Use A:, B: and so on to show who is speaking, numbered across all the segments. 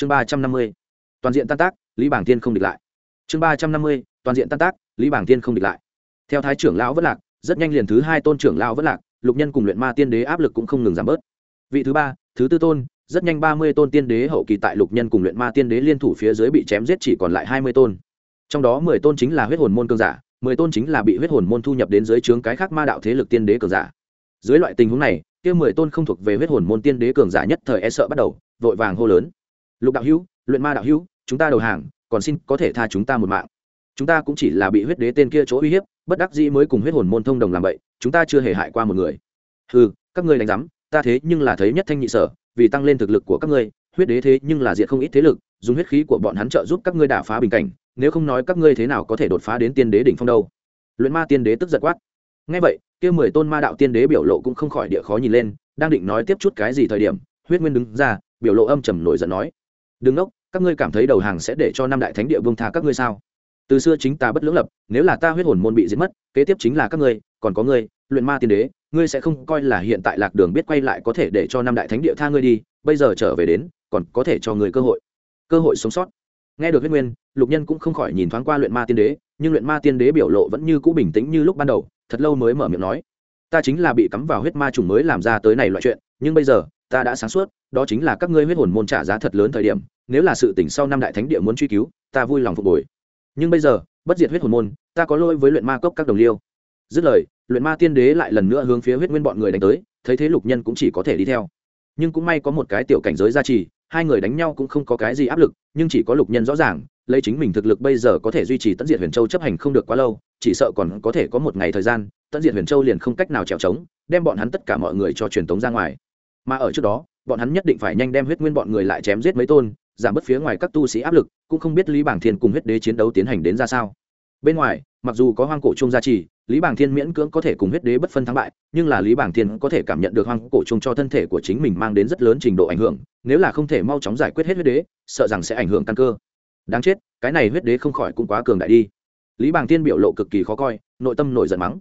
A: chương ba trăm năm mươi, toàn diện tan tác, lý bảng tiên không địch lại. Chương ba trăm năm mươi, toàn diện tan tác, lý bảng tiên không địch lại. Theo thái trưởng lão vất lạc, rất nhanh liền thứ hai tôn trưởng lão vất lạc, lục nhân cùng luyện ma tiên đế áp lực cũng không ngừng giảm bớt. Vị thứ ba, thứ tư tôn, rất nhanh ba mươi tôn tiên đế hậu kỳ tại lục nhân cùng luyện ma tiên đế liên thủ phía dưới bị chém giết chỉ còn lại hai mươi tôn. Trong đó mười tôn chính là huyết hồn môn cường giả, mười tôn chính là bị huyết hồn môn thu nhập đến dưới trướng cái khác ma đạo thế lực tiên đế cường giả. Dưới loại tình huống này, kia mười tôn không thuộc về huyết hồn môn tiên đế cường giả nhất thời e sợ bắt đầu, vội vàng hô lớn lục đạo hữu, luyện ma đạo hữu, chúng ta đầu hàng, còn xin có thể tha chúng ta một mạng. Chúng ta cũng chỉ là bị huyết đế tên kia chỗ uy hiếp, bất đắc dĩ mới cùng huyết hồn môn thông đồng làm vậy, chúng ta chưa hề hại qua một người. Ừ các ngươi đánh giám, ta thế nhưng là thấy nhất thanh nhị sở, vì tăng lên thực lực của các ngươi, huyết đế thế nhưng là diệt không ít thế lực, dùng huyết khí của bọn hắn trợ giúp các ngươi đả phá bình cảnh, nếu không nói các ngươi thế nào có thể đột phá đến tiên đế đỉnh phong đâu. Luyện ma tiên đế tức giật quát. Ngay vậy, kia mười tôn ma đạo tiên đế biểu lộ cũng không khỏi địa khó nhìn lên, đang định nói tiếp chút cái gì thời điểm, huyết nguyên đứng ra, biểu lộ âm trầm nổi giận nói đừng ngốc, các ngươi cảm thấy đầu hàng sẽ để cho năm đại thánh địa vương tha các ngươi sao? Từ xưa chính ta bất lưỡng lập, nếu là ta huyết hồn môn bị giết mất, kế tiếp chính là các ngươi, còn có ngươi, luyện ma tiên đế, ngươi sẽ không coi là hiện tại lạc đường biết quay lại có thể để cho năm đại thánh địa tha ngươi đi, bây giờ trở về đến, còn có thể cho người cơ hội. Cơ hội sống sót. Nghe được huyết nguyên, lục nhân cũng không khỏi nhìn thoáng qua luyện ma tiên đế, nhưng luyện ma tiên đế biểu lộ vẫn như cũ bình tĩnh như lúc ban đầu, thật lâu mới mở miệng nói, ta chính là bị cắm vào huyết ma trùng mới làm ra tới này loại chuyện, nhưng bây giờ, ta đã sáng suốt, đó chính là các ngươi huyết hồn môn trả giá thật lớn thời điểm nếu là sự tỉnh sau năm đại thánh địa muốn truy cứu, ta vui lòng phục hồi. Nhưng bây giờ, bất diệt huyết hồn môn, ta có lỗi với luyện ma cốc các đồng liêu. Dứt lời, luyện ma tiên đế lại lần nữa hướng phía huyết nguyên bọn người đánh tới, thấy thế lục nhân cũng chỉ có thể đi theo. Nhưng cũng may có một cái tiểu cảnh giới gia trì, hai người đánh nhau cũng không có cái gì áp lực, nhưng chỉ có lục nhân rõ ràng, lấy chính mình thực lực bây giờ có thể duy trì tận diệt huyền châu chấp hành không được quá lâu, chỉ sợ còn có thể có một ngày thời gian tận diệt huyền châu liền không cách nào trèo trống, đem bọn hắn tất cả mọi người cho truyền tống ra ngoài. Mà ở trước đó, bọn hắn nhất định phải nhanh đem huyết nguyên bọn người lại chém giết mấy tôn giảm bớt phía ngoài các tu sĩ áp lực, cũng không biết lý bảng thiên cùng huyết đế chiến đấu tiến hành đến ra sao. Bên ngoài, mặc dù có hoang cổ trung gia trì, lý bảng thiên miễn cưỡng có thể cùng huyết đế bất phân thắng bại, nhưng là lý bảng thiên có thể cảm nhận được hoang cổ trung cho thân thể của chính mình mang đến rất lớn trình độ ảnh hưởng, nếu là không thể mau chóng giải quyết hết huyết đế, sợ rằng sẽ ảnh hưởng căn cơ. Đáng chết, cái này huyết đế không khỏi cũng quá cường đại đi. Lý bảng thiên biểu lộ cực kỳ khó coi, nội tâm nổi giận mắng.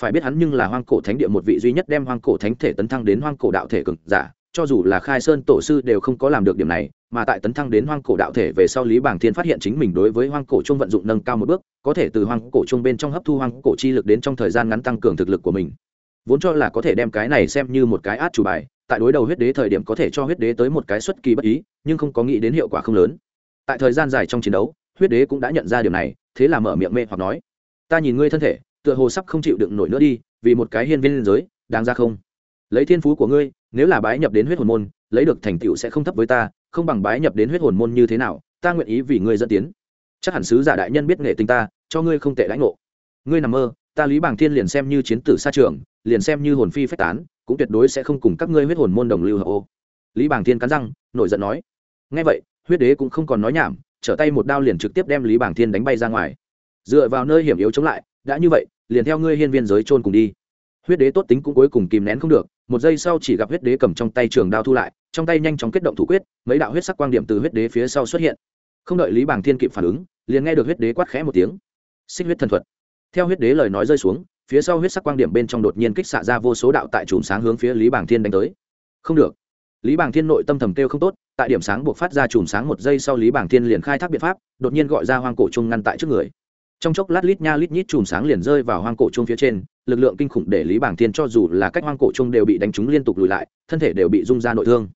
A: Phải biết hắn nhưng là hoang cổ thánh địa một vị duy nhất đem hoang cổ thánh thể tấn thăng đến hoang cổ đạo thể cực giả cho dù là khai sơn tổ sư đều không có làm được điểm này, mà tại tấn thăng đến hoang cổ đạo thể về sau lý bảng thiên phát hiện chính mình đối với hoang cổ trung vận dụng nâng cao một bước, có thể từ hoang cổ trung bên trong hấp thu hoang cổ chi lực đến trong thời gian ngắn tăng cường thực lực của mình. Vốn cho là có thể đem cái này xem như một cái át chủ bài, tại đối đầu huyết đế thời điểm có thể cho huyết đế tới một cái xuất kỳ bất ý, nhưng không có nghĩ đến hiệu quả không lớn. Tại thời gian dài trong chiến đấu, huyết đế cũng đã nhận ra điều này, thế là mở miệng mê hoặc nói, ta nhìn ngươi thân thể, tựa hồ sắp không chịu đựng nổi nữa đi, vì một cái hiên viên liên giới, đáng ra không? Lấy thiên phú của ngươi nếu là bái nhập đến huyết hồn môn, lấy được thành tựu sẽ không thấp với ta, không bằng bái nhập đến huyết hồn môn như thế nào, ta nguyện ý vì ngươi dẫn tiến. Chắc hẳn sứ giả đại nhân biết nghệ tình ta, cho ngươi không tệ lãnh ngộ. Ngươi nằm mơ, ta lý bảng thiên liền xem như chiến tử xa trường, liền xem như hồn phi phách tán, cũng tuyệt đối sẽ không cùng các ngươi huyết hồn môn đồng lưu hợp ô. Lý bảng thiên cắn răng, nổi giận nói. Ngay vậy, huyết đế cũng không còn nói nhảm, trở tay một đao liền trực tiếp đem lý bảng thiên đánh bay ra ngoài. Dựa vào nơi hiểm yếu chống lại, đã như vậy, liền theo ngươi hiên viên giới trôn cùng đi. Huyết đế tốt tính cũng cuối cùng kìm nén không được một giây sau chỉ gặp huyết đế cầm trong tay trường đao thu lại, trong tay nhanh chóng kết động thủ quyết, mấy đạo huyết sắc quang điểm từ huyết đế phía sau xuất hiện. Không đợi lý bảng thiên kịp phản ứng, liền nghe được huyết đế quát khẽ một tiếng. Xích huyết thần thuật. Theo huyết đế lời nói rơi xuống, phía sau huyết sắc quang điểm bên trong đột nhiên kích xạ ra vô số đạo tại chùm sáng hướng phía lý bảng thiên đánh tới. Không được. Lý bảng thiên nội tâm thầm kêu không tốt, tại điểm sáng buộc phát ra chùm sáng một giây sau lý bảng thiên liền khai thác biện pháp, đột nhiên gọi ra hoang cổ trung ngăn tại trước người. Trong chốc lát lít nha lít nhít chùm sáng liền rơi vào hoang cổ trung phía trên lực lượng kinh khủng để lý bảng thiên cho dù là cách hoang cổ trung đều bị đánh trúng liên tục lùi lại, thân thể đều bị rung ra nội thương.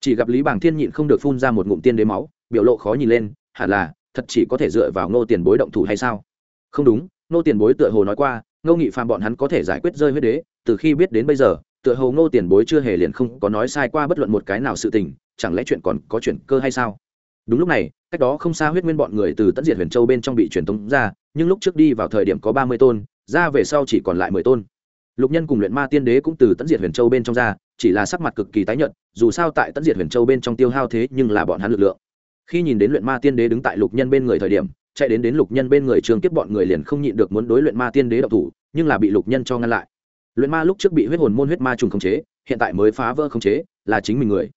A: Chỉ gặp lý bảng thiên nhịn không được phun ra một ngụm tiên đế máu, biểu lộ khó nhìn lên, hẳn là, thật chỉ có thể dựa vào ngô tiền bối động thủ hay sao? Không đúng, ngô tiền bối tựa hồ nói qua, ngô nghị phàm bọn hắn có thể giải quyết rơi huyết đế, từ khi biết đến bây giờ, tựa hồ ngô tiền bối chưa hề liền không có nói sai qua bất luận một cái nào sự tình, chẳng lẽ chuyện còn có chuyện cơ hay sao? Đúng lúc này, cách đó không xa huyết nguyên bọn người từ tận diệt huyền châu bên trong bị truyền tống ra, nhưng lúc trước đi vào thời điểm có ba mươi tôn ra về sau chỉ còn lại mười tôn. Lục nhân cùng luyện ma tiên đế cũng từ tận diệt huyền châu bên trong ra, chỉ là sắc mặt cực kỳ tái nhợt, dù sao tại tận diệt huyền châu bên trong tiêu hao thế nhưng là bọn hắn lực lượng. Khi nhìn đến luyện ma tiên đế đứng tại lục nhân bên người thời điểm, chạy đến đến lục nhân bên người trường tiếp bọn người liền không nhịn được muốn đối luyện ma tiên đế độc thủ, nhưng là bị lục nhân cho ngăn lại. Luyện ma lúc trước bị huyết hồn môn huyết ma trùng khống chế, hiện tại mới phá vỡ khống chế, là chính mình người.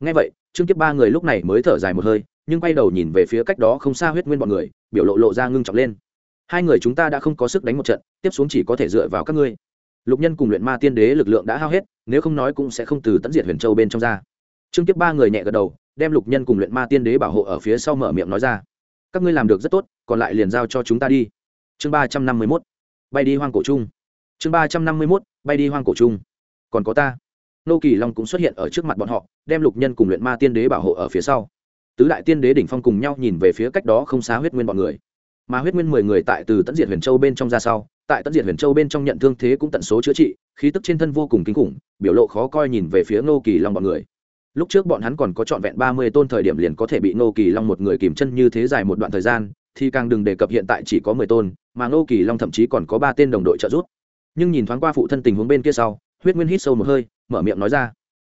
A: Ngay vậy trương kiếp ba người lúc này mới thở dài một hơi, nhưng quay đầu nhìn về phía cách đó không xa huyết nguyên bọn người, biểu lộ lộ ra ngưng trọng lên hai người chúng ta đã không có sức đánh một trận, tiếp xuống chỉ có thể dựa vào các ngươi. Lục nhân cùng luyện ma tiên đế lực lượng đã hao hết, nếu không nói cũng sẽ không từ tận diệt huyền châu bên trong ra. Trương tiếp ba người nhẹ gật đầu, đem lục nhân cùng luyện ma tiên đế bảo hộ ở phía sau mở miệng nói ra. Các ngươi làm được rất tốt, còn lại liền giao cho chúng ta đi. Chương ba trăm năm mươi mốt. Bay đi hoang cổ trung. Chương ba trăm năm mươi mốt. Bay đi hoang cổ trung. Còn có ta. Nô kỳ long cũng xuất hiện ở trước mặt bọn họ, đem lục nhân cùng luyện ma tiên đế bảo hộ ở phía sau. Tứ đại tiên đế đỉnh phong cùng nhau nhìn về phía cách đó không xa huyết nguyên bọn người mà huyết nguyên mười người tại từ tận diệt huyền châu bên trong ra sau, tại tận diệt huyền châu bên trong nhận thương thế cũng tận số chữa trị, khí tức trên thân vô cùng kinh khủng, biểu lộ khó coi nhìn về phía nô kỳ long bọn người. Lúc trước bọn hắn còn có trọn vẹn ba mươi tôn thời điểm liền có thể bị nô kỳ long một người kìm chân như thế dài một đoạn thời gian, thì càng đừng đề cập hiện tại chỉ có mười tôn, mà nô kỳ long thậm chí còn có ba tên đồng đội trợ giúp. Nhưng nhìn thoáng qua phụ thân tình huống bên kia sau, huyết nguyên hít sâu một hơi, mở miệng nói ra.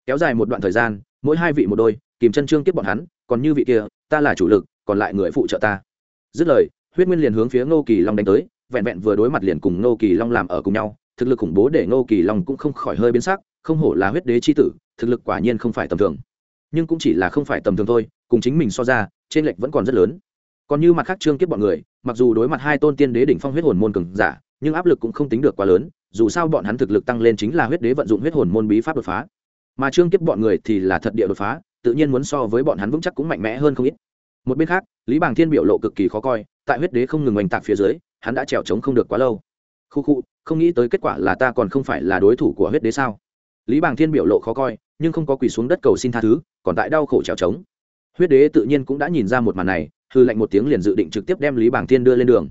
A: Kéo dài một đoạn thời gian, mỗi hai vị một đôi, kìm chân trương tiếp bọn hắn, còn như vị kia, ta là chủ lực, còn lại người phụ trợ ta. Dứt lời huyết nguyên liền hướng phía ngô kỳ long đánh tới, vẹn vẹn vừa đối mặt liền cùng ngô kỳ long làm ở cùng nhau, thực lực khủng bố để ngô kỳ long cũng không khỏi hơi biến sắc, không hổ là huyết đế c h i tử, thực lực quả nhiên không phải tầm thường. Nhưng cũng chỉ là không phải tầm thường thôi, cùng chính mình so ra, trên lệch vẫn còn rất lớn. Còn như mặt khác trương kiếp bọn người, mặc dù đối mặt hai tôn tiên đế đỉnh phong huyết hồn môn cường giả, nhưng áp lực cũng không tính được quá lớn, dù sao bọn hắn thực lực tăng lên chính là huyết đế vận dụng huyết hồn môn bí pháp đột phá. Mà trương kiếp bọn người thì là thật địa đột phá, tự nhiên muốn so với bọn hắn vững chắc cũng mạnh mẽ hơn không ít. Một bên khác, lý bàng thiên biểu lộ cực kỳ khó coi tại huyết đế không ngừng oanh tạc phía dưới, hắn đã trèo trống không được quá lâu. Khu khu, không nghĩ tới kết quả là ta còn không phải là đối thủ của huyết đế sao? Lý bàng thiên biểu lộ khó coi, nhưng không có quỳ xuống đất cầu xin tha thứ, còn tại đau khổ trèo trống. Huyết đế tự nhiên cũng đã nhìn ra một màn này, hư lệnh một tiếng liền dự định trực tiếp đem lý bàng thiên đưa lên đường.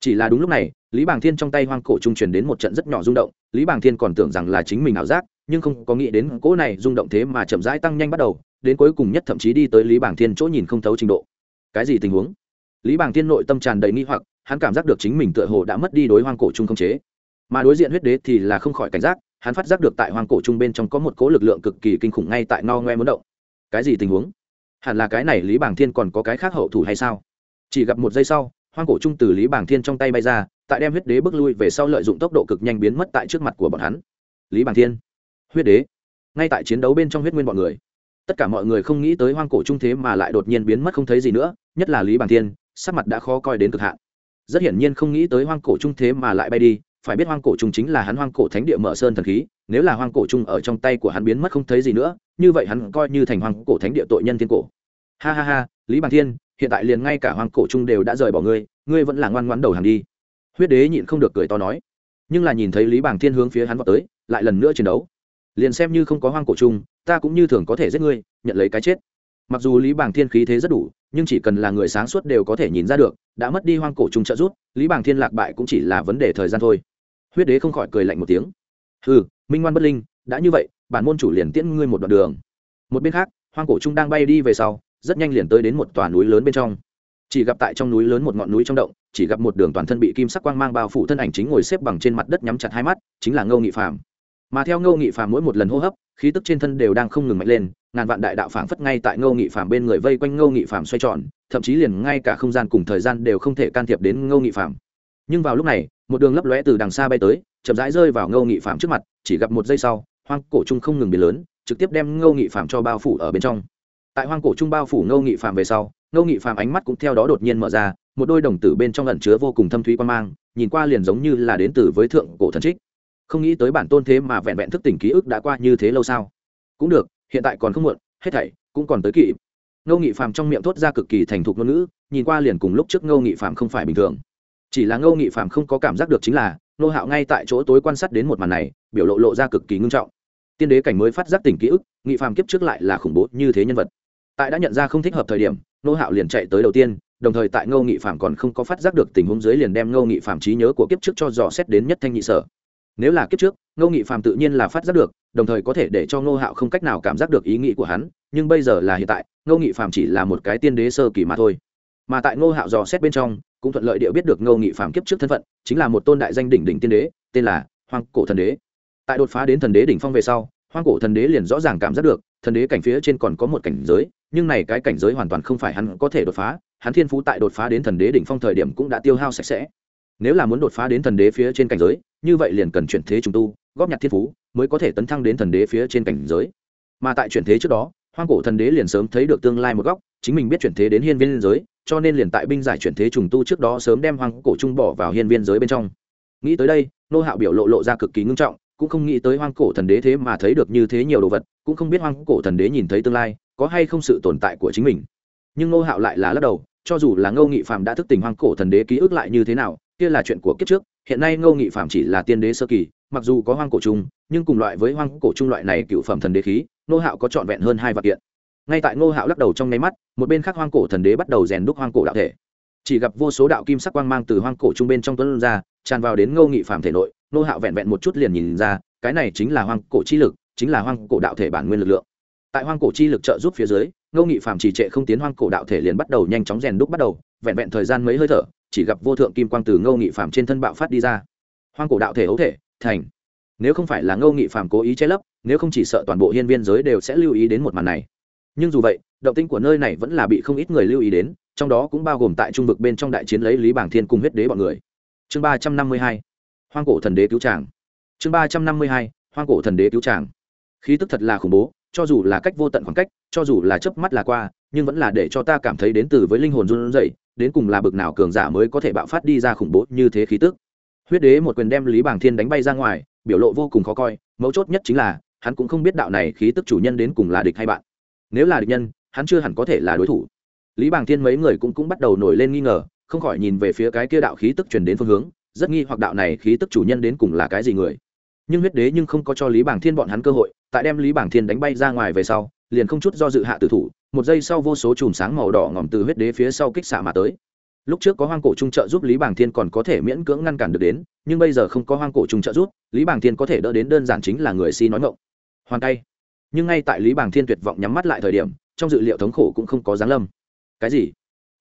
A: Chỉ là đúng lúc này, lý bàng thiên trong tay hoang cổ trung truyền đến một trận rất nhỏ rung động, lý bàng thiên còn tưởng rằng là chính mình ảo giác, nhưng không có nghĩ đến cỗ này rung động thế mà chậm rãi tăng nhanh bắt đầu, đến cuối cùng nhất thậm chí đi tới lý bàng thiên chỗ nhìn không thấu trình độ. Cái gì tình huống? Lý bàng thiên nội tâm tràn đầy nghi hoặc, hắn cảm giác được chính mình tựa hồ đã mất đi đối hoang cổ trung không chế. Mà đối diện huyết đế thì là không khỏi cảnh giác, hắn phát giác được tại hoang cổ trung bên trong có một cỗ lực lượng cực kỳ kinh khủng ngay tại no ngoe muốn động. Cái gì tình huống? Hẳn là cái này lý bàng thiên còn có cái khác hậu thủ hay sao? Chỉ gặp một giây sau, hoang cổ trung từ lý bàng thiên trong tay bay ra, tại đem huyết đế bước lui về sau lợi dụng tốc độ cực nhanh biến mất tại trước mặt của bọn hắn. Lý bàng thiên, huyết đế, ngay tại chiến đấu bên trong huyết nguyên bọn người. Tất cả mọi người không nghĩ tới hoang cổ trung thế mà lại đột nhiên biến mất không thấy gì nữa, nhất là lý bàng thiên sắc mặt đã khó coi đến cực hạn. Rất hiển nhiên không nghĩ tới hoang cổ trung thế mà lại bay đi, phải biết hoang cổ trung chính là hắn hoang cổ thánh địa mở sơn thần khí, nếu là hoang cổ trung ở trong tay của hắn biến mất không thấy gì nữa, như vậy hắn coi như thành hoang cổ thánh địa tội nhân thiên cổ. Ha ha ha, lý bàng thiên, hiện tại liền ngay cả hoang cổ trung đều đã rời bỏ ngươi ngươi vẫn là ngoan ngoãn đầu hàng đi. Huyết đế nhịn không được cười to nói. Nhưng là nhìn thấy lý bàng thiên hướng phía hắn vào tới, lại lần nữa chiến đấu. Liền xem như không có hoang cổ trung, ta cũng như thường có thể giết ngươi, nhận lấy cái chết. Mặc dù lý bàng thiên khí thế rất đủ nhưng chỉ cần là người sáng suốt đều có thể nhìn ra được, đã mất đi hoang cổ trung trợ rút lý bàng thiên lạc bại cũng chỉ là vấn đề thời gian thôi. Huyết đế không khỏi cười lạnh một tiếng. Ừ minh ngoan bất linh, đã như vậy, bản môn chủ liền tiễn ngươi một đoạn đường. Một bên khác, hoang cổ trung đang bay đi về sau, rất nhanh liền tới đến một tòa núi lớn bên trong. Chỉ gặp tại trong núi lớn một ngọn núi trong động, chỉ gặp một đường toàn thân bị kim sắc quang mang bao phủ thân ảnh chính ngồi xếp bằng trên mặt đất nhắm chặt hai mắt, chính là ngô nghị phàm mà theo ngô nghị phàm mỗi một lần hô hấp, khí tức trên thân đều đang không ngừng mạnh lên, ngàn vạn đại đạo phảng phất ngay tại ngô nghị phàm bên người vây quanh ngô nghị phàm xoay tròn, thậm chí liền ngay cả không gian cùng thời gian đều không thể can thiệp đến ngô nghị phàm. Nhưng vào lúc này, một đường lấp lóe từ đằng xa bay tới, chậm rãi rơi vào ngô nghị phàm trước mặt, chỉ gặp một giây sau, hoang cổ trung không ngừng biến lớn, trực tiếp đem ngô nghị phàm cho bao phủ ở bên trong. Tại hoang cổ trung bao phủ ngô nghị phàm về sau, ngô nghị phàm ánh mắt cũng theo đó đột nhiên mở ra, một đôi đồng tử bên trong ẩn chứa vô cùng thâm thúy quan mang, nhìn qua liền giống như là đến từ với thượng cổ thần trích không nghĩ tới bản tôn thế mà vẹn vẹn thức tỉnh ký ức đã qua như thế lâu sao? Cũng được, hiện tại còn không muộn, hết thảy cũng còn tới kỵ ngô nghị Phạm trong miệng thốt ra cực kỳ thành thục ngôn ngữ, nhìn qua liền cùng lúc trước ngô nghị Phạm không phải bình thường. Chỉ là ngô nghị Phạm không có cảm giác được chính là nô hạo ngay tại chỗ tối quan sát đến một màn này, biểu lộ lộ ra cực kỳ ngưng trọng. Tiên đế cảnh mới phát giác tỉnh ký ức, nghị Phạm kiếp trước lại là khủng bố như thế nhân vật. Tại đã nhận ra không thích hợp thời điểm nô hạo liền chạy tới đầu tiên, đồng thời tại ngô nghị phạm còn không có phát giác được tình huống dưới liền đem ngô nghị phạm trí nhớ của kiếp trước cho dò xét đến nhất thanh nhị sở nếu là kiếp trước, ngô nghị phạm tự nhiên là phát giác được, đồng thời có thể để cho ngô hạo không cách nào cảm giác được ý nghĩ của hắn, nhưng bây giờ là hiện tại, ngô nghị phạm chỉ là một cái tiên đế sơ kỳ mà thôi. Mà tại ngô hạo dò xét bên trong, cũng thuận lợi địa biết được ngô nghị phạm kiếp trước thân phận, chính là một tôn đại danh đỉnh đỉnh tiên đế, tên là hoang cổ thần đế. Tại đột phá đến thần đế đỉnh phong về sau, hoang cổ thần đế liền rõ ràng cảm giác được, thần đế cảnh phía trên còn có một cảnh giới, nhưng này cái cảnh giới hoàn toàn không phải hắn có thể đột phá. Hắn thiên phú tại đột phá đến thần đế đỉnh phong thời điểm cũng đã tiêu hao sạch sẽ nếu là muốn đột phá đến thần đế phía trên cảnh giới, như vậy liền cần chuyển thế trùng tu, góp nhặt thiên phú, mới có thể tấn thăng đến thần đế phía trên cảnh giới. Mà tại chuyển thế trước đó, hoang cổ thần đế liền sớm thấy được tương lai một góc, chính mình biết chuyển thế đến hiên viên giới, cho nên liền tại binh giải chuyển thế trùng tu trước đó sớm đem hoang cổ trung bỏ vào hiên viên giới bên trong. Nghĩ tới đây, nô hạo biểu lộ lộ ra cực kỳ ngưng trọng, cũng không nghĩ tới hoang cổ thần đế thế mà thấy được như thế nhiều đồ vật, cũng không biết hoang cổ thần đế nhìn thấy tương lai, có hay không sự tồn tại của chính mình. Nhưng nô hạo lại là lắc đầu, cho dù là ngô nghị phạm đã thức tỉnh hoang cổ thần đế ký ức lại như thế nào kia là chuyện của kiếp trước hiện nay ngô nghị phạm chỉ là tiên đế sơ kỳ mặc dù có hoang cổ trung, nhưng cùng loại với hoang cổ trung loại này cựu phẩm thần đế khí ngô hạo có trọn vẹn hơn hai vạn kiện. Ngay tại ngô hạo lắc đầu trong nháy mắt một bên khác hoang cổ thần đế bắt đầu rèn đúc hoang cổ đạo thể. Chỉ gặp vô số đạo kim sắc quang mang từ hoang cổ trung bên trong tuấn ra tràn vào đến ngô nghị phạm thể nội ngô hạo vẹn vẹn một chút liền nhìn ra cái này chính là hoang cổ chi lực chính là hoang cổ đạo thể bản nguyên lực lượng. Tại hoang cổ chi lực trợ giúp phía dưới ngô nghị phạm chỉ trệ không tiến hoang cổ đạo thể liền bắt đầu nhanh chóng rèn đúc bắt đầu vẹn vẹn thời gian mấy hơi thở chỉ gặp vô thượng kim quang từ ngô nghị phạm trên thân bạo phát đi ra. Hoang cổ đạo thể ấu thể, thành. Nếu không phải là ngô nghị phạm cố ý che lấp, nếu không chỉ sợ toàn bộ hiên viên giới đều sẽ lưu ý đến một màn này. Nhưng dù vậy, động tinh của nơi này vẫn là bị không ít người lưu ý đến, trong đó cũng bao gồm tại trung vực bên trong đại chiến lấy lý bảng thiên cùng huyết đế bọn người. Chương ba trăm năm mươi hai, hoang cổ thần đế cứu tràng chương ba trăm năm mươi hai, hoang cổ thần đế cứu tràng khí tức thật là khủng bố, cho dù là cách vô tận khoảng cách, cho dù là chớp mắt là qua, nhưng vẫn là để cho ta cảm thấy đến từ với linh hồn run rẩy đến cùng là bực nào cường giả mới có thể bạo phát đi ra khủng bố như thế khí tức. Huyết đế một quyền đem lý bảng thiên đánh bay ra ngoài, biểu lộ vô cùng khó coi, mấu chốt nhất chính là, hắn cũng không biết đạo này khí tức chủ nhân đến cùng là địch hay bạn. Nếu là địch nhân, hắn chưa hẳn có thể là đối thủ. Lý bàng thiên mấy người cũng cũng bắt đầu nổi lên nghi ngờ, không khỏi nhìn về phía cái kia đạo khí tức truyền đến phương hướng, rất nghi hoặc đạo này khí tức chủ nhân đến cùng là cái gì người. Nhưng huyết đế nhưng không có cho lý bàng thiên bọn hắn cơ hội, tại đem lý bàng thiên đánh bay ra ngoài về sau liền không chút do dự hạ tử thủ, một giây sau vô số chùm sáng màu đỏ ngòm từ huyết đế phía sau kích xạ mà tới. Lúc trước có hoang cổ trung trợ giúp lý bàng thiên còn có thể miễn cưỡng ngăn cản được đến, nhưng bây giờ không có hoang cổ trung trợ giúp, lý bàng thiên có thể đỡ đến đơn giản chính là người si nói ngộng hoàn tay. Nhưng ngay tại lý bàng thiên tuyệt vọng nhắm mắt lại thời điểm, trong dự liệu thống khổ cũng không có giáng lâm. Cái gì?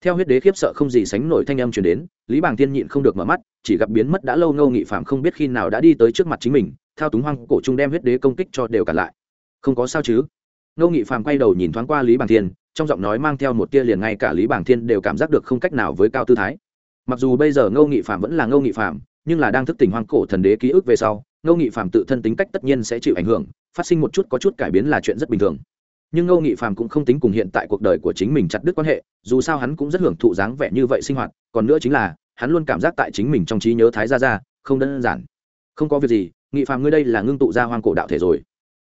A: Theo huyết đế khiếp sợ không gì sánh nổi thanh âm truyền đến, lý bàng thiên nhịn không được mở mắt, chỉ gặp biến mất đã lâu ngâu nghị phạm không biết khi nào đã đi tới trước mặt chính mình, thao túng hoang cổ trung đem huyết đế công kích cho đều cả lại. Không có sao chứ? Ngô nghị phạm quay đầu nhìn thoáng qua lý bàng thiên, trong giọng nói mang theo một tia liền ngay cả lý bàng thiên đều cảm giác được không cách nào với cao tư thái. Mặc dù bây giờ Ngô nghị phạm vẫn là Ngô nghị phạm nhưng là đang thức tỉnh hoang cổ thần đế ký ức về sau, Ngô nghị phạm tự thân tính cách tất nhiên sẽ chịu ảnh hưởng, phát sinh một chút có chút cải biến là chuyện rất bình thường. Nhưng ngô nghị phàm cũng không tính cùng hiện tại cuộc đời của chính mình chặt đứt quan hệ, dù sao hắn cũng rất hưởng thụ dáng vẻ như vậy sinh hoạt, còn nữa chính là, hắn luôn cảm giác tại chính mình trong trí nhớ thái gia ra không đơn giản. Không có việc gì, nghị phàm ngươi đây là ngưng tụ ra hoang cổ đạo thể rồi.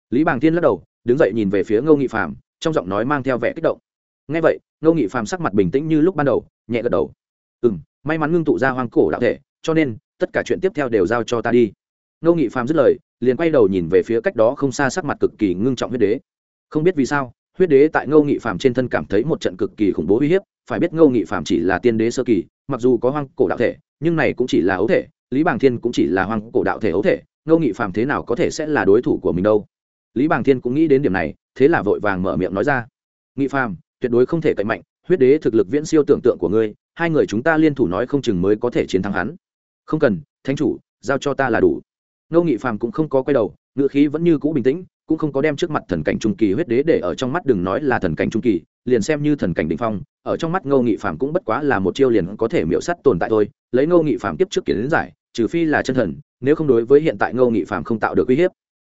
A: Lý bàng thiên lắc đầu đứng dậy nhìn về phía ngô nghị phàm, trong giọng nói mang theo vẻ kích động. Ngay vậy, ngô nghị phàm sắc mặt bình tĩnh như lúc ban đầu, nhẹ gật đầu. Ừ m may mắn ngưng tụ ra hoang cổ đạo thể, cho nên tất cả chuyện tiếp theo đều giao cho ta đi. Ngô nghị phàm dứt lời, liền quay đầu nhìn về phía cách đó không xa sắc mặt cực kỳ ngưng trọng huyết đế. Không biết vì sao, huyết đế tại ngô nghị phạm trên thân cảm thấy một trận cực kỳ khủng bố uy hiếp, phải biết ngô nghị phạm chỉ là tiên đế sơ kỳ, mặc dù có hoang cổ đạo thể, nhưng này cũng chỉ là ấu thể, lý bàng thiên cũng chỉ là hoang cổ đạo thể ấu thể, ngô nghị phạm thế nào có thể sẽ là đối thủ của mình đâu? Lý bàng thiên cũng nghĩ đến điểm này thế là vội vàng mở miệng nói ra. Nghị Phàm, tuyệt đối không thể cậy mạnh huyết đế thực lực viễn siêu tưởng tượng của ngươi hai người chúng ta liên thủ nói không chừng mới có thể chiến thắng hắn. Không cần thánh chủ giao cho ta là đủ. Ngô nghị Phàm cũng không có quay đầu ngựa khí vẫn như cũ bình tĩnh cũng không có đem trước mặt thần cảnh trung kỳ huyết đế để ở trong mắt đừng nói là thần cảnh trung kỳ liền xem như thần cảnh đ ỉ n h phong ở trong mắt ngô nghị phạm cũng bất quá là một chiêu liền có thể miễu sắt tồn tại thôi lấy ngô nghị phạm tiếp trước kiến giải trừ phi là chân thần nếu không đối với hiện tại ngô nghị phạm không tạo được uy hiếp.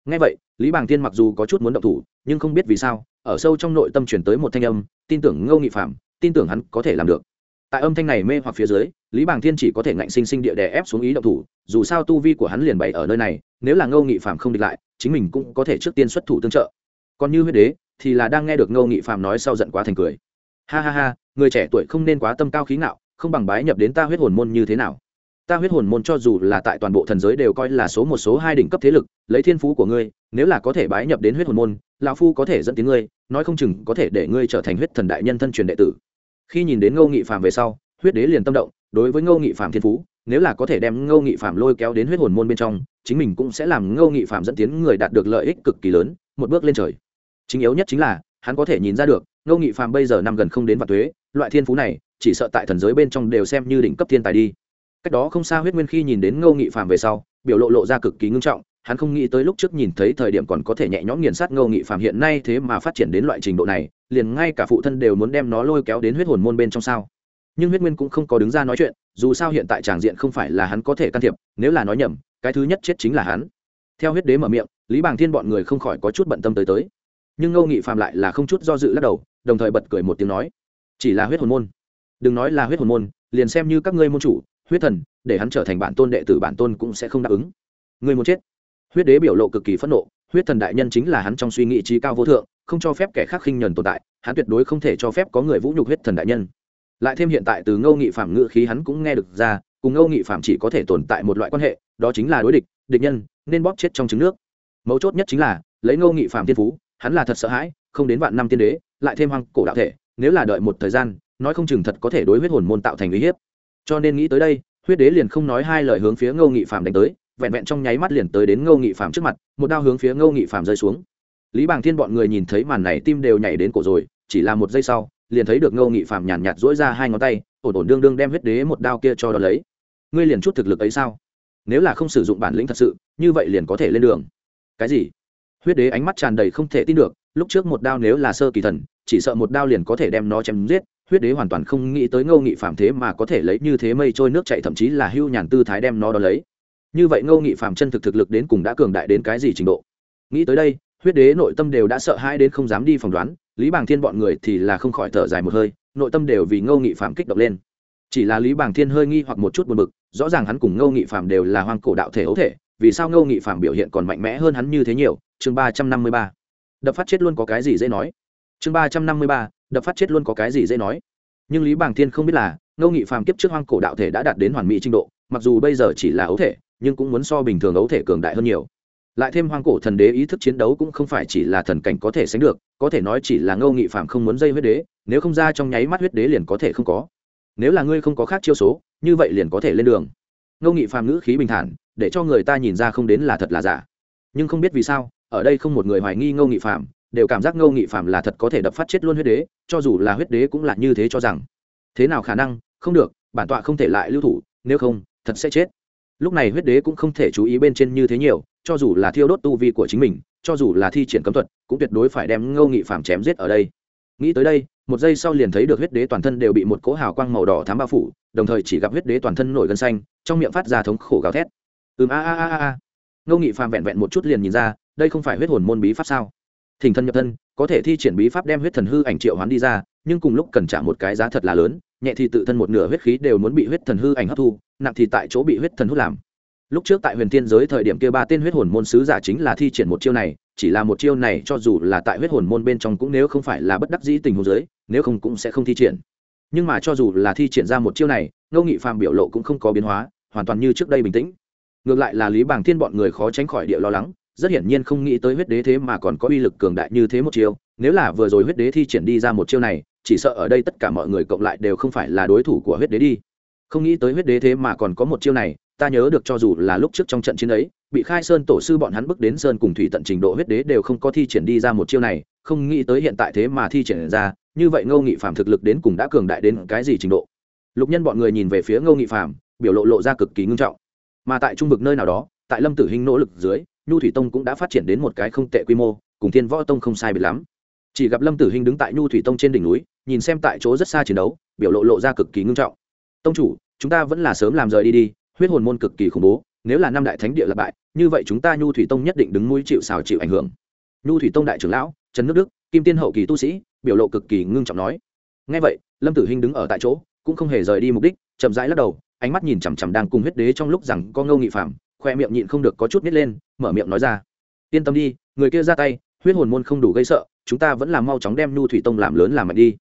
A: Ngay vậy lý bàng tiên mặc dù có chút muốn động thủ, nhưng không biết vì sao, ở sâu trong nội tâm chuyển tới một thanh âm, tin tưởng ngô nghị phạm tin tưởng hắn có thể làm được. Tại âm thanh này mê hoặc phía dưới, lý bàng thiên chỉ có thể ngạnh sinh sinh địa đè ép xuống ý động thủ, dù sao tu vi của hắn liền bày ở nơi này, nếu là ngô nghị phạm không địch lại, chính mình cũng có thể trước tiên xuất thủ tương trợ. Còn như huyết đế, thì là đang nghe được ngô nghị phạm nói sau giận quá thành cười. Ha ha ha, người trẻ tuổi không nên quá tâm cao khí ngạo, không bằng bái nhập đến ta huyết hồn môn như thế nào ta huyết hồn môn cho dù là tại toàn bộ thần giới đều coi là số một số hai đỉnh cấp thế lực, lấy thiên phú của ngươi, nếu là có thể bái nhập đến huyết hồn môn, lão phu có thể dẫn tiếng ngươi, nói không chừng có thể để ngươi trở thành huyết thần đại nhân thân truyền đệ tử. Khi nhìn đến ngô nghị phạm về sau, huyết đế liền tâm động, đối với ngô nghị phạm thiên phú, nếu là có thể đem ngô nghị phạm lôi kéo đến huyết hồn môn bên trong, chính mình cũng sẽ làm ngô nghị phạm dẫn tiến người đạt được lợi ích cực kỳ lớn, một bước lên trời. Chính yếu nhất chính là, hắn có thể nhìn ra được, ngô nghị phạm bây giờ năm gần không đến vạn thuế loại thiên phú này, chỉ sợ tại thần giới bên trong đều xem như đỉnh cấp thiên tài đi cách đó không xa huyết nguyên khi nhìn đến ngô nghị phàm về sau, biểu lộ lộ ra cực kỳ ngưng trọng, hắn không nghĩ tới lúc trước nhìn thấy thời điểm còn có thể nhẹ nhõm nghiền sát ngô nghị phàm, hiện nay thế mà phát triển đến loại trình độ này, liền ngay cả phụ thân đều muốn đem nó lôi kéo đến huyết hồn môn bên trong sao. Nhưng huyết nguyên cũng không có đứng ra nói chuyện, dù sao hiện tại tràng diện không phải là hắn có thể can thiệp, nếu là nói nhầm, cái thứ nhất chết chính là hắn. Theo huyết đế mở miệng, lý bàng thiên bọn người không khỏi có chút bận tâm tới tới. Nhưng ngô nghị phàm lại là không chút do dự lắc đầu, đồng thời bật cười một tiếng nói, chỉ là huyết hồn môn. Đừng nói là huyết hồn môn, liền xem như các ngươi môn chủ huyết thần, để hắn trở thành bản tôn đệ tử bản tôn cũng sẽ không đáp ứng. Ngươi muốn chết. Huyết đế biểu lộ cực kỳ phẫn nộ, huyết thần đại nhân chính là hắn trong suy nghĩ trí cao vô thượng, không cho phép kẻ khác khinh nhẫn tồn tại, hắn tuyệt đối không thể cho phép có người vũ nhục huyết thần đại nhân. Lại thêm hiện tại từ ngâu nghị phạm ngữ khí hắn cũng nghe được ra, cùng ngâu nghị phạm chỉ có thể tồn tại một loại quan hệ, đó chính là đối địch địch nhân, nên bóp chết trong trứng nước. Mấu chốt nhất chính là, lấy ngâu nghị phạm tiên phú, hắn là thật sợ hãi, không đến vạn năm tiên đế, lại thêm hoang cổ đạo thể, nếu là đợi một thời gian, nói không chừng thật có thể đối huyết hồn môn tạo thành uy hiếp cho nên nghĩ tới đây, huyết đế liền không nói hai lời hướng phía ngô nghị phạm đánh tới, vẹn vẹn trong nháy mắt liền tới đến ngô nghị phạm trước mặt, một đao hướng phía ngô nghị phạm rơi xuống. Lý bàng thiên bọn người nhìn thấy màn này tim đều nhảy đến cổ rồi, chỉ là một giây sau, liền thấy được ngô nghị phạm nhàn nhạt dỗi ra hai ngón tay, ổn ổn đương đương đem huyết đế một đao kia cho đ ó lấy. Ngươi liền chút thực lực ấy sao? Nếu là không sử dụng bản lĩnh thật sự, như vậy liền có thể lên đường. Cái gì? Huyết đế ánh mắt tràn đầy không thể tin được, lúc trước một đao nếu là sơ kỳ thần, chỉ sợ một đao liền có thể đem nó chém giết huyết đế hoàn toàn không nghĩ tới ngô nghị phạm thế mà có thể lấy như thế mây trôi nước chạy, thậm chí là hưu nhàn tư thái đem nó đ ó lấy. Như vậy ngô nghị phạm chân thực thực lực đến cùng đã cường đại đến cái gì trình độ? Nghĩ tới đây, huyết đế nội tâm đều đã sợ hãi đến không dám đi phỏng đoán, lý bàng thiên bọn người thì là không khỏi thở dài một hơi, nội tâm đều vì ngô nghị phạm kích động lên. Chỉ là lý bàng thiên hơi nghi hoặc một chút buồn bực, rõ ràng hắn cùng ngô nghị phạm đều là hoang cổ đạo thể ấu thể, vì sao ngô nghị phạm biểu hiện còn mạnh mẽ hơn hắn như thế nhiều? Chương ba trăm năm mươi ba. Đập phát chết luôn có cái gì dễ nói? Chương ba trăm năm mươi ba đập phát chết luôn có cái gì dễ nói. Nhưng lý bàng thiên không biết là, ngô nghị phàm kiếp trước hoang cổ đạo thể đã đạt đến hoàn mỹ trình độ, mặc dù bây giờ chỉ là ấu thể, nhưng cũng muốn so bình thường ấu thể cường đại hơn nhiều. Lại thêm hoang cổ thần đế ý thức chiến đấu cũng không phải chỉ là thần cảnh có thể sánh được, có thể nói chỉ là ngô nghị phàm không muốn dây huyết đế, nếu không ra trong nháy mắt huyết đế liền có thể không có. Nếu là ngươi không có khác chiêu số, như vậy liền có thể lên đường. Ngô nghị phàm ngữ khí bình thản, để cho người ta nhìn ra không đến là thật là giả. Nhưng không biết vì sao, ở đây không một người hoài nghi ngô nghị phàm đều cảm giác ngô nghị phạm là thật có thể đập phát chết luôn huyết đế, cho dù là huyết đế cũng là như thế cho rằng. Thế nào khả năng? Không được, bản tọa không thể lại lưu thủ, nếu không, thật sẽ chết. Lúc này huyết đế cũng không thể chú ý bên trên như thế nhiều, cho dù là thiêu đốt tu vi của chính mình, cho dù là thi triển cấm thuật, cũng tuyệt đối phải đem ngô nghị phạm chém giết ở đây. Nghĩ tới đây, một giây sau liền thấy được huyết đế toàn thân đều bị một cỗ hào quang màu đỏ thám bao phủ, đồng thời chỉ gặp huyết đế toàn thân nổi gân xanh, trong miệng phát ra thống khổ gào thét. Ừm, a a a a ngô nghị phạm vẹn vẹn một chút liền nhìn ra, đây không phải huyết hồn môn bí pháp sao? Thỉnh thân nhập thân, có thể thi triển bí pháp đem huyết thần hư ảnh triệu hoán đi ra, nhưng cùng lúc cần trả một cái giá thật là lớn, nhẹ thì tự thân một nửa huyết khí đều muốn bị huyết thần hư ảnh hấp thu, nặng thì tại chỗ bị huyết thần hút làm. Lúc trước tại huyền thiên giới thời điểm kia ba tên huyết hồn môn sứ giả chính là thi triển một chiêu này, chỉ là một chiêu này cho dù là tại huyết hồn môn bên trong cũng nếu không phải là bất đắc dĩ tình huống giới nếu không cũng sẽ không thi triển. Nhưng mà cho dù là thi triển ra một chiêu này, ngô nghị phàm biểu lộ cũng không có biến hóa, hoàn toàn như trước đây bình tĩnh. Ngược lại là lý bảng thiên bọn người khó tránh khỏi địa lo lắng rất hiển nhiên không nghĩ tới huyết đế thế mà còn có uy lực cường đại như thế một chiêu. Nếu là vừa rồi huyết đế thi triển đi ra một chiêu này, chỉ sợ ở đây tất cả mọi người cộng lại đều không phải là đối thủ của huyết đế đi. Không nghĩ tới huyết đế thế mà còn có một chiêu này, ta nhớ được cho dù là lúc trước trong trận chiến ấy, bị khai sơn tổ sư bọn hắn bước đến sơn cùng thủy tận trình độ huyết đế đều không có thi triển đi ra một chiêu này, không nghĩ tới hiện tại thế mà thi triển ra, như vậy ngô nghị phạm thực lực đến cùng đã cường đại đến cái gì trình độ. Lục nhân bọn người nhìn về phía ngô nghị phạm biểu lộ lộ ra cực kỳ ngưng trọng. Mà tại trung vực nơi nào đó, tại lâm tử hình nỗ lực dưới nhu thủy tông cũng đã phát triển đến một cái không tệ quy mô, cùng thiên võ tông không sai biệt lắm. Chỉ gặp lâm tử hình đứng tại nhu thủy tông trên đỉnh núi, nhìn xem tại chỗ rất xa chiến đấu, biểu lộ lộ ra cực kỳ ngưng trọng. Tông chủ, chúng ta vẫn là sớm làm rời đi đi, huyết hồn môn cực kỳ khủng bố, nếu là năm đại thánh địa lập bại, như vậy chúng ta nhu thủy tông nhất định đứng mũi chịu xào chịu ảnh hưởng. Nhu thủy tông đại trưởng lão, trần nước đức, kim tiên hậu kỳ tu sĩ, biểu lộ cực kỳ ngưng trọng nói. Ngay vậy, lâm tử hình đứng ở tại chỗ, cũng không hề rời đi mục đích, chậm rãi lắc đầu, ánh mắt nhìn chằm chằm đang cùng huyết đế trong lúc rằng có ngâu nghị phạm khoe miệng nhịn không được có chút nít lên, mở miệng nói ra. Yên tâm đi, người kia ra tay, huyết hồn môn không đủ gây sợ, chúng ta vẫn làm mau chóng đem nhu thủy tông làm lớn làm mạnh đi.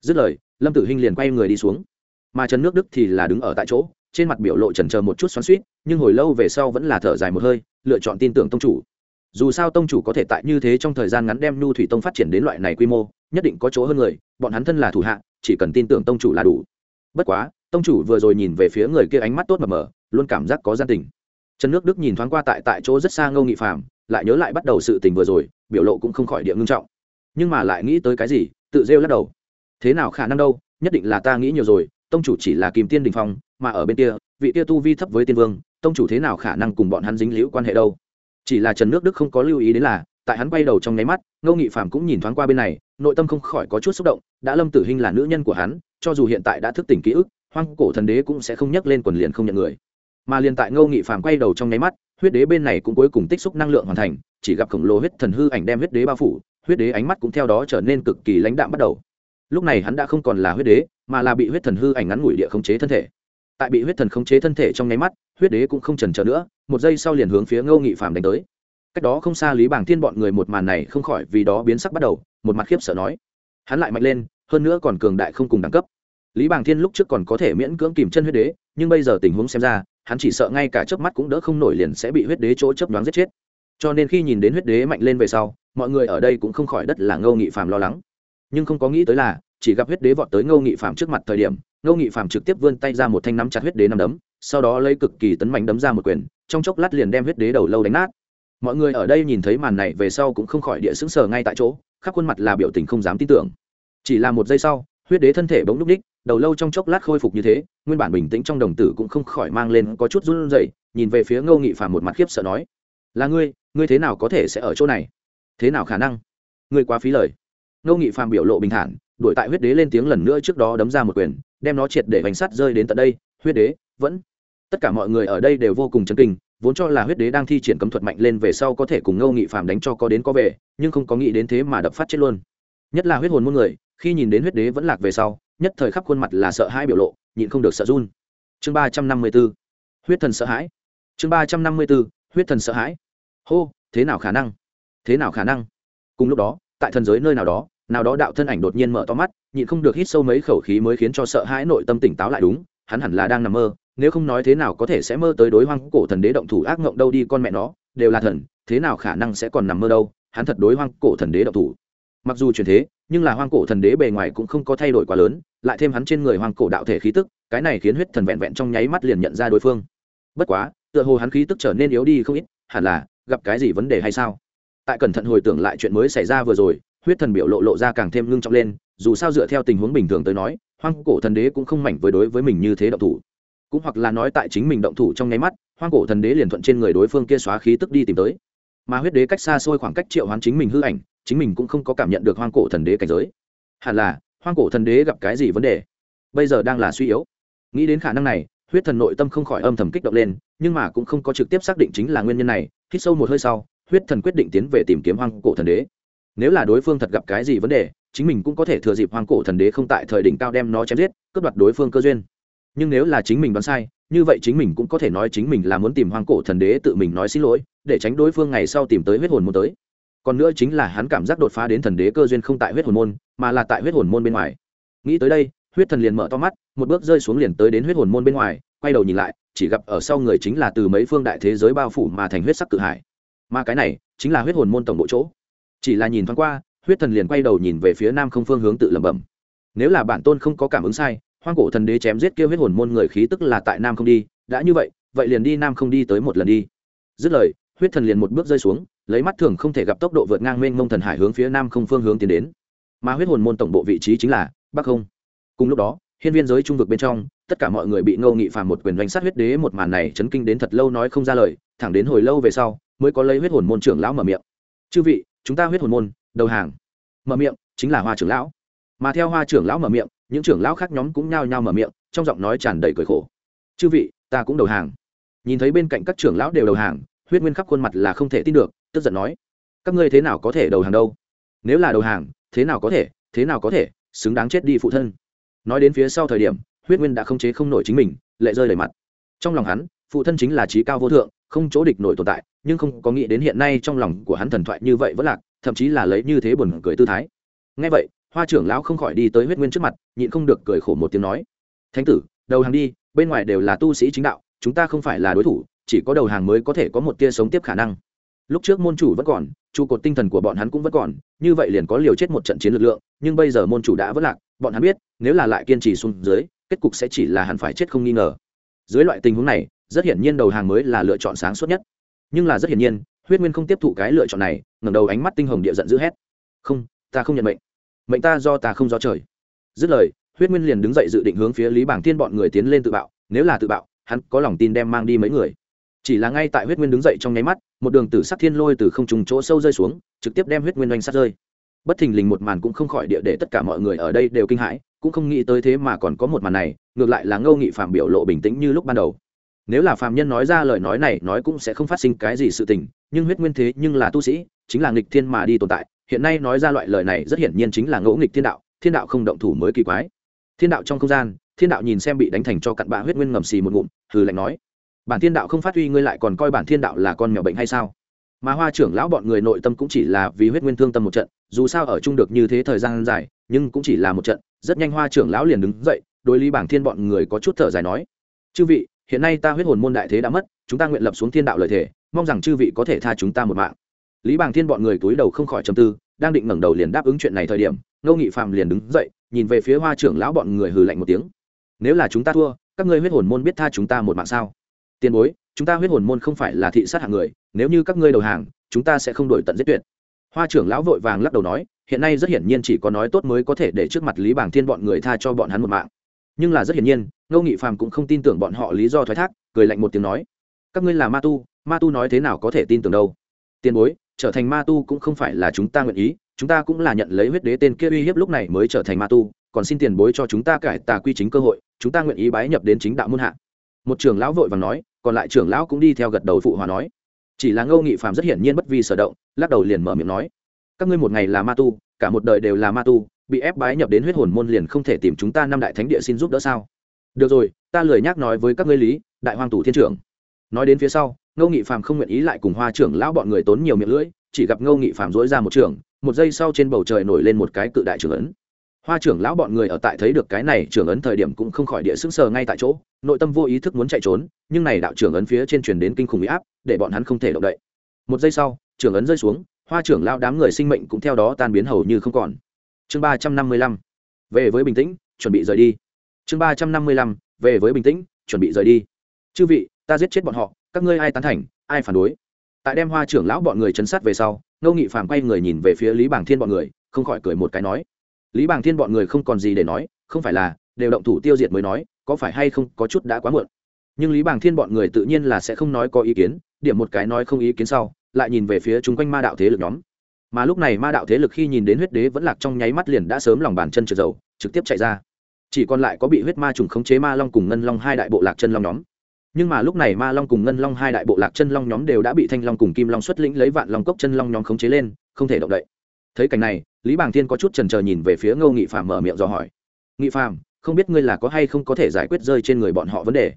A: Dứt lời, lâm tử hinh liền quay người đi xuống. Mà trần nước đức thì là đứng ở tại chỗ, trên mặt biểu lộ trần chờ một chút xoắn suýt nhưng hồi lâu về sau vẫn là thở dài một hơi, lựa chọn tin tưởng tông chủ. Dù sao tông chủ có thể tại như thế trong thời gian ngắn đem nhu thủy tông phát triển đến loại này quy mô, nhất định có chỗ hơn người, bọn hắn thân là thủ hạ, chỉ cần tin tưởng tông chủ là đủ. Bất quá, tông chủ vừa rồi nhìn về phía người kia ánh mắt tốt mờ mờ, luôn cảm giác có gian tình trần nước đức nhìn thoáng qua tại tại chỗ rất xa ngâu nghị phàm, lại nhớ lại bắt đầu sự tình vừa rồi, biểu lộ cũng không khỏi địa ngưng trọng. Nhưng mà lại nghĩ tới cái gì, tự rêu lắc đầu. Thế nào khả năng đâu, nhất định là ta nghĩ nhiều rồi, tông chủ chỉ là kìm tiên đình phong, mà ở bên kia, vị kia tu vi thấp với tiên vương, tông chủ thế nào khả năng cùng bọn hắn dính liễu quan hệ đâu? Chỉ là trần nước đức không có lưu ý đến là, tại hắn quay đầu trong nháy mắt, ngô nghị phạm cũng nhìn thoáng qua bên này, nội tâm không khỏi có chút xúc động, đã lâm tử hinh là nữ nhân của hắn, cho dù hiện tại đã thức tỉnh ký ức, hoang cổ thần đế cũng sẽ không nhắc lên quần liền không nhận người mà liền tại ngô nghị phàm quay đầu trong nháy mắt, huyết đế bên này cũng cuối cùng tích xúc năng lượng hoàn thành, chỉ gặp khổng lồ huyết thần hư ảnh đem huyết đế bao phủ, huyết đế ánh mắt cũng theo đó trở nên cực kỳ lãnh đạm bắt đầu. Lúc này hắn đã không còn là huyết đế, mà là bị huyết thần hư ảnh ngắn ngủi địa khống chế thân thể. Tại bị huyết thần khống chế thân thể trong nháy mắt, huyết đế cũng không trần trở nữa, một giây sau liền hướng phía ngô nghị phàm đánh tới. Cách đó không xa lý bảng thiên bọn người một màn này không khỏi vì đó biến sắc bắt đầu, một mặt khiếp sợ nói. Hắn lại mạnh lên, hơn nữa còn cường đại không cùng đẳng cấp. Lý bàng thiên lúc trước còn có thể miễn cưỡng kìm chân huyết đế, nhưng bây giờ tình huống xem ra hắn chỉ sợ ngay cả chớp mắt cũng đỡ không nổi liền sẽ bị huyết đế chỗ chớp đoán giết chết. Cho nên khi nhìn đến huyết đế mạnh lên về sau, mọi người ở đây cũng không khỏi đất là ngâu nghị phàm lo lắng. Nhưng không có nghĩ tới là, chỉ gặp huyết đế vọt tới ngâu nghị phàm trước mặt thời điểm ngâu nghị phàm trực tiếp vươn tay ra một thanh nắm chặt huyết đế nắm đấm, sau đó lấy cực kỳ tấn mạnh đấm ra một quyền, trong chốc lát liền đem huyết đế đầu lâu đánh nát. Mọi người ở đây nhìn thấy màn này về sau cũng không khỏi địa sững sờ ngay tại chỗ, khắp khuôn mặt là biểu tình không dám tin tưởng. Chỉ là một giây sau, huyết đế thân thể bỗng lúc đích đầu lâu trong chốc lát khôi phục như thế, nguyên bản bình tĩnh trong đồng tử cũng không khỏi mang lên có chút run rẩy, nhìn về phía ngô nghị phàm một mặt khiếp sợ nói, là ngươi ngươi thế nào có thể sẽ ở chỗ này? Thế nào khả năng? Ngươi quá phí lời. Ngô nghị phàm biểu lộ bình thản, đuổi tại huyết đế lên tiếng lần nữa trước đó đấm ra một quyền, đem nó triệt để bánh sắt rơi đến tận đây, huyết đế, vẫn. Tất cả mọi người ở đây đều vô cùng chấn kinh, vốn cho là huyết đế đang thi triển cấm thuật mạnh lên về sau có thể cùng ngô nghị phàm đánh cho có đến có về, nhưng không có nghĩ đến thế mà đập phát chết luôn nhất là huyết hồn muôn người, khi nhìn đến huyết đế vẫn lạc về sau, nhất thời khắp khuôn mặt là sợ hãi biểu lộ, nhịn không được sợ run. Chương ba trăm năm mươi b ố huyết thần sợ hãi. Chương ba trăm năm mươi b ố huyết thần sợ hãi. Hô, thế nào khả năng? Thế nào khả năng? Cùng lúc đó, tại thần giới nơi nào đó nào đó đạo thân ảnh đột nhiên mở to mắt, nhịn không được hít sâu mấy khẩu khí mới khiến cho sợ hãi nội tâm tỉnh táo lại đúng, hắn hẳn là đang nằm mơ, nếu không nói thế nào có thể sẽ mơ tới đối hoang cổ thần đế động thủ ác ngộng đâu đi con mẹ nó, đều là thần, thế nào khả năng sẽ còn nằm mơ đâu, hắn thật đối hoang cổ thần đế động thủ mặc dù chuyển thế, nhưng là hoang cổ thần đế bề ngoài cũng không có thay đổi quá lớn, lại thêm hắn trên người hoang cổ đạo thể khí tức, cái này khiến huyết thần vẹn vẹn trong nháy mắt liền nhận ra đối phương. Bất quá, tựa hồ hắn khí tức trở nên yếu đi không ít, hẳn là, gặp cái gì vấn đề hay sao? Tại cẩn thận hồi tưởng lại chuyện mới xảy ra vừa rồi, huyết thần biểu lộ lộ ra càng thêm ngưng trọng lên, dù sao dựa theo tình huống bình thường tới nói, hoang cổ thần đế cũng không mảnh với đối với mình như thế động thủ. Cũng hoặc là nói tại chính mình động thủ trong nháy mắt, hoang cổ thần đế liền thuận trên người đối phương kia xóa khí tức đi tìm tới. Mà huyết đế cách xa xôi khoảng cách triệu hoán chính mình hư ảnh chính mình cũng không có cảm nhận được hoang cổ thần đế cảnh giới. Hẳn là, hoang cổ thần đế gặp cái gì vấn đề? Bây giờ đang là suy yếu. Nghĩ đến khả năng này, huyết thần nội tâm không khỏi âm thầm kích động lên, nhưng mà cũng không có trực tiếp xác định chính là nguyên nhân này, hít sâu một hơi sau, huyết thần quyết định tiến về tìm kiếm hoang cổ thần đế. Nếu là đối phương thật gặp cái gì vấn đề, chính mình cũng có thể thừa dịp hoang cổ thần đế không tại thời đỉnh cao đem nó chém giết, cướp đoạt đối phương cơ duyên. Nhưng nếu là chính mình đoán sai, như vậy chính mình cũng có thể nói chính mình là muốn tìm hoang cổ thần đế tự mình nói xin lỗi, để tránh đối phương ngày sau tìm tới huyết hồn muốn tới còn nữa chính là hắn cảm giác đột phá đến thần đế cơ duyên không tại huyết hồn môn, mà là tại huyết hồn môn bên ngoài. Nghĩ tới đây, huyết thần liền mở to mắt, một bước rơi xuống liền tới đến huyết hồn môn bên ngoài, quay đầu nhìn lại, chỉ gặp ở sau người chính là từ mấy phương đại thế giới bao phủ mà thành huyết sắc cự hải. Mà cái này, chính là huyết hồn môn tổng bộ chỗ. Chỉ là nhìn thoáng qua, huyết thần liền quay đầu nhìn về phía nam không phương hướng tự lẩm bẩm. Nếu là bản tôn không có cảm ứng sai, hoang cổ thần đế chém giết kêu huyết hồn môn người khí tức là tại nam không đi, đã như vậy vậy liền đi nam không đi tới một lần đi. Dứt lời, huyết thần liền một bước rơi xuống lấy mắt thường không thể gặp tốc độ vượt ngang mênh mông thần hải hướng phía nam không phương hướng tiến đến. Mà huyết hồn môn tổng bộ vị trí chính là bắc không. Cùng lúc đó, hiên viên giới trung vực bên trong, tất cả mọi người bị ngâu nghị phàm một quyền đánh sát huyết đế một màn này chấn kinh đến thật lâu nói không ra lời, thẳng đến hồi lâu về sau, mới có lấy huyết hồn môn trưởng lão mở miệng. Chư vị, chúng ta huyết hồn môn, đầu hàng. Mở miệng, chính là hoa trưởng lão. Mà theo hoa trưởng lão mở miệng, những trưởng lão khác nhóm cũng nhao nhao mở miệng, trong giọng nói tràn đầy cười khổ. Chư vị, ta cũng đầu hàng. Nhìn thấy bên cạnh các trưởng lão đều đầu hàng huyết nguyên khắp khuôn mặt là không thể tin được, tức giận nói, các ngươi thế nào có thể đầu hàng đâu? Nếu là đầu hàng, thế nào có thể, thế nào có thể, xứng đáng chết đi phụ thân. Nói đến phía sau thời điểm, huyết nguyên đã không chế không nổi chính mình, lệ rơi đầy mặt. Trong lòng hắn, phụ thân chính là trí cao vô thượng, không chỗ địch nổi tồn tại, nhưng không có nghĩ đến hiện nay trong lòng của hắn thần thoại như vậy vẫn lạc, thậm chí là lấy như thế buồn cười tư thái. Ngay vậy, hoa trưởng lão không khỏi đi tới huyết nguyên trước mặt, nhịn không được cười khổ một tiếng nói, thánh tử, đầu hàng đi, bên ngoài đều là tu sĩ chính đạo, chúng ta không phải là đối thủ chỉ có đầu hàng mới có thể có một tia sống tiếp khả năng. Lúc trước môn chủ vẫn còn, trụ cột tinh thần của bọn hắn cũng vẫn còn, như vậy liền có liều chết một trận chiến lực lượng, nhưng bây giờ môn chủ đã vất lạc, bọn hắn biết, nếu là lại kiên trì xuống dưới, kết cục sẽ chỉ là hắn phải chết không nghi ngờ. Dưới loại tình huống này, rất hiển nhiên đầu hàng mới là lựa chọn sáng suốt nhất. Nhưng là rất hiển nhiên, huyết nguyên không tiếp thụ cái lựa chọn này, ngẩng đầu ánh mắt tinh hồng địa giận dữ hét. Không, ta không nhận mệnh. Mệnh ta do ta không do trời. Dứt lời, huyết nguyên liền đứng dậy dự định hướng phía lý bảng tiên bọn người tiến lên tự bạo. Nếu là tự bạo, hắn có lòng tin đem mang đi mấy người chỉ là ngay tại huyết nguyên đứng dậy trong nháy mắt, một đường tử sắc thiên lôi từ không trùng chỗ sâu rơi xuống, trực tiếp đem huyết nguyên oanh sát rơi. Bất thình lình một màn cũng không khỏi địa để tất cả mọi người ở đây đều kinh hãi, cũng không nghĩ tới thế mà còn có một màn này, ngược lại là ngâu nghị phạm biểu lộ bình tĩnh như lúc ban đầu. Nếu là phạm nhân nói ra lời nói này, nói cũng sẽ không phát sinh cái gì sự tình, nhưng huyết nguyên thế nhưng là tu sĩ, chính là nghịch thiên mà đi tồn tại, hiện nay nói ra loại lời này rất hiển nhiên chính là ngẫu nghịch thiên đạo thiên đạo không động thủ mới kỳ quái. Thiên đạo trong không gian, thiên đạo nhìn xem bị đánh thành cho cặn bạ huyết nguyên ngầm xì một ngụm, hừ lạnh nói bản thiên đạo không phát huy ngươi lại còn coi bản thiên đạo là con mèo bệnh hay sao? Mà hoa trưởng lão bọn người nội tâm cũng chỉ là vì huyết nguyên thương tâm một trận, dù sao ở chung được như thế thời gian dài, nhưng cũng chỉ là một trận. Rất nhanh hoa trưởng lão liền đứng dậy, đối lý bảng thiên bọn người có chút thở dài nói, chư vị, hiện nay ta huyết hồn môn đại thế đã mất, chúng ta nguyện lập xuống thiên đạo lợi thể mong rằng chư vị có thể tha chúng ta một mạng. Lý bảng thiên bọn người túi đầu không khỏi trầm tư, đang định ngẩng đầu liền đáp ứng chuyện này thời điểm, ngô nghị phạm liền đứng dậy, nhìn về phía hoa trưởng lão bọn người hừ lạnh một tiếng, nếu là chúng ta thua, các ngươi huyết hồn môn biết tha chúng ta một mạng sao? Tiền bối, chúng ta huyết hồn môn không phải là thị sát hạng người, nếu như các ngươi đầu hàng, chúng ta sẽ không đổi tận giết tuyệt. Hoa trưởng lão vội vàng lắc đầu nói, hiện nay rất hiển nhiên chỉ có nói tốt mới có thể để trước mặt lý bảng thiên bọn người tha cho bọn hắn một mạng. Nhưng là rất hiển nhiên, ngô nghị phàm cũng không tin tưởng bọn họ lý do thoái thác, cười lạnh một tiếng nói, các ngươi là ma tu ma tu nói thế nào có thể tin tưởng đâu. Tiền bối, trở thành ma tu cũng không phải là chúng ta nguyện ý, chúng ta cũng là nhận lấy huyết đế tên kia uy hiếp lúc này mới trở thành ma tu, còn xin tiền bối cho chúng ta cải tà quy chính cơ hội, chúng ta nguyện ý bái nhập đến chính đạo muôn hạ. Một trưởng lão vội vàng nói còn lại trưởng lão cũng đi theo gật đầu phụ hòa nói. Chỉ là ngô nghị phàm rất hiển nhiên bất vi sở động, lắc đầu liền mở miệng nói. Các ngươi một ngày là ma tu, cả một đời đều là ma tu, bị ép bái nhập đến huyết hồn môn liền không thể tìm chúng ta năm đại thánh địa xin giúp đỡ sao? Được rồi, ta lười nhắc nói với các ngươi lý, đại hoàng tủ thiên trưởng. Nói đến phía sau, ngô nghị phàm không nguyện ý lại cùng hoa trưởng lão bọn người tốn nhiều miệng lưỡi, chỉ gặp ngô nghị phàm dối ra một trưởng một giây sau trên bầu trời nổi lên một cái cự đại trưởng ấn hoa trưởng lão bọn người ở tại thấy được cái này trưởng ấn thời điểm cũng không khỏi địa sững sờ ngay tại chỗ, nội tâm vô ý thức muốn chạy trốn, nhưng này đạo trưởng ấn phía trên truyền đến kinh khủng bị áp, để bọn hắn không thể động đậy. Một giây sau, trưởng ấn rơi xuống, hoa trưởng lão đám người sinh mệnh cũng theo đó tan biến hầu như không còn. Chương ba trăm năm mươi lăm, về với bình tĩnh, chuẩn bị rời đi. Chương ba trăm năm mươi lăm, về với bình tĩnh, chuẩn bị rời đi. Chư vị, ta giết chết bọn họ, các ngươi ai tán thành, ai phản đối? Tại đem hoa trưởng lão bọn người chấn sát về sau, ngô nghị phàm quay người nhìn về phía lý bảng thiên bọn người, không khỏi cười một cái nói lý Bàng thiên bọn người không còn gì để nói, không phải là, đều động thủ tiêu diệt mới nói, có phải hay không có chút đã quá muộn. Nhưng lý Bàng thiên bọn người tự nhiên là sẽ không nói có ý kiến, điểm một cái nói không ý kiến sau, lại nhìn về phía chung quanh ma đạo thế lực nhóm. Mà lúc này ma đạo thế lực khi nhìn đến huyết đế vẫn lạc trong nháy mắt liền đã sớm lòng bàn chân trượt dầu, trực tiếp chạy ra. Chỉ còn lại có bị huyết ma trùng khống chế ma long cùng ngân long hai đại bộ lạc chân long nhóm. Nhưng mà lúc này ma long cùng ngân long hai đại bộ lạc chân long nhóm đều đã bị thanh long cùng kim long xuất lĩnh lấy vạn long cốc chân long nhóm khống chế lên, không thể động đậy. Thấy cảnh này lý bàng thiên có chút trần trờ nhìn về phía ngô nghị phạm mở miệng dò hỏi. Nghị phạm không biết ngươi là có hay không có thể giải quyết rơi trên người bọn họ vấn đề?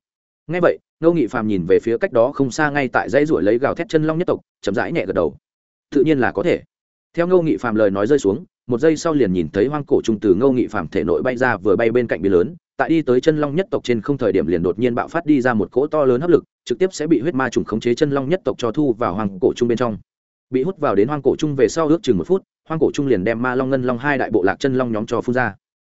A: Ngay vậy, ngô nghị phạm nhìn về phía cách đó không xa ngay tại dãy ruổi lấy gào thét chân long nhất tộc, chậm rãi nhẹ gật đầu. Tự nhiên là có thể. Theo ngô nghị phạm lời nói rơi xuống, một giây sau liền nhìn thấy hoang cổ trung từ ngô nghị phạm thể nội bay ra vừa bay bên cạnh bia lớn, tại đi tới chân long nhất tộc trên không thời điểm liền đột nhiên bạo phát đi ra một cỗ to lớn hấp lực, trực tiếp sẽ bị huyết ma trùng khống chế chân long nhất tộc cho thu vào hoang cổ trung bên trong. Bị hút vào đến hoang cổ trung về sau ước chừng một phút hoang cổ trung liền đem ma long ngân long hai đại bộ lạc chân long nhóm cho phun ra.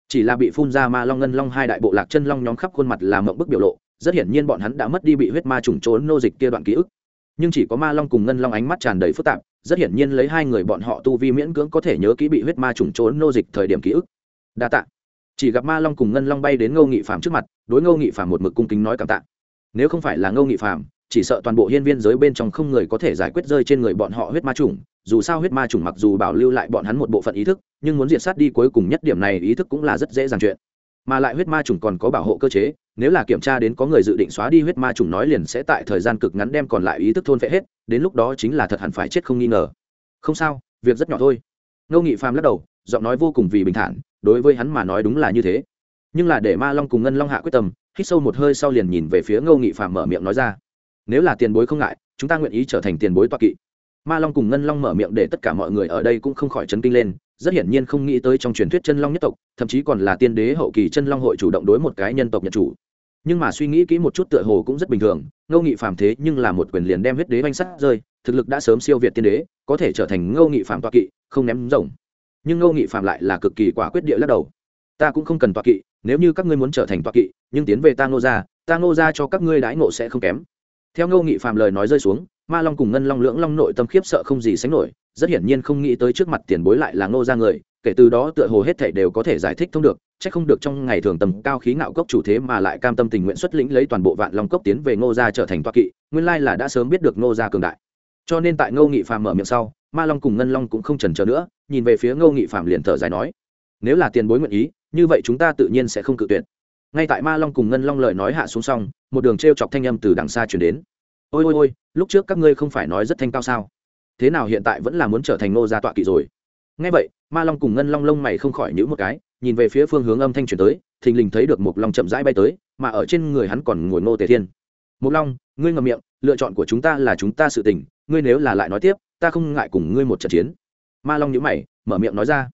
A: Chỉ là bị phun ra ma long ngân long hai đại bộ lạc chân long nhóm khắp khuôn mặt làm mộng bức biểu lộ rất hiển nhiên bọn hắn đã mất đi bị huyết ma trùng trốn nô dịch kia đoạn ký ức. Nhưng chỉ có ma long cùng ngân long ánh mắt tràn đầy phức tạp rất hiển nhiên lấy hai người bọn họ tu vi miễn cưỡng có thể nhớ kỹ bị huyết ma trùng trốn nô dịch thời điểm ký ức. Đa tạ. Chỉ gặp ma long cùng ngân long bay đến ngô nghị phàm trước mặt đối ngô nghị phàm một mực cung kính nói cảm tạ. Nếu không phải là ngô nghị phàm, chỉ sợ toàn bộ hiên viên giới bên trong không người có thể giải quyết rơi trên người bọn họ huyết ma trùng dù sao huyết ma trùng mặc dù bảo lưu lại bọn hắn một bộ phận ý thức, nhưng muốn diệt sát đi cuối cùng nhất điểm này ý thức cũng là rất dễ dàng chuyện. Mà lại huyết ma trùng còn có bảo hộ cơ chế, nếu là kiểm tra đến có người dự định xóa đi huyết ma trùng nói liền sẽ tại thời gian cực ngắn đem còn lại ý thức thôn phệ hết, đến lúc đó chính là thật hẳn phải chết không nghi ngờ. Không sao, việc rất nhỏ thôi. Ngô nghị phàm lắc đầu, giọng nói vô cùng vì bình thản, đối với hắn mà nói đúng là như thế. Nhưng là để ma long cùng ngân long hạ quyết tâm, hít sâu một hơi sau liền nhìn về phía ngô nghị phàm mở miệng nói ra. Nếu là tiền bối không ngại, chúng ta nguyện ý trở thành tiền bối toa kỵ ma long cùng ngân long mở miệng để tất cả mọi người ở đây cũng không khỏi chấn kinh lên, rất hiển nhiên không nghĩ tới trong truyền thuyết chân long nhất tộc, thậm chí còn là tiên đế hậu kỳ chân long hội chủ động đối một cái nhân tộc nhật chủ. Nhưng mà suy nghĩ kỹ một chút tựa hồ cũng rất bình thường, ngô nghị Phạm thế nhưng là một quyền liền đem huyết đế oanh sắt rơi, thực lực đã sớm siêu việt tiên đế, có thể trở thành ngô nghị Phạm toa kỵ, không ném rồng. Nhưng ngô nghị Phạm lại là cực kỳ quả quyết địa lắc đầu. Ta cũng không cần toa kỵ, nếu như các ngươi muốn trở thành toa kỵ, nhưng tiến về ta ngô ra ta ngô ra cho các ngươi đãi ngộ sẽ không kém. Theo ngô nghị Phạm lời nói rơi xuống ma long cùng ngân long lưỡng long nội tâm khiếp sợ không gì sánh nổi, rất hiển nhiên không nghĩ tới trước mặt tiền bối lại là ngô ra người, kể từ đó tựa hồ hết thảy đều có thể giải thích thông được, chắc không được trong ngày thường tầm cao khí ngạo cốc chủ thế mà lại cam tâm tình nguyện xuất lĩnh lấy toàn bộ vạn long cốc tiến về ngô gia trở thành toa kỵ, nguyên lai là đã sớm biết được ngô gia cường đại. Cho nên tại ngô nghị phàm mở miệng sau, ma long cùng ngân long cũng không chần chờ nữa, nhìn về phía ngô nghị phàm liền thở dài nói, nếu là tiền bối nguyện ý, như vậy chúng ta tự nhiên sẽ không cự tuyệt. Ngay tại ma long cùng ngân long lời nói hạ xuống xong, một đường t r e o chọc thanh âm từ đằng xa chuyển đến ôi ôi ôi, lúc trước các ngươi không phải nói rất thanh cao sao? Thế nào hiện tại vẫn là muốn trở thành nô gia tọa kỵ rồi? Ngay vậy, ma long cùng ngân long lông mày không khỏi nhữ một cái, nhìn về phía phương hướng âm thanh chuyển tới, thình lình thấy được một long chậm rãi bay tới, mà ở trên người hắn còn ngồi Ngô tề thiên. Một long, ngươi ngầm miệng, lựa chọn của chúng ta là chúng ta sự tình, ngươi nếu là lại nói tiếp, ta không ngại cùng ngươi một trận chiến. Ma long nhữ mày, mở miệng nói ra.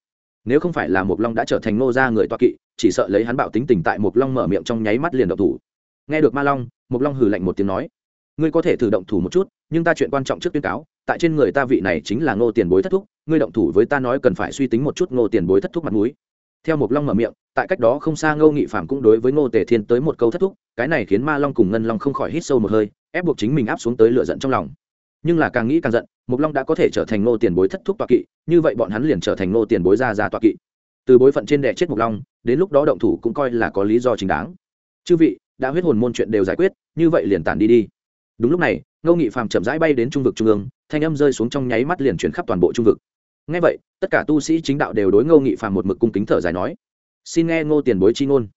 A: Nếu không phải là mục long đã trở thành nô gia người toa kỵ, chỉ sợ lấy hắn bạo tính tình tại mục long mở miệng trong nháy mắt liền độc thủ. Nghe được ma long mục long hừ lạnh một tiếng nói ngươi có thể thử động thủ một chút, nhưng ta chuyện quan trọng trước tuyên cáo, tại trên người ta vị này chính là ngô tiền bối thất thúc, ngươi động thủ với ta nói cần phải suy tính một chút ngô tiền bối thất thúc mặt mũi. Theo mục long mở miệng, tại cách đó không xa ngô nghị phạm cũng đối với ngô tề thiên tới một câu thất thúc, cái này khiến ma long cùng ngân long không khỏi hít sâu một hơi, ép buộc chính mình áp xuống tới lửa giận trong lòng. Nhưng là càng nghĩ càng giận mục long đã có thể trở thành ngô tiền bối thất thúc toạ kỵ, như vậy bọn hắn liền trở thành ngô tiền bối ra ra toạ kỵ. Từ bối phận trên đẻ chết mục long, đến lúc đó động thủ cũng coi là có lý do chính đáng. Chư vị, đã huyết hồn môn chuyện đều giải quyết, như vậy liền tản đi đi đúng lúc này, ngô nghị phàm chậm rãi bay đến trung vực trung ương, thanh âm rơi xuống trong nháy mắt liền chuyển khắp toàn bộ trung vực. Ngay vậy, tất cả tu sĩ chính đạo đều đối ngô nghị phàm một mực cung kính thở dài nói, xin nghe ngô tiền bối chi ngôn.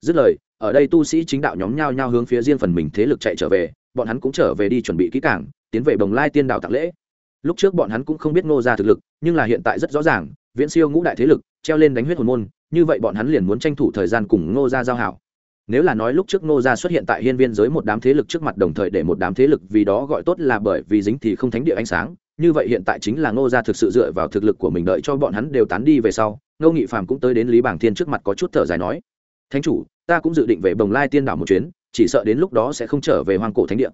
A: Dứt lời, ở đây tu sĩ chính đạo nhóm nhau nhau hướng phía riêng phần mình thế lực chạy trở về, bọn hắn cũng trở về đi chuẩn bị kỹ cảng tiến về bồng lai tiên đạo tặng lễ. Lúc trước bọn hắn cũng không biết ngô ra thực lực, nhưng là hiện tại rất rõ ràng, viễn siêu ngũ đại thế lực, treo lên đánh huyết hồn môn, như vậy bọn hắn liền muốn tranh thủ thời gian cùng ngô ra giao hảo nếu là nói lúc trước ngô gia xuất hiện tại hiên viên giới một đám thế lực trước mặt đồng thời để một đám thế lực vì đó gọi tốt là bởi vì dính thì không thánh địa ánh sáng, như vậy hiện tại chính là ngô gia thực sự dựa vào thực lực của mình đợi cho bọn hắn đều tán đi về sau, ngô nghị phàm cũng tới đến lý bảng thiên trước mặt có chút thở dài nói, thánh chủ, ta cũng dự định về bồng lai tiên đảo một chuyến, chỉ sợ đến lúc đó sẽ không trở về hoang cổ thánh địa.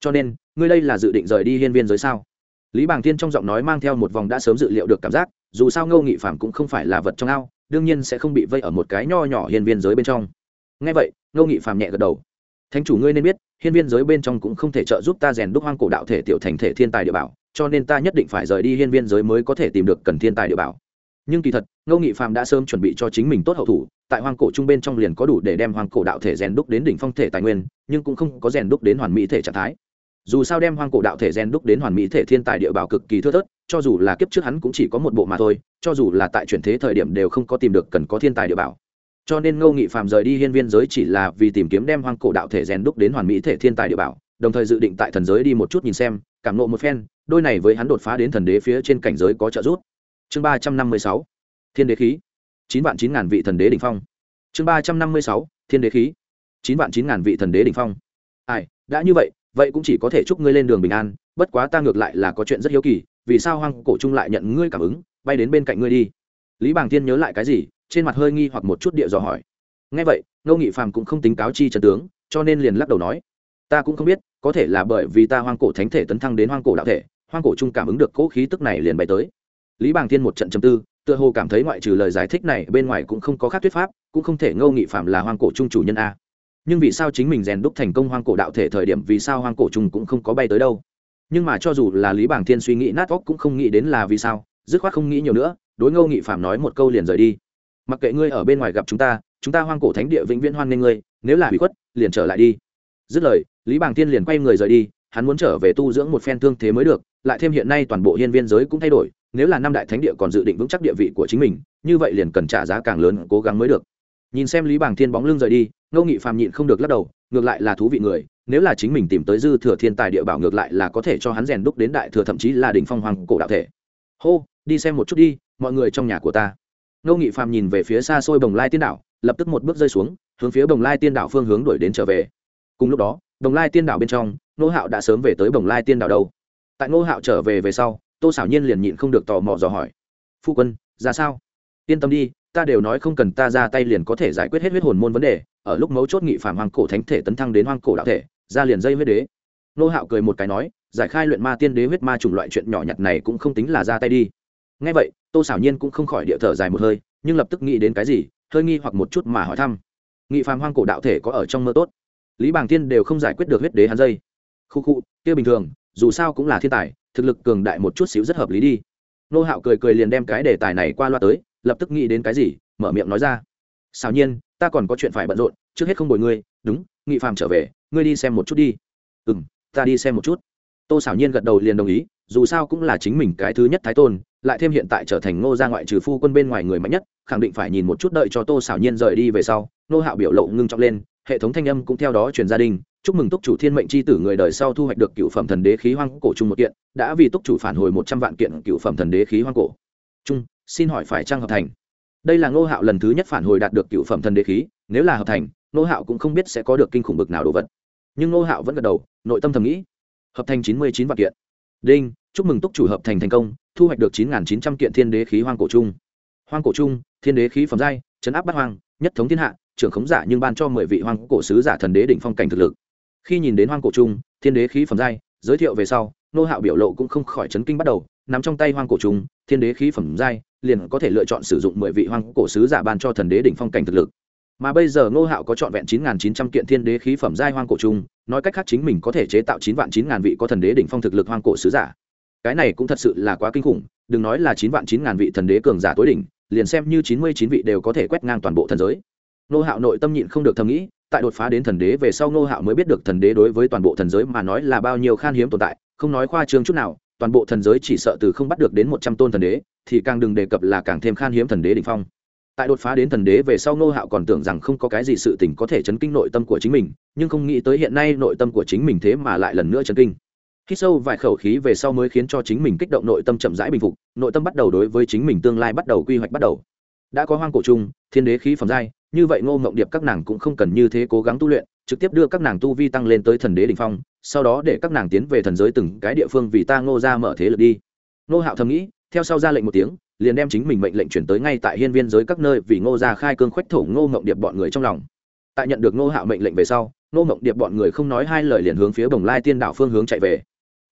A: Cho nên, ngươi đây là dự định rời đi hiên viên giới sao? Lý bảng thiên trong giọng nói mang theo một vòng đã sớm dự liệu được cảm giác, dù sao ngô nghị phàm cũng không phải là vật trong ao, đương nhiên sẽ không bị vây ở một cái nho nhỏ hiên viên giới bên trong. Ngay vậy ngô nghị phàm nhẹ gật đầu. Thánh chủ ngươi nên biết, hiên viên giới bên trong cũng không thể trợ giúp ta rèn đúc hoang cổ đạo thể tiểu thành thể thiên tài địa bảo, cho nên ta nhất định phải rời đi hiên viên giới mới có thể tìm được cần thiên tài địa bảo. Nhưng kỳ thật, ngô nghị phàm đã sớm chuẩn bị cho chính mình tốt hậu thủ, tại hoang cổ trung bên trong liền có đủ để đem hoang cổ đạo thể rèn đúc đến đỉnh phong thể tài nguyên, nhưng cũng không có rèn đúc đến hoàn mỹ thể trạng thái. Dù sao đem hoang cổ đạo thể rèn đúc đến hoàn mỹ thể thiên tài địa bảo cực kỳ thưa thớt, cho dù là kiếp trước hắn cũng chỉ có một bộ mà thôi, cho dù là tại chuyển thế thời điểm đều không có tìm được cần có thiên tài địa bảo cho nên ngô nghị phạm rời đi hiên viên giới chỉ là vì tìm kiếm đem hoang cổ đạo thể rèn đúc đến hoàn mỹ thể thiên tài địa bảo, đồng thời dự định tại thần giới đi một chút nhìn xem, cảm nộ một phen, đôi này với hắn đột phá đến thần đế phía trên cảnh giới có trợ giúp. Chương ba trăm năm mươi sáu, thiên đế khí. Chín vạn chín ngàn vị thần đế đ ỉ n h phong. Chương ba trăm năm mươi sáu, thiên đế khí. Chín vạn chín ngàn vị thần đế đ ỉ n h phong. Ai, đã như vậy vậy cũng chỉ có thể chúc ngươi lên đường bình an, bất quá ta ngược lại là có chuyện rất hiếu kỳ, vì sao hoang cổ trung lại nhận ngươi cảm ứng, bay đến bên cạnh ngươi đi. Lý bàng tiên nhớ lại cái gì trên mặt hơi nghi hoặc một chút địa dò hỏi. Ngay vậy, ngô nghị phàm cũng không tính cáo chi trần tướng, cho nên liền lắc đầu nói, ta cũng không biết, có thể là bởi vì ta hoang cổ thánh thể tấn thăng đến hoang cổ đạo thể, hoang cổ trung cảm ứng được cỗ khí tức này liền bay tới. Lý bàng thiên một trận chầm tư, tựa hồ cảm thấy ngoại trừ lời giải thích này, bên ngoài cũng không có khác thuyết pháp, cũng không thể ngô nghị phạm là hoang cổ trung chủ nhân a. Nhưng vì sao chính mình rèn đúc thành công hoang cổ đạo thể thời điểm, vì sao hoang cổ trung cũng không có bay tới đâu? Nhưng mà cho dù là lý bàng thiên suy nghĩ nát óc cũng không nghĩ đến là vì sao, dứt khoát không nghĩ nhiều nữa, đối ngô nghị phạm nói một câu liền rời đi mặc kệ ngươi ở bên ngoài gặp chúng ta chúng ta hoang cổ thánh địa vĩnh viễn hoan nghênh ngươi, nếu là bị khuất, liền trở lại đi. Dứt lời, lý bàng thiên liền quay người rời đi, hắn muốn trở về tu dưỡng một phen thương thế mới được, lại thêm hiện nay toàn bộ hiên viên giới cũng thay đổi, nếu là năm đại thánh địa còn dự định vững chắc địa vị của chính mình, như vậy liền cần trả giá càng lớn cố gắng mới được. Nhìn xem lý bàng thiên bóng lưng rời đi, ngô nghị phàm nhịn không được lắc đầu, ngược lại là thú vị người, nếu là chính mình tìm tới dư thừa thiên tài địa bảo ngược lại là có thể cho hắn rèn đúc đến đại thừa thậm chí là đỉnh phong hoàng cổ đạo thể. Hô, đi xem một chút đi, mọi người trong nhà của ta ngô nghị phàm nhìn về phía xa xôi bồng lai tiên đảo, lập tức một bước rơi xuống, hướng phía bồng lai tiên đảo phương hướng đuổi đến trở về. Cùng lúc đó bồng lai tiên đảo bên trong nô hạo đã sớm về tới bồng lai tiên đảo đâu. Tại ngô hạo trở về về sau, tô xảo nhiên liền nhịn không được tò mò dò hỏi. Phu quân, ra sao? Yên tâm đi, ta đều nói không cần ta ra tay liền có thể giải quyết hết huyết hồn môn vấn đề, ở lúc mấu chốt nghị phạm hoàng cổ thánh thể tấn thăng đến hoang cổ đạo thể, ra liền dây huyết đế. Nô hạo cười một cái nói, giải khai luyện ma tiên đế huyết ma chủng loại chuyện nhỏ nhặt này cũng không tính là ra tay đi ngay vậy, tô xảo nhiên cũng không khỏi địa thở dài một hơi, nhưng lập tức nghĩ đến cái gì, hơi nghi hoặc một chút mà hỏi thăm. Nghị phàm hoang cổ đạo thể có ở trong mơ tốt? Lý bàng tiên đều không giải quyết được huyết đế hắn dây. Khu khu, kia bình thường, dù sao cũng là thiên tài, thực lực cường đại một chút xíu rất hợp lý đi. Nô hạo cười cười liền đem cái đề tài này qua loa tới, lập tức nghĩ đến cái gì, mở miệng nói ra. Xảo nhiên, ta còn có chuyện phải bận rộn, trước hết không bồi ngươi, đúng, nghị phàm trở về, ngươi đi xem một chút đi. Ừ m ta đi xem một chút. Tô xảo nhiên gật đầu liền đồng ý, dù sao cũng là chính mình cái thứ nhất thái tôn lại thêm hiện tại trở thành ngô gia ngoại trừ phu quân bên ngoài người mạnh nhất, khẳng định phải nhìn một chút đợi cho tô xảo nhiên rời đi về sau nô hạo biểu lộ ngưng trọng lên, hệ thống thanh âm cũng theo đó truyền gia đình chúc mừng túc chủ thiên mệnh c h i tử người đời sau thu hoạch được cựu phẩm thần đế khí hoang cổ chung một kiện, đã vì túc chủ phản hồi một trăm vạn kiện cựu phẩm thần đế khí hoang cổ. Chung, xin hỏi phải trang hợp thành? Đây là ngô hạo lần thứ nhất phản hồi đạt được cựu phẩm thần đế khí, nếu là hợp thành, ngô hạo cũng không biết sẽ có được kinh khủng bực nào đồ vật. Nhưng ngô hạo vẫn gật đầu, nội tâm thầm nghĩ, hợp thành chín mươi chín vạn kiện. Đinh chúc mừng túc chủ hợp thành thành công, thu hoạch được chín chín trăm kiện thiên đế khí hoang cổ trung. Hoang cổ trung, thiên đế khí phẩm giai, chấn áp bắt hoang, nhất thống thiên hạ, trưởng khống giả nhưng ban cho mười vị hoang cổ sứ giả thần đế đỉnh phong cảnh thực lực. Khi nhìn đến hoang cổ trung, thiên đế khí phẩm giai, giới thiệu về sau, nô hạo biểu lộ cũng không khỏi chấn kinh bắt đầu nằm trong tay hoang cổ trung, thiên đế khí phẩm giai, liền có thể lựa chọn sử dụng mười vị hoang cổ sứ giả ban cho thần đế đỉnh phong cảnh thực lực. Mà bây giờ ngô hạo có trọn vẹn chín chín trăm kiện thiên đế khí phẩm giai hoang cổ trung, nói cách khác chính mình có thể chế tạo chín vạn chín ngàn vị có thần đế đỉnh phong thực lực hoang cổ sứ giả cái này cũng thật sự là quá kinh khủng, đừng nói là chín vạn chín ngàn vị thần đế cường giả tối đỉnh, liền xem như chín mươi chín vị đều có thể quét ngang toàn bộ thần giới. Nô hạo nội tâm nhịn không được thầm nghĩ, tại đột phá đến thần đế về sau nô hạo mới biết được thần đế đối với toàn bộ thần giới mà nói là bao nhiêu khan hiếm tồn tại, không nói khoa trương chút nào, toàn bộ thần giới chỉ sợ từ không bắt được đến một trăm tôn thần đế, thì càng đừng đề cập là càng thêm khan hiếm thần đế đ ỉ n h phong. Tại đột phá đến thần đế về sau nô hạo còn tưởng rằng không có cái gì sự tình có thể chấn kinh nội tâm của chính mình, nhưng không nghĩ tới hiện nay nội tâm của chính mình thế mà lại lần nữa chấn kinh hít sâu vài khẩu khí về sau mới khiến cho chính mình kích động nội tâm chậm rãi bình phục, nội tâm bắt đầu đối với chính mình tương lai bắt đầu quy hoạch bắt đầu. Đã có hoang cổ chung, thiên đế khí phẩm giai, như vậy ngô mộng điệp các nàng cũng không cần như thế cố gắng tu luyện, trực tiếp đưa các nàng tu vi tăng lên tới thần đế đ ỉ n h phong, sau đó để các nàng tiến về thần giới từng cái địa phương vì ta ngô ra mở thế lực đi. Ngô hạo thầm nghĩ, theo sau ra lệnh một tiếng, liền đem chính mình mệnh lệnh chuyển tới ngay tại hiên viên giới các nơi vì ngô ra khai cương khoách thổ ngô mộng điệp bọn người trong lòng. Tại nhận được ngô hạo mệnh lệnh về sau, ngô mộng điệp bọn người không nói hai lời liền hướng phía bồng lai tiên đạo phương hướng chạy về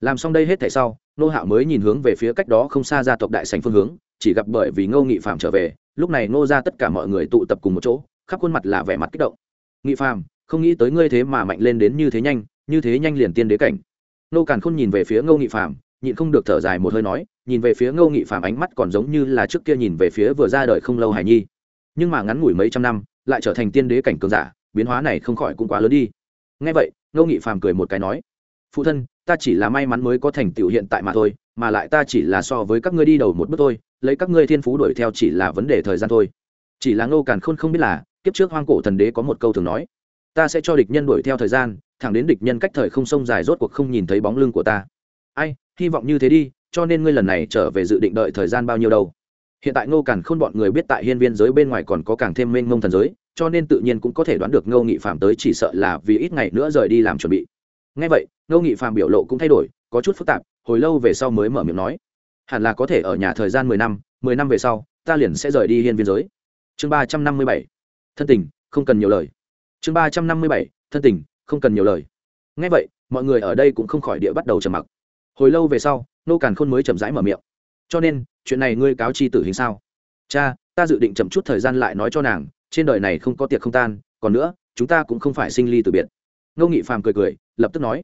A: làm xong đây hết thảy sau nô hạo mới nhìn hướng về phía cách đó không xa gia tộc đại sành phương hướng, chỉ gặp bởi vì ngô nghị phạm trở về, lúc này ngô ra tất cả mọi người tụ tập cùng một chỗ, khắp khuôn mặt là vẻ mặt kích động. Nghị phàm, không nghĩ tới ngươi thế mà mạnh lên đến như thế nhanh, như thế nhanh liền tiên đế cảnh. Nô càn khôn nhìn về phía ngô nghị phàm, nhịn không được thở dài một hơi nói, nhìn về phía ngô nghị phàm ánh mắt còn giống như là trước kia nhìn về phía vừa ra đời không lâu hải nhi. Nhưng mà ngắn ngủi mấy trăm năm, lại trở thành tiên đế cảnh cường giả, biến hóa này không khỏi cũng quá lớn đi. Ngay vậy, ngô nghị phàm cười một cái nói, phụ thân ta chỉ là may mắn mới có thành tựu hiện tại mà thôi, mà lại ta chỉ là so với các ngươi đi đầu một bước thôi, lấy các ngươi thiên phú đuổi theo chỉ là vấn đề thời gian thôi. Chỉ là ngô càn khôn không biết là, kiếp trước hoang cổ thần đế có một câu thường nói, ta sẽ cho địch nhân đuổi theo thời gian, thẳng đến địch nhân cách thời không sông dài rốt cuộc không nhìn thấy bóng lưng của ta. Ai, hy vọng như thế đi, cho nên ngươi lần này trở về dự định đợi thời gian bao nhiêu đâu? Hiện tại ngô càn khôn bọn người biết tại hiên viên giới bên ngoài còn có càng thêm mênh mông thần giới, cho nên tự nhiên cũng có thể đoán được ngô nghị phạm tới chỉ sợ là vì ít ngày nữa rời đi làm chuẩn bị. Ngay vậy ngô nghị phàm biểu lộ cũng thay đổi, có chút phức tạp, hồi lâu về sau mới mở miệng nói. Hẳn là có thể ở nhà thời gian mười năm mười năm về sau, ta liền sẽ rời đi hiên viên giới. Chương ba trăm năm mươi bảy. Thân tình, không cần nhiều lời. Chương ba trăm năm mươi bảy. Thân tình, không cần nhiều lời. Ngay vậy, mọi người ở đây cũng không khỏi địa bắt đầu trầm mặc. Hồi lâu về sau, nô càn khôn mới chậm rãi mở miệng. Cho nên, chuyện này ngươi cáo chi tử hình sao? Cha, ta dự định chậm chút thời gian lại nói cho nàng, trên đời này không có tiệc không tan, còn nữa, chúng ta cũng không phải sinh ly từ biệt. Ngô nghị phàm cười cười, lập tức nói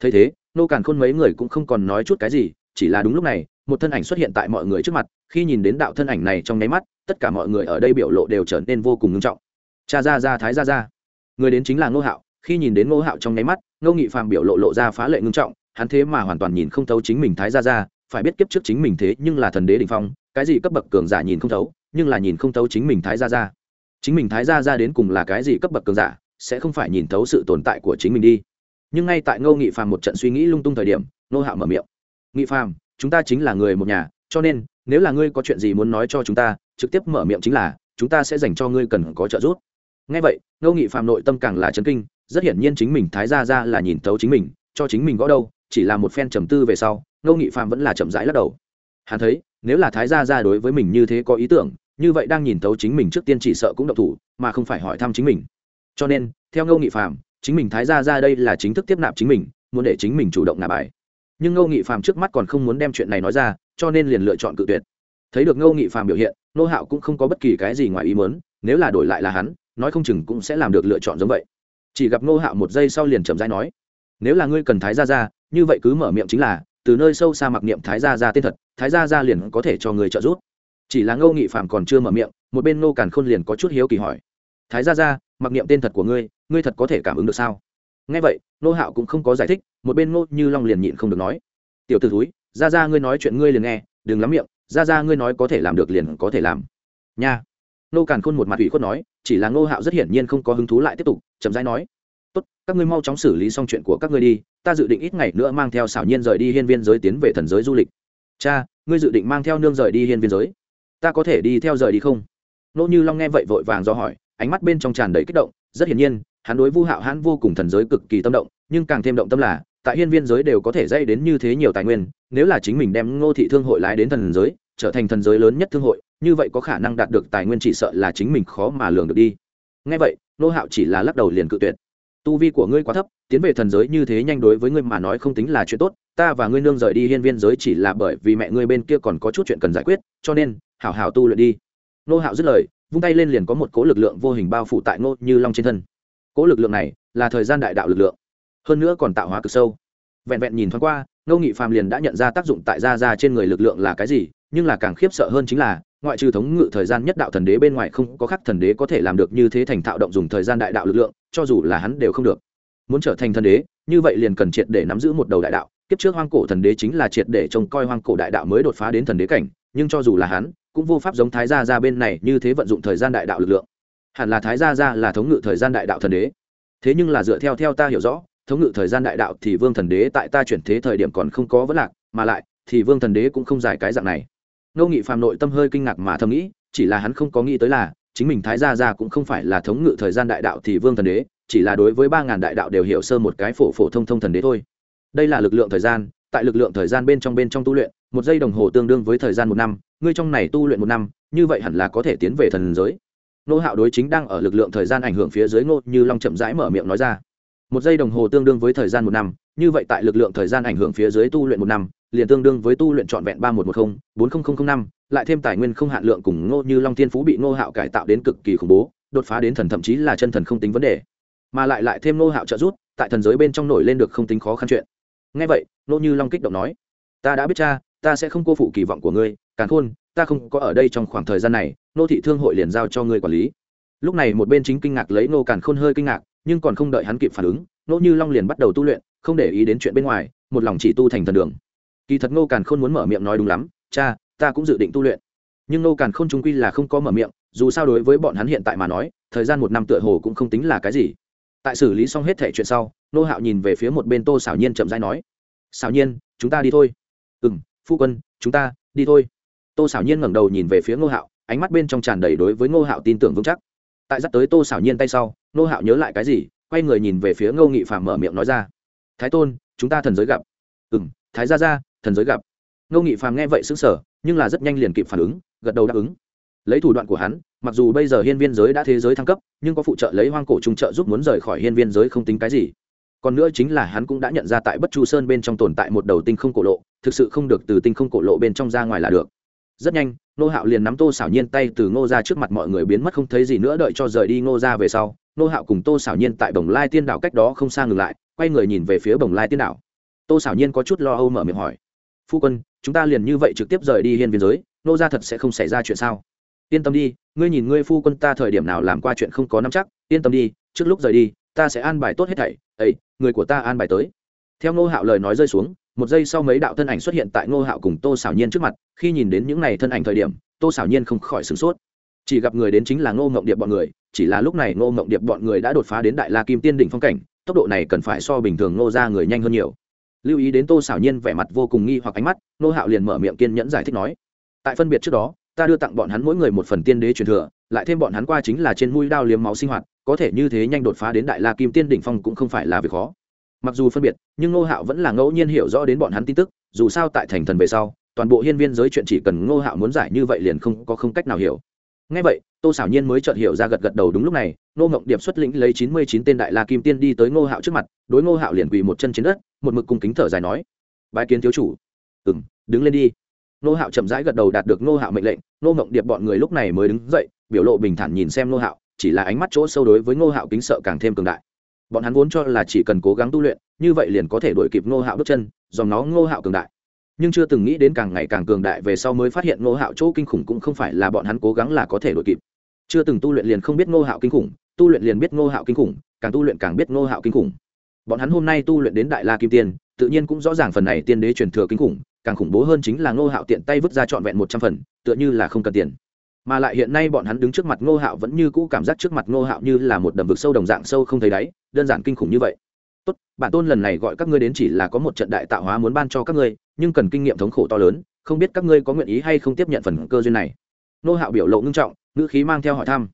A: thấy thế, nô càn khôn mấy người cũng không còn nói chút cái gì, chỉ là đúng lúc này, một thân ảnh xuất hiện tại mọi người trước mặt, khi nhìn đến đạo thân ảnh này trong nháy mắt, tất cả mọi người ở đây biểu lộ đều trở nên vô cùng nghiêm trọng. Cha ra ra thái ra ra. Người đến chính là ngô hạo, khi nhìn đến ngô hạo trong nháy mắt, ngô nghị phàm biểu lộ lộ ra phá lệ ngưng trọng, hắn thế mà hoàn toàn nhìn không thấu chính mình thái ra ra, phải biết kiếp trước chính mình thế nhưng là thần đế đình phong, cái gì cấp bậc cường giả nhìn không thấu, nhưng là nhìn không thấu chính mình thái ra ra. Chính mình thái ra ra đến cùng là cái gì cấp bậc cường giả, sẽ không phải nhìn thấu sự tồn tại của chính mình đi nhưng ngay tại ngô nghị phàm một trận suy nghĩ lung tung thời điểm Nô hạo mở miệng. Nghị phàm, chúng ta chính là người một nhà, cho nên, nếu là ngươi có chuyện gì muốn nói cho chúng ta, trực tiếp mở miệng chính là, chúng ta sẽ dành cho ngươi cần có trợ giúp. Ngay vậy, ngô nghị Phàm nội tâm càng là chấn kinh, rất hiển nhiên chính mình thái ra ra là nhìn thấu chính mình, cho chính mình gõ đâu, chỉ là một phen trầm tư về sau, ngô nghị Phàm vẫn là chậm rãi lắc đầu. Hắn thấy, nếu là thái gia ra đối với mình như thế có ý tưởng, như vậy đang nhìn thấu chính mình trước tiên chỉ sợ cũng độc thủ, mà không phải hỏi thăm chính mình. Cho nên, theo ngô nghị Phàm chính mình thái gia ra đây là chính thức tiếp nạp chính mình, muốn để chính mình chủ động nạp bài. Nhưng ngô nghị phàm trước mắt còn không muốn đem chuyện này nói ra, cho nên liền lựa chọn cự tuyệt. Thấy được ngô nghị phàm biểu hiện, nô hạo cũng không có bất kỳ cái gì ngoài ý muốn, nếu là đổi lại là hắn, nói không chừng cũng sẽ làm được lựa chọn giống vậy. Chỉ gặp ngô hạo một giây sau liền chậm rãi nói, nếu là ngươi cần thái gia ra, như vậy cứ mở miệng chính là, từ nơi sâu xa mặc niệm thái gia ra tên thật, thái gia ra liền có thể cho người trợ giúp. Chỉ là ngô nghị phạm còn chưa mở miệng, một bên ngô càn khôn liền có chút hiếu kỳ hỏi, thái gia ra mặc niệm tên thật của ngươi ngươi thật có thể cảm ứng được sao? Nghe vậy nô hạo cũng không có giải thích, một bên ngô như long liền nhịn không được nói. Tiểu t ử thúi, ra ra ngươi nói chuyện ngươi liền nghe, đừng lắm miệng, ra ra ngươi nói có thể làm được liền có thể làm. Nha. Nô càn khôn một mặt ủy khuất nói, chỉ là ngô hạo rất hiển nhiên không có hứng thú lại tiếp tục, chậm rãi nói. Tốt, các ngươi mau chóng xử lý xong chuyện của các ngươi đi, ta dự định ít ngày nữa mang theo xảo nhiên rời đi hiên viên giới tiến về thần giới du lịch. Cha, ngươi dự định mang theo nương rời đi hiên viên giới? Ta có thể đi theo rời đi không? Nô như long nghe vậy vội vàng do hỏi ánh mắt bên trong tràn đầy kích động, rất hiển nhiên, hắn đối vu hạo hãn vô cùng thần giới cực kỳ tâm động, nhưng càng thêm động tâm là, tại hiên viên giới đều có thể dây đến như thế nhiều tài nguyên, nếu là chính mình đem ngô thị thương hội lái đến thần giới, trở thành thần giới lớn nhất thương hội, như vậy có khả năng đạt được tài nguyên chỉ sợ là chính mình khó mà lường được đi. Ngay vậy nô hạo chỉ là lắc đầu liền cự tuyệt. Tu vi của ngươi quá thấp, tiến về thần giới như thế nhanh đối với ngươi mà nói không tính là chuyện tốt, ta và ngươi nương rời đi hiên viên giới chỉ là bởi vì mẹ ngươi bên kia còn có chút chuyện cần giải quyết, cho nên, hảo hảo tu luyện đi. Nô hạo dứt lời vung tay lên liền có một cố lực lượng vô hình bao phủ tại ngô như long trên thân. Cố lực lượng này là thời gian đại đạo lực lượng, hơn nữa còn tạo hóa cực sâu. Vẹn vẹn nhìn thoáng qua, ngô nghị phàm liền đã nhận ra tác dụng tại gia ra trên người lực lượng là cái gì, nhưng là càng khiếp sợ hơn chính là, ngoại trừ thống ngự thời gian nhất đạo thần đế bên ngoài không có khắc thần đế có thể làm được như thế thành thạo động dùng thời gian đại đạo lực lượng, cho dù là hắn đều không được. Muốn trở thành thần đế, như vậy liền cần triệt để nắm giữ một đầu đại đạo, kiếp trước hoang cổ thần đế chính là triệt để trông coi hoang cổ đại đạo mới đột phá đến thần đế cảnh nhưng cho dù là hắn, cũng vô pháp giống thái gia ra bên này như thế vận dụng thời gian đại đạo lực lượng. Hẳn là thái gia ra là thống ngự thời gian đại đạo thần đế. Thế nhưng là dựa theo theo ta hiểu rõ, thống ngự thời gian đại đạo thì vương thần đế tại ta chuyển thế thời điểm còn không có vấn lạc, mà lại thì vương thần đế cũng không giải cái dạng này. Ngô nghị phàm nội tâm hơi kinh ngạc mà thầm nghĩ, chỉ là hắn không có nghĩ tới là, chính mình thái gia ra cũng không phải là thống ngự thời gian đại đạo thì vương thần đế, chỉ là đối với ba ngàn đại đạo đều hiểu sơ một cái phổ phổ thông thông thần đế thôi. Đây là lực lượng thời gian, tại lực lượng thời gian bên trong bên trong tu luyện một giây đồng hồ tương đương với thời gian một năm, ngươi trong này tu luyện một năm, như vậy hẳn là có thể tiến về thần giới. Nô hạo đối chính đang ở lực lượng thời gian ảnh hưởng phía dưới ngô như long chậm rãi mở miệng nói ra. Một giây đồng hồ tương đương với thời gian một năm, như vậy tại lực lượng thời gian ảnh hưởng phía dưới tu luyện một năm, liền tương đương với tu luyện trọn vẹn ba một một không, bốn nghìn năm, lại thêm tài nguyên không hạn lượng cùng ngô như long thiên phú bị ngô hạo cải tạo đến cực kỳ khủng bố, đột phá đến thần thậm chí là chân thần không tính vấn đề. Mà lại lại thêm ngô hạo trợ giúp, tại thần giới bên trong nổi lên được không tính khó khăn chuyện. Ngay vậy, ngô như long kích động nói, ta đã biết cha ta sẽ không cô phụ kỳ vọng của ngươi, càn khôn, ta không có ở đây trong khoảng thời gian này, nô thị thương hội liền giao cho ngươi quản lý. Lúc này một bên chính kinh ngạc lấy nô càn khôn hơi kinh ngạc, nhưng còn không đợi hắn kịp phản ứng, nô như long liền bắt đầu tu luyện, không để ý đến chuyện bên ngoài, một lòng chỉ tu thành thần đường. Kỳ thật nô càn khôn muốn mở miệng nói đúng lắm, cha, ta cũng dự định tu luyện. Nhưng nô càn khôn trung quy là không có mở miệng, dù sao đối với bọn hắn hiện tại mà nói, thời gian một năm tựa hồ cũng không tính là cái gì. Tại xử lý xong hết thể chuyện sau, nô hạo nhìn về phía một bên tô xảo nhiên chậm rãi nói xảo nhiên, chúng ta đi thôi. Ừ m phu quân, chúng ta, đi thôi. Tô xảo nhiên ngẩng đầu nhìn về phía ngô hạo, ánh mắt bên trong tràn đầy đối với ngô hạo tin tưởng vững chắc. Tại dắt tới tô xảo nhiên tay sau, ngô hạo nhớ lại cái gì, quay người nhìn về phía ngô nghị phạm mở miệng nói ra, thái tôn, chúng ta thần giới gặp. Ừ m thái gia gia, thần giới gặp. Ngô nghị phạm nghe vậy xứng sở nhưng là rất nhanh liền kịp phản ứng, gật đầu đáp ứng. Lấy thủ đoạn của hắn, mặc dù bây giờ hiên viên giới đã thế giới thăng cấp, nhưng có phụ trợ lấy hoang cổ trung trợ giúp muốn rời khỏi hiên viên giới không tính cái gì. Còn nữa chính là hắn cũng đã nhận ra tại bất chu sơn bên trong tồn tại một đầu tinh không cổ lộ thực sự không được từ tinh không cổ lộ bên trong ra ngoài là được. Rất nhanh nô hạo liền nắm tô xảo nhiên tay từ ngô ra trước mặt mọi người biến mất không thấy gì nữa đợi cho rời đi ngô ra về sau nô hạo cùng tô xảo nhiên tại bồng lai tiên đảo cách đó không xa ngừng lại, quay người nhìn về phía bồng lai tiên đảo. Tô xảo nhiên có chút lo âu mở miệng hỏi, phu quân, chúng ta liền như vậy trực tiếp rời đi hiên biên giới nô ra thật sẽ không xảy ra chuyện sao? Yên tâm đi, ngươi nhìn ngươi phu quân ta thời điểm nào làm qua chuyện không có nắm chắc, yên tâm đi, trước lúc rời đi, ta sẽ an bài tốt hết thảy ấy người của ta an bài tới. Theo ngô hạo lời nói rơi xuống một giây sau mấy đạo thân ảnh xuất hiện tại ngô hạo cùng tô xảo nhiên trước mặt, khi nhìn đến những n à y thân ảnh thời điểm, tô xảo nhiên không khỏi sửng sốt. Chỉ gặp người đến chính là ngô ngộng điệp bọn người, chỉ là lúc này ngô ngộng điệp bọn người đã đột phá đến đại la kim tiên đỉnh phong cảnh, tốc độ này cần phải so bình thường ngô ra người nhanh hơn nhiều. Lưu ý đến tô xảo nhiên vẻ mặt vô cùng nghi hoặc ánh mắt, ngô hạo liền mở miệng kiên nhẫn giải thích nói, tại phân biệt trước đó, ta đưa tặng bọn hắn mỗi người một phần tiên đế truyền thừa, lại thêm bọn hắn qua chính là trên mũi đao liếm máu sinh hoạt, có thể như thế nhanh đột phá đến đại la kim tiên đỉnh phong cũng không phải là việc khó mặc dù phân biệt, nhưng ngô hạo vẫn là ngẫu nhiên hiểu rõ đến bọn hắn tin tức, dù sao tại thành thần về sau, toàn bộ hiên viên giới chuyện chỉ cần ngô hạo muốn giải như vậy liền không có không cách nào hiểu. Ngay vậy, tô xảo nhiên mới chợt hiểu ra gật gật đầu đúng lúc này, ngô ngộng điệp xuất lĩnh lấy chín mươi chín tên đại la kim tiên đi tới ngô hạo trước mặt, đối ngô hạo liền quỳ một chân trên đất, một mực cung kính thở dài nói bài kiến thiếu chủ. Ừ m đứng lên đi. Ngô hạo chậm rãi gật đầu đạt được ngô hạo mệnh lệnh, ngô ngộng điệp bọn người lúc này mới đứng dậy, biểu lộ bình thản nhìn xem ngô hạo, chỉ là ánh mắt chỗ sâu đối với ngô hạo kính sợ càng thêm cường đại bọn hắn vốn cho là chỉ cần cố gắng tu luyện, như vậy liền có thể đuổi kịp ngô hạo bước chân dòng nó ngô hạo cường đại. Nhưng chưa từng nghĩ đến càng ngày càng cường đại về sau mới phát hiện ngô hạo chỗ kinh khủng cũng không phải là bọn hắn cố gắng là có thể đuổi kịp. Chưa từng tu luyện liền không biết ngô hạo kinh khủng, tu luyện liền biết ngô hạo kinh khủng, càng tu luyện càng biết ngô hạo kinh khủng. Bọn hắn hôm nay tu luyện đến đại la kim tiên, tự nhiên cũng rõ ràng phần này tiên đế truyền thừa kinh khủng, càng khủng bố hơn chính là ngô hạo tiện tay vứt ra trọn vẹn một trăm phần, tựa như là không cần tiền mà lại hiện nay bọn hắn đứng trước mặt ngô hạo vẫn như cũ cảm giác trước mặt ngô hạo như là một đầm vực sâu đồng dạng sâu không thấy đáy, đơn giản kinh khủng như vậy. Tốt, bản tôn lần này gọi các ngươi đến chỉ là có một trận đại tạo hóa muốn ban cho các ngươi, nhưng cần kinh nghiệm thống khổ to lớn, không biết các ngươi có nguyện ý hay không tiếp nhận phần cơ duyên này. Ngô hạo biểu lộ ngưng trọng, ngữ khí mang theo hỏi thăm.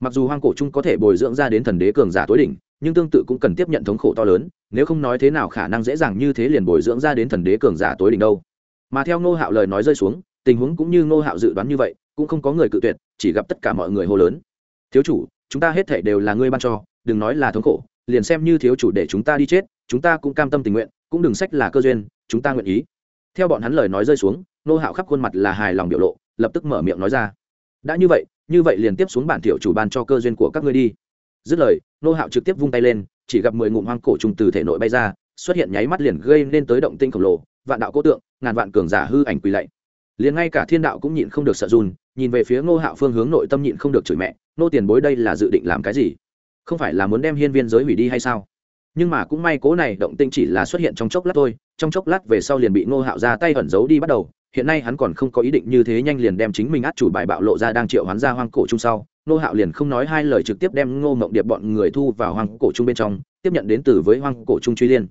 A: Mặc dù hoang cổ trung có thể bồi dưỡng ra đến thần đế cường giả tối đỉnh, nhưng tương tự cũng cần tiếp nhận thống khổ to lớn, nếu không nói thế nào khả năng dễ dàng như thế liền bồi dưỡng ra đến thần đế cường giả tối đỉnh đâu. Mà theo ngô hạo lời nói rơi xuống, tình huống cũng như ngô hạo dự đoán như vậy cũng không có người cự tuyệt, chỉ gặp tất cả mọi người hô lớn. Thiếu chủ, chúng ta hết thể đều là ngươi ban cho, đừng nói là thống khổ, liền xem như thiếu chủ để chúng ta đi chết, chúng ta cũng cam tâm tình nguyện, cũng đừng sách là cơ duyên, chúng ta nguyện ý. Theo bọn hắn lời nói rơi xuống, nô hạo khắp khuôn mặt là hài lòng biểu lộ, lập tức mở miệng nói ra. Đã như vậy như vậy liền tiếp xuống bản tiểu chủ ban cho cơ duyên của các ngươi đi. Dứt lời, nô hạo trực tiếp vung tay lên, chỉ gặp mười ngụm hoang cổ trùng từ thể nội bay ra, xuất hiện nháy mắt liền gây nên tới động tinh khổng lồ, vạn đạo cố tượng, ngàn vạn cường giả hư ảnh quỳ lạy. Liền ngay cả thiên đạo cũng nhịn không được sợ run nhìn về phía ngô hạo phương hướng nội tâm nhịn không được chửi mẹ nô tiền bối đây là dự định làm cái gì? Không phải là muốn đem hiên viên giới hủy đi hay sao? Nhưng mà cũng may cố này động tinh chỉ là xuất hiện trong chốc lát thôi, trong chốc lát về sau liền bị ngô hạo ra tay ẩn giấu đi bắt đầu. Hiện nay hắn còn không có ý định như thế nhanh liền đem chính mình át chủ bài bạo lộ ra đang triệu hoán ra hoang cổ chung sau. Ngô hạo liền không nói hai lời trực tiếp đem ngô mộng điệp bọn người thu vào hoang cổ chung bên trong, tiếp nhận đến từ với hoang cổ chung truy liên.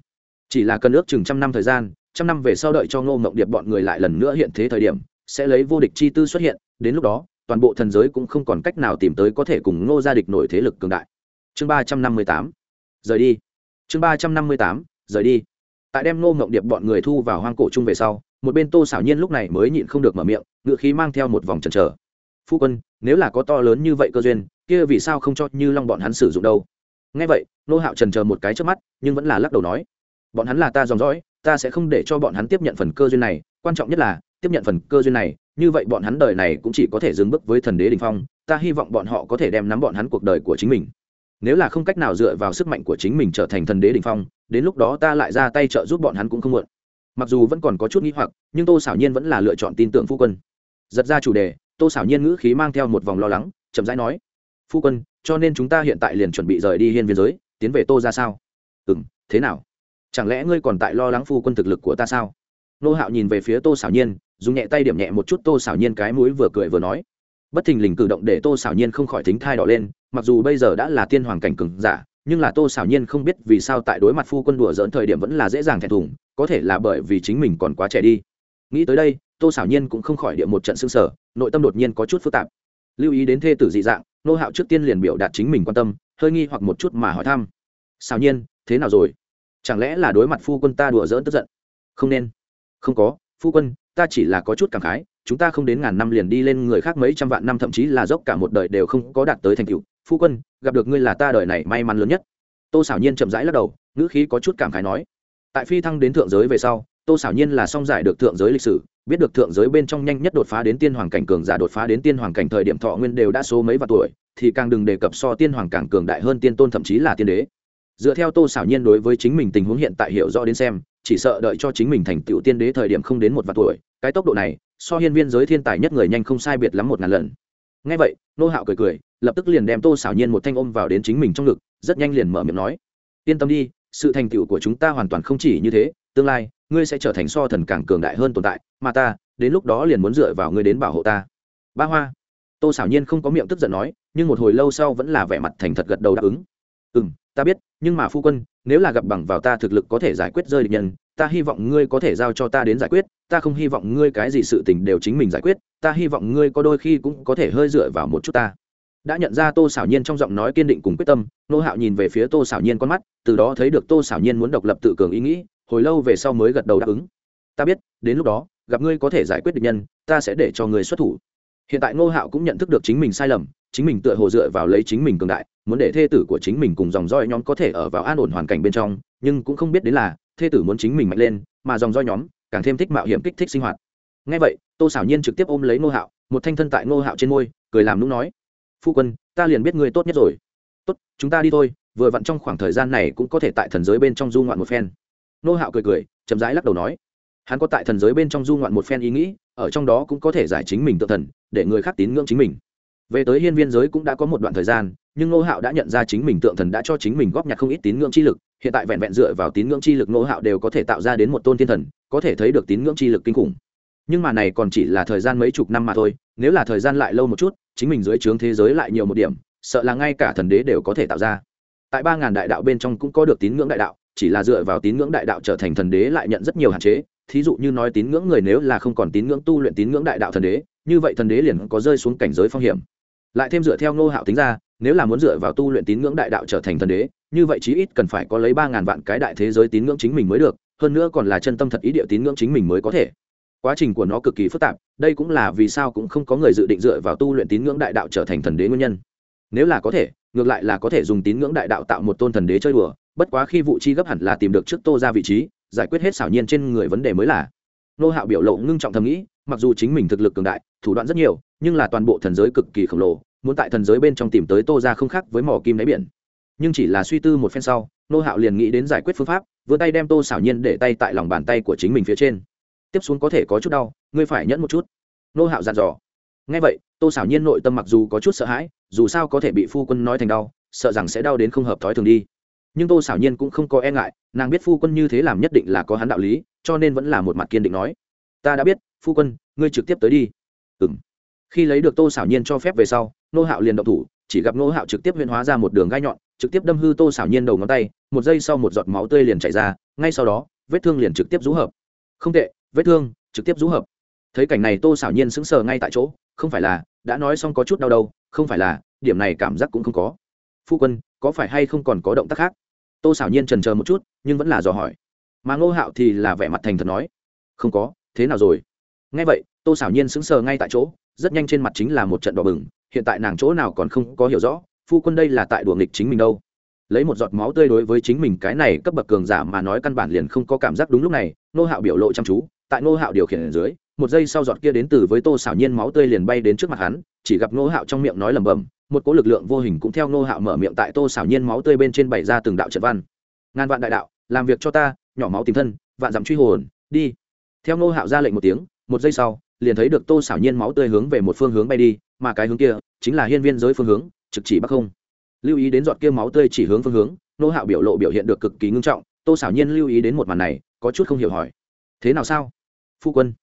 A: Chỉ là cần ước chừng trăm năm thời gian, trăm năm về sau đợi cho ngô mộng điệp bọn người lại lần nữa hiện thế thời điểm sẽ lấy vô địch chi tư xuất hiện, đến lúc đó, toàn bộ thần giới cũng không còn cách nào tìm tới có thể cùng ngô gia địch nổi thế lực cường đại. Chương ba trăm năm mươi tám, rời đi. Chương ba trăm năm mươi tám, rời đi. Tại đem ngô ngộng điệp bọn người thu vào hoang cổ chung về sau, một bên tô xảo nhiên lúc này mới nhịn không được mở miệng ngự khí mang theo một vòng trần trở phu quân, nếu là có to lớn như vậy cơ duyên, kia vì sao không cho như long bọn hắn sử dụng đâu? Ngay vậy nô hạo trần chờ một cái trước mắt, nhưng vẫn là lắc đầu nói, bọn hắn là ta dòng dõi, ta sẽ không để cho bọn hắn tiếp nhận phần cơ duyên này, quan trọng nhất là tiếp nhận phần cơ duyên này, như vậy bọn hắn đời này cũng chỉ có thể dừng bước với thần đế đình phong, ta hy vọng bọn họ có thể đem nắm bọn hắn cuộc đời của chính mình. Nếu là không cách nào dựa vào sức mạnh của chính mình trở thành thần đế đình phong, đến lúc đó ta lại ra tay trợ giúp bọn hắn cũng không muộn. Mặc dù vẫn còn có chút n g h i hoặc, nhưng tô xảo nhiên vẫn là lựa chọn tin tưởng phu quân. Giật ra chủ đề, tô xảo nhiên ngữ khí mang theo một vòng lo lắng, chậm rãi nói, phu quân, cho nên chúng ta hiện tại liền chuẩn bị rời đi hiên biên giới, tiến về tô ra sao? Ừ m thế nào? Chẳng lẽ ngươi còn tại lo lắng phu quân thực lực của ta sao? Nô hạo nhìn về phía tô xảo nhiên, dùng nhẹ tay điểm nhẹ một chút tô xảo nhiên cái mũi vừa cười vừa nói. Bất thình lình cử động để tô xảo nhiên không khỏi thính thai đỏ lên, mặc dù bây giờ đã là tiên hoàng cảnh cừng giả, nhưng là tô xảo nhiên không biết vì sao tại đối mặt phu quân đùa dỡn thời điểm vẫn là dễ dàng thẹn thùng, có thể là bởi vì chính mình còn quá trẻ đi. Nghĩ tới đây, tô xảo nhiên cũng không khỏi địa một trận xương sở nội tâm đột nhiên có chút phức tạp. Lưu ý đến thê tử dị dạng, nô hạo trước tiên liền biểu đạt chính mình quan tâm, hơi nghi hoặc một chút mà hỏi thăm. Xảo nhiên, thế nào rồi? Chẳng lẽ là đối mặt phu quân ta đùa dỡn tức giận? Không nên không có, phu quân, ta chỉ là có chút cảm khái, chúng ta không đến ngàn năm liền đi lên người khác mấy trăm vạn năm, thậm chí là dốc cả một đời đều không có đạt tới thành tựu. Phu quân, gặp được ngươi là ta đời này may mắn lớn nhất. Tô xảo nhiên chậm rãi lắc đầu, ngữ khí có chút cảm khái nói. Tại phi thăng đến thượng giới về sau, tô xảo nhiên là song giải được thượng giới lịch sử, biết được thượng giới bên trong nhanh nhất đột phá đến tiên hoàng cảnh cường giả đột phá đến tiên hoàng cảnh thời điểm thọ nguyên đều đã số mấy vạn tuổi, thì càng đừng đề cập so tiên hoàng càng cường đại hơn tiên tôn thậm chí là tiên đế. Dựa theo tô xảo nhiên đối với chính mình tình huống hiện tại hiểu rõ đến xem chỉ sợ đợi cho chính mình thành tựu tiên đế thời điểm không đến một vạn tuổi, cái tốc độ này, so hiên viên giới thiên tài nhất người nhanh không sai biệt lắm một ngàn lần. Ngay vậy, nô hạo cười cười, lập tức liền đem tô xảo nhiên một thanh ôm vào đến chính mình trong ngực, rất nhanh liền mở miệng nói, yên tâm đi, sự thành tựu của chúng ta hoàn toàn không chỉ như thế, tương lai, ngươi sẽ trở thành so thần càng cường đại hơn tồn tại, mà ta, đến lúc đó liền muốn dựa vào ngươi đến bảo hộ ta. Ba hoa. Tô xảo nhiên không có miệng tức giận nói, nhưng một hồi lâu sau vẫn là vẻ mặt thành thật gật đầu đáp ứng. Ừ m ta biết, nhưng mà phu quân, nếu là gặp bằng vào ta thực lực có thể giải quyết rơi địch nhân, ta hy vọng ngươi có thể giao cho ta đến giải quyết, ta không hy vọng ngươi cái gì sự tình đều chính mình giải quyết, ta hy vọng ngươi có đôi khi cũng có thể hơi dựa vào một chút ta. Đã nhận ra tô xảo nhiên trong giọng nói kiên định cùng quyết tâm, nô hạo nhìn về phía tô xảo nhiên con mắt, từ đó thấy được tô xảo nhiên muốn độc lập tự cường ý nghĩ, hồi lâu về sau mới gật đầu đáp ứng. Ta biết, đến lúc đó, gặp ngươi có thể giải quyết địch nhân, ta sẽ để cho ngươi xuất thủ. Hiện tại ngô hạo cũng nhận thức được chính mình sai lầm chính mình tựa hồ dựa vào lấy chính mình cường đại, muốn để thê tử của chính mình cùng dòng roi nhóm có thể ở vào an ổn hoàn cảnh bên trong, nhưng cũng không biết đến là, thê tử muốn chính mình mạnh lên, mà dòng roi nhóm càng thêm thích mạo hiểm kích thích sinh hoạt. Ngay vậy, tô xảo nhiên trực tiếp ôm lấy ngô hạo, một thanh thân tại ngô hạo trên môi, cười làm nũng nói, phu quân, ta liền biết ngươi tốt nhất rồi. Tốt, chúng ta đi thôi, vừa vặn trong khoảng thời gian này cũng có thể tại thần giới bên trong du ngoạn một phen. Ngô hạo cười cười, chậm rãi lắc đầu nói, hắn có tại thần giới bên trong du ngoạn một phen ý nghĩ, ở trong đó cũng có thể giải chính mình tự thần, để người khác tín ngưỡng chính mình về tới hiên viên giới cũng đã có một đoạn thời gian, nhưng ngô hạo đã nhận ra chính mình tượng thần đã cho chính mình góp nhặt không ít tín ngưỡng chi lực. Hiện tại vẹn vẹn dựa vào tín ngưỡng chi lực ngô hạo đều có thể tạo ra đến một tôn thiên thần, có thể thấy được tín ngưỡng chi lực kinh khủng. Nhưng mà này còn chỉ là thời gian mấy chục năm mà thôi, nếu là thời gian lại lâu một chút, chính mình dưới trướng thế giới lại nhiều một điểm, sợ là ngay cả thần đế đều có thể tạo ra. Tại ba ngàn đại đạo bên trong cũng có được tín ngưỡng đại đạo, chỉ là dựa vào tín ngưỡng đại đạo trở thành thần đế lại nhận rất nhiều hạn chế. Thí dụ như nói tín ngưỡng người nếu là không còn tín ngưỡng tu luyện tín ngưỡng đại đạo thần đế, như vậy thần đế liền có rơi xuống cảnh giới phong hiểm lại thêm dựa theo ngô hạo tính ra, nếu là muốn dựa vào tu luyện tín ngưỡng đại đạo trở thành thần đế, như vậy chí ít cần phải có lấy ba ngàn vạn cái đại thế giới tín ngưỡng chính mình mới được, hơn nữa còn là chân tâm thật ý địa tín ngưỡng chính mình mới có thể. Quá trình của nó cực kỳ phức tạp, đây cũng là vì sao cũng không có người dự định dựa vào tu luyện tín ngưỡng đại đạo trở thành thần đế nguyên nhân. Nếu là có thể, ngược lại là có thể dùng tín ngưỡng đại đạo tạo một tôn thần đế chơi đùa, bất quá khi vụ chi gấp hẳn là tìm được trước tô ra vị trí, giải quyết hết xảo nhiên trên người vấn đề mới là nô hạo biểu lộ ngưng trọng thầm nghĩ, mặc dù chính mình thực lực cường đại, thủ đoạn rất nhiều, nhưng là toàn bộ thần giới cực kỳ khổng lồ, muốn tại thần giới bên trong tìm tới tô ra không khác với mỏ kim đáy biển. Nhưng chỉ là suy tư một phen sau, nô hạo liền nghĩ đến giải quyết phương pháp vươn tay đem tô xảo nhiên để tay tại lòng bàn tay của chính mình phía trên. Tiếp xuống có thể có chút đau, ngươi phải nhẫn một chút. Nô hạo dặn dò. Ngay vậy, tô xảo nhiên nội tâm mặc dù có chút sợ hãi, dù sao có thể bị phu quân nói thành đau, sợ rằng sẽ đau đến không hợp thói thường đi. Nhưng tô xảo nhiên cũng không có e ngại, nàng biết phu quân như thế làm nhất định là có hắn đạo lý cho nên vẫn là một mặt kiên định nói, ta đã biết, phu quân, ngươi trực tiếp tới đi. Ừ m khi lấy được tô xảo nhiên cho phép về sau nô hạo liền động thủ, chỉ gặp nô hạo trực tiếp huyên hóa ra một đường gai nhọn, trực tiếp đâm hư tô xảo nhiên đầu ngón tay, một giây sau một giọt máu tươi liền chảy ra, ngay sau đó, vết thương liền trực tiếp rũ hợp. Không tệ, vết thương, trực tiếp rũ hợp. Thấy cảnh này tô xảo nhiên sững sờ ngay tại chỗ, không phải là, đã nói xong có chút đau đâu không phải là, điểm này cảm giác cũng không có. Phu quân, có phải hay không còn có động tác khác? Tô xảo nhiên trần chờ một chút, nhưng vẫn là dò hỏi mà ngô hạo thì là vẻ mặt thành thật nói, không có, thế nào rồi? Ngay vậy, tô xảo nhiên sững sờ ngay tại chỗ, rất nhanh trên mặt chính là một trận đỏ bừng, hiện tại nàng chỗ nào còn không có hiểu rõ, phu quân đây là tại đùa nghịch chính mình đâu. Lấy một giọt máu tươi đối với chính mình cái này cấp bậc cường giả mà nói căn bản liền không có cảm giác đúng lúc này nô hạo biểu lộ chăm chú, tại nô hạo điều khiển ở dưới, một giây sau giọt kia đến từ với tô xảo nhiên máu tươi liền bay đến trước mặt hắn, chỉ gặp nô hạo trong miệng nói lẩm bẩm, một cỗ lực lượng vô hình cũng theo nô hạo mở miệng tại tô xảo nhiên máu tươi bên trên bày ra từng đạo trận văn. Ngàn vạn đại đạo, làm việc cho ta nhỏ máu tìm thân, vạn dặm truy hồn, đi. Theo Ngô hạo ra lệnh một tiếng, một giây sau, liền thấy được tô xảo nhiên máu tươi hướng về một phương hướng bay đi, mà cái hướng kia chính là hiên viên giới phương hướng, trực chỉ bắc không. Lưu ý đến giọt kia máu tươi chỉ hướng phương hướng, Ngô hạo biểu lộ biểu hiện được cực kỳ ngưng trọng, tô xảo nhiên lưu ý đến một màn này, có chút không hiểu hỏi. Thế nào sao? Phu quân,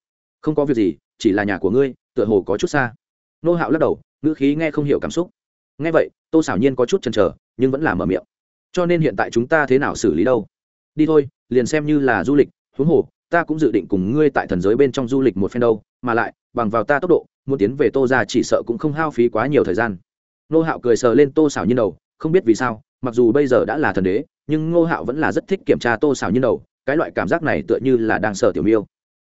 A: không có việc gì, chỉ là nhà của ngươi, tựa hồ có chút xa. Nô hạo lắc đầu, ngữ khí nghe không hiểu cảm xúc. Nghe vậy, tô xảo nhiên có chút chần chờ, nhưng vẫn là mở miệng. Cho nên hiện tại chúng ta thế nào xử lý đâu? Đi thôi, liền xem như là du lịch, huống hồ, ta cũng dự định cùng ngươi tại thần giới bên trong du lịch một phen đâu, mà lại, bằng vào ta tốc độ, muốn tiến về tô ra chỉ sợ cũng không hao phí quá nhiều thời gian. Nô hạo cười sờ lên tô xảo nhiên đầu, không biết vì sao, mặc dù bây giờ đã là thần đế, nhưng ngô hạo vẫn là rất thích kiểm tra tô xảo nhiên đầu, cái loại cảm giác này tựa như là đang sờ tiểu miêu.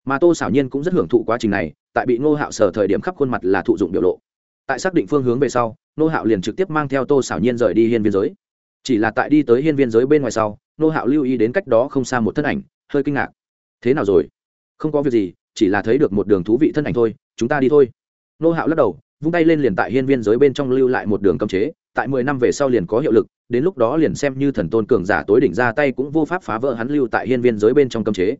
A: Mà tô xảo nhiên cũng rất hưởng thụ quá trình này, tại bị ngô hạo sờ thời điểm khắp khuôn mặt là thụ dụng biểu lộ. Tại xác định phương hướng về sau, ngô hạo liền trực tiếp mang theo tô xảo nhiên rời đi hiên viên giới. Chỉ là tại đi tới hiên viên giới bên ngoài sau Nô hạo lưu ý đến cách đó không xa một thân ảnh, hơi kinh ngạc. Thế nào rồi? Không có việc gì, chỉ là thấy được một đường thú vị thân ảnh thôi, chúng ta đi thôi. Nô hạo lắc đầu, vung tay lên liền tại hiên viên giới bên trong lưu lại một đường cấm chế, tại mười năm về sau liền có hiệu lực, đến lúc đó liền xem như thần tôn cường giả tối đỉnh ra tay cũng vô pháp phá vỡ hắn lưu tại hiên viên giới bên trong cấm chế.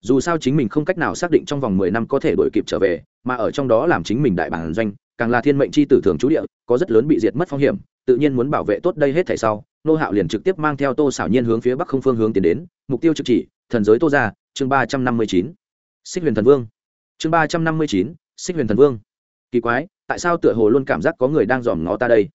A: Dù sao chính mình không cách nào xác định trong vòng mười năm có thể đổi kịp trở về, mà ở trong đó làm chính mình đại bản doanh, càng là thiên mệnh c h i tử thường trú địa, có rất lớn bị diệt mất phong hiểm tự nhiên muốn bảo vệ tốt đây hết thảy sau, nô hạo liền trực tiếp mang theo tô xảo nhiên hướng phía bắc không phương hướng tiến đến, mục tiêu trực chỉ, thần giới tô ra chương ba trăm năm mươi chín. Xích huyền thần vương. Chương ba trăm năm mươi chín, xích huyền thần vương. Kỳ quái, tại sao tựa hồ luôn cảm giác có người đang dòm ngó ta đây?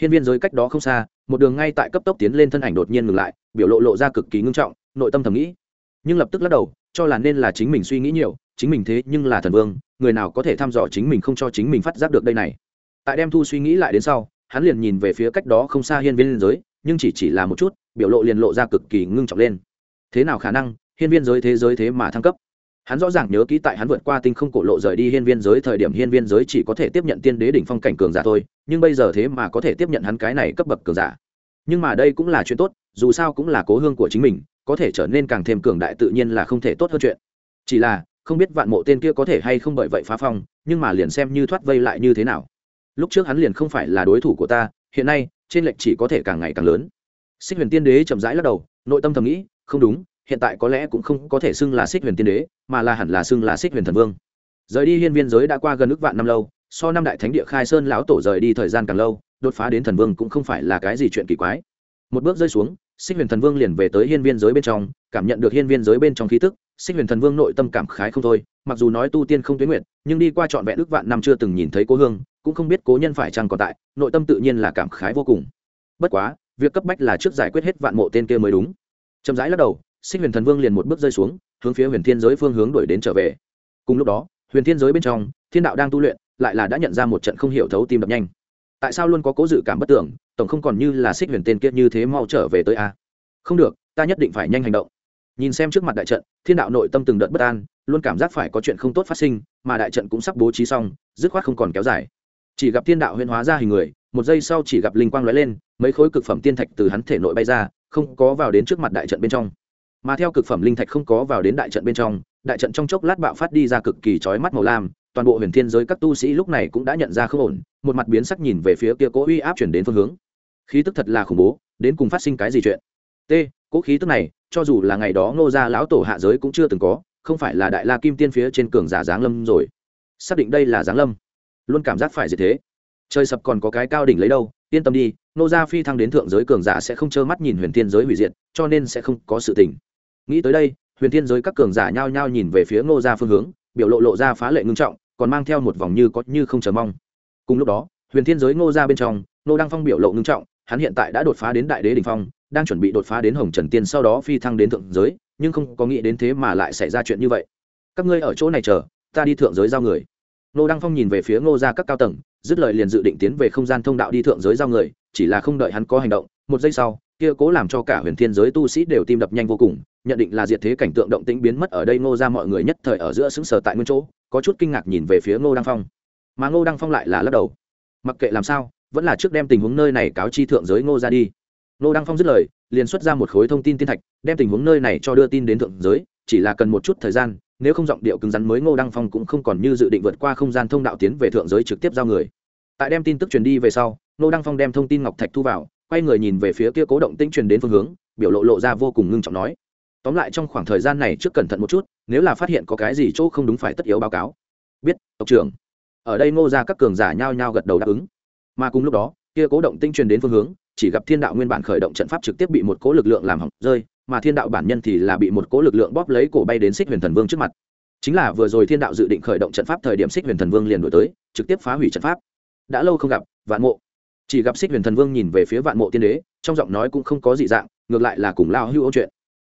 A: Hiên viên giới cách đó không xa, một đường ngay tại cấp tốc tiến lên thân ảnh đột nhiên ngừng lại, biểu lộ lộ ra cực kỳ ngưng trọng, nội tâm thầm nghĩ. Nhưng lập tức lắc đầu, cho là nên là chính mình suy nghĩ nhiều, chính mình thế nhưng là thần vương, người nào có thể thăm dò chính mình không cho chính mình phát giác được đây này? Tại đem thu suy nghĩ lại đến sau hắn liền nhìn về phía cách đó không xa hiên viên giới, nhưng chỉ chỉ là một chút, biểu lộ liền lộ ra cực kỳ ngưng trọng lên. Thế nào khả năng, hiên viên giới thế giới thế mà thăng cấp? Hắn rõ ràng nhớ kỹ tại hắn vượt qua tinh không cổ lộ rời đi hiên viên giới thời điểm hiên viên giới chỉ có thể tiếp nhận tiên đế đỉnh phong cảnh cường giả thôi, nhưng bây giờ thế mà có thể tiếp nhận hắn cái này cấp bậc cường giả. Nhưng mà đây cũng là chuyện tốt, dù sao cũng là cố hương của chính mình, có thể trở nên càng thêm cường đại tự nhiên là không thể tốt hơn chuyện. Chỉ là, không biết vạn mộ tên kia có thể hay không bởi vậy phá phong, nhưng mà liền xem như thoát vây lại như thế nào lúc trước hắn liền không phải là đối thủ của ta, hiện nay, trên lệnh chỉ có thể càng ngày càng lớn. Xích huyền tiên đế chậm rãi lắc đầu, nội tâm thầm nghĩ, không đúng, hiện tại có lẽ cũng không có thể xưng là xích huyền tiên đế, mà là hẳn là xưng là xích huyền thần vương. Rời đi hiên viên giới đã qua gần ước vạn năm lâu, so năm đại thánh địa khai sơn lão tổ rời đi thời gian càng lâu, đột phá đến thần vương cũng không phải là cái gì chuyện kỳ quái. Một bước rơi xuống, xích huyền thần vương liền về tới hiên viên giới bên trong, cảm nhận được hiên viên giới bên trong khí tức, xích huyền thần vương nội tâm cảm khái không thôi, mặc dù nói tu tiên không tuyến nguyện, nhưng đi qua trọn vẹn ước vạn năm chưa từng nhìn thấy cố hương cũng không biết cố nhân phải chăng còn tại, nội tâm tự nhiên là cảm khái vô cùng. Bất quá, việc cấp bách là trước giải quyết hết vạn mộ tên kia mới đúng. Chậm rãi lắc đầu, xích huyền thần vương liền một bước rơi xuống, hướng phía huyền thiên giới phương hướng đuổi đến trở về. Cùng lúc đó, huyền thiên giới bên trong, thiên đạo đang tu luyện, lại là đã nhận ra một trận không hiểu thấu tim đập nhanh. Tại sao luôn có cố dự cảm bất tưởng, tổng không còn như là xích huyền tên kia như thế mau trở về tới a? Không được, ta nhất định phải nhanh hành động. Nhìn xem trước mặt đại trận, thiên đạo nội tâm từng đợt bất an, luôn cảm giác phải có chuyện không tốt phát sinh, mà đại trận cũng sắp bố trí xong, dứt khoát không còn kéo dài chỉ gặp thiên đạo huyễn hóa ra hình người, một giây sau chỉ gặp linh quang lóe lên, mấy khối cực phẩm tiên thạch từ hắn thể nội bay ra, không có vào đến trước mặt đại trận bên trong. Mà theo cực phẩm linh thạch không có vào đến đại trận bên trong, đại trận trong chốc lát bạo phát đi ra cực kỳ chói mắt màu lam, toàn bộ huyền thiên giới các tu sĩ lúc này cũng đã nhận ra không ổn, một mặt biến sắc nhìn về phía kia cố uy áp chuyển đến phương hướng. Khí tức thật là khủng bố, đến cùng phát sinh cái gì chuyện? T, cố khí tức này, cho dù là ngày đó ngô gia lão tổ hạ giới cũng chưa từng có, không phải là đại la kim tiên phía trên cường giả giáng lâm rồi. Xác định đây là giáng lâm luôn cảm giác phải gì thế. Trời sập còn có cái cao đỉnh lấy đâu, yên tâm đi, nô gia phi thăng đến thượng giới cường giả sẽ không trơ mắt nhìn huyền thiên giới hủy diệt, cho nên sẽ không có sự tình. Nghĩ tới đây, huyền thiên giới các cường giả nhao nhao nhìn về phía ngô gia phương hướng, biểu lộ lộ ra phá lệ ngưng trọng, còn mang theo một vòng như có như không chờ mong. Cùng lúc đó, huyền thiên giới ngô gia bên trong ngô đăng phong biểu lộ ngưng trọng, hắn hiện tại đã đột phá đến đại đế đình phong, đang chuẩn bị đột phá đến hồng trần tiên sau đó phi thăng đến thượng giới, nhưng không có nghĩ đến thế mà lại xảy ra chuyện như vậy. Các ngươi ở chỗ này chờ, ta đi thượng giới giao người ngô đăng phong nhìn về phía ngô gia các cao tầng, dứt lời liền dự định tiến về không gian thông đạo đi thượng giới giao người, chỉ là không đợi hắn có hành động, một giây sau, kia cố làm cho cả huyền thiên giới tu sĩ đều tim đập nhanh vô cùng, nhận định là diệt thế cảnh tượng động tĩnh biến mất ở đây ngô ra mọi người nhất thời ở giữa xứng sở tại nguyên chỗ, có chút kinh ngạc nhìn về phía ngô đăng phong. Mà ngô đăng phong lại là lắc đầu. Mặc kệ làm sao, vẫn là trước đem tình huống nơi này cáo chi thượng giới ngô ra đi. Ngô đăng phong dứt lời, liền xuất ra một khối thông tin tiên thạch, đem tình huống nơi này cho đưa tin đến thượng giới, chỉ là cần một chút thời gian nếu không giọng điệu cứng rắn mới ngô đăng phong cũng không còn như dự định vượt qua không gian thông đạo tiến về thượng giới trực tiếp giao người. Tại đem tin tức truyền đi về sau, ngô đăng phong đem thông tin ngọc thạch thu vào, quay người nhìn về phía kia cố động tĩnh truyền đến phương hướng, biểu lộ lộ ra vô cùng ngưng trọng nói, tóm lại trong khoảng thời gian này trước cẩn thận một chút, nếu là phát hiện có cái gì chỗ không đúng phải tất yếu báo cáo. Biết, tộc trưởng. Ở đây ngô ra các cường giả nhao nhao gật đầu đáp ứng. Mà cùng lúc đó, kia cố động tinh truyền đến phương hướng, chỉ gặp thiên đạo nguyên bản khởi động trận pháp trực tiếp bị một cố lực lượng làm hỏng rơi mà thiên đạo bản nhân thì là bị một cố lực lượng bóp lấy cổ bay đến xích huyền thần vương trước mặt. Chính là vừa rồi thiên đạo dự định khởi động trận pháp thời điểm xích huyền thần vương liền đổi tới, trực tiếp phá hủy trận pháp. Đã lâu không gặp, vạn mộ. Chỉ gặp xích huyền thần vương nhìn về phía vạn mộ tiên đế, trong giọng nói cũng không có dị dạng, ngược lại là cùng lao hưu âu chuyện.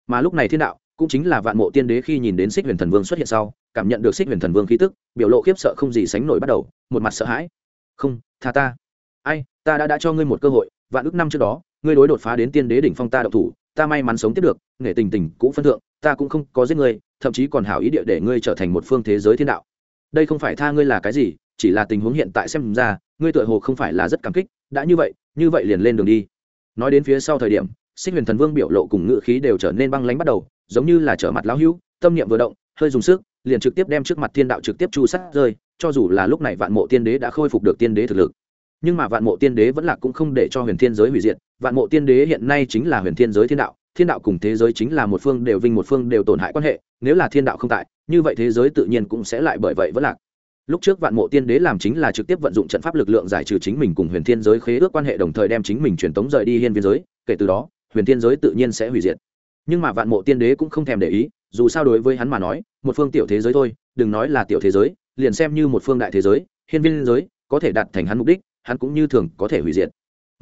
A: Mà lúc này thiên đạo, cũng chính là vạn mộ tiên đế khi nhìn đến xích huyền thần vương xuất hiện sau, cảm nhận được xích huyền thần vương khí tức, biểu lộ khiếp sợ không gì sánh nổi bắt đầu, một mặt sợ hãi. Không, tha ta. Ai, ta đã đã cho ngươi một cơ hội, vạn ước năm trước đó, ngươi đối đột phá đến tiên đế đỉnh phong ta độc thủ ta may mắn sống tiếp được nghệ tình tình cũng phân thượng, ta cũng không có giết ngươi, thậm chí còn hảo ý địa để ngươi trở thành một phương thế giới thiên đạo. Đây không phải tha ngươi là cái gì, chỉ là tình huống hiện tại xem ra, ngươi tựa hồ không phải là rất cảm kích, đã như vậy như vậy liền lên đường đi. Nói đến phía sau thời điểm, xích huyền thần vương biểu lộ cùng ngự khí đều trở nên băng lánh bắt đầu, giống như là trở mặt lão hữu, tâm niệm vừa động, hơi dùng sức, liền trực tiếp đem trước mặt thiên đạo trực tiếp chu sát rơi, cho dù là lúc này vạn mộ tiên đế đã khôi phục được tiên đế thực lực. Nhưng mà vạn mộ tiên đế vẫn là cũng không để cho huyền thiên giới hủy diệt vạn mộ tiên đế hiện nay chính là huyền thiên giới thiên đạo thiên đạo cùng thế giới chính là một phương đều vinh một phương đều tổn hại quan hệ, nếu là thiên đạo không tại, như vậy thế giới tự nhiên cũng sẽ lại bởi vậy vẫn lạc. Lúc trước vạn mộ tiên đế làm chính là trực tiếp vận dụng trận pháp lực lượng giải trừ chính mình cùng huyền thiên giới khế ước quan hệ đồng thời đem chính mình truyền tống rời đi hiên viên giới, kể từ đó, huyền thiên giới tự nhiên sẽ hủy diệt. Nhưng mà vạn mộ tiên đế cũng không thèm để ý, dù sao đối với hắn mà nói, một phương tiểu thế giới thôi, đừng nói là tiểu thế giới, liền xem như một phương đại thế giới, hiên viên giới có thể đạt thành hắn mục đích, hắn cũng như thường có thể hủy diệt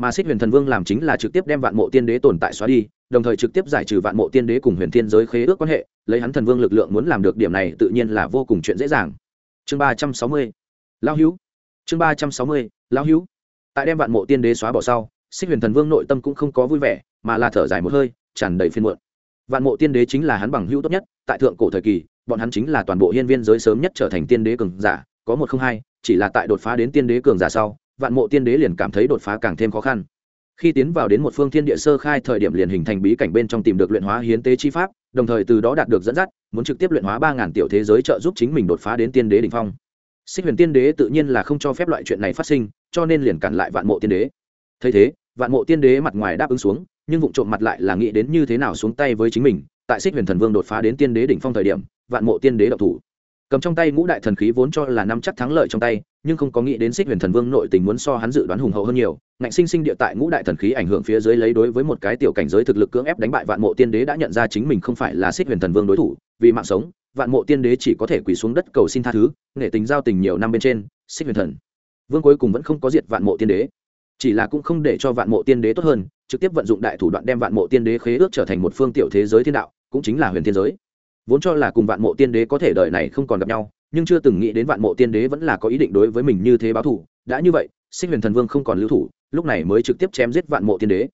A: mà xích huyền thần vương làm chính là trực tiếp đem vạn mộ tiên đế tồn tại xóa đi, đồng thời trực tiếp giải trừ vạn mộ tiên đế cùng huyền thiên giới khế ước quan hệ, lấy hắn thần vương lực lượng muốn làm được điểm này tự nhiên là vô cùng chuyện dễ dàng. Chương ba trăm sáu mươi lao hữu chương ba trăm sáu mươi lao hữu tại đem vạn mộ tiên đế xóa bỏ sau, xích huyền thần vương nội tâm cũng không có vui vẻ, mà là thở dài một hơi, tràn đầy phiên muộn. Vạn mộ tiên đế chính là hắn bằng hữu tốt nhất, tại thượng cổ thời kỳ, bọn hắn chính là toàn bộ hiên viên giới sớm nhất trở thành tiên đế cường giả, có một không hai, chỉ là tại đột phá đến tiên đế cường giả sau vạn mộ tiên đế liền cảm thấy đột phá càng thêm khó khăn. Khi tiến vào đến một phương thiên địa sơ khai thời điểm liền hình thành bí cảnh bên trong tìm được luyện hóa hiến tế chi pháp, đồng thời từ đó đạt được dẫn dắt, muốn trực tiếp luyện hóa ba ngàn tiểu thế giới trợ giúp chính mình đột phá đến tiên đế đỉnh phong. Xích huyền tiên đế tự nhiên là không cho phép loại chuyện này phát sinh, cho nên liền cản lại vạn mộ tiên đế. Thấy thế, vạn mộ tiên đế mặt ngoài đáp ứng xuống, nhưng vụ trộm mặt lại là nghĩ đến như thế nào xuống tay với chính mình, tại xích huyền thần vương đột phá đến tiên đế đỉnh phong thời điểm, vạn mộ tiên đế động thủ cầm trong tay ngũ đại thần khí vốn cho là năm chắc thắng lợi trong tay, nhưng không có nghĩ đến xích huyền thần vương nội tình muốn so hắn dự đoán hùng hậu hơn nhiều. Ngạnh sinh sinh địa tại ngũ đại thần khí ảnh hưởng phía dưới lấy đối với một cái tiểu cảnh giới thực lực cưỡng ép đánh bại vạn mộ tiên đế đã nhận ra chính mình không phải là xích huyền thần vương đối thủ, vì mạng sống, vạn mộ tiên đế chỉ có thể quỳ xuống đất cầu xin tha thứ, nghệ tình giao tình nhiều năm bên trên xích huyền thần vương cuối cùng vẫn không có diệt vạn mộ tiên đế. Chỉ là cũng không để cho vạn mộ tiên đế tốt hơn, trực tiếp vận dụng đại thủ đoạn đem vạn mộ tiên đế khế ước trở thành một phương tiểu thế giới thiên đạo, cũng chính là huyền thiên giới vốn cho là cùng vạn mộ tiên đế có thể đời này không còn gặp nhau, nhưng chưa từng nghĩ đến vạn mộ tiên đế vẫn là có ý định đối với mình như thế báo thù. Đã như vậy, xích huyền thần vương không còn lưu thủ, lúc này mới trực tiếp chém giết vạn mộ tiên đế.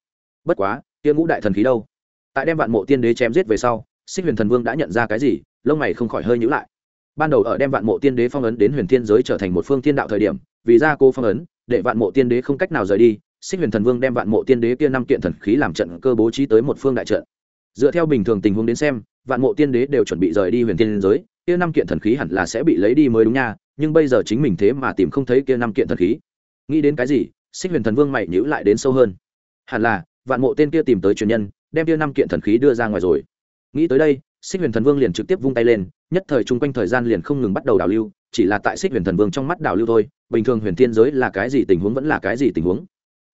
A: Bất quá, kia ngũ đại thần khí đâu? Tại đem vạn mộ tiên đế chém giết về sau, xích huyền thần vương đã nhận ra cái gì, lông mày không khỏi hơi nhữ lại. Ban đầu ở đem vạn mộ tiên đế phong ấn đến huyền thiên giới trở thành một phương thiên đạo thời điểm, vì ra cô phong ấn, để vạn mộ tiên đế không cách nào rời đi, xích huyền thần vương đem vạn mộ tiên đế kia năm kiện thần khí làm trận cơ bố trí tới một phương đại trận dựa theo bình thường tình huống đến xem, vạn mộ tiên đế đều chuẩn bị rời đi huyền thiên giới, kia năm kiện thần khí hẳn là sẽ bị lấy đi mới đúng nha, nhưng bây giờ chính mình thế mà tìm không thấy kia năm kiện thần khí. Nghĩ đến cái gì, xích huyền thần vương mày nhữ lại đến sâu hơn. Hẳn là, vạn mộ tên kia tìm tới truyền nhân, đem kia năm kiện thần khí đưa ra ngoài rồi. Nghĩ tới đây, xích huyền thần vương liền trực tiếp vung tay lên, nhất thời chung quanh thời gian liền không ngừng bắt đầu đào lưu, chỉ là tại xích huyền thần vương trong mắt đào lưu thôi, bình thường huyền thiên giới là cái gì tình huống vẫn là cái gì tình huống.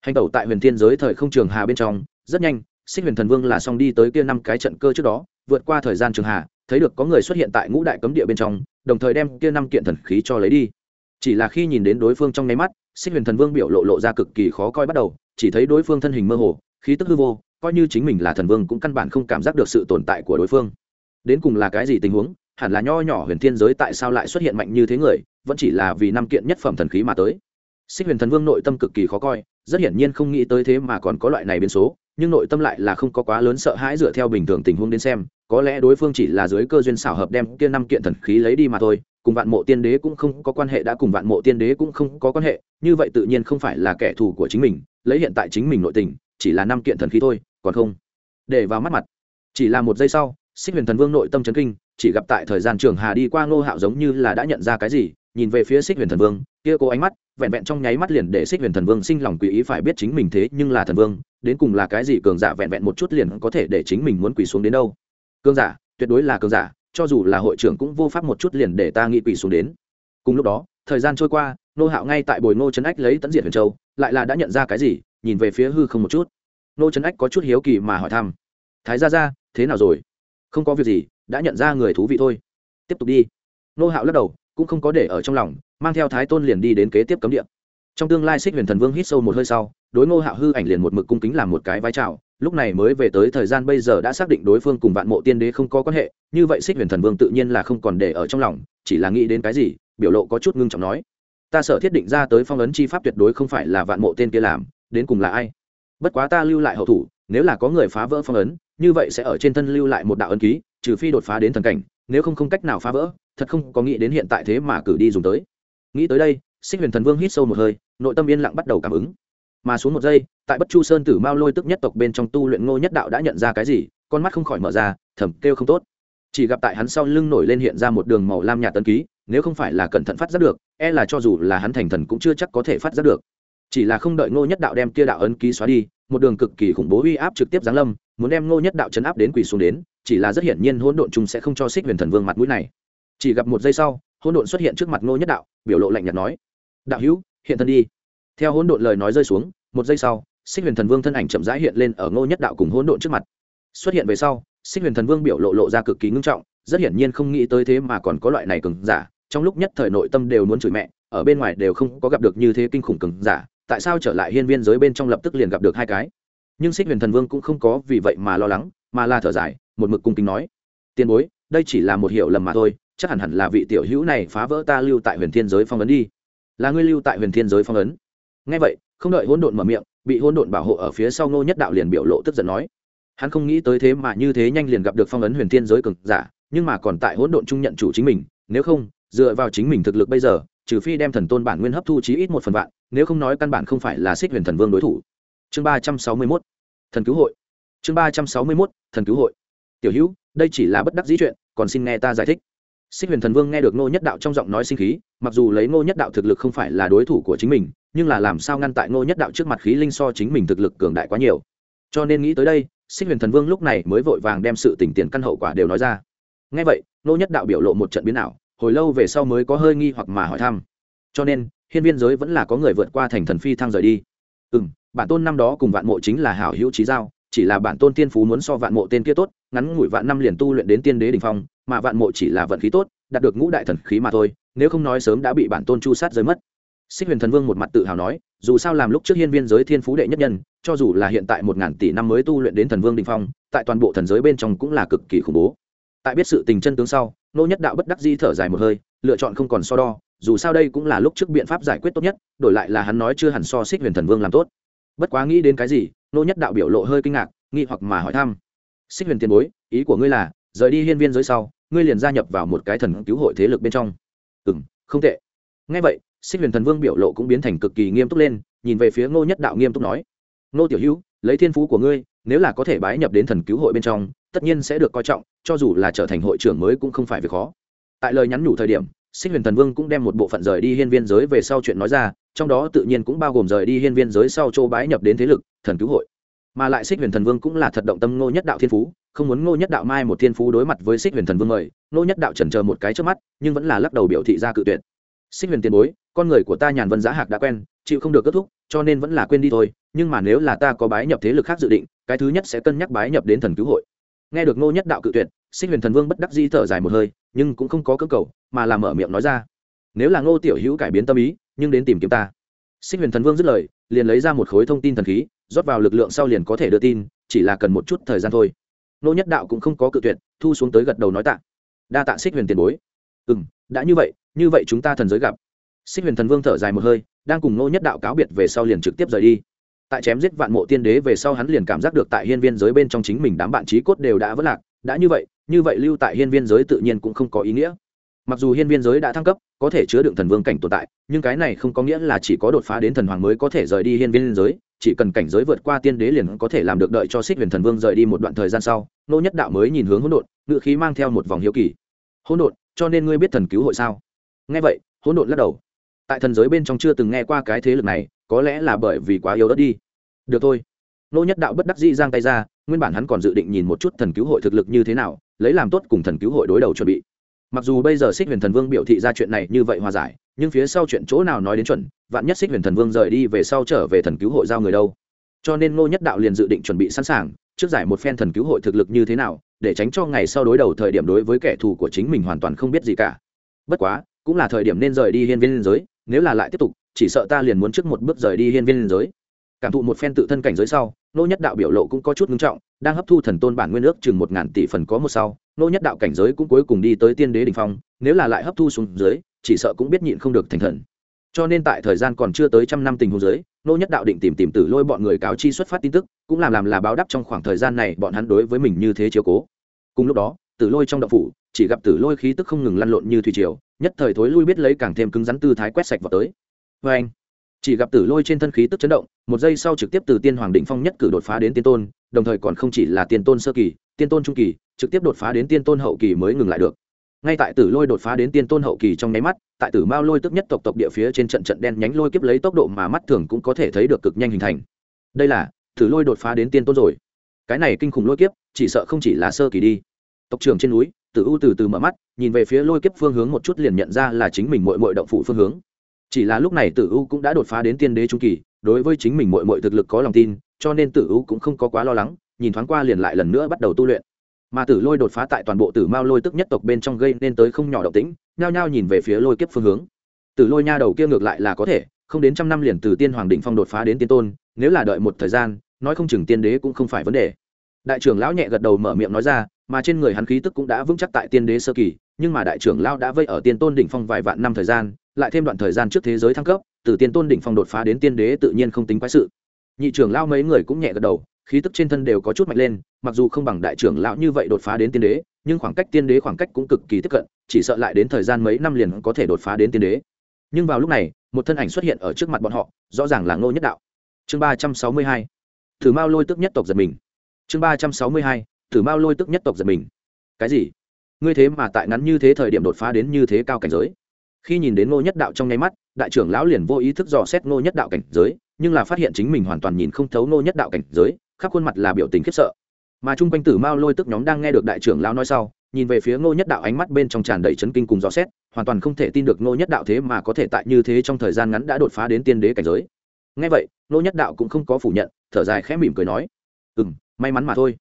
A: Hành tẩu tại huyền thiên giới thời không trường hà bên trong, rất nhanh xích huyền thần vương là xong đi tới kia năm cái trận cơ trước đó, vượt qua thời gian trường hà thấy được có người xuất hiện tại ngũ đại cấm địa bên trong, đồng thời đem kia năm kiện thần khí cho lấy đi. Chỉ là khi nhìn đến đối phương trong nháy mắt, xích huyền thần vương biểu lộ lộ ra cực kỳ khó coi bắt đầu, chỉ thấy đối phương thân hình mơ hồ, khí tức hư vô, coi như chính mình là thần vương cũng căn bản không cảm giác được sự tồn tại của đối phương. Đến cùng là cái gì tình huống, hẳn là nho nhỏ huyền thiên giới tại sao lại xuất hiện mạnh như thế người, vẫn chỉ là vì năm kiện nhất phẩm thần khí mà tới xích huyền thần vương nội tâm cực kỳ khó coi, rất hiển nhiên không nghĩ tới thế mà còn có loại này biến số, nhưng nội tâm lại là không có quá lớn sợ hãi dựa theo bình thường tình huống đến xem, có lẽ đối phương chỉ là dưới cơ duyên xảo hợp đem kia năm kiện thần khí lấy đi mà thôi, cùng vạn mộ tiên đế cũng không có quan hệ đã cùng vạn mộ tiên đế cũng không có quan hệ, như vậy tự nhiên không phải là kẻ thù của chính mình, lấy hiện tại chính mình nội tình, chỉ là năm kiện thần khí thôi, còn không? Để vào mắt mặt. Chỉ là một giây sau, xích huyền thần vương nội tâm chấn kinh, chỉ gặp tại thời gian trường hà đi qua ngô hạo giống như là đã nhận ra cái gì nhìn về phía xích huyền thần vương, kia cố ánh mắt, vẹn vẹn trong nháy mắt liền để xích huyền thần vương sinh lòng quỷ ý phải biết chính mình thế nhưng là thần vương, đến cùng là cái gì cường giả vẹn vẹn một chút liền có thể để chính mình muốn quỳ xuống đến đâu. Cường giả, tuyệt đối là cường giả, cho dù là hội trưởng cũng vô pháp một chút liền để ta nghĩ quỳ xuống đến. Cùng lúc đó, thời gian trôi qua, nô hạo ngay tại bồi ngô trấn ách lấy tấn diệt huyền châu, lại là đã nhận ra cái gì, nhìn về phía hư không một chút. Nô trấn ách có chút hiếu kỳ mà hỏi thăm. Thái ra ra thế nào rồi? Không có việc gì, đã nhận ra người thú vị thôi. Tiếp tục đi. Nô hạo lắc đầu cũng không có để ở trong lòng, mang theo thái tôn liền đi đến kế tiếp cấm địa. Trong tương lai xích huyền thần vương hít sâu một hơi sau, đối ngô hạo hư ảnh liền một mực cung kính làm một cái vai trào, lúc này mới về tới thời gian bây giờ đã xác định đối phương cùng vạn mộ tiên đế không có quan hệ, như vậy xích huyền thần vương tự nhiên là không còn để ở trong lòng, chỉ là nghĩ đến cái gì, biểu lộ có chút ngưng trọng nói, ta sợ thiết định ra tới phong ấn chi pháp tuyệt đối không phải là vạn mộ tên kia làm, đến cùng là ai? Bất quá ta lưu lại hậu thủ, nếu là có người phá vỡ phong ấn, như vậy sẽ ở trên thân lưu lại một đạo ấn ký, trừ phi đột phá đến thần cảnh, nếu không không cách nào phá vỡ thật không có nghĩ đến hiện tại thế mà cử đi dùng tới. Nghĩ tới đây, xích huyền thần vương hít sâu một hơi, nội tâm yên lặng bắt đầu cảm ứng. Mà xuống một giây, tại bất chu sơn tử mao lôi tức nhất tộc bên trong tu luyện ngô nhất đạo đã nhận ra cái gì, con mắt không khỏi mở ra, thầm kêu không tốt. Chỉ gặp tại hắn sau lưng nổi lên hiện ra một đường màu lam nhạt tân ký, nếu không phải là cẩn thận phát giác được e là cho dù là hắn thành thần cũng chưa chắc có thể phát giác được. Chỉ là không đợi ngô nhất đạo đem kia đạo ấn ký xóa đi, một đường cực kỳ khủng bố uy áp trực tiếp giáng lâm, muốn đem ngô nhất đạo chấn áp đến quỳ xuống đến, chỉ là rất hiển nhiên hỗn độn chung sẽ không cho xích huyền thần vương mặt mũi này chỉ gặp một giây sau, hỗn độn xuất hiện trước mặt ngô nhất đạo, biểu lộ lạnh nhạt nói, đạo hữu, hiện thân đi. Theo hỗn độn lời nói rơi xuống, một giây sau, xích huyền thần vương thân ảnh chậm rãi hiện lên ở ngô nhất đạo cùng hỗn độn trước mặt. Xuất hiện về sau, xích huyền thần vương biểu lộ lộ ra cực kỳ ngưng trọng, rất hiển nhiên không nghĩ tới thế mà còn có loại này cường giả, trong lúc nhất thời nội tâm đều muốn chửi mẹ, ở bên ngoài đều không có gặp được như thế kinh khủng cường giả, tại sao trở lại hiên viên giới bên trong lập tức liền gặp được hai cái? Nhưng xích huyền thần vương cũng không có vì vậy mà lo lắng, mà là thở dài, một mực cung kính nói, tiền bối, đây chỉ là một hiểu lầm mà thôi chắc hẳn hẳn là vị tiểu hữu này phá vỡ ta lưu tại huyền thiên giới phong ấn đi. Là ngươi lưu tại huyền thiên giới phong ấn. Ngay vậy, không đợi hỗn độn mở miệng, bị hỗn độn bảo hộ ở phía sau ngô nhất đạo liền biểu lộ tức giận nói. Hắn không nghĩ tới thế mà như thế nhanh liền gặp được phong ấn huyền thiên giới cực giả, nhưng mà còn tại hỗn độn trung nhận chủ chính mình, nếu không, dựa vào chính mình thực lực bây giờ, trừ phi đem thần tôn bản nguyên hấp thu chí ít một phần vạn, nếu không nói căn bản không phải là xích huyền thần vương đối thủ. Chương ba trăm sáu mươi mốt, thần cứu hội. Chương ba trăm sáu mươi mốt, thần cứu hội. Tiểu hữu, đây chỉ là bất đắc dĩ chuyện, còn xin nghe ta giải thích xích huyền thần vương nghe được ngô nhất đạo trong giọng nói sinh khí, mặc dù lấy ngô nhất đạo thực lực không phải là đối thủ của chính mình, nhưng là làm sao ngăn tại ngô nhất đạo trước mặt khí linh so chính mình thực lực cường đại quá nhiều. Cho nên nghĩ tới đây, xích huyền thần vương lúc này mới vội vàng đem sự tình tiền căn hậu quả đều nói ra. Ngay vậy, ngô nhất đạo biểu lộ một trận biến ảo, hồi lâu về sau mới có hơi nghi hoặc mà hỏi thăm. Cho nên, hiên viên giới vẫn là có người vượt qua thành thần phi thăng rời đi. Ừ m bản tôn năm đó cùng vạn mộ chính là hảo hữu trí giao, chỉ là bản tôn tiên phú muốn so vạn mộ tên kia tốt, ngắn ngủi vạn năm liền tu luyện đến tiên đế đỉnh phong mà vạn mộ chỉ là vận khí tốt, đạt được ngũ đại thần khí mà thôi, nếu không nói sớm đã bị bản tôn chu sát rơi mất. Xích huyền thần vương một mặt tự hào nói, dù sao làm lúc trước hiên viên giới thiên phú đệ nhất nhân, cho dù là hiện tại một ngàn tỷ năm mới tu luyện đến thần vương đình phong, tại toàn bộ thần giới bên trong cũng là cực kỳ khủng bố. Tại biết sự tình chân tướng sau, nô nhất đạo bất đắc di thở dài một hơi, lựa chọn không còn so đo, dù sao đây cũng là lúc trước biện pháp giải quyết tốt nhất, đổi lại là hắn nói chưa hẳn so xích huyền thần vương làm tốt. Bất quá nghĩ đến cái gì, nô nhất đạo biểu lộ hơi kinh ngạc, nghi hoặc mà hỏi thăm. Xích huyền tiền bối, ý của ngươi là rời đi hiên viên giới sau, ngươi liền gia nhập vào một cái thần cứu hội thế lực bên trong. Ừ m không tệ. Ngay vậy, xích huyền thần vương biểu lộ cũng biến thành cực kỳ nghiêm túc lên, nhìn về phía ngô nhất đạo nghiêm túc nói, ngô tiểu hữu, lấy thiên phú của ngươi, nếu là có thể bái nhập đến thần cứu hội bên trong, tất nhiên sẽ được coi trọng, cho dù là trở thành hội trưởng mới cũng không phải việc khó. Tại lời nhắn nhủ thời điểm, xích huyền thần vương cũng đem một bộ phận rời đi hiên viên giới về sau chuyện nói ra, trong đó tự nhiên cũng bao gồm rời đi hiên viên giới sau châu bái nhập đến thế lực, thần cứu hội. Mà lại xích huyền thần vương cũng là thật động tâm ngô nhất đạo thiên phú không muốn ngô nhất đạo mai một thiên phú đối mặt với xích huyền thần vương mời, ngô nhất đạo chần chờ một cái trước mắt, nhưng vẫn là lắc đầu biểu thị ra cự tuyệt. Xích huyền tiền bối, con người của ta nhàn vân giá hạc đã quen, chịu không được kết thúc, cho nên vẫn là quên đi thôi, nhưng mà nếu là ta có bái nhập thế lực khác dự định, cái thứ nhất sẽ cân nhắc bái nhập đến thần cứu hội. Nghe được ngô nhất đạo cự tuyệt, xích huyền thần vương bất đắc di thở dài một hơi, nhưng cũng không có cơ cầu, mà làm mở miệng nói ra. Nếu là ngô tiểu hữu cải biến tâm ý, nhưng đến tìm kiếm ta. Xích huyền thần vương dứt lời, liền lấy ra một khối thông tin thần khí, rót vào lực lượng sau liền có thể đưa tin, chỉ là cần một chút thời gian thôi nô nhất đạo cũng không có cự tuyệt, thu xuống tới gật đầu nói tạ. Đa tạ xích huyền tiền bối. Ừ m đã như vậy như vậy chúng ta thần giới gặp. Xích huyền thần vương thở dài một hơi, đang cùng nô nhất đạo cáo biệt về sau liền trực tiếp rời đi. Tại chém giết vạn mộ tiên đế về sau hắn liền cảm giác được tại hiên viên giới bên trong chính mình đám bạn trí cốt đều đã vất lạc, đã như vậy như vậy lưu tại hiên viên giới tự nhiên cũng không có ý nghĩa. Mặc dù hiên viên giới đã thăng cấp, có thể chứa đựng thần vương cảnh tồn tại, nhưng cái này không có nghĩa là chỉ có đột phá đến thần hoàng mới có thể rời đi hiên viên giới chỉ cần cảnh giới vượt qua tiên đế liền có thể làm được đợi cho xích huyền thần vương rời đi một đoạn thời gian sau nô nhất đạo mới nhìn hướng hỗn độn ngự khí mang theo một vòng hiếu kỳ. Hỗn độn, cho nên ngươi biết thần cứu hội sao? Nghe vậy, hỗn độn lắc đầu. Tại thần giới bên trong chưa từng nghe qua cái thế lực này, có lẽ là bởi vì quá yếu đất đi. Được thôi. Nô nhất đạo bất đắc dĩ giang tay ra, nguyên bản hắn còn dự định nhìn một chút thần cứu hội thực lực như thế nào, lấy làm tốt cùng thần cứu hội đối đầu chuẩn bị. Mặc dù bây giờ xích huyền thần vương biểu thị ra chuyện này như vậy hòa giải nhưng phía sau chuyện chỗ nào nói đến chuẩn, vạn nhất xích huyền thần vương rời đi về sau trở về thần cứu hội giao người đâu. Cho nên ngô nhất đạo liền dự định chuẩn bị sẵn sàng, trước giải một phen thần cứu hội thực lực như thế nào, để tránh cho ngày sau đối đầu thời điểm đối với kẻ thù của chính mình hoàn toàn không biết gì cả. Bất quá, cũng là thời điểm nên rời đi hiên viên liên giới, nếu là lại tiếp tục, chỉ sợ ta liền muốn trước một bước rời đi hiên viên liên giới. Cảm thụ một phen tự thân cảnh giới sau nô nhất đạo biểu lộ cũng có chút ngưng trọng, đang hấp thu thần tôn bản nguyên ước chừng một ngàn tỷ phần có một sau nô nhất đạo cảnh giới cũng cuối cùng đi tới tiên đế đỉnh phong, nếu là lại hấp thu xuống dưới chỉ sợ cũng biết nhịn không được thành thần. Cho nên tại thời gian còn chưa tới trăm năm tình huống giới, nô nhất đạo định tìm tìm tử lôi bọn người cáo chi xuất phát tin tức cũng làm làm là báo đáp trong khoảng thời gian này bọn hắn đối với mình như thế chiếu cố. Cùng lúc đó tử lôi trong đậu phủ chỉ gặp tử lôi khí tức không ngừng lăn lộn như thủy triều nhất thời thối lui biết lấy càng thêm cứng rắn tư thái quét sạch vào tới. Vê anh chỉ gặp tử lôi trên thân khí tức chấn động một giây sau trực tiếp từ tiên hoàng định phong nhất cử đột phá đến tiên tôn đồng thời còn không chỉ là tiên tôn sơ kỳ tiên tôn trung kỳ trực tiếp đột phá đến tiên tôn hậu kỳ mới ngừng lại được ngay tại tử lôi đột phá đến tiên tôn hậu kỳ trong nháy mắt, tại tử mao lôi tức nhất tộc tộc địa phía trên trận trận đen nhánh lôi kiếp lấy tốc độ mà mắt thường cũng có thể thấy được cực nhanh hình thành. Đây là, tử lôi đột phá đến tiên tôn rồi. Cái này kinh khủng lôi kiếp, chỉ sợ không chỉ là sơ kỳ đi. Tộc trưởng trên núi, tử u từ từ mở mắt, nhìn về phía lôi kiếp phương hướng một chút liền nhận ra là chính mình mội mội động phủ phương hướng. Chỉ là lúc này tử u cũng đã đột phá đến tiên đế trung kỳ, đối với chính mình mội mội thực lực có lòng tin, cho nên tử u cũng không có quá lo lắng, nhìn thoáng qua liền lại lần nữa bắt đầu tu luyện mà tử lôi đột phá tại toàn bộ tử mao lôi tức nhất tộc bên trong gây nên tới không nhỏ động tĩnh, nhao nhao nhìn về phía lôi kiếp phương hướng. Tử lôi nha đầu kia ngược lại là có thể, không đến trăm năm liền từ tiên hoàng định phong đột phá đến tiên tôn, nếu là đợi một thời gian, nói không chừng tiên đế cũng không phải vấn đề. Đại trưởng lão nhẹ gật đầu mở miệng nói ra, mà trên người hắn khí tức cũng đã vững chắc tại tiên đế sơ kỳ, nhưng mà đại trưởng lão đã vây ở tiên tôn đỉnh phong vài vạn năm thời gian, lại thêm đoạn thời gian trước thế giới thăng cấp, từ tiên tôn đỉnh phong đột phá đến tiên đế tự nhiên không tính quái sự. Nhị trưởng lão mấy người cũng nhẹ gật đầu khí tức trên thân đều có chút mạnh lên, mặc dù không bằng đại trưởng lão như vậy đột phá đến tiên đế, nhưng khoảng cách tiên đế khoảng cách cũng cực kỳ tiếp cận, chỉ sợ lại đến thời gian mấy năm liền có thể đột phá đến tiên đế. Nhưng vào lúc này, một thân ảnh xuất hiện ở trước mặt bọn họ, rõ ràng là ngô nhất đạo. Chương ba trăm sáu mươi hai, thử mao lôi tức nhất tộc giật mình. Chương ba trăm sáu mươi hai, thử mao lôi tức nhất tộc giật mình. Cái gì? Ngươi thế mà tại ngắn như thế thời điểm đột phá đến như thế cao cảnh giới? Khi nhìn đến ngô nhất đạo trong nháy mắt, đại trưởng lão liền vô ý thức dò xét ngô nhất đạo cảnh giới, nhưng là phát hiện chính mình hoàn toàn nhìn không thấu ngô nhất đạo cảnh giới khắp khuôn mặt là biểu tình khiếp sợ. Mà chung quanh tử mao lôi tức nhóm đang nghe được đại trưởng lão nói sau, nhìn về phía ngô nhất đạo ánh mắt bên trong tràn đầy chấn kinh cùng gió xét, hoàn toàn không thể tin được ngô nhất đạo thế mà có thể tại như thế trong thời gian ngắn đã đột phá đến tiên đế cảnh giới. Ngay vậy, ngô nhất đạo cũng không có phủ nhận, thở dài khẽ mỉm cười nói ừ m may mắn mà thôi.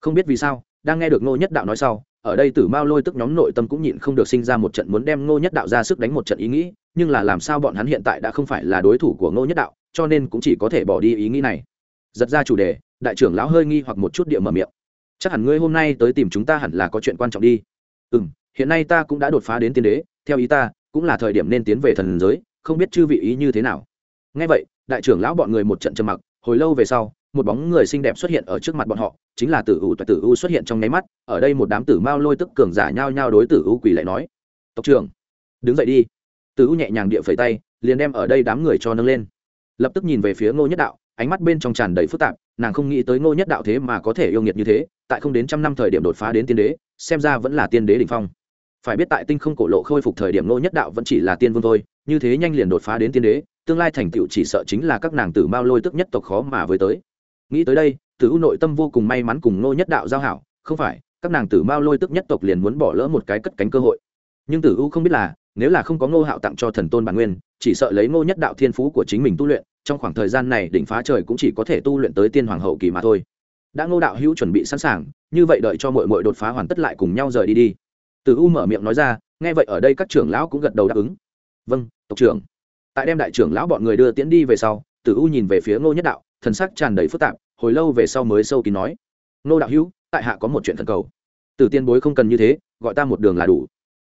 A: Không biết vì sao, đang nghe được ngô nhất đạo nói sau, ở đây tử mao lôi tức nhóm nội tâm cũng nhịn không được sinh ra một trận muốn đem ngô nhất đạo ra sức đánh một trận ý nghĩ, nhưng là làm sao bọn hắn hiện tại đã không phải là đối thủ của ngô nhất đạo, cho nên cũng chỉ có thể bỏ đi ý nghĩ này giật ra chủ đề, đại trưởng lão hơi nghi hoặc một chút địa mở miệng. Chắc hẳn ngươi hôm nay tới tìm chúng ta hẳn là có chuyện quan trọng đi. Ừ m hiện nay ta cũng đã đột phá đến tiên đế, theo ý ta, cũng là thời điểm nên tiến về thần giới, không biết chư vị ý như thế nào. Ngay vậy, đại trưởng lão bọn người một trận trầm mặc, hồi lâu về sau, một bóng người xinh đẹp xuất hiện ở trước mặt bọn họ, chính là tử u, toại tử u xuất hiện trong nháy mắt, ở đây một đám tử mao lôi tức cường giả nhao nhao đối tử u quỳ lại nói, tộc trưởng, đứng dậy đi. Tử u nhẹ nhàng địa phẩy tay, liền đem ở đây đám người cho nâng lên. Lập tức nhìn về phía ngô nhất đạo ánh mắt bên trong tràn đầy phức tạp, nàng không nghĩ tới ngô nhất đạo thế mà có thể yêu nghiệt như thế, tại không đến trăm năm thời điểm đột phá đến tiên đế, xem ra vẫn là tiên đế đ ỉ n h phong. Phải biết tại tinh không cổ lộ khôi phục thời điểm ngô nhất đạo vẫn chỉ là tiên vương thôi, như thế nhanh liền đột phá đến tiên đế, tương lai thành tựu chỉ sợ chính là các nàng tử mao lôi tức nhất tộc khó mà với tới. Nghĩ tới đây, tử u nội tâm vô cùng may mắn cùng ngô nhất đạo giao hảo, không phải, các nàng tử mao lôi tức nhất tộc liền muốn bỏ lỡ một cái cất cánh cơ hội. Nhưng tử u không biết là, nếu là không có ngô hạo tặng cho thần tôn bản nguyên, chỉ sợ lấy ngô nhất đạo thiên phú của chính mình tu luyện trong khoảng thời gian này đỉnh phá trời cũng chỉ có thể tu luyện tới tiên hoàng hậu kỳ mà thôi. Đã ngô đạo hữu chuẩn bị sẵn sàng, như vậy đợi cho mọi mọi đột phá hoàn tất lại cùng nhau rời đi đi. Từ u mở miệng nói ra, nghe vậy ở đây các trưởng lão cũng gật đầu đáp ứng. Vâng tộc trưởng. Tại đem đại trưởng lão bọn người đưa tiễn đi về sau, từ u nhìn về phía ngô nhất đạo, thần sắc tràn đầy phức tạp, hồi lâu về sau mới sâu kín nói. Ngô đạo hữu, tại hạ có một chuyện thần cầu. Từ tiên bối không cần như thế, gọi ta một đường là đủ.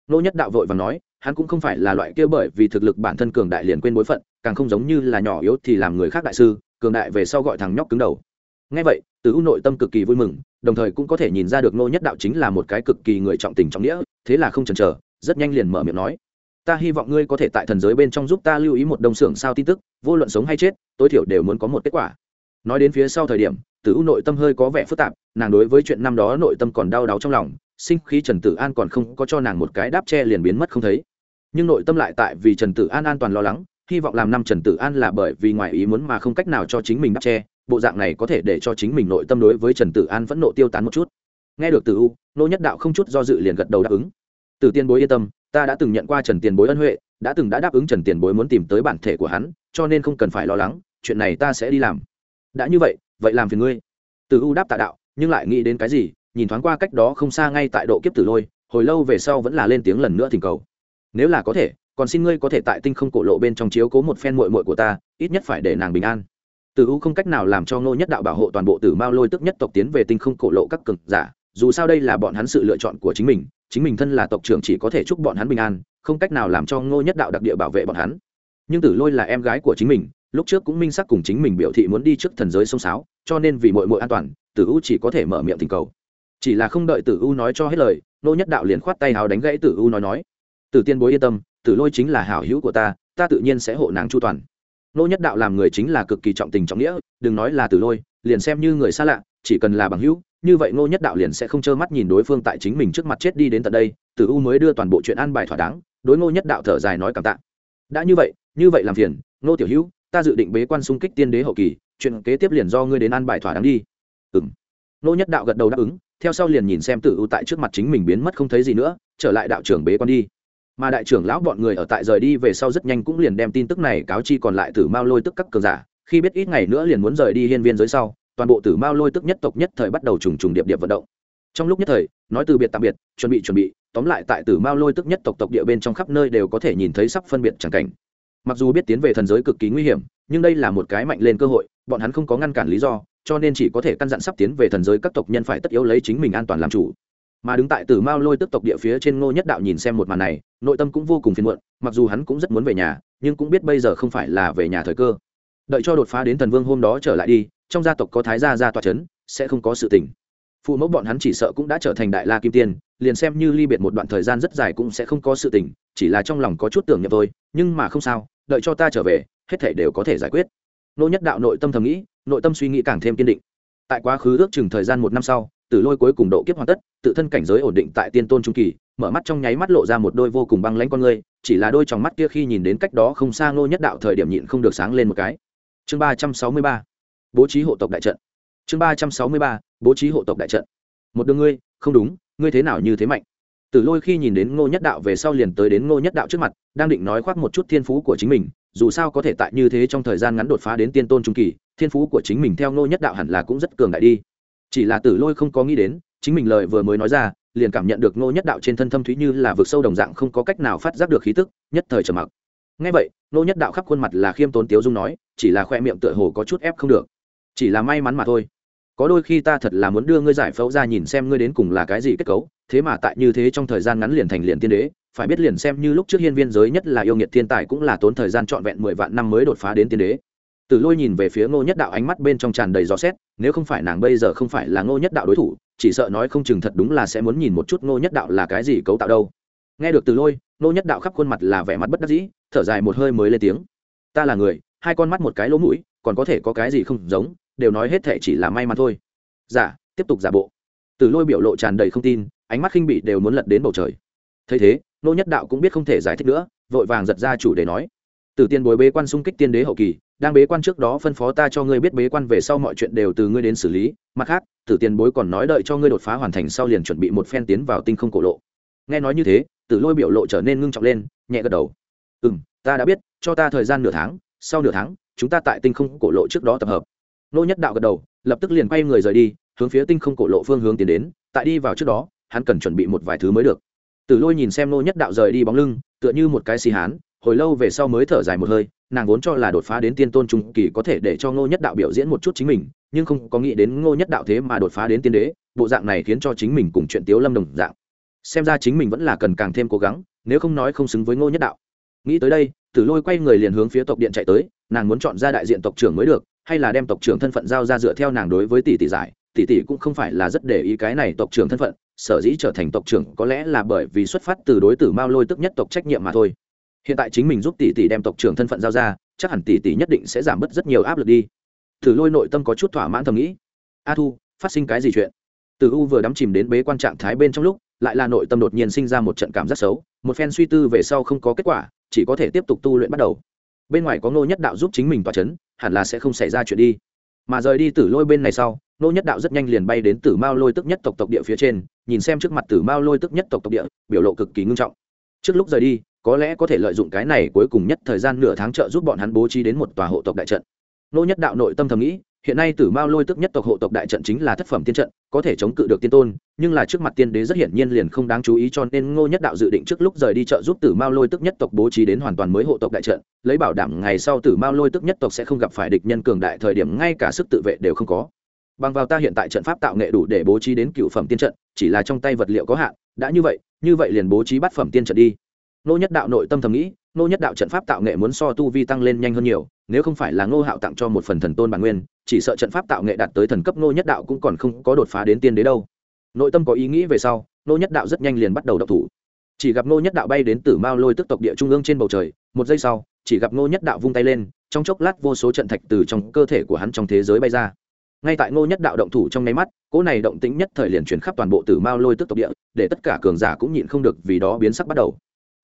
A: Ngô nhất đạo vội và nói, hắn cũng không phải là loại kia bởi vì thực lực bản thân cường đại liền quên bối phận càng không giống như là nhỏ yếu thì làm người khác đại sư, cường đại về sau gọi thằng nhóc cứng đầu. Ngay vậy, từ u nội tâm cực kỳ vui mừng, đồng thời cũng có thể nhìn ra được nô nhất đạo chính là một cái cực kỳ người trọng tình trọng nghĩa, thế là không chần chờ, rất nhanh liền mở miệng nói, ta hy vọng ngươi có thể tại thần giới bên trong giúp ta lưu ý một đông xưởng sao tin tức, vô luận sống hay chết, tối thiểu đều muốn có một kết quả. Nói đến phía sau thời điểm tử u nội tâm hơi có vẻ phức tạp, nàng đối với chuyện năm đó nội tâm còn đau đáu trong lòng, sinh khí trần tử an còn không có cho nàng một cái đáp che liền biến mất không thấy. Nhưng nội tâm lại tại vì trần tử an an toàn lo lắng hy vọng làm năm trần tử an là bởi vì ngoài ý muốn mà không cách nào cho chính mình đắp che, bộ dạng này có thể để cho chính mình nội tâm đối với trần tử an vẫn nộ tiêu tán một chút. Nghe được từ u, nô nhất đạo không chút do dự liền gật đầu đáp ứng. Từ tiên bối yên tâm, ta đã từng nhận qua trần tiền bối ân huệ, đã từng đã đáp ứng trần tiền bối muốn tìm tới bản thể của hắn, cho nên không cần phải lo lắng, chuyện này ta sẽ đi làm. Đã như vậy vậy làm phiền ngươi. Từ u đáp tạ đạo, nhưng lại nghĩ đến cái gì, nhìn thoáng qua cách đó không xa ngay tại độ kiếp tử lôi, hồi lâu về sau vẫn là lên tiếng lần nữa thỉnh cầu. Nếu là có thể còn xin ngươi có thể tại tinh không cổ lộ bên trong chiếu cố một phen muội muội của ta, ít nhất phải để nàng bình an. Tử u không cách nào làm cho ngô nhất đạo bảo hộ toàn bộ tử mao lôi tức nhất tộc tiến về tinh không cổ lộ các cực giả, dù sao đây là bọn hắn sự lựa chọn của chính mình chính mình thân là tộc trưởng chỉ có thể chúc bọn hắn bình an, không cách nào làm cho ngô nhất đạo đặc địa bảo vệ bọn hắn. Nhưng tử lôi là em gái của chính mình, lúc trước cũng minh sắc cùng chính mình biểu thị muốn đi trước thần giới sông sáo, cho nên vì mội mội an toàn, tử u chỉ có thể mở miệng tình cầu. Chỉ là không đợi tử u nói cho hết lời, ngô nhất đạo liền khoát tay hào đánh gãy tử u nói nói. Tử tiên bối yên tâm tử lôi chính là hảo hữu của ta ta tự nhiên sẽ hộ nàng chu toàn. Nô nhất đạo làm người chính là cực kỳ trọng tình trọng nghĩa, đừng nói là tử lôi, liền xem như người xa lạ, chỉ cần là bằng hữu, như vậy nô nhất đạo liền sẽ không trơ mắt nhìn đối phương tại chính mình trước mặt chết đi đến tận đây, tử u mới đưa toàn bộ chuyện an bài thỏa đáng, đối Nô nhất đạo thở dài nói cảm tạ. Đã như vậy như vậy làm phiền, nô tiểu hữu, ta dự định bế quan xung kích tiên đế hậu kỳ, chuyện kế tiếp liền do ngươi đến an bài thỏa đáng đi. Ừ nô nhất đạo gật đầu đáp ứng, theo sau liền nhìn xem tử u tại trước mặt chính mình biến mất không thấy gì nữa, trở lại đạo trưởng bế quan đi mà đại trưởng lão bọn người ở tại rời đi về sau rất nhanh cũng liền đem tin tức này cáo chi còn lại tử mao lôi tức các cường giả. Khi biết ít ngày nữa liền muốn rời đi hiên viên giới sau, toàn bộ tử mao lôi tức nhất tộc nhất thời bắt đầu trùng trùng điệp điệp vận động. Trong lúc nhất thời, nói từ biệt tạm biệt, chuẩn bị chuẩn bị, tóm lại tại tử mao lôi tức nhất tộc tộc địa bên trong khắp nơi đều có thể nhìn thấy sắp phân biệt chẳng cảnh. Mặc dù biết tiến về thần giới cực kỳ nguy hiểm, nhưng đây là một cái mạnh lên cơ hội, bọn hắn không có ngăn cản lý do, cho nên chỉ có thể căn dặn sắp tiến về thần giới các tộc nhân phải tất yếu lấy chính mình an toàn làm chủ mà đứng tại tử mao lôi tức tộc địa phía trên ngô nhất đạo nhìn xem một màn này, nội tâm cũng vô cùng phiền muộn, mặc dù hắn cũng rất muốn về nhà, nhưng cũng biết bây giờ không phải là về nhà thời cơ. Đợi cho đột phá đến thần vương hôm đó trở lại đi, trong gia tộc có thái gia ra tòa c h ấ n sẽ không có sự tình. Phụ mẫu bọn hắn chỉ sợ cũng đã trở thành đại la kim tiên, liền xem như ly biệt một đoạn thời gian rất dài cũng sẽ không có sự tình, chỉ là trong lòng có chút tưởng nhầm thôi, nhưng mà không sao, đợi cho ta trở về, hết thể đều có thể giải quyết. Nô nhất đạo nội tâm thầm nghĩ, nội tâm suy nghĩ càng thêm kiên định. Tại quá khứ ước chừng thời gian một năm sau tử lôi cuối cùng độ kiếp hoàn tất, tự thân cảnh giới ổn định tại tiên tôn trung kỳ, mở mắt trong nháy mắt lộ ra một đôi vô cùng băng lãnh con người chỉ là đôi trong mắt kia khi nhìn đến cách đó không xa ngô nhất đạo thời điểm nhịn không được sáng lên một cái. Chương ba trăm sáu mươi ba, bố trí hộ tộc đại trận. Chương ba trăm sáu mươi ba, bố trí hộ tộc đại trận. Một đường ngươi, không đúng, ngươi thế nào như thế mạnh? Tử lôi khi nhìn đến ngô nhất đạo về sau liền tới đến ngô nhất đạo trước mặt, đang định nói khoác một chút thiên phú của chính mình, dù sao có thể tại như thế trong thời gian ngắn đột phá đến tiên tôn trung kỳ, thiên phú của chính mình theo ngô nhất đạo hẳn là cũng rất cường đại đi chỉ là tử lôi không có nghĩ đến, chính mình lời vừa mới nói ra, liền cảm nhận được ngô nhất đạo trên thân thâm thúy như là vực sâu đồng dạng không có cách nào phát giác được khí tức, nhất thời trầm mặc. Ngay vậy, ngô nhất đạo khắp khuôn mặt là khiêm tốn tiếu dung nói, chỉ là khoe miệng tựa hồ có chút ép không được. Chỉ là may mắn mà thôi. Có đôi khi ta thật là muốn đưa ngươi giải phẫu ra nhìn xem ngươi đến cùng là cái gì kết cấu, thế mà tại như thế trong thời gian ngắn liền thành liền tiên đế, phải biết liền xem như lúc trước hiên viên giới nhất là yêu nghiệt thiên tài cũng là tốn thời gian trọn vẹn mười vạn năm mới đột phá đến tiên đế tử lôi nhìn về phía ngô nhất đạo ánh mắt bên trong tràn đầy dò xét nếu không phải nàng bây giờ không phải là ngô nhất đạo đối thủ chỉ sợ nói không chừng thật đúng là sẽ muốn nhìn một chút ngô nhất đạo là cái gì cấu tạo đâu. Nghe được tử lôi ngô nhất đạo khắp khuôn mặt là vẻ mặt bất đắc dĩ thở dài một hơi mới lên tiếng. Ta là người hai con mắt một cái lỗ mũi còn có thể có cái gì không giống đều nói hết thảy chỉ là may mắn thôi. Giả dạ, tiếp tục giả bộ. Tử lôi biểu lộ tràn đầy không tin ánh mắt khinh bị đều muốn lật đến bầu trời. Thấy thế Ngô nhất đạo cũng biết không thể giải thích nữa vội vàng giật ra chủ đề nói. Từ tiên bối bế quan xung kích tiên đế hậu kỳ đang bế quan trước đó phân phó ta cho ngươi biết bế quan về sau mọi chuyện đều từ ngươi đến xử lý. Mặt khác, tử tiền bối còn nói đợi cho ngươi đột phá hoàn thành sau liền chuẩn bị một phen tiến vào tinh không cổ lộ. Nghe nói như thế, tử lôi biểu lộ trở nên ngưng trọng lên, nhẹ gật đầu. Ừ m ta đã biết, cho ta thời gian nửa tháng, sau nửa tháng, chúng ta tại tinh không cổ lộ trước đó tập hợp. Nô nhất đạo gật đầu, lập tức liền quay người rời đi, hướng phía tinh không cổ lộ phương hướng tiến đến. Tại đi vào trước đó, hắn cần chuẩn bị một vài thứ mới được. Tử lôi nhìn xem nô nhất đạo rời đi bóng lưng, tựa như một cái xì hán hồi lâu về sau mới thở dài một hơi, nàng vốn cho là đột phá đến tiên tôn trung kỳ có thể để cho ngô nhất đạo biểu diễn một chút chính mình, nhưng không có nghĩ đến ngô nhất đạo thế mà đột phá đến tiên đế, bộ dạng này khiến cho chính mình cùng chuyện tiếu lâm đồng dạng. Xem ra chính mình vẫn là cần càng thêm cố gắng, nếu không nói không xứng với ngô nhất đạo. Nghĩ tới đây, tử lôi quay người liền hướng phía tộc điện chạy tới, nàng muốn chọn ra đại diện tộc trưởng mới được, hay là đem tộc trưởng thân phận giao ra dựa theo nàng đối với tỷ tỷ giải, tỷ tỷ cũng không phải là rất để ý cái này tộc trưởng thân phận, sở dĩ trở thành tộc trưởng có lẽ là bởi vì xuất phát từ đối tử mao lôi tức nhất tộc trách nhiệm mà thôi hiện tại chính mình giúp tỷ tỷ đem tộc trưởng thân phận giao ra, chắc hẳn tỷ tỷ nhất định sẽ giảm bớt rất nhiều áp lực đi. Thử lôi nội tâm có chút thỏa mãn thầm nghĩ. A thu, phát sinh cái gì chuyện? Từ u vừa đắm chìm đến bế quan trạng thái bên trong lúc, lại là nội tâm đột nhiên sinh ra một trận cảm giác xấu, một phen suy tư về sau không có kết quả, chỉ có thể tiếp tục tu luyện bắt đầu. Bên ngoài có ngô nhất đạo giúp chính mình tỏa c h ấ n hẳn là sẽ không xảy ra chuyện đi. Mà rời đi tử lôi bên này sau, ngô nhất đạo rất nhanh liền bay đến tử mao lôi tức nhất tộc tộc địa phía trên, nhìn xem trước mặt tử mao lôi tức nhất tộc tộc địa, biểu lộ cực kỳ ngưng trọng. Trước lúc rời đi có lẽ có thể lợi dụng cái này cuối cùng nhất thời gian nửa tháng trợ giúp bọn hắn bố trí đến một tòa hộ tộc đại trận. Nô nhất đạo nội tâm thầm nghĩ, hiện nay tử mao lôi tức nhất tộc hộ tộc đại trận chính là thất phẩm tiên trận, có thể chống cự được tiên tôn, nhưng là trước mặt tiên đế rất hiển nhiên liền không đáng chú ý cho nên ngô nhất đạo dự định trước lúc rời đi trợ giúp tử mao lôi tức nhất tộc bố trí đến hoàn toàn mới hộ tộc đại trận, lấy bảo đảm ngày sau tử mao lôi tức nhất tộc sẽ không gặp phải địch nhân cường đại thời điểm ngay cả sức tự vệ đều không có. Bằng vào ta hiện tại trận pháp tạo nghệ đủ để bố trí đến cựu phẩm tiên trận, chỉ là trong tay vật liệu có hạn, đã như vậy như vậy liền bố trí bát phẩm tiên trận đi nô nhất đạo nội tâm thầm nghĩ nô nhất đạo trận pháp tạo nghệ muốn so tu vi tăng lên nhanh hơn nhiều, nếu không phải là ngô hạo tặng cho một phần thần tôn bản nguyên, chỉ sợ trận pháp tạo nghệ đạt tới thần cấp nô nhất đạo cũng còn không có đột phá đến tiên đế đâu. Nội tâm có ý nghĩ về sau nô nhất đạo rất nhanh liền bắt đầu đọc thủ. Chỉ gặp nô nhất đạo bay đến tử mao lôi tức tộc địa trung ương trên bầu trời, một giây sau, chỉ gặp nô nhất đạo vung tay lên, trong chốc lát vô số trận thạch từ trong cơ thể của hắn trong thế giới bay ra. Ngay tại ngô nhất đạo động thủ trong nháy mắt, cỗ này động tĩnh nhất thời liền chuyển khắp toàn bộ tử mao lôi tức tộc địa, để tất cả cường giả cũng nhịn không được vì đó biến sắc bắt đầu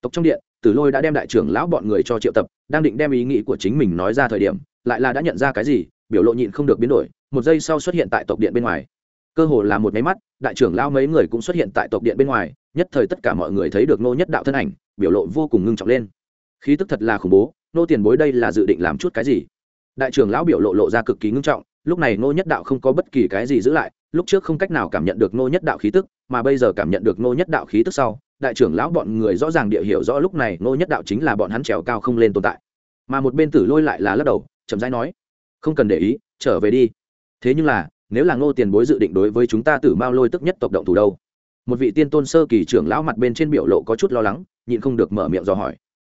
A: tộc trong điện, tử lôi đã đem đại trưởng lão bọn người cho triệu tập, đang định đem ý nghĩ của chính mình nói ra thời điểm, lại là đã nhận ra cái gì, biểu lộ nhịn không được biến đổi, một giây sau xuất hiện tại tộc điện bên ngoài. Cơ hồ là một máy mắt, đại trưởng lão mấy người cũng xuất hiện tại tộc điện bên ngoài, nhất thời tất cả mọi người thấy được nô nhất đạo thân ảnh, biểu lộ vô cùng ngưng trọng lên. Khí tức thật là khủng bố nô tiền bối đây là dự định làm chút cái gì? Đại trưởng lão biểu lộ lộ ra cực kỳ ngưng trọng, lúc này nô nhất đạo không có bất kỳ cái gì giữ lại, lúc trước không cách nào cảm nhận được nô nhất đạo khí tức, mà bây giờ cảm nhận được nô nhất đạo khí tức sau đại trưởng lão bọn người rõ ràng địa hiểu rõ lúc này ngô nhất đạo chính là bọn hắn trèo cao không lên tồn tại. Mà một bên tử lôi lại là lắc đầu, chậm rãi nói, không cần để ý, trở về đi. Thế nhưng là, nếu là ngô tiền bối dự định đối với chúng ta tử mao lôi tức nhất tộc động thủ đâu? Một vị tiên tôn sơ kỳ trưởng lão mặt bên trên biểu lộ có chút lo lắng, nhịn không được mở miệng dò hỏi.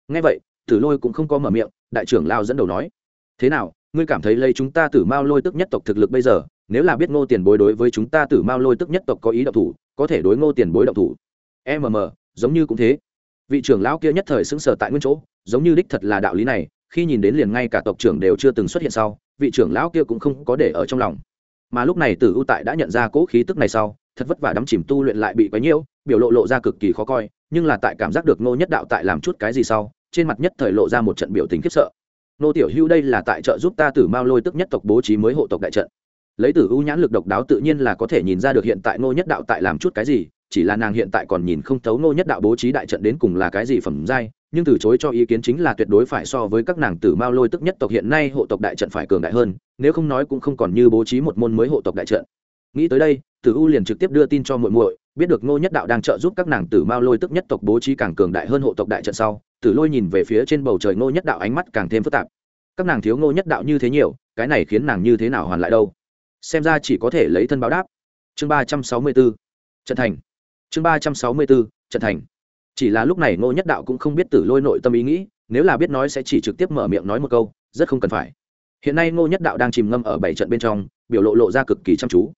A: Ngay vậy, tử lôi cũng không có mở miệng, đại trưởng lao dẫn đầu nói, thế nào, ngươi cảm thấy lấy chúng ta tử mao lôi tức nhất tộc thực lực bây giờ, nếu là biết ngô tiền bối đối với chúng ta tử mao lôi tức nhất tộc có ý động thủ, có thể đối ngô tiền bối động thủ? Mm giống như cũng thế. Vị trưởng lão kia nhất thời xứng sở tại nguyên chỗ, giống như đích thật là đạo lý này, khi nhìn đến liền ngay cả tộc trưởng đều chưa từng xuất hiện sau, vị trưởng lão kia cũng không có để ở trong lòng. Mà lúc này tử U tại đã nhận ra cỗ khí tức này sau, thật vất vả đắm chìm tu luyện lại bị quấy nhiễu, biểu lộ lộ ra cực kỳ khó coi, nhưng là tại cảm giác được ngô nhất đạo tại làm chút cái gì sau, trên mặt nhất thời lộ ra một trận biểu tình khiếp sợ. Nô tiểu hưu đây là tại trợ giúp ta tử mao lôi tức nhất tộc bố trí mới hộ tộc đại trận. Lấy tử U nhãn lực độc đáo tự nhiên là có thể nhìn ra được hiện tại ngô nhất đạo tại làm chút cái gì chỉ là nàng hiện tại còn nhìn không thấu ngô nhất đạo bố trí đại trận đến cùng là cái gì phẩm giai, nhưng từ chối cho ý kiến chính là tuyệt đối phải so với các nàng tử mao lôi tức nhất tộc hiện nay hộ tộc đại trận phải cường đại hơn, nếu không nói cũng không còn như bố trí một môn mới hộ tộc đại trận. Nghĩ tới đây, tử u liền trực tiếp đưa tin cho muội muội, biết được ngô nhất đạo đang trợ giúp các nàng tử mao lôi tức nhất tộc bố trí càng cường đại hơn hộ tộc đại trận sau, tử lôi nhìn về phía trên bầu trời ngô nhất đạo ánh mắt càng thêm phức tạp. Các nàng thiếu ngô nhất đạo như thế nhiều, cái này khiến nàng như thế nào hoàn lại đâu? Xem ra chỉ có thể lấy thân báo đáp. Chương ba trăm sáu mươi bốn. Trận thành chương ba trăm sáu mươi bốn trận thành. Chỉ là lúc này ngô nhất đạo cũng không biết tử lôi nội tâm ý nghĩ, nếu là biết nói sẽ chỉ trực tiếp mở miệng nói một câu, rất không cần phải. Hiện nay ngô nhất đạo đang chìm ngâm ở bảy trận bên trong, biểu lộ lộ ra cực kỳ chăm chú.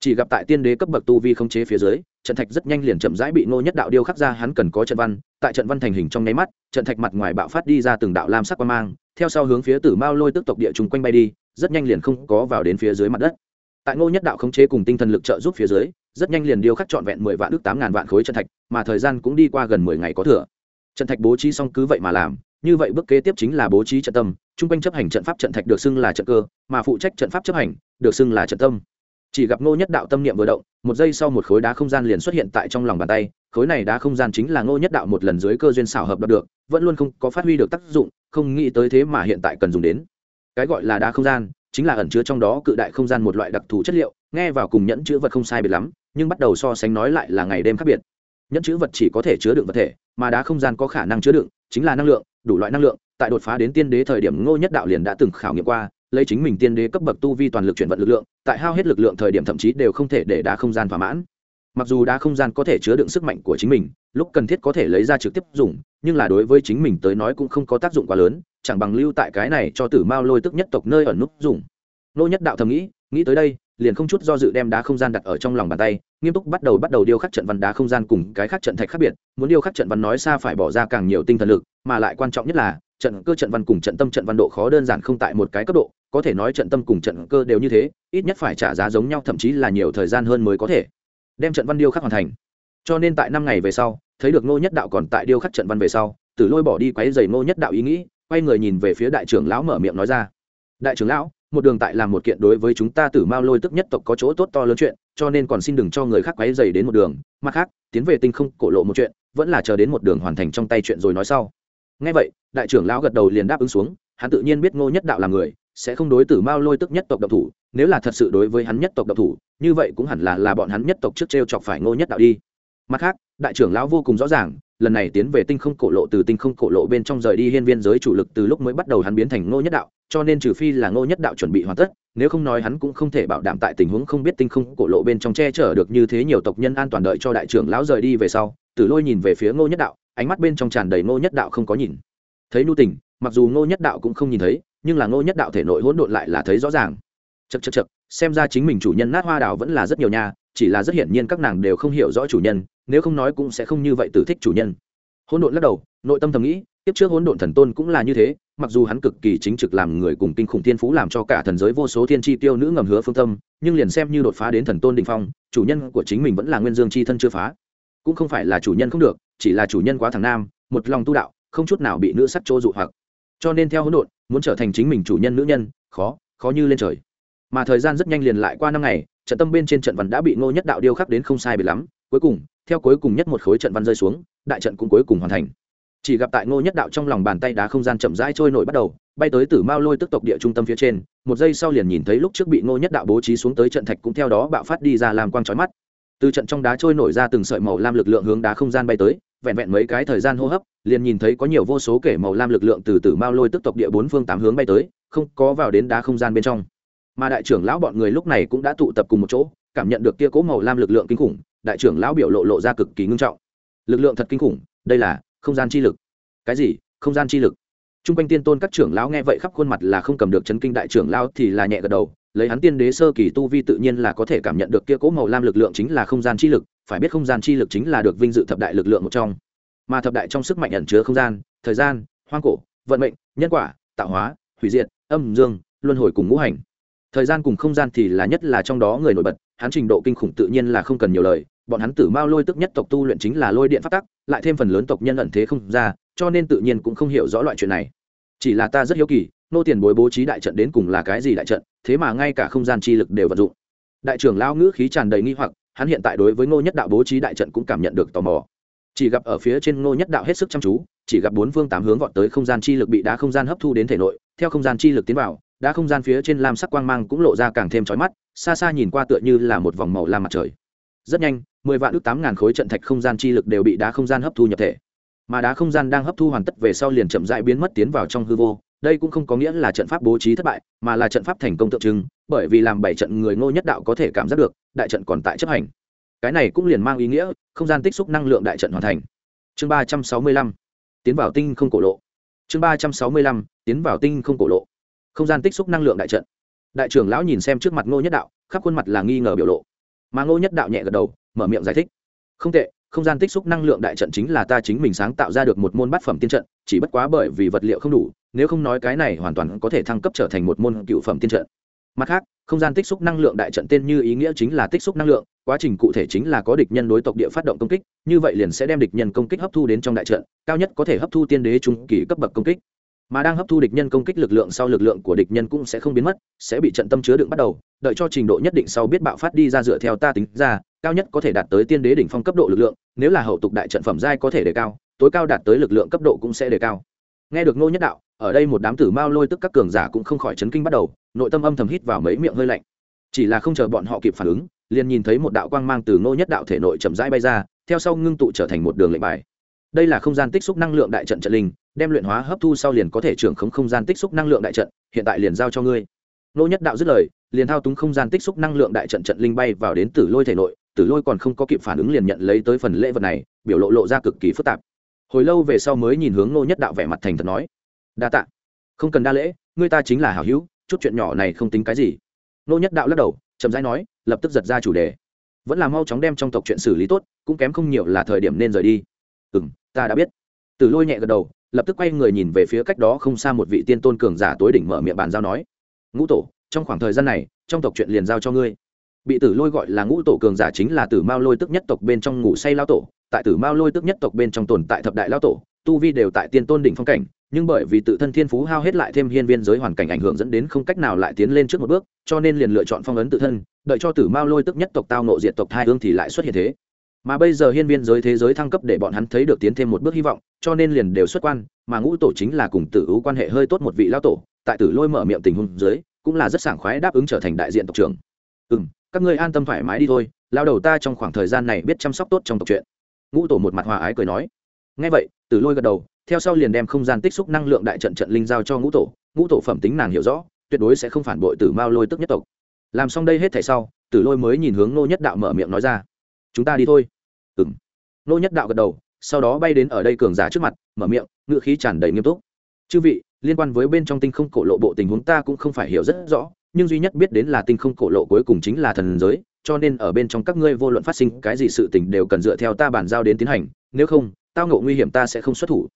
A: Chỉ gặp tại tiên đế cấp bậc tu vi không chế phía dưới, trận thạch rất nhanh liền chậm rãi bị ngô nhất đạo điêu khắc ra, hắn cần có trận văn, tại trận văn thành hình trong nháy mắt, trận thạch mặt ngoài bạo phát đi ra từng đạo lam sắc quan mang, theo sau hướng phía tử mao lôi tức tộc địa chung quanh bay đi, rất nhanh liền không có vào đến phía dưới mặt đất. Tại ngô nhất đạo khống chế cùng tinh thần lực trợ giúp phía dưới rất nhanh liền điêu khắc trọn vẹn mười vạn ước tám ngàn vạn khối trận thạch, mà thời gian cũng đi qua gần mười ngày có thừa. Trận thạch bố trí xong cứ vậy mà làm, như vậy bước kế tiếp chính là bố trí trận tâm chung quanh chấp hành trận pháp trận thạch được xưng là trận cơ, mà phụ trách trận pháp chấp hành, được xưng là trận tâm. Chỉ gặp ngô nhất đạo tâm niệm vừa động, một giây sau một khối đá không gian liền xuất hiện tại trong lòng bàn tay, khối này đá không gian chính là ngô nhất đạo một lần dưới cơ duyên xảo hợp đạt được, vẫn luôn không có phát huy được tác dụng, không nghĩ tới thế mà hiện tại cần dùng đến. Cái gọi là đá không gian, chính là ẩn chứa trong đó cự đại không gian một loại đặc thù chất liệu, nghe vào cùng nhẫn chữ vật không sai biệt lắm nhưng bắt đầu so sánh nói lại là ngày đêm khác biệt. Nhẫn chữ vật chỉ có thể chứa đựng vật thể, mà đá không gian có khả năng chứa đựng, chính là năng lượng, đủ loại năng lượng. Tại đột phá đến tiên đế thời điểm, ngô nhất đạo liền đã từng khảo nghiệm qua, lấy chính mình tiên đế cấp bậc tu vi toàn lực chuyển vận lực lượng, tại hao hết lực lượng thời điểm thậm chí đều không thể để đá không gian thỏa mãn. Mặc dù đá không gian có thể chứa đựng sức mạnh của chính mình, lúc cần thiết có thể lấy ra trực tiếp dùng, nhưng là đối với chính mình tới nói cũng không có tác dụng quá lớn, chẳng bằng lưu tại cái này cho tử mao lôi tức nhất tộc nơi ở nút dùng. Nô nhất đạo thầm nghĩ nghĩ tới đây, liền không chút do dự đem đá không gian đặt ở trong lòng bàn tay nghiêm túc bắt đầu bắt đầu điêu khắc trận văn đá không gian cùng cái khác trận thạch khác biệt, muốn điêu khắc trận văn nói xa phải bỏ ra càng nhiều tinh thần lực, mà lại quan trọng nhất là, trận cơ trận văn cùng trận tâm trận văn độ khó đơn giản không tại một cái cấp độ, có thể nói trận tâm cùng trận cơ đều như thế, ít nhất phải trả giá giống nhau, thậm chí là nhiều thời gian hơn mới có thể đem trận văn điêu khắc hoàn thành. Cho nên tại năm ngày về sau, thấy được ngô nhất đạo còn tại điêu khắc trận văn về sau, tử lôi bỏ đi quáy dày ngô nhất đạo ý nghĩ, quay người nhìn về phía đại trưởng lão mở miệng nói ra. Đại trưởng lão một đường tại làm một kiện đối với chúng ta tử mao lôi tức nhất tộc có chỗ tốt to lớn chuyện, cho nên còn xin đừng cho người khác quấy dày đến một đường. Mặt khác, tiến về tinh không, cổ lộ một chuyện, vẫn là chờ đến một đường hoàn thành trong tay chuyện rồi nói sau. Ngay vậy, đại trưởng lão gật đầu liền đáp ứng xuống, hắn tự nhiên biết ngô nhất đạo là người, sẽ không đối tử mao lôi tức nhất tộc độc thủ, nếu là thật sự đối với hắn nhất tộc độc thủ, như vậy cũng hẳn là là bọn hắn nhất tộc trước t r e o chọc phải ngô nhất đạo đi. Mặt khác, đại trưởng lão vô cùng rõ ràng, lần này tiến về tinh không cổ lộ từ tinh không cổ lộ bên trong rời đi hiên viên giới chủ lực từ lúc mới bắt đầu hắn biến thành ngô nhất đạo cho nên trừ phi là ngô nhất đạo chuẩn bị hoàn tất, nếu không nói hắn cũng không thể bảo đảm tại tình huống không biết tinh không cổ lộ bên trong che chở được như thế nhiều tộc nhân an toàn đợi cho đại trưởng lão rời đi về sau, tử lôi nhìn về phía ngô nhất đạo, ánh mắt bên trong tràn đầy ngô nhất đạo không có nhìn. Thấy nu tình, mặc dù ngô nhất đạo cũng không nhìn thấy, nhưng là ngô nhất đạo thể nội hỗn độn lại là thấy rõ ràng. Chật chật chật xem ra chính mình chủ nhân nát hoa đào vẫn là rất nhiều nha, chỉ là rất hiển nhiên các nàng đều không hiểu rõ chủ nhân, nếu không nói cũng sẽ không như vậy tử thích chủ nhân. Hỗn độn lắc đầu, nội tâm thầm nghĩ tiếp trước hỗn độn thần tôn cũng là như thế mặc dù hắn cực kỳ chính trực làm người cùng kinh khủng thiên phú làm cho cả thần giới vô số thiên tri tiêu nữ ngầm hứa phương tâm, nhưng liền xem như đột phá đến thần tôn đình phong, chủ nhân của chính mình vẫn là nguyên dương chi thân chưa phá. Cũng không phải là chủ nhân không được, chỉ là chủ nhân quá thằng nam, một lòng tu đạo, không chút nào bị nữ sắc chỗ dụ hoặc. Cho nên theo hỗn độn, muốn trở thành chính mình chủ nhân nữ nhân, khó khó như lên trời. Mà thời gian rất nhanh liền lại qua năm ngày, trận tâm bên trên trận văn đã bị ngô nhất đạo điêu khắc đến không sai biệt lắm. Cuối cùng, theo cuối cùng nhất một khối trận văn rơi xuống, đại trận cũng cuối cùng hoàn thành chỉ gặp tại ngô nhất đạo trong lòng bàn tay đá không gian chậm rãi trôi nổi bắt đầu, bay tới tử mao lôi tức tộc địa trung tâm phía trên, một giây sau liền nhìn thấy lúc trước bị ngô nhất đạo bố trí xuống tới trận thạch cũng theo đó bạo phát đi ra làm quang trói mắt. Từ trận trong đá trôi nổi ra từng sợi màu lam lực lượng hướng đá không gian bay tới, vẹn vẹn mấy cái thời gian hô hấp, liền nhìn thấy có nhiều vô số kể màu lam lực lượng từ tử mao lôi tức tộc địa bốn phương tám hướng bay tới, không có vào đến đá không gian bên trong. Mà đại trưởng lão bọn người lúc này cũng đã tụ tập cùng một chỗ, cảm nhận được kia cố màu lam lực lượng kinh khủng, đại trưởng lão biểu lộ lộ ra cực kỳ ngưng trọng. Lực lượng thật kinh khủng, đây là không gian chi lực. Cái gì? Không gian chi lực? T r u n g quanh tiên tôn các trưởng lão nghe vậy khắp khuôn mặt là không cầm được chấn kinh đại trưởng lão thì là nhẹ gật đầu, lấy hắn tiên đế sơ kỳ tu vi tự nhiên là có thể cảm nhận được kia cố màu lam lực lượng chính là không gian chi lực, phải biết không gian chi lực chính là được vinh dự thập đại lực lượng một trong. Mà thập đại trong sức mạnh ẩn chứa không gian, thời gian, hoang cổ, vận mệnh, nhân quả, tạo hóa, hủy diệt, âm dương, luân hồi cùng ngũ hành. Thời gian cùng không gian thì là nhất là trong đó người nổi bật, hắn trình độ kinh khủng tự nhiên là không cần nhiều lời bọn hắn tử mao lôi tức nhất tộc tu luyện chính là lôi điện phát tắc, lại thêm phần lớn tộc nhân ẩn thế không ra, cho nên tự nhiên cũng không hiểu rõ loại chuyện này. Chỉ là ta rất hiếu kỳ, nô tiền bối bố trí đại trận đến cùng là cái gì đại trận, thế mà ngay cả không gian chi lực đều vận dụng. Đại trưởng lao ngữ khí tràn đầy nghi hoặc, hắn hiện tại đối với ngô nhất đạo bố trí đại trận cũng cảm nhận được tò mò. Chỉ gặp ở phía trên ngô nhất đạo hết sức chăm chú, chỉ gặp bốn phương tám hướng vọt tới không gian chi lực bị đá không gian hấp thu đến thể nội, theo không gian chi lực tiến vào đã không gian phía trên lam sắc quang mang cũng lộ ra càng thêm chói mắt, xa xa nhìn qua tựa như là một vòng màu lam mặt trời rất nhanh, mười vạn ước tám ngàn khối trận thạch không gian chi lực đều bị đá không gian hấp thu nhập thể. Mà đá không gian đang hấp thu hoàn tất về sau liền chậm rãi biến mất tiến vào trong hư vô. Đây cũng không có nghĩa là trận pháp bố trí thất bại, mà là trận pháp thành công tượng trưng, bởi vì làm bảy trận người ngô nhất đạo có thể cảm giác được, đại trận còn tại chấp hành. Cái này cũng liền mang ý nghĩa, không gian tích xúc năng lượng đại trận hoàn thành. Chương ba trăm sáu mươi lăm, tiến vào tinh không cổ lộ. Chương ba trăm sáu mươi lăm, tiến vào tinh không cổ lộ. Không gian tích xúc năng lượng đại trận. Đại trưởng lão nhìn xem trước mặt ngô nhất đạo, khắp khuôn mặt là nghi ngờ biểu lộ mà ngô nhất đạo nhẹ gật đầu, mở miệng giải thích. Không tệ, không gian tích xúc năng lượng đại trận chính là ta chính mình sáng tạo ra được một môn bát phẩm tiên trận, chỉ bất quá bởi vì vật liệu không đủ, nếu không nói cái này hoàn toàn có thể thăng cấp trở thành một môn cựu phẩm tiên trận. Mặt khác, không gian tích xúc năng lượng đại trận tên như ý nghĩa chính là tích xúc năng lượng, quá trình cụ thể chính là có địch nhân đối tộc địa phát động công kích, như vậy liền sẽ đem địch nhân công kích hấp thu đến trong đại trận, cao nhất có thể hấp thu tiên đế trung kỳ cấp bậc công kích mà đang hấp thu địch nhân công kích lực lượng sau lực lượng của địch nhân cũng sẽ không biến mất, sẽ bị trận tâm chứa đựng bắt đầu. Đợi cho trình độ nhất định sau biết bạo phát đi ra dựa theo ta tính ra, cao nhất có thể đạt tới tiên đế đỉnh phong cấp độ lực lượng, nếu là hậu tục đại trận phẩm giai có thể đề cao, tối cao đạt tới lực lượng cấp độ cũng sẽ đề cao. Nghe được ngô nhất đạo, ở đây một đám tử mao lôi tức các cường giả cũng không khỏi chấn kinh bắt đầu, nội tâm âm thầm hít vào mấy miệng hơi lạnh. Chỉ là không chờ bọn họ kịp phản ứng, liền nhìn thấy một đạo quang mang từ ngô nhất đạo thể nội chậm rãi bay ra, theo sau ngưng tụ trở thành một đường lệnh bài. Đây là không gian tích xúc năng lượng đại trận trận linh đem luyện hóa hấp thu sau liền có thể trưởng khống không gian tích xúc năng lượng đại trận, hiện tại liền giao cho ngươi. Nô nhất đạo dứt lời, liền thao túng không gian tích xúc năng lượng đại trận trận linh bay vào đến tử lôi thể nội, tử lôi còn không có kịp phản ứng liền nhận lấy tới phần lễ vật này, biểu lộ lộ ra cực kỳ phức tạp. Hồi lâu về sau mới nhìn hướng nô nhất đạo vẻ mặt thành thật nói, đa tạ. Không cần đa lễ, ngươi ta chính là hảo hữu, chút chuyện nhỏ này không tính cái gì. Nô nhất đạo lắc đầu, chậm rãi nói, lập tức giật ra chủ đề. Vẫn là mau chóng đem trong tộc chuyện xử lý tốt, cũng kém không nhiều là thời điểm nên rời đi. Ừ ta đã biết. Tử lôi nhẹ gật đầu lập tức quay người nhìn về phía cách đó không xa một vị tiên tôn cường giả tối đỉnh mở miệng bàn giao nói, ngũ tổ, trong khoảng thời gian này, trong tộc chuyện liền giao cho ngươi. Bị tử lôi gọi là ngũ tổ cường giả chính là tử mao lôi tức nhất tộc bên trong ngủ say lao tổ, tại tử mao lôi tức nhất tộc bên trong tồn tại thập đại lao tổ, tu vi đều tại tiên tôn đỉnh phong cảnh, nhưng bởi vì tự thân thiên phú hao hết lại thêm hiên viên giới hoàn cảnh ảnh hưởng dẫn đến không cách nào lại tiến lên trước một bước, cho nên liền lựa chọn phong ấn tự thân, đợi cho tử mao lôi tức nhất tộc tao nộ diện tộc thai ương thì lại xuất hiện thế mà bây giờ hiên viên giới thế giới thăng cấp để bọn hắn thấy được tiến thêm một bước hy vọng, cho nên liền đều xuất quan, mà ngũ tổ chính là cùng tử ưu quan hệ hơi tốt một vị lao tổ, tại tử lôi mở miệng tình huống dưới, cũng là rất sảng khoái đáp ứng trở thành đại diện tộc trưởng. Ừ các ngươi an tâm thoải mái đi thôi, lao đầu ta trong khoảng thời gian này biết chăm sóc tốt trong tộc chuyện. Ngũ tổ một mặt hòa ái cười nói. Ngay vậy, tử lôi gật đầu, theo sau liền đem không gian tích xúc năng lượng đại trận trận linh giao cho ngũ tổ ngũ tổ phẩm tính nàng hiểu rõ, tuyệt đối sẽ không phản bội tử mao lôi tức nhất tộc. Làm xong đây hết thảy sau, tử lôi mới nhìn hướng nô nhất đạo mở miệng nói ra. Chúng ta đi thôi ừng nô nhất đạo gật đầu, sau đó bay đến ở đây cường giả trước mặt, mở miệng ngựa khí tràn đầy nghiêm túc. Chư vị, liên quan với bên trong tinh không cổ lộ bộ tình huống ta cũng không phải hiểu rất rõ, nhưng duy nhất biết đến là tinh không cổ lộ cuối cùng chính là thần giới, cho nên ở bên trong các ngươi vô luận phát sinh cái gì sự tình đều cần dựa theo ta bàn giao đến tiến hành, nếu không, tao ngộ nguy hiểm ta sẽ không xuất thủ.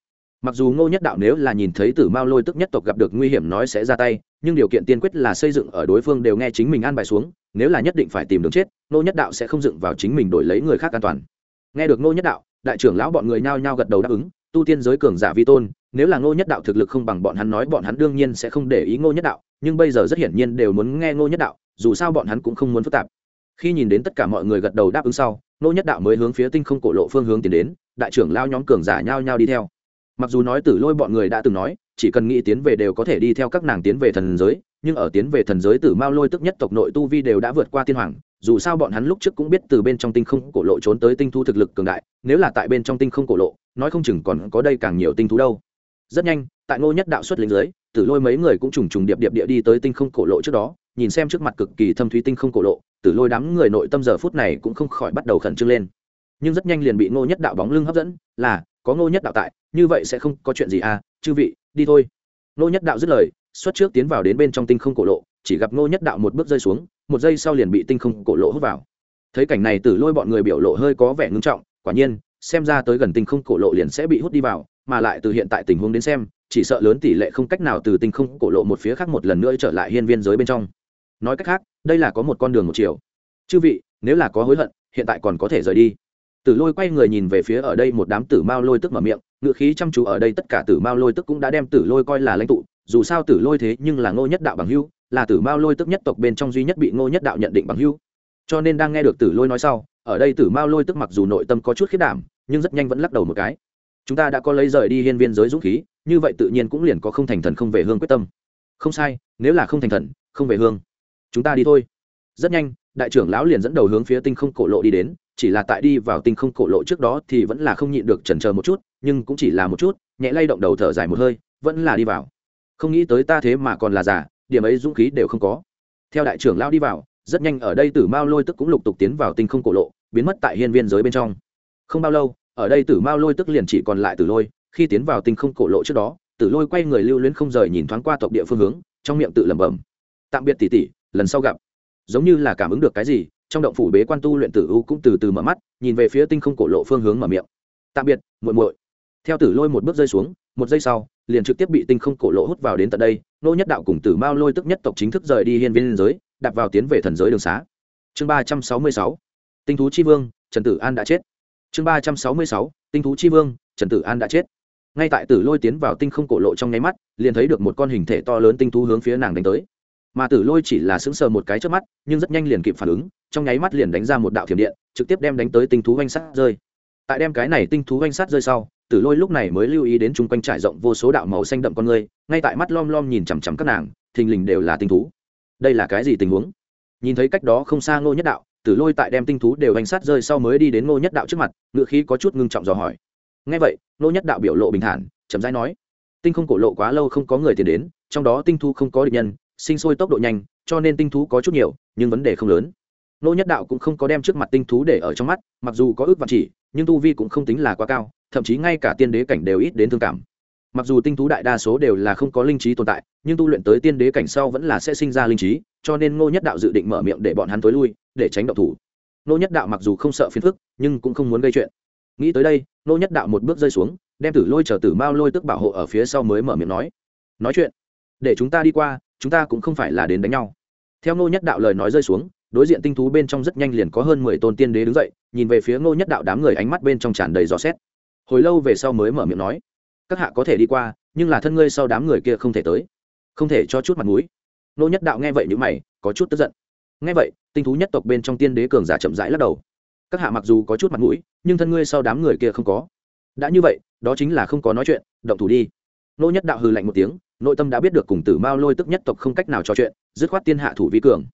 A: Mặc dù ngô nhất đạo nếu là nhìn thấy tử mao lôi tức nhất tộc gặp được nguy hiểm nói sẽ ra tay, nhưng điều kiện tiên quyết là xây dựng ở đối phương đều nghe chính mình an bài xuống, nếu là nhất định phải tìm đường chết, ngô nhất đạo sẽ không dựng vào chính mình đổi lấy người khác an toàn nghe được ngô nhất đạo, đại trưởng lão bọn người nhao nhao gật đầu đáp ứng, tu tiên giới cường giả vi tôn, nếu là ngô nhất đạo thực lực không bằng bọn hắn nói, bọn hắn đương nhiên sẽ không để ý ngô nhất đạo, nhưng bây giờ rất hiển nhiên đều muốn nghe ngô nhất đạo, dù sao bọn hắn cũng không muốn phức tạp. Khi nhìn đến tất cả mọi người gật đầu đáp ứng sau, ngô nhất đạo mới hướng phía tinh không cổ lộ phương hướng tiến đến, đại trưởng lao nhóm cường giả nhao nhao đi theo. Mặc dù nói tử lôi bọn người đã từng nói, chỉ cần nghĩ tiến về đều có thể đi theo các nàng tiến về thần giới, nhưng ở tiến về thần giới tử mao lôi tức nhất tộc nội tu vi đều đã vượt qua tiên hoàng dù sao bọn hắn lúc trước cũng biết từ bên trong tinh không cổ lộ trốn tới tinh thu thực lực cường đại, nếu là tại bên trong tinh không cổ lộ, nói không chừng còn có đây càng nhiều tinh thú đâu. Rất nhanh, tại ngô nhất đạo xuất lính dưới, tử lôi mấy người cũng trùng trùng điệp điệp địa đi tới tinh không cổ lộ trước đó, nhìn xem trước mặt cực kỳ thâm thúy tinh không cổ lộ, tử lôi đám người nội tâm giờ phút này cũng không khỏi bắt đầu khẩn trương lên. Nhưng rất nhanh liền bị ngô nhất đạo bóng lưng hấp dẫn, là, có ngô nhất đạo tại, như vậy sẽ không có chuyện gì à chư vị, đi thôi. Ngô nhất đạo dứt lời, xuất trước tiến vào đến bên trong tinh không cổ lộ, chỉ gặp ngô nhất đạo một bước rơi xuống một giây sau liền bị tinh không cổ lộ hút vào. Thấy cảnh này tử lôi bọn người biểu lộ hơi có vẻ ngưng trọng, quả nhiên, xem ra tới gần tinh không cổ lộ liền sẽ bị hút đi vào, mà lại từ hiện tại tình huống đến xem, chỉ sợ lớn tỷ lệ không cách nào từ tinh không cổ lộ một phía khác một lần nữa trở lại hiên viên giới bên trong. Nói cách khác, đây là có một con đường một chiều. Chư vị, nếu là có hối hận, hiện tại còn có thể rời đi. Tử lôi quay người nhìn về phía ở đây một đám tử mao lôi tức mở miệng ngự khí chăm chú ở đây tất cả tử mao lôi tức cũng đã đem tử lôi coi là lãnh tụ, dù sao tử lôi thế nhưng là ngô nhất đạo bằng hưu là tử mao lôi tức nhất tộc bên trong duy nhất bị ngô nhất đạo nhận định bằng hưu. Cho nên đang nghe được tử lôi nói sau, ở đây tử mao lôi tức mặc dù nội tâm có chút khiết đảm, nhưng rất nhanh vẫn lắc đầu một cái. Chúng ta đã có lấy rời đi hiên viên giới dũng khí, như vậy tự nhiên cũng liền có không thành thần không về hương quyết tâm. Không sai, nếu là không thành thần, không về hương, chúng ta đi thôi. Rất nhanh, đại trưởng lão liền dẫn đầu hướng phía tinh không cổ lộ đi đến, chỉ là tại đi vào tinh không cổ lộ trước đó thì vẫn là không nhịn được chần chờ một chút, nhưng cũng chỉ là một chút, nhẹ lay động đầu thở dài một hơi, vẫn là đi vào. Không nghĩ tới ta thế mà còn là giả điểm ấy dũng khí đều không có. Theo đại trưởng lao đi vào, rất nhanh ở đây tử mao lôi tức cũng lục tục tiến vào tinh không cổ lộ, biến mất tại hiên viên giới bên trong. Không bao lâu, ở đây tử mao lôi tức liền chỉ còn lại tử lôi, khi tiến vào tinh không cổ lộ trước đó, tử lôi quay người lưu luyến không rời nhìn thoáng qua tộc địa phương hướng, trong miệng tự lẩm bẩm. Tạm biệt tỷ tỷ, lần sau gặp. Giống như là cảm ứng được cái gì, trong động phủ bế quan tu luyện tử u cũng từ từ mở mắt, nhìn về phía tinh không cổ lộ phương hướng mở miệng. Tạm biệt, muội muội. Theo tử lôi một bước rơi xuống một giây sau, liền trực tiếp bị tinh không cổ lộ hút vào đến tận đây, nô nhất đạo cùng tử mao lôi tức nhất tộc chính thức rời đi hiên viên giới đặt vào tiến về thần giới đường xá. Chương ba trăm sáu mươi sáu, tinh thú chi vương, trần tử an đã chết. Chương ba trăm sáu mươi sáu, tinh thú chi vương, trần tử an đã chết. Ngay tại tử lôi tiến vào tinh không cổ lộ trong nháy mắt, liền thấy được một con hình thể to lớn tinh thú hướng phía nàng đánh tới. Mà tử lôi chỉ là sững sờ một cái trước mắt, nhưng rất nhanh liền kịp phản ứng, trong nháy mắt liền đánh ra một đạo thiểm điện, trực tiếp đem đánh tới tinh thú oanh sát rơi. Tại đem cái này tinh thú oanh sát rơi sau tử lôi lúc này mới lưu ý đến chung quanh trải rộng vô số đạo màu xanh đậm con người, ngay tại mắt lom lom nhìn chằm chằm các nàng, thình lình đều là tinh thú. Đây là cái gì tình huống? Nhìn thấy cách đó không xa ngô nhất đạo, tử lôi tại đem tinh thú đều oanh sát rơi sau mới đi đến ngô nhất đạo trước mặt, ngựa khí có chút ngưng trọng dò hỏi. Ngay vậy, ngô nhất đạo biểu lộ bình thản, chậm rãi nói, tinh không cổ lộ quá lâu không có người tiền đến, trong đó tinh thú không có địch nhân, sinh sôi tốc độ nhanh, cho nên tinh thú có chút nhiều, nhưng vấn đề không lớn. Nô nhất đạo cũng không có đem trước mặt tinh thú để ở trong mắt, mặc dù có ước vạn chỉ, nhưng tu vi cũng không tính là quá cao thậm chí ngay cả tiên đế cảnh đều ít đến thương cảm. Mặc dù tinh thú đại đa số đều là không có linh trí tồn tại, nhưng tu luyện tới tiên đế cảnh sau vẫn là sẽ sinh ra linh trí, cho nên ngô nhất đạo dự định mở miệng để bọn hắn tối lui, để tránh động thủ. Ngô nhất đạo mặc dù không sợ phiền phức, nhưng cũng không muốn gây chuyện. Nghĩ tới đây, ngô nhất đạo một bước rơi xuống, đem tử lôi trở tử mao lôi tức bảo hộ ở phía sau mới mở miệng nói nói chuyện. Để chúng ta đi qua, chúng ta cũng không phải là đến đánh nhau. Theo ngô nhất đạo lời nói rơi xuống, đối diện tinh thú bên trong rất nhanh liền có hơn mười tôn tiên đế đứng dậy, nhìn về phía ngô nhất đạo đám người ánh mắt bên trong tràn đầy dò xét hồi lâu về sau mới mở miệng nói, các hạ có thể đi qua, nhưng là thân ngươi sau đám người kia không thể tới. Không thể cho chút mặt mũi. Nô nhất đạo nghe vậy như mày, có chút tức giận. Nghe vậy, tinh thú nhất tộc bên trong tiên đế cường giả chậm rãi lắc đầu. Các hạ mặc dù có chút mặt mũi, nhưng thân ngươi sau đám người kia không có. Đã như vậy, đó chính là không có nói chuyện, động thủ đi. Nô nhất đạo hừ lạnh một tiếng, nội tâm đã biết được cùng tử mao lôi tức nhất tộc không cách nào trò chuyện, dứt khoát tiên hạ thủ vi cường.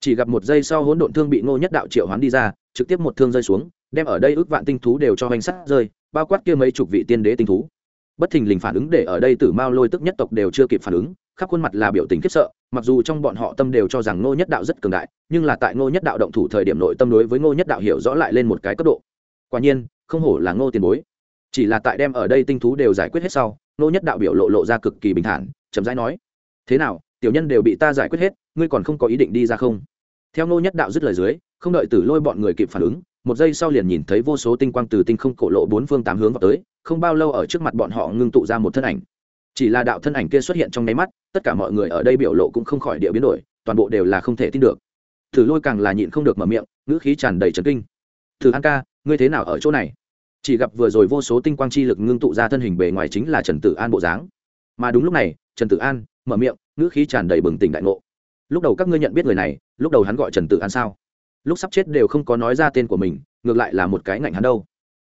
A: Chỉ gặp một giây sau hỗn độn thương bị nô nhất đạo triệu hoán đi ra, trực tiếp một thương rơi xuống, đem ở đây ước vạn tinh thú đều cho hoành sắt rơi bao quát kia mấy chục vị tiên đế tinh thú. Bất thình lình phản ứng để ở đây tử mao lôi tức nhất tộc đều chưa kịp phản ứng, khắp khuôn mặt là biểu tình khiếp sợ, mặc dù trong bọn họ tâm đều cho rằng ngô nhất đạo rất cường đại, nhưng là tại ngô nhất đạo động thủ thời điểm nội tâm đối với ngô nhất đạo hiểu rõ lại lên một cái cấp độ. Quả nhiên, không hổ là ngô tiền bối. Chỉ là tại đem ở đây tinh thú đều giải quyết hết sau, ngô nhất đạo biểu lộ lộ ra cực kỳ bình thản, chậm rãi nói, thế nào, tiểu nhân đều bị ta giải quyết hết, ngươi còn không có ý định đi ra không? Theo ngô nhất đạo dứt lời dưới, không đợi tử lôi bọn người kịp phản ứng một giây sau liền nhìn thấy vô số tinh quang từ tinh không cổ lộ bốn phương tám hướng vào tới, không bao lâu ở trước mặt bọn họ ngưng tụ ra một thân ảnh. Chỉ là đạo thân ảnh kia xuất hiện trong nháy mắt, tất cả mọi người ở đây biểu lộ cũng không khỏi địa biến đổi, toàn bộ đều là không thể tin được. Thử lôi càng là nhịn không được mở miệng, ngữ khí tràn đầy trấn kinh. Thử an ca, ngươi thế nào ở chỗ này? Chỉ gặp vừa rồi vô số tinh quang chi lực ngưng tụ ra thân hình bề ngoài chính là trần tử an bộ dáng. Mà đúng lúc này, trần tử an mở miệng, ngữ khí tràn đầy bừng tỉnh đại ngộ. Lúc đầu các ngươi nhận biết người này, lúc đầu hắn gọi trần tử an sao? Lúc sắp chết đều không có nói ra tên của mình, ngược lại là một cái ngạnh hắn đâu.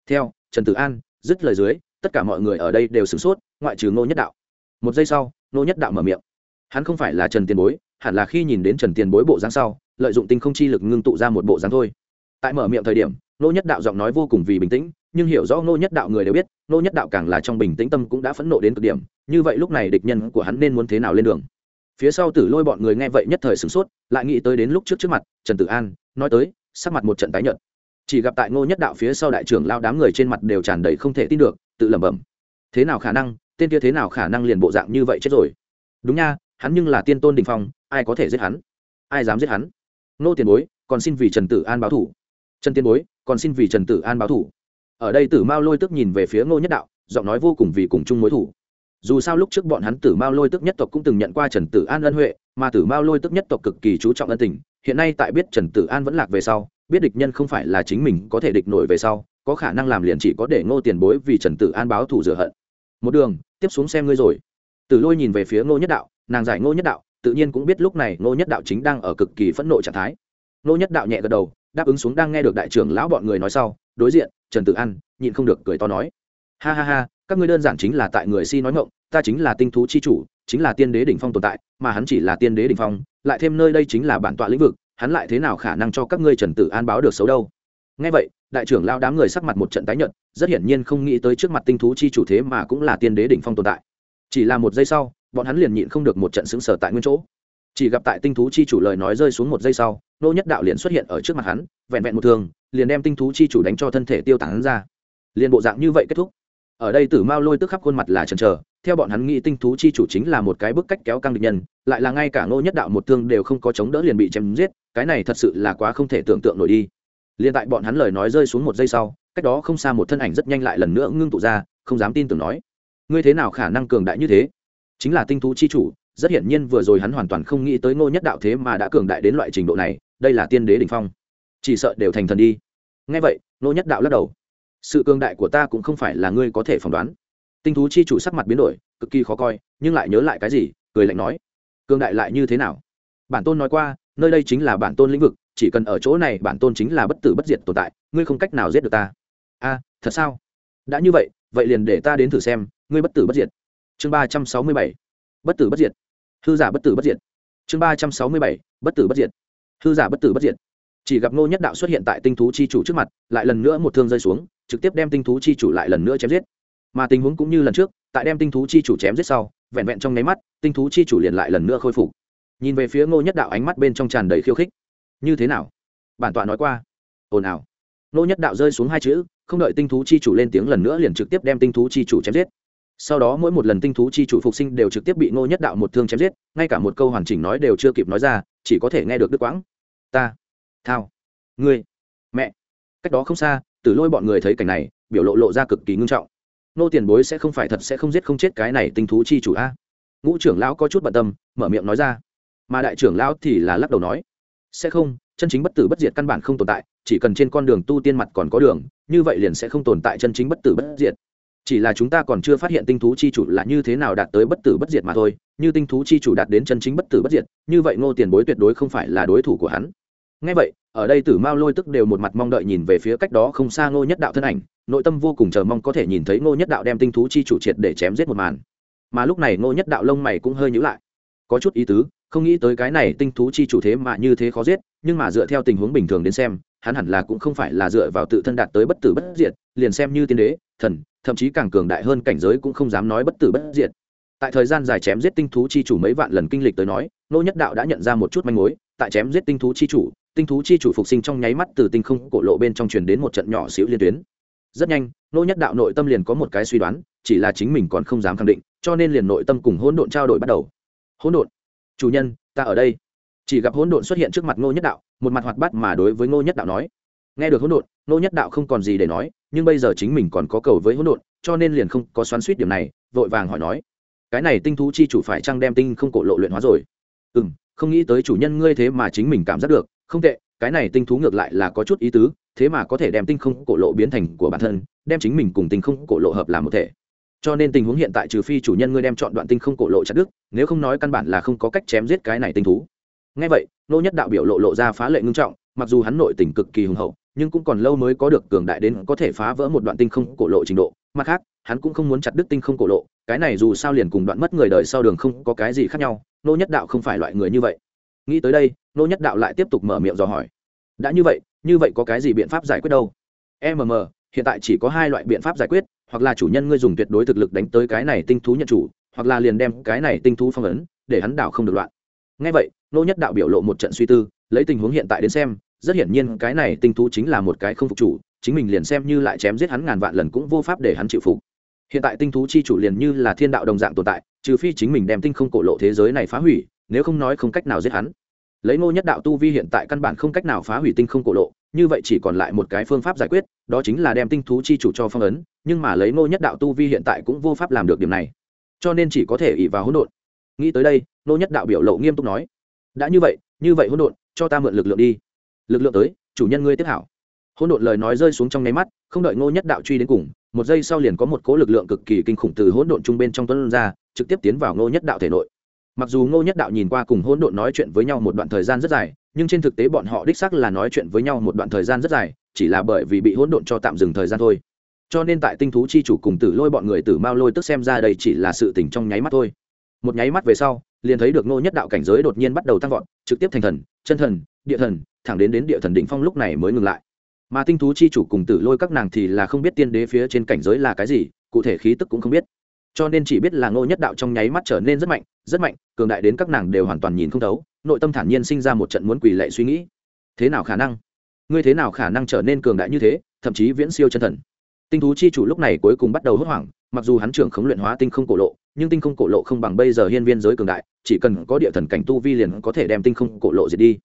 A: Theo, trần tử an, dứt lời dưới, tất cả mọi người ở đây đều sửng sốt, ngoại trừ ngô nhất đạo. Một giây sau, ngô nhất đạo mở miệng. Hắn không phải là trần tiền bối, hẳn là khi nhìn đến trần tiền bối bộ dáng sau, lợi dụng tinh không chi lực ngưng tụ ra một bộ dáng thôi. Tại mở miệng thời điểm, ngô nhất đạo giọng nói vô cùng vì bình tĩnh, nhưng hiểu rõ ngô nhất đạo người đều biết, ngô nhất đạo càng là trong bình tĩnh tâm cũng đã phẫn nộ đến cực điểm, như vậy lúc này địch nhân của hắn nên muốn thế nào lên đường? Phía sau tử lôi bọn người nghe vậy nhất thời sửng sốt, lại nghĩ tới đến lúc trước trước mặt, trần tử an nói tới, sắc mặt một trận tái nhợt. Chỉ gặp tại ngô nhất đạo phía sau đại trưởng lao đám người trên mặt đều tràn đầy không thể tin được, tự lẩm bẩm. Thế nào khả năng, tên kia thế nào khả năng liền bộ dạng như vậy chết rồi? Đúng nha, hắn nhưng là tiên tôn đình phong, ai có thể giết hắn? Ai dám giết hắn? Nô tiền bối, còn xin vì trần tử an báo thủ. Trần tiên bối, còn xin vì trần tử an báo thủ. Ở đây tử mao lôi tức nhìn về phía ngô nhất đạo, giọng nói vô cùng vì cùng chung mối thủ. Dù sao lúc trước bọn hắn tử mao lôi tức nhất tộc cũng từng nhận qua trần tử an ân huệ, mà tử mao lôi tức nhất tộc cực kỳ chú trọng ân tình hiện nay tại biết trần tử an vẫn lạc về sau, biết địch nhân không phải là chính mình có thể địch nổi về sau, có khả năng làm liền chỉ có để ngô tiền bối vì trần tử an báo thù rửa hận. Một đường, tiếp xuống xem ngươi rồi. Tử lôi nhìn về phía ngô nhất đạo, nàng giải ngô nhất đạo, tự nhiên cũng biết lúc này ngô nhất đạo chính đang ở cực kỳ phẫn nộ trạng thái. Ngô nhất đạo nhẹ gật đầu, đáp ứng xuống đang nghe được đại trưởng lão bọn người nói sau, đối diện, trần tử an, nhịn không được cười to nói. Ha ha ha, các ngươi đơn giản chính là tại người si nói ngộng ta chính là tinh thú chi chủ, chính là tiên đế đỉnh phong tồn tại, mà hắn chỉ là tiên đế đỉnh phong lại thêm nơi đây chính là bản tọa lĩnh vực, hắn lại thế nào khả năng cho các ngươi trần tử an báo được xấu đâu? Ngay vậy, đại trưởng lao đám người sắc mặt một trận tái nhợt, rất hiển nhiên không nghĩ tới trước mặt tinh thú chi chủ thế mà cũng là tiên đế đỉnh phong tồn tại. Chỉ là một giây sau, bọn hắn liền nhịn không được một trận xứng sở tại nguyên chỗ. Chỉ gặp tại tinh thú chi chủ lời nói rơi xuống một giây sau, nô nhất đạo liền xuất hiện ở trước mặt hắn, vẹn vẹn một thường, liền đem tinh thú chi chủ đánh cho thân thể tiêu tán ra. Liền bộ dạng như vậy kết thúc. Ở đây tử mao lôi tức khắp khuôn mặt là chần chờ theo bọn hắn nghĩ tinh thú chi chủ chính là một cái bức cách kéo căng địch nhân, lại là ngay cả ngô nhất đạo một thương đều không có chống đỡ liền bị chém giết, cái này thật sự là quá không thể tưởng tượng nổi đi. Liền tại bọn hắn lời nói rơi xuống một giây sau, cách đó không xa một thân ảnh rất nhanh lại lần nữa ngưng tụ ra, không dám tin tưởng nói, ngươi thế nào khả năng cường đại như thế? Chính là tinh thú chi chủ, rất hiển nhiên vừa rồi hắn hoàn toàn không nghĩ tới ngô nhất đạo thế mà đã cường đại đến loại trình độ này, đây là tiên đế đ ỉ n h phong. Chỉ sợ đều thành thần đi. Ngay vậy, ngô nhất đạo lắc đầu, sự cường đại của ta cũng không phải là ngươi có thể phỏng đoán tinh thú chi chủ sắc mặt biến đổi, cực kỳ khó coi, nhưng lại nhớ lại cái gì, cười lạnh nói Cương đại lại như thế nào? Bản tôn nói qua, nơi đây chính là bản tôn lĩnh vực, chỉ cần ở chỗ này, bản tôn chính là bất tử bất diệt tồn tại, ngươi không cách nào giết được ta. A, thật sao? Đã như vậy vậy liền để ta đến thử xem, ngươi bất tử bất diệt. Chương ba trăm sáu mươi bảy, bất tử bất diệt. Hư giả bất tử bất diệt. Chương ba trăm sáu mươi bảy, bất tử bất diệt. Hư giả bất tử bất diệt. Chỉ gặp ngô nhất đạo xuất hiện tại tinh thú chi chủ trước mặt, lại lần nữa một thương rơi xuống, trực tiếp đem tinh thú chi chủ lại lần nữa chém giết mà tình huống cũng như lần trước, tại đem tinh thú chi chủ chém giết sau, vẹn vẹn trong nháy mắt, tinh thú chi chủ liền lại lần nữa khôi phục. Nhìn về phía ngô nhất đạo ánh mắt bên trong tràn đầy khiêu khích. Như thế nào? Bản tọa nói qua. Ồn ào. Ngô nhất đạo rơi xuống hai chữ, không đợi tinh thú chi chủ lên tiếng lần nữa liền trực tiếp đem tinh thú chi chủ chém giết. Sau đó mỗi một lần tinh thú chi chủ phục sinh đều trực tiếp bị ngô nhất đạo một thương chém giết, ngay cả một câu hoàn chỉnh nói đều chưa kịp nói ra, chỉ có thể nghe được đứt quãng. Ta, thao, ngươi, mẹ. Cách đó không xa, từ lôi bọn người thấy cảnh này, biểu lộ lộ ra cực kỳ ngưng trọng nô tiền bối sẽ không phải thật sẽ không giết không chết cái này tinh thú chi chủ a. Ngũ trưởng lão có chút bận tâm, mở miệng nói ra. Mà đại trưởng lão thì là lắc đầu nói, sẽ không, chân chính bất tử bất diệt căn bản không tồn tại, chỉ cần trên con đường tu tiên mặt còn có đường, như vậy liền sẽ không tồn tại chân chính bất tử bất diệt. Chỉ là chúng ta còn chưa phát hiện tinh thú chi chủ là như thế nào đạt tới bất tử bất diệt mà thôi, như tinh thú chi chủ đạt đến chân chính bất tử bất diệt, như vậy ngô tiền bối tuyệt đối không phải là đối thủ của hắn. Ngay vậy, ở đây tử mao lôi tức đều một mặt mong đợi nhìn về phía cách đó không xa ngô nhất đạo thân ảnh nội tâm vô cùng chờ mong có thể nhìn thấy ngô nhất đạo đem tinh thú chi chủ triệt để chém giết một màn. Mà lúc này ngô nhất đạo lông mày cũng hơi nhữ lại. Có chút ý tứ, không nghĩ tới cái này tinh thú chi chủ thế mà như thế khó giết, nhưng mà dựa theo tình huống bình thường đến xem, hắn hẳn là cũng không phải là dựa vào tự thân đạt tới bất tử bất diệt, liền xem như tiên đế, thần, thậm chí càng cường đại hơn cảnh giới cũng không dám nói bất tử bất diệt. Tại thời gian dài chém giết tinh thú chi chủ mấy vạn lần kinh lịch tới nói nô nhất đạo đã nhận ra một chút manh mối, tại chém giết tinh thú chi chủ, tinh thú chi chủ phục sinh trong nháy mắt từ tinh không cổ lộ bên trong truyền đến một trận nhỏ xíu liên tuyến rất nhanh nô nhất đạo nội tâm liền có một cái suy đoán, chỉ là chính mình còn không dám khẳng định, cho nên liền nội tâm cùng hỗn độn trao đổi bắt đầu. Hỗn độn, chủ nhân, ta ở đây. Chỉ gặp hỗn độn xuất hiện trước mặt ngô nhất đạo, một mặt hoạt bát mà đối với ngô nhất đạo nói. Nghe được hỗn độn, ngô nhất đạo không còn gì để nói, nhưng bây giờ chính mình còn có cầu với hỗn độn, cho nên liền không có xoắn suýt điểm này, vội vàng hỏi nói. Cái này tinh thú chi chủ phải chăng đem tinh không cổ lộ luyện hóa rồi? Ừ m không nghĩ tới chủ nhân ngươi thế mà chính mình cảm giác được, không tệ, cái này tinh thú ngược lại là có chút ý tứ thế mà có thể đem tinh không cổ lộ biến thành của bản thân đem chính mình cùng tinh không cổ lộ hợp làm một thể. Cho nên tình huống hiện tại trừ phi chủ nhân ngươi đem chọn đoạn tinh không cổ lộ chặt đứt, nếu không nói căn bản là không có cách chém giết cái này tinh thú. Ngay vậy nô nhất đạo biểu lộ lộ ra phá lệ ngưng trọng mặc dù hắn nội tình cực kỳ hùng hậu nhưng cũng còn lâu mới có được cường đại đến có thể phá vỡ một đoạn tinh không cổ lộ trình độ. Mặt khác hắn cũng không muốn chặt đứt tinh không cổ lộ cái này dù sao liền cùng đoạn mất người đời sau đường không có cái gì khác nhau nô nhất đạo không phải loại người như vậy. Nghĩ tới đây nô nhất đạo lại tiếp tục mở miệng dò hỏi đã như vậy như vậy có cái gì biện pháp giải quyết đâu? Mm hiện tại chỉ có hai loại biện pháp giải quyết, hoặc là chủ nhân ngươi dùng tuyệt đối thực lực đánh tới cái này tinh thú nhận chủ, hoặc là liền đem cái này tinh thú phong ấn, để hắn đảo không được loạn. Ngay vậy, nô nhất đạo biểu lộ một trận suy tư, lấy tình huống hiện tại đến xem, rất hiển nhiên cái này tinh thú chính là một cái không phục chủ, chính mình liền xem như lại chém giết hắn ngàn vạn lần cũng vô pháp để hắn chịu phục. Hiện tại tinh thú chi chủ liền như là thiên đạo đồng dạng tồn tại, trừ phi chính mình đem tinh không cổ lộ thế giới này phá hủy, nếu không nói không cách nào giết hắn lấy ngô nhất đạo tu vi hiện tại căn bản không cách nào phá hủy tinh không cổ lộ, như vậy chỉ còn lại một cái phương pháp giải quyết, đó chính là đem tinh thú chi chủ cho phong ấn, nhưng mà lấy ngô nhất đạo tu vi hiện tại cũng vô pháp làm được điểm này. Cho nên chỉ có thể ỉ vào hỗn độn. Nghĩ tới đây, ngô nhất đạo biểu lộ nghiêm túc nói, đã như vậy như vậy hỗn độn, cho ta mượn lực lượng đi. Lực lượng tới, chủ nhân ngươi tiếp hảo. Hỗn độn lời nói rơi xuống trong nháy mắt, không đợi ngô nhất đạo truy đến cùng, một giây sau liền có một cố lực lượng cực kỳ kinh khủng từ hỗn độn trung bên trong tuấn ra, trực tiếp tiến vào ngô nhất đạo thể nội mặc dù ngô nhất đạo nhìn qua cùng hỗn độn nói chuyện với nhau một đoạn thời gian rất dài, nhưng trên thực tế bọn họ đích xác là nói chuyện với nhau một đoạn thời gian rất dài, chỉ là bởi vì bị hỗn độn cho tạm dừng thời gian thôi. Cho nên tại tinh thú chi chủ cùng tử lôi bọn người tử mao lôi tức xem ra đây chỉ là sự tình trong nháy mắt thôi. Một nháy mắt về sau, liền thấy được ngô nhất đạo cảnh giới đột nhiên bắt đầu tăng vọt, trực tiếp thành thần, chân thần, địa thần, thẳng đến đến địa thần đỉnh phong lúc này mới ngừng lại. Mà tinh thú chi chủ cùng tử lôi các nàng thì là không biết tiên đế phía trên cảnh giới là cái gì, cụ thể khí tức cũng không biết cho nên chỉ biết là ngô nhất đạo trong nháy mắt trở nên rất mạnh rất mạnh, cường đại đến các nàng đều hoàn toàn nhìn không thấu, nội tâm thản nhiên sinh ra một trận muốn quỳ lệ suy nghĩ. Thế nào khả năng? Ngươi thế nào khả năng trở nên cường đại như thế, thậm chí viễn siêu chân thần? Tinh thú chi chủ lúc này cuối cùng bắt đầu hốt hoảng, mặc dù hắn trưởng khống luyện hóa tinh không cổ lộ, nhưng tinh không cổ lộ không bằng bây giờ hiên viên giới cường đại, chỉ cần có địa thần cảnh tu vi liền có thể đem tinh không cổ lộ diệt đi.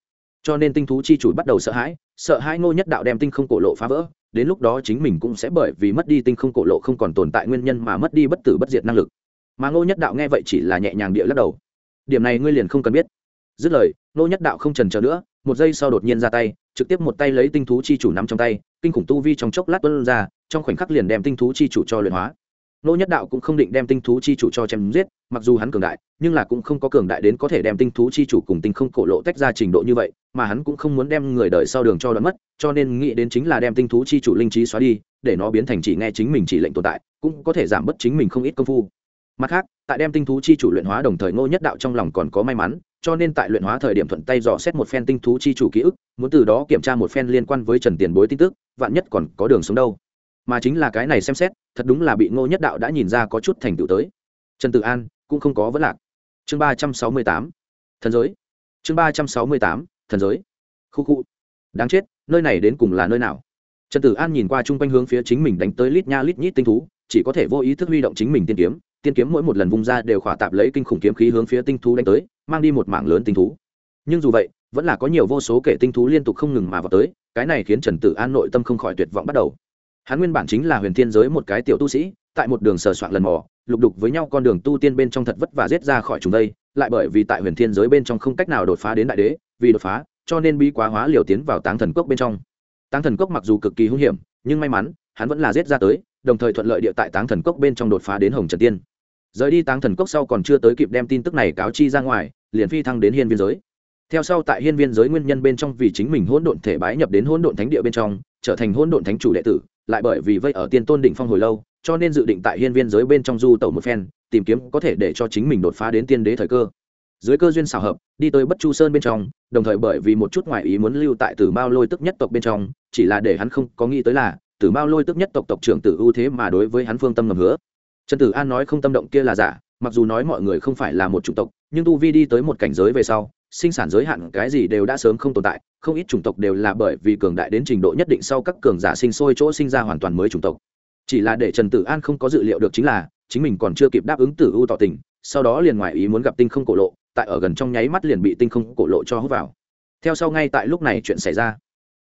A: Cho nên tinh thú chi chủ bắt đầu sợ hãi sợ hãi ngô nhất đạo đem tinh không cổ lộ phá vỡ đến lúc đó chính mình cũng sẽ bởi vì mất đi tinh không cổ lộ không còn tồn tại nguyên nhân mà mất đi bất tử bất diệt năng lực. Mà ngô nhất đạo nghe vậy chỉ là nhẹ nhàng địa lắc đầu. Điểm này ngươi liền không cần biết. Dứt lời, ngô nhất đạo không trần chờ nữa, một giây sau đột nhiên ra tay, trực tiếp một tay lấy tinh thú chi chủ nắm trong tay, kinh khủng tu vi trong chốc lát tuân ra, trong khoảnh khắc liền đem tinh thú chi chủ cho luyện hóa nô nhất đạo cũng không định đem tinh thú chi chủ cho chém giết, mặc dù hắn cường đại, nhưng là cũng không có cường đại đến có thể đem tinh thú chi chủ cùng tinh không cổ lộ tách ra trình độ như vậy, mà hắn cũng không muốn đem người đời sau đường cho đoán mất, cho nên nghĩ đến chính là đem tinh thú chi chủ linh trí xóa đi, để nó biến thành chỉ nghe chính mình chỉ lệnh tồn tại, cũng có thể giảm bớt chính mình không ít công phu. Mặt khác, tại đem tinh thú chi chủ luyện hóa đồng thời ngô nhất đạo trong lòng còn có may mắn, cho nên tại luyện hóa thời điểm thuận tay dò xét một phen tinh thú chi chủ ký ức, muốn từ đó kiểm tra một phen liên quan với trần tiền bối tin tức, vạn nhất còn có đường sống đâu mà chính là cái này xem xét, thật đúng là bị ngô nhất đạo đã nhìn ra có chút thành tựu tới. Trần Tử an cũng không có vấn lạc. Chương ba trăm sáu mươi tám, thần giới. Chương ba trăm sáu mươi tám, thần giới. Khu khu. Đáng chết, nơi này đến cùng là nơi nào? Trần tử an nhìn qua chung quanh hướng phía chính mình đánh tới lít nha lít nhít tinh thú, chỉ có thể vô ý thức huy động chính mình tiên kiếm tiên kiếm mỗi một lần vung ra đều khỏa tạp lấy kinh khủng kiếm khí hướng phía tinh thú đánh tới, mang đi một mảng lớn tinh thú. Nhưng dù vậy, vẫn là có nhiều vô số kể tinh thú liên tục không ngừng mà vào tới, cái này khiến trần tử an nội tâm không khỏi tuyệt vọng bắt đầu hắn nguyên bản chính là huyền thiên giới một cái tiểu tu sĩ, tại một đường sờ soạn lần mò, lục đục với nhau con đường tu tiên bên trong thật vất vả giết ra khỏi chúng đây, lại bởi vì tại huyền thiên giới bên trong không cách nào đột phá đến đại đế, vì đột phá, cho nên bi quá hóa liều tiến vào táng thần cốc bên trong. Táng thần cốc mặc dù cực kỳ hung hiểm, nhưng may mắn, hắn vẫn là giết ra tới, đồng thời thuận lợi địa tại táng thần cốc bên trong đột phá đến hồng trần tiên. Rời đi táng thần cốc sau còn chưa tới kịp đem tin tức này cáo chi ra ngoài, liền phi thăng đến hiên viên giới. Theo sau tại hiên viên giới nguyên nhân bên trong vì chính mình hỗn độn thể bái nhập đến hỗn độn thánh địa bên trong, trở thành hỗn độn thánh chủ đệ tử lại bởi vì vây ở tiên tôn đỉnh phong hồi lâu, cho nên dự định tại hiên viên giới bên trong du tẩu một phen, tìm kiếm có thể để cho chính mình đột phá đến tiên đế thời cơ. Dưới cơ duyên xào hợp, đi tới bất chu sơn bên trong, đồng thời bởi vì một chút ngoại ý muốn lưu tại tử mao lôi tức nhất tộc bên trong, chỉ là để hắn không có nghĩ tới là, tử mao lôi tức nhất tộc tộc trưởng tử ưu thế mà đối với hắn phương tâm ngầm hứa. Trần tử an nói không tâm động kia là giả, mặc dù nói mọi người không phải là một chủng tộc, nhưng tu vi đi tới một cảnh giới về sau sinh sản giới hạn cái gì đều đã sớm không tồn tại, không ít chủng tộc đều là bởi vì cường đại đến trình độ nhất định sau các cường giả sinh sôi chỗ sinh ra hoàn toàn mới chủng tộc. Chỉ là để trần tử an không có dự liệu được chính là, chính mình còn chưa kịp đáp ứng tử u tỏ tình, sau đó liền ngoài ý muốn gặp tinh không cổ lộ, tại ở gần trong nháy mắt liền bị tinh không cổ lộ cho hút vào. Theo sau ngay tại lúc này chuyện xảy ra.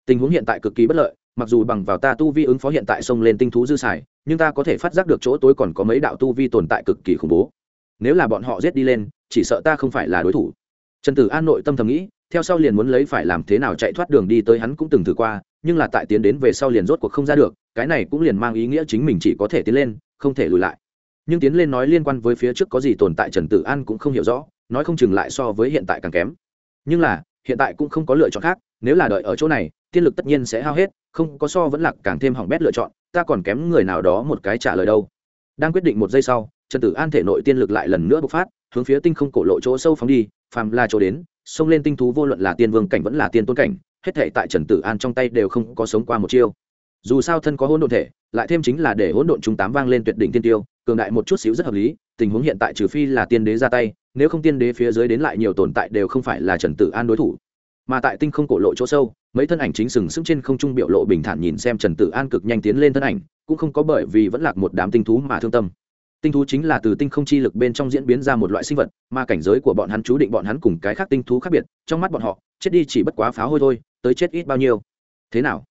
A: Tình huống hiện tại cực kỳ bất lợi, mặc dù bằng vào ta tu vi ứng phó hiện tại xông lên tinh thú dư xài, nhưng ta có thể phát giác được chỗ tối còn có mấy đạo tu vi tồn tại cực kỳ khủng bố. Nếu là bọn họ giết đi lên, chỉ sợ ta không phải là đối thủ trần tử an nội tâm thầm nghĩ, theo sau liền muốn lấy phải làm thế nào chạy thoát đường đi tới hắn cũng từng thử qua, nhưng là tại tiến đến về sau liền rốt cuộc không ra được, cái này cũng liền mang ý nghĩa chính mình chỉ có thể tiến lên, không thể lùi lại. Nhưng tiến lên nói liên quan với phía trước có gì tồn tại trần tử an cũng không hiểu rõ, nói không chừng lại so với hiện tại càng kém. Nhưng là, hiện tại cũng không có lựa chọn khác, nếu là đợi ở chỗ này, tiên lực tất nhiên sẽ hao hết, không có so vẫn lạc càng thêm hỏng bét lựa chọn, ta còn kém người nào đó một cái trả lời đâu. Đang quyết định một giây sau, trần tử an thể nội tiên lực lại lần nữa bộc phát, hướng phía tinh không cổ lộ chỗ sâu phóng đi phàm là chỗ đến, xông lên tinh thú vô luận là tiên vương cảnh vẫn là tiên tôn cảnh, hết thể tại trần tử an trong tay đều không có sống qua một chiêu. Dù sao thân có hỗn độn thể, lại thêm chính là để hỗn độn chúng tám vang lên tuyệt đỉnh tiên tiêu, cường đại một chút xíu rất hợp lý, tình huống hiện tại trừ phi là tiên đế ra tay, nếu không tiên đế phía dưới đến lại nhiều tồn tại đều không phải là trần tử an đối thủ. Mà tại tinh không cổ lộ chỗ sâu, mấy thân ảnh chính sừng sững trên không trung biểu lộ bình thản nhìn xem trần tử an cực nhanh tiến lên thân ảnh, cũng không có bởi vì vẫn lạc một đám tinh thú mà thương tâm tinh thú chính là từ tinh không chi lực bên trong diễn biến ra một loại sinh vật, mà cảnh giới của bọn hắn chú định bọn hắn cùng cái khác tinh thú khác biệt, trong mắt bọn họ, chết đi chỉ bất quá phá hôi thôi, tới chết ít bao nhiêu. Thế nào?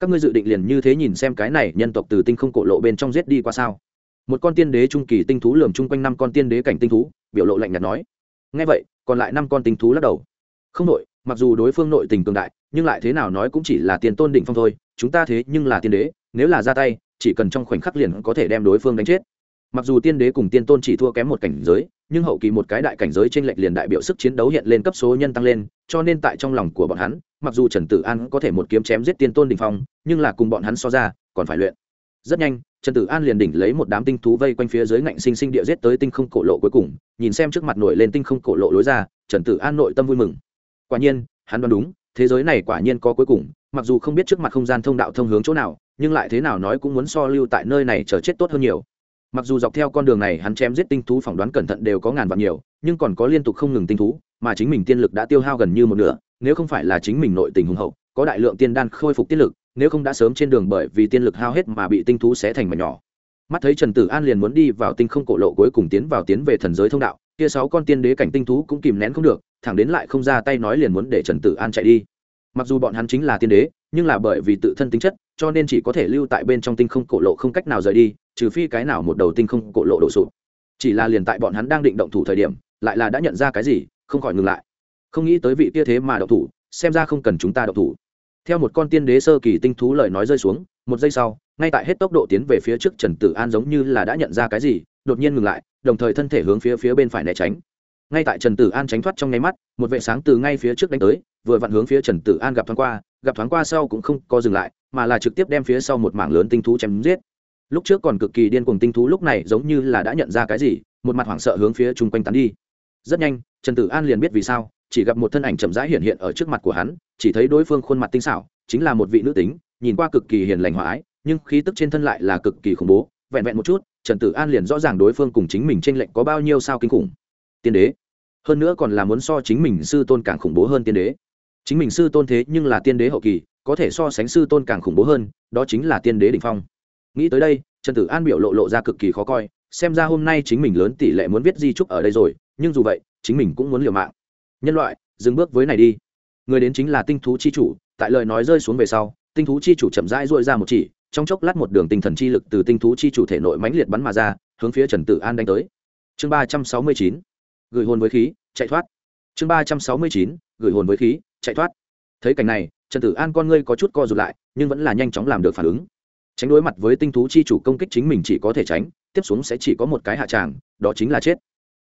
A: Các ngươi dự định liền như thế nhìn xem cái này nhân tộc từ tinh không cổ lộ bên trong giết đi qua sao? Một con tiên đế trung kỳ tinh thú lườm chung quanh năm con tiên đế cảnh tinh thú, biểu lộ lạnh nhạt nói. Ngay vậy, còn lại năm con tinh thú lắc đầu. Không nội, mặc dù đối phương nội tình cường đại, nhưng lại thế nào nói cũng chỉ là tiền tôn định phong thôi, chúng ta thế nhưng là tiên đế, nếu là ra tay, chỉ cần trong khoảnh khắc liền có thể đem đối phương đánh chết mặc dù tiên đế cùng tiên tôn chỉ thua kém một cảnh giới, nhưng hậu kỳ một cái đại cảnh giới t r ê n lệch liền đại biểu sức chiến đấu hiện lên cấp số nhân tăng lên, cho nên tại trong lòng của bọn hắn, mặc dù trần tử an có thể một kiếm chém giết tiên tôn đình phong, nhưng là cùng bọn hắn so ra, còn phải luyện. Rất nhanh, trần tử an liền đỉnh lấy một đám tinh thú vây quanh phía dưới ngạnh sinh sinh địa giết tới tinh không cổ lộ cuối cùng, nhìn xem trước mặt nổi lên tinh không cổ lộ lối ra, trần tử an nội tâm vui mừng. Quả nhiên, hắn đoán đúng, thế giới này quả nhiên có cuối cùng, mặc dù không biết trước mặt không gian thông đạo thông hướng chỗ nào, nhưng lại thế nào nói cũng muốn so lưu tại nơi này chờ chết tốt hơn nhiều mặc dù dọc theo con đường này hắn chém giết tinh thú phỏng đoán cẩn thận đều có ngàn vạn nhiều, nhưng còn có liên tục không ngừng tinh thú, mà chính mình tiên lực đã tiêu hao gần như một nửa, nếu không phải là chính mình nội tình hùng hậu, có đại lượng tiên đan khôi phục tiên lực, nếu không đã sớm trên đường bởi vì tiên lực hao hết mà bị tinh thú xé thành mảnh nhỏ. Mắt thấy trần tử an liền muốn đi vào tinh không cổ lộ cuối cùng tiến vào tiến về thần giới thông đạo, kia sáu con tiên đế cảnh tinh thú cũng kìm nén không được, thẳng đến lại không ra tay nói liền muốn để trần tử an chạy đi. Mặc dù bọn hắn chính là tiên đế, nhưng là bởi vì tự thân tính chất, cho nên chỉ có thể lưu tại bên trong tinh không cổ lộ không cách nào rời đi trừ phi cái nào một đầu tinh không cổ lộ đổ sụp. Chỉ là liền tại bọn hắn đang định động thủ thời điểm, lại là đã nhận ra cái gì, không khỏi ngừng lại. Không nghĩ tới vị kia thế mà động thủ, xem ra không cần chúng ta động thủ. Theo một con tiên đế sơ kỳ tinh thú lời nói rơi xuống, một giây sau, ngay tại hết tốc độ tiến về phía trước trần tử an giống như là đã nhận ra cái gì, đột nhiên ngừng lại, đồng thời thân thể hướng phía phía bên phải né tránh. Ngay tại trần tử an tránh thoát trong nháy mắt, một vệ sáng từ ngay phía trước đánh tới, vừa vặn hướng phía trần tử an gặp thoáng qua, gặp thoáng qua sau cũng không có dừng lại, mà là trực tiếp đem phía sau một mảng lớn tinh thú chém giết lúc trước còn cực kỳ điên cuồng tinh thú, lúc này giống như là đã nhận ra cái gì, một mặt hoảng sợ hướng phía chung quanh tán đi. Rất nhanh, trần tử an liền biết vì sao, chỉ gặp một thân ảnh chậm rãi hiện hiện ở trước mặt của hắn, chỉ thấy đối phương khuôn mặt tinh xảo, chính là một vị nữ tính, nhìn qua cực kỳ hiền lành hòa ái, nhưng khí tức trên thân lại là cực kỳ khủng bố. Vẹn vẹn một chút, trần tử an liền rõ ràng đối phương cùng chính mình tranh lệnh có bao nhiêu sao kinh khủng. Tiên đế. Hơn nữa còn là muốn so chính mình sư tôn càng khủng bố hơn tiên đế. Chính mình sư tôn thế nhưng là tiên đế hậu kỳ, có thể so sánh sư tôn càng khủng bố hơn, đó chính là tiên đế đ ỉ n h phong nghĩ tới đây, trần tử an biểu lộ lộ ra cực kỳ khó coi, xem ra hôm nay chính mình lớn tỷ lệ muốn viết di trúc ở đây rồi, nhưng dù vậy, chính mình cũng muốn liều mạng. Nhân loại, dừng bước với này đi. Người đến chính là tinh thú chi chủ, tại lời nói rơi xuống về sau, tinh thú chi chủ chậm rãi dội ra một chỉ, trong chốc lát một đường tinh thần chi lực từ tinh thú chi chủ thể nội mãnh liệt bắn mà ra, hướng phía trần tử an đánh tới. Chương ba trăm sáu mươi chín, gửi hồn với khí, chạy thoát. Chương ba trăm sáu mươi chín, gửi hồn với khí, chạy thoát. Thấy cảnh này, trần tử an con ngươi có chút co rụt lại, nhưng vẫn là nhanh chóng làm được phản ứng tránh đối mặt với tinh thú chi chủ công kích chính mình chỉ có thể tránh, tiếp xuống sẽ chỉ có một cái hạ tràng, đó chính là chết.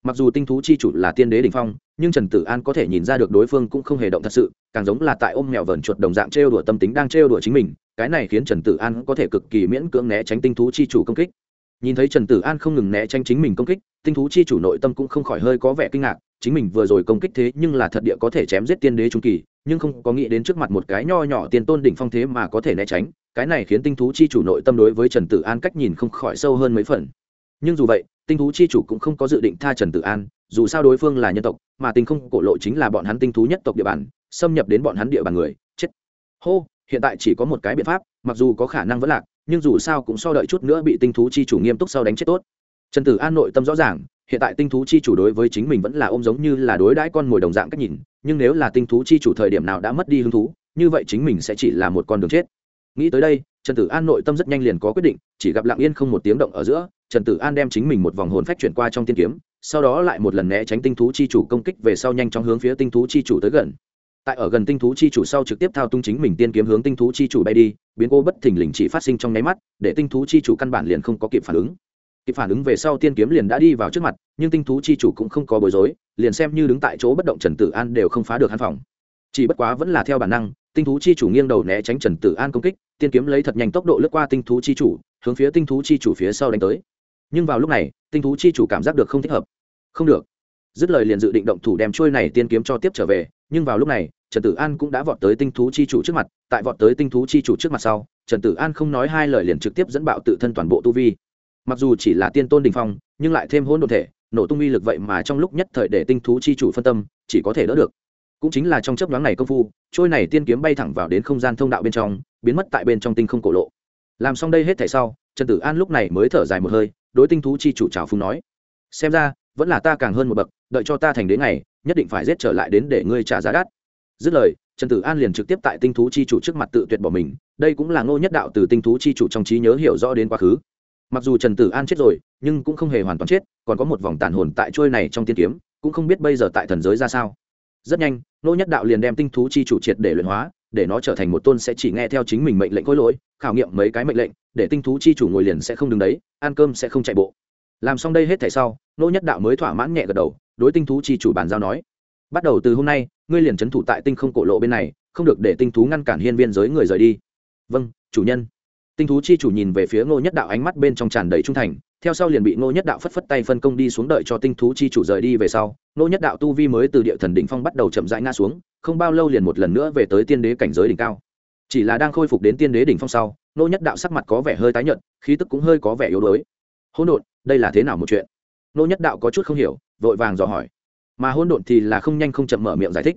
A: Mặc dù tinh thú chi chủ là tiên đế đ ỉ n h phong, nhưng trần tử an có thể nhìn ra được đối phương cũng không hề động thật sự, càng giống là tại ôm mẹo vờn chuột đồng dạng trêu đùa tâm tính đang trêu đùa chính mình, cái này khiến trần tử an có thể cực kỳ miễn cưỡng né tránh tinh thú chi chủ công kích. Nhìn thấy trần tử an không ngừng né tránh chính mình công kích, tinh thú chi chủ nội tâm cũng không khỏi hơi có vẻ kinh ngạc, chính mình vừa rồi công kích thế nhưng là thật địa có thể chém giết tiên đế trung kỳ, nhưng không có nghĩ đến trước mặt một cái nho nhỏ tiền tôn đỉnh phong thế mà có thể né tránh cái này khiến tinh thú chi chủ nội tâm đối với trần tử an cách nhìn không khỏi sâu hơn mấy phần. Nhưng dù vậy, tinh thú chi chủ cũng không có dự định tha trần tử an, dù sao đối phương là nhân tộc, mà tinh không cổ lộ chính là bọn hắn tinh thú nhất tộc địa bàn, xâm nhập đến bọn hắn địa bàn người, chết. Hô, hiện tại chỉ có một cái biện pháp, mặc dù có khả năng vẫn lạc, nhưng dù sao cũng so đợi chút nữa bị tinh thú chi chủ nghiêm túc sau đánh chết tốt. Trần tử an nội tâm rõ ràng, hiện tại tinh thú chi chủ đối với chính mình vẫn là ôm giống như là đối đãi con mồi đồng dạng cách nhìn, nhưng nếu là tinh thú chi chủ thời điểm nào đã mất đi hứng thú, như vậy chính mình sẽ chỉ là một con đường chết nghĩ tới đây, trần tử an nội tâm rất nhanh liền có quyết định, chỉ gặp lặng yên không một tiếng động ở giữa, trần tử an đem chính mình một vòng hồn phách chuyển qua trong tiên kiếm, sau đó lại một lần né tránh tinh thú chi chủ công kích về sau nhanh chóng hướng phía tinh thú chi chủ tới gần. Tại ở gần tinh thú chi chủ sau trực tiếp thao tung chính mình tiên kiếm hướng tinh thú chi chủ bay đi, biến cô bất thình lình chỉ phát sinh trong nháy mắt, để tinh thú chi chủ căn bản liền không có kịp phản ứng. Kịp phản ứng về sau tiên kiếm liền đã đi vào trước mặt, nhưng tinh thú chi chủ cũng không có bối rối, liền xem như đứng tại chỗ bất động trần tử an đều không phá được hắn phòng. Chỉ bất quá vẫn là theo bản năng tinh thú chi chủ nghiêng đầu né tránh trần tử an công kích, tiên kiếm lấy thật nhanh tốc độ lướt qua tinh thú chi chủ, hướng phía tinh thú chi chủ phía sau đánh tới. Nhưng vào lúc này, tinh thú chi chủ cảm giác được không thích hợp. Không được. Dứt lời liền dự định động thủ đem trôi này tiên kiếm cho tiếp trở về, nhưng vào lúc này, trần tử an cũng đã vọt tới tinh thú chi chủ trước mặt, tại vọt tới tinh thú chi chủ trước mặt sau, trần tử an không nói hai lời liền trực tiếp dẫn bạo tự thân toàn bộ tu vi. Mặc dù chỉ là tiên tôn đình phong, nhưng lại thêm hỗn độn thể, nổ tung uy lực vậy mà trong lúc nhất thời để tinh thú chi chủ phân tâm, chỉ có thể đỡ được cũng chính là trong chấp nhoáng này công phu, trôi này tiên kiếm bay thẳng vào đến không gian thông đạo bên trong, biến mất tại bên trong tinh không cổ lộ. Làm xong đây hết thảy sau, trần tử an lúc này mới thở dài một hơi, đối tinh thú chi chủ trào phung nói, xem ra, vẫn là ta càng hơn một bậc, đợi cho ta thành đến ngày, nhất định phải giết trở lại đến để ngươi trả giá đắt. Dứt lời, trần tử an liền trực tiếp tại tinh thú chi chủ trước mặt tự tuyệt bỏ mình, đây cũng là ngô nhất đạo từ tinh thú chi chủ trong trí nhớ hiểu rõ đến quá khứ. Mặc dù trần tử an chết rồi, nhưng cũng không hề hoàn toàn chết, còn có một vòng tàn hồn tại trôi này trong tiên kiếm, cũng không biết bây giờ tại thần giới ra sao rất nhanh nô nhất đạo liền đem tinh thú chi chủ triệt để luyện hóa, để nó trở thành một tôn sẽ chỉ nghe theo chính mình mệnh lệnh khối lỗi, khảo nghiệm mấy cái mệnh lệnh, để tinh thú chi chủ ngồi liền sẽ không đứng đấy, ăn cơm sẽ không chạy bộ. Làm xong đây hết thảy sau nô nhất đạo mới thỏa mãn nhẹ gật đầu, đối tinh thú chi chủ bàn giao nói, bắt đầu từ hôm nay, ngươi liền trấn thủ tại tinh không cổ lộ bên này, không được để tinh thú ngăn cản hiên viên giới người rời đi. Vâng chủ nhân. Tinh thú chi chủ nhìn về phía ngô nhất đạo ánh mắt bên trong tràn đầy trung thành, theo sau liền bị ngô nhất đạo phất phất tay phân công đi xuống đợi cho tinh thú chi chủ rời đi về sau Nô nhất đạo tu vi mới từ địa thần đỉnh phong bắt đầu chậm rãi ngã xuống, không bao lâu liền một lần nữa về tới tiên đế cảnh giới đỉnh cao. Chỉ là đang khôi phục đến tiên đế đỉnh phong sau, Nô nhất đạo sắc mặt có vẻ hơi tái nhợt, khí tức cũng hơi có vẻ yếu đuối. Hỗn độn, đây là thế nào một chuyện? Nô nhất đạo có chút không hiểu, vội vàng dò hỏi. Mà hỗn độn thì là không nhanh không chậm mở miệng giải thích.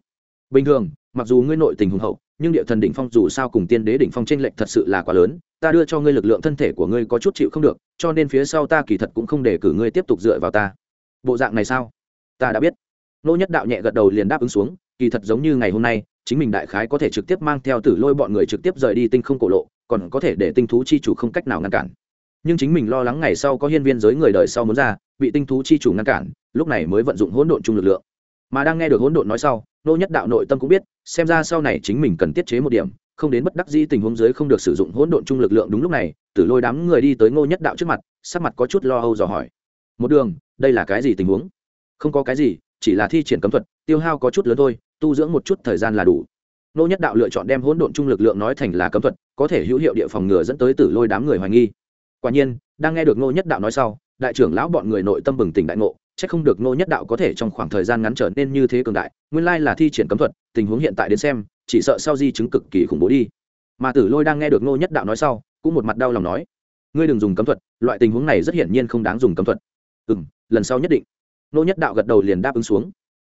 A: Bình thường, mặc dù ngươi nội tình hùng hậu, nhưng địa thần đỉnh phong dù sao cùng tiên đế đỉnh phong trên lệnh thật sự là quá lớn, ta đưa cho ngươi lực lượng thân thể của ngươi có chút chịu không được, cho nên phía sau ta kỳ thật cũng không để cử ngươi tiếp tục dựa vào ta. Bộ dạng này sao? Ta đã biết. Nô nhất đạo nhẹ gật đầu liền đáp ứng xuống, kỳ thật giống như ngày hôm nay, chính mình đại khái có thể trực tiếp mang theo tử lôi bọn người trực tiếp rời đi tinh không cổ lộ, còn có thể để tinh thú chi chủ không cách nào ngăn cản. Nhưng chính mình lo lắng ngày sau có hiên viên giới người đời sau muốn ra, bị tinh thú chi chủ ngăn cản, lúc này mới vận dụng hỗn độn chung lực lượng. Mà đang nghe được hỗn độn nói sau, nô nhất đạo nội tâm cũng biết, xem ra sau này chính mình cần tiết chế một điểm, không đến bất đắc dĩ tình huống dưới không được sử dụng hỗn độn chung lực lượng đúng lúc này, tử lôi đám người đi tới ngô nhất đạo trước mặt, sắc mặt có chút lo âu dò hỏi. Một đường, đây là cái gì tình huống? Không có cái gì, chỉ là thi triển cấm thuật, tiêu hao có chút lớn thôi, tu dưỡng một chút thời gian là đủ. Nô nhất đạo lựa chọn đem hỗn độn chung lực lượng nói thành là cấm thuật, có thể hữu hiệu địa phòng ngừa dẫn tới tử lôi đám người hoài nghi. Quả nhiên, đang nghe được nô nhất đạo nói sau, đại trưởng lão bọn người nội tâm bừng tỉnh đại ngộ, chắc không được nô nhất đạo có thể trong khoảng thời gian ngắn trở nên như thế cường đại, nguyên lai là thi triển cấm thuật, tình huống hiện tại đến xem, chỉ sợ sau di chứng cực kỳ khủng bố đi. Mà tử lôi đang nghe được nô nhất đạo nói sau, cũng một mặt đau lòng nói, ngươi đừng dùng cấm thuật, loại tình huống này rất hiển nhiên không đáng dùng cấm thuật. Ừ lần sau nhất định nô nhất đạo gật đầu liền đáp ứng xuống.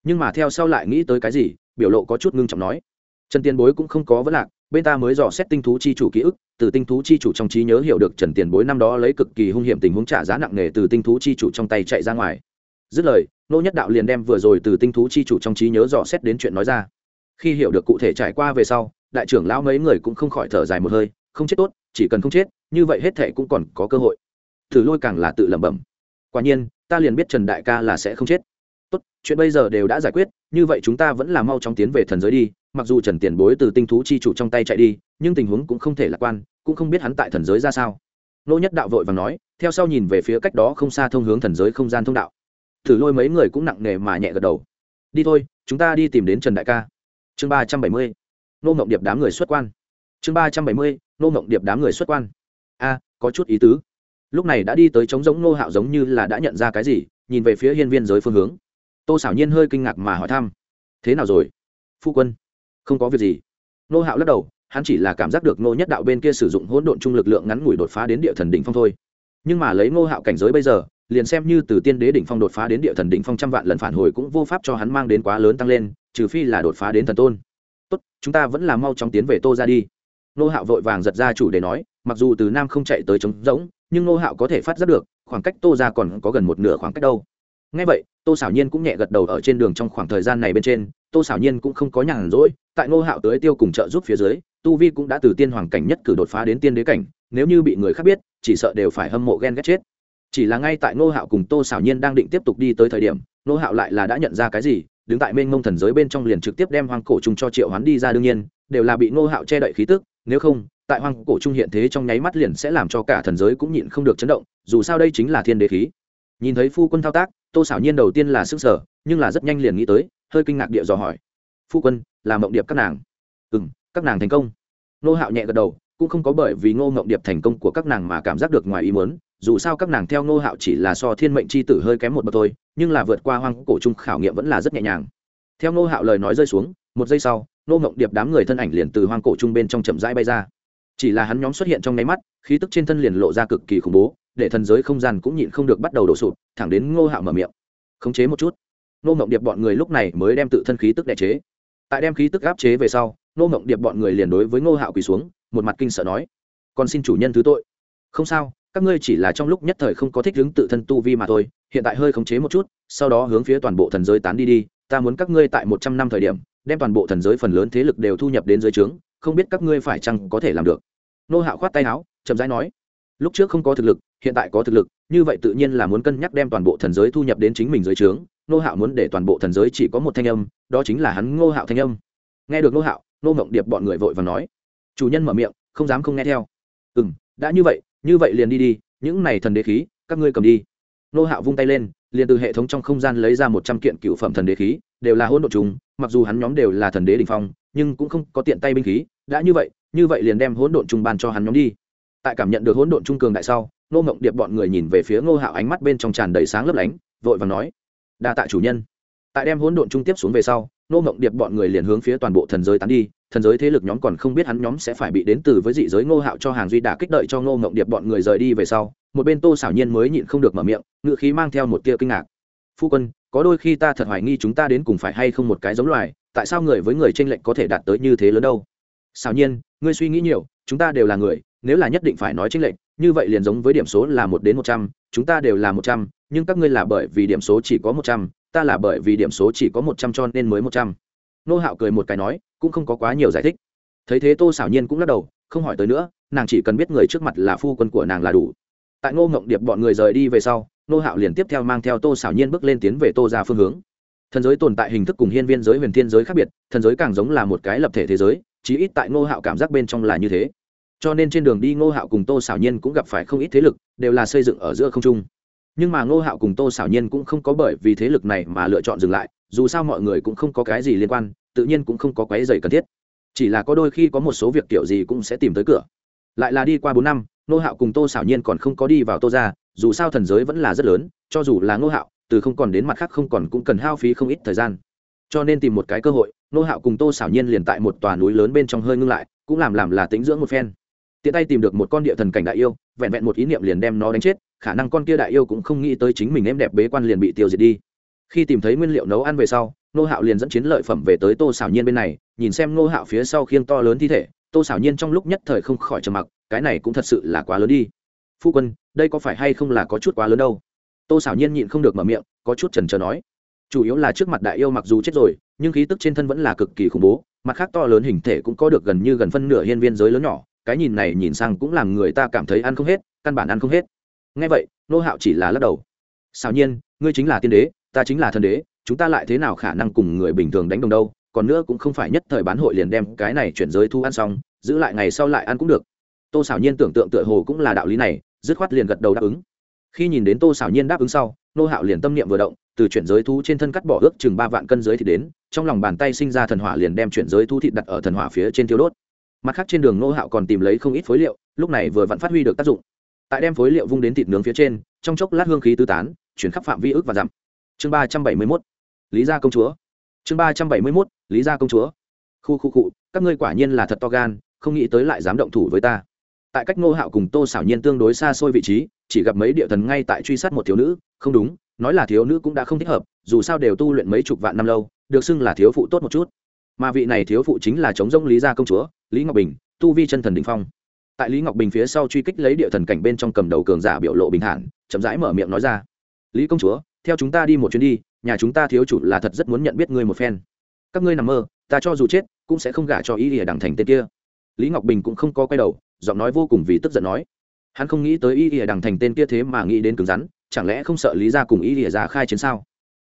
A: Nhưng mà theo sau lại nghĩ tới cái gì, biểu lộ có chút ngưng trọng nói. Trần tiền bối cũng không có vấn lạc, bên ta mới dò xét tinh thú chi chủ ký ức, từ tinh thú chi chủ trong trí nhớ hiểu được trần tiền bối năm đó lấy cực kỳ hung hiểm tình huống trả giá nặng nề từ tinh thú chi chủ trong tay chạy ra ngoài. Dứt lời, nô nhất đạo liền đem vừa rồi từ tinh thú chi chủ trong trí nhớ dò xét đến chuyện nói ra. Khi hiểu được cụ thể trải qua về sau, đại trưởng lão mấy người cũng không khỏi thở dài một hơi, không chết tốt, chỉ cần không chết, như vậy hết thệ cũng còn có cơ hội. Thử lôi càng là tự lẩm bẩm. Quả nhiên ta liền biết trần đại ca là sẽ không chết. Tốt, chuyện bây giờ đều đã giải quyết, như vậy chúng ta vẫn là mau chóng tiến về thần giới đi, mặc dù trần tiền bối từ tinh thú chi chủ trong tay chạy đi, nhưng tình huống cũng không thể lạc quan, cũng không biết hắn tại thần giới ra sao. Nô nhất đạo vội và nói, theo sau nhìn về phía cách đó không xa thông hướng thần giới không gian thông đạo. Thử lôi mấy người cũng nặng nề mà nhẹ gật đầu. Đi thôi, chúng ta đi tìm đến trần đại ca. Chương ba trăm bảy mươi, nô mộng điệp đám người xuất quan. Chương ba trăm bảy mươi, nô mộng điệp đám người xuất quan. A, có chút ý tứ lúc này đã đi tới trống giống nô hạo giống như là đã nhận ra cái gì, nhìn về phía hiên viên giới phương hướng. Tô xảo nhiên hơi kinh ngạc mà hỏi thăm, thế nào rồi, phu quân? Không có việc gì. Nô hạo lắc đầu, hắn chỉ là cảm giác được nô nhất đạo bên kia sử dụng hỗn độn chung lực lượng ngắn ngủi đột phá đến địa thần đỉnh phong thôi. Nhưng mà lấy nô hạo cảnh giới bây giờ, liền xem như từ tiên đế đỉnh phong đột phá đến địa thần đỉnh phong trăm vạn lần phản hồi cũng vô pháp cho hắn mang đến quá lớn tăng lên, trừ phi là đột phá đến thần tôn. Tốt, chúng ta vẫn là mau chóng tiến về tô ra đi. Nô hạo vội vàng giật ra chủ để nói mặc dù từ nam không chạy tới trống rỗng, nhưng nô hạo có thể phát giác được, khoảng cách tô ra còn có gần một nửa khoảng cách đâu. Ngay vậy, tô xảo nhiên cũng nhẹ gật đầu ở trên đường trong khoảng thời gian này bên trên, tô xảo nhiên cũng không có nhàn rỗi, tại nô hạo tới tiêu cùng trợ giúp phía dưới, tu vi cũng đã từ tiên hoàng cảnh nhất cử đột phá đến tiên đế cảnh, nếu như bị người khác biết, chỉ sợ đều phải hâm mộ ghen ghét chết. Chỉ là ngay tại nô hạo cùng tô xảo nhiên đang định tiếp tục đi tới thời điểm nô hạo lại là đã nhận ra cái gì, đứng tại mênh mông thần giới bên trong liền trực tiếp đem hoang cổ trùng cho triệu hoán đi ra đương nhiên, đều là bị nô hạo che đậy khí tức, nếu không tại hoang cổ trung hiện thế trong nháy mắt liền sẽ làm cho cả thần giới cũng nhịn không được chấn động, dù sao đây chính là thiên đế khí. Nhìn thấy phu quân thao tác, tô xảo nhiên đầu tiên là sức sở nhưng là rất nhanh liền nghĩ tới, hơi kinh ngạc địa dò hỏi. Phu quân, là mộng điệp các nàng? Ừ m các nàng thành công. Nô hạo nhẹ gật đầu, cũng không có bởi vì ngô mộng điệp thành công của các nàng mà cảm giác được ngoài ý muốn, dù sao các nàng theo ngô hạo chỉ là so thiên mệnh c h i tử hơi kém một bậc thôi, nhưng là vượt qua hoang cổ trung khảo nghiệm vẫn là rất nhẹ nhàng. Theo ngô hạo lời nói rơi xuống, một giây sau ngô mộng điệp đám người thân ảnh liền từ hoang cổ trung bên trong chậm rãi bay ra chỉ là hắn nhóm xuất hiện trong nháy mắt, khí tức trên thân liền lộ ra cực kỳ khủng bố, để thần giới không gian cũng nhịn không được bắt đầu đổ sụp, thẳng đến ngô hạo mở miệng. Khống chế một chút. Ngô mộng điệp bọn người lúc này mới đem tự thân khí tức đẻ chế. Tại đem khí tức áp chế về sau, ngô mộng điệp bọn người liền đối với ngô hạo quỳ xuống, một mặt kinh sợ nói còn xin chủ nhân thứ tội. Không sao, các ngươi chỉ là trong lúc nhất thời không có thích hướng tự thân tu vi mà thôi, hiện tại hơi khống chế một chút, sau đó hướng phía toàn bộ thần giới tán đi đi, ta muốn các ngươi tại một trăm năm thời điểm, đem toàn bộ thần giới phần lớn thế lực đều thu nhập đến dưới trướng không biết các ngươi phải chăng có thể làm được. Nô hạo khoát tay áo, chậm rãi nói, lúc trước không có thực lực, hiện tại có thực lực, như vậy tự nhiên là muốn cân nhắc đem toàn bộ thần giới thu nhập đến chính mình dưới trướng. Nô hạo muốn để toàn bộ thần giới chỉ có một thanh âm, đó chính là hắn ngô hạo thanh âm. Nghe được nô hạo, nô mộng điệp bọn người vội và nói, chủ nhân mở miệng, không dám không nghe theo. Ừ m đã như vậy như vậy liền đi đi, những này thần đế khí, các ngươi cầm đi. Nô hạo vung tay lên, liền từ hệ thống trong không gian lấy ra một trăm kiện cựu phẩm thần đế khí, đều là hỗn độ chúng, mặc dù hắn nhóm đều là thần đế đình phong nhưng cũng không có tiện tay binh khí, đã như vậy như vậy liền đem hỗn độn trung ban cho hắn nhóm đi. Tại cảm nhận được hỗn độn trung cường đại sau nô ngộng điệp bọn người nhìn về phía ngô hạo ánh mắt bên trong tràn đầy sáng lấp lánh, vội và nói, đa tạ chủ nhân. Tại đem hỗn độn trung tiếp xuống về sau nô ngộng điệp bọn người liền hướng phía toàn bộ thần giới tán đi, thần giới thế lực nhóm còn không biết hắn nhóm sẽ phải bị đến từ với dị giới ngô hạo cho hàng duy đà kích đợi cho ngô ngộng điệp bọn người rời đi về sau, một bên tô xảo nhiên mới nhịn không được mở miệng ngự khí mang theo một tia kinh ngạc. Phu quân, có đôi khi ta thật hoài nghi chúng ta đến cùng phải hay không một cái giống loài tại sao người với người tranh lệch có thể đạt tới như thế lớn đâu? Xảo nhiên, ngươi suy nghĩ nhiều, chúng ta đều là người, nếu là nhất định phải nói tranh lệch, như vậy liền giống với điểm số là một đến một trăm, chúng ta đều là một trăm, nhưng các ngươi là bởi vì điểm số chỉ có một trăm, ta là bởi vì điểm số chỉ có một trăm cho nên mới một trăm. Nô hạo cười một cái nói, cũng không có quá nhiều giải thích. Thấy thế tô xảo nhiên cũng lắc đầu, không hỏi tới nữa, nàng chỉ cần biết người trước mặt là phu quân của nàng là đủ. Tại ngô ngộng điệp bọn người rời đi về sau, nô hạo liền tiếp theo mang theo tô xảo nhiên bước lên tiến về tô ra phương hướng thần giới tồn tại hình thức cùng hiên viên giới, huyền thiên giới khác biệt, thần giới càng giống là một cái lập thể thế giới, chí ít tại ngô hạo cảm giác bên trong là như thế. Cho nên trên đường đi ngô hạo cùng tô xảo nhiên cũng gặp phải không ít thế lực, đều là xây dựng ở giữa không trung. Nhưng mà ngô hạo cùng tô xảo nhiên cũng không có bởi vì thế lực này mà lựa chọn dừng lại, dù sao mọi người cũng không có cái gì liên quan, tự nhiên cũng không có quái dày cần thiết. Chỉ là có đôi khi có một số việc kiểu gì cũng sẽ tìm tới cửa. Lại là đi qua bốn năm, ngô hạo cùng tô xảo nhiên còn không có đi vào tô ra dù sao thần giới vẫn là rất lớn, cho dù là ngô hạo từ không còn đến mặt khác không còn cũng cần hao phí không ít thời gian. Cho nên tìm một cái cơ hội, nô hạo cùng tô xảo nhiên liền tại một tòa núi lớn bên trong hơi ngưng lại, cũng làm làm là tính dưỡng một phen. Tiện tay tìm được một con địa thần cảnh đại yêu, vẹn vẹn một ý niệm liền đem nó đánh chết, khả năng con kia đại yêu cũng không nghĩ tới chính mình em đẹp bế quan liền bị tiêu diệt đi. Khi tìm thấy nguyên liệu nấu ăn về sau, nô hạo liền dẫn chiến lợi phẩm về tới tô xảo nhiên bên này, nhìn xem nô hạo phía sau khiêng to lớn thi thể, tô xảo nhiên trong lúc nhất thời không khỏi trầm mặc, cái này cũng thật sự là quá lớn đi. Phu quân, đây có phải hay không là có chút quá lớn đâu? Tô xảo nhiên nhịn không được mở miệng, có chút trần trờ nói. Chủ yếu là trước mặt đại yêu mặc dù chết rồi, nhưng khí tức trên thân vẫn là cực kỳ khủng bố, mặt khác to lớn hình thể cũng có được gần như gần phân nửa hiên viên giới lớn nhỏ, cái nhìn này nhìn sang cũng làm người ta cảm thấy ăn không hết, căn bản ăn không hết. Ngay vậy, nô hạo chỉ là lắc đầu. Xảo nhiên, ngươi chính là tiên đế, ta chính là thần đế, chúng ta lại thế nào khả năng cùng người bình thường đánh đồng đâu? Còn nữa cũng không phải nhất thời bán hội liền đem cái này chuyển giới thu ăn xong, giữ lại ngày sau lại ăn cũng được. Tô xảo nhiên tưởng tượng tựa hồ cũng là đạo lý này, dứt khoát liền gật đầu đáp ứng khi nhìn đến tô xảo nhiên đáp ứng sau, nô hạo liền tâm niệm vừa động, từ chuyển giới thu trên thân cắt bỏ ước chừng ba vạn cân giới thì đến, trong lòng bàn tay sinh ra thần hỏa liền đem chuyển giới thu thịt đặt ở thần hỏa phía trên thiếu đốt. Mặt khác trên đường nô hạo còn tìm lấy không ít phối liệu, lúc này vừa vặn phát huy được tác dụng. Tại đem phối liệu vung đến thịt nướng phía trên, trong chốc lát hương khí tứ tán, chuyển khắp phạm vi ước và dặm. Chương ba trăm bảy mươi mốt. Lý gia công chúa. Chương ba trăm bảy mươi mốt, lý gia công chúa. Khu khu cụ các ngươi quả nhiên là thật to gan, không nghĩ tới lại dám động thủ với ta. Tại cách ngô hạo cùng tô xảo nhiên tương đối xa xôi vị trí chỉ gặp mấy địa thần ngay tại truy sát một thiếu nữ, không đúng, nói là thiếu nữ cũng đã không thích hợp, dù sao đều tu luyện mấy chục vạn năm lâu, được xưng là thiếu phụ tốt một chút. Mà vị này thiếu phụ chính là chống rông lý gia công chúa, lý ngọc bình, tu vi chân thần đình phong. Tại lý ngọc bình phía sau truy kích lấy địa thần cảnh bên trong cầm đầu cường giả biểu lộ bình thản, chậm rãi mở miệng nói ra. Lý công chúa, theo chúng ta đi một chuyến đi, nhà chúng ta thiếu chủ là thật rất muốn nhận biết ngươi một phen. Các ngươi nằm mơ, ta cho dù chết, cũng sẽ không gả cho ý ỉa đằng thành tên kia. Lý ngọc bình cũng không có quay đầu, giọng nói vô cùng vì tức giận nói hắn không nghĩ tới Y ỉa đằng thành tên kia thế mà nghĩ đến cứng rắn chẳng lẽ không sợ lý gia cùng Y ỉa ra khai chiến sao?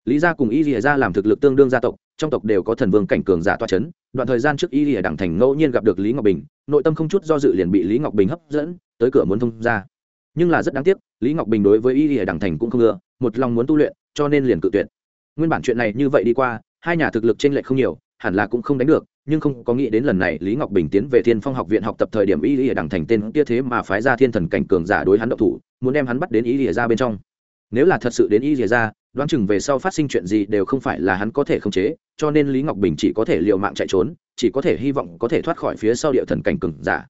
A: Lý gia cùng Y ỉa ra làm thực lực tương đương gia tộc trong tộc đều có thần vương cảnh cường giả toa c h ấ n đoạn thời gian trước y lìa đằng thành ngẫu nhiên gặp được lý ngọc bình nội tâm không chút do dự liền bị lý ngọc bình hấp dẫn tới cửa muốn thông ra nhưng là rất đáng tiếc lý ngọc bình đối với y lìa đằng thành cũng không ngựa, một lòng muốn tu luyện cho nên liền cự tuyệt. Nguyên bản chuyện này như vậy đi qua hai nhà thực lực t r ê n lệch không nhiều hẳn là cũng không đánh được, nhưng không có nghĩ đến lần này lý ngọc bình tiến về thiên phong học viện học tập thời điểm y lìa đằng thành tên kia thế mà phái ra thiên thần cảnh cường giả đối hắn độc thủ, muốn đem hắn bắt đến y lìa ra bên trong. Nếu là thật sự đến y lìa ra, đoán chừng về sau phát sinh chuyện gì đều không phải là hắn có thể khống chế, cho nên lý ngọc bình chỉ có thể l i ề u mạng chạy trốn, chỉ có thể hy vọng có thể thoát khỏi phía sau địa thần cảnh Cường giả.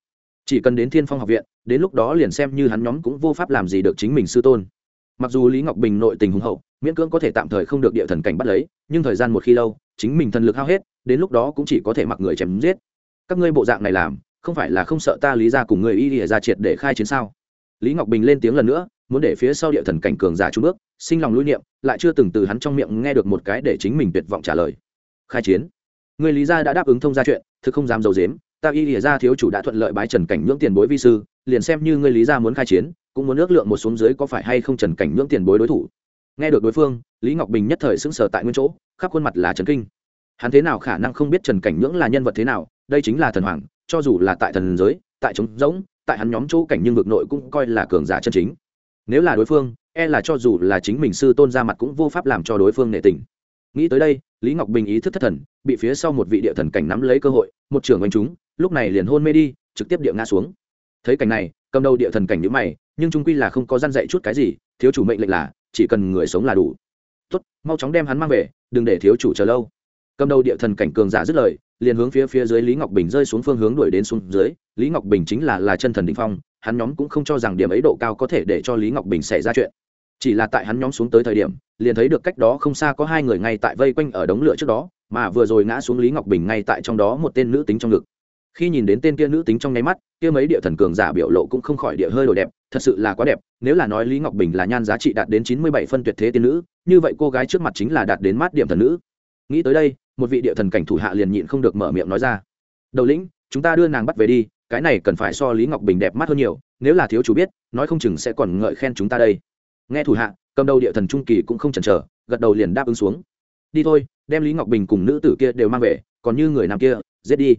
A: Chỉ cần đến thiên phong học viện, đến lúc đó liền xem như hắn nhóm cũng vô pháp làm gì được chính mình sư tôn. Mặc dù lý ngọc bình nội tình hùng hậu miễn cưỡng có thể tạm thời không được địa thần cảnh bắt lấy, nhưng thời gian một khi lâu, chính mình thần lực hao hết, đến lúc đó cũng chỉ có thể mặc người chém giết. Các ngươi bộ dạng này làm, không phải là không sợ ta lý ra cùng người y ỉa ra triệt để khai chiến sao? Lý ngọc bình lên tiếng lần nữa, muốn để phía sau địa thần cảnh cường giả trung bước, sinh lòng lưu niệm, lại chưa từng từ hắn trong miệng nghe được một cái để chính mình tuyệt vọng trả lời. Khai chiến? Người lý gia đã đáp ứng thông ra chuyện, thực không dám d i ấ u dếm ta y ỉa ra thiếu chủ đã thuận lợi bái trần cảnh nhưỡng tiền bối vi sư, liền xem như ngươi lý gia muốn khai chiến, cũng muốn ước lượng một xuống dưới có phải hay không trần cảnh nhưỡng tiền bối đối thủ nghe được đối phương, lý ngọc bình nhất thời sững sờ tại nguyên chỗ, khắp khuôn mặt là trần kinh. Hắn thế nào khả năng không biết trần cảnh nhưỡng là nhân vật thế nào, đây chính là thần hoàng, cho dù là tại thần giới, tại trống rỗng, tại hắn nhóm chỗ cảnh nhưng vực nội cũng coi là cường giả chân chính. Nếu là đối phương e là cho dù là chính mình sư tôn ra mặt cũng vô pháp làm cho đối phương nệ tình. Nghĩ tới đây, lý ngọc bình ý thức thất thần, bị phía sau một vị địa thần cảnh nắm lấy cơ hội, một trưởng oanh chúng lúc này liền hôn mê đi, trực tiếp địa ngã xuống. Thấy cảnh này, cầm đầu địa thần cảnh nhữ mày, nhưng trung quy là không có răn dạy chút cái gì, thiếu chủ mệnh lệnh là chỉ cần người sống là đủ. Tốt, mau chóng đem hắn mang về, đừng để thiếu chủ chờ lâu. Cầm đầu địa thần cảnh cường giả dứt lời, liền hướng phía phía dưới lý ngọc bình rơi xuống phương hướng đuổi đến xuống dưới. Lý ngọc bình chính là là chân thần định phong, hắn nhóm cũng không cho rằng điểm ấy độ cao có thể để cho lý ngọc bình xảy ra chuyện. Chỉ là tại hắn nhóm xuống tới thời điểm, liền thấy được cách đó không xa có hai người ngay tại vây quanh ở đống lửa trước đó, mà vừa rồi ngã xuống lý ngọc bình ngay tại trong đó một tên nữ tính trong ngực khi nhìn đến tên kia nữ tính trong nháy mắt, kia mấy địa thần cường giả biểu lộ cũng không khỏi địa hơi đổi đẹp, thật sự là quá đẹp, nếu là nói lý ngọc bình là nhan giá trị đạt đến chín mươi bảy phân tuyệt thế tiên nữ, như vậy cô gái trước mặt chính là đạt đến mát điểm thần nữ. Nghĩ tới đây, một vị địa thần cảnh thủ hạ liền nhịn không được mở miệng nói ra. Đầu lĩnh, chúng ta đưa nàng bắt về đi, cái này cần phải so lý ngọc bình đẹp mắt hơn nhiều, nếu là thiếu chủ biết, nói không chừng sẽ còn ngợi khen chúng ta đây. Nghe thủ hạ, cầm đầu địa thần trung kỳ cũng không chần chờ, gật đầu liền đáp ứng xuống. Đi thôi, đem lý ngọc bình cùng nữ tử kia đều mang về, còn như người nam kia, giết đi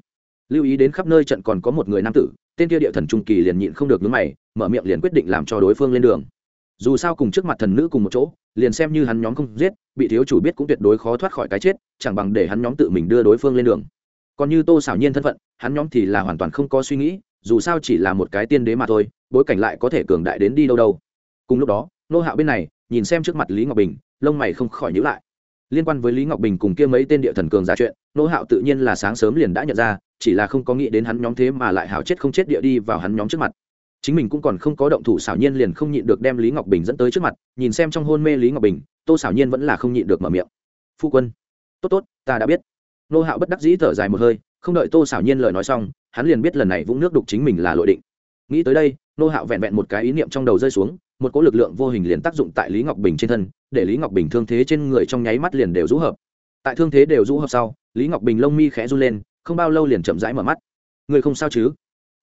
A: lưu ý đến khắp nơi trận còn có một người nam tử, tên kia địa thần trung kỳ liền nhịn không được nhúng mày, mở miệng liền quyết định làm cho đối phương lên đường. Dù sao cùng trước mặt thần nữ cùng một chỗ, liền xem như hắn nhóm không giết, bị thiếu chủ biết cũng tuyệt đối khó thoát khỏi cái chết, chẳng bằng để hắn nhóm tự mình đưa đối phương lên đường. Còn như tô xảo nhiên thân phận, hắn nhóm thì là hoàn toàn không có suy nghĩ, dù sao chỉ là một cái tiên đế mà thôi, bối cảnh lại có thể cường đại đến đi đâu đâu. Cùng lúc đó, nô hạo bên này, nhìn xem trước mặt lý ngọc bình, lông mày không khỏi nhữ lại liên quan với lý ngọc bình cùng kia mấy tên địa thần cường giả chuyện, nô hạo tự nhiên là sáng sớm liền đã nhận ra, chỉ là không có nghĩ đến hắn nhóm thế mà lại hảo chết không chết địa đi vào hắn nhóm trước mặt. Chính mình cũng còn không có động thủ xảo nhiên liền không nhịn được đem lý ngọc bình dẫn tới trước mặt, nhìn xem trong hôn mê lý ngọc bình, tô xảo nhiên vẫn là không nhịn được mở miệng. Phu quân. Tốt tốt, ta đã biết. Nô hạo bất đắc dĩ thở dài một hơi, không đợi tô xảo nhiên lời nói xong, hắn liền biết lần này vũng nước đục chính mình là lội định. Nghĩ tới đây, nô hạo vẹn vẹn một cái ý niệm trong đầu rơi xuống một cỗ lực lượng vô hình liền tác dụng tại lý ngọc bình trên thân, để lý ngọc bình thương thế trên người trong nháy mắt liền đều rũ hợp. Tại thương thế đều rũ hợp sau, lý ngọc bình lông mi khẽ run lên, không bao lâu liền chậm rãi mở mắt. Người không sao chứ?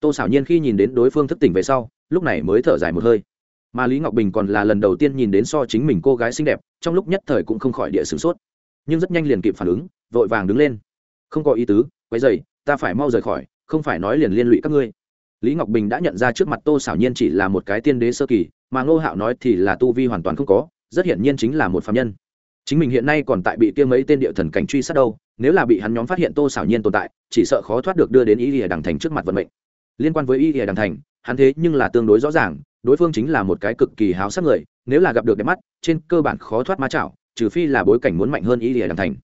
A: Tô xảo nhiên khi nhìn đến đối phương thức tỉnh về sau, lúc này mới thở dài một hơi. Mà lý ngọc bình còn là lần đầu tiên nhìn đến so chính mình cô gái xinh đẹp, trong lúc nhất thời cũng không khỏi địa sửng sốt. Nhưng rất nhanh liền kịp phản ứng, vội vàng đứng lên. Không có ý tứ quay dày ta phải mau rời khỏi, không phải nói liền liên lụy các ngươi. Lý ngọc bình đã nhận ra trước mặt tô xảo nhiên chỉ là một cái tiên đế sơ kỳ mà ngô hạo nói thì là tu vi hoàn toàn không có, rất hiển nhiên chính là một phạm nhân. Chính mình hiện nay còn tại bị kia mấy tên địa thần cảnh truy sát đâu, nếu là bị hắn nhóm phát hiện tô xảo nhiên tồn tại, chỉ sợ khó thoát được đưa đến ý ỉa đằng thành trước mặt vận mệnh. Liên quan với ý ỉa đằng thành, hắn thế nhưng là tương đối rõ ràng, đối phương chính là một cái cực kỳ háo sắc người, nếu là gặp được đẹp mắt, trên cơ bản khó thoát ma chảo, trừ phi là bối cảnh muốn mạnh hơn ý ỉa đằng thành.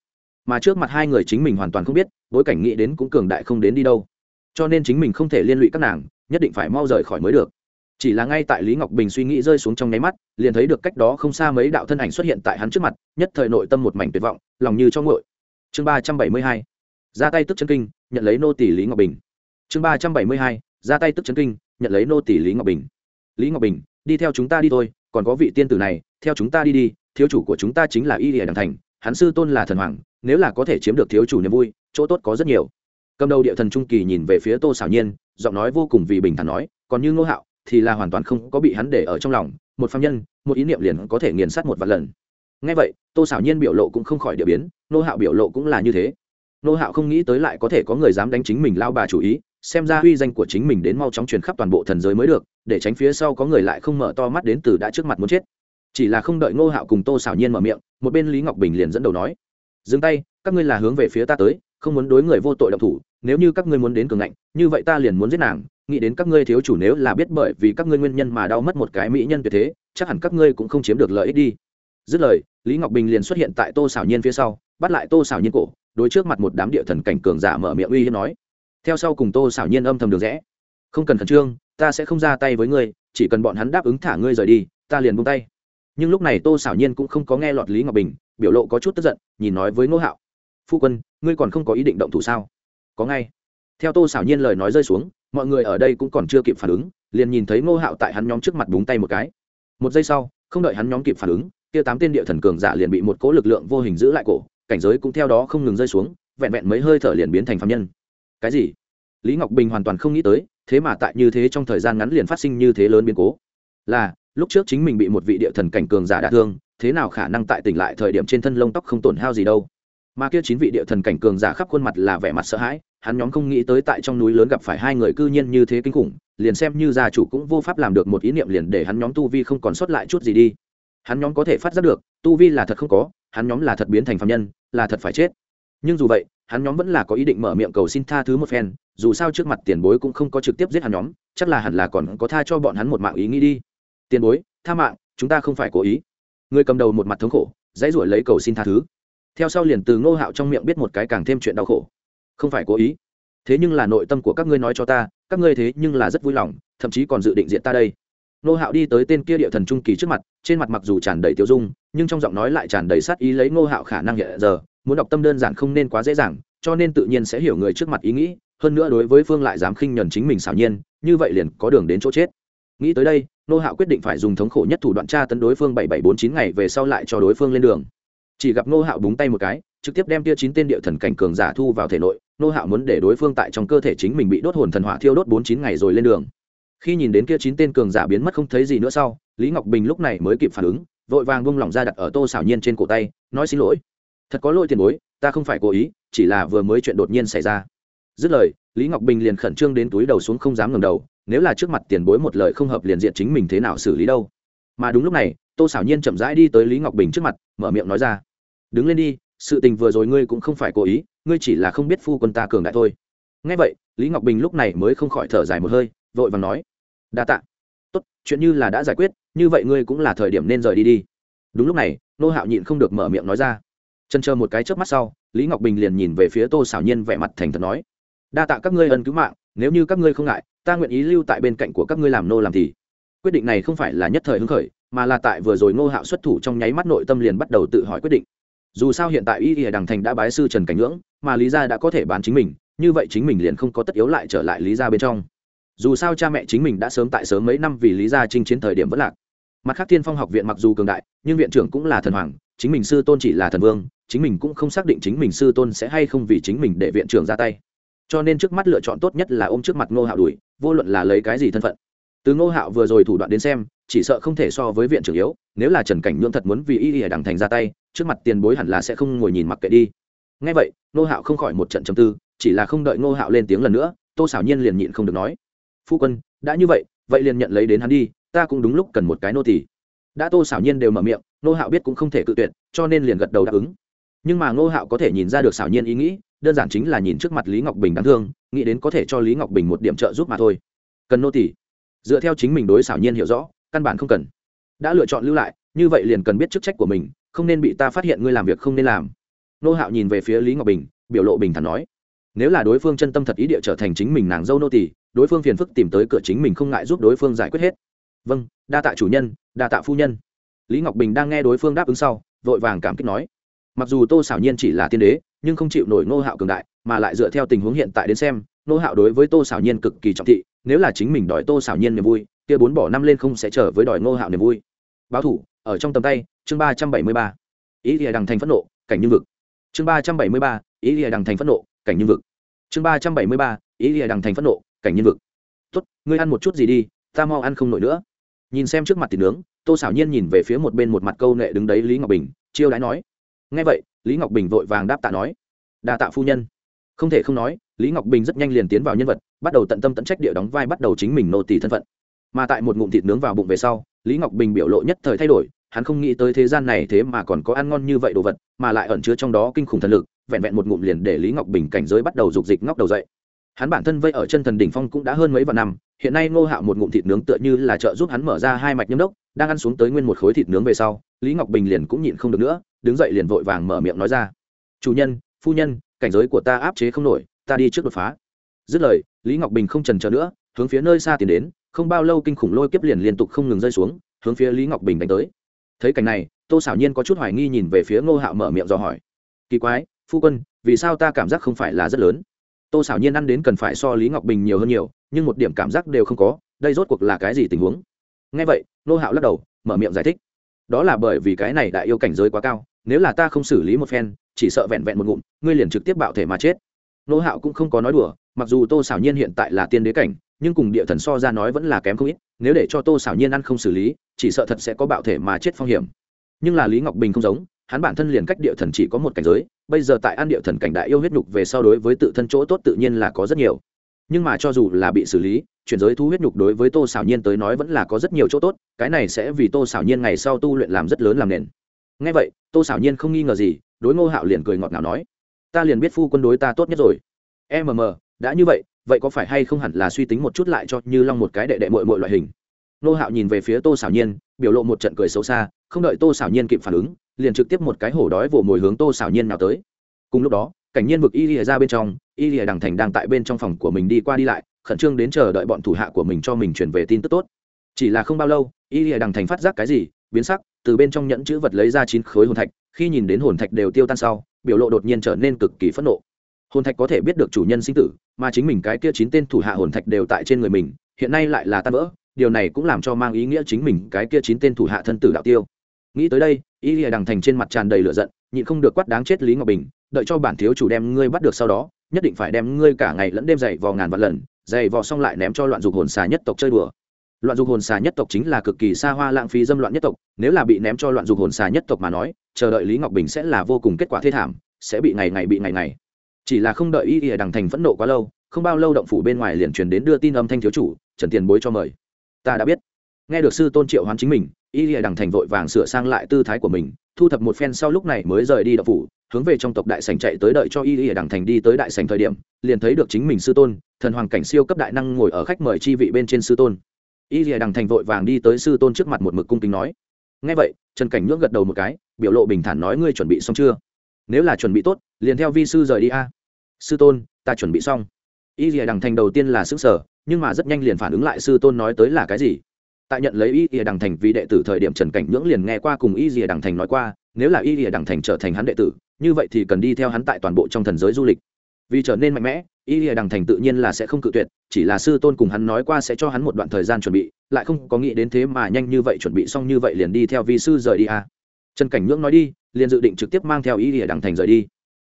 A: Mà trước mặt hai người chính mình hoàn toàn không biết, bối cảnh nghĩ đến cũng cường đại không đến đi đâu. Cho nên chính mình không thể liên lụy các nàng, nhất định phải mau rời khỏi mới được chỉ là ngay tại lý ngọc bình suy nghĩ rơi xuống trong nháy mắt, liền thấy được cách đó không xa mấy đạo thân ảnh xuất hiện tại hắn trước mặt, nhất thời nội tâm một mảnh tuyệt vọng, lòng như cho ngội chương ba trăm bảy mươi hai, ra tay tức chân kinh, nhận lấy nô tỷ lý ngọc bình. Chương ba trăm bảy mươi hai, ra tay tức chân kinh, nhận lấy nô tỷ lý ngọc bình. Lý ngọc bình, đi theo chúng ta đi thôi, còn có vị tiên tử này, theo chúng ta đi đi, thiếu chủ của chúng ta chính là y lìa đằng thành, hắn sư tôn là thần hoàng, nếu là có thể chiếm được thiếu chủ niềm vui, chỗ tốt có rất nhiều. Cầm đầu địa thần trung kỳ nhìn về phía tô xảo nhiên, giọng nói vô cùng vì bình thản nói, còn như ngô hạo thì là hoàn toàn không có bị hắn để ở trong lòng, một phạm nhân, một ý niệm liền có thể nghiền sát một vạn lần. Ngay vậy, tô xảo nhiên biểu lộ cũng không khỏi địa biến, nô hạo biểu lộ cũng là như thế. Nô hạo không nghĩ tới lại có thể có người dám đánh chính mình lao bà chủ ý, xem ra uy danh của chính mình đến mau chóng truyền khắp toàn bộ thần giới mới được, để tránh phía sau có người lại không mở to mắt đến từ đã trước mặt muốn chết. Chỉ là không đợi ngô hạo cùng tô xảo nhiên mở miệng, một bên lý ngọc bình liền dẫn đầu nói, dừng tay, các ngươi là hướng về phía ta tới, không muốn đối người vô tội động thủ, nếu như các ngươi muốn đến cường ngạnh, như vậy ta liền muốn giết nàng nghĩ đến các ngươi thiếu chủ nếu là biết bởi vì các ngươi nguyên nhân mà đau mất một cái mỹ nhân tuyệt thế, chắc hẳn các ngươi cũng không chiếm được lợi ích đi. Dứt lời, lý ngọc bình liền xuất hiện tại tô xảo nhiên phía sau, bắt lại tô xảo nhiên cổ, đối trước mặt một đám địa thần cảnh cường giả mở miệng uy hiếp nói. Theo sau cùng tô xảo nhiên âm thầm được rẽ. Không cần khẩn trương, ta sẽ không ra tay với ngươi, chỉ cần bọn hắn đáp ứng thả ngươi rời đi, ta liền buông tay. Nhưng lúc này tô xảo nhiên cũng không có nghe lọt lý ngọc bình, biểu lộ có chút tức giận, nhìn nói với ngô hạo. Phu quân, ngươi còn không có ý định động thủ sao? Có ngay. Theo tô xảo nhiên lời nói rơi xuống mọi người ở đây cũng còn chưa kịp phản ứng, liền nhìn thấy ngô hạo tại hắn nhóm trước mặt búng tay một cái. Một giây sau, không đợi hắn nhóm kịp phản ứng, kia tám tên địa thần cường giả liền bị một cỗ lực lượng vô hình giữ lại cổ, cảnh giới cũng theo đó không ngừng rơi xuống, vẹn vẹn mấy hơi thở liền biến thành phạm nhân. Cái gì? Lý ngọc bình hoàn toàn không nghĩ tới, thế mà tại như thế trong thời gian ngắn liền phát sinh như thế lớn biến cố. Là, lúc trước chính mình bị một vị địa thần cảnh cường giả đả thương, thế nào khả năng tại tỉnh lại thời điểm trên thân lông tóc không tổn hao gì đâu? Mà kia chín vị địa thần cảnh cường giả khắp khuôn mặt là vẻ mặt sợ hãi hắn nhóm không nghĩ tới tại trong núi lớn gặp phải hai người cư nhiên như thế kinh khủng, liền xem như gia chủ cũng vô pháp làm được một ý niệm liền để hắn nhóm tu vi không còn sót lại chút gì đi. Hắn nhóm có thể phát giác được, tu vi là thật không có, hắn nhóm là thật biến thành phạm nhân, là thật phải chết. Nhưng dù vậy, hắn nhóm vẫn là có ý định mở miệng cầu xin tha thứ một phen, dù sao trước mặt tiền bối cũng không có trực tiếp giết hắn nhóm, chắc là hẳn là còn có tha cho bọn hắn một mạng ý nghĩ đi. Tiền bối, tha mạng, chúng ta không phải cố ý. Người cầm đầu một mặt thống khổ, dãy ruổi lấy cầu xin tha thứ. Theo sau liền từ ngô hạo trong miệng biết một cái càng thêm chuyện đau khổ không phải cố ý. Thế nhưng là nội tâm của các ngươi nói cho ta, các ngươi thế nhưng là rất vui lòng, thậm chí còn dự định diện ta đây. Ngô hạo đi tới tên kia địa thần trung kỳ trước mặt, trên mặt mặc dù tràn đầy tiêu dung, nhưng trong giọng nói lại tràn đầy sát ý lấy ngô hạo khả năng hiện giờ, muốn đọc tâm đơn giản không nên quá dễ dàng, cho nên tự nhiên sẽ hiểu người trước mặt ý nghĩ, hơn nữa đối với phương lại dám khinh nhuần chính mình xảo nhiên, như vậy liền có đường đến chỗ chết. Nghĩ tới đây, nô hạo quyết định phải dùng thống khổ nhất thủ đoạn tra tấn đối phương bảy bảy bốn chín ngày về sau lại cho đối phương lên đường. Chỉ gặp nô hạo búng tay một cái, trực tiếp đem tia chín tên địa thần cảnh cường giả thu vào thể nội nô hạo muốn để đối phương tại trong cơ thể chính mình bị đốt hồn thần hỏa thiêu đốt bốn chín ngày rồi lên đường. Khi nhìn đến kia chín tên cường giả biến mất không thấy gì nữa sau, lý ngọc bình lúc này mới kịp phản ứng, vội vàng buông lỏng ra đặt ở tô xảo nhiên trên cổ tay, nói xin lỗi. Thật có lỗi tiền bối, ta không phải cố ý, chỉ là vừa mới chuyện đột nhiên xảy ra. Dứt lời, lý ngọc bình liền khẩn trương đến túi đầu xuống không dám ngầm đầu, nếu là trước mặt tiền bối một lời không hợp liền diện chính mình thế nào xử lý đâu. Mà đúng lúc này, tô xảo nhiên chậm rãi đi tới lý ngọc bình trước mặt, mở miệng nói ra. Đứng lên đi sự tình vừa rồi ngươi cũng không phải cố ý, ngươi chỉ là không biết phu quân ta cường đại thôi. Ngay vậy, lý ngọc bình lúc này mới không khỏi thở dài một hơi, vội vàng nói, đa tạ. Tốt, chuyện như là đã giải quyết, như vậy ngươi cũng là thời điểm nên rời đi đi. Đúng lúc này, nô hạo nhịn không được mở miệng nói ra. Chân chờ một cái trước mắt sau, lý ngọc bình liền nhìn về phía tô xảo nhiên vẻ mặt thành thật nói, đa tạ các ngươi ân cứu mạng, nếu như các ngươi không ngại, ta nguyện ý lưu tại bên cạnh của các ngươi làm nô làm thì. Quyết định này không phải là nhất thời hứng khởi, mà là tại vừa rồi ngô hạo xuất thủ trong nháy mắt nội tâm liền bắt đầu tự hỏi quyết định dù sao hiện tại y ỉa đằng thành đã bái sư trần cảnh ngưỡng, mà lý gia đã có thể bán chính mình, như vậy chính mình liền không có tất yếu lại trở lại lý gia bên trong. Dù sao cha mẹ chính mình đã sớm tại sớm mấy năm vì lý gia chinh chiến thời điểm vẫn lạc. Mặt khác thiên phong học viện mặc dù cường đại, nhưng viện trưởng cũng là thần hoàng, chính mình sư tôn chỉ là thần vương, chính mình cũng không xác định chính mình sư tôn sẽ hay không vì chính mình để viện trưởng ra tay. Cho nên trước mắt lựa chọn tốt nhất là ôm trước mặt ngô hạo đuổi, vô luận là lấy cái gì thân phận. Từ ngô hạo vừa rồi thủ đoạn đến xem chỉ sợ không thể so với viện trưởng yếu nếu là trần cảnh nhượng thật muốn vì y y đằng thành ra tay trước mặt tiền bối hẳn là sẽ không ngồi nhìn mặc kệ đi. Ngay vậy nô hạo không khỏi một trận chầm tư chỉ là không đợi nô hạo lên tiếng lần nữa tô xảo nhiên liền nhịn không được nói phu quân đã như vậy vậy liền nhận lấy đến hắn đi ta cũng đúng lúc cần một cái nô tỳ. đã tô xảo nhiên đều mở miệng nô hạo biết cũng không thể cự tuyệt cho nên liền gật đầu đáp ứng. Nhưng mà nô hạo có thể nhìn ra được xảo nhiên ý nghĩ đơn giản chính là nhìn trước mặt lý ngọc bình đáng thương nghĩ đến có thể cho lý ngọc bình một điểm trợ giúp mà thôi. Cần nô tỳ, dựa theo chính mình đối xảo nhiên hiểu rõ căn bản không cần. Đã lựa chọn lưu lại, như vậy liền cần biết chức trách của mình, không nên bị ta phát hiện ngươi làm việc không nên làm. Nô hạo nhìn về phía lý ngọc bình, biểu lộ bình thản nói, nếu là đối phương chân tâm thật ý địa trở thành chính mình nàng dâu nô tỳ, đối phương phiền phức tìm tới cửa chính mình không ngại giúp đối phương giải quyết hết. Vâng đa tạ chủ nhân, đa tạ phu nhân. Lý ngọc bình đang nghe đối phương đáp ứng sau, vội vàng cảm kích nói, mặc dù tô xảo nhiên chỉ là tiên đế, nhưng không chịu nổi nô hạo cường đại, mà lại dựa theo tình huống hiện tại đến xem, nô hạo đối với tô xảo nhiên cực kỳ trọng thị, nếu là chính mình đòi tô xảo nhiên niềm vui kia bốn bỏ năm lên không sẽ trở với đòi nô hạo niềm vui. Báo thủ, ở trong tầm tay, chương ba trăm bảy mươi ba. Ý nghĩa đằng thành phẫn nộ, cảnh như vực. Chương ba trăm bảy mươi ba, ý nghĩa đằng thành phẫn nộ, cảnh như vực. Chương ba trăm bảy mươi ba, ý nghĩa đằng thành phẫn nộ, cảnh như vực. Tốt, ngươi ăn một chút gì đi, ta mau ăn không nổi nữa. Nhìn xem trước mặt thịt nướng, tô xảo nhiên nhìn về phía một bên một mặt câu nệ đứng đấy lý ngọc bình, chiêu đãi nói. Ngay vậy, lý ngọc bình vội vàng đáp tạ nói. Đa tạ phu nhân. Không thể không nói, lý ngọc bình rất nhanh liền tiến vào nhân vật, bắt đầu tận tâm tận trách địa đóng vai bắt đầu chính mình nô tỳ thân phận mà tại một ngụm thịt nướng vào bụng về sau, lý ngọc bình biểu lộ nhất thời thay đổi, hắn không nghĩ tới thế gian này thế mà còn có ăn ngon như vậy đồ vật, mà lại ẩn chứa trong đó kinh khủng thần lực, vẹn vẹn một ngụm liền để lý ngọc bình cảnh giới bắt đầu dục dịch ngóc đầu dậy. Hắn bản thân vây ở chân thần đỉnh phong cũng đã hơn mấy vạn năm, hiện nay ngô hạo một ngụm thịt nướng tựa như là trợ giúp hắn mở ra hai mạch nhâm đốc, đang ăn xuống tới nguyên một khối thịt nướng về sau, lý ngọc bình liền cũng nhịn không được nữa, đứng dậy liền vội vàng mở miệng nói ra. Chủ nhân, phu nhân, cảnh giới của ta áp chế không nổi, ta đi trước đột phá. Dứt lời, lý ngọc bình không trần chờ nữa, hướng phía nơi xa tiến đến không bao lâu kinh khủng lôi kiếp liền liên tục không ngừng rơi xuống, hướng phía lý ngọc bình đánh tới. Thấy cảnh này, tô xảo nhiên có chút hoài nghi nhìn về phía ngô hạo mở miệng dò hỏi. Kỳ quái, phu quân, vì sao ta cảm giác không phải là rất lớn? Tô xảo nhiên ăn đến cần phải so lý ngọc bình nhiều hơn nhiều, nhưng một điểm cảm giác đều không có, đây rốt cuộc là cái gì tình huống? Ngay vậy, ngô hạo lắc đầu, mở miệng giải thích. Đó là bởi vì cái này đại yêu cảnh giới quá cao, nếu là ta không xử lý một phen, chỉ sợ vẹn vẹn một ngụm, ngươi liền trực tiếp bạo thể mà chết. Ngô hạo cũng không có nói đùa, mặc dù tô xảo nhiên hiện tại là tiên đế cảnh nhưng cùng địa thần so ra nói vẫn là kém không ít, nếu để cho tô xảo nhiên ăn không xử lý, chỉ sợ thật sẽ có bạo thể mà chết phong hiểm. Nhưng là lý ngọc bình không giống, hắn bản thân liền cách địa thần chỉ có một cảnh giới, bây giờ tại ăn địa thần cảnh đại yêu huyết nhục về so đối với tự thân chỗ tốt tự nhiên là có rất nhiều. Nhưng mà cho dù là bị xử lý, chuyển giới thu huyết nhục đối với tô xảo nhiên tới nói vẫn là có rất nhiều chỗ tốt, cái này sẽ vì tô xảo nhiên ngày sau tu luyện làm rất lớn làm nền. Ngay vậy, tô xảo nhiên không nghi ngờ gì, đối ngô hạo liền cười ngọt ngào nói, ta liền biết phu quân đối ta tốt nhất rồi. Mm đã như vậy vậy có phải hay không hẳn là suy tính một chút lại cho như long một cái đệ đệ mội mội loại hình? Nô hạo nhìn về phía tô xảo nhiên, biểu lộ một trận cười xấu xa, không đợi tô xảo nhiên kịp phản ứng, liền trực tiếp một cái hổ đói vồ mồi hướng tô xảo nhiên nào tới. Cùng lúc đó, cảnh nhiên vực y lìa ra bên trong, y lìa đằng thành đang tại bên trong phòng của mình đi qua đi lại, khẩn trương đến chờ đợi bọn thủ hạ của mình cho mình chuyển về tin tức tốt. Chỉ là không bao lâu, y lìa đằng thành phát giác cái gì, biến sắc, từ bên trong nhẫn chữ vật lấy ra chín khối hồn thạch, khi nhìn đến hồn thạch đều tiêu tan sau, biểu lộ đột nhiên trở nên cực kỳ phẫn nộ hồn thạch có thể biết được chủ nhân sinh tử, mà chính mình cái kia chín tên thủ hạ hồn thạch đều tại trên người mình, hiện nay lại là tan vỡ, điều này cũng làm cho mang ý nghĩa chính mình cái kia chín tên thủ hạ thân tử đạo tiêu. Nghĩ tới đây, y lìa đằng thành trên mặt tràn đầy lửa giận, nhịn không được quát đáng chết lý ngọc bình, đợi cho bản thiếu chủ đem ngươi bắt được sau đó, nhất định phải đem ngươi cả ngày lẫn đêm dậy vò ngàn vạn lần dày vò xong lại ném cho loạn dục hồn xà nhất tộc chơi đùa. Loạn dục hồn xà nhất tộc chính là cực kỳ xa hoa lãng phí dâm loạn nhất tộc, nếu là bị ném cho loạn dục hồn xà nhất tộc mà nói, chờ đợi lý ngọc bình sẽ là vô cùng kết quả thê thảm, sẽ bị ngày ngày bị ngày ngày chỉ là không đợi y ỉa đằng thành phẫn nộ quá lâu, không bao lâu động phủ bên ngoài liền truyền đến đưa tin âm thanh thiếu chủ, trần tiền bối cho mời. Ta đã biết. Nghe được sư tôn triệu hoán chính mình, y ỉa đằng thành vội vàng sửa sang lại tư thái của mình, thu thập một phen sau lúc này mới rời đi động phủ, hướng về trong tộc đại sành chạy tới đợi cho y ỉa đằng thành đi tới đại sành thời điểm, liền thấy được chính mình sư tôn, thần hoàng cảnh siêu cấp đại năng ngồi ở khách mời chi vị bên trên sư tôn. Y ỉa đằng thành vội vàng đi tới sư tôn trước mặt một mực cung kính nói. Ngay vậy, trần cảnh nhưỡng gật đầu một cái, biểu lộ bình thản nói, ngươi chuẩn bị xong chưa? Nếu là chuẩn bị tốt, liền theo vi sư rời đi a. Sư tôn, ta chuẩn bị xong. Y rìa đằng thành đầu tiên là xứng sở nhưng mà rất nhanh liền phản ứng lại sư tôn nói tới là cái gì? Tại nhận lấy y rìa đằng thành vì đệ tử thời điểm trần cảnh nhưỡng liền nghe qua cùng y rìa đằng thành nói qua, nếu là y rìa đằng thành trở thành hắn đệ tử, như vậy thì cần đi theo hắn tại toàn bộ trong thần giới du lịch. Vì trở nên mạnh mẽ, y rìa đằng thành tự nhiên là sẽ không cự tuyệt, chỉ là sư tôn cùng hắn nói qua sẽ cho hắn một đoạn thời gian chuẩn bị, lại không có nghĩ đến thế mà nhanh như vậy, chuẩn bị xong như vậy liền đi theo vi sư rời đi à trần cảnh nhưỡng nói đi, liền dự định trực tiếp mang theo y lìa đằng thành rời đi.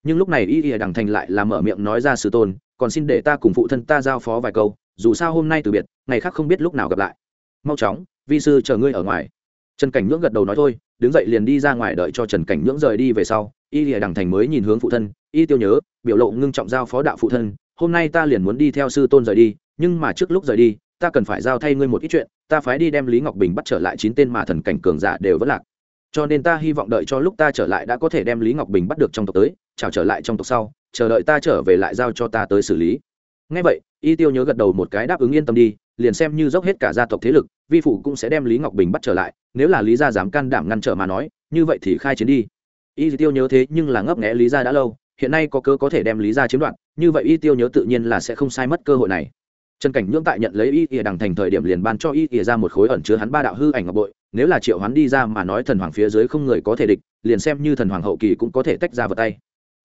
A: Nhưng lúc này y lìa đằng thành lại là mở miệng nói ra sư tôn, còn xin để ta cùng phụ thân ta giao phó vài câu, dù sao hôm nay từ biệt, ngày khác không biết lúc nào gặp lại. Mau chóng, vi sư chờ ngươi ở ngoài. Trần cảnh nhưỡng gật đầu nói thôi, đứng dậy liền đi ra ngoài đợi cho trần cảnh nhưỡng rời đi về sau, y lìa đằng thành mới nhìn hướng phụ thân, y tiêu nhớ, biểu lộ ngưng trọng giao phó đạo phụ thân, hôm nay ta liền muốn đi theo sư tôn rời đi, nhưng mà trước lúc rời đi, ta cần phải giao thay ngươi một ít chuyện, ta phái đi đem lý ngọc bình bắt trở lại chín tên mà thần cảnh cường giả đều vất lạc cho nên ta hy vọng đợi cho lúc ta trở lại đã có thể đem lý ngọc bình bắt được trong tộc tới, chào trở lại trong tộc sau, chờ đợi ta trở về lại giao cho ta tới xử lý. Ngay vậy, y tiêu nhớ gật đầu một cái đáp ứng yên tâm đi, liền xem như dốc hết cả gia tộc thế lực, vi phụ cũng sẽ đem lý ngọc bình bắt trở lại, nếu là lý gia dám can đảm ngăn trở mà nói, như vậy thì khai chiến đi. Y tiêu nhớ thế nhưng là ngấp nghẽ lý gia đã lâu, hiện nay có cơ có thể đem lý gia chiếm đoạt, như vậy y tiêu nhớ tự nhiên là sẽ không sai mất cơ hội này. Trần cảnh nhưỡng tại nhận lấy y ỉa đằng thành thời điểm liền ban cho y ỉa ra một khối ẩn chứa hắn ba đạo hư ảnh ngọc bội nếu là triệu hoán đi ra mà nói thần hoàng phía dưới không người có thể địch, liền xem như thần hoàng hậu kỳ cũng có thể tách ra vào tay.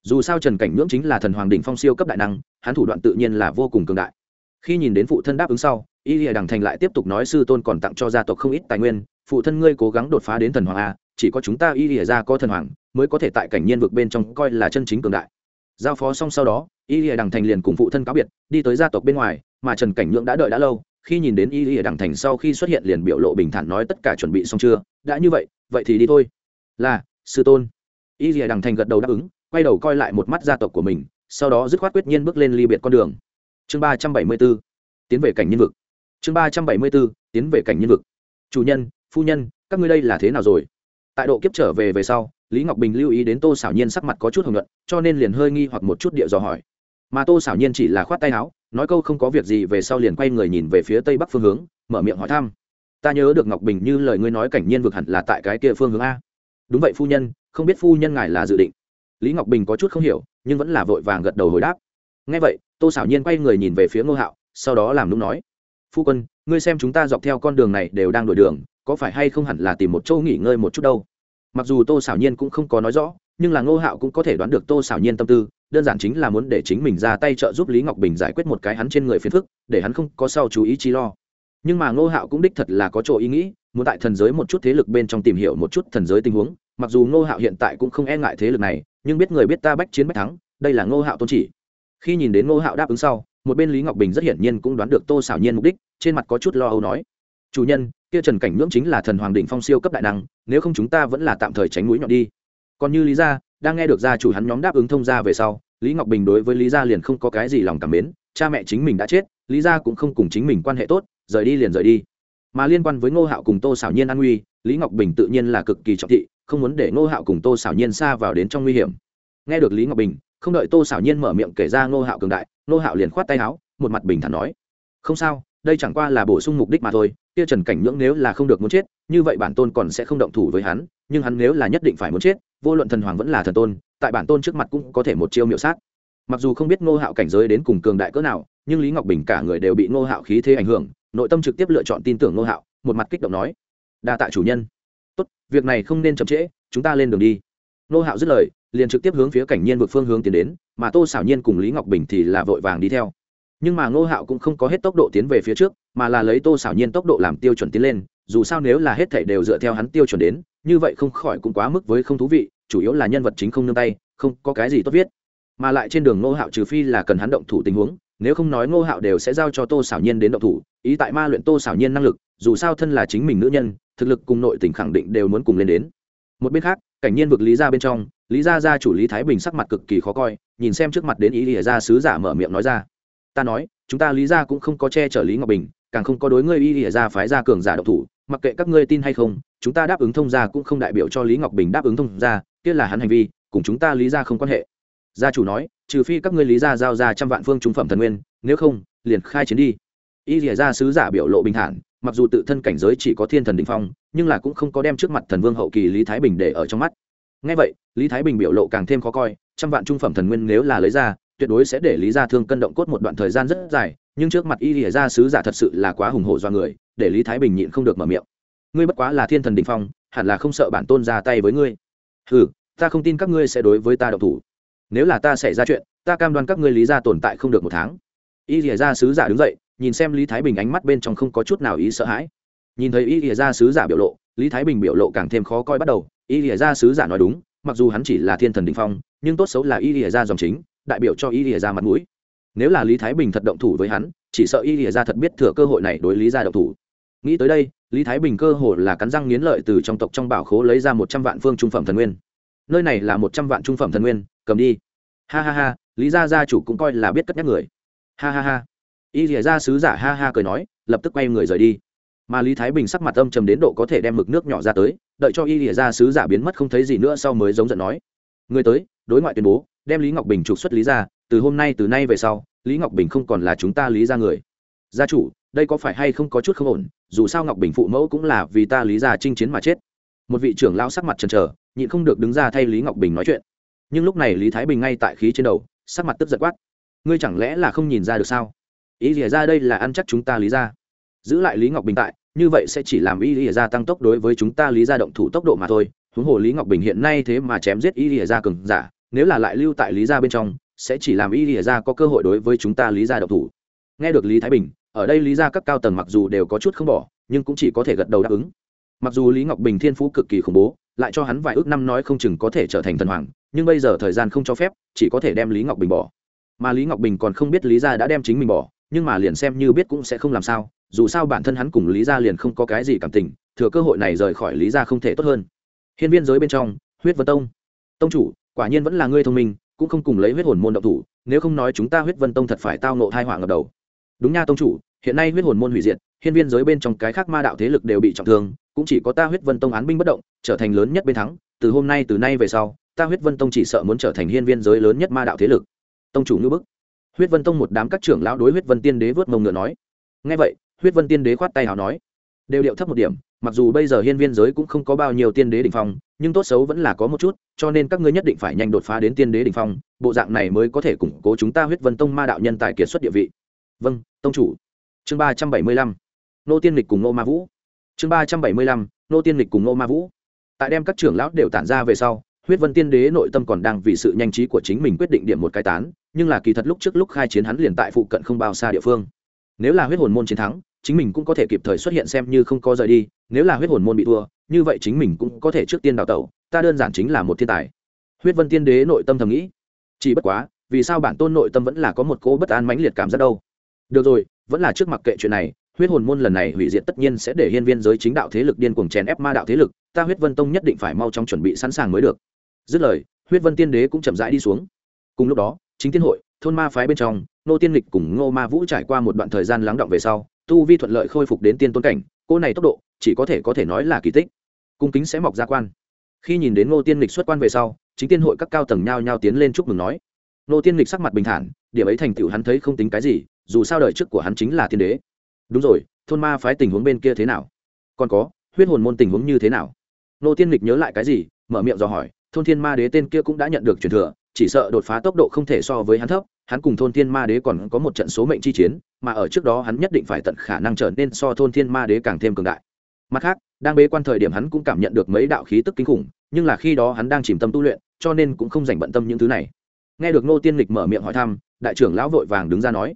A: Dù sao trần cảnh nhưỡng chính là thần hoàng đỉnh phong siêu cấp đại năng, hắn thủ đoạn tự nhiên là vô cùng cường đại. Khi nhìn đến phụ thân đáp ứng sau, y lìa đằng thành lại tiếp tục nói sư tôn còn tặng cho gia tộc không ít tài nguyên, phụ thân ngươi cố gắng đột phá đến thần hoàng a, chỉ có chúng ta y lìa ra có thần hoàng, mới có thể tại cảnh nhiên vực bên trong coi là chân chính cường đại. Giao phó xong sau đó, y lìa đằng thành liền cùng phụ thân cáo biệt, đi tới gia tộc bên ngoài, mà trần cảnh nhượng đã đợi đã lâu khi nhìn đến y lìa đằng thành sau khi xuất hiện liền biểu lộ bình thản nói tất cả chuẩn bị xong chưa? Đã như vậy vậy thì đi thôi. Là, sư tôn. Y lìa đằng thành gật đầu đáp ứng, quay đầu coi lại một mắt gia tộc của mình, sau đó dứt khoát quyết nhiên bước lên ly biệt con đường. Chương ba trăm bảy mươi b ố tiến về cảnh nhân vực. Chương ba trăm bảy mươi b ố tiến về cảnh nhân vực. Chủ nhân, phu nhân, các ngươi đây là thế nào rồi? Tại độ kiếp trở về về sau, lý ngọc bình lưu ý đến tô xảo nhiên sắc mặt có chút hồng nhuận, cho nên liền hơi nghi hoặc một chút địa dò hỏi. Mà tô xảo nhiên chỉ là khoát tay áo nói câu không có việc gì về sau liền quay người nhìn về phía tây bắc phương hướng, mở miệng hỏi thăm. Ta nhớ được ngọc bình như lời ngươi nói cảnh nhiên vực hẳn là tại cái kia phương hướng a. Đúng vậy phu nhân, không biết phu nhân ngài là dự định. Lý ngọc bình có chút không hiểu, nhưng vẫn là vội vàng gật đầu hồi đáp. Ngay vậy, tô xảo nhiên quay người nhìn về phía ngô hạo, sau đó làm đúng nói. Phu quân, ngươi xem chúng ta dọc theo con đường này đều đang đổi đường, có phải hay không hẳn là tìm một chỗ nghỉ ngơi một chút đâu? Mặc dù tô xảo nhiên cũng không có nói rõ, nhưng là ngô hạo cũng có thể đoán được tô xảo nhiên tâm tư đơn giản chính là muốn để chính mình ra tay trợ giúp lý ngọc bình giải quyết một cái hắn trên người phiền phức, để hắn không có sau chú ý chi lo. Nhưng mà ngô hạo cũng đích thật là có chỗ ý nghĩ, muốn tại thần giới một chút thế lực bên trong tìm hiểu một chút thần giới tình huống, mặc dù ngô hạo hiện tại cũng không e ngại thế lực này, nhưng biết người biết ta bách chiến bách thắng, đây là ngô hạo tôn chỉ. Khi nhìn đến ngô hạo đáp ứng sau, một bên lý ngọc bình rất hiển nhiên cũng đoán được tô xảo nhiên mục đích, trên mặt có chút lo âu nói, chủ nhân, kia trần cảnh ngưỡng chính là thần hoàng đỉnh phong siêu cấp đại năng, nếu không chúng ta vẫn là tạm thời tránh mũi nhọn đi. Còn như lý gia đang nghe được gia chủ hắn nhóm đáp ứng thông gia về sau, lý ngọc bình đối với lý gia liền không có cái gì lòng cảm mến, cha mẹ chính mình đã chết, lý gia cũng không cùng chính mình quan hệ tốt, rời đi liền rời đi. Mà liên quan với ngô hạo cùng tô xảo nhiên an nguy, lý ngọc bình tự nhiên là cực kỳ trọng thị, không muốn để ngô hạo cùng tô xảo nhiên xa vào đến trong nguy hiểm. Nghe được lý ngọc bình, không đợi tô xảo nhiên mở miệng kể ra ngô hạo cường đại, ngô hạo liền khoát tay áo, một mặt bình thản nói, không sao, đây chẳng qua là bổ sung mục đích mà thôi, kia trần cảnh nhưỡng nếu là không được muốn chết, như vậy bản tôn còn sẽ không động thủ với hắn nhưng hắn nếu là nhất định phải muốn chết, vô luận thần hoàng vẫn là thần tôn, tại bản tôn trước mặt cũng có thể một chiêu miệu sát. Mặc dù không biết ngô hạo cảnh giới đến cùng cường đại cỡ nào, nhưng lý ngọc bình cả người đều bị ngô hạo khí thế ảnh hưởng, nội tâm trực tiếp lựa chọn tin tưởng ngô hạo, một mặt kích động nói, đa tạ chủ nhân. Tốt, việc này không nên chậm trễ, chúng ta lên đường đi. Ngô hạo dứt lời, liền trực tiếp hướng phía cảnh nhiên vực phương hướng tiến đến, mà tô xảo nhiên cùng lý ngọc bình thì là vội vàng đi theo. Nhưng mà ngô hạo cũng không có hết tốc độ tiến về phía trước, mà là lấy tô xảo nhiên tốc độ làm tiêu chuẩn tiến lên dù sao nếu là hết thảy đều dựa theo hắn tiêu chuẩn đến, như vậy không khỏi cũng quá mức với không thú vị, chủ yếu là nhân vật chính không nương tay, không có cái gì tốt viết. Mà lại trên đường ngô hạo trừ phi là cần hắn động thủ tình huống, nếu không nói ngô hạo đều sẽ giao cho tô Sảo nhiên đến động thủ, ý tại ma luyện tô Sảo nhiên năng lực, dù sao thân là chính mình nữ nhân, thực lực cùng nội tình khẳng định đều muốn cùng lên đến. Một bên khác, cảnh nhiên vực lý ra bên trong, lý gia gia chủ lý thái bình sắc mặt cực kỳ khó coi, nhìn xem trước mặt đến ý lìa Gia sứ giả mở miệng nói ra. Ta nói, chúng ta lý gia cũng không có che chở lý ngọc bình, càng không có đối ngươi ý lìa Gia phái ra cường giả độc thủ mặc kệ các ngươi tin hay không, chúng ta đáp ứng thông gia cũng không đại biểu cho lý ngọc bình đáp ứng thông gia, kia là hắn hành vi, cùng chúng ta lý gia không quan hệ. Gia chủ nói, trừ phi các ngươi lý gia giao ra trăm vạn phương trung phẩm thần nguyên, nếu không, liền khai chiến đi. Y Lệ ra sứ giả biểu lộ bình thản, mặc dù tự thân cảnh giới chỉ có thiên thần đình phong, nhưng là cũng không có đem trước mặt thần vương hậu kỳ lý thái bình để ở trong mắt. Ngay vậy, lý thái bình biểu lộ càng thêm khó coi, trăm vạn trung phẩm thần nguyên nếu là lấy ra, tuyệt đối sẽ để lý gia thương cân động cốt một đoạn thời gian rất dài, nhưng trước mặt y Lệ ra sứ giả thật sự là quá hùng hổ do người để lý thái bình nhịn không được mở miệng. Ngươi bất quá là thiên thần đình phong, hẳn là không sợ bản tôn ra tay với ngươi. Ừ ta không tin các ngươi sẽ đối với ta độc thủ. Nếu là ta xảy ra chuyện, ta cam đoan các ngươi lý gia tồn tại không được một tháng. Y lìa ra sứ giả đứng dậy, nhìn xem lý thái bình ánh mắt bên trong không có chút nào ý sợ hãi. Nhìn thấy y lìa ra sứ giả biểu lộ, lý thái bình biểu lộ càng thêm khó coi bắt đầu. Y lìa ra sứ giả nói đúng, mặc dù hắn chỉ là thiên thần đình phong, nhưng tốt xấu là y lìa ra dòng chính, đại biểu cho y lìa ra mặt mũi. Nếu là lý thái bình thật động thủ với hắn, chỉ sợ y lìa ra thật biết thừa cơ hội này đối lý ra động thủ nghĩ tới đây, lý thái bình cơ hồ là cắn răng nghiến lợi từ trong tộc trong bảo khố lấy ra một trăm vạn phương trung phẩm thần nguyên. Nơi này là một trăm vạn trung phẩm thần nguyên, cầm đi. Ha ha ha, lý gia gia chủ cũng coi là biết cất nhắc người. Ha ha ha. Y rỉa ra sứ giả ha ha cười nói, lập tức quay người rời đi. Mà lý thái bình sắc mặt âm trầm đến độ có thể đem mực nước nhỏ ra tới, đợi cho y rỉa ra sứ giả biến mất không thấy gì nữa sau mới giống giận nói. Người tới, đối ngoại tuyên bố, đem lý ngọc bình trục xuất lý ra từ hôm nay, từ nay về sau, lý ngọc bình không còn là chúng ta lý ra người. Gia chủ, đây có phải hay không có chút không ổn? Dù sao ngọc bình phụ mẫu cũng là vì ta lý ra chinh chiến mà chết. Một vị trưởng lao sắc mặt trần trờ nhịn không được đứng ra thay lý ngọc bình nói chuyện. Nhưng lúc này lý thái bình ngay tại khí trên đầu, sắc mặt tức giật quát. Ngươi chẳng lẽ là không nhìn ra được sao? Ý lìa ra đây là ăn chắc chúng ta lý ra giữ lại lý ngọc bình tại, như vậy sẽ chỉ làm ý lìa ra tăng tốc đối với chúng ta lý ra động thủ tốc độ mà thôi. Huống hồ lý ngọc bình hiện nay thế mà chém giết ý lìa ra cường giả, nếu là lại lưu tại lý ra bên trong, sẽ chỉ làm ý lìa ra có cơ hội đối với chúng ta lý ra động thủ. Nghe được lý thái bình ở đây lý ra các cao tầng mặc dù đều có chút không bỏ, nhưng cũng chỉ có thể gật đầu đáp ứng. Mặc dù lý ngọc bình thiên phú cực kỳ khủng bố, lại cho hắn vài ước năm nói không chừng có thể trở thành thần hoàng, nhưng bây giờ thời gian không cho phép, chỉ có thể đem lý ngọc bình bỏ. Mà lý ngọc bình còn không biết lý gia đã đem chính mình bỏ, nhưng mà liền xem như biết cũng sẽ không làm sao, dù sao bản thân hắn cùng lý gia liền không có cái gì cảm tình, thừa cơ hội này rời khỏi lý gia không thể tốt hơn. Hiên viên giới bên trong, huyết vân tông. Tông chủ, quả nhiên vẫn là ngươi thông minh, cũng không cùng lấy huyết hồn môn động thủ, nếu không nói chúng ta huyết vân tông thật phải tao nộ thai họa ngập đầu đúng nha tông chủ, hiện nay huyết hồn môn hủy diệt, hiên viên giới bên trong cái khác ma đạo thế lực đều bị trọng thương, cũng chỉ có ta huyết vân tông án binh bất động, trở thành lớn nhất bên thắng, từ hôm nay từ nay về sau, ta huyết vân tông chỉ sợ muốn trở thành hiên viên giới lớn nhất ma đạo thế lực. Tông chủ ngữ bức. Huyết vân tông một đám các trưởng lão đối huyết vân tiên đế vớt mông ngựa nói. Ngay vậy, huyết vân tiên đế khoát tay hào nói. Đều điệu thấp một điểm, mặc dù bây giờ hiên viên giới cũng không có bao nhiêu tiên đế đ ỉ n h phong, nhưng tốt xấu vẫn là có một chút, cho nên các ngươi nhất định phải nhanh đột phá đến tiên đế đ ỉ n h phong, bộ dạng này mới có thể củng cố chúng ta huyết vân tông ma đạo nhân tài kiệt xuất địa vị vâng tông chủ. Chương ba trăm bảy mươi lăm. Nô tiên lịch cùng nô ma vũ. Chương ba trăm bảy mươi lăm, nô tiên lịch cùng nô ma vũ. Tại đem các trưởng lão đều tản ra về sau, huyết vân tiên đế nội tâm còn đang vì sự nhanh trí của chính mình quyết định điểm một cái tán, nhưng là kỳ thật lúc trước lúc khai chiến hắn liền tại phụ cận không bao xa địa phương. Nếu là huyết hồn môn chiến thắng, chính mình cũng có thể kịp thời xuất hiện xem như không có rời đi, nếu là huyết hồn môn bị thua, như vậy chính mình cũng có thể trước tiên đào tẩu, ta đơn giản chính là một thiên tài. Huyết vân tiên đế nội tâm thầm nghĩ, chỉ bất quá, vì sao bản tôn nội tâm vẫn là có một cỗ bất an mãnh liệt cảm giác đâu? Được rồi, vẫn là trước mặc kệ chuyện này, huyết hồn môn lần này hủy diệt tất nhiên sẽ để hiên viên giới chính đạo thế lực điên cuồng chèn ép ma đạo thế lực, ta huyết vân tông nhất định phải mau chóng chuẩn bị sẵn sàng mới được. Dứt lời, huyết vân tiên đế cũng chậm rãi đi xuống. Cùng lúc đó, chính tiên hội, thôn ma phái bên trong nô tiên lịch cùng ngô ma vũ trải qua một đoạn thời gian lắng động về sau, tu vi thuận lợi khôi phục đến tiên tôn cảnh, cô này tốc độ, chỉ có thể có thể nói là kỳ tích. Cung kính sẽ mọc ra quan. Khi nhìn đến ngô tiên lịch xuất quan về sau, chính tiên hội các cao tầng nhao nhao tiến lên chúc mừng nói. Ngô tiên lịch sắc mặt bình thản, điểm ấy thành tựu hắn thấy không tính cái gì dù sao đời trước của hắn chính là thiên đế. Đúng rồi, thôn ma phái tình huống bên kia thế nào? Còn có, huyết hồn môn tình huống như thế nào? Nô tiên lịch nhớ lại cái gì, mở miệng dò hỏi, thôn thiên ma đế tên kia cũng đã nhận được truyền thừa, chỉ sợ đột phá tốc độ không thể so với hắn thấp, hắn cùng thôn thiên ma đế còn có một trận số mệnh chi chiến, mà ở trước đó hắn nhất định phải tận khả năng trở nên so thôn thiên ma đế càng thêm cường đại. Mặt khác, đang bế quan thời điểm hắn cũng cảm nhận được mấy đạo khí tức kinh khủng, nhưng là khi đó hắn đang chìm tâm tu luyện, cho nên cũng không dành bận tâm những thứ này. Nghe được Nô tiên lịch mở miệng hỏi thăm, đại trưởng lão vội vàng đứng ra nói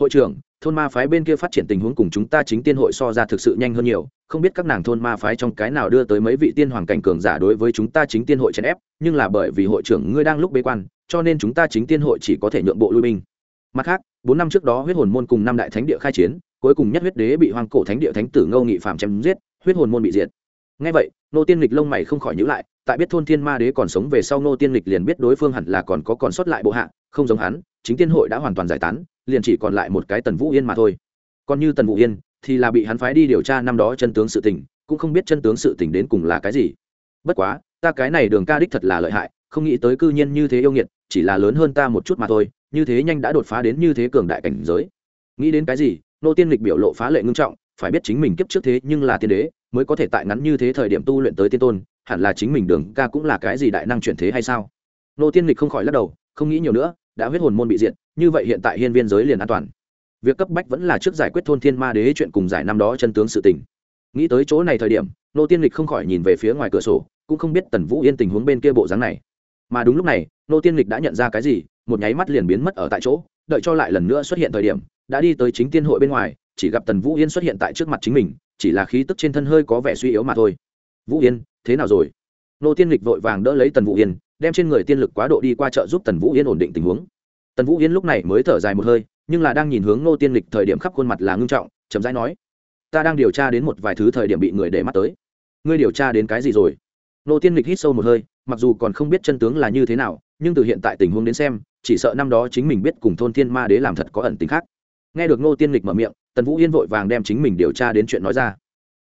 A: hội trưởng, thôn ma phái bên kia phát triển tình huống cùng chúng ta chính tiên hội so ra thực sự nhanh hơn nhiều, không biết các nàng thôn ma phái trong cái nào đưa tới mấy vị tiên hoàng cảnh cường giả đối với chúng ta chính tiên hội chèn ép, nhưng là bởi vì hội trưởng ngươi đang lúc bế quan, cho nên chúng ta chính tiên hội chỉ có thể nhượng bộ lui binh. Mặt khác, bốn năm trước đó huyết hồn môn cùng năm đại thánh địa khai chiến, cuối cùng nhất huyết đế bị hoang cổ thánh địa thánh tử ngâu nghị phạm chém giết, huyết hồn môn bị diệt. Ngay vậy, nô tiên lịch lông mày không khỏi nhữ lại, tại biết thôn thiên ma đế còn sống về sau nô tiên lịch liền biết đối phương hẳn là còn có còn sót lại bộ hạ, không giống hắn, chính tiên hội đã hoàn toàn giải tán liền chỉ còn lại một cái tần vũ yên mà thôi. Còn như tần vũ yên, thì là bị hắn phái đi điều tra năm đó chân tướng sự tình, cũng không biết chân tướng sự tình đến cùng là cái gì. Bất quá, ta cái này đường ca đích thật là lợi hại, không nghĩ tới cư nhiên như thế yêu nghiệt, chỉ là lớn hơn ta một chút mà thôi, như thế nhanh đã đột phá đến như thế cường đại cảnh giới. Nghĩ đến cái gì, nô tiên lịch biểu lộ phá lệ ngưng trọng, phải biết chính mình kiếp trước thế nhưng là tiên đế, mới có thể tại ngắn như thế thời điểm tu luyện tới tiên tôn, hẳn là chính mình đường ca cũng là cái gì đại năng chuyển thế hay sao? Nô tiên lịch không khỏi lắc đầu, không nghĩ nhiều nữa đã huyết hồn môn bị diệt, như vậy hiện tại hiên viên giới liền an toàn. Việc cấp bách vẫn là trước giải quyết thôn thiên ma đế chuyện cùng giải năm đó chân tướng sự tình. Nghĩ tới chỗ này thời điểm, nô tiên lịch không khỏi nhìn về phía ngoài cửa sổ, cũng không biết tần vũ yên tình huống bên kia bộ dáng này. Mà đúng lúc này, nô tiên lịch đã nhận ra cái gì, một nháy mắt liền biến mất ở tại chỗ, đợi cho lại lần nữa xuất hiện thời điểm, đã đi tới chính tiên hội bên ngoài, chỉ gặp tần vũ yên xuất hiện tại trước mặt chính mình, chỉ là khí tức trên thân hơi có vẻ suy yếu mà thôi. Vũ yên, thế nào rồi? Nô tiên lịch vội vàng đỡ lấy tần vũ yên đem trên người tiên lực quá độ đi qua chợ giúp tần vũ yên ổn định tình huống. Tần vũ yên lúc này mới thở dài một hơi, nhưng là đang nhìn hướng Ngô tiên lịch thời điểm khắp khuôn mặt là ngưng trọng, chậm rãi nói, ta đang điều tra đến một vài thứ thời điểm bị người để mắt tới. Ngươi điều tra đến cái gì rồi? Ngô tiên lịch hít sâu một hơi, mặc dù còn không biết chân tướng là như thế nào, nhưng từ hiện tại tình huống đến xem, chỉ sợ năm đó chính mình biết cùng thôn thiên ma đế làm thật có ẩn tính khác. Nghe được Ngô tiên lịch mở miệng, tần vũ yên vội vàng đem chính mình điều tra đến chuyện nói ra.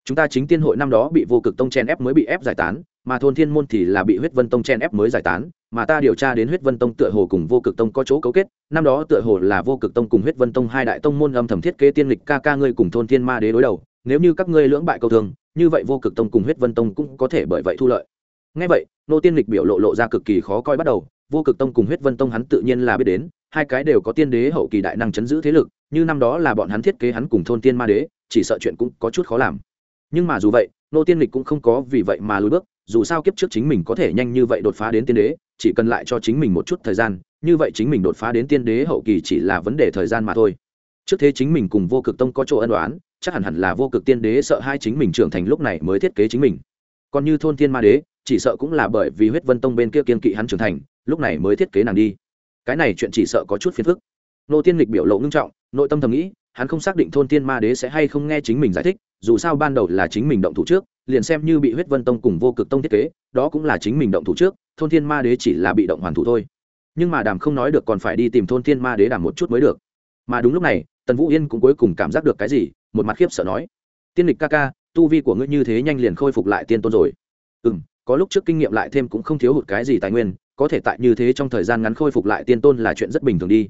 A: Chúng ta chính tiên hội năm đó bị vô cực tông chen ép mới bị ép giải tán mà thôn thiên môn thì là bị huyết vân tông chen ép mới giải tán, mà ta điều tra đến huyết vân tông tựa hồ cùng vô cực tông có chỗ cấu kết, năm đó tựa hồ là vô cực tông cùng huyết vân tông hai đại tông môn âm thầm thiết kế tiên lịch ca ca ngươi cùng thôn thiên ma đế đối đầu, nếu như các ngươi lưỡng bại cầu thường, như vậy vô cực tông cùng huyết vân tông cũng có thể bởi vậy thu lợi. Ngay vậy, nô tiên lịch biểu lộ lộ ra cực kỳ khó coi bắt đầu, vô cực tông cùng huyết vân tông hắn tự nhiên là biết đến, hai cái đều có tiên đế hậu kỳ đại năng chấn giữ thế lực, như năm đó là bọn hắn thiết kế hắn cùng thôn tiên ma đế, chỉ sợ chuyện cũng có chút khó làm. Nhưng mà dù vậy, nô tiên lịch cũng không có vì vậy mà lùi bước dù sao kiếp trước chính mình có thể nhanh như vậy đột phá đến tiên đế, chỉ cần lại cho chính mình một chút thời gian, như vậy chính mình đột phá đến tiên đế hậu kỳ chỉ là vấn đề thời gian mà thôi. Trước thế chính mình cùng vô cực tông có chỗ ân đoán chắc hẳn hẳn là vô cực tiên đế sợ hai chính mình trưởng thành lúc này mới thiết kế chính mình. Còn như thôn tiên ma đế, chỉ sợ cũng là bởi vì huyết vân tông bên kia kiên kỵ hắn trưởng thành, lúc này mới thiết kế nàng đi. Cái này chuyện chỉ sợ có chút phiền phức. Nô tiên lịch biểu lộ ngưng trọng, nội tâm thầm nghĩ hắn không xác định thôn tiên ma đế sẽ hay không nghe chính mình giải thích, dù sao ban đầu là chính mình động thủ trước, liền xem như bị huyết vân tông cùng vô cực tông thiết kế, đó cũng là chính mình động thủ trước, thôn thiên ma đế chỉ là bị động hoàn thủ thôi. Nhưng mà đàm không nói được còn phải đi tìm thôn thiên ma đế đàm một chút mới được. Mà đúng lúc này, tần vũ yên cũng cuối cùng cảm giác được cái gì, một mặt khiếp sợ nói, tiên lịch ca ca, tu vi của ngươi như thế nhanh liền khôi phục lại tiên tôn rồi. Ừ m có lúc trước kinh nghiệm lại thêm cũng không thiếu hụt cái gì tài nguyên, có thể tại như thế trong thời gian ngắn khôi phục lại tiên tôn là chuyện rất bình thường đi.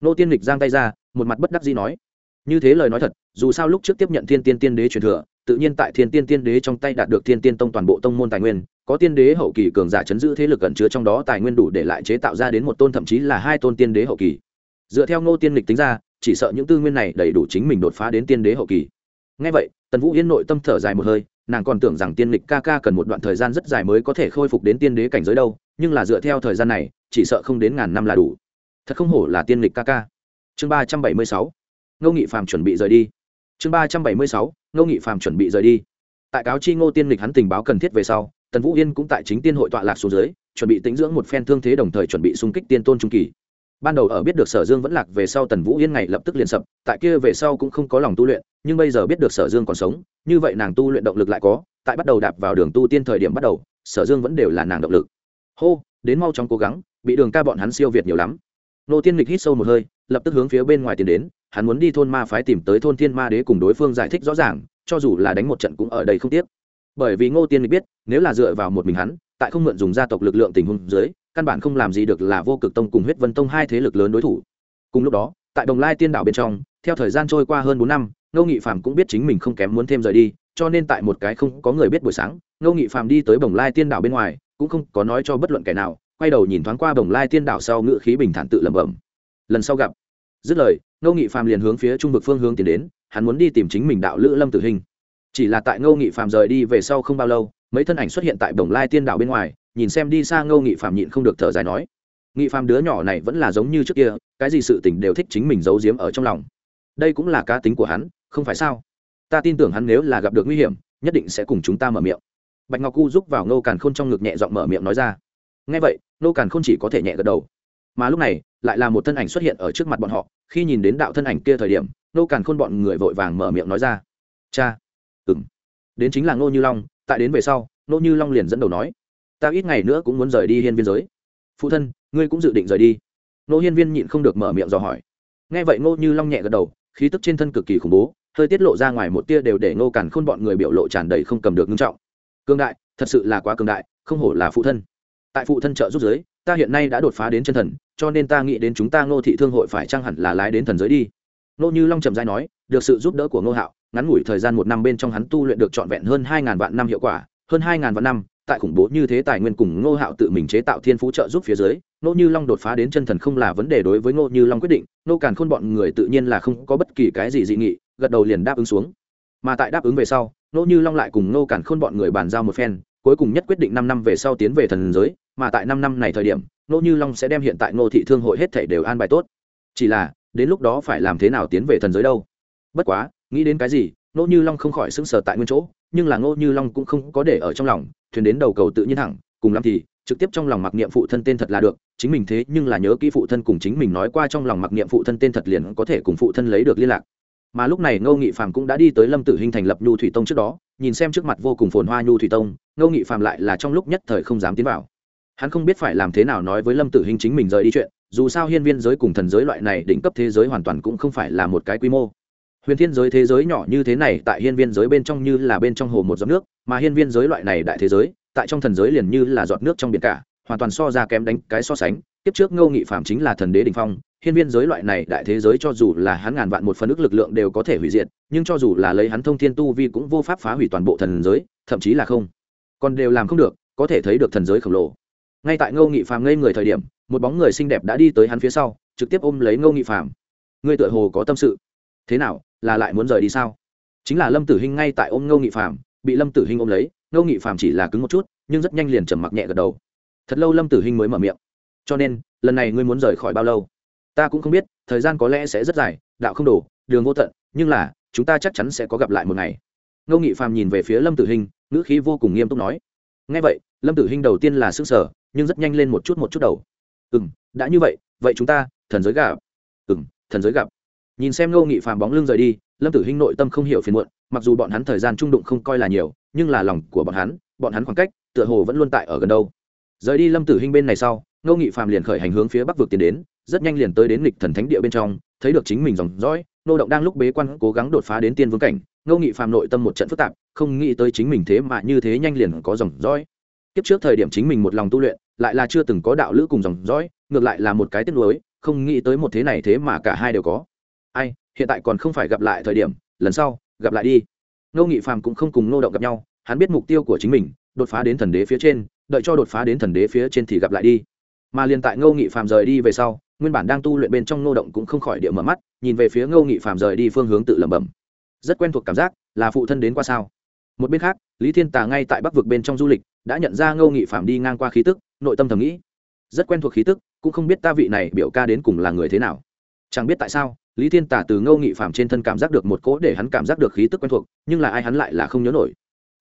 A: Nô tiên lịch giang tay ra, một mặt bất đắc dĩ nói như thế lời nói thật, dù sao lúc trước tiếp nhận thiên tiên tiên đế truyền thừa, tự nhiên tại thiên tiên tiên đế trong tay đạt được thiên tiên tông toàn bộ tông môn tài nguyên, có tiên đế hậu kỳ cường giả chấn giữ thế lực ẩn chứa trong đó tài nguyên đủ để lại chế tạo ra đến một tôn thậm chí là hai tôn tiên đế hậu kỳ. Dựa theo ngô tiên lịch tính ra, chỉ sợ những tư nguyên này đầy đủ chính mình đột phá đến tiên đế hậu kỳ. Ngay vậy, tần vũ yên nội tâm thở dài một hơi, nàng còn tưởng rằng tiên lịch ca ca cần một đoạn thời gian rất dài mới có thể khôi phục đến tiên đế cảnh giới đâu, nhưng là dựa theo thời gian này, chỉ sợ không đến ngàn năm là đủ. Thật không hổ là tiên lịch ca ca. Chương ba trăm bảy mươi sáu ngô nghị phàm chuẩn bị rời đi. Chương ba trăm bảy mươi sáu, ngô nghị phàm chuẩn bị rời đi. Tại cáo chi ngô tiên lịch hắn tình báo cần thiết về sau, tần vũ yên cũng tại chính tiên hội tọa lạc xuống dưới, chuẩn bị tĩnh dưỡng một phen thương thế đồng thời chuẩn bị xung kích tiên tôn trung kỳ. Ban đầu ở biết được sở dương vẫn lạc về sau tần vũ yên ngày lập tức liền sập, tại kia về sau cũng không có lòng tu luyện, nhưng bây giờ biết được sở dương còn sống, như vậy nàng tu luyện động lực lại có, tại bắt đầu đạp vào đường tu tiên thời điểm bắt đầu, sở dương vẫn đều là nàng động lực. Hô, đến mau chóng cố gắng, bị đường ca bọn hắn siêu việt nhiều lắm. Nô tiên lịch hít sâu một hơi, lập tức hướng phía bên ngoài tiến đến hắn muốn đi thôn ma phái tìm tới thôn thiên ma đế cùng đối phương giải thích rõ ràng, cho dù là đánh một trận cũng ở đây không tiếc. Bởi vì ngô tiên lịch biết, nếu là dựa vào một mình hắn, tại không mượn dùng gia tộc lực lượng tình huống dưới, căn bản không làm gì được là vô cực tông cùng huyết vân tông hai thế lực lớn đối thủ. Cùng lúc đó, tại đồng lai tiên đảo bên trong, theo thời gian trôi qua hơn bốn năm, ngô nghị phạm cũng biết chính mình không kém muốn thêm rời đi, cho nên tại một cái không có người biết buổi sáng, ngô nghị phạm đi tới bồng lai tiên đảo bên ngoài, cũng không có nói cho bất luận kẻ nào, quay đầu nhìn thoáng qua bồng lai tiên đảo sau ngự khí bình thản tự lẩm bẩm. Lần sau gặp dứt lời, ngô nghị phạm liền hướng phía trung vực phương hướng tiến đến, hắn muốn đi tìm chính mình đạo lữ lâm tử hình. Chỉ là tại ngô nghị phạm rời đi về sau không bao lâu, mấy thân ảnh xuất hiện tại bồng lai tiên Đạo bên ngoài, nhìn xem đi xa ngô nghị phạm nhịn không được thở dài nói, nghị phạm đứa nhỏ này vẫn là giống như trước kia, cái gì sự tình đều thích chính mình giấu giếm ở trong lòng. Đây cũng là cá tính của hắn, không phải sao? Ta tin tưởng hắn nếu là gặp được nguy hiểm, nhất định sẽ cùng chúng ta mở miệng. Bạch ngọc cu giúp vào Ngô càn khôn trong ngực nhẹ giọng mở miệng nói ra. Ngay vậy, Ngô càn khôn chỉ có thể nhẹ gật đầu mà lúc này lại là một thân ảnh xuất hiện ở trước mặt bọn họ khi nhìn đến đạo thân ảnh kia thời điểm nô càn khôn bọn người vội vàng mở miệng nói ra cha ừng đến chính là ngô như long tại đến về sau nô như long liền dẫn đầu nói ta ít ngày nữa cũng muốn rời đi hiên viên giới phụ thân ngươi cũng dự định rời đi nô hiên viên nhịn không được mở miệng dò hỏi nghe vậy ngô như long nhẹ gật đầu khí tức trên thân cực kỳ khủng bố hơi tiết lộ ra ngoài một tia đều để ngô càn khôn bọn người biểu lộ tràn đầy không cầm được nghiêm trọng cương đại thật sự là quá cương đại không hổ là phụ thân tại phụ thân trợ giúp giới ta hiện nay đã đột phá đến chân thần cho nên ta nghĩ đến chúng ta ngô thị thương hội phải chăng hẳn là lái đến thần giới đi? Ngô như long trầm giai nói, được sự giúp đỡ của ngô hạo, ngắn ngủi thời gian một năm bên trong hắn tu luyện được trọn vẹn hơn hai ngàn vạn năm hiệu quả, hơn hai ngàn vạn năm, tại khủng bố như thế tài nguyên cùng ngô hạo tự mình chế tạo thiên phú trợ giúp phía dưới, ngô như long đột phá đến chân thần không là vấn đề đối với ngô như long quyết định, ngô càn khôn bọn người tự nhiên là không có bất kỳ cái gì dị nghị, gật đầu liền đáp ứng xuống. Mà tại đáp ứng về sau, ngô như long lại cùng ngô càn khôn bọn người bàn giao một phen, cuối cùng nhất quyết định năm năm về sau tiến về thần giới, mà tại năm năm này thời điểm ngô như long sẽ đem hiện tại ngô thị thương hội hết thảy đều an bài tốt. Chỉ là, đến lúc đó phải làm thế nào tiến về thần giới đâu? Bất quá, nghĩ đến cái gì ngô như long không khỏi sững sờ tại nguyên chỗ, nhưng là ngô như long cũng không có để ở trong lòng, thuyền đến đầu cầu tự nhiên thẳng, cùng lắm thì, trực tiếp trong lòng mặc niệm phụ thân tên thật là được, chính mình thế nhưng là nhớ kỹ phụ thân cùng chính mình nói qua trong lòng mặc niệm phụ thân tên thật liền có thể cùng phụ thân lấy được liên lạc. Mà lúc này ngô nghị phàm cũng đã đi tới lâm tử hình thành lập nhu thủy tông trước đó, nhìn xem trước mặt vô cùng phồn hoa nhu thủy tông, ngô nghị phàm lại là trong lúc nhất thời không dám tiến vào hắn không biết phải làm thế nào nói với lâm tử hình chính mình rời đi chuyện, dù sao hiên viên giới cùng thần giới loại này đỉnh cấp thế giới hoàn toàn cũng không phải là một cái quy mô. Huyền thiên giới thế giới nhỏ như thế này tại hiên viên giới bên trong như là bên trong hồ một giọt nước, mà hiên viên giới loại này đại thế giới, tại trong thần giới liền như là giọt nước trong biển cả, hoàn toàn so ra kém đánh cái so sánh. Tiếp trước ngô nghị phạm chính là thần đế đình phong, hiên viên giới loại này đại thế giới cho dù là hắn ngàn vạn một phần ức lực lượng đều có thể hủy diệt, nhưng cho dù là lấy hắn thông thiên tu vi cũng vô pháp phá hủy toàn bộ thần giới, thậm chí là không. Còn đều làm không được, có thể thấy được thần giới khổng lồ ngay tại ngô nghị phạm ngây người thời điểm, một bóng người xinh đẹp đã đi tới hắn phía sau, trực tiếp ôm lấy ngô nghị phạm Ngươi tựa hồ có tâm sự. Thế nào, là lại muốn rời đi sao? Chính là lâm tử hinh ngay tại ôm ngô nghị phạm bị lâm tử hinh ôm lấy, ngô nghị phạm chỉ là cứng một chút, nhưng rất nhanh liền trầm mặc nhẹ gật đầu. Thật lâu lâm tử hinh mới mở miệng. Cho nên, lần này ngươi muốn rời khỏi bao lâu? Ta cũng không biết, thời gian có lẽ sẽ rất dài, đạo không đủ đường vô tận, nhưng là, chúng ta chắc chắn sẽ có gặp lại một ngày. Ngô nghị phàm nhìn về phía lâm tử hinh, ngữ khí vô cùng nghiêm túc nói. Ngay vậy, lâm tử hinh đầu tiên là s ư n g sở nhưng rất nhanh lên một chút một chút đầu. Ừ m đã như vậy vậy chúng ta, thần giới gặp. Ừ m thần giới gặp. Nhìn xem ngô nghị phàm bóng lưng rời đi, lâm tử hinh nội tâm không hiểu phiền muộn, mặc dù bọn hắn thời gian trung đụng không coi là nhiều, nhưng là lòng của bọn hắn bọn hắn khoảng cách, tựa hồ vẫn luôn tại ở gần đâu. Rời đi lâm tử hinh bên này sau, ngô nghị phàm liền khởi hành hướng phía bắc vực tiến đến, rất nhanh liền tới đến lịch thần thánh địa bên trong, thấy được chính mình dòng dõi nô động đang lúc bế quan cố gắng đột phá đến tiên vương cảnh, ngô nghị phàm nội tâm một trận phức tạp, không nghĩ tới chính mình thế mà như thế nhanh liền có dòng dõi tiếp trước thời điểm chính mình một lòng tu luyện, lại là chưa từng có đạo lữ cùng dòng dõi, ngược lại là một cái tiếc nuối, không nghĩ tới một thế này thế mà cả hai đều có. Ai, hiện tại còn không phải gặp lại thời điểm, lần sau, gặp lại đi. Ngô nghị phàm cũng không cùng Ngô động gặp nhau, hắn biết mục tiêu của chính mình, đột phá đến thần đế phía trên, đợi cho đột phá đến thần đế phía trên thì gặp lại đi. Mà liền tại ngô nghị phàm rời đi về sau, nguyên bản đang tu luyện bên trong ngô động cũng không khỏi địa mở mắt, nhìn về phía ngô nghị phàm rời đi phương hướng tự lẩm bẩm. Rất quen thuộc cảm giác, là phụ thân đến qua sao? Một bên khác, lý thiên tà ngay tại bắc vực bên trong du lịch đã nhận ra ngô nghị Phạm đi ngang qua khí tức, nội tâm thầm nghĩ, rất quen thuộc khí tức, cũng không biết ta vị này biểu ca đến cùng là người thế nào. Chẳng biết tại sao, lý thiên Tả từ ngô nghị Phạm trên thân cảm giác được một cỗ để hắn cảm giác được khí tức quen thuộc, nhưng là ai hắn lại là không nhớ nổi.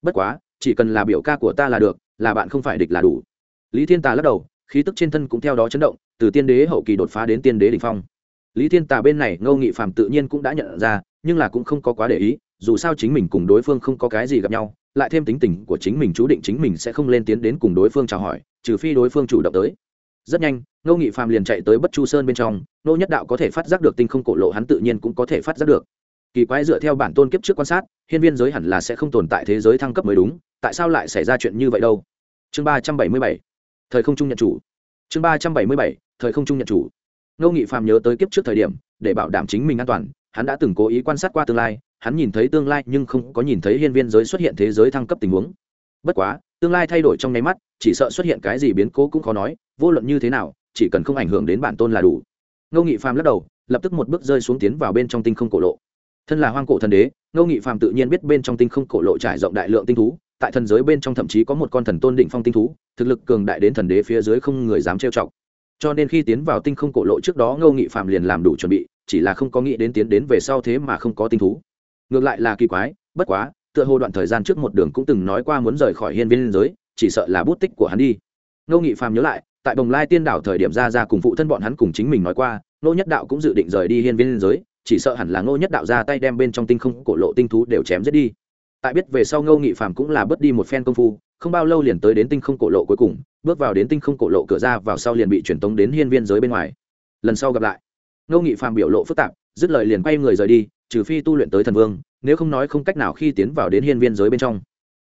A: Bất quá, chỉ cần là biểu ca của ta là được, là bạn không phải địch là đủ. Lý thiên tà lắc đầu, khí tức trên thân cũng theo đó chấn động, từ tiên đế hậu kỳ đột phá đến tiên đế đ ỉ n h phong. Lý thiên tà bên này, ngô nghị Phạm tự nhiên cũng đã nhận ra, nhưng là cũng không có quá để ý, dù sao chính mình cùng đối phương không có cái gì gặp nhau lại thêm tính tình của chính mình chú định chính mình sẽ không lên tiến đến cùng đối phương chào hỏi, trừ phi đối phương chủ động tới. Rất nhanh, ngô nghị phàm liền chạy tới bất chu sơn bên trong nô nhất đạo có thể phát giác được tinh không cổ lộ hắn tự nhiên cũng có thể phát giác được. Kỳ quái dựa theo bản tôn kiếp trước quan sát, hiên viên giới hẳn là sẽ không tồn tại thế giới thăng cấp mới đúng, tại sao lại xảy ra chuyện như vậy đâu? Chương ba trăm bảy mươi bảy, thời không trung nhận chủ. Chương ba trăm bảy mươi bảy, thời không trung nhận chủ. Ngô nghị phàm nhớ tới kiếp trước thời điểm, để bảo đảm chính mình an toàn, hắn đã từng cố ý quan sát qua tương lai hắn nhìn thấy tương lai nhưng không có nhìn thấy hiên viên giới xuất hiện thế giới thăng cấp tình huống. Bất quá, tương lai thay đổi trong nháy mắt, chỉ sợ xuất hiện cái gì biến cố cũng khó nói, vô luận như thế nào, chỉ cần không ảnh hưởng đến bản tôn là đủ. Ngô nghị phàm lắc đầu, lập tức một bước rơi xuống tiến vào bên trong tinh không cổ lộ. Thân là hoang cổ thần đế, ngô nghị phàm tự nhiên biết bên trong tinh không cổ lộ trải rộng đại lượng tinh thú, tại thần giới bên trong thậm chí có một con thần tôn định phong tinh thú, thực lực cường đại đến thần đế phía dưới không người dám trêu chọc. Cho nên khi tiến vào tinh không cổ lộ trước đó, ngô nghị phàm liền làm đủ chuẩn bị, chỉ là không có nghĩ đến tiến đến về sau thế mà không có tinh thú ngược lại là kỳ quái, bất quá, tựa hồ đoạn thời gian trước một đường cũng từng nói qua muốn rời khỏi hiên viên giới, chỉ sợ là bút tích của hắn đi. Ngô nghị phàm nhớ lại, tại bồng lai tiên đảo thời điểm ra ra cùng phụ thân bọn hắn cùng chính mình nói qua, ngô nhất đạo cũng dự định rời đi hiên viên giới, chỉ sợ hẳn là ngô nhất đạo ra tay đem bên trong tinh không cổ lộ tinh thú đều chém giết đi. Tại biết về sau ngô nghị phàm cũng là bớt đi một phen công phu, không bao lâu liền tới đến tinh không cổ lộ cuối cùng, bước vào đến tinh không cổ lộ cửa ra vào sau liền bị truyền tống đến hiên viên giới bên ngoài. Lần sau gặp lại, ngô nghị phàm biểu lộ phức tạp, dứt lời liền quay người rời đi trừ phi tu luyện tới thần vương, nếu không nói không cách nào khi tiến vào đến hiên viên giới bên trong.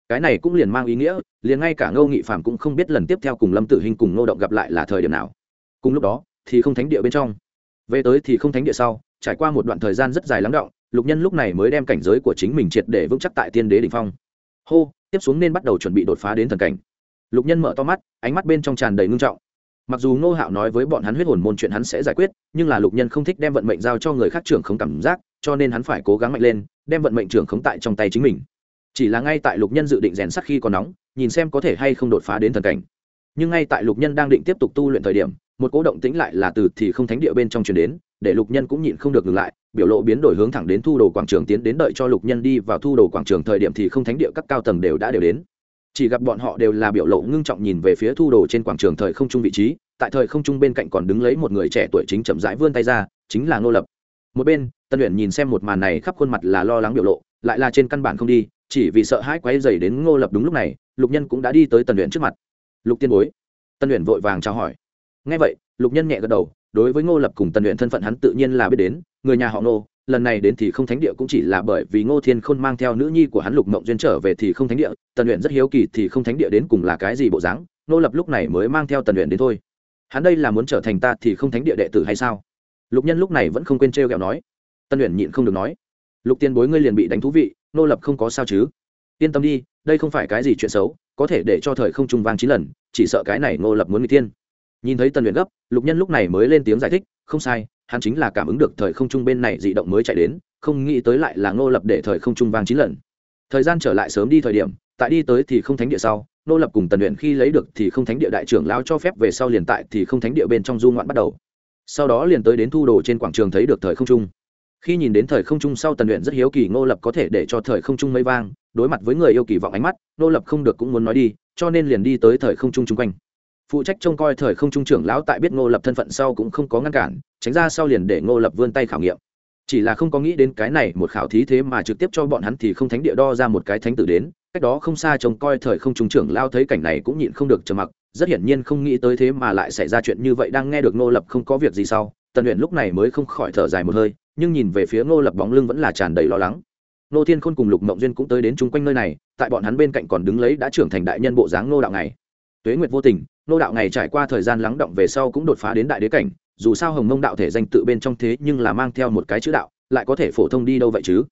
A: Cái này cũng liền mang ý nghĩa, liền ngay cả ngô nghị phạm cũng không biết lần tiếp theo cùng lâm tử hình cùng ngô động gặp lại là thời điểm nào. Cùng lúc đó, thì không thánh địa bên trong. Về tới thì không thánh địa sau, trải qua một đoạn thời gian rất dài lắng động, lục nhân lúc này mới đem cảnh giới của chính mình triệt để vững chắc tại tiên đế đ ỉ n h phong. Hô, tiếp xuống nên bắt đầu chuẩn bị đột phá đến thần cảnh. Lục nhân mở to mắt, ánh mắt bên trong tràn đầy ngưng trọng. Mặc dù ngô hạo nói với bọn hắn huyết hồn môn chuyện hắn sẽ giải quyết, nhưng là lục nhân không thích đem vận mệnh giao cho người khác trưởng không cảm giác cho nên hắn phải cố gắng mạnh lên, đem vận mệnh trưởng khống tại trong tay chính mình. Chỉ là ngay tại lục nhân dự định rèn sắt khi còn nóng, nhìn xem có thể hay không đột phá đến thần cảnh. Nhưng ngay tại lục nhân đang định tiếp tục tu luyện thời điểm, một cố động tĩnh lại là từ thì không thánh địa bên trong truyền đến, để lục nhân cũng nhịn không được ngừng lại, biểu lộ biến đổi hướng thẳng đến thu đồ quảng trường tiến đến đợi cho lục nhân đi vào thu đồ quảng trường thời điểm thì không thánh địa các cao tầng đều đã đều đến. Chỉ gặp bọn họ đều là biểu lộ ngưng trọng nhìn về phía thu đồ trên quảng trường thời không trung vị trí, tại thời không trung bên cạnh còn đứng lấy một người trẻ tuổi chính chậm rãi vươn tay ra, chính là ngô lập. Một bên tân luyện nhìn xem một màn này khắp khuôn mặt là lo lắng biểu lộ, lại là trên căn bản không đi, chỉ vì sợ hãi quấy dày đến ngô lập đúng lúc này, lục nhân cũng đã đi tới tần luyện trước mặt. Lục tiên bối. Tân luyện vội vàng chào hỏi. Ngay vậy, lục nhân nhẹ gật đầu, đối với ngô lập cùng tần luyện thân phận hắn tự nhiên là biết đến, người nhà họ ngô, lần này đến thì không thánh địa cũng chỉ là bởi vì ngô thiên khôn mang theo nữ nhi của hắn lục mộng duyên trở về thì không thánh địa tần luyện rất hiếu kỳ thì không thánh địa đến cùng là cái gì bộ dáng, ngô lập lúc này mới mang theo tần luyện đến thôi. Hắn đây là muốn trở thành ta thì không thánh địa đệ tử hay sao? Lục nhân lúc này vẫn không quên t r kẹo nói tân luyện nhịn không được nói. Lục tiên bối ngươi liền bị đánh thú vị, nô lập không có sao chứ? Yên tâm đi, đây không phải cái gì chuyện xấu, có thể để cho thời không trung vang chín lần, chỉ sợ cái này nô lập muốn bị tiên nhìn thấy Tân luyện gấp, lục nhân lúc này mới lên tiếng giải thích, không sai, hắn chính là cảm ứng được thời không trung bên này dị động mới chạy đến, không nghĩ tới lại là nô lập để thời không trung vang chín lần. Thời gian trở lại sớm đi thời điểm, tại đi tới thì không thánh địa sau, nô lập cùng tần luyện khi lấy được thì không thánh địa đại trưởng lao cho phép về sau liền tại thì không thánh địa bên trong du ngoạn bắt đầu. Sau đó liền tới đến thu đồ trên quảng trường thấy được thời không trung khi nhìn đến thời không trung sau tần luyện rất hiếu kỳ, ngô lập có thể để cho thời không trung mây vang, đối mặt với người yêu kỳ vọng ánh mắt, ngô lập không được cũng muốn nói đi, cho nên liền đi tới thời không trung chung quanh. Phụ trách trông coi thời không trung trưởng lão tại biết ngô lập thân phận sau cũng không có ngăn cản, tránh ra sau liền để ngô lập vươn tay khảo nghiệm. Chỉ là không có nghĩ đến cái này một khảo thí thế mà trực tiếp cho bọn hắn thì không thánh địa đo ra một cái thánh tử đến, cách đó không xa trông coi thời không trung trưởng lao thấy cảnh này cũng nhịn không được trầm mặc, rất hiển nhiên không nghĩ tới thế mà lại xảy ra chuyện như vậy, đang nghe được ngô lập không có việc gì sau, tần luyện lúc này mới không khỏi thở dài một hơi nhưng nhìn về phía ngô lập bóng lưng vẫn là tràn đầy lo lắng. Nô thiên khôn cùng lục mộng duyên cũng tới đến chung quanh nơi này, tại bọn hắn bên cạnh còn đứng lấy đã trưởng thành đại nhân bộ dáng nô đạo này tuế nguyệt vô tình nô đạo này trải qua thời gian lắng động về sau cũng đột phá đến đại đế cảnh, dù sao hồng mông đạo thể danh tự bên trong thế nhưng là mang theo một cái chữ đạo, lại có thể phổ thông đi đâu vậy chứ?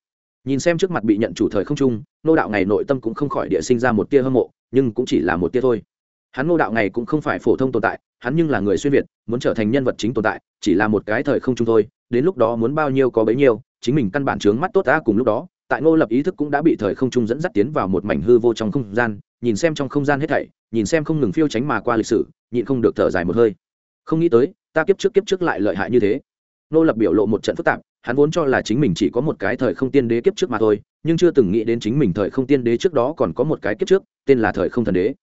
A: Nhìn xem trước mặt bị nhận chủ thời không trung nô đạo này nội tâm cũng không khỏi địa sinh ra một tia hâm mộ, nhưng cũng chỉ là một tia thôi hắn nô đạo này cũng không phải phổ thông tồn tại, hắn nhưng là người xuyên việt, muốn trở thành nhân vật chính tồn tại, chỉ là một cái thời không trung thôi, đến lúc đó muốn bao nhiêu có bấy nhiêu, chính mình căn bản trướng mắt tốt ta cùng lúc đó, tại ngô lập ý thức cũng đã bị thời không trung dẫn dắt tiến vào một mảnh hư vô trong không gian, nhìn xem trong không gian hết thảy, nhìn xem không ngừng phiêu tránh mà qua lịch sử, nhịn không được thở dài một hơi. Không nghĩ tới, ta kiếp trước kiếp trước lại lợi hại như thế. Ngô lập biểu lộ một trận phức tạp, hắn vốn cho là chính mình chỉ có một cái thời không tiên đế kiếp trước mà thôi, nhưng chưa từng nghĩ đến chính mình thời không tiên đế trước đó còn có một cái kiếp trước, tên là thời không thần đế.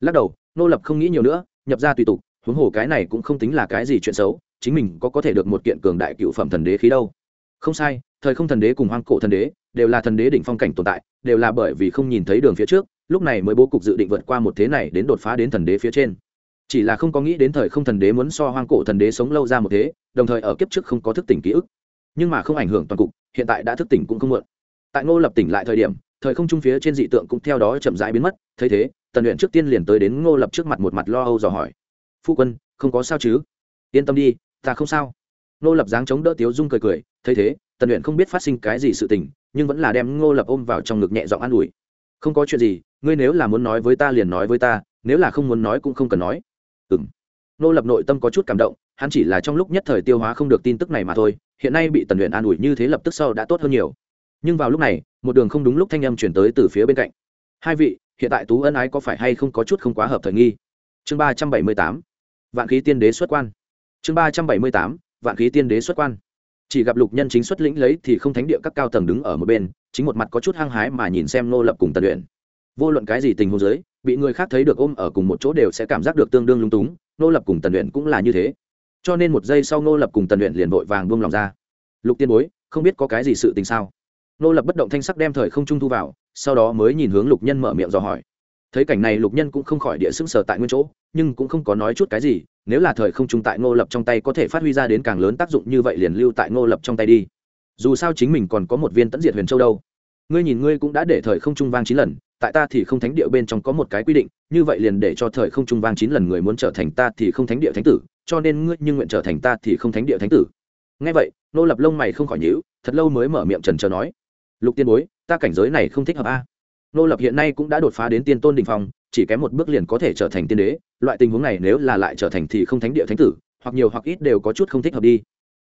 A: Lắc đầu Nô lập không nghĩ nhiều nữa, nhập ra tùy tục, huống hồ cái này cũng không tính là cái gì chuyện xấu, chính mình có có thể được một kiện cường đại cựu phẩm thần đế khí đâu. Không sai, thời không thần đế cùng hoang cổ thần đế đều là thần đế đỉnh phong cảnh tồn tại, đều là bởi vì không nhìn thấy đường phía trước, lúc này mới bố cục dự định vượt qua một thế này đến đột phá đến thần đế phía trên. Chỉ là không có nghĩ đến thời không thần đế muốn so hoang cổ thần đế sống lâu ra một thế, đồng thời ở kiếp trước không có thức tỉnh ký ức. Nhưng mà không ảnh hưởng toàn cục, hiện tại đã thức tỉnh cũng không muộn. Tại ngô lập tỉnh lại thời điểm, thời không trung phía trên dị tượng cũng theo đó chậm rãi biến mất, thấy thế tần luyện trước tiên liền tới đến ngô lập trước mặt một mặt lo âu dò hỏi. Phu quân, không có sao chứ? Yên tâm đi, ta không sao. Ngô lập dáng chống đỡ tiếu dung cười cười, thấy thế, tần luyện không biết phát sinh cái gì sự tình, nhưng vẫn là đem ngô lập ôm vào trong ngực nhẹ giọng an ủi. Không có chuyện gì, ngươi nếu là muốn nói với ta liền nói với ta, nếu là không muốn nói cũng không cần nói. Ừng ngô lập nội tâm có chút cảm động, hắn chỉ là trong lúc nhất thời tiêu hóa không được tin tức này mà thôi, hiện nay bị tần luyện an ủi như thế lập tức sau đã tốt hơn nhiều. Nhưng vào lúc này, một đường không đúng lúc thanh âm chuyển tới từ phía bên cạnh. Hai vị hiện tại tú ân ái có phải hay không có chút không quá hợp thời nghi? Chương ba trăm bảy mươi tám, vạn khí tiên đế xuất quan. Chương ba trăm bảy mươi tám, vạn khí tiên đế xuất quan. Chỉ gặp lục nhân chính xuất lĩnh lấy thì không thánh địa các cao tầng đứng ở một bên, chính một mặt có chút hăng hái mà nhìn xem nô lập cùng tần luyện vô luận cái gì tình huống giới bị người khác thấy được ôm ở cùng một chỗ đều sẽ cảm giác được tương đương lung túng nô lập cùng tần luyện cũng là như thế. Cho nên một giây sau nô lập cùng tần luyện liền vội vàng buông lòng ra. Lục tiên bối, không biết có cái gì sự tình sao? Nô lập bất động thanh sắc đem thời không trung thu vào, sau đó mới nhìn hướng lục nhân mở miệng dò hỏi. Thấy cảnh này lục nhân cũng không khỏi địa xứng sở tại nguyên chỗ, nhưng cũng không có nói chút cái gì, nếu là thời không trung tại ngô lập trong tay có thể phát huy ra đến càng lớn tác dụng như vậy liền lưu tại ngô lập trong tay đi. Dù sao chính mình còn có một viên tẫn diệt huyền châu đâu. Ngươi nhìn ngươi cũng đã để thời không trung vang chín lần, tại ta thì không thánh địa bên trong có một cái quy định, như vậy liền để cho thời không trung vang chín lần người muốn trở thành ta thì không thánh địa thánh tử, cho nên ngươi nhưng nguyện trở thành ta thì không thánh địa thánh tử. Ngay vậy nô lập lông mày không khỏi nhíu, thật lâu mới mở miệng trần trờ nói lục tiên bối, ta cảnh giới này không thích hợp a. Nô lập hiện nay cũng đã đột phá đến tiên tôn đình phong, chỉ kém một bước liền có thể trở thành tiên đế, loại tình huống này nếu là lại trở thành thì không thánh địa thánh tử, hoặc nhiều hoặc ít đều có chút không thích hợp đi.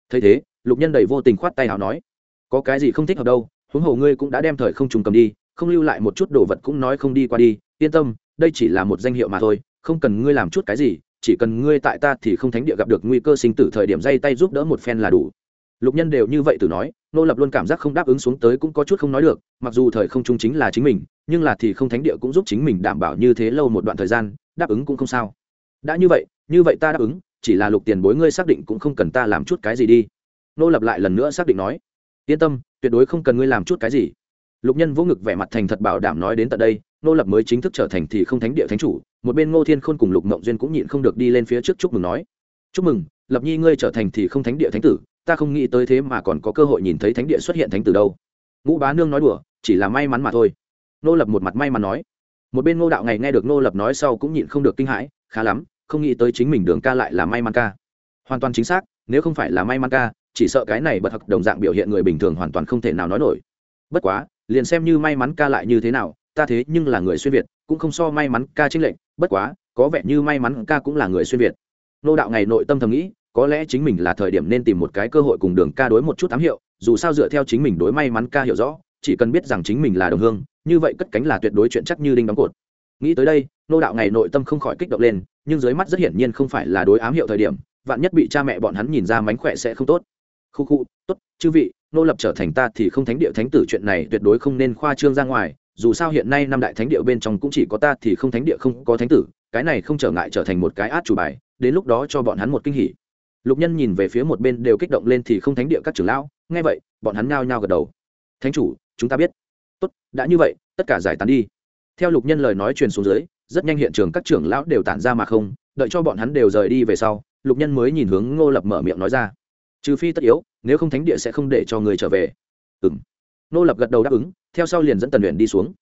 A: Thấy thế, lục nhân đầy vô tình khoát tay hào nói, có cái gì không thích hợp đâu, huống hồ ngươi cũng đã đem thời không trùng cầm đi, không lưu lại một chút đồ vật cũng nói không đi qua đi, yên tâm, đây chỉ là một danh hiệu mà thôi, không cần ngươi làm chút cái gì, chỉ cần ngươi tại ta thì không thánh địa gặp được nguy cơ sinh tử thời điểm dây tay giúp đỡ một phen là đủ. Lục nhân đều như vậy từ nói nô lập luôn cảm giác không đáp ứng xuống tới cũng có chút không nói được, mặc dù thời không trung chính là chính mình, nhưng là thì không thánh địa cũng giúp chính mình đảm bảo như thế lâu một đoạn thời gian, đáp ứng cũng không sao. Đã như vậy như vậy ta đáp ứng, chỉ là lục tiền bối ngươi xác định cũng không cần ta làm chút cái gì đi. Nô lập lại lần nữa xác định nói, yên tâm, tuyệt đối không cần ngươi làm chút cái gì. Lục nhân vỗ ngực vẻ mặt thành thật bảo đảm nói đến tận đây, nô lập mới chính thức trở thành thì không thánh địa thánh chủ, một bên ngô thiên khôn cùng lục mộng duyên cũng nhịn không được đi lên phía trước chúc mừng nói, chúc mừng, lập nhi ngươi trở thành thì không thánh địa thánh tử ta không nghĩ tới thế mà còn có cơ hội nhìn thấy thánh địa xuất hiện thánh từ đâu. Ngũ bá nương nói đùa, chỉ là may mắn mà thôi. Nô lập một mặt may mắn nói. Một bên ngô đạo ngày nghe được nô lập nói sau cũng nhịn không được kinh hãi, khá lắm, không nghĩ tới chính mình đường ca lại là may mắn ca. Hoàn toàn chính xác, nếu không phải là may mắn ca, chỉ sợ cái này bật thật đồng dạng biểu hiện người bình thường hoàn toàn không thể nào nói nổi. Bất quá, liền xem như may mắn ca lại như thế nào, ta thế nhưng là người xuyên việt, cũng không so may mắn ca chính lệnh bất quá, có vẻ như may mắn ca cũng là người xuyên việt. Nô đạo ngày nội tâm thầm nghĩ có lẽ chính mình là thời điểm nên tìm một cái cơ hội cùng đường ca đối một chút ám hiệu, dù sao dựa theo chính mình đối may mắn ca hiểu rõ, chỉ cần biết rằng chính mình là đồng hương, như vậy cất cánh là tuyệt đối chuyện chắc như đinh đóng cột. Nghĩ tới đây, nô đạo ngày nội tâm không khỏi kích động lên, nhưng dưới mắt rất hiển nhiên không phải là đối ám hiệu thời điểm, vạn nhất bị cha mẹ bọn hắn nhìn ra mánh khỏe sẽ không tốt. Khu khu, tốt, chư vị, nô lập trở thành ta thì không thánh địa thánh tử chuyện này tuyệt đối không nên khoa trương ra ngoài, dù sao hiện nay năm đại thánh địa bên trong cũng chỉ có ta thì không thánh địa không có thánh tử, cái này không trở ngại trở thành một cái át chủ bài, đến lúc đó cho bọn hắn một kinh hỉ lục nhân nhìn về phía một bên đều kích động lên thì không thánh địa các trưởng lão, nghe vậy, bọn hắn nhao nhao gật đầu. Thánh chủ, chúng ta biết. Tốt, đã như vậy, tất cả giải tán đi. Theo lục nhân lời nói truyền xuống dưới, rất nhanh hiện trường các trưởng lão đều tản ra mà không, đợi cho bọn hắn đều rời đi về sau, lục nhân mới nhìn hướng ngô lập mở miệng nói ra, trừ phi tất yếu, nếu không thánh địa sẽ không để cho người trở về. Ừ m ngô lập gật đầu đáp ứng, theo sau liền dẫn tần luyện đi xuống.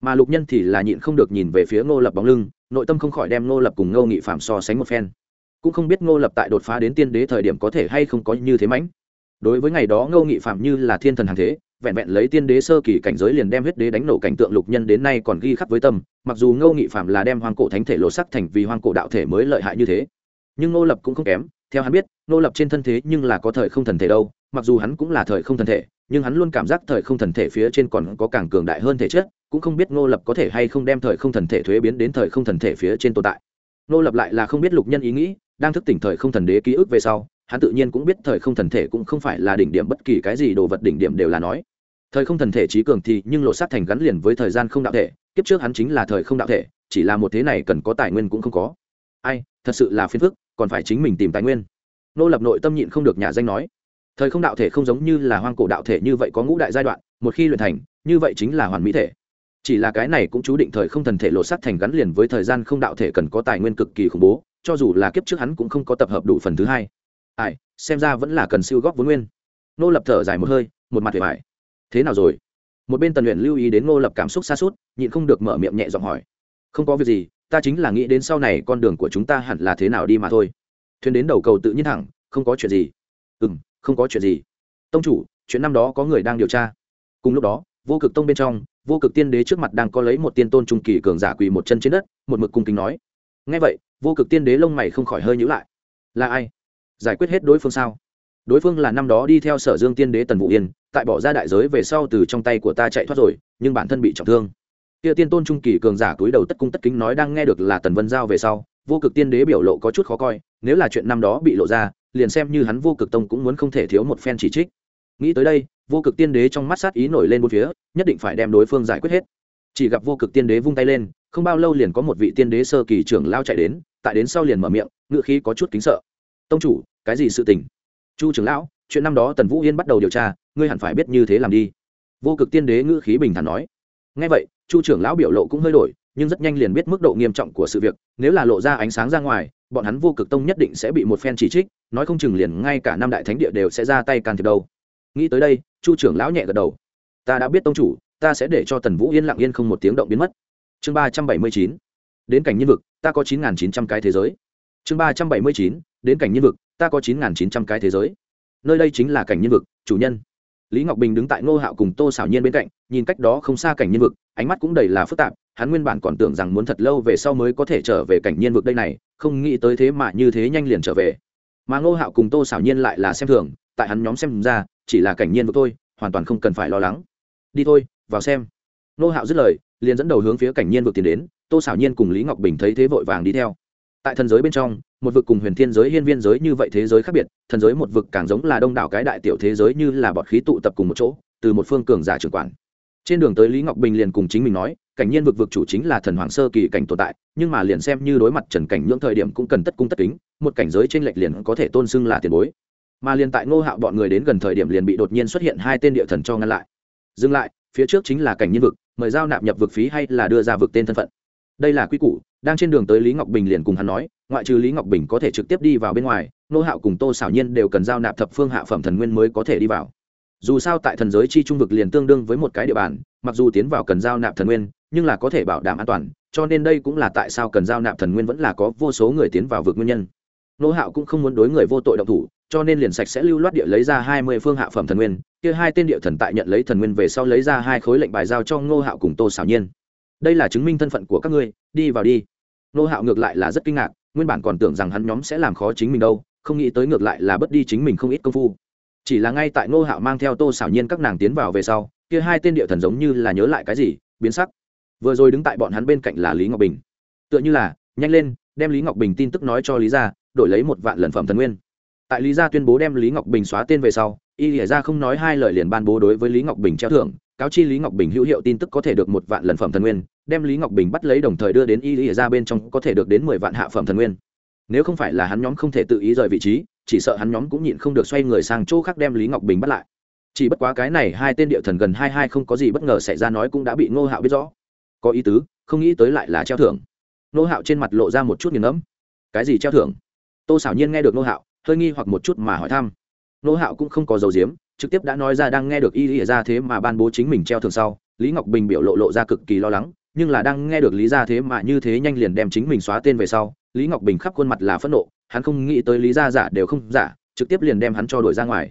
A: Mà lục nhân thì là nhịn không được nhìn về phía ngô lập bóng lưng, nội tâm không khỏi đem ngô lập cùng ngô nghị phạm so sánh một phen cũng không biết ngô lập tại đột phá đến tiên đế thời điểm có thể hay không có như thế mãnh. Đối với ngày đó ngô nghị phạm như là thiên thần hàng thế, vẹn vẹn lấy tiên đế sơ kỳ cảnh giới liền đem huyết đế đánh nổ cảnh tượng lục nhân đến nay còn ghi khắc với tâm, mặc dù ngô nghị phạm là đem hoang cổ thánh thể lộ sắc thành vì hoang cổ đạo thể mới lợi hại như thế. Nhưng ngô lập cũng không kém, theo hắn biết, ngô lập trên thân thế nhưng là có thời không thần thể đâu, mặc dù hắn cũng là thời không thần thể, nhưng hắn luôn cảm giác thời không thần thể phía trên còn có càng cường đại hơn thể chất, cũng không biết ngô lập có thể hay không đem thời không thần thể thuế biến đến thời không thần thể phía trên tồn tại. Ngô lập lại là không biết lục nhân ý nghĩ đang thức tỉnh thời không thần đế ký ức về sau, hắn tự nhiên cũng biết thời không thần thể cũng không phải là đỉnh điểm, bất kỳ cái gì đồ vật đỉnh điểm đều là nói. Thời không thần thể trí cường thì nhưng lộ sát thành gắn liền với thời gian không đạo thể, kiếp trước hắn chính là thời không đạo thể, chỉ là một thế này cần có tài nguyên cũng không có. Ai, thật sự là phiền phức, còn phải chính mình tìm tài nguyên. Nô lập nội tâm nhịn không được nhà danh nói. Thời không đạo thể không giống như là hoang cổ đạo thể như vậy có ngũ đại giai đoạn, một khi luyện thành, như vậy chính là hoàn mỹ thể. Chỉ là cái này cũng chú định thời không thần thể lộ sát thành gắn liền với thời gian không đạo thể cần có tài nguyên cực kỳ khủng bố cho dù là kiếp trước hắn cũng không có tập hợp đủ phần thứ hai. Ai, xem ra vẫn là cần siêu góp vốn nguyên. Nô lập thở dài một hơi, một mặt vẻ vải. Thế nào rồi? Một bên tần luyện lưu ý đến nô lập cảm xúc xa suốt, nhịn không được mở miệng nhẹ giọng hỏi. Không có việc gì, ta chính là nghĩ đến sau này con đường của chúng ta hẳn là thế nào đi mà thôi. Thuyền đến đầu cầu tự nhiên thẳng, không có chuyện gì. Ừ m không có chuyện gì. Tông chủ, chuyện năm đó có người đang điều tra. Cùng lúc đó, vô cực tông bên trong, vô cực tiên đế trước mặt đang có lấy một tiên tôn trung kỳ cường giả quỳ một chân trên đất, một mực cung kính nói ngay vậy, vô cực tiên đế lông mày không khỏi hơi nhữ lại. Là ai? Giải quyết hết đối phương sao? Đối phương là năm đó đi theo sở dương tiên đế tần vũ yên, tại bỏ ra đại giới về sau từ trong tay của ta chạy thoát rồi, nhưng bản thân bị trọng thương. Kia tiên tôn trung kỳ cường giả túi đầu tất cung tất kính nói đang nghe được là tần vân giao về sau, vô cực tiên đế biểu lộ có chút khó coi, nếu là chuyện năm đó bị lộ ra, liền xem như hắn vô cực tông cũng muốn không thể thiếu một phen chỉ trích. Nghĩ tới đây, vô cực tiên đế trong mắt sát ý nổi lên bốn phía, nhất định phải đem đối phương giải quyết hết. Chỉ gặp vô cực tiên đế vung tay lên không bao lâu liền có một vị tiên đế sơ kỳ trưởng lao chạy đến, tại đến sau liền mở miệng ngựa khí có chút kính sợ. Tông chủ, cái gì sự tình? Chu trưởng lão, chuyện năm đó tần vũ yên bắt đầu điều tra, ngươi hẳn phải biết như thế làm đi. Vô cực tiên đế ngữ khí bình thản nói. Ngay vậy, chu trưởng lão biểu lộ cũng hơi đổi, nhưng rất nhanh liền biết mức độ nghiêm trọng của sự việc, nếu là lộ ra ánh sáng ra ngoài, bọn hắn vô cực tông nhất định sẽ bị một phen chỉ trích, nói không chừng liền ngay cả năm đại thánh địa đều sẽ ra tay can thiệp đâu. Nghĩ tới đây, chu trưởng lão nhẹ gật đầu. Ta đã biết tông chủ, ta sẽ để cho tần vũ yên lặng yên không một tiếng động biến mất chương ba trăm bảy mươi chín, đến cảnh nhân vực, ta có chín nghìn chín trăm cái thế giới. Chương ba trăm bảy mươi chín, đến cảnh nhân vực, ta có chín nghìn chín trăm cái thế giới. Nơi đây chính là cảnh nhân vực, chủ nhân. Lý ngọc bình đứng tại ngô hạo cùng tô xảo nhiên bên cạnh, nhìn cách đó không xa cảnh nhân vực, ánh mắt cũng đầy là phức tạp, hắn nguyên bản còn tưởng rằng muốn thật lâu về sau mới có thể trở về cảnh nhân vực đây này, không nghĩ tới thế mà như thế nhanh liền trở về. Mà ngô hạo cùng tô xảo nhiên lại là xem thường, tại hắn nhóm xem ra, chỉ là cảnh nhiên vực thôi, hoàn toàn không cần phải lo lắng. Đi thôi, vào xem ngô hạo dứt lời, liền dẫn đầu hướng phía cảnh nhiên vực tiến đến, tô xảo nhiên cùng lý ngọc bình thấy thế vội vàng đi theo. Tại thần giới bên trong, một vực cùng huyền thiên giới, hiên viên giới như vậy thế giới khác biệt, thần giới một vực càng giống là đông đảo cái đại tiểu thế giới như là bọt khí tụ tập cùng một chỗ, từ một phương cường giả trưởng quản. Trên đường tới lý ngọc bình liền cùng chính mình nói, cảnh nhiên vực vực chủ chính là thần hoàng sơ kỳ cảnh tồn tại, nhưng mà liền xem như đối mặt trần cảnh nhưỡng thời điểm cũng cần tất cung tất kính, một cảnh giới trên lệch liền có thể tôn xưng là tiền bối. Mà liền tại ngô hạo bọn người đến gần thời điểm liền bị đột nhiên xuất hiện hai tên địa thần cho ngăn lại. Dừng lại, phía trước chính là cảnh nhiên vực mời giao nạp nhập vực phí hay là đưa ra vực tên thân phận. Đây là quy củ, đang trên đường tới lý ngọc bình liền cùng hắn nói, ngoại trừ lý ngọc bình có thể trực tiếp đi vào bên ngoài, nô hạo cùng tô xảo nhiên đều cần giao nạp thập phương hạ phẩm thần nguyên mới có thể đi vào. Dù sao tại thần giới chi trung vực liền tương đương với một cái địa bàn, mặc dù tiến vào cần giao nạp thần nguyên, nhưng là có thể bảo đảm an toàn, cho nên đây cũng là tại sao cần giao nạp thần nguyên vẫn là có vô số người tiến vào vực nguyên nhân. Nô hạo cũng không muốn đối người vô tội động thủ cho nên liền sạch sẽ lưu loát địa lấy ra hai mươi phương hạ phẩm thần nguyên, kia hai tên địa thần tại nhận lấy thần nguyên về sau lấy ra hai khối lệnh bài giao cho ngô hạo cùng tô Sảo nhiên. Đây là chứng minh thân phận của các ngươi, đi vào đi. Ngô hạo ngược lại là rất kinh ngạc, nguyên bản còn tưởng rằng hắn nhóm sẽ làm khó chính mình đâu, không nghĩ tới ngược lại là bất đi chính mình không ít công phu. Chỉ là ngay tại Ngô hạo mang theo tô Sảo nhiên các nàng tiến vào về sau, kia hai tên địa thần giống như là nhớ lại cái gì, biến sắc. Vừa rồi đứng tại bọn hắn bên cạnh là lý ngọc bình. Tựa như là, nhanh lên, đem lý ngọc bình tin tức nói cho lý gia đổi lấy một vạn lần phẩm thần nguyên tại lý gia tuyên bố đem lý ngọc bình xóa tên về sau, y lìa ra không nói hai lời liền ban bố đối với lý ngọc bình treo thưởng, cáo chi lý ngọc bình hữu hiệu tin tức có thể được một vạn lần phẩm thần nguyên, đem lý ngọc bình bắt lấy đồng thời đưa đến y lìa ra bên trong có thể được đến mười vạn hạ phẩm thần nguyên. Nếu không phải là hắn nhóm không thể tự ý rời vị trí, chỉ sợ hắn nhóm cũng nhịn không được xoay người sang chỗ khác đem lý ngọc bình bắt lại. Chỉ bất quá cái này hai tên địa thần gần hai hai không có gì bất ngờ xảy ra nói cũng đã bị ngô hạo biết rõ. Có ý tứ, không nghĩ tới lại là treo thưởng. Ngô hạo trên mặt lộ ra một chút nghiền ngẫm. Cái gì treo thưởng? Tô xảo nhiên nghe được ngô hạo hơi nghi hoặc một chút mà hỏi thăm. Nô hạo cũng không có dầu diếm trực tiếp đã nói ra đang nghe được y lý ra thế mà ban bố chính mình treo thường sau, lý ngọc bình biểu lộ lộ ra cực kỳ lo lắng, nhưng là đang nghe được lý ra thế mà như thế nhanh liền đem chính mình xóa tên về sau, lý ngọc bình khắp khuôn mặt là phẫn nộ, hắn không nghĩ tới lý gia giả đều không giả, trực tiếp liền đem hắn cho đổi ra ngoài.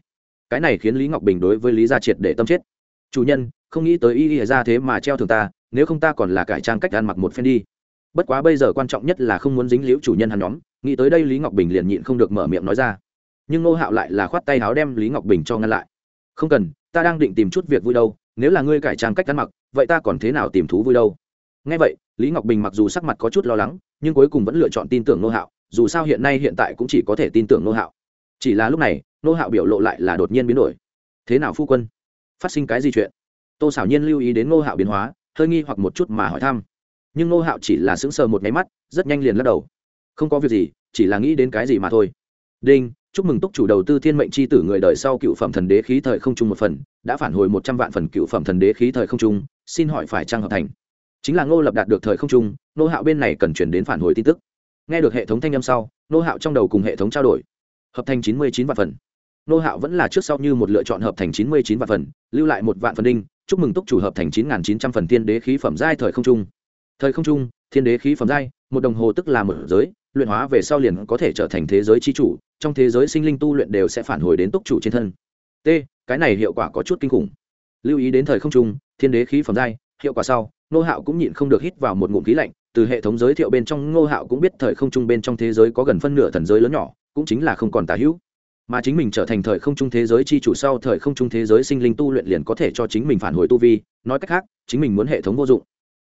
A: Cái này khiến lý ngọc bình đối với lý gia triệt để tâm chết. Chủ nhân, không nghĩ tới y y ra thế mà treo thường ta, nếu không ta còn là cải trang cách ăn mặc một phen đi. Bất quá bây giờ quan trọng nhất là không muốn dính liễu chủ nhân hắn nhóm nghĩ tới đây lý ngọc bình liền nhịn không được mở miệng nói ra. Nhưng ngô hạo lại là khoát tay áo đem lý ngọc bình cho ngăn lại. Không cần, ta đang định tìm chút việc vui đâu, nếu là ngươi cải trang cách ăn mặc, vậy ta còn thế nào tìm thú vui đâu? Ngay vậy, lý ngọc bình mặc dù sắc mặt có chút lo lắng, nhưng cuối cùng vẫn lựa chọn tin tưởng Ngô hạo, dù sao hiện nay hiện tại cũng chỉ có thể tin tưởng Ngô hạo. Chỉ là lúc này, Ngô hạo biểu lộ lại là đột nhiên biến đổi. Thế nào phu quân? Phát sinh cái gì chuyện? Tô xảo nhiên lưu ý đến Ngô hạo biến hóa, hơi nghi hoặc một chút mà hỏi thăm. Nhưng Ngô hạo chỉ là sững sờ một máy mắt, rất nhanh liền lắc đầu không có việc gì, chỉ là nghĩ đến cái gì mà thôi. Đinh, chúc mừng túc chủ đầu tư thiên mệnh c h i tử người đời sau cựu phẩm thần đế khí thời không trung một phần, đã phản hồi một trăm vạn phần cựu phẩm thần đế khí thời không trung, xin hỏi phải trang hợp thành? Chính là ngô lập đạt được thời không trung nô hạo bên này cần chuyển đến phản hồi tin tức. Nghe được hệ thống thanh âm sau nô hạo trong đầu cùng hệ thống trao đổi. Hợp thành chín mươi chín vạn phần. Nô hạo vẫn là trước sau như một lựa chọn hợp thành chín mươi chín vạn phần, lưu lại một vạn phần đinh, chúc mừng túc chủ hợp thành chín nghìn chín trăm phần thiên đế khí phẩm giai thời không trung. Thời không trung, thiên đế khí phẩm giai một đồng hồ tức là một giới, luyện hóa về sau liền có thể trở thành thế giới chi chủ, trong thế giới sinh linh tu luyện đều sẽ phản hồi đến túc chủ trên thân. T, cái này hiệu quả có chút kinh khủng. Lưu ý đến thời không trung, thiên đế khí phẩm giai, hiệu quả sau nô hạo cũng nhịn không được hít vào một ngụm khí lạnh, từ hệ thống giới thiệu bên trong ngô hạo cũng biết thời không trung bên trong thế giới có gần phân nửa thần giới lớn nhỏ, cũng chính là không còn tà hữu. Mà chính mình trở thành thời không trung thế giới chi chủ sau thời không trung thế giới sinh linh tu luyện liền có thể cho chính mình phản hồi tu vi, nói cách khác, chính mình muốn hệ thống vô dụng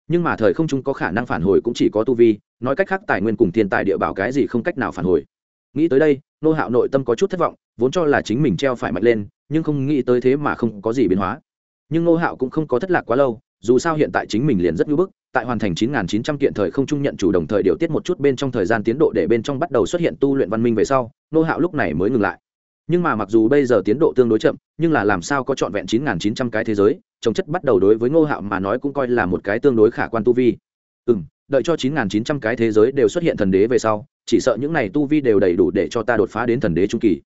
A: nhưng mà thời không trung có khả năng phản hồi cũng chỉ có tu vi, nói cách khác tài nguyên cùng thiên tài địa bảo cái gì không cách nào phản hồi. Nghĩ tới đây, nô hạo nội tâm có chút thất vọng, vốn cho là chính mình treo phải mạnh lên, nhưng không nghĩ tới thế mà không có gì biến hóa. Nhưng nô hạo cũng không có thất lạc quá lâu, dù sao hiện tại chính mình liền rất ngưỡng bức, tại hoàn thành 9.900 kiện thời không trung nhận chủ đồng thời điều tiết một chút bên trong thời gian tiến độ để bên trong bắt đầu xuất hiện tu luyện văn minh về sau, nô hạo lúc này mới ngừng lại nhưng mà mặc dù bây giờ tiến độ tương đối chậm, nhưng là làm sao có trọn vẹn 9.900 cái thế giới, trồng chất bắt đầu đối với ngô hạo mà nói cũng coi là một cái tương đối khả quan tu vi. Ừ m đợi cho 9.900 cái thế giới đều xuất hiện thần đế về sau, chỉ sợ những này tu vi đều đầy đủ để cho ta đột phá đến thần đế trung kỳ.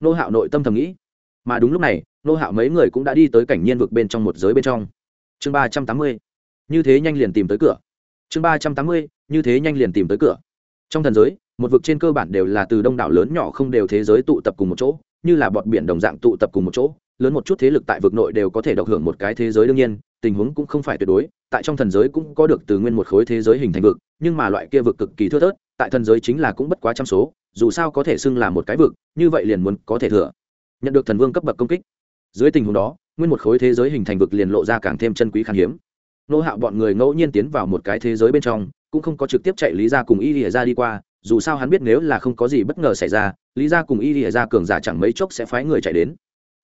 A: Ngô hạo nội tâm thầm nghĩ. Mà đúng lúc này, ngô hạo mấy người cũng đã đi tới cảnh nhiên vực bên trong một giới bên trong. Chương ba trăm tám mươi. Như thế nhanh liền tìm tới cửa. Chương ba trăm tám mươi. Như thế nhanh liền tìm tới cửa. Trong thần giới, một vực trên cơ bản đều là từ đông đảo lớn nhỏ không đều thế giới tụ tập cùng một chỗ như là bọn biển đồng dạng tụ tập cùng một chỗ, lớn một chút thế lực tại vực nội đều có thể độc hưởng một cái thế giới đương nhiên, tình huống cũng không phải tuyệt đối, tại trong thần giới cũng có được từ nguyên một khối thế giới hình thành vực, nhưng mà loại kia vực cực kỳ thưa thớt, tại thần giới chính là cũng bất quá trăm số, dù sao có thể xưng là một cái vực, như vậy liền muốn có thể thừa. Nhận được thần vương cấp bậc công kích, dưới tình huống đó, nguyên một khối thế giới hình thành vực liền lộ ra càng thêm chân quý khan hiếm. Nô hạo bọn người ngẫu nhiên tiến vào một cái thế giới bên trong, cũng không có trực tiếp chạy lý ra cùng y lìa ra đi qua dù sao hắn biết nếu là không có gì bất ngờ xảy ra, lý ra cùng y lìa ra cường giả chẳng mấy chốc sẽ phái người chạy đến.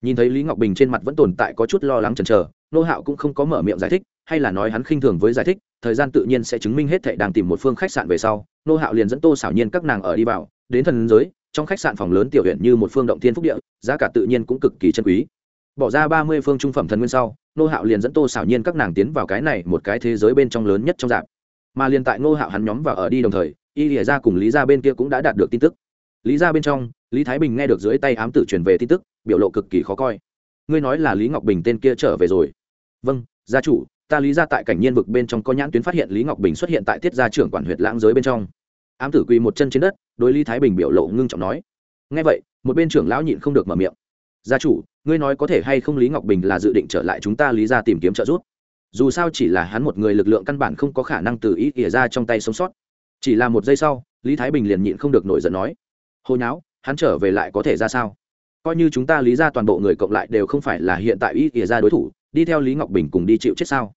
A: Nhìn thấy lý ngọc bình trên mặt vẫn tồn tại có chút lo lắng chần chờ, nô hạo cũng không có mở miệng giải thích, hay là nói hắn khinh thường với giải thích, thời gian tự nhiên sẽ chứng minh hết thệ đang tìm một phương khách sạn về sau, nô hạo liền dẫn tô xảo nhiên các nàng ở đi vào, đến thần giới, trong khách sạn phòng lớn tiểu huyện như một phương động thiên phúc địa, giá cả tự nhiên cũng cực kỳ chân quý. Bỏ ra ba mươi phương trung phẩm thần nguyên sau, nô hạo liền dẫn tô xảo nhiên các nàng tiến vào cái này một cái thế giới bên trong lớn nhất trong dạp mà liền tại nô hạo hắn nhóm vào ở đi đồng thời y lìa ra cùng lý ra bên kia cũng đã đạt được tin tức. Lý ra bên trong, lý thái bình nghe được dưới tay ám tử truyền về tin tức, biểu lộ cực kỳ khó coi. Ngươi nói là lý ngọc bình tên kia trở về rồi. Vâng gia chủ, ta lý ra tại cảnh nhiên vực bên trong có nhãn tuyến phát hiện lý ngọc bình xuất hiện tại tiết gia trưởng quản huyện lãng giới bên trong. Ám tử quỳ một chân trên đất, đối lý thái bình biểu lộ ngưng trọng nói. Ngay vậy, một bên trưởng lão nhịn không được mở miệng. Gia chủ, ngươi nói có thể hay không lý ngọc bình là dự định trở lại chúng ta lý ra tìm kiếm trợ giúp? Dù sao chỉ là hắn một người lực lượng căn bản không có khả năng từ ý ỉa ra trong tay sống sót chỉ là một giây sau, lý thái bình liền nhịn không được nổi giận nói hồi nháo, hắn trở về lại có thể ra sao? Coi như chúng ta lý ra toàn bộ người cộng lại đều không phải là hiện tại ý ỉa ra đối thủ, đi theo lý ngọc bình cùng đi chịu chết sao?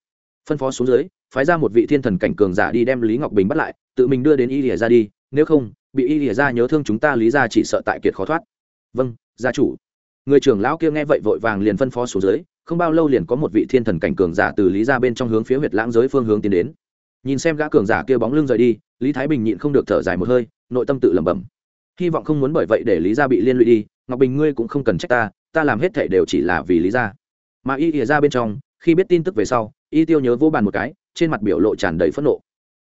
A: Phân phó xuống dưới, phái ra một vị thiên thần cảnh cường giả đi đem lý ngọc bình bắt lại, tự mình đưa đến y ỉa ra đi, nếu không, bị y ỉa ra nhớ thương chúng ta lý ra chỉ sợ tại kiệt khó thoát. Vâng gia chủ. Người trưởng lão kia nghe vậy vội vàng liền phân phó xuống dưới, không bao lâu liền có một vị thiên thần cảnh cường giả từ lý ra bên trong hướng phía huyệt lãng giới phương hướng tiến đến nhìn xem gã cường giả kia bóng lưng rời đi, lý thái bình nhịn không được thở dài một hơi, nội tâm tự lẩm bẩm. Hy vọng không muốn bởi vậy để lý Gia bị liên lụy đi, ngọc bình ngươi cũng không cần trách ta ta làm hết thể đều chỉ là vì lý Gia. mà y ỉa ra bên trong, khi biết tin tức về sau, y tiêu nhớ vô bàn một cái, trên mặt biểu lộ tràn đầy phẫn nộ.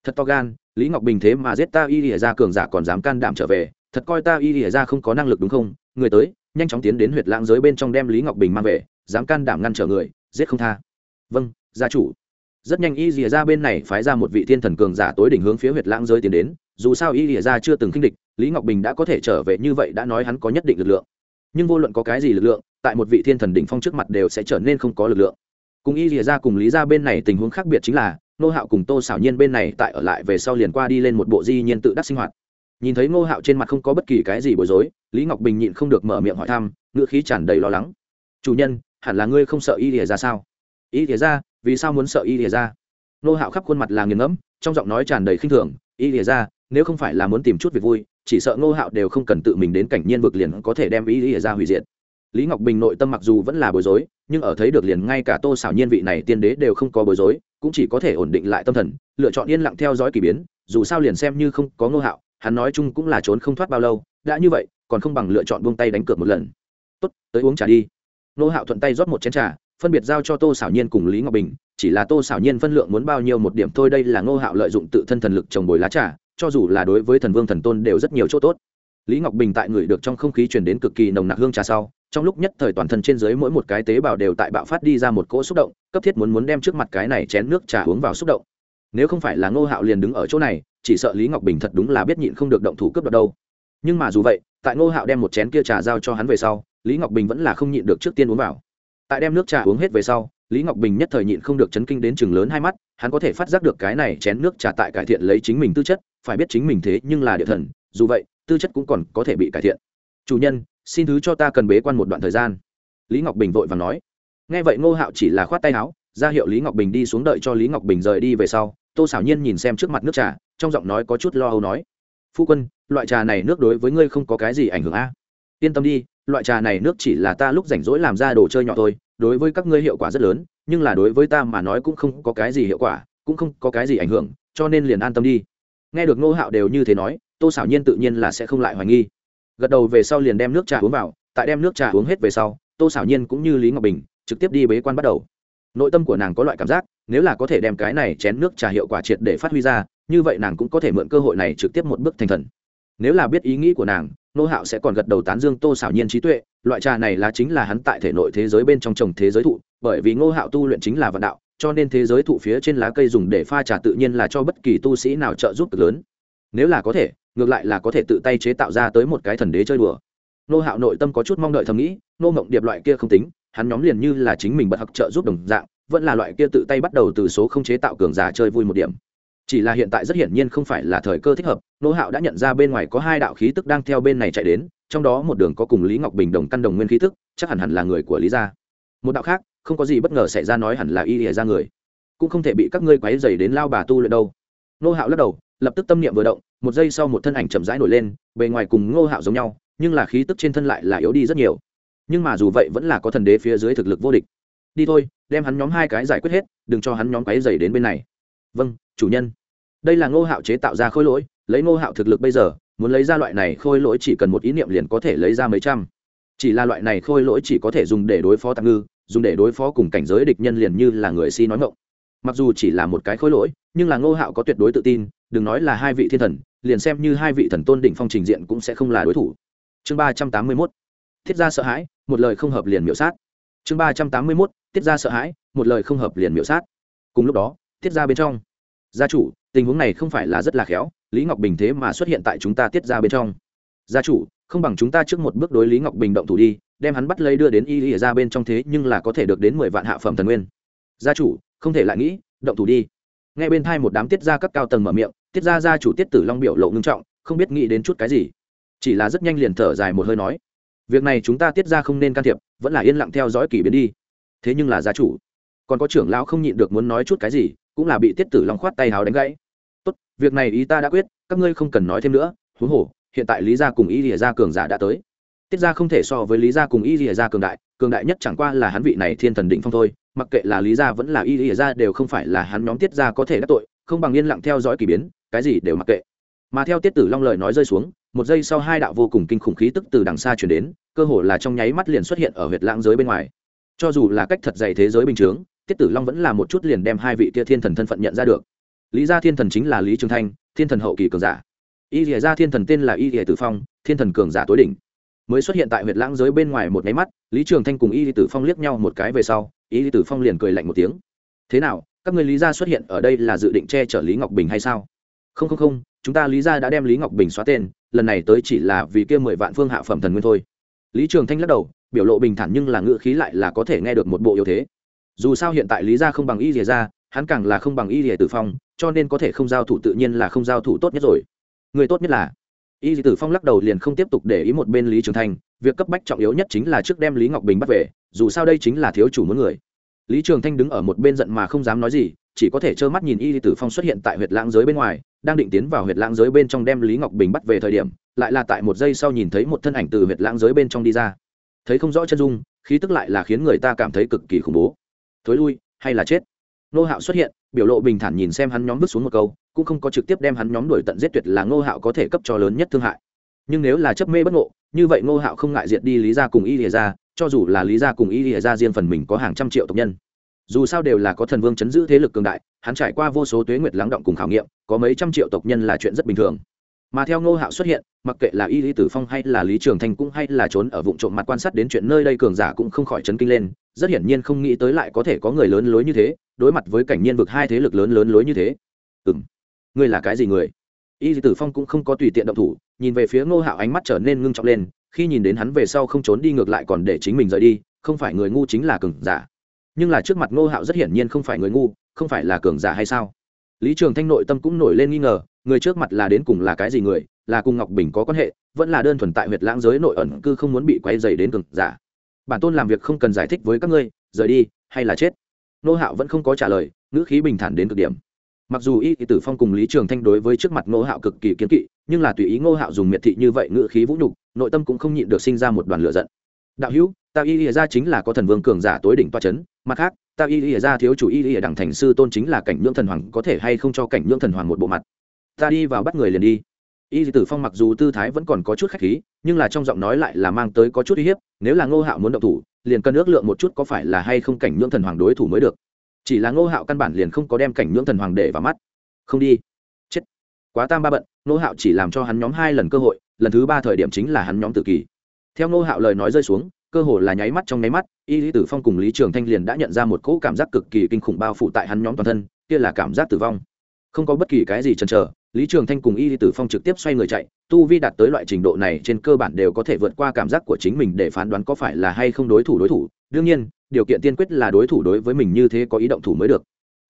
A: Thật to gan, lý ngọc bình thế mà giết ta y ỉa ra cường giả còn dám can đảm trở về, thật coi ta y ỉa ra không có năng lực đúng không? Người tới, nhanh chóng tiến đến huyệt lãng giới bên trong đem lý ngọc bình mang về, dám can đảm ngăn trở người, giết không tha. Vâng gia chủ rất nhanh y rìa ra bên này phái ra một vị thiên thần cường giả tối đỉnh hướng phía huyệt lãng giới tiến đến, dù sao y rìa ra chưa từng kinh địch, lý ngọc bình đã có thể trở về như vậy đã nói hắn có nhất định lực lượng. Nhưng vô luận có cái gì lực lượng, tại một vị thiên thần đỉnh phong trước mặt đều sẽ trở nên không có lực lượng. Cùng y rìa ra cùng lý ra bên này tình huống khác biệt chính là nô hạo cùng tô xảo nhiên bên này tại ở lại về sau liền qua đi lên một bộ di nhiên tự đắc sinh hoạt. Nhìn thấy ngô hạo trên mặt không có bất kỳ cái gì bối rối, lý ngọc bình nhịn không được mở miệng hỏi thăm ngựa khí tràn đầy lo lắng. Chủ nhân, hẳn là ngươi không sợ y rìa ra sao? Y rìa ra vì sao muốn sợ y lìa ra? Ngô hạo khắp khuôn mặt là nghiền ngẫm, trong giọng nói tràn đầy khinh thường, y lìa ra, nếu không phải là muốn tìm chút việc vui, chỉ sợ ngô hạo đều không cần tự mình đến cảnh nhiên vực liền có thể đem y lìa ra hủy diệt. Lý ngọc bình nội tâm mặc dù vẫn là bối rối, nhưng ở thấy được liền ngay cả tô xảo nhiên vị này tiên đế đều không có bối rối, cũng chỉ có thể ổn định lại tâm thần, lựa chọn yên lặng theo dõi k ỳ biến, dù sao liền xem như không có ngô hạo, hắn nói chung cũng là trốn không thoát bao lâu, đã như vậy, còn không bằng lựa chọn buông tay đánh cược một lần. Tốt, tới uống trà đi. Nô hạo thuận tay rót một chén trà phân biệt giao cho tô xảo nhiên cùng lý ngọc bình, chỉ là tô xảo nhiên phân lượng muốn bao nhiêu một điểm thôi đây là ngô hạo lợi dụng tự thân thần lực trồng bồi lá trà, cho dù là đối với thần vương thần tôn đều rất nhiều chỗ tốt. Lý ngọc bình tại người được trong không khí truyền đến cực kỳ nồng nặc hương trà sau, trong lúc nhất thời toàn thân trên dưới mỗi một cái tế bào đều tại bạo phát đi ra một cỗ xúc động, cấp thiết muốn muốn đem trước mặt cái này chén nước trà uống vào xúc động. Nếu không phải là ngô hạo liền đứng ở chỗ này, chỉ sợ lý ngọc bình thật đúng là biết nhịn không được động thủ cướp đoạt đâu. Nhưng mà dù vậy, tại ngô hạo đem một chén kia trà giao cho hắn về sau, lý ngọc bình vẫn là không nhịn được trước tiên uống vào tại đem nước trà uống hết về sau, lý ngọc bình nhất thời nhịn không được chấn kinh đến chừng lớn hai mắt, hắn có thể phát giác được cái này chén nước trà tại cải thiện lấy chính mình tư chất, phải biết chính mình thế nhưng là địa thần, dù vậy, tư chất cũng còn có thể bị cải thiện. Chủ nhân, xin thứ cho ta cần bế quan một đoạn thời gian. Lý ngọc bình vội và nói. Nghe vậy ngô hạo chỉ là khoát tay áo, ra hiệu lý ngọc bình đi xuống đợi cho lý ngọc bình rời đi về sau, tô xảo nhiên nhìn xem trước mặt nước trà, trong giọng nói có chút lo âu nói. Phu quân, loại trà này nước đối với ngươi không có cái gì ảnh hưởng a yên tâm đi, loại trà này nước chỉ là ta lúc rảnh rỗi làm ra đồ chơi nhỏ thôi, đối với các ngươi hiệu quả rất lớn, nhưng là đối với ta mà nói cũng không có cái gì hiệu quả, cũng không có cái gì ảnh hưởng, cho nên liền an tâm đi. Nghe được ngô hạo đều như thế nói, tô xảo nhiên tự nhiên là sẽ không lại hoài nghi. Gật đầu về sau liền đem nước trà uống vào, tại đem nước trà uống hết về sau, tô xảo nhiên cũng như lý ngọc bình, trực tiếp đi bế quan bắt đầu. Nội tâm của nàng có loại cảm giác, nếu là có thể đem cái này chén nước trà hiệu quả triệt để phát huy ra, như vậy nàng cũng có thể mượn cơ hội này trực tiếp một bước thành thần. Nếu là biết ý nghĩ của nàng nô hạo sẽ còn gật đầu tán dương tô xảo nhiên trí tuệ, loại trà này là chính là hắn tại thể nội thế giới bên trong trồng thế giới thụ, bởi vì ngô hạo tu luyện chính là vạn đạo, cho nên thế giới thụ phía trên lá cây dùng để pha trà tự nhiên là cho bất kỳ tu sĩ nào trợ giúp cực lớn. Nếu là có thể, ngược lại là có thể tự tay chế tạo ra tới một cái thần đế chơi đùa. Nô hạo nội tâm có chút mong đợi thầm nghĩ, nô mộng điệp loại kia không tính, hắn nhóm liền như là chính mình bật hặc trợ giúp đồng dạng, vẫn là loại kia tự tay bắt đầu từ số không chế tạo cường giả chơi vui một điểm chỉ là hiện tại rất hiển nhiên không phải là thời cơ thích hợp, nô hạo đã nhận ra bên ngoài có hai đạo khí tức đang theo bên này chạy đến, trong đó một đường có cùng lý ngọc bình đồng căn đồng nguyên khí tức, chắc hẳn hẳn là người của lý gia. Một đạo khác, không có gì bất ngờ xảy ra nói hẳn là y ỉa ra người. Cũng không thể bị các ngươi quấy dày đến lao bà tu luyện đâu. Nô hạo lắc đầu, lập tức tâm niệm vừa động, một giây sau một thân ảnh chậm rãi nổi lên, bề ngoài cùng ngô hạo giống nhau, nhưng là khí tức trên thân lại là yếu đi rất nhiều. Nhưng mà dù vậy vẫn là có thần đế phía dưới thực lực vô địch. Đi thôi, đem hắn nhóm hai cái giải quyết hết, đừng cho hắn nhóm cái dày đến bên này. Vâng chủ nhân đây là ngô hạo chế tạo ra khôi lỗi, lấy ngô hạo thực lực bây giờ, muốn lấy ra loại này khôi lỗi chỉ cần một ý niệm liền có thể lấy ra mấy trăm. Chỉ là loại này khôi lỗi chỉ có thể dùng để đối phó tạm ngư, dùng để đối phó cùng cảnh giới địch nhân liền như là người si nói ngộng. Mặc dù chỉ là một cái khôi lỗi, nhưng là ngô hạo có tuyệt đối tự tin, đừng nói là hai vị thiên thần, liền xem như hai vị thần tôn đỉnh phong trình diện cũng sẽ không là đối thủ. Chương ba trăm tám mươi mốt. Thiết gia sợ hãi, một lời không hợp liền miểu sát. Chương ba trăm tám mươi mốt. Tiết gia sợ hãi, một lời không hợp liền miểu sát. Cùng lúc đó tiết gia bên trong gia chủ, tình huống này không phải là rất là khéo, lý ngọc bình thế mà xuất hiện tại chúng ta tiết gia bên trong. Gia chủ, không bằng chúng ta trước một bước đối lý ngọc bình động thủ đi, đem hắn bắt lấy đưa đến y y ra bên trong thế nhưng là có thể được đến mười vạn hạ phẩm thần nguyên. Gia chủ, không thể lại nghĩ, động thủ đi. Nghe bên thai một đám tiết gia cấp cao tầng mở miệng, tiết gia gia chủ tiết tử long biểu lộ ngưng trọng, không biết nghĩ đến chút cái gì. Chỉ là rất nhanh liền thở dài một hơi nói, việc này chúng ta tiết ra không nên can thiệp, vẫn là yên lặng theo dõi kỷ biến đi. Thế nhưng là gia chủ, còn có trưởng lão không nhịn được muốn nói chút cái gì cũng là bị tiết tử long khoát tay háo đánh gãy. Tốt, việc này ý ta đã quyết, các ngươi không cần nói thêm nữa, huống hồ, hiện tại lý gia cùng y lìa gia cường giả đã tới. Tiết gia không thể so với lý gia cùng y lìa gia cường đại cường đại nhất chẳng qua là hắn vị này thiên thần định phong thôi, mặc kệ là lý gia vẫn là y lìa gia đều không phải là hắn nhóm tiết gia có thể đắc tội, không bằng yên lặng theo dõi k ỳ biến, cái gì đều mặc kệ. Mà theo tiết tử long lời nói rơi xuống, một giây sau hai đạo vô cùng kinh khủng khí tức từ đằng xa chuyển đến, cơ hồ là trong nháy mắt liền xuất hiện ở huyệt lãng giới bên ngoài. Cho dù là cách thật dày thế giới bình chướng tiết tử long vẫn là một chút liền đem hai vị kia thiên thần thân phận nhận ra được. Lý gia thiên thần chính là lý trường thanh, thiên thần hậu kỳ cường giả. Y rìa gia thiên thần tên là y rìa tử phong, thiên thần cường giả tối đỉnh. Mới xuất hiện tại huyện lãng giới bên ngoài một nháy mắt, lý trường thanh cùng y tử phong liếc nhau một cái về sau, y tử phong liền cười lạnh một tiếng. Thế nào, các người lý gia xuất hiện ở đây là dự định che chở lý ngọc bình hay sao? Không không không, chúng ta lý gia đã đem lý ngọc bình xóa tên, lần này tới chỉ là vì kia mười vạn phương hạ phẩm thần nguyên thôi. Lý trường thanh lắc đầu, biểu lộ bình thản nhưng là ngữ khí lại là có thể nghe được một bộ yếu thế dù sao hiện tại lý gia không bằng y rìa ra, hắn càng là không bằng y rìa tử phong, cho nên có thể không giao thủ tự nhiên là không giao thủ tốt nhất rồi. Người tốt nhất là, y rìa tử phong lắc đầu liền không tiếp tục để ý một bên lý trường thanh, việc cấp bách trọng yếu nhất chính là trước đem lý ngọc bình bắt về, dù sao đây chính là thiếu chủ muốn người. Lý trường thanh đứng ở một bên giận mà không dám nói gì, chỉ có thể trơ mắt nhìn y rìa tử phong xuất hiện tại huyệt lãng giới bên ngoài, đang định tiến vào huyệt lãng giới bên trong đem lý ngọc bình bắt về thời điểm, lại là tại một giây sau nhìn thấy một thân ảnh từ huyệt lãng giới bên trong đi ra. Thấy không rõ chân dung, khí tức lại là khiến người ta cảm thấy cực kỳ khủng bố thối lui hay là chết? Nô hạo xuất hiện, biểu lộ bình thản nhìn xem hắn nhóm bước xuống một câu, cũng không có trực tiếp đem hắn nhóm đuổi tận giết tuyệt là ngô hạo có thể cấp cho lớn nhất thương hại. Nhưng nếu là chấp mê bất ngộ, như vậy ngô hạo không ngại diệt đi lý gia cùng y lìa ra cho dù là lý gia cùng y lìa ra riêng phần mình có hàng trăm triệu tộc nhân. Dù sao đều là có thần vương chấn giữ thế lực cường đại, hắn trải qua vô số tuế nguyệt lắng động cùng khảo nghiệm, có mấy trăm triệu tộc nhân là chuyện rất bình thường mà theo ngô hạo xuất hiện, mặc kệ là y lý tử phong hay là lý trường thanh cũng hay là trốn ở vụ trộm mặt quan sát đến chuyện nơi đây cường giả cũng không khỏi chấn kinh lên, rất hiển nhiên không nghĩ tới lại có thể có người lớn lối như thế, đối mặt với cảnh nhiên vực hai thế lực lớn lớn lối như thế. Ừ m ngươi là cái gì người? Y lý tử phong cũng không có tùy tiện động thủ, nhìn về phía ngô hạo ánh mắt trở nên ngưng trọng lên, khi nhìn đến hắn về sau không trốn đi ngược lại còn để chính mình rời đi, không phải người ngu chính là cường giả. Nhưng là trước mặt ngô hạo rất hiển nhiên không phải người ngu, không phải là cường giả hay sao? Lý trường thanh nội tâm cũng nổi lên nghi ngờ người trước mặt là đến cùng là cái gì người, là cùng ngọc bình có quan hệ, vẫn là đơn thuần tại huyệt lãng giới nội ẩn cư không muốn bị quay dày đến cực giả. Bản tôn làm việc không cần giải thích với các ngươi, rời đi, hay là chết? Nô hạo vẫn không có trả lời, ngữ khí bình thản đến cực điểm. Mặc dù y tử phong cùng lý trường thanh đối với trước mặt ngô hạo cực kỳ kiến kỵ, nhưng là tùy ý ngô hạo dùng miệt thị như vậy ngữ khí vũ nhục, nội tâm cũng không nhịn được sinh ra một đoàn lửa giận. Đạo hữu ta y ỉa ra chính là có thần vương cường giả tối đỉnh toa c h ấ n mặt khác ta y ỉa ra thiếu chủ y ỉa đẳng thành sư tôn chính là cảnh nhưỡng thần hoàng, có thể hay không cho cảnh nhưỡng thần hoàng một bộ mặt? Ta đi vào bắt người liền đi. Y tử phong mặc dù tư thái vẫn còn có chút khách khí, nhưng là trong giọng nói lại là mang tới có chút uy hiếp, nếu là ngô hạo muốn động thủ, liền cân ước lượng một chút có phải là hay không cảnh nhưỡng thần hoàng đối thủ mới được. Chỉ là ngô hạo căn bản liền không có đem cảnh nhưỡng thần hoàng để vào mắt. Không đi. Chết. Quá tam ba bận, ngô hạo chỉ làm cho hắn nhóm hai lần cơ hội, lần thứ ba thời điểm chính là hắn nhóm tự kỳ. Theo ngô hạo lời nói rơi xuống, cơ hồ là nháy mắt trong nháy mắt, y lý tử phong cùng lý trường thanh liền đã nhận ra một cỗ cảm giác cực kỳ kinh khủng bao phủ tại hắn nhóm toàn thân, kia là cảm giác tử vong. Không có bất kỳ cái gì chần chờ lý trường thanh cùng y tử phong trực tiếp xoay người chạy, tu vi đạt tới loại trình độ này trên cơ bản đều có thể vượt qua cảm giác của chính mình để phán đoán có phải là hay không đối thủ đối thủ. Đương nhiên, điều kiện tiên quyết là đối thủ đối với mình như thế có ý động thủ mới được.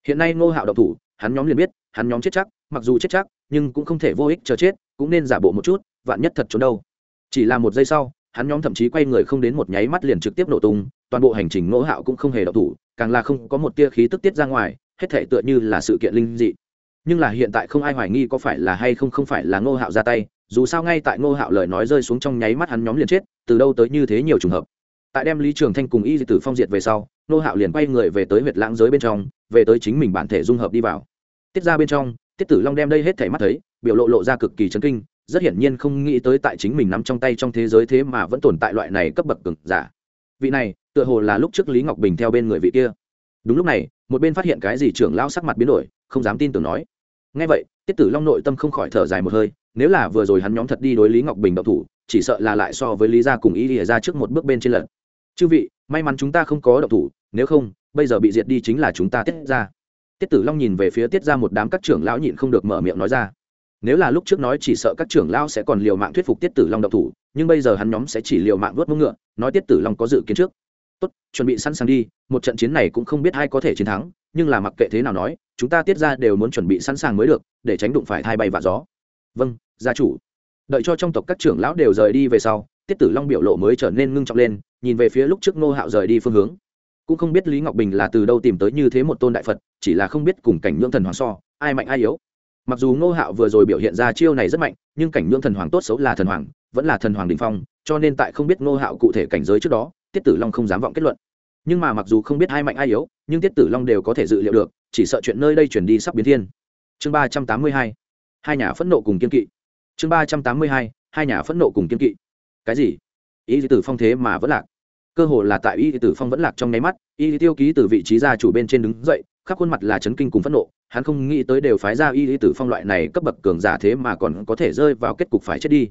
A: Hiện nay ngô hạo động thủ, hắn nhóm liền biết, hắn nhóm chết chắc, mặc dù chết chắc, nhưng cũng không thể vô ích chờ chết, cũng nên giả bộ một chút, vạn nhất thật trốn đâu. Chỉ là một giây sau, hắn nhóm thậm chí quay người không đến một nháy mắt liền trực tiếp nổ tung, toàn bộ hành trình Ngô hạo cũng không hề động thủ, càng là không có một tia khí tức tiết ra ngoài, hết thể tựa như là sự kiện linh dị nhưng là hiện tại không ai hoài nghi có phải là hay không không phải là ngô hạo ra tay, dù sao ngay tại ngô hạo lời nói rơi xuống trong nháy mắt hắn nhóm liền chết, từ đâu tới như thế nhiều trường hợp. Tại đem lý trường thanh cùng y tử phong diệt về sau, ngô hạo liền quay người về tới huyệt lãng giới bên trong, về tới chính mình bản thể dung hợp đi vào. Tiết ra bên trong, tiết tử long đem đây hết thể mắt thấy, biểu lộ lộ ra cực kỳ chấn kinh, rất hiển nhiên không nghĩ tới tại chính mình nắm trong tay trong thế giới thế mà vẫn tồn tại loại này cấp bậc cực giả. Vị này, tựa hồ là lúc trước lý ngọc bình theo bên người vị kia. Đúng lúc này, một bên phát hiện cái gì trưởng lão sắc mặt biến đổi, không dám tin tưởng nói ngay vậy, tiết tử long nội tâm không khỏi thở dài một hơi, nếu là vừa rồi hắn nhóm thật đi đối lý ngọc bình đậu thủ, chỉ sợ là lại so với lý gia cùng ý lìa ra trước một bước bên trên lần chư vị, may mắn chúng ta không có đậu thủ, nếu không, bây giờ bị diệt đi chính là chúng ta tiết ra tiết tử long nhìn về phía tiết ra một đám các trưởng lão nhịn không được mở miệng nói ra. Nếu là lúc trước nói chỉ sợ các trưởng lão sẽ còn liều mạng thuyết phục tiết tử long động thủ, nhưng bây giờ hắn nhóm sẽ chỉ liều mạng vớt mông ngựa, nói tiết tử long có dự kiến trước tốt, chuẩn bị sẵn sàng đi, một trận chiến này cũng không biết ai có thể chiến thắng, nhưng là mặc kệ thế nào nói, chúng ta tiết ra đều muốn chuẩn bị sẵn sàng mới được, để tránh đụng phải thai bay và gió. Vâng gia chủ. Đợi cho trong tộc các trưởng lão đều rời đi về sau, tiết tử long biểu lộ mới trở nên ngưng trọng lên, nhìn về phía lúc trước nô hạo rời đi phương hướng. Cũng không biết lý ngọc bình là từ đâu tìm tới như thế một tôn đại phật, chỉ là không biết cùng cảnh nhưỡng thần hoàng so, ai mạnh ai yếu. Mặc dù ngô hạo vừa rồi biểu hiện ra chiêu này rất mạnh, nhưng cảnh nhưỡng thần hoàng tốt xấu là thần hoàng, vẫn là thần hoàng đình phong, cho nên tại không biết ngô hạo cụ thể cảnh giới trước đó tiết tử long không dám vọng kết luận. Nhưng mà mặc dù không biết ai mạnh ai yếu, nhưng tiết tử long đều có thể dự liệu được, chỉ sợ chuyện nơi đây chuyển đi sắp biến thiên. Chương ba trăm tám mươi hai hai nhà phẫn nộ cùng kiên kỵ. Chương ba trăm tám mươi hai hai nhà phẫn nộ cùng kiên kỵ. Cái gì? Ý tử phong thế mà vẫn lạc. Cơ hồ là tại y tử phong vẫn lạc trong nháy mắt y tiêu ký từ vị trí gia chủ bên trên đứng dậy, khắp khuôn mặt là chấn kinh cùng phẫn nộ, hắn không nghĩ tới đều phái ra y tử phong loại này cấp bậc cường giả thế mà còn có thể rơi vào kết cục phải chết đi.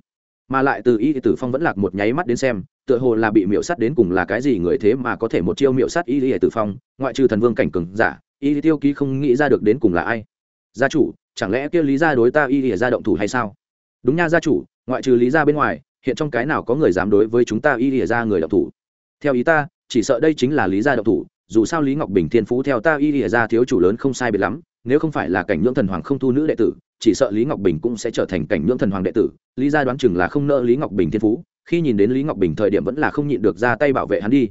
A: Mà lại từ y tử phong vẫn lạc một nháy mắt đến xem tựa hồ là bị miểu sát đến cùng là cái gì người thế mà có thể một chiêu miểu sát y tử phong, ngoại trừ thần vương cảnh cường giả, y tiêu ký không nghĩ ra được đến cùng là ai. Gia chủ, chẳng lẽ kia lý gia đối ta y ra động thủ hay sao? Đúng nha, gia chủ, ngoại trừ lý gia bên ngoài, hiện trong cái nào có người dám đối với chúng ta y ra người động thủ? Theo ý ta, chỉ sợ đây chính là lý gia động thủ, dù sao lý ngọc bình thiên phú theo ta y lìa ra thiếu chủ lớn không sai biệt lắm, nếu không phải là cảnh nhưỡng thần hoàng không thu nữ đệ tử, chỉ sợ lý ngọc bình cũng sẽ trở thành cảnh nhưỡng thần hoàng đệ tử, lý gia đoán chừng là không nợ lý ngọc bình thiên phú khi nhìn đến lý ngọc bình thời điểm vẫn là không nhịn được ra tay bảo vệ hắn đi.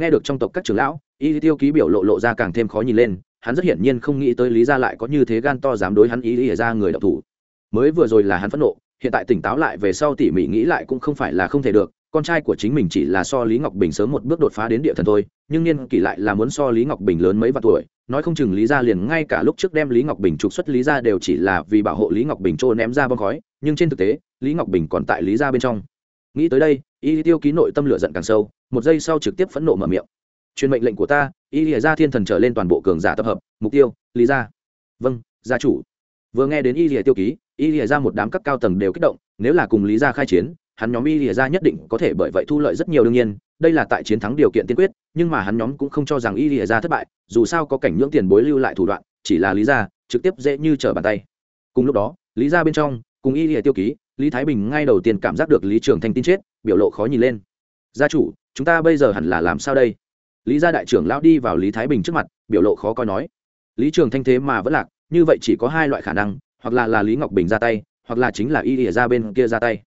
A: Nghe được trong tộc các trưởng lão, y tiêu ký biểu lộ lộ ra càng thêm khó nhìn lên, hắn rất hiển nhiên không nghĩ tới lý gia lại có như thế gan to dám đối hắn ý lìa ra người đọc thủ. Mới vừa rồi là hắn phẫn nộ, hiện tại tỉnh táo lại về sau tỉ mỉ nghĩ lại cũng không phải là không thể được, con trai của chính mình chỉ là so lý ngọc bình sớm một bước đột phá đến địa thần thôi, nhưng niên kỷ lại là muốn so lý ngọc bình lớn mấy vạn tuổi, nói không chừng lý gia liền ngay cả lúc trước đem lý ngọc bình trục xuất lý gia đều chỉ là vì bảo hộ lý ngọc bình trôi ném ra bom khói, nhưng trên thực tế, lý ngọc bình còn tại lý gia bên trong nghĩ tới đây, y tiêu ký nội tâm lửa giận càng sâu, một giây sau trực tiếp phẫn nộ mở miệng. Truyền mệnh lệnh của ta, y lìa gia thiên thần trở lên toàn bộ cường giả tập hợp, mục tiêu, lý gia. Vâng gia chủ. Vừa nghe đến y lìa tiêu ký, y lìa ra một đám các cao tầng đều kích động, nếu là cùng lý gia khai chiến, hắn nhóm y lìa ra nhất định có thể bởi vậy thu lợi rất nhiều đương nhiên, đây là tại chiến thắng điều kiện tiên quyết, nhưng mà hắn nhóm cũng không cho rằng y lìa ra thất bại, dù sao có cảnh nhưỡng tiền bối lưu lại thủ đoạn, chỉ là lý ra trực tiếp dễ như trở bàn tay. Cùng lúc đó, lý ra bên trong, cùng y lìa tiêu ký lý thái bình ngay đầu tiên cảm giác được lý trường thanh tin chết, biểu lộ khó nhìn lên. Gia chủ, chúng ta bây giờ hẳn là làm sao đây? Lý gia đại trưởng lão đi vào lý thái bình trước mặt, biểu lộ khó coi nói. Lý trường thanh thế mà vẫn lạc, như vậy chỉ có hai loại khả năng, hoặc là là lý ngọc bình ra tay, hoặc là chính là y lìa ra bên kia ra tay.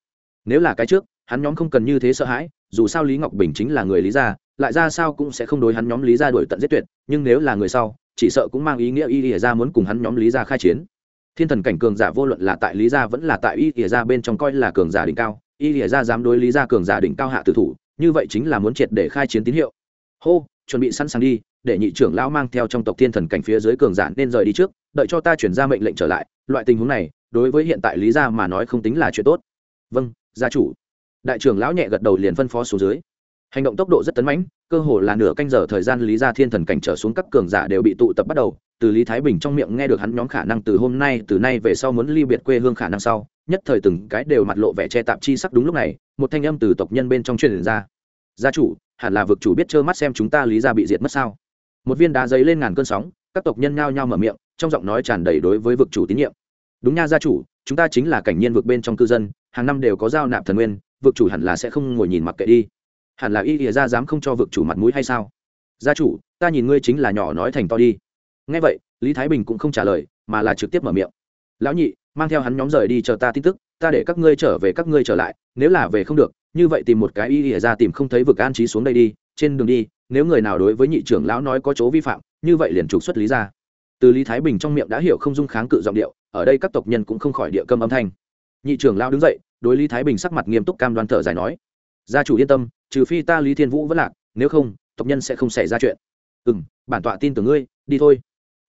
A: Nếu là cái trước, hắn nhóm không cần như thế sợ hãi, dù sao lý ngọc bình chính là người lý gia, lại ra sao cũng sẽ không đối hắn nhóm lý gia đuổi tận giết tuyệt, nhưng nếu là người sau, chỉ sợ cũng mang ý nghĩa y ỉa ra muốn cùng hắn nhóm lý Gia khai chiến thiên thần cảnh cường giả vô luận là tại lý gia vẫn là tại y ỉa gia bên trong coi là cường giả đỉnh cao, y ỉa gia dám đối lý gia cường giả đỉnh cao hạ tử thủ, như vậy chính là muốn triệt để khai chiến tín hiệu. Hô, chuẩn bị sẵn sàng đi, để nhị trưởng lão mang theo trong tộc thiên thần cảnh phía dưới cường giả nên rời đi trước, đợi cho ta chuyển ra mệnh lệnh trở lại, loại tình huống này, đối với hiện tại lý gia mà nói không tính là chuyện tốt. Vâng gia chủ. Đại trưởng lão nhẹ gật đầu liền phân phó xuống dưới. Hành động tốc độ rất tấn mãnh, cơ hồ là nửa canh giờ thời gian lý gia thiên thần cảnh trở xuống các cường giả đều bị tụ tập bắt đầu từ lý thái bình trong miệng nghe được hắn nhóm khả năng từ hôm nay, từ nay về sau muốn ly biệt quê hương khả năng sau, nhất thời từng cái đều mặt lộ vẻ che tạp chi sắc đúng lúc này, một thanh âm từ tộc nhân bên trong truyền ra. Gia chủ, hẳn là vực chủ biết trơ mắt xem chúng ta lý gia bị diệt mất sao? Một viên đá giấy lên ngàn cơn sóng, các tộc nhân nhao nhao mở miệng, trong giọng nói tràn đầy đối với vực chủ tín nhiệm. Đúng nha, gia chủ, chúng ta chính là cảnh nhiên vực bên trong cư dân, hàng năm đều có giao nạp thần nguyên, vực chủ hẳn là sẽ không ngồi nhìn mặc kệ đi. Hẳn là y ỉa ra dám không cho vực chủ mặt mũi hay sao? Gia chủ, ta nhìn ngươi chính là nhỏ nói thành to đi ngay vậy, lý thái bình cũng không trả lời, mà là trực tiếp mở miệng. Lão nhị, mang theo hắn nhóm rời đi chờ ta tin tức, ta để các ngươi trở về các ngươi trở lại, nếu là về không được, như vậy tìm một cái y ỉa ra tìm không thấy vực an trí xuống đây đi, trên đường đi, nếu người nào đối với nhị trưởng lão nói có chỗ vi phạm, như vậy liền trục xuất lý ra từ lý thái bình trong miệng đã hiểu không dung kháng cự giọng điệu, ở đây các tộc nhân cũng không khỏi địa câm âm thanh. Nhị trưởng lão đứng dậy, đối lý thái bình sắc mặt nghiêm túc cam đoan thở dài nói, gia chủ yên tâm, trừ phi ta lý thiên vũ vẫn lạc, nếu không, tộc nhân sẽ không xảy ra chuyện. Ừ m bản tọa tin tưởng ngươi, đi thôi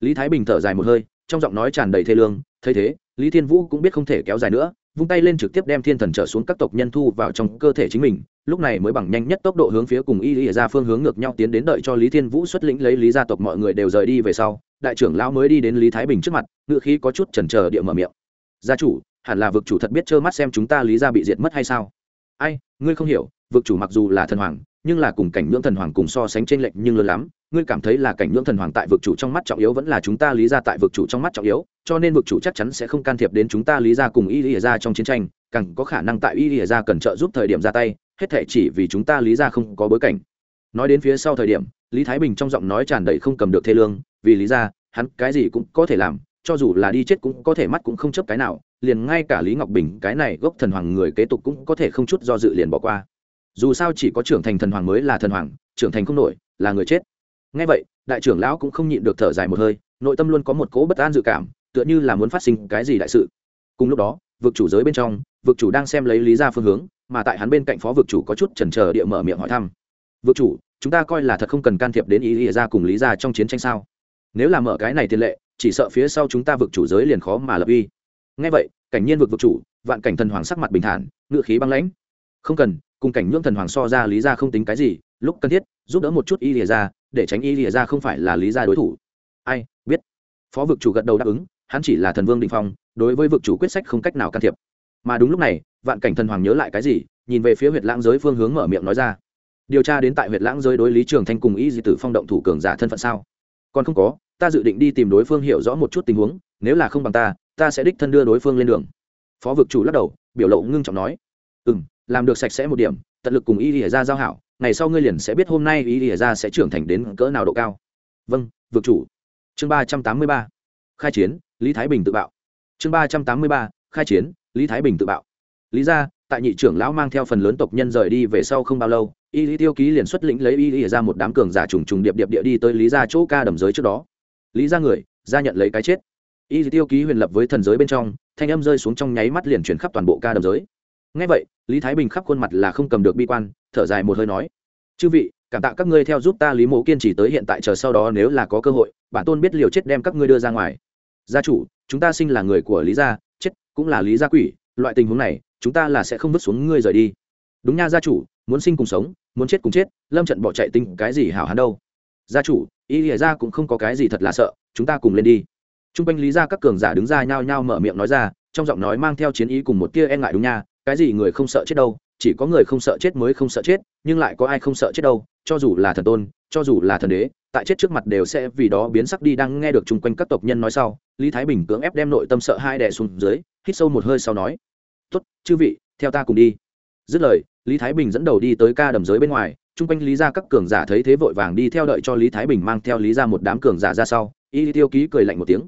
A: lý thái bình thở dài một hơi, trong giọng nói tràn đầy thê lương, thấy thế, lý thiên vũ cũng biết không thể kéo dài nữa, vung tay lên trực tiếp đem thiên thần trở xuống các tộc nhân thu vào trong cơ thể chính mình, lúc này mới bằng nhanh nhất tốc độ hướng phía cùng y lý ra phương hướng ngược nhau tiến đến đợi cho lý thiên vũ xuất lĩnh lấy lý gia tộc mọi người đều rời đi về sau, đại trưởng lão mới đi đến lý thái bình trước mặt ngự khí có chút chần chờ địa mở miệng. Gia chủ, hẳn là vực chủ thật biết trơ mắt xem chúng ta lý gia bị diệt mất hay sao? Ai, ngươi không hiểu, vực chủ mặc dù là thần hoàng nhưng là cùng cảnh nhưỡng thần hoàng cùng so sánh trên lệnh nhưng lớn lắm, ngươi cảm thấy là cảnh nhưỡng thần hoàng tại vực chủ trong mắt trọng yếu vẫn là chúng ta lý ra tại vực chủ trong mắt trọng yếu, cho nên vực chủ chắc chắn sẽ không can thiệp đến chúng ta lý ra cùng y lìa ra trong chiến tranh, càng có khả năng tại y lìa ra cần trợ giúp thời điểm ra tay, hết thể chỉ vì chúng ta lý ra không có bối cảnh. Nói đến phía sau thời điểm, lý thái bình trong giọng nói tràn đầy không cầm được thê lương, vì lý ra hắn cái gì cũng có thể làm, cho dù là đi chết cũng có thể mắt cũng không chấp cái nào, liền ngay cả lý ngọc bình cái này gốc thần hoàng người kế tục cũng có thể không chút do dự liền bỏ qua dù sao chỉ có trưởng thành thần hoàng mới là thần hoàng, trưởng thành không nổi, là người chết. Ngay vậy, đại trưởng lão cũng không nhịn được thở dài một hơi, nội tâm luôn có một cỗ bất an dự cảm, tựa như là muốn phát sinh cái gì đại sự. Cùng lúc đó, vực chủ giới bên trong, vực chủ đang xem lấy lý ra phương hướng, mà tại hắn bên cạnh phó vực chủ có chút chần chờ địa mở miệng hỏi thăm. Vực chủ, chúng ta coi là thật không cần can thiệp đến ý lý ra cùng lý ra trong chiến tranh sao? Nếu là mở cái này tiền lệ, chỉ sợ phía sau chúng ta vực chủ giới liền khó mà lập uy. Ngay vậy, cảnh nhiên vực vực chủ, vạn cảnh thần hoàng sắc mặt bình thản ngự khí băng lãnh. Không cần cùng cảnh nhưỡng thần hoàng so ra lý ra không tính cái gì, lúc cần thiết, giúp đỡ một chút y lìa ra để tránh y lìa ra không phải là lý ra đối thủ. Ai, biết. Phó vực chủ gật đầu đáp ứng, hắn chỉ là thần vương đình phong, đối với vực chủ quyết sách không cách nào can thiệp. Mà đúng lúc này, vạn cảnh thần hoàng nhớ lại cái gì, nhìn về phía huyện lãng giới phương hướng mở miệng nói ra. Điều tra đến tại huyện lãng giới đối lý trường thanh cùng y di tử phong động thủ cường giả thân phận sao? Còn không có, ta dự định đi tìm đối phương hiểu rõ một chút tình huống, nếu là không bằng ta ta sẽ đích thân đưa đối phương lên đường. Phó vực chủ lắc đầu, biểu lộ ngưng trọng nói. Ừ m làm được sạch sẽ một điểm, tận lực cùng y lìa ra giao hảo, ngày sau ngươi liền sẽ biết hôm nay y lìa ra sẽ trưởng thành đến cỡ nào độ cao. Vâng vượt chủ. Chương ba trăm tám mươi ba. Khai chiến, lý thái bình tự bạo. Chương ba trăm tám mươi ba. Khai chiến, lý thái bình tự bạo. Lý ra tại nhị trưởng lão mang theo phần lớn tộc nhân rời đi về sau không bao lâu, y lý tiêu ký liền xuất lĩnh lấy y lý ra một đám cường giả trùng trùng điệp điệp địa đi tới lý ra chỗ ca đầm giới trước đó. Lý ra người, ra nhận lấy cái chết. Y lý tiêu ký huyền lập với thần giới bên trong, thanh âm rơi xuống trong nháy mắt liền chuyển khắp toàn bộ ca đầm giới. Ngay vậy lý thái bình khắp khuôn mặt là không cầm được bi quan, thở dài một hơi nói, chư vị, cảm tạ các ngươi theo giúp ta lý mộ kiên trì tới hiện tại chờ sau đó nếu là có cơ hội, bản tôn biết liều chết đem các ngươi đưa ra ngoài. Gia chủ, chúng ta sinh là người của lý gia, chết cũng là lý gia quỷ, loại tình huống này, chúng ta là sẽ không vứt xuống ngươi rời đi. Đúng nha, gia chủ, muốn sinh cùng sống, muốn chết cùng chết, lâm trận bỏ chạy tinh cái gì hảo hắn đâu. Gia chủ ý nghĩa ra cũng không có cái gì thật là sợ, chúng ta cùng lên đi. T r u n g quanh lý ra các cường giả đứng ra nhao nhao mở miệng nói ra, trong giọng nói mang theo chiến ý cùng một tia e ngại đúng nha cái gì người không sợ chết đâu, chỉ có người không sợ chết mới không sợ chết, nhưng lại có ai không sợ chết đâu, cho dù là thần tôn, cho dù là thần đế, tại chết trước mặt đều sẽ vì đó biến sắc đi. Đang nghe được chung quanh các tộc nhân nói sau, lý thái bình cưỡng ép đem nội tâm sợ hai đè xuống dưới, hít sâu một hơi sau nói, tốt, chư vị, theo ta cùng đi. Dứt lời, lý thái bình dẫn đầu đi tới ca đầm giới bên ngoài, chung quanh lý ra các cường giả thấy thế vội vàng đi theo đợi cho lý thái bình mang theo lý ra một đám cường giả ra sau, y tiêu ký cười lạnh một tiếng,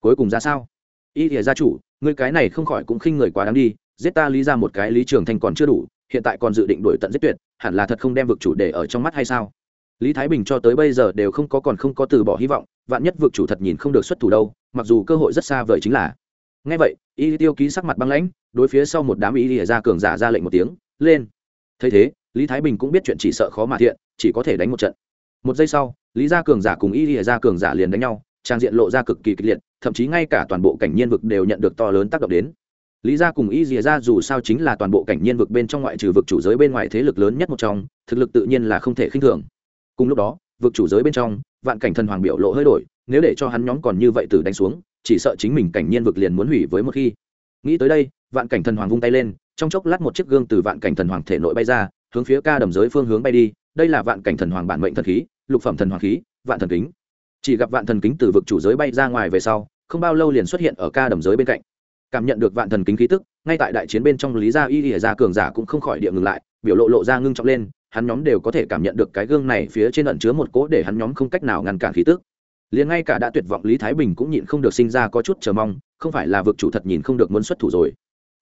A: cuối cùng ra sao? Y thìa gia chủ người cái này không khỏi cũng khinh người quá đáng đi giết ta lý ra một cái lý trường thanh còn chưa đủ, hiện tại còn dự định đuổi tận giết tuyệt, hẳn là thật không đem vực chủ để ở trong mắt hay sao? Lý thái bình cho tới bây giờ đều không có còn không có từ bỏ hy vọng, vạn nhất vực chủ thật nhìn không được xuất thủ đâu, mặc dù cơ hội rất xa vời chính là. Ngay vậy, y tiêu ký sắc mặt băng lãnh, đối phía sau một đám y lìa ra cường giả ra lệnh một tiếng, lên! Thấy thế, lý thái bình cũng biết chuyện chỉ sợ khó mà thiện, chỉ có thể đánh một trận. Một giây sau, lý gia cường giả cùng y lìa ra cường giả liền đánh nhau, trang diện lộ ra cực kỳ kịch liệt, thậm chí ngay cả toàn bộ cảnh nhiên vực đều nhận được to lớn tác động đến lý gia cùng y dìa ra dù sao chính là toàn bộ cảnh nhiên vực bên trong ngoại trừ vực chủ giới bên ngoài thế lực lớn nhất một trong, thực lực tự nhiên là không thể khinh thường. Cùng lúc đó, vực chủ giới bên trong, vạn cảnh thần hoàng biểu lộ hơi đổi, nếu để cho hắn nhóm còn như vậy từ đánh xuống, chỉ sợ chính mình cảnh nhiên vực liền muốn hủy với một khi. Nghĩ tới đây, vạn cảnh thần hoàng vung tay lên, trong chốc lát một chiếc gương từ vạn cảnh thần hoàng thể nội bay ra, hướng phía ca đầm giới phương hướng bay đi. Đây là vạn cảnh thần hoàng bản mệnh thần khí, lục phẩm thần hoàng khí, vạn thần kính. Chỉ gặp vạn thần kính từ vực chủ giới bay ra ngoài về sau, không bao lâu liền xuất hiện ở ca đầm giới bên cạnh cảm nhận được vạn thần kính khí tức, ngay tại đại chiến bên trong lý gia y ỉa ra cường giả cũng không khỏi địa ngừng lại, biểu lộ lộ ra ngưng trọng lên, hắn nhóm đều có thể cảm nhận được cái gương này phía trên ẩn chứa một cỗ để hắn nhóm không cách nào ngăn cản khí tức. Liền ngay cả đã tuyệt vọng lý thái bình cũng nhịn không được sinh ra có chút chờ mong, không phải là vực chủ thật nhìn không được muốn xuất thủ rồi.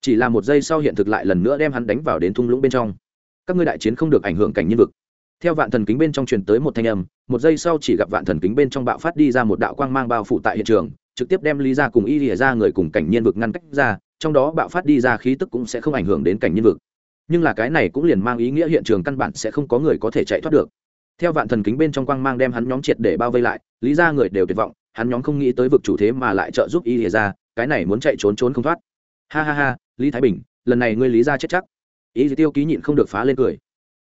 A: Chỉ là một giây sau hiện thực lại lần nữa đem hắn đánh vào đến thung lũng bên trong. Các ngươi đại chiến không được ảnh hưởng cảnh nhân vực. Theo vạn thần kính bên trong truyền tới một thanh âm, một giây sau chỉ gặp vạn thần kính bên trong bạo phát đi ra một đạo quang mang bao phủ tại hiện trường trực tiếp đem lý ra cùng y lìa ra người cùng cảnh nhân vực ngăn cách ra, trong đó bạo phát đi ra khí tức cũng sẽ không ảnh hưởng đến cảnh nhân vực. Nhưng là cái này cũng liền mang ý nghĩa hiện trường căn bản sẽ không có người có thể chạy thoát được. Theo vạn thần kính bên trong quang mang đem hắn nhóm triệt để bao vây lại, lý ra người đều tuyệt vọng, hắn nhóm không nghĩ tới vực chủ thế mà lại trợ giúp y lìa ra cái này muốn chạy trốn trốn không thoát. Ha ha ha, lý thái bình, lần này ngươi lý ra chết chắc. Ý tiêu ký nhịn không được phá lên cười.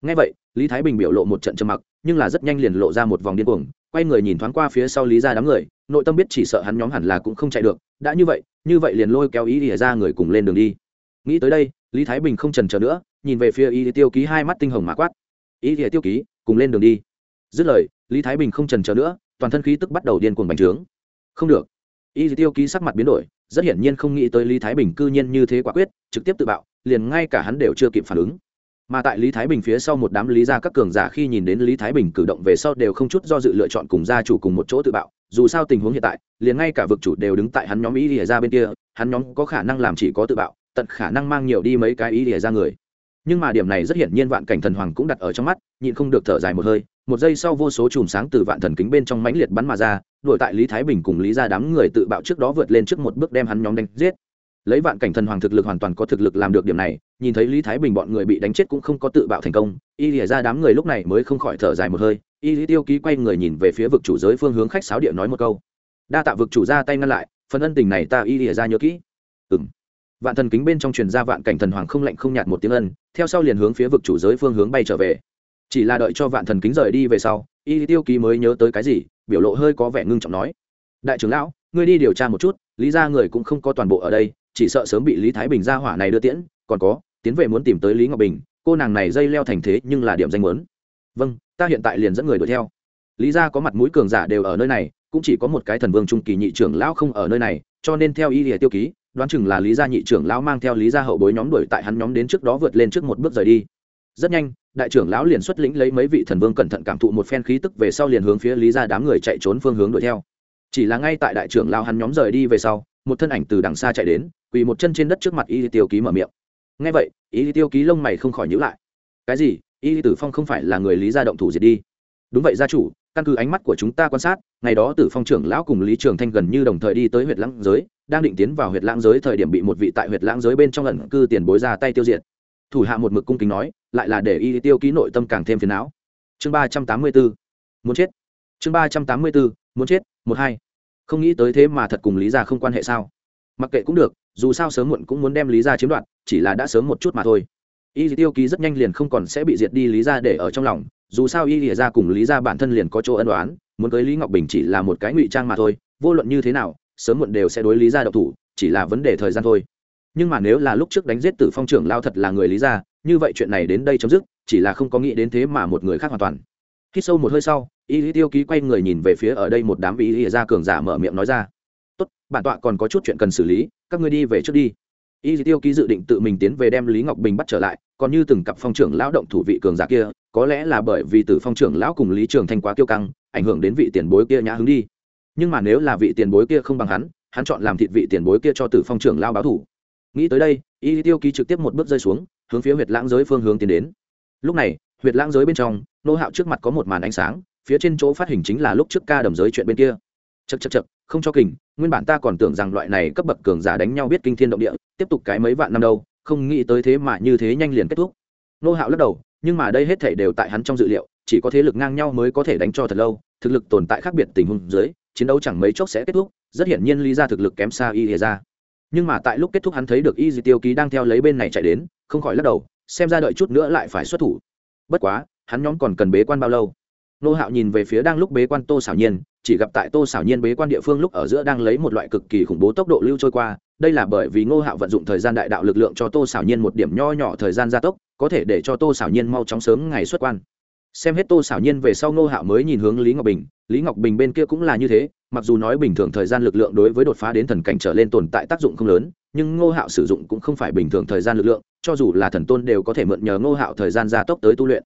A: Ngay vậy, lý thái bình biểu lộ một trận trầm mặc, nhưng là rất nhanh liền lộ ra một vòng điên cuồng quay người nhìn thoáng qua phía sau lý ra đám người, nội tâm biết chỉ sợ hắn nhóm hẳn là cũng không chạy được, đã như vậy như vậy liền lôi kéo ý ỉa ra người cùng lên đường đi. Nghĩ tới đây, lý thái bình không trần chờ nữa, nhìn về phía ý tiêu ký hai mắt tinh hồng mã quát. Ý ỉa tiêu ký, cùng lên đường đi. Dứt lời, lý thái bình không trần chờ nữa, toàn thân khí tức bắt đầu điên cuồng bành trướng. Không được. Ý tiêu ký sắc mặt biến đổi, rất hiển nhiên không nghĩ tới lý thái bình cư nhiên như thế quả quyết, trực tiếp tự bạo, liền ngay cả hắn đều chưa kịp phản ứng mà tại lý thái bình phía sau một đám lý gia các cường giả khi nhìn đến lý thái bình cử động về sau đều không chút do dự lựa chọn cùng gia chủ cùng một chỗ tự bạo. Dù sao tình huống hiện tại, liền ngay cả vực chủ đều đứng tại hắn nhóm ý lìa ra bên kia, hắn nhóm có khả năng làm chỉ có tự bạo, tận khả năng mang nhiều đi mấy cái ý lìa ra người. Nhưng mà điểm này rất hiển nhiên vạn cảnh thần hoàng cũng đặt ở trong mắt, nhịn không được thở dài một hơi, một giây sau vô số chùm sáng từ vạn thần kính bên trong mãnh liệt bắn mà ra, đuổi tại lý thái bình cùng lý ra đám người tự bạo trước đó vượt lên trước một bước đem hắn nhóm đánh giết lấy vạn cảnh thần hoàng thực lực hoàn toàn có thực lực làm được điểm này, nhìn thấy lý thái bình bọn người bị đánh chết cũng không có tự bạo thành công, y lìa ra đám người lúc này mới không khỏi thở dài một hơi, y lý tiêu ký quay người nhìn về phía vực chủ giới phương hướng khách sáo địa nói một câu. Đa tạ vực chủ ra tay ngăn lại, phần ân tình này ta y lìa ra nhớ kỹ. Ừ m vạn thần kính bên trong truyền ra vạn cảnh thần hoàng không lạnh không nhạt một tiếng ân, theo sau liền hướng phía vực chủ giới phương hướng bay trở về. Chỉ là đợi cho vạn thần kính rời đi về sau, y lý tiêu ký mới nhớ tới cái gì, biểu lộ hơi có vẻ ngưng trọng nói. Đại trưởng lão, ngươi đi điều tra một chút, lý ra người cũng không có toàn bộ ở đây chỉ sợ sớm bị lý thái bình ra hỏa này đưa tiễn, còn có, tiến về muốn tìm tới lý ngọc bình, cô nàng này dây leo thành thế nhưng là điểm danh muốn. Vâng ta hiện tại liền dẫn người đuổi theo. Lý ra có mặt mũi cường giả đều ở nơi này, cũng chỉ có một cái thần vương trung kỳ nhị trưởng lão không ở nơi này, cho nên theo y lìa tiêu ký, đoán chừng là lý gia nhị trưởng lão mang theo lý gia hậu bối nhóm đuổi tại hắn nhóm đến trước đó vượt lên trước một bước rời đi. Rất nhanh, đại trưởng lão liền xuất lĩnh lấy mấy vị thần vương cẩn thận cảm thụ một phen khí tức về sau liền hướng phía lý gia đám người chạy trốn phương hướng đuổi theo. Chỉ là ngay tại đại trưởng lão hắn nhóm rời đi về sau, một thân ảnh từ đằng xa chạy đến quỳ một chân trên đất trước mặt y tiêu ký mở miệng. Ngay vậy, y tiêu ký lông mày không khỏi nhữ lại. Cái gì? Y tử phong không phải là người lý gia động thủ diệt đi. Đúng vậy gia chủ, căn cứ ánh mắt của chúng ta quan sát, ngày đó tử phong trưởng lão cùng lý trường thanh gần như đồng thời đi tới huyện lãng giới, đang định tiến vào huyện lãng giới thời điểm bị một vị tại huyện lãng giới bên trong ẩn cư tiền bối ra tay tiêu diệt. Thủ hạ một mực cung kính nói, lại là để y tiêu ký nội tâm càng thêm phiền não. Chương ba trăm tám mươi bốn muốn chết. Chương ba trăm tám mươi bốn muốn chết, một hai. Không nghĩ tới thế mà thật cùng lý gia không quan hệ sao? Mặc kệ cũng được dù sao sớm muộn cũng muốn đem lý gia chiếm đoạt, chỉ là đã sớm một chút mà thôi. Y tiêu ký rất nhanh liền không còn sẽ bị diệt đi lý gia để ở trong lòng, dù sao y lìa ra cùng lý gia bản thân liền có chỗ ân đoán muốn tới lý ngọc bình chỉ là một cái ngụy trang mà thôi, vô luận như thế nào, sớm muộn đều sẽ đối lý gia độc thủ, chỉ là vấn đề thời gian thôi. Nhưng mà nếu là lúc trước đánh giết tử phong trưởng lao thật là người lý gia, như vậy chuyện này đến đây chấm dứt, chỉ là không có nghĩ đến thế mà một người khác hoàn toàn. Khi sâu một hơi sau, y lý tiêu ký quay người nhìn về phía ở đây một đám y lý gia cường giả mở miệng nói ra tốt, bản tọa còn có chút chuyện cần xử lý, các ngươi đi về trước đi. Y tiêu ký dự định tự mình tiến về đem lý ngọc bình bắt trở lại, còn như từng cặp phong trưởng lão động thủ vị cường giả kia, có lẽ là bởi vì từ phong trưởng lão cùng lý trường thanh quá kiêu căng, ảnh hưởng đến vị tiền bối kia nhã hứng đi. Nhưng mà nếu là vị tiền bối kia không bằng hắn hắn chọn làm thịt vị tiền bối kia cho từ phong trưởng lao báo thủ. Nghĩ tới đây, y tiêu ký trực tiếp một bước rơi xuống, hướng phía huyệt lãng giới phương hướng tiến đến. Lúc này, huyệt lãng giới bên trong, nô hạo trước mặt có một màn ánh sáng, phía trên chỗ phát hình chính là lúc trước ca đầm giới chuyện bên kia. Chật chật chật không cho kình, nguyên bản ta còn tưởng rằng loại này cấp bậc cường giả đánh nhau biết kinh thiên động địa, tiếp tục cái mấy vạn năm đâu, không nghĩ tới thế mà như thế nhanh liền kết thúc. Nô hạo lắc đầu, nhưng mà đây hết thể đều tại hắn trong dự liệu, chỉ có thế lực ngang nhau mới có thể đánh cho thật lâu, thực lực tồn tại khác biệt tình huống dưới, chiến đấu chẳng mấy chốc sẽ kết thúc, rất hiển nhiên lý ra thực lực kém xa y lìa ra. Nhưng mà tại lúc kết thúc hắn thấy được y di tiêu ký đang theo lấy bên này chạy đến, không khỏi lắc đầu, xem ra đợi chút nữa lại phải xuất thủ. Bất quá, hắn nhóm còn cần bế quan bao lâu? Nô hạo nhìn về phía đang lúc bế quan tô xảo nhiên, chỉ gặp tại tô xảo nhiên bế quan địa phương lúc ở giữa đang lấy một loại cực kỳ khủng bố tốc độ lưu trôi qua, đây là bởi vì ngô hạo vận dụng thời gian đại đạo lực lượng cho tô xảo nhiên một điểm nho nhỏ thời gian gia tốc, có thể để cho tô xảo nhiên mau chóng sớm ngày xuất quan. Xem hết tô xảo nhiên về sau ngô hạo mới nhìn hướng lý ngọc bình, lý ngọc bình bên kia cũng là như thế, mặc dù nói bình thường thời gian lực lượng đối với đột phá đến thần cảnh trở lên tồn tại tác dụng không lớn, nhưng ngô hạo sử dụng cũng không phải bình thường thời gian lực lượng, cho dù là thần tôn đều có thể mượn nhờ ngô hạo thời gian gia tốc tới tu luyện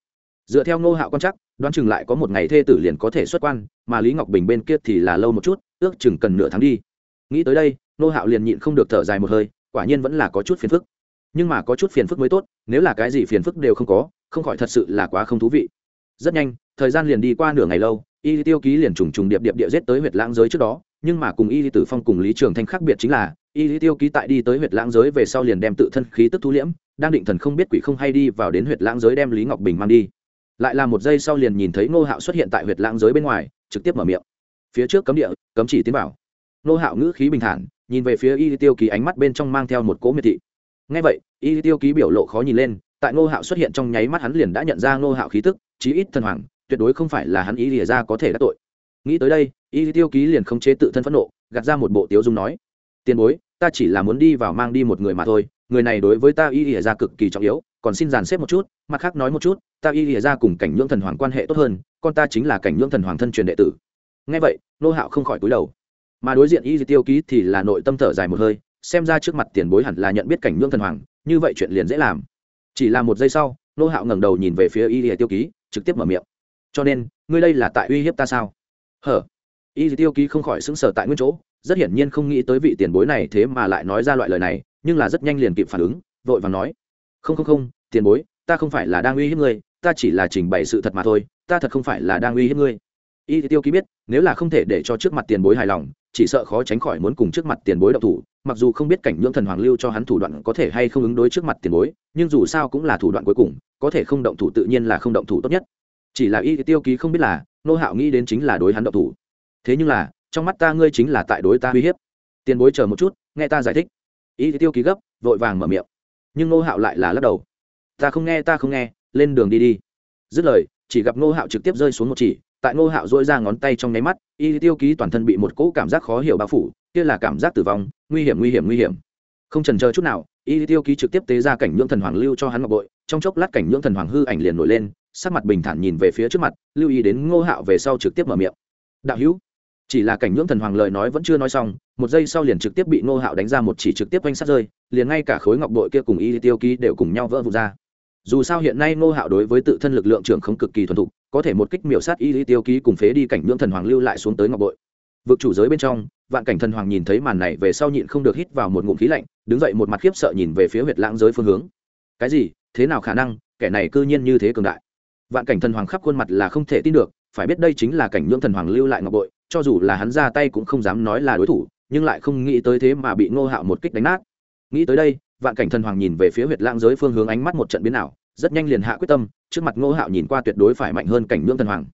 A: dựa theo ngô hạo quan chắc đoán chừng lại có một ngày thê tử liền có thể xuất quan, mà lý ngọc bình bên kia thì là lâu một chút, ước chừng cần nửa tháng đi. Nghĩ tới đây, ngô hạo liền nhịn không được thở dài một hơi, quả nhiên vẫn là có chút phiền phức. Nhưng mà có chút phiền phức mới tốt, nếu là cái gì phiền phức đều không có, không khỏi thật sự là quá không thú vị. Rất nhanh, thời gian liền đi qua nửa ngày lâu, y tiêu ký liền trùng trùng điệp điệp địa giết tới huyệt lãng giới trước đó, nhưng mà cùng y tử phong cùng lý trường thanh khác biệt chính là, y tiêu ký tại đi tới huyệt lãng giới về sau liền đem tự thân khí tức thu liễm, đang định thần không biết quỷ không hay đi vào đến huyệt lãng giới đem lý ngọc bình mang đi lại là một giây sau liền nhìn thấy ngô hạo xuất hiện tại huyệt lãng giới bên ngoài, trực tiếp mở miệng. Phía trước cấm địa, cấm chỉ tiến vào. Ngô hạo ngữ khí bình thản, nhìn về phía y tiêu ký ánh mắt bên trong mang theo một cỗ miệt thị. Ngay vậy, y tiêu ký biểu lộ khó nhìn lên, tại ngô hạo xuất hiện trong nháy mắt hắn liền đã nhận ra ngô hạo khí tức, chí ít thần hoàng, tuyệt đối không phải là hắn ý lìa ra có thể đắc tội. Nghĩ tới đây, y tiêu ký liền không chế tự thân phẫn nộ, gạt ra một bộ tiếu dung nói, tiền bối, ta chỉ là muốn đi vào mang đi một người mà thôi, người này đối với ta y lìa ra cực kỳ trọng yếu, còn xin dàn xếp một chút, mặt khác nói một chút ta y lìa ra cùng cảnh nhưỡng thần hoàng quan hệ tốt hơn, con ta chính là cảnh nhưỡng thần hoàng thân truyền đệ tử. Ngay vậy, nô hạo không khỏi cúi đầu. Mà đối diện y tiêu ký thì là nội tâm thở dài một hơi, xem ra trước mặt tiền bối hẳn là nhận biết cảnh nhưỡng thần hoàng, như vậy chuyện liền dễ làm. Chỉ là một giây sau, nô hạo ngẩng đầu nhìn về phía y tiêu ký, trực tiếp mở miệng. Cho nên, ngươi đây là tại uy hiếp ta sao? Hở. Y tiêu ký không khỏi xứng sở tại nguyên chỗ, rất hiển nhiên không nghĩ tới vị tiền bối này thế mà lại nói ra loại lời này, nhưng là rất nhanh liền kịp phản ứng, vội và nói. Không không không, tiền bối ta không phải là đang uy hiếp ngươi, ta chỉ là trình bày sự thật mà thôi, ta thật không phải là đang uy hiếp ngươi. Y tiêu ký biết, nếu là không thể để cho trước mặt tiền bối hài lòng, chỉ sợ khó tránh khỏi muốn cùng trước mặt tiền bối độc thủ, mặc dù không biết cảnh nhưỡng thần hoàng lưu cho hắn thủ đoạn có thể hay không ứng đối trước mặt tiền bối, nhưng dù sao cũng là thủ đoạn cuối cùng, có thể không động thủ tự nhiên là không động thủ tốt nhất. Chỉ là y tiêu ký không biết là, nô hạo nghĩ đến chính là đối hắn động thủ. Thế nhưng là, trong mắt ta ngươi chính là tại đối ta uy hiếp. Tiền bối chờ một chút, nghe ta giải thích. Y tiêu ký gấp, vội vàng mở miệng. Nhưng nô hạo lại là lắc đầu ta không nghe, ta không nghe, lên đường đi đi. Dứt lời, chỉ gặp Ngô hạo trực tiếp rơi xuống một chỉ, tại Ngô hạo dỗi ra ngón tay trong nháy mắt, y tiêu ký toàn thân bị một cỗ cảm giác khó hiểu bao phủ, kia là cảm giác tử vong, nguy hiểm nguy hiểm nguy hiểm. Không trần chờ chút nào, y tiêu ký trực tiếp tế ra cảnh nhưỡng thần hoàng lưu cho hắn ngọc bội, trong chốc lát cảnh nhưỡng thần hoàng hư ảnh liền nổi lên, sắc mặt bình thản nhìn về phía trước mặt, lưu ý đến ngô hạo về sau trực tiếp mở miệng. Đạo hữu. Chỉ là cảnh nhưỡng thần hoàng lời nói vẫn chưa nói xong, một giây sau liền trực tiếp bị ngô hạo đánh ra một chỉ trực tiếp oanh sát rơi, liền ngay cả khối ngọc bội kia cùng y tiêu ký đều cùng nhau vỡ vụt ra dù sao hiện nay ngô hạo đối với tự thân lực lượng trưởng không cực kỳ thuần thục, có thể một kích miểu sát y tiêu ký cùng phế đi cảnh nhưỡng thần hoàng lưu lại xuống tới ngọc bội. Vực chủ giới bên trong, vạn cảnh thần hoàng nhìn thấy màn này về sau nhịn không được hít vào một ngụm khí lạnh, đứng dậy một mặt khiếp sợ nhìn về phía huyệt lãng giới phương hướng. Cái gì? Thế nào khả năng? Kẻ này cư nhiên như thế cường đại. Vạn cảnh thần hoàng khắp khuôn mặt là không thể tin được, phải biết đây chính là cảnh nhưỡng thần hoàng lưu lại ngọc bội, cho dù là hắn ra tay cũng không dám nói là đối thủ, nhưng lại không nghĩ tới thế mà bị ngô hạo một kích đánh nát. Nghĩ tới đây vạn cảnh thần hoàng nhìn về phía huyệt lãng giới phương hướng ánh mắt một trận biến ảo, rất nhanh liền hạ quyết tâm, trước mặt ngô hạo nhìn qua tuyệt đối phải mạnh hơn cảnh ngưỡng thần hoàng.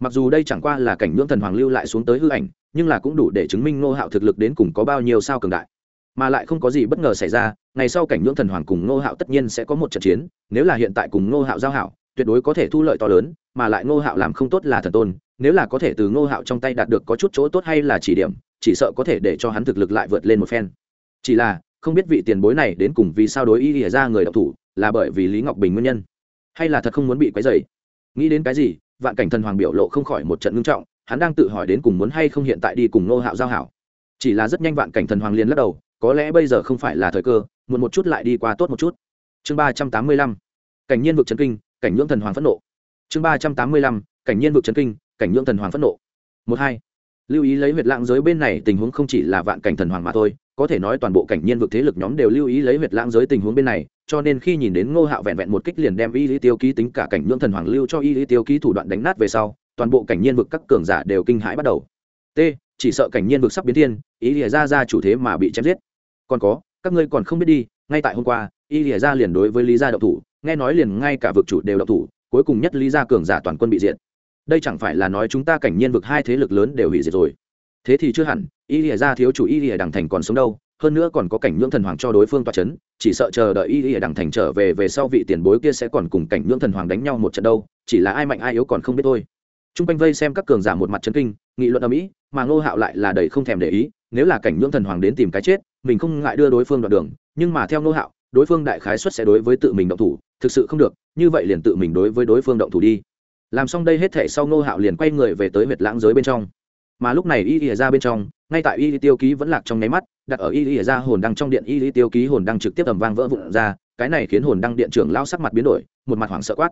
A: Mặc dù đây chẳng qua là cảnh ngưỡng thần hoàng lưu lại xuống tới hư ảnh, nhưng là cũng đủ để chứng minh ngô hạo thực lực đến cùng có bao nhiêu sao cường đại. Mà lại không có gì bất ngờ xảy ra, ngày sau cảnh ngưỡng thần hoàng cùng ngô hạo tất nhiên sẽ có một trận chiến, nếu là hiện tại cùng ngô hạo giao hảo, tuyệt đối có thể thu lợi to lớn, mà lại ngô hạo làm không tốt là thần tôn, nếu là có thể từ ngô hạo trong tay đạt được có chút chỗ tốt hay là chỉ điểm, chỉ sợ có thể để cho hắn thực lực lại vượt lên một phen. Chỉ là không biết vị tiền bối này đến cùng vì sao đối y ỉa ra người đọc thủ, là bởi vì lý ngọc bình nguyên nhân, hay là thật không muốn bị quấy dày nghĩ đến cái gì, vạn cảnh thần hoàng biểu lộ không khỏi một trận ngưng trọng, hắn đang tự hỏi đến cùng muốn hay không hiện tại đi cùng nô hạo giao hảo. Chỉ là rất nhanh vạn cảnh thần hoàng liền lắc đầu, có lẽ bây giờ không phải là thời cơ, muộn một chút lại đi qua tốt một chút. Chương ba trăm tám mươi lăm, cảnh nhiên vực trấn kinh, cảnh nhưỡng thần hoàng phẫn nộ. Chương ba trăm tám mươi lăm, cảnh nhiên vực trấn kinh, cảnh nhưỡng thần hoàng phẫn nộ. Một hai, lưu ý lấy huyệt lãng giới bên này tình huống không chỉ là vạn cảnh thần hoàng mà thôi có thể nói toàn bộ cảnh nhiên vực thế lực nhóm đều lưu ý lấy huyệt lãng giới tình huống bên này, cho nên khi nhìn đến ngô hạo vẹn vẹn một kích liền đem y lý tiêu ký tính cả cảnh nhưỡng thần hoàng lưu cho y lý tiêu ký thủ đoạn đánh nát về sau, toàn bộ cảnh nhiên vực các cường giả đều kinh hãi bắt đầu. T, chỉ sợ cảnh nhiên vực sắp biến thiên ý lìa ra ra chủ thế mà bị chém giết. Còn có, các ngươi còn không biết đi, ngay tại hôm qua, y lìa ra liền đối với lý gia động thủ, nghe nói liền ngay cả vực chủ đều động thủ, cuối cùng nhất lý gia cường giả toàn quân bị diệt. Đây chẳng phải là nói chúng ta cảnh nhiên vực hai thế lực lớn đều hủy diệt rồi thế thì chưa hẳn, y lìa ra thiếu chủ y lìa đằng thành còn sống đâu, hơn nữa còn có cảnh nhưỡng thần hoàng cho đối phương toa c h ấ n chỉ sợ chờ đợi y lìa đằng thành trở về về sau vị tiền bối kia sẽ còn cùng cảnh nhưỡng thần hoàng đánh nhau một trận đâu, chỉ là ai mạnh ai yếu còn không biết thôi. T r u n g quanh vây xem các cường giả một mặt chân kinh, nghị luận ở mỹ mà ngô hạo lại là đầy không thèm để ý, nếu là cảnh nhưỡng thần hoàng đến tìm cái chết, mình không ngại đưa đối phương đoạn đường, nhưng mà theo ngô hạo, đối phương đại khái xuất sẽ đối với tự mình động thủ, thực sự không được, như vậy liền tự mình đối với đối phương động thủ đi. Làm xong đây hết thể sau ngô hạo liền quay người về tới huyệt lãng giới bên trong mà lúc này y ỉa ra bên trong, ngay tại y tiêu ký vẫn lạc trong nháy mắt, đặt ở y ỉa ra hồn đăng trong điện, y tiêu ký hồn đăng trực tiếp tầm vang vỡ vụn ra, cái này khiến hồn đăng điện trưởng lao sắc mặt biến đổi, một mặt hoảng sợ quát.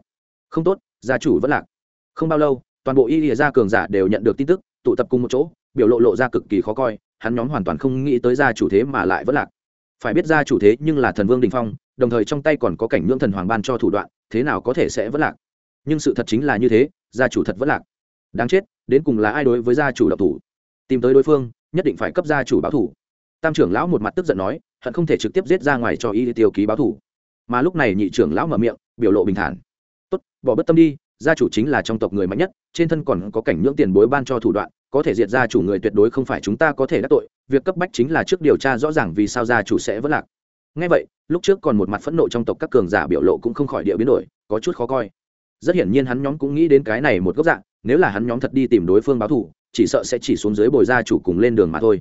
A: Không tốt, gia chủ vẫn lạc. Không bao lâu, toàn bộ y ỉa ra cường giả đều nhận được tin tức, tụ tập cùng một chỗ, biểu lộ lộ ra cực kỳ khó coi, hắn nhóm hoàn toàn không nghĩ tới gia chủ thế mà lại vẫn lạc. Phải biết gia chủ thế nhưng là thần vương đình phong, đồng thời trong tay còn có cảnh ngưỡng thần hoàng ban cho thủ đoạn, thế nào có thể sẽ vẫn lạc? Nhưng sự thật chính là như thế, gia chủ thật vẫn lạc. Đáng chết đến cùng là ai đối với gia chủ độc thủ? Tìm tới đối phương, nhất định phải cấp gia chủ báo thủ. Tam trưởng lão một mặt tức giận nói, hận không thể trực tiếp giết ra ngoài cho y tiêu ký báo thủ. Mà lúc này nhị trưởng lão mở miệng, biểu lộ bình thản. Tốt, bỏ bất tâm đi, gia chủ chính là trong tộc người mạnh nhất, trên thân còn có cảnh nhưỡng tiền bối ban cho thủ đoạn, có thể diệt gia chủ người tuyệt đối không phải chúng ta có thể đắc tội, việc cấp bách chính là trước điều tra rõ ràng vì sao gia chủ sẽ vất lạc. Ngay vậy, lúc trước còn một mặt phẫn nộ trong tộc các cường giả biểu lộ cũng không khỏi địa biến đổi, có chút khó coi. Rất hiển nhiên hắn nhóm cũng nghĩ đến cái này một góc dạng nếu là hắn nhóm thật đi tìm đối phương báo thù, chỉ sợ sẽ chỉ xuống dưới bồi gia chủ cùng lên đường mà thôi.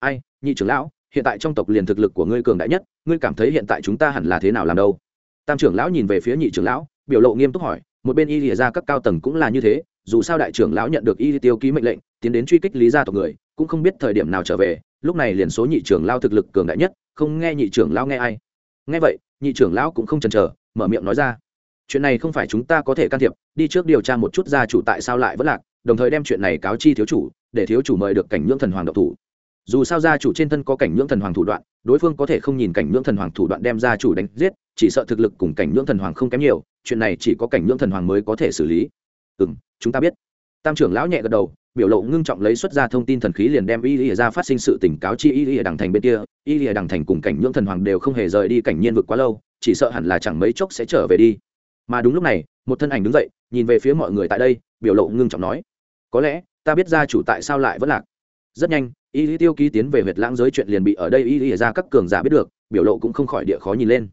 A: Ai, nhị trưởng lão, hiện tại trong tộc liền thực lực của ngươi cường đại nhất, ngươi cảm thấy hiện tại chúng ta hẳn là thế nào làm đâu? Tam trưởng lão nhìn về phía nhị trưởng lão, biểu lộ nghiêm túc hỏi, một bên y lìa ra các cao tầng cũng là như thế, dù sao đại trưởng lão nhận được y tiêu ký mệnh lệnh, tiến đến truy kích lý gia tộc người, cũng không biết thời điểm nào trở về, lúc này liền số nhị trưởng lão thực lực cường đại nhất, không nghe nhị trưởng lão nghe ai. Nghe vậy, nhị trưởng lão cũng không chần chờ, mở miệng nói ra chuyện này không phải chúng ta có thể can thiệp, đi trước điều tra một chút gia chủ tại sao lại vẫn lạc, đồng thời đem chuyện này cáo chi thiếu chủ, để thiếu chủ mời được cảnh nhưỡng thần hoàng độc thủ. Dù sao gia chủ trên thân có cảnh nhưỡng thần hoàng thủ đoạn, đối phương có thể không nhìn cảnh nhưỡng thần hoàng thủ đoạn đem gia chủ đánh giết, chỉ sợ thực lực cùng cảnh nhưỡng thần hoàng không kém nhiều, chuyện này chỉ có cảnh nhưỡng thần hoàng mới có thể xử lý. Ừ m chúng ta biết. Tam trưởng lão nhẹ gật đầu, biểu lộ ngưng trọng lấy xuất ra thông tin thần khí liền đem y lìa ra phát sinh sự tỉnh cáo chi y lìa đằng thành bên kia. Y lìa đằng thành cùng cảnh nhưỡng thần hoàng đều không hề rời đi cảnh nhiên vực quá lâu, chỉ sợ hẳn là chẳng mấy chốc sẽ trở về đi mà đúng lúc này, một thân ảnh đứng dậy, nhìn về phía mọi người tại đây, biểu lộ ngưng trọng nói, có lẽ, ta biết gia chủ tại sao lại vẫn lạc. Rất nhanh, y lý tiêu ký tiến về huyệt lãng giới chuyện liền bị ở đây y lý ra các cường giả biết được, biểu lộ cũng không khỏi địa khó nhìn lên.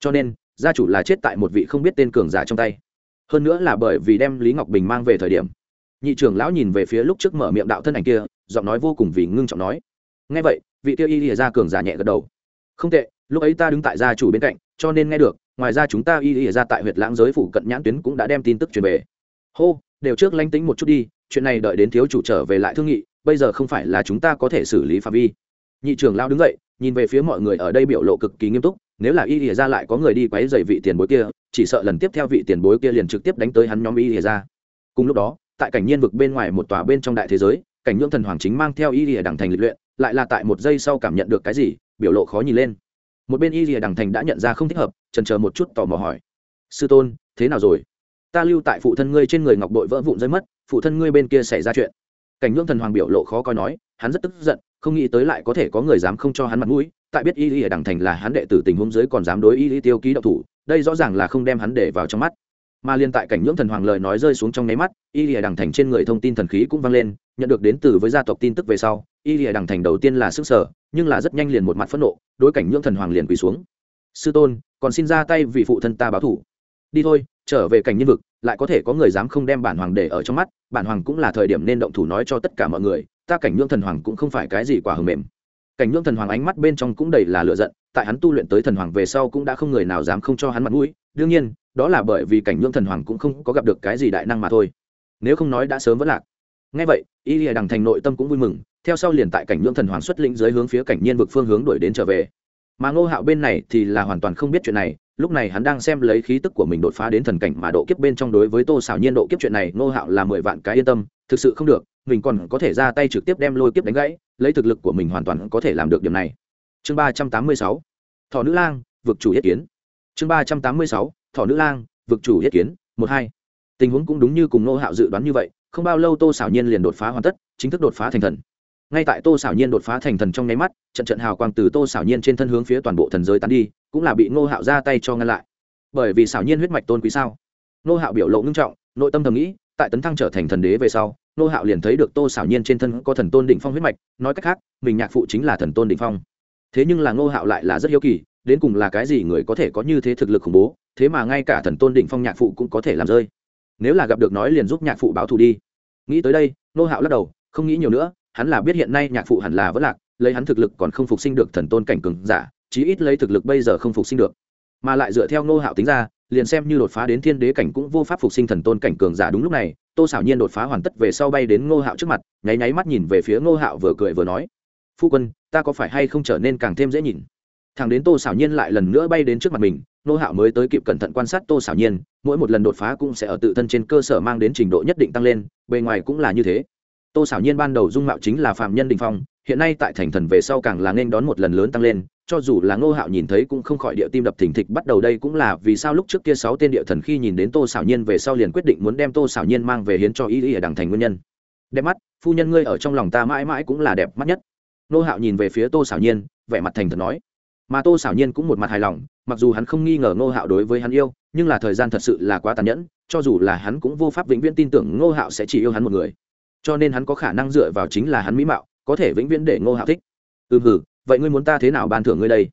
A: Cho nên, gia chủ là chết tại một vị không biết tên cường giả trong tay. Hơn nữa là bởi vì đem lý ngọc bình mang về thời điểm. Nhị trưởng lão nhìn về phía lúc trước mở miệng đạo thân ảnh kia, giọng nói vô cùng vì ngưng trọng nói ngay vậy, vị tiêu y lý ra cường giả nhẹ gật đầu. Không tệ, lúc ấy ta đứng tại gia chủ bên cạnh, cho nên nghe được ngoài ra chúng ta y y ra tại huyệt lãng giới phủ cận nhãn tuyến cũng đã đem tin tức truyền về. Hô, đều trước lánh tính một chút đi, chuyện này đợi đến thiếu chủ trở về lại thương nghị, bây giờ không phải là chúng ta có thể xử lý phạm vi. Nhị trưởng lao đứng dậy, nhìn về phía mọi người ở đây biểu lộ cực kỳ nghiêm túc, nếu là y y ra lại có người đi quấy dày vị tiền bối kia, chỉ sợ lần tiếp theo vị tiền bối kia liền trực tiếp đánh tới hắn nhóm y y ra. Cùng lúc đó, tại cảnh nhiên vực bên ngoài một tòa bên trong đại thế giới, cảnh nhưỡng thần hoàng chính mang theo y y đằng thành lịch luyện, lại là tại một giây sau cảm nhận được cái gì, biểu lộ khó nhìn lên. Một bên y ỉa đằng thành đã nhận ra không thích hợp trần chờ một chút tò mò hỏi. Sư tôn, thế nào rồi? Ta lưu tại phụ thân ngươi trên người ngọc đội vỡ vụn rơi mất, phụ thân ngươi bên kia xảy ra chuyện. Cảnh nhưỡng thần hoàng biểu lộ khó coi nói, hắn rất tức giận, không nghĩ tới lại có thể có người dám không cho hắn mặt mũi, tại biết y lý ở đằng thành là hắn đệ tử tình huống dưới còn dám đối y lý tiêu ký độc thủ, đây rõ ràng là không đem hắn để vào trong mắt. Mà liên tại cảnh nhưỡng thần hoàng lời nói rơi xuống trong nháy mắt, y lìa đằng thành trên người thông tin thần khí cũng vang lên, nhận được đến từ với gia tộc tin tức về sau, y lìa đằng thành đầu tiên là sức sở, nhưng là rất nhanh liền một mặt phẫn nộ, đối cảnh nhưỡng thần hoàng liền quỳ xuống sư tôn, còn xin ra tay vì phụ thân ta báo thủ. Đi thôi, trở về cảnh nhân vực, lại có thể có người dám không đem bản hoàng để ở trong mắt, bản hoàng cũng là thời điểm nên động thủ nói cho tất cả mọi người, ta cảnh nhương thần hoàng cũng không phải cái gì quả hầm mềm. Cảnh nhương thần hoàng ánh mắt bên trong cũng đầy là lựa giận, tại hắn tu luyện tới thần hoàng về sau cũng đã không người nào dám không cho hắn mặt mũi, đương nhiên, đó là bởi vì cảnh nhương thần hoàng cũng không có gặp được cái gì đại năng mà thôi. Nếu không nói đã sớm vẫn lạc. Ngay vậy, y lìa đằng thành nội tâm cũng vui mừng, theo sau liền tại cảnh nhương thần hoàng xuất lĩnh dưới hướng phía cảnh nhiên vực phương hướng đuổi đến trở về mà ngô hạo bên này thì là hoàn toàn không biết chuyện này, lúc này hắn đang xem lấy khí tức của mình đột phá đến thần cảnh mà độ kiếp bên trong đối với tô xảo nhiên độ kiếp chuyện này, ngô hạo là mười vạn cái yên tâm, thực sự không được, mình còn có thể ra tay trực tiếp đem lôi kiếp đánh gãy, lấy thực lực của mình hoàn toàn có thể làm được điểm này. Chương ba trăm tám mươi sáu thọ nữ lang, vực chủ yết kiến. Chương ba trăm tám mươi sáu thọ nữ lang, vực chủ yết kiến, một hai. Tình huống cũng đúng như cùng ngô hạo dự đoán như vậy, không bao lâu tô xảo nhiên liền đột phá hoàn tất, chính thức đột phá thành thần ngay tại tô xảo nhiên đột phá thành thần trong nháy mắt, trận trận hào quang từ tô xảo nhiên trên thân hướng phía toàn bộ thần giới tán đi, cũng là bị ngô hạo ra tay cho ngăn lại. Bởi vì xảo nhiên huyết mạch tôn quý sao? Ngô hạo biểu lộ ngưng trọng, nội tâm thầm nghĩ, tại tấn thăng trở thành thần đế về sau, ngô hạo liền thấy được tô xảo nhiên trên thân có thần tôn đỉnh phong huyết mạch, nói cách khác, mình nhạc phụ chính là thần tôn đỉnh phong. Thế nhưng là ngô hạo lại là rất hiếu kỳ, đến cùng là cái gì người có thể có như thế thực lực khủng bố, thế mà ngay cả thần tôn đỉnh phong nhạc phụ cũng có thể làm rơi. Nếu là gặp được nói liền giúp nhạc phụ báo thù đi. Nghĩ tới đây, ngô hạo lắc đầu, không nghĩ nhiều nữa hắn là biết hiện nay nhạc phụ hẳn là vẫn lạc, lấy hắn thực lực còn không phục sinh được thần tôn cảnh cường giả, chí ít lấy thực lực bây giờ không phục sinh được. Mà lại dựa theo ngô hạo tính ra, liền xem như đột phá đến thiên đế cảnh cũng vô pháp phục sinh thần tôn cảnh cường giả đúng lúc này, tô xảo nhiên đột phá hoàn tất về sau bay đến ngô hạo trước mặt, nháy nháy mắt nhìn về phía ngô hạo vừa cười vừa nói, phu quân, ta có phải hay không trở nên càng thêm dễ nhìn? Thằng đến tô xảo nhiên lại lần nữa bay đến trước mặt mình, ngô hạo mới tới kịp cẩn thận quan sát tô xảo nhiên, mỗi một lần đột phá cũng sẽ ở tự thân trên cơ sở mang đến trình độ nhất định tăng lên, bề ngoài cũng là như thế tô xảo nhiên ban đầu dung mạo chính là phạm nhân đình phong, hiện nay tại thành thần về sau càng là nên đón một lần lớn tăng lên, cho dù là ngô hạo nhìn thấy cũng không khỏi địa tim đập thình thịch, bắt đầu đây cũng là vì sao lúc trước kia sáu tên địa thần khi nhìn đến tô xảo nhiên về sau liền quyết định muốn đem tô xảo nhiên mang về hiến cho ý ý ở đằng thành nguyên nhân. Đẹp mắt, phu nhân ngươi ở trong lòng ta mãi mãi cũng là đẹp mắt nhất. Ngô hạo nhìn về phía tô xảo nhiên, vẻ mặt thành thật nói. Mà tô xảo nhiên cũng một mặt hài lòng, mặc dù hắn không nghi ngờ ngô hạo đối với hắn yêu, nhưng là thời gian thật sự là quá tàn nhẫn, cho dù là hắn cũng vô pháp vĩnh viễn tin tưởng ngô hạo sẽ chỉ yêu hắn một người cho nên hắn có khả năng dựa vào chính là hắn mỹ mạo, có thể vĩnh viễn để ngô hạo thích. Ừ hừ, vậy ngươi muốn ta thế nào ban thưởng ngươi đây?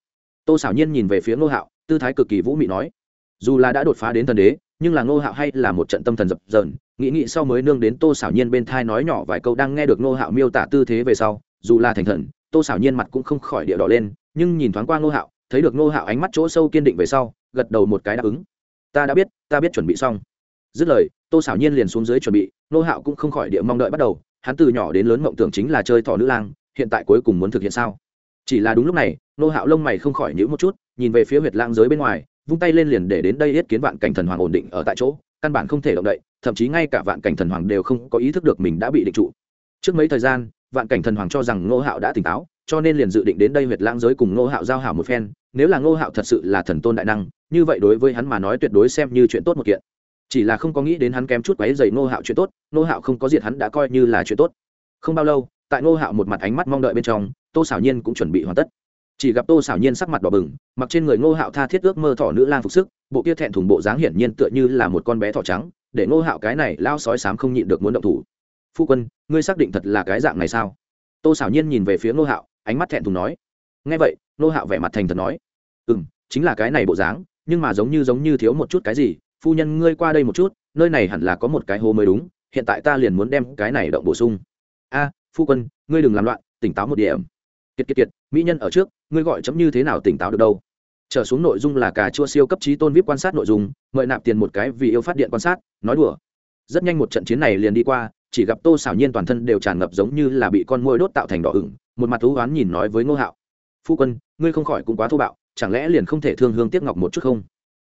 A: Tô xảo nhiên nhìn về phía ngô hạo, tư thái cực kỳ vũ mị nói. Dù là đã đột phá đến thần đế, nhưng là ngô hạo hay là một trận tâm thần dập dờn, nghĩ nghĩ sau mới nương đến tô xảo nhiên bên thai nói nhỏ vài câu đang nghe được ngô hạo miêu tả tư thế về sau, dù là thành thần, tô xảo nhiên mặt cũng không khỏi địa đỏ lên, nhưng nhìn thoáng qua ngô hạo, thấy được ngô hạo ánh mắt chỗ sâu kiên định về sau, gật đầu một cái đáp ứng. Ta đã biết, ta biết chuẩn bị xong. Dứt lời, tô xảo nhiên liền xuống dưới chuẩn bị Nô hạo cũng không khỏi địa mong đợi bắt đầu, hắn từ nhỏ đến lớn mộng tưởng chính là chơi thỏ nữ lang, hiện tại cuối cùng muốn thực hiện sao? Chỉ là đúng lúc này, nô hạo lông mày không khỏi nhữ một chút, nhìn về phía huyệt lang giới bên ngoài, vung tay lên liền để đến đây yết kiến vạn cảnh thần hoàng ổn định ở tại chỗ, căn bản không thể động đậy, thậm chí ngay cả vạn cảnh thần hoàng đều không có ý thức được mình đã bị định trụ. Trước mấy thời gian, vạn cảnh thần hoàng cho rằng Nô hạo đã tỉnh táo, cho nên liền dự định đến đây huyệt Lang giới cùng Nô hạo giao hảo một phen, nếu là Nô hạo thật sự là thần tôn đại năng, như vậy đối với hắn mà nói tuyệt đối xem như chuyện tốt một kiện chỉ là không có nghĩ đến hắn kém chút quấy dày nô hạo chuyện tốt nô hạo không có diệt hắn đã coi như là chuyện tốt. Không bao lâu, tại nô hạo một mặt ánh mắt mong đợi bên trong, tô xảo nhiên cũng chuẩn bị hoàn tất. Chỉ gặp tô xảo nhiên sắc mặt đỏ bừng, mặc trên người ngô hạo tha thiết ước mơ thỏ nữ lang phục sức, bộ kia thẹn thùng bộ dáng hiển nhiên tựa như là một con bé thỏ trắng, để ngô hạo cái này lao sói sám không nhịn được muốn động thủ. Phu quân, ngươi xác định thật là cái dạng này sao? Tô xảo nhiên nhìn về phía ngô hạo, ánh mắt thẹn thùng nói. Ngay vậy, ngô hạo vẻ mặt thành thật nói. Ừ m chính là cái này bộ dáng, nhưng mà giống như giống như thiếu một chút cái gì phu nhân ngươi qua đây một chút, nơi này hẳn là có một cái hố mới đúng, hiện tại ta liền muốn đem cái này động bổ sung. A, phu quân, ngươi đừng làm loạn, tỉnh táo một điểm. Kiệt kiệt kiệt, mỹ nhân ở trước, ngươi gọi chấm như thế nào tỉnh táo được đâu? Trở xuống nội dung là cà chua siêu cấp trí tôn vip quan sát nội dung, mời nạp tiền một cái vì yêu phát điện quan sát, nói đùa. Rất nhanh một trận chiến này liền đi qua, chỉ gặp tô xảo nhiên toàn thân đều tràn ngập giống như là bị con môi đốt tạo thành đỏ ửng, một mặt thú oán nhìn nói với ngô hạo. Phu quân, ngươi không khỏi cũng quá thô bạo, chẳng lẽ liền không thể thương hương tiếc ngọc một chút không?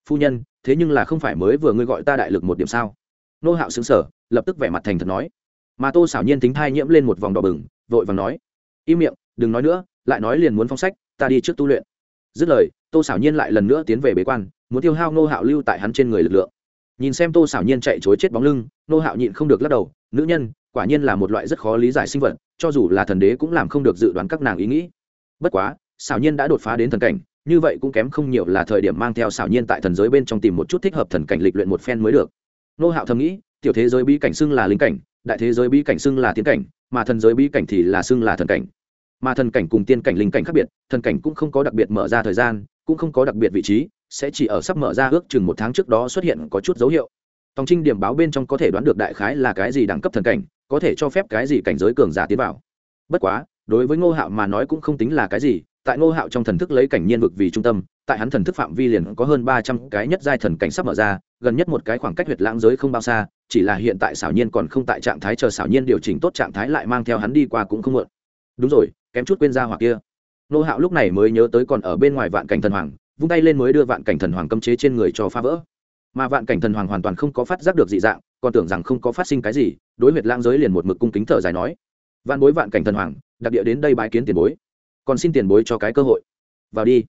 A: Phu nhân thế nhưng là không phải mới vừa ngươi gọi ta đại lực một điểm sao? Nô hạo xứng sở lập tức vẻ mặt thành thật nói. Mà tô xảo nhiên tính thai nhiễm lên một vòng đỏ bừng, vội vàng nói. Im miệng, đừng nói nữa, lại nói liền muốn phong sách, ta đi trước tu luyện. Dứt lời, tô xảo nhiên lại lần nữa tiến về bế quan, muốn tiêu hao nô hạo lưu tại hắn trên người lực lượng. Nhìn xem tô xảo nhiên chạy chối chết bóng lưng, nô hạo nhịn không được lắc đầu, nữ nhân, quả nhiên là một loại rất khó lý giải sinh vật, cho dù là thần đế cũng làm không được dự đoán các nàng ý nghĩ. Bất quá xảo nhiên đã đột phá đến thần cảnh như vậy cũng kém không nhiều là thời điểm mang theo xảo nhiên tại thần giới bên trong tìm một chút thích hợp thần cảnh lịch luyện một phen mới được. Nô hạo thầm nghĩ, tiểu thế giới bí cảnh xưng là linh cảnh, đại thế giới bí cảnh xưng là tiến cảnh, mà thần giới bí cảnh thì là xưng là thần cảnh. Mà thần cảnh cùng tiên cảnh linh cảnh khác biệt, thần cảnh cũng không có đặc biệt mở ra thời gian, cũng không có đặc biệt vị trí, sẽ chỉ ở sắp mở ra ước chừng một tháng trước đó xuất hiện có chút dấu hiệu. Tòng trinh điểm báo bên trong có thể đoán được đại khái là cái gì đẳng cấp thần cảnh, có thể cho phép cái gì cảnh giới cường giả tiến vào. Bất quá, đối với ngô hạo mà nói cũng không tính là cái gì tại ngô hạo trong thần thức lấy cảnh nhiên vực vì trung tâm, tại hắn thần thức phạm vi liền có hơn ba trăm cái nhất giai thần cảnh sắp mở ra, gần nhất một cái khoảng cách huyệt lãng giới không bao xa, chỉ là hiện tại xảo nhiên còn không tại trạng thái chờ xảo nhiên điều chỉnh tốt trạng thái lại mang theo hắn đi qua cũng không muộn. Đúng rồi, kém chút quên ra hoặc kia. Nô hạo lúc này mới nhớ tới còn ở bên ngoài vạn cảnh thần hoàng, vung tay lên mới đưa vạn cảnh thần hoàng cấm chế trên người cho phá vỡ. Mà vạn cảnh thần hoàng hoàn toàn không có phát giác được dị dạng, còn tưởng rằng không có phát sinh cái gì, đối huyệt lãng giới liền một mực cung kính thở dài nói. Vạn bối vạn cảnh thần hoàng, đặc địa đến đây bái kiến tiền bối còn xin tiền bối cho cái cơ hội. Vào đi.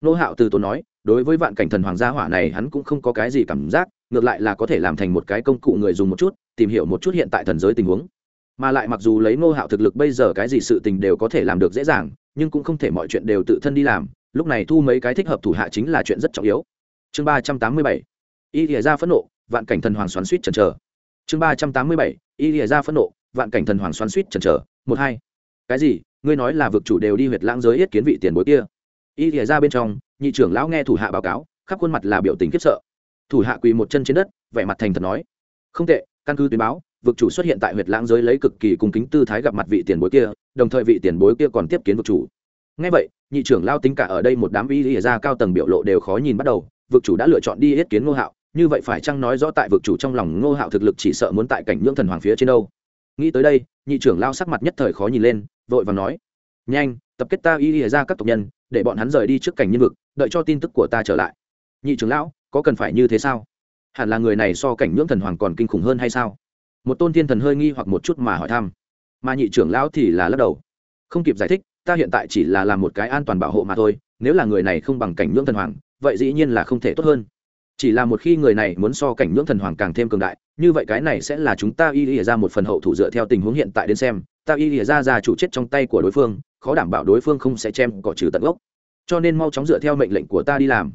A: Nô hạo từ tốn nói, đối với vạn cảnh thần hoàng gia hỏa này hắn cũng không có cái gì cảm giác, ngược lại là có thể làm thành một cái công cụ người dùng một chút, tìm hiểu một chút hiện tại thần giới tình huống. Mà lại mặc dù lấy nô hạo thực lực bây giờ cái gì sự tình đều có thể làm được dễ dàng, nhưng cũng không thể mọi chuyện đều tự thân đi làm, lúc này thu mấy cái thích hợp thủ hạ chính là chuyện rất trọng yếu. Chương ba trăm tám mươi bảy, y lìa ra phẫn nộ, vạn cảnh thần hoàng xoắn suýt chần chờ. Chương ba trăm tám mươi bảy, y lìa ra phẫn nộ, vạn cảnh thần hoàng xoắn suýt chần chờ. Một hai. Cái gì? Ngươi nói là vực chủ đều đi huyệt lãng giới yết kiến vị tiền bối kia. Y thìa ra bên trong, nhị trưởng lão nghe thủ hạ báo cáo, khắp khuôn mặt là biểu tình khiếp sợ. Thủ hạ quỳ một chân trên đất, vẻ mặt thành thật nói, không tệ, căn cứ tuyến báo, vực chủ xuất hiện tại huyệt lãng giới lấy cực kỳ cung kính tư thái gặp mặt vị tiền bối kia, đồng thời vị tiền bối kia còn tiếp kiến vực chủ. Ngay vậy, nhị trưởng lao tính cả ở đây một đám y thìa ra cao tầng biểu lộ đều khó nhìn bắt đầu, vực chủ đã lựa chọn đi yết kiến ngô hạo, như vậy phải chăng nói rõ tại vực chủ trong lòng ngô hạo thực lực chỉ sợ muốn tại cảnh nhưỡng thần hoàng phía trên đâu? Nghĩ tới đây, nhị trưởng lao sắc mặt nhất thời khó nhìn lên, vội và nói, nhanh, tập kết ta y ỉa ra các tộc nhân, để bọn hắn rời đi trước cảnh nhân vực, đợi cho tin tức của ta trở lại. Nhị trưởng lão, có cần phải như thế sao? Hẳn là người này so cảnh nhưỡng thần hoàng còn kinh khủng hơn hay sao? Một tôn thiên thần hơi nghi hoặc một chút mà hỏi thăm. Mà nhị trưởng lão thì là lắc đầu, không kịp giải thích, ta hiện tại chỉ là làm một cái an toàn bảo hộ mà thôi, nếu là người này không bằng cảnh nhưỡng thần hoàng, vậy dĩ nhiên là không thể tốt hơn chỉ là một khi người này muốn so cảnh nhưỡng thần hoàng càng thêm cường đại, như vậy cái này sẽ là chúng ta y lìa ra một phần hậu thủ dựa theo tình huống hiện tại đến xem, ta y lìa ra ra chủ chết trong tay của đối phương, khó đảm bảo đối phương không sẽ chém cỏ trừ tận gốc. Cho nên mau chóng dựa theo mệnh lệnh của ta đi làm.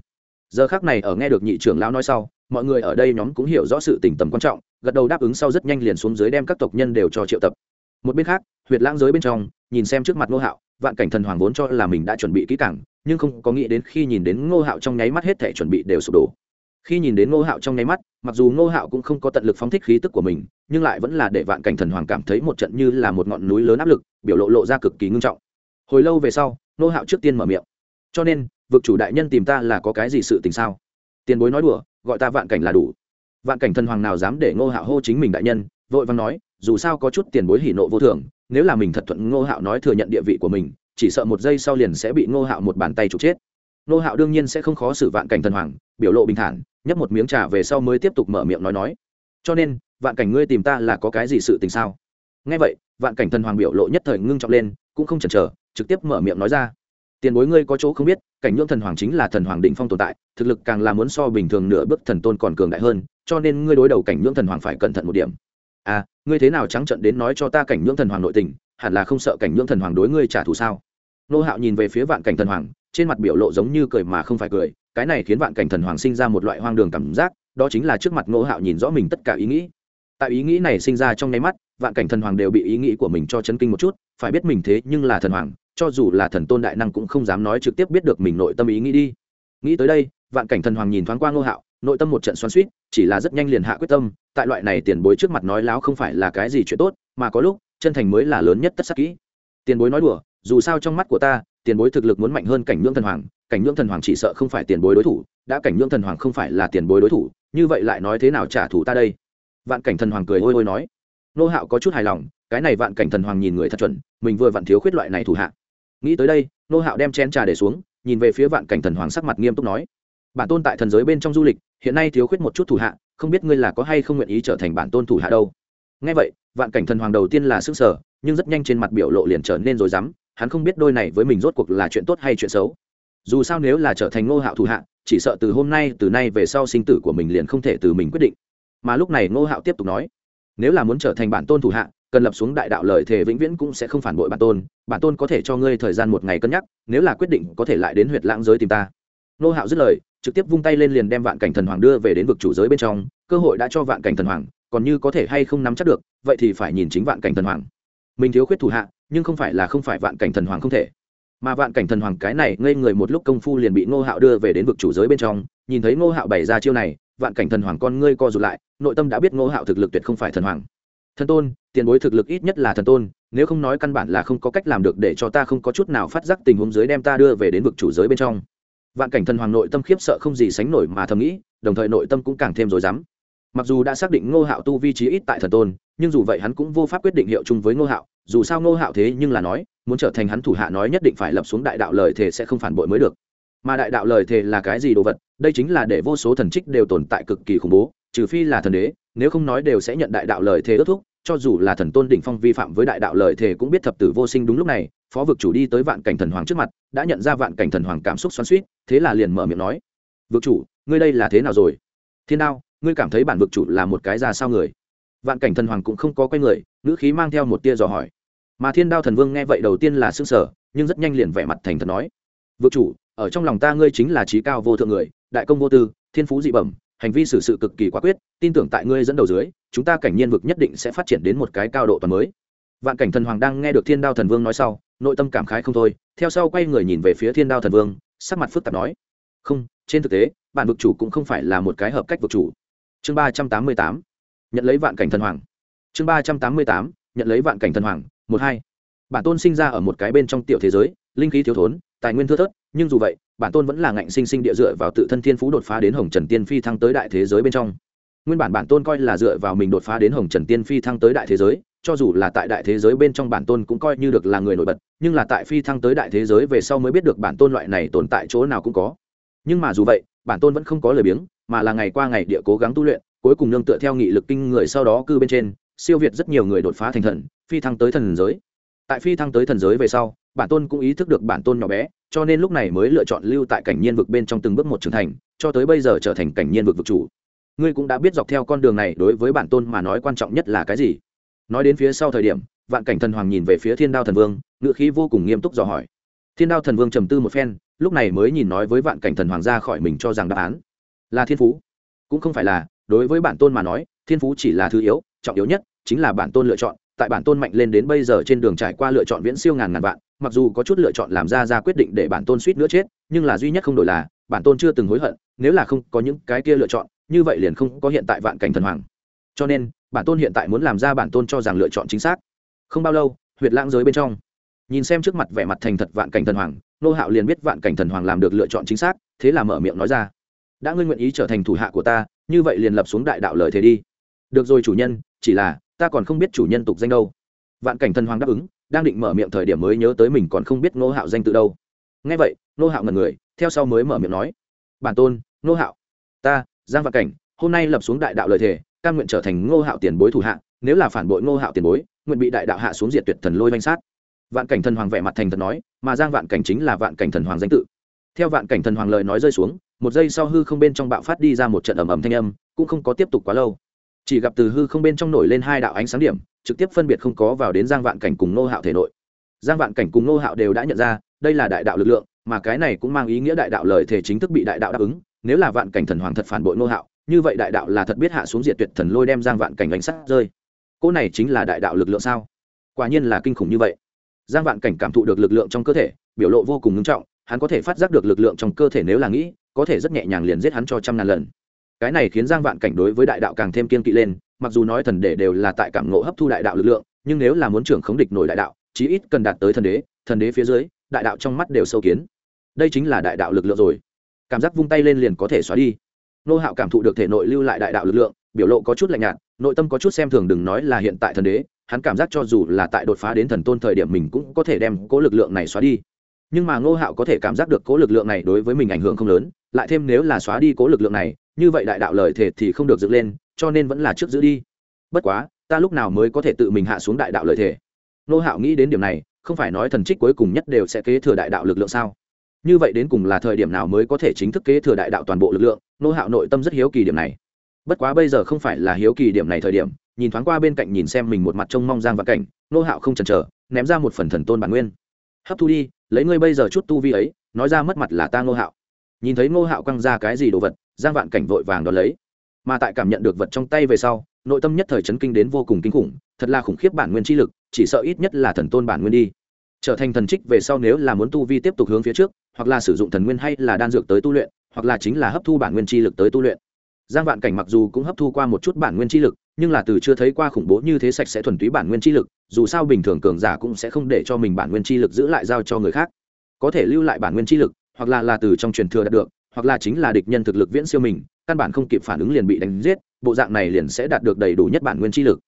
A: Giờ khác này ở nghe được nhị trưởng lão nói sau, mọi người ở đây nhóm cũng hiểu rõ sự tình tầm quan trọng, gật đầu đáp ứng sau rất nhanh liền xuống dưới đem các tộc nhân đều cho triệu tập. Một bên khác, huyệt lãng giới bên trong, nhìn xem trước mặt ngô hạo, vạn cảnh thần hoàng vốn cho là mình đã chuẩn bị kỹ càng, nhưng không có nghĩ đến khi nhìn đến ngô hạo trong nháy mắt hết thể chuẩn bị đều sụp đổ khi nhìn đến ngô hạo trong nháy mắt, mặc dù ngô hạo cũng không có tận lực phóng thích khí tức của mình, nhưng lại vẫn là để vạn cảnh thần hoàng cảm thấy một trận như là một ngọn núi lớn áp lực, biểu lộ lộ ra cực kỳ ngưng trọng. Hồi lâu về sau, ngô hạo trước tiên mở miệng. Cho nên, vực chủ đại nhân tìm ta là có cái gì sự tình sao? Tiền bối nói đùa, gọi ta vạn cảnh là đủ. Vạn cảnh thần hoàng nào dám để ngô hạo hô chính mình đại nhân, vội vàng nói, dù sao có chút tiền bối hỉ nộ vô thường, nếu là mình thật thuận ngô hạo nói thừa nhận địa vị của mình, chỉ sợ một giây sau liền sẽ bị ngô hạo một bàn tay trục chết. Nô hạo đương nhiên sẽ không khó xử vạn cảnh thần hoàng, biểu lộ bình thản, nhấp một miếng trà về sau mới tiếp tục mở miệng nói nói. Cho nên, vạn cảnh ngươi tìm ta là có cái gì sự tình sao? Nghe vậy, vạn cảnh thần hoàng biểu lộ nhất thời ngưng trọng lên, cũng không chần chờ, trực tiếp mở miệng nói ra. Tiền bối ngươi có chỗ không biết, cảnh nhưỡng thần hoàng chính là thần hoàng đỉnh phong tồn tại, thực lực càng là muốn so bình thường nửa bước thần tôn còn cường đại hơn, cho nên ngươi đối đầu cảnh nhưỡng thần hoàng phải cẩn thận một điểm. À ngươi thế nào trắng trận đến nói cho ta cảnh nhưỡng thần hoàng nội tình, hẳn là không sợ cảnh nhưỡng thần hoàng đối ngươi trả thù sao? Nô hạo nhìn về phía vạn cảnh thần hoàng trên mặt biểu lộ giống như cười mà không phải cười, cái này khiến vạn cảnh thần hoàng sinh ra một loại hoang đường cảm giác, đó chính là trước mặt ngô hạo nhìn rõ mình tất cả ý nghĩ. Tại ý nghĩ này sinh ra trong nháy mắt, vạn cảnh thần hoàng đều bị ý nghĩ của mình cho chấn kinh một chút, phải biết mình thế nhưng là thần hoàng, cho dù là thần tôn đại năng cũng không dám nói trực tiếp biết được mình nội tâm ý nghĩ đi. Nghĩ tới đây, vạn cảnh thần hoàng nhìn thoáng qua ngô hạo, nội tâm một trận xoắn suýt chỉ là rất nhanh liền hạ quyết tâm, tại loại này tiền bối trước mặt nói láo không phải là cái gì chuyện tốt, mà có lúc, chân thành mới là lớn nhất tất sắc kỹ. Tiền bối nói đùa, dù sao trong mắt của ta tiền bối thực lực muốn mạnh hơn cảnh nhưỡng thần hoàng, cảnh nhưỡng thần hoàng chỉ sợ không phải tiền bối đối thủ, đã cảnh nhưỡng thần hoàng không phải là tiền bối đối thủ, như vậy lại nói thế nào trả thù ta đây? Vạn cảnh thần hoàng cười ôi ôi nói. Nô hạo có chút hài lòng, cái này vạn cảnh thần hoàng nhìn người thật chuẩn, mình vừa vặn thiếu khuyết loại này thủ hạ. Nghĩ tới đây, nô hạo đem chén trà để xuống, nhìn về phía vạn cảnh thần hoàng sắc mặt nghiêm túc nói. Bản tôn tại thần giới bên trong du lịch, hiện nay thiếu khuyết một chút thủ hạ, không biết ngươi là có hay không nguyện ý trở thành bản tôn thủ hạ đâu? Ngay vậy, vạn cảnh thần hoàng đầu tiên là sức sở nhưng rất nhanh trên mặt biểu lộ liền trở nên rồi dám hắn không biết đôi này với mình rốt cuộc là chuyện tốt hay chuyện xấu. Dù sao nếu là trở thành ngô hạo thủ hạ, chỉ sợ từ hôm nay, từ nay về sau sinh tử của mình liền không thể từ mình quyết định. Mà lúc này ngô hạo tiếp tục nói, nếu là muốn trở thành bản tôn thủ hạ, cần lập xuống đại đạo lời thề vĩnh viễn cũng sẽ không phản bội bản tôn bản tôn có thể cho ngươi thời gian một ngày cân nhắc, nếu là quyết định có thể lại đến huyệt lãng giới tìm ta. Ngô hạo dứt lời, trực tiếp vung tay lên liền đem vạn cảnh thần hoàng đưa về đến vực chủ giới bên trong, cơ hội đã cho vạn cảnh thần hoàng, còn như có thể hay không nắm chắc được, vậy thì phải nhìn chính vạn cảnh thần hoàng. Mình thiếu khuyết thủ hạ nhưng không phải là không phải vạn cảnh thần hoàng không thể. Mà vạn cảnh thần hoàng cái này ngây người một lúc công phu liền bị ngô hạo đưa về đến vực chủ giới bên trong, nhìn thấy ngô hạo bày ra chiêu này, vạn cảnh thần hoàng con ngươi co rụt lại, nội tâm đã biết ngô hạo thực lực tuyệt không phải thần hoàng. Thần tôn, tiền bối thực lực ít nhất là thần tôn, nếu không nói căn bản là không có cách làm được để cho ta không có chút nào phát giác tình huống giới đem ta đưa về đến vực chủ giới bên trong. Vạn cảnh thần hoàng nội tâm khiếp sợ không gì sánh nổi mà thầm nghĩ, đồng thời nội tâm cũng càng thêm rối rắm mặc dù đã xác định ngô hạo tu vi trí ít tại thần tôn, nhưng dù vậy hắn cũng vô pháp quyết định hiệu chung với ngô hạo, dù sao ngô hạo thế nhưng là nói, muốn trở thành hắn thủ hạ nói nhất định phải lập xuống đại đạo lời thề sẽ không phản bội mới được. Mà đại đạo lời thề là cái gì đồ vật, đây chính là để vô số thần trích đều tồn tại cực kỳ khủng bố, trừ phi là thần đế, nếu không nói đều sẽ nhận đại đạo lời thề ước thúc, cho dù là thần tôn đỉnh phong vi phạm với đại đạo lời thề cũng biết thập tử vô sinh đúng lúc này, phó vực chủ đi tới vạn cảnh thần hoàng trước mặt, đã nhận ra vạn cảnh thần hoàng cảm xúc xoắn suýt thế là liền mở miệng nói, vực chủ, ngươi đây là thế nào rồi? Thiên đao ngươi cảm thấy bản vực chủ là một cái ra sao người? Vạn cảnh thần hoàng cũng không có quay người, ngữ khí mang theo một tia dò hỏi. Mà thiên đao thần vương nghe vậy đầu tiên là s ư ơ n g sở nhưng rất nhanh liền vẻ mặt thành thật nói. Vực chủ, ở trong lòng ta ngươi chính là trí cao vô thượng người, đại công vô tư, thiên phú dị bẩm, hành vi xử sự cực kỳ quả quyết, tin tưởng tại ngươi dẫn đầu dưới, chúng ta cảnh nhiên vực nhất định sẽ phát triển đến một cái cao độ toàn mới. Vạn cảnh thần hoàng đang nghe được thiên đao thần vương nói sau, nội tâm cảm khái không thôi, theo sau quay người nhìn về phía thiên đao thần vương, sắc mặt phức tạp nói. Không, trên thực tế, bản vực chủ cũng không phải là một cái hợp cách vực chủ chương ba trăm tám mươi tám, nhận lấy vạn cảnh thần hoàng. Chương ba trăm tám mươi tám, nhận lấy vạn cảnh thần hoàng, một hai. Bản tôn sinh ra ở một cái bên trong tiểu thế giới, linh khí thiếu thốn, tài nguyên thưa thớt, nhưng dù vậy, bản tôn vẫn là ngạnh sinh sinh địa dựa vào tự thân thiên phú đột phá đến hồng trần tiên phi thăng tới đại thế giới bên trong. Nguyên bản bản tôn coi là dựa vào mình đột phá đến hồng trần tiên phi thăng tới đại thế giới, cho dù là tại đại thế giới bên trong bản tôn cũng coi như được là người nổi bật, nhưng là tại phi thăng tới đại thế giới về sau mới biết được bản tôn loại này tồn tại chỗ nào cũng có. Nhưng mà dù vậy, bản tôn vẫn không có lời biếng mà là ngày qua ngày địa cố gắng tu luyện, cuối cùng nương tựa theo nghị lực kinh người sau đó cư bên trên, siêu việt rất nhiều người đột phá thành thần, phi thăng tới thần giới. Tại phi thăng tới thần giới về sau, bản tôn cũng ý thức được bản tôn nhỏ bé, cho nên lúc này mới lựa chọn lưu tại cảnh nhiên vực bên trong từng bước một trưởng thành, cho tới bây giờ trở thành cảnh nhiên vực vực chủ. Ngươi cũng đã biết dọc theo con đường này đối với bản tôn mà nói quan trọng nhất là cái gì. Nói đến phía sau thời điểm, vạn cảnh thần hoàng nhìn về phía thiên đao thần vương ngự khí vô cùng nghiêm túc dò hỏi. Thiên đao thần vương trầm tư một phen, lúc này mới nhìn nói với vạn cảnh thần hoàng ra khỏi mình cho rằng đáp án là thiên phú. Cũng không phải là, đối với bản tôn mà nói, thiên phú chỉ là thứ yếu, trọng yếu nhất chính là bản tôn lựa chọn. Tại bản tôn mạnh lên đến bây giờ trên đường trải qua lựa chọn viễn siêu ngàn ngàn vạn, mặc dù có chút lựa chọn làm ra ra quyết định để bản tôn suýt nữa chết, nhưng là duy nhất không đổi là, bản tôn chưa từng hối hận, nếu là không có những cái kia lựa chọn, như vậy liền không có hiện tại vạn cảnh thần hoàng. Cho nên, bản tôn hiện tại muốn làm ra bản tôn cho rằng lựa chọn chính xác. Không bao lâu, huyệt lãng giới bên trong. Nhìn xem trước mặt vẻ mặt thành thật vạn cảnh thần hoàng, nô hạo liền biết vạn cảnh thần hoàng làm được lựa chọn chính xác, thế là mở miệng nói ra đã ngươi nguyện ý trở thành thủ hạ của ta, như vậy liền lập xuống đại đạo lời thế đi. Được rồi chủ nhân, chỉ là, ta còn không biết chủ nhân tục danh đâu. Vạn cảnh thần hoàng đáp ứng, đang định mở miệng thời điểm mới nhớ tới mình còn không biết nô hạo danh tự đâu. Ngay vậy nô hạo ngần người, theo sau mới mở miệng nói. Bản tôn nô hạo. Ta, giang vạn cảnh, hôm nay lập xuống đại đạo lời thề, cam nguyện trở thành ngô hạo tiền bối thủ hạ, nếu là phản bội ngô hạo tiền bối, nguyện bị đại đạo hạ xuống diệt tuyệt thần lôi danh sát. Vạn cảnh thần hoàng vẻ mặt thành thật nói, mà giang vạn cảnh chính là vạn cảnh thần hoàng danh tự. Theo vạn cảnh thần hoàng lời nói rơi xuống một giây sau hư không bên trong bạo phát đi ra một trận ầm ầm thanh âm, cũng không có tiếp tục quá lâu. Chỉ gặp từ hư không bên trong nổi lên hai đạo ánh sáng điểm, trực tiếp phân biệt không có vào đến giang vạn cảnh cùng nô hạo thể nội. Giang vạn cảnh cùng nô hạo đều đã nhận ra, đây là đại đạo lực lượng, mà cái này cũng mang ý nghĩa đại đạo lời thể chính thức bị đại đạo đáp ứng. Nếu là vạn cảnh thần hoàng thật phản bội nô hạo, như vậy đại đạo là thật biết hạ xuống diệt tuyệt thần lôi đem giang vạn cảnh đánh sắt rơi. Cỗ này chính là đại đạo lực lượng sao? Quả nhiên là kinh khủng như vậy. Giang vạn cảnh cảm thụ được lực lượng trong cơ thể, biểu lộ vô cùng ngưng trọng, hắn có thể phát giác được lực lượng trong cơ thể nếu là nghĩ có thể rất nhẹ nhàng liền giết hắn cho trăm ngàn lần. Cái này khiến giang vạn cảnh đối với đại đạo càng thêm kiên kỵ lên, mặc dù nói thần đế đều là tại cảm ngộ hấp thu đại đạo lực lượng, nhưng nếu là muốn trưởng khống địch nổi đại đạo, chí ít cần đạt tới thần đế thần đế phía dưới, đại đạo trong mắt đều sâu kiến. Đây chính là đại đạo lực lượng rồi. Cảm giác vung tay lên liền có thể xóa đi. Nô hạo cảm thụ được thể nội lưu lại đại đạo lực lượng, biểu lộ có chút lạnh nhạt, nội tâm có chút xem thường đừng nói là hiện tại thần đế, hắn cảm giác cho dù là tại đột phá đến thần tôn thời điểm mình cũng có thể đem cố lực lượng này xóa đi nhưng mà ngô hạo có thể cảm giác được cố lực lượng này đối với mình ảnh hưởng không lớn, lại thêm nếu là xóa đi cố lực lượng này, như vậy đại đạo lời thể thì không được dựng lên, cho nên vẫn là trước giữ đi. Bất quá, ta lúc nào mới có thể tự mình hạ xuống đại đạo lời thể ngô hạo nghĩ đến điểm này, không phải nói thần trích cuối cùng nhất đều sẽ kế thừa đại đạo lực lượng sao? Như vậy đến cùng là thời điểm nào mới có thể chính thức kế thừa đại đạo toàn bộ lực lượng? Nô hạo nội tâm rất hiếu kỳ điểm này. Bất quá bây giờ không phải là hiếu kỳ điểm này thời điểm, nhìn thoáng qua bên cạnh nhìn xem mình một mặt trông mong giang và cảnh nô hạo không chần chờ, ném ra một phần thần tôn bản nguyên. Hấp thu đi lấy ngươi bây giờ chút tu vi ấy, nói ra mất mặt là ta Ngô hạo. Nhìn thấy Ngô hạo quăng ra cái gì đồ vật, giang vạn cảnh vội vàng đón lấy. Mà tại cảm nhận được vật trong tay về sau, nội tâm nhất thời chấn kinh đến vô cùng kinh khủng, thật là khủng khiếp bản nguyên chi lực, chỉ sợ ít nhất là thần tôn bản nguyên đi. Trở thành thần trích về sau nếu là muốn tu vi tiếp tục hướng phía trước, hoặc là sử dụng thần nguyên hay là đan dược tới tu luyện, hoặc là chính là hấp thu bản nguyên chi lực tới tu luyện. Giang vạn cảnh mặc dù cũng hấp thu qua một chút bản nguyên chi lực nhưng là từ chưa thấy qua khủng bố như thế sạch sẽ thuần túy bản nguyên chi lực, dù sao bình thường cường giả cũng sẽ không để cho mình bản nguyên chi lực giữ lại giao cho người khác. Có thể lưu lại bản nguyên chi lực, hoặc là là từ trong truyền thừa đạt được, hoặc là chính là địch nhân thực lực viễn siêu mình, căn bản không kịp phản ứng liền bị đánh giết, bộ dạng này liền sẽ đạt được đầy đủ nhất bản nguyên chi lực.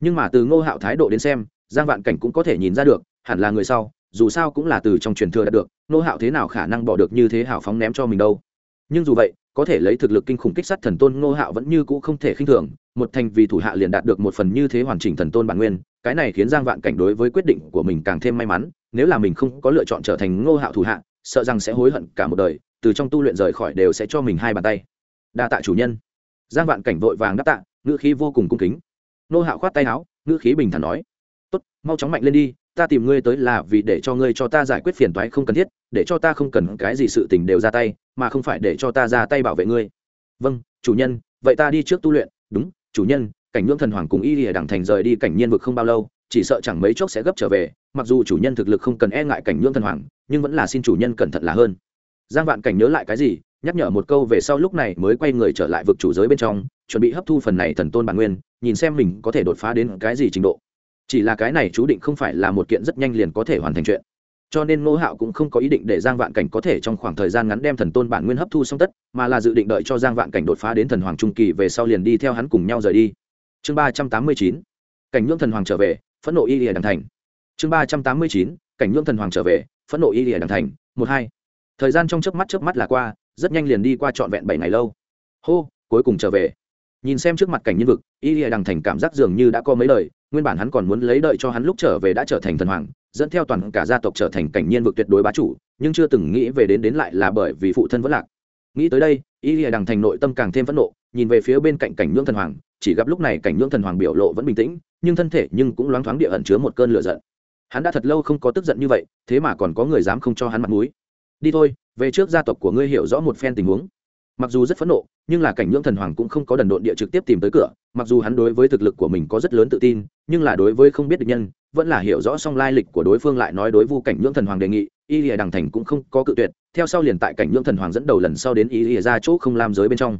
A: Nhưng mà từ ngô hạo thái độ đến xem, giang vạn cảnh cũng có thể nhìn ra được, hẳn là người sau, dù sao cũng là từ trong truyền thừa đạt được nô hạo thế nào khả năng bỏ được như thế hảo phóng ném cho mình đâu. Nhưng dù vậy có thể lấy thực lực kinh khủng kích sát thần tôn Ngô hạo vẫn như cũ không thể khinh thường, một thành vì thủ hạ liền đạt được một phần như thế hoàn chỉnh thần tôn bản nguyên, cái này khiến giang vạn cảnh đối với quyết định của mình càng thêm may mắn, nếu là mình không có lựa chọn trở thành ngô hạo thủ hạ, sợ rằng sẽ hối hận cả một đời, từ trong tu luyện rời khỏi đều sẽ cho mình hai bàn tay. Đa tạ chủ nhân. Giang vạn cảnh vội vàng đáp tạ, ngữ khí vô cùng cung kính. Ngô hạo khoát tay áo, ngữ khí bình thản nói, tốt, mau chóng mạnh lên đi, ta tìm ngươi tới là vì để cho ngươi cho ta giải quyết phiền toái không cần thiết, để cho ta không cần cái gì sự tình đều ra tay mà không phải để cho ta ra tay bảo vệ ngươi. Vâng chủ nhân, vậy ta đi trước tu luyện. Đúng, chủ nhân, cảnh ngưỡng thần hoàng cùng y lìa đằng thành rời đi cảnh nhiên vực không bao lâu, chỉ sợ chẳng mấy chốc sẽ gấp trở về. Mặc dù chủ nhân thực lực không cần e ngại cảnh ngưỡng thần hoàng, nhưng vẫn là xin chủ nhân cẩn thận là hơn. Giang vạn cảnh nhớ lại cái gì, nhắc nhở một câu về sau lúc này mới quay người trở lại vực chủ giới bên trong, chuẩn bị hấp thu phần này thần tôn bản nguyên, nhìn xem mình có thể đột phá đến cái gì trình độ. Chỉ là cái này chú định không phải là một kiện rất nhanh liền có thể hoàn thành chuyện cho nên ngô hạo cũng không có ý định để giang vạn cảnh có thể trong khoảng thời gian ngắn đem thần tôn bản nguyên hấp thu xong tất, mà là dự định đợi cho giang vạn cảnh đột phá đến thần hoàng trung kỳ về sau liền đi theo hắn cùng nhau rời đi. Chương ba trăm tám mươi chín, cảnh ngưỡng thần hoàng trở về, phẫn nộ y lìa đằng thành. Chương ba trăm tám mươi chín, cảnh ngưỡng thần hoàng trở về, phẫn nộ y lìa đằng thành, một hai. Thời gian trong chớp mắt chớp mắt là qua, rất nhanh liền đi qua trọn vẹn bảy ngày lâu. Hô, cuối cùng trở về. Nhìn xem trước mặt cảnh nhân vực, y lìa đằng thành cảm giác dường như đã có mấy lời, nguyên bản hắn còn muốn lấy đợi cho hắn lúc trở về đã trở thành thần hoàng dẫn theo toàn cả gia tộc trở thành cảnh nhân vực tuyệt đối bá chủ, nhưng chưa từng nghĩ về đến đến lại là bởi vì phụ thân vẫn lạc. Nghĩ tới đây, y lìa đằng thành nội tâm càng thêm phẫn nộ, nhìn về phía bên cạnh cảnh nhưỡng thần hoàng, chỉ gặp lúc này cảnh nhưỡng thần hoàng biểu lộ vẫn bình tĩnh, nhưng thân thể nhưng cũng loáng thoáng địa ẩn chứa một cơn lửa giận. Hắn đã thật lâu không có tức giận như vậy, thế mà còn có người dám không cho hắn mặt mũi. Đi thôi, về trước gia tộc của ngươi hiểu rõ một phen tình huống mặc dù rất phẫn nộ, nhưng là cảnh nhưỡng thần hoàng cũng không có đần độn địa trực tiếp tìm tới cửa, mặc dù hắn đối với thực lực của mình có rất lớn tự tin, nhưng là đối với không biết được nhân, vẫn là hiểu rõ song lai lịch của đối phương lại nói đối vu cảnh nhưỡng thần hoàng đề nghị, y lìa đằng thành cũng không có cự tuyệt, theo sau liền tại cảnh nhưỡng thần hoàng dẫn đầu lần sau đến y lìa ra chỗ không làm giới bên trong.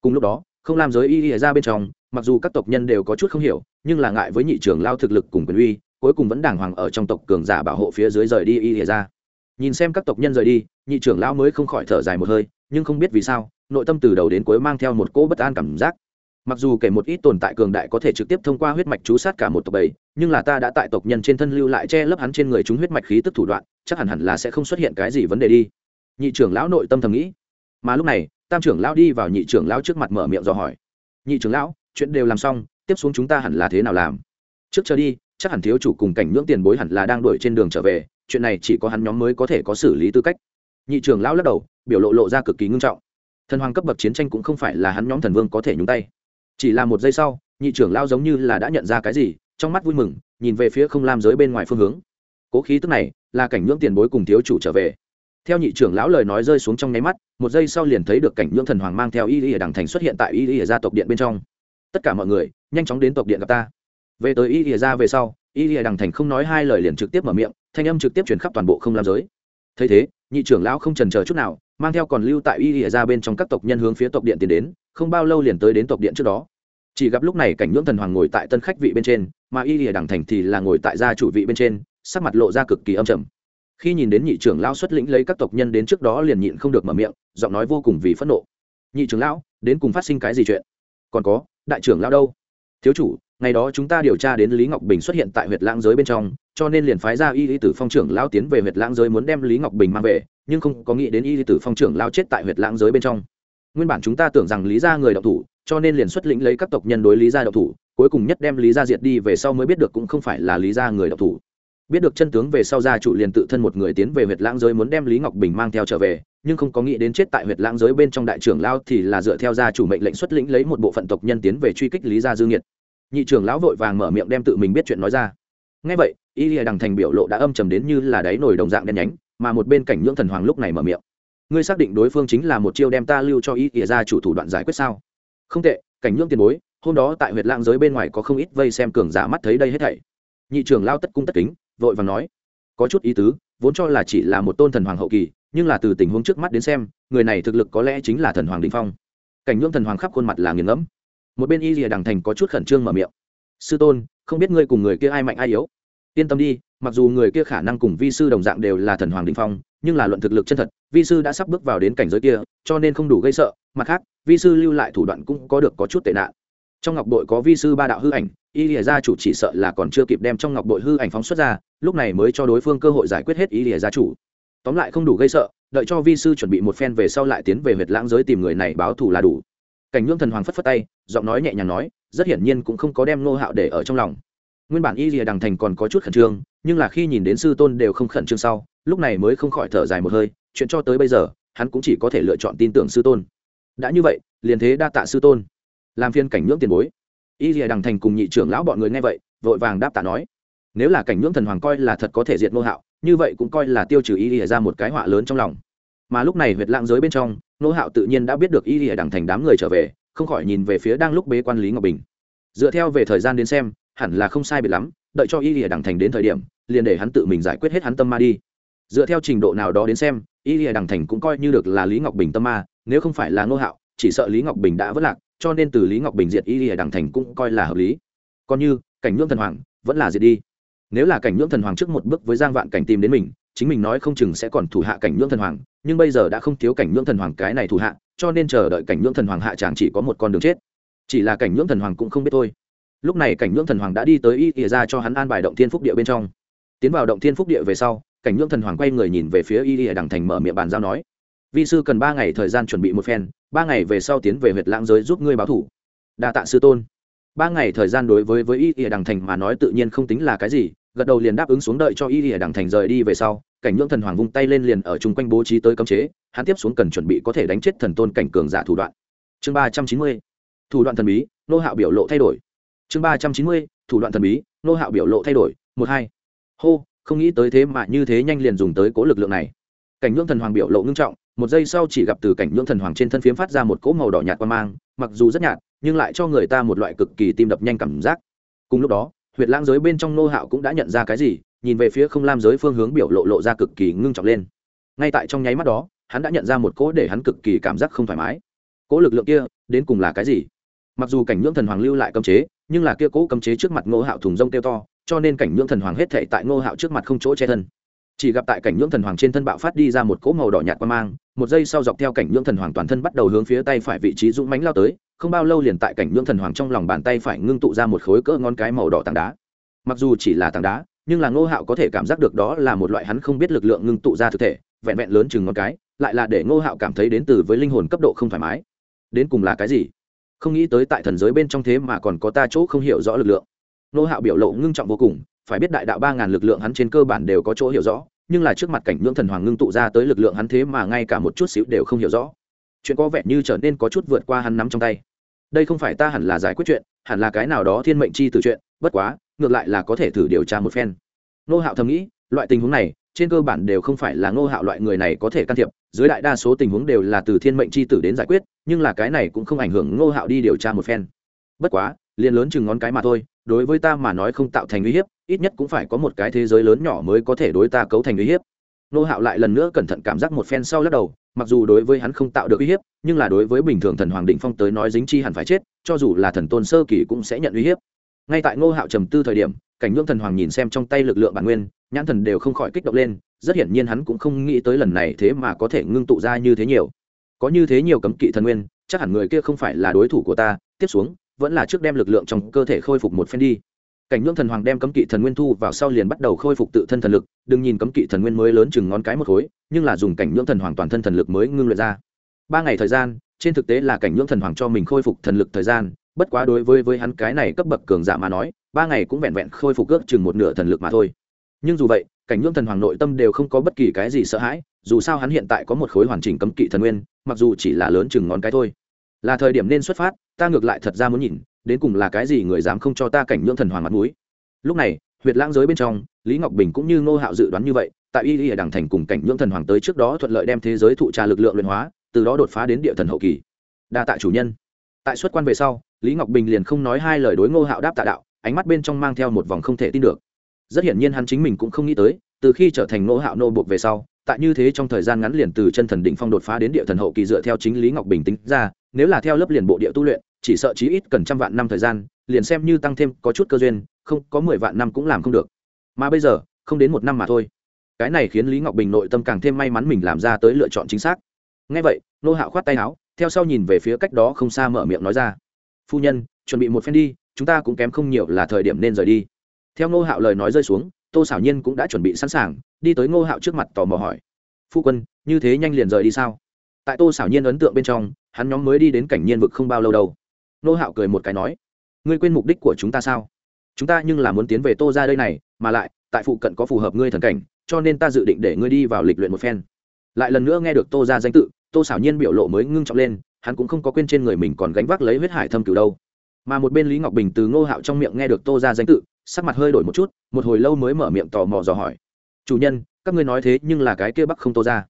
A: Cùng lúc đó, không làm giới y lìa ra bên trong, mặc dù các tộc nhân đều có chút không hiểu, nhưng là ngại với nhị trường lao thực lực cùng quyền uy, cuối cùng vẫn đàng hoàng ở trong tộc cường giả bảo hộ phía dưới rời đi y lìa ra nhìn xem các tộc nhân rời đi, nhị trưởng lão mới không khỏi thở dài một hơi, nhưng không biết vì sao, nội tâm từ đầu đến cuối mang theo một cỗ bất an cảm giác. Mặc dù kể một ít tồn tại cường đại có thể trực tiếp thông qua huyết mạch chú sát cả một tộc bầy, nhưng là ta đã tại tộc nhân trên thân lưu lại che lấp hắn trên người chúng huyết mạch khí tức thủ đoạn, chắc hẳn hẳn là sẽ không xuất hiện cái gì vấn đề đi. Nhị trưởng lão nội tâm thầm nghĩ. Mà lúc này, tam trưởng lão đi vào nhị trưởng lão trước mặt mở miệng dò hỏi. Nhị trưởng lão, chuyện đều làm xong, tiếp xuống chúng ta hẳn là thế nào làm? Trước chờ đi, chắc hẳn thiếu chủ cùng cảnh ngưỡng tiền bối hẳn là đang đuổi trên đường trở về chuyện này chỉ có hắn nhóm mới có thể có xử lý tư cách. Nhị trưởng lão lắc đầu, biểu lộ lộ ra cực kỳ ngưng trọng. Thần hoàng cấp bậc chiến tranh cũng không phải là hắn nhóm thần vương có thể nhúng tay. Chỉ là một giây sau, nhị trưởng lão giống như là đã nhận ra cái gì, trong mắt vui mừng, nhìn về phía không lam giới bên ngoài phương hướng. Cố khí tức này là cảnh ngưỡng tiền bối cùng thiếu chủ trở về. Theo nhị trưởng lão lời nói rơi xuống trong nháy mắt, một giây sau liền thấy được cảnh ngưỡng thần hoàng mang theo y y đằng thành xuất hiện tại y y gia tộc điện bên trong. Tất cả mọi người, nhanh chóng đến tộc điện gặp ta. Về tới y y gia về sau y lìa đằng thành không nói hai lời liền trực tiếp mở miệng, thanh âm trực tiếp chuyển khắp toàn bộ không lam giới. Thấy thế, nhị trưởng lão không trần chờ chút nào, mang theo còn lưu tại y lìa ra bên trong các tộc nhân hướng phía tộc điện tiến đến, không bao lâu liền tới đến tộc điện trước đó. Chỉ gặp lúc này cảnh nhưỡng thần hoàng ngồi tại tân khách vị bên trên, mà y lìa đằng thành thì là ngồi tại gia chủ vị bên trên, sắc mặt lộ ra cực kỳ âm trầm. Khi nhìn đến nhị trưởng lão xuất lĩnh lấy các tộc nhân đến trước đó liền nhịn không được mở miệng, giọng nói vô cùng vì phẫn nộ. Nhị trưởng lão, đến cùng phát sinh cái gì chuyện? Còn có, đại trưởng lão đâu? Thiếu chủ ngày đó chúng ta điều tra đến lý ngọc bình xuất hiện tại huyện lãng giới bên trong, cho nên liền phái ra y lý tử phong trưởng lao tiến về huyện lãng giới muốn đem lý ngọc bình mang về, nhưng không có nghĩ đến y lý tử phong trưởng lao chết tại huyện lãng giới bên trong. Nguyên bản chúng ta tưởng rằng lý gia người đạo thủ, cho nên liền xuất lĩnh lấy các tộc nhân đối lý gia đạo thủ, cuối cùng nhất đem lý gia diệt đi về sau mới biết được cũng không phải là lý gia người đạo thủ. Biết được chân tướng về sau gia chủ liền tự thân một người tiến về huyện lãng giới muốn đem lý ngọc bình mang theo trở về, nhưng không có nghĩ đến chết tại huyện lãng giới bên trong đại trưởng lao thì là dựa theo gia chủ mệnh lệnh xuất lĩnh lấy một bộ phận tộc nhân tiến về truy kích lý gia dương nhiệt nhị trưởng lão vội vàng mở miệng đem tự mình biết chuyện nói ra. Ngay vậy, y lìa đằng thành biểu lộ đã âm trầm đến như là đáy nồi đồng dạng đen nhánh, mà một bên cảnh nhưỡng thần hoàng lúc này mở miệng. Ngươi xác định đối phương chính là một chiêu đem ta lưu cho y lìa ra chủ thủ đoạn giải quyết sao? Không tệ, cảnh nhưỡng tiền bối, hôm đó tại huyệt lãng giới bên ngoài có không ít vây xem cường giả mắt thấy đây hết thảy. Nhị trưởng lao tất cung tất kính, vội vàng nói. Có chút ý tứ, vốn cho là chỉ là một tôn thần hoàng hậu kỳ, nhưng là từ tình huống trước mắt đến xem, người này thực lực có lẽ chính là thần hoàng đình phong. Cảnh nhưỡng thần hoàng khắp khuôn mặt là nghiền ngẫm một bên y lìa đằng thành có chút khẩn trương mở miệng. Sư tôn, không biết ngươi cùng người kia ai mạnh ai yếu? Yên tâm đi, mặc dù người kia khả năng cùng vi sư đồng dạng đều là thần hoàng đình phong, nhưng là luận thực lực chân thật, vi sư đã sắp bước vào đến cảnh giới kia, cho nên không đủ gây sợ. Mặt khác, vi sư lưu lại thủ đoạn cũng có được có chút tệ nạn. Trong ngọc Đội có vi sư ba đạo hư ảnh, y lìa gia chủ chỉ sợ là còn chưa kịp đem trong ngọc Đội hư ảnh phóng xuất ra, lúc này mới cho đối phương cơ hội giải quyết hết y lìa gia chủ. Tóm lại không đủ gây sợ, đợi cho vi sư chuẩn bị một phen về sau lại tiến về huyệt lãng giới tìm người này báo thù là đủ cảnh ngưỡng thần hoàng phất phất tay, giọng nói nhẹ nhàng nói, rất hiển nhiên cũng không có đem nô hạo để ở trong lòng. Nguyên bản y rìa đằng thành còn có chút khẩn trương, nhưng là khi nhìn đến sư tôn đều không khẩn trương sau, lúc này mới không khỏi thở dài một hơi, chuyện cho tới bây giờ, hắn cũng chỉ có thể lựa chọn tin tưởng sư tôn. Đã như vậy, liền thế đa tạ sư tôn. Làm phiên cảnh ngưỡng tiền bối. Y lìa đằng thành cùng nhị trưởng lão bọn người nghe vậy, vội vàng đáp tạ nói. Nếu là cảnh ngưỡng thần hoàng coi là thật có thể diệt ngô hạo, như vậy cũng coi là tiêu trừ y lìa ra một cái họa lớn trong lòng. Mà lúc này huyệt lãng giới bên trong Nô hạo tự nhiên đã biết được y lìa đằng thành đám người trở về, không khỏi nhìn về phía đang lúc bế quan lý ngọc bình. Dựa theo về thời gian đến xem, hẳn là không sai biệt lắm, đợi cho y lìa đằng thành đến thời điểm, liền để hắn tự mình giải quyết hết hắn tâm ma đi. Dựa theo trình độ nào đó đến xem, y lìa đằng thành cũng coi như được là lý ngọc bình tâm ma, nếu không phải là Nô hạo, chỉ sợ lý ngọc bình đã vất lạc, cho nên từ lý ngọc bình diệt y lìa đằng thành cũng coi là hợp lý. Còn như, cảnh nhưỡng thần hoàng vẫn là diệt đi. Nếu là cảnh nhưỡng thần hoàng trước một bước với giang vạn cảnh tìm đến mình chính mình nói không chừng sẽ còn thủ hạ cảnh nhưỡng thần hoàng, nhưng bây giờ đã không thiếu cảnh nhưỡng thần hoàng cái này thủ hạ, cho nên chờ đợi cảnh nhưỡng thần hoàng hạ chàng chỉ có một con đường chết. Chỉ là cảnh nhưỡng thần hoàng cũng không biết thôi. Lúc này cảnh nhưỡng thần hoàng đã đi tới y ỉa ra cho hắn an bài động thiên phúc địa bên trong. Tiến vào động thiên phúc địa về sau, cảnh nhưỡng thần hoàng quay người nhìn về phía y ỉa đằng thành mở miệng bàn giao nói, vi sư cần ba ngày thời gian chuẩn bị một phen, ba ngày về sau tiến về huyện lãng giới giúp ngươi báo thủ. Đa tạ sư tôn. Ba ngày thời gian đối với với y ỉa đằng thành mà nói tự nhiên không tính là cái gì gật đầu liền đáp ứng xuống đợi cho y lìa đằng thành rời đi về sau, cảnh nhưỡng thần hoàng vung tay lên liền ở chung quanh bố trí tới cấm chế, hắn tiếp xuống cần chuẩn bị có thể đánh chết thần tôn cảnh cường giả thủ đoạn. Chương ba trăm chín mươi, thủ đoạn thần bí, nô hạo biểu lộ thay đổi. Chương ba trăm chín mươi, thủ đoạn thần bí, nô hạo biểu lộ thay đổi. Một, hai. Hô, không nghĩ tới thế mà như thế nhanh liền dùng tới cố lực lượng này. Cảnh nhưỡng thần hoàng biểu lộ ngưng trọng, một giây sau chỉ gặp từ cảnh nhưỡng thần hoàng trên thân phiếm phát ra một cỗ màu đỏ nhạt qua mang, mặc dù rất nhạt, nhưng lại cho người ta một loại cực kỳ tim đập nhanh cảm giác. Cùng lúc đó huyệt lãng giới bên trong nô hạo cũng đã nhận ra cái gì, nhìn về phía không lam giới phương hướng biểu lộ lộ ra cực kỳ ngưng trọng lên. Ngay tại trong nháy mắt đó, hắn đã nhận ra một cỗ để hắn cực kỳ cảm giác không thoải mái. Cỗ lực lượng kia, đến cùng là cái gì? Mặc dù cảnh nhưỡng thần hoàng lưu lại cấm chế, nhưng là kia cỗ cấm chế trước mặt ngô hạo thùng rông tiêu to, cho nên cảnh nhưỡng thần hoàng hết thể tại ngô hạo trước mặt không chỗ che thân. Chỉ gặp tại cảnh nhưỡng thần hoàng trên thân bạo phát đi ra một cỗ màu đỏ nhạt qua mang, một giây sau dọc theo cảnh nhưỡng thần hoàng toàn thân bắt đầu hướng phía tay phải vị trí dũng mánh lao tới không bao lâu liền tại cảnh nhưỡng thần hoàng trong lòng bàn tay phải ngưng tụ ra một khối cỡ ngón cái màu đỏ tảng đá. Mặc dù chỉ là tảng đá, nhưng là ngô hạo có thể cảm giác được đó là một loại hắn không biết lực lượng ngưng tụ ra thực thể, vẹn vẹn lớn chừng ngón cái, lại là để ngô hạo cảm thấy đến từ với linh hồn cấp độ không thoải mái. Đến cùng là cái gì? Không nghĩ tới tại thần giới bên trong thế mà còn có ta chỗ không hiểu rõ lực lượng. Ngô hạo biểu lộ ngưng trọng vô cùng, phải biết đại đạo ba ngàn lực lượng hắn trên cơ bản đều có chỗ hiểu rõ, nhưng là trước mặt cảnh nhưỡng thần hoàng ngưng tụ ra tới lực lượng hắn thế mà ngay cả một chút xíu đều không hiểu rõ chuyện có vẻ như trở nên có chút vượt qua hắn nắm trong tay. Đây không phải ta hẳn là giải quyết chuyện, hẳn là cái nào đó thiên mệnh chi từ chuyện, bất quá, ngược lại là có thể thử điều tra một phen. Nô hạo thầm nghĩ, loại tình huống này, trên cơ bản đều không phải là ngô hạo loại người này có thể can thiệp, dưới đại đa số tình huống đều là từ thiên mệnh chi tử đến giải quyết, nhưng là cái này cũng không ảnh hưởng ngô hạo đi điều tra một phen. Bất quá, liền lớn chừng ngón cái mà thôi, đối với ta mà nói không tạo thành uy hiếp, ít nhất cũng phải có một cái thế giới lớn nhỏ mới có thể đối ta cấu thành uy hiếp. Ngô hạo lại lần nữa cẩn thận cảm giác một phen sau lắc đầu mặc dù đối với hắn không tạo được uy hiếp, nhưng là đối với bình thường thần hoàng định phong tới nói dính chi hẳn phải chết, cho dù là thần tôn sơ kỳ cũng sẽ nhận uy hiếp. Ngay tại ngô hạo trầm tư thời điểm, cảnh ngưỡng thần hoàng nhìn xem trong tay lực lượng bản nguyên, nhãn thần đều không khỏi kích động lên, rất hiển nhiên hắn cũng không nghĩ tới lần này thế mà có thể ngưng tụ ra như thế nhiều. Có như thế nhiều cấm kỵ thần nguyên, chắc hẳn người kia không phải là đối thủ của ta, tiếp xuống, vẫn là trước đem lực lượng trong cơ thể khôi phục một phen đi cảnh ngưỡng thần hoàng đem cấm kỵ thần nguyên thu vào sau liền bắt đầu khôi phục tự thân thần lực, đừng nhìn cấm kỵ thần nguyên mới lớn chừng ngón cái một khối, nhưng là dùng cảnh ngưỡng thần hoàng toàn thân thần lực mới ngưng luyện ra. Ba ngày thời gian, trên thực tế là cảnh ngưỡng thần hoàng cho mình khôi phục thần lực thời gian, bất quá đối với với hắn cái này cấp bậc cường giả mà nói, ba ngày cũng vẹn vẹn khôi phục ước chừng một nửa thần lực mà thôi. Nhưng dù vậy, cảnh ngưỡng thần hoàng nội tâm đều không có bất kỳ cái gì sợ hãi, dù sao hắn hiện tại có một khối hoàn chỉnh cấm kỵ thần nguyên, mặc dù chỉ là lớn chừng ngón cái thôi. Là thời điểm nên xuất phát, ta ngược lại thật ra muốn nhìn đến cùng là cái gì người dám không cho ta cảnh nhưỡng thần hoàng mặt mũi? Lúc này, huyệt lãng giới bên trong, lý ngọc bình cũng như ngô hạo dự đoán như vậy, tại y y ở đằng thành cùng cảnh nhưỡng thần hoàng tới trước đó thuận lợi đem thế giới thụ trà lực lượng luyện hóa, từ đó đột phá đến địa thần hậu kỳ. Đa tạ chủ nhân. Tại xuất quan về sau, lý ngọc bình liền không nói hai lời đối ngô hạo đáp tạ đạo, ánh mắt bên trong mang theo một vòng không thể tin được. Rất hiển nhiên hắn chính mình cũng không nghĩ tới, từ khi trở thành ngô hạo nô buộc về sau, tại như thế trong thời gian ngắn liền từ chân thần đỉnh phong đột phá đến địa thần hậu kỳ dựa theo chính lý ngọc bình tính ra, nếu là theo lớp liền bộ địa tu luyện chỉ sợ chí ít cần trăm vạn năm thời gian, liền xem như tăng thêm có chút cơ duyên, không, có mười vạn năm cũng làm không được. Mà bây giờ, không đến một năm mà thôi. Cái này khiến lý ngọc bình nội tâm càng thêm may mắn mình làm ra tới lựa chọn chính xác. Ngay vậy, nô hạo khoát tay áo, theo sau nhìn về phía cách đó không xa mở miệng nói ra. Phu nhân, chuẩn bị một phen đi, chúng ta cũng kém không nhiều là thời điểm nên rời đi. Theo ngô hạo lời nói rơi xuống, tô xảo nhiên cũng đã chuẩn bị sẵn sàng, đi tới ngô hạo trước mặt tò mò hỏi. Phu quân, như thế nhanh liền rời đi sao? Tại tô xảo nhiên ấn tượng bên trong, hắn nhóm mới đi đến cảnh nhiên vực không bao lâu đâu. Nô hạo cười một cái nói, ngươi quên mục đích của chúng ta sao? Chúng ta nhưng là muốn tiến về tô ra đây này, mà lại, tại phụ cận có phù hợp ngươi thần cảnh, cho nên ta dự định để ngươi đi vào lịch luyện một phen. Lại lần nữa nghe được tô ra danh tự, tô xảo nhiên biểu lộ mới ngưng trọng lên, hắn cũng không có quên trên người mình còn gánh vác lấy huyết hải thâm cửu đâu. Mà một bên lý ngọc bình từ ngô hạo trong miệng nghe được tô ra danh tự, sắc mặt hơi đổi một chút, một hồi lâu mới mở miệng tò mò dò hỏi, chủ nhân, các ngươi nói thế nhưng là cái kia bắc không tô ra.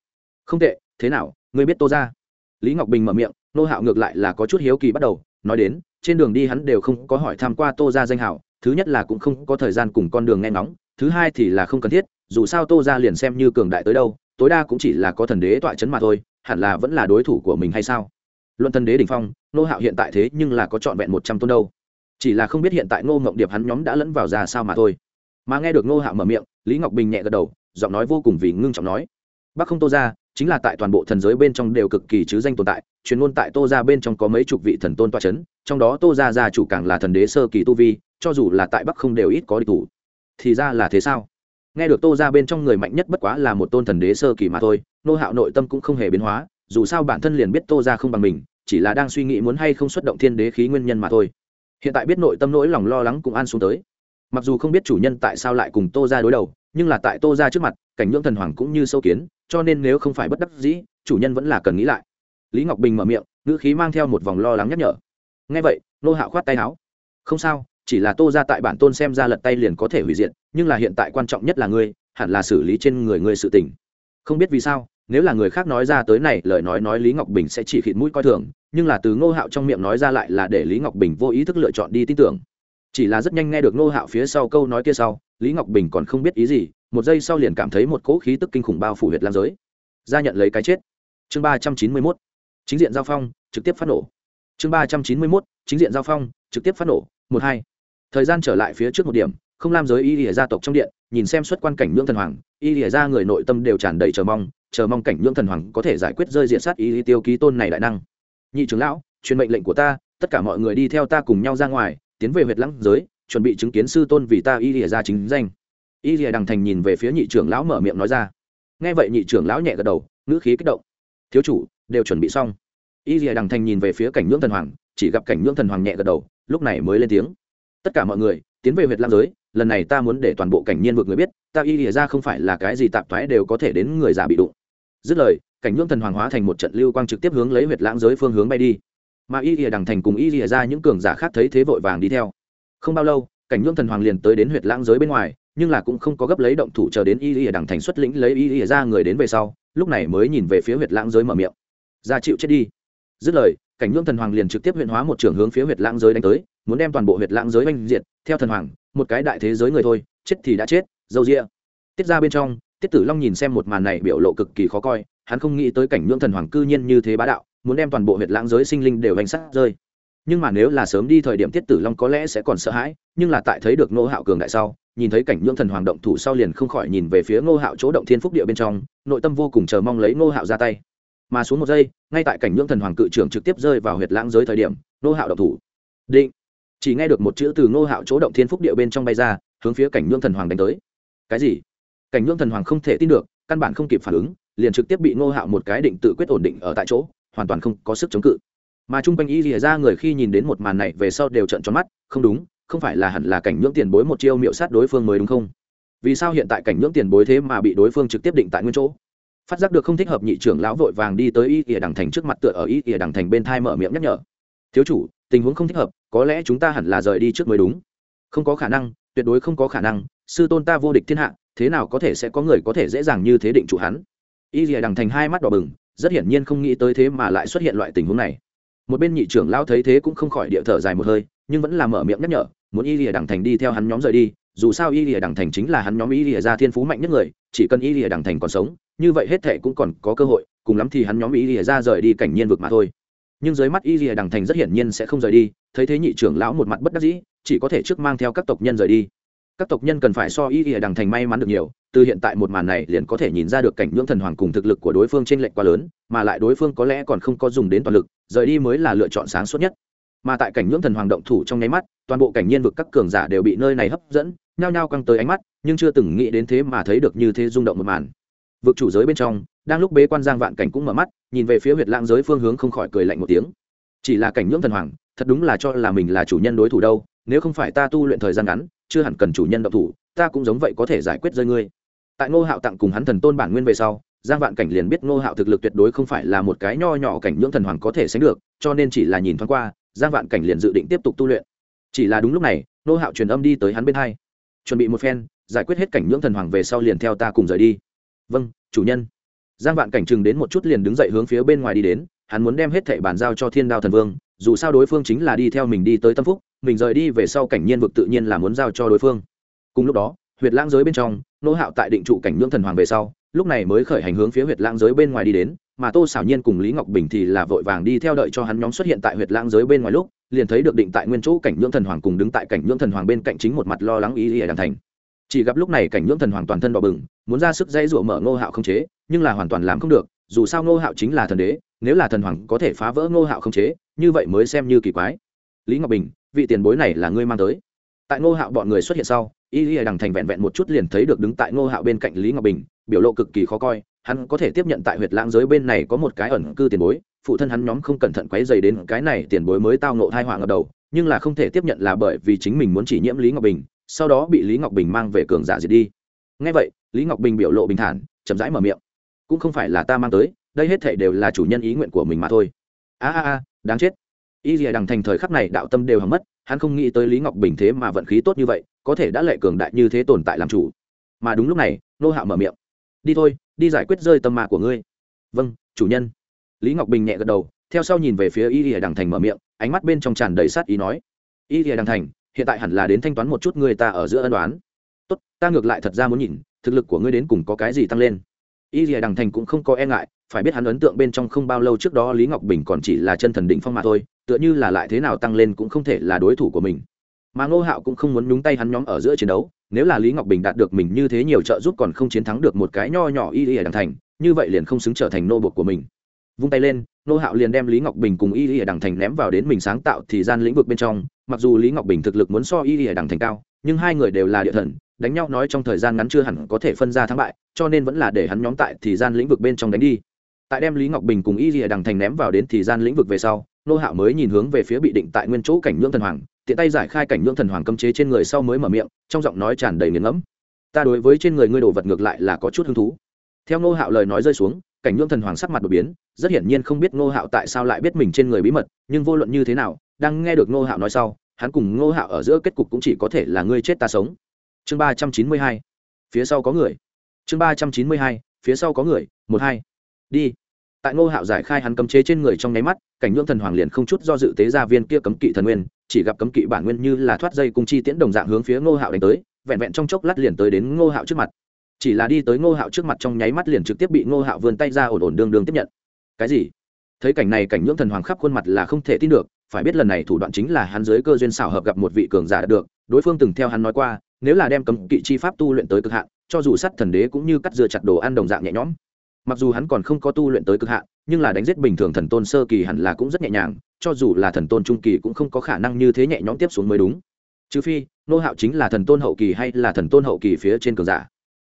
A: Không tệ, thế nào, ngươi biết tô ra? Lý ngọc bình mở miệng ngô hạo ngược lại là có chút hiếu kỳ bắt đầu nói đến, trên đường đi hắn đều không có hỏi tham q u a tô ra danh hảo, thứ nhất là cũng không có thời gian cùng con đường nghe ngóng, thứ hai thì là không cần thiết, dù sao tô ra liền xem như cường đại tới đâu, tối đa cũng chỉ là có thần đế tọa chấn mà thôi, hẳn là vẫn là đối thủ của mình hay sao? Luận thần đế đ ỉ n h phong nô hạo hiện tại thế nhưng là có trọn vẹn một trăm tôn đâu. Chỉ là không biết hiện tại ngô ngộng điệp hắn nhóm đã lẫn vào ra sao mà thôi. Mà nghe được ngô hạo mở miệng, lý ngọc bình nhẹ gật đầu, giọng nói vô cùng vì ngưng trọng nói. Bác không tô ra chính là tại toàn bộ thần giới bên trong đều cực kỳ chứ danh tồn tại chuyên môn tại tô ra bên trong có mấy chục vị thần tôn toa c h ấ n trong đó tô ra gia chủ càng là thần đế sơ kỳ tu vi, cho dù là tại bắc không đều ít có địch thủ. Thì ra là thế sao? Nghe được tô ra bên trong người mạnh nhất bất quá là một tôn thần đế sơ kỳ mà thôi, nô hạo nội tâm cũng không hề biến hóa, dù sao bản thân liền biết tô ra không bằng mình, chỉ là đang suy nghĩ muốn hay không xuất động thiên đế khí nguyên nhân mà thôi. Hiện tại biết nội tâm nỗi lòng lo lắng cũng an xuống tới. Mặc dù không biết chủ nhân tại sao lại cùng tô ra đối đầu, nhưng là tại tô ra trước mặt, cảnh nhưỡng thần hoàng cũng như sâu kiến cho nên nếu không phải bất đắc dĩ, chủ nhân vẫn là cần nghĩ lại. Lý ngọc bình mở miệng, ngữ khí mang theo một vòng lo lắng nhắc nhở. Ngay vậy, nô hạo khoát tay áo. Không sao, chỉ là tô ra tại bản tôn xem ra lật tay liền có thể hủy diệt, nhưng là hiện tại quan trọng nhất là ngươi, hẳn là xử lý trên người ngươi sự tình. Không biết vì sao, nếu là người khác nói ra tới này, lời nói nói lý ngọc bình sẽ chỉ khịt mũi coi thường, nhưng là từ ngô hạo trong miệng nói ra lại là để lý ngọc bình vô ý thức lựa chọn đi tin tưởng. Chỉ là rất nhanh nghe được ngô hạo phía sau câu nói kia sau, lý ngọc bình còn không biết ý gì một giây sau liền cảm thấy một cỗ khí tức kinh khủng bao phủ huyệt lam giới. Ra nhận lấy cái chết. Chương ba trăm chín mươi mốt. Chính diện giao phong, trực tiếp phát nổ. Chương ba trăm chín mươi mốt, chính diện giao phong, trực tiếp phát nổ. Một, hai. Thời gian trở lại phía trước một điểm, không lam giới y lìa gia tộc trong điện, nhìn xem xuất quan cảnh nhưỡng thần hoàng, y lìa ra người nội tâm đều tràn đầy chờ mong chờ mong cảnh nhưỡng thần hoàng có thể giải quyết rơi diện sát y tiêu ký tôn này đại năng. Nhị trưởng lão, truyền mệnh lệnh của ta, tất cả mọi người đi theo ta cùng nhau ra ngoài, tiến về huyệt lăng giới, chuẩn bị chứng kiến sư tôn vì ta y lìa ra chính danh y rìa đằng thành nhìn về phía nhị trưởng lão mở miệng nói ra. Nghe vậy nhị trưởng lão nhẹ gật đầu, ngữ khí kích động. Thiếu chủ, đều chuẩn bị xong. Y rìa đằng thành nhìn về phía cảnh nhưỡng thần hoàng, chỉ gặp cảnh nhưỡng thần hoàng nhẹ gật đầu, lúc này mới lên tiếng. Tất cả mọi người, tiến về huyệt lam giới, lần này ta muốn để toàn bộ cảnh nhiên vực người biết, ta y rìa ra không phải là cái gì tạp thoái đều có thể đến người già bị đụng. Dứt lời, cảnh nhưỡng thần hoàng hóa thành một trận lưu quang trực tiếp hướng lấy huyệt lãng giới phương hướng bay đi. Mà y rìa đằng thành cùng y rìa ra những cường giả khác thấy thế vội vàng đi theo. Không bao lâu, cảnh nhưỡng thần hoàng liền tới đến huyệt lãng giới bên ngoài nhưng là cũng không có gấp lấy động thủ chờ đến y Y đằng thành xuất lĩnh lấy y Y ra người đến về sau, lúc này mới nhìn về phía huyệt lãng giới mở miệng. Ra chịu chết đi. Dứt lời, cảnh ngưỡng thần hoàng liền trực tiếp huyện hóa một trường hướng phía huyệt lãng giới đánh tới, muốn đem toàn bộ huyệt lãng giới oanh diệt. Theo thần hoàng, một cái đại thế giới người thôi, chết thì đã chết, dâu rịa tiết ra bên trong, tiết tử long nhìn xem một màn này biểu lộ cực kỳ khó coi, hắn không nghĩ tới cảnh ngưỡng thần hoàng cư nhiên như thế bá đạo, muốn đem toàn bộ huyệt lãng giới sinh linh đều hành sát rơi. Nhưng mà nếu là sớm đi thời điểm tiết tử long có lẽ sẽ còn sợ hãi, nhưng là tại thấy được nô hạo cường đại sau nhìn thấy cảnh nhưỡng thần hoàng động thủ sau liền không khỏi nhìn về phía ngô hạo chỗ động thiên phúc địa bên trong, nội tâm vô cùng chờ mong lấy ngô hạo ra tay. Mà xuống một giây, ngay tại cảnh nhưỡng thần hoàng cự trưởng trực tiếp rơi vào huyệt lãng giới thời điểm, ngô hạo động thủ. Định. Chỉ nghe được một chữ từ ngô hạo chỗ động thiên phúc địa bên trong bay ra, hướng phía cảnh nhưỡng thần hoàng đánh tới. Cái gì? Cảnh nhưỡng thần hoàng không thể tin được, căn bản không kịp phản ứng, liền trực tiếp bị ngô hạo một cái định tự quyết ổn định ở tại chỗ, hoàn toàn không có sức chống cự. Mà chung quanh y lìa ra người khi nhìn đến một màn này về sau đều trận tròn mắt, không đúng không phải là hẳn là cảnh nhưỡng tiền bối một chiêu miệu sát đối phương mới đúng không? Vì sao hiện tại cảnh nhưỡng tiền bối thế mà bị đối phương trực tiếp định tại nguyên chỗ? Phát giác được không thích hợp nhị trưởng lão vội vàng đi tới y ỉa đằng thành trước mặt tựa ở y ỉa đằng thành bên thai mở miệng nhắc nhở. Thiếu chủ, tình huống không thích hợp, có lẽ chúng ta hẳn là rời đi trước mới đúng. Không có khả năng, tuyệt đối không có khả năng, sư tôn ta vô địch thiên hạ, thế nào có thể sẽ có người có thể dễ dàng như thế định chủ hắn? Y ỉa đằng thành hai mắt đỏ bừng, rất hiển nhiên không nghĩ tới thế mà lại xuất hiện loại tình huống này một bên nhị trưởng lao thấy thế cũng không khỏi địa thở dài một hơi, nhưng vẫn là mở miệng nhắc nhở, muốn y Lìa đằng thành đi theo hắn nhóm rời đi, dù sao y Lìa đằng thành chính là hắn nhóm y Lìa ra thiên phú mạnh nhất người, chỉ cần y Lìa đằng thành còn sống, như vậy hết thệ cũng còn có cơ hội, cùng lắm thì hắn nhóm y Lìa ra rời đi cảnh nhiên vực mà thôi. Nhưng dưới mắt y Lìa đằng thành rất hiển nhiên sẽ không rời đi, thấy thế nhị trưởng lão một mặt bất đắc dĩ, chỉ có thể trước mang theo các tộc nhân rời đi. Các tộc nhân cần phải so y Lìa đằng thành may mắn được nhiều, từ hiện tại một màn này liền có thể nhìn ra được cảnh nhưỡng thần hoàng cùng thực lực của đối phương trên lệnh quá lớn mà lại đối phương có lẽ còn không có dùng đến toàn lực, rời đi mới là lựa chọn sáng suốt nhất. Mà tại cảnh nhưỡng thần hoàng động thủ trong nháy mắt, toàn bộ cảnh nhiên vực các cường giả đều bị nơi này hấp dẫn, nhao nhao căng tới ánh mắt, nhưng chưa từng nghĩ đến thế mà thấy được như thế rung động một màn. Vực chủ giới bên trong, đang lúc bế quan giang vạn cảnh cũng mở mắt, nhìn về phía huyệt lãng giới phương hướng không khỏi cười lạnh một tiếng. Chỉ là cảnh nhưỡng thần hoàng, thật đúng là cho là mình là chủ nhân đối thủ đâu, nếu không phải ta tu luyện thời gian ngắn, chưa hẳn cần chủ nhân động thủ, ta cũng giống vậy có thể giải quyết rơi ngươi. Tại ngô hạo tặng cùng hắn thần tôn bản nguyên về sau giang vạn cảnh liền biết ngô hạo thực lực tuyệt đối không phải là một cái nho nhỏ cảnh nhưỡng thần hoàng có thể sánh được, cho nên chỉ là nhìn thoáng qua, giang vạn cảnh liền dự định tiếp tục tu luyện. Chỉ là đúng lúc này nô hạo truyền âm đi tới hắn bên hai. Chuẩn bị một phen, giải quyết hết cảnh nhưỡng thần hoàng về sau liền theo ta cùng rời đi. Vâng chủ nhân. Giang vạn cảnh chừng đến một chút liền đứng dậy hướng phía bên ngoài đi đến, hắn muốn đem hết thẻ bàn giao cho thiên đao thần vương, dù sao đối phương chính là đi theo mình đi tới tâm phúc, mình rời đi về sau cảnh nhiên vực tự nhiên là muốn giao cho đối phương. Cùng lúc đó, huyệt lãng giới bên trong nô hạo tại định trụ cảnh nhưỡng thần hoàng về sau lúc này mới khởi hành hướng phía huyệt lãng giới bên ngoài đi đến, mà tô xảo nhiên cùng lý ngọc bình thì là vội vàng đi theo đợi cho hắn nhóm xuất hiện tại huyệt lãng giới bên ngoài lúc, liền thấy được định tại nguyên chỗ cảnh nhưỡng thần hoàng cùng đứng tại cảnh nhưỡng thần hoàng bên cạnh chính một mặt lo lắng ý ỉa đàn thành. Chỉ gặp lúc này cảnh nhưỡng thần hoàng toàn thân đỏ bừng, muốn ra sức dãy rụa mở ngô hạo không chế, nhưng là hoàn toàn làm không được, dù sao ngô hạo chính là thần đế, nếu là thần hoàng có thể phá vỡ ngô hạo không chế, như vậy mới xem như kỳ quái. Lý ngọc bình, vị tiền bối này là ngươi mang tới tại ngô hạo bọn người xuất hiện sau, y y đằng thành vẹn vẹn một chút liền thấy được đứng tại ngô hạo bên cạnh lý ngọc bình, biểu lộ cực kỳ khó coi, hắn có thể tiếp nhận tại huyệt lãng giới bên này có một cái ẩn cư tiền bối, phụ thân hắn nhóm không cẩn thận quấy dày đến cái này tiền bối mới tao nộ thai họa ở đầu, nhưng là không thể tiếp nhận là bởi vì chính mình muốn chỉ nhiễm lý ngọc bình, sau đó bị lý ngọc bình mang về cường giả diệt đi. Ngay vậy, lý ngọc bình biểu lộ bình thản, chậm rãi mở miệng. Cũng không phải là ta mang tới, đây hết thể đều là chủ nhân ý nguyện của mình mà thôi. A a a, đáng chết. Y dìa đằng thành thời khắc này đạo tâm đều hầm mất hắn không nghĩ tới lý ngọc bình thế mà vận khí tốt như vậy, có thể đã lệ cường đại như thế tồn tại làm chủ. Mà đúng lúc này, nô hạo mở miệng. Đi thôi, đi giải quyết rơi tâm mà của ngươi. Vâng chủ nhân. Lý ngọc bình nhẹ gật đầu, theo sau nhìn về phía y dìa đằng thành mở miệng, ánh mắt bên trong tràn đầy sát ý nói, y dìa đằng thành, hiện tại hẳn là đến thanh toán một chút người ta ở giữa ân đoán tốt, ta ngược lại thật ra muốn nhìn, thực lực của ngươi đến cùng có cái gì tăng lên? Y rìa đằng thành cũng không có e ngại, phải biết hắn ấn tượng bên trong không bao lâu trước đó lý ngọc bình còn chỉ là chân thần định phong mà thôi, tựa như là lại thế nào tăng lên cũng không thể là đối thủ của mình. Mà ngô hạo cũng không muốn nhúng tay hắn nhóm ở giữa chiến đấu, nếu là lý ngọc bình đạt được mình như thế nhiều trợ giúp còn không chiến thắng được một cái nho nhỏ y rìa đằng thành, như vậy liền không xứng trở thành nô bột của mình. Vung tay lên nô hạo liền đem lý ngọc bình cùng y rìa đằng thành ném vào đến mình sáng tạo thì gian lĩnh vực bên trong, mặc dù lý ngọc bình thực lực muốn so y rìa đằng thành cao, nhưng hai người đều là địa thần đánh nhau nói trong thời gian ngắn chưa hẳn có thể phân ra thắng bại, cho nên vẫn là để hắn nhóm tại thì gian lĩnh vực bên trong đánh đi. Tại đem lý ngọc bình cùng y lìa đằng thành ném vào đến thì gian lĩnh vực về sau, nô hạo mới nhìn hướng về phía bị định tại nguyên chỗ cảnh nhưỡng thần hoàng, tiện tay giải khai cảnh nhưỡng thần hoàng cấm chế trên người sau mới mở miệng, trong giọng nói tràn đầy nghiền ngẫm. Ta đối với trên người ngươi đồ vật ngược lại là có chút hứng thú. Theo nô hạo lời nói rơi xuống, cảnh nhưỡng thần hoàng sắc mặt đột biến, rất hiển nhiên không biết nô hạo tại sao lại biết mình trên người bí mật, nhưng vô luận như thế nào, đang nghe được nô hạo nói sau, hắn cùng nô hạo ở giữa kết cục cũng chỉ có thể là ngươi chết ta sống chương ba trăm chín mươi hai, phía sau có người. Chương ba trăm chín mươi hai, phía sau có người, một hai. Đi. Tại ngô hạo giải khai hắn cấm chế trên người trong nháy mắt, cảnh nhưỡng thần hoàng liền không chút do dự tế gia viên kia cấm kỵ thần nguyên, chỉ gặp cấm kỵ bản nguyên như là thoát dây cung chi tiễn đồng dạng hướng phía ngô hạo đánh tới, vẹn vẹn trong chốc lát liền tới đến ngô hạo trước mặt. Chỉ là đi tới ngô hạo trước mặt trong nháy mắt liền trực tiếp bị ngô hạo vươn tay ra ổn ổn đương đương tiếp nhận. Cái gì? Thấy cảnh này cảnh nhưỡng thần hoàng khắp khuôn mặt là không thể tin được, phải biết lần này thủ đoạn chính là hắn dưới cơ duyên xảo hợp gặp một vị cường giả được, đối phương từng theo hắn nói qua nếu là đem cấm kỵ chi pháp tu luyện tới cực hạn, cho dù sắt thần đế cũng như cắt dưa chặt đồ ăn đồng dạng nhẹ nhõm. Mặc dù hắn còn không có tu luyện tới cực hạn, nhưng là đánh giết bình thường thần tôn sơ kỳ hẳn là cũng rất nhẹ nhàng, cho dù là thần tôn trung kỳ cũng không có khả năng như thế nhẹ nhõm tiếp xuống mới đúng. Trừ phi, nô hạo chính là thần tôn hậu kỳ hay là thần tôn hậu kỳ phía trên cường giả.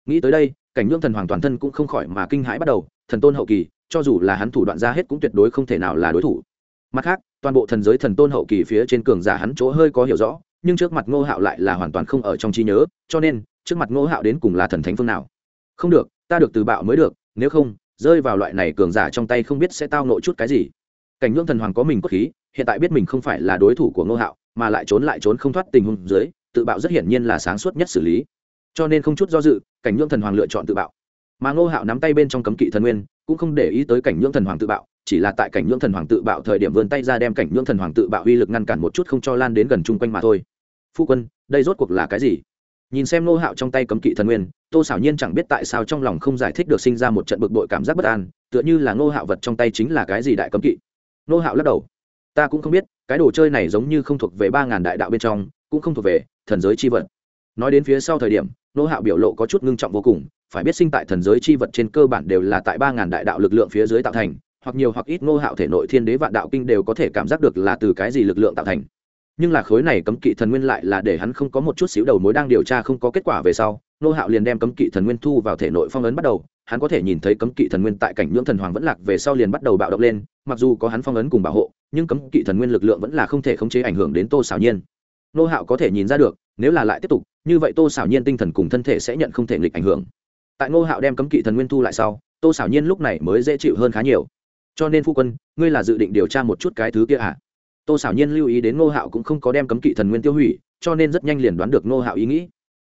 A: Nghĩ tới đây, cảnh ngưỡng thần hoàng toàn thân cũng không khỏi mà kinh hãi bắt đầu, thần tôn hậu kỳ, cho dù là hắn thủ đoạn ra hết cũng tuyệt đối không thể nào là đối thủ. Mặt khác, toàn bộ thần giới thần tôn hậu kỳ phía trên cường giả hắn chỗ hơi có hiểu rõ nhưng trước mặt ngô hạo lại là hoàn toàn không ở trong trí nhớ, cho nên, trước mặt ngô hạo đến cùng là thần thánh phương nào? Không được, ta được từ bạo mới được, nếu không, rơi vào loại này cường giả trong tay không biết sẽ tao nội chút cái gì. Cảnh ngưỡng thần hoàng có mình cốt khí, hiện tại biết mình không phải là đối thủ của ngô hạo, mà lại trốn lại trốn không thoát tình huống dưới, tự bạo rất hiển nhiên là sáng suốt nhất xử lý. Cho nên không chút do dự, cảnh ngưỡng thần hoàng lựa chọn tự bạo. Mà ngô hạo nắm tay bên trong cấm kỵ thần nguyên, cũng không để ý tới cảnh ngưỡng thần hoàng tự bạo, chỉ là tại cảnh ngưỡng thần hoàng tự bạo thời điểm vươn tay ra đem cảnh ngưỡng thần hoàng tự bạo uy lực ngăn cản một chút không cho lan đến gần chung quanh mà thôi phu quân, đây rốt cuộc là cái gì? Nhìn xem nô hạo trong tay cấm kỵ thần nguyên, tô xảo nhiên chẳng biết tại sao trong lòng không giải thích được sinh ra một trận bực bội cảm giác bất an, tựa như là nô hạo vật trong tay chính là cái gì đại cấm kỵ. Nô hạo lắc đầu. Ta cũng không biết, cái đồ chơi này giống như không thuộc về ba ngàn đại đạo bên trong, cũng không thuộc về thần giới c h i vật. Nói đến phía sau thời điểm nô hạo biểu lộ có chút ngưng trọng vô cùng, phải biết sinh tại thần giới c h i vật trên cơ bản đều là tại ba ngàn đại đạo lực lượng phía dưới tạo thành, hoặc nhiều hoặc ít nô hạo thể nội thiên đế vạn đạo kinh đều có thể cảm giác được là từ cái gì lực lượng tạo thành nhưng là khối này cấm kỵ thần nguyên lại là để hắn không có một chút xíu đầu mối đang điều tra không có kết quả về sau, nô hạo liền đem cấm kỵ thần nguyên thu vào thể nội phong ấn bắt đầu. Hắn có thể nhìn thấy cấm kỵ thần nguyên tại cảnh nhưỡng thần hoàng vẫn lạc về sau liền bắt đầu bạo động lên, mặc dù có hắn phong ấn cùng bảo hộ, nhưng cấm kỵ thần nguyên lực lượng vẫn là không thể khống chế ảnh hưởng đến tô xảo nhiên. Nô hạo có thể nhìn ra được, nếu là lại tiếp tục, như vậy tô xảo nhiên tinh thần cùng thân thể sẽ nhận không thể nghịch ảnh hưởng. Tại nô hạo đem cấm kỵ thần nguyên thu lại sau, tô xảo nhiên lúc này mới dễ chịu hơn khá nhiều. Cho nên phu quân, ngươi là dự định điều tra một chút cái thứ kia à? Tô xảo nhiên lưu ý đến ngô hạo cũng không có đem cấm kỵ thần nguyên tiêu hủy, cho nên rất nhanh liền đoán được ngô hạo ý nghĩ.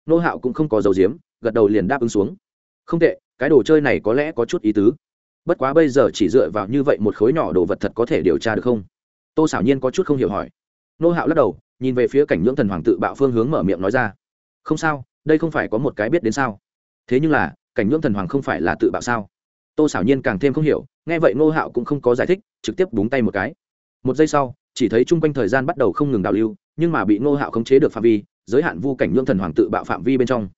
A: Ngô hạo cũng không có dầu diếm gật đầu liền đáp ứng xuống. Không tệ, cái đồ chơi này có lẽ có chút ý tứ. Bất quá bây giờ chỉ dựa vào như vậy một khối nhỏ đồ vật thật có thể điều tra được không? Tô xảo nhiên có chút không hiểu hỏi. Ngô hạo lắc đầu, nhìn về phía cảnh nhưỡng thần hoàng tự bạo phương hướng mở miệng nói ra. Không sao, đây không phải có một cái biết đến sao. Thế nhưng là, cảnh nhưỡng thần hoàng không phải là tự bạo sao? Tô xảo nhiên càng thêm không hiểu, nghe vậy ngô hạo cũng không có giải thích, trực tiếp búng tay một cái. Một giây sau chỉ thấy chung quanh thời gian bắt đầu không ngừng đào lưu, nhưng mà bị ngô hạo khống chế được phạm vi, giới hạn vu cảnh nhưỡng thần hoàng tự bạo phạm vi bên trong.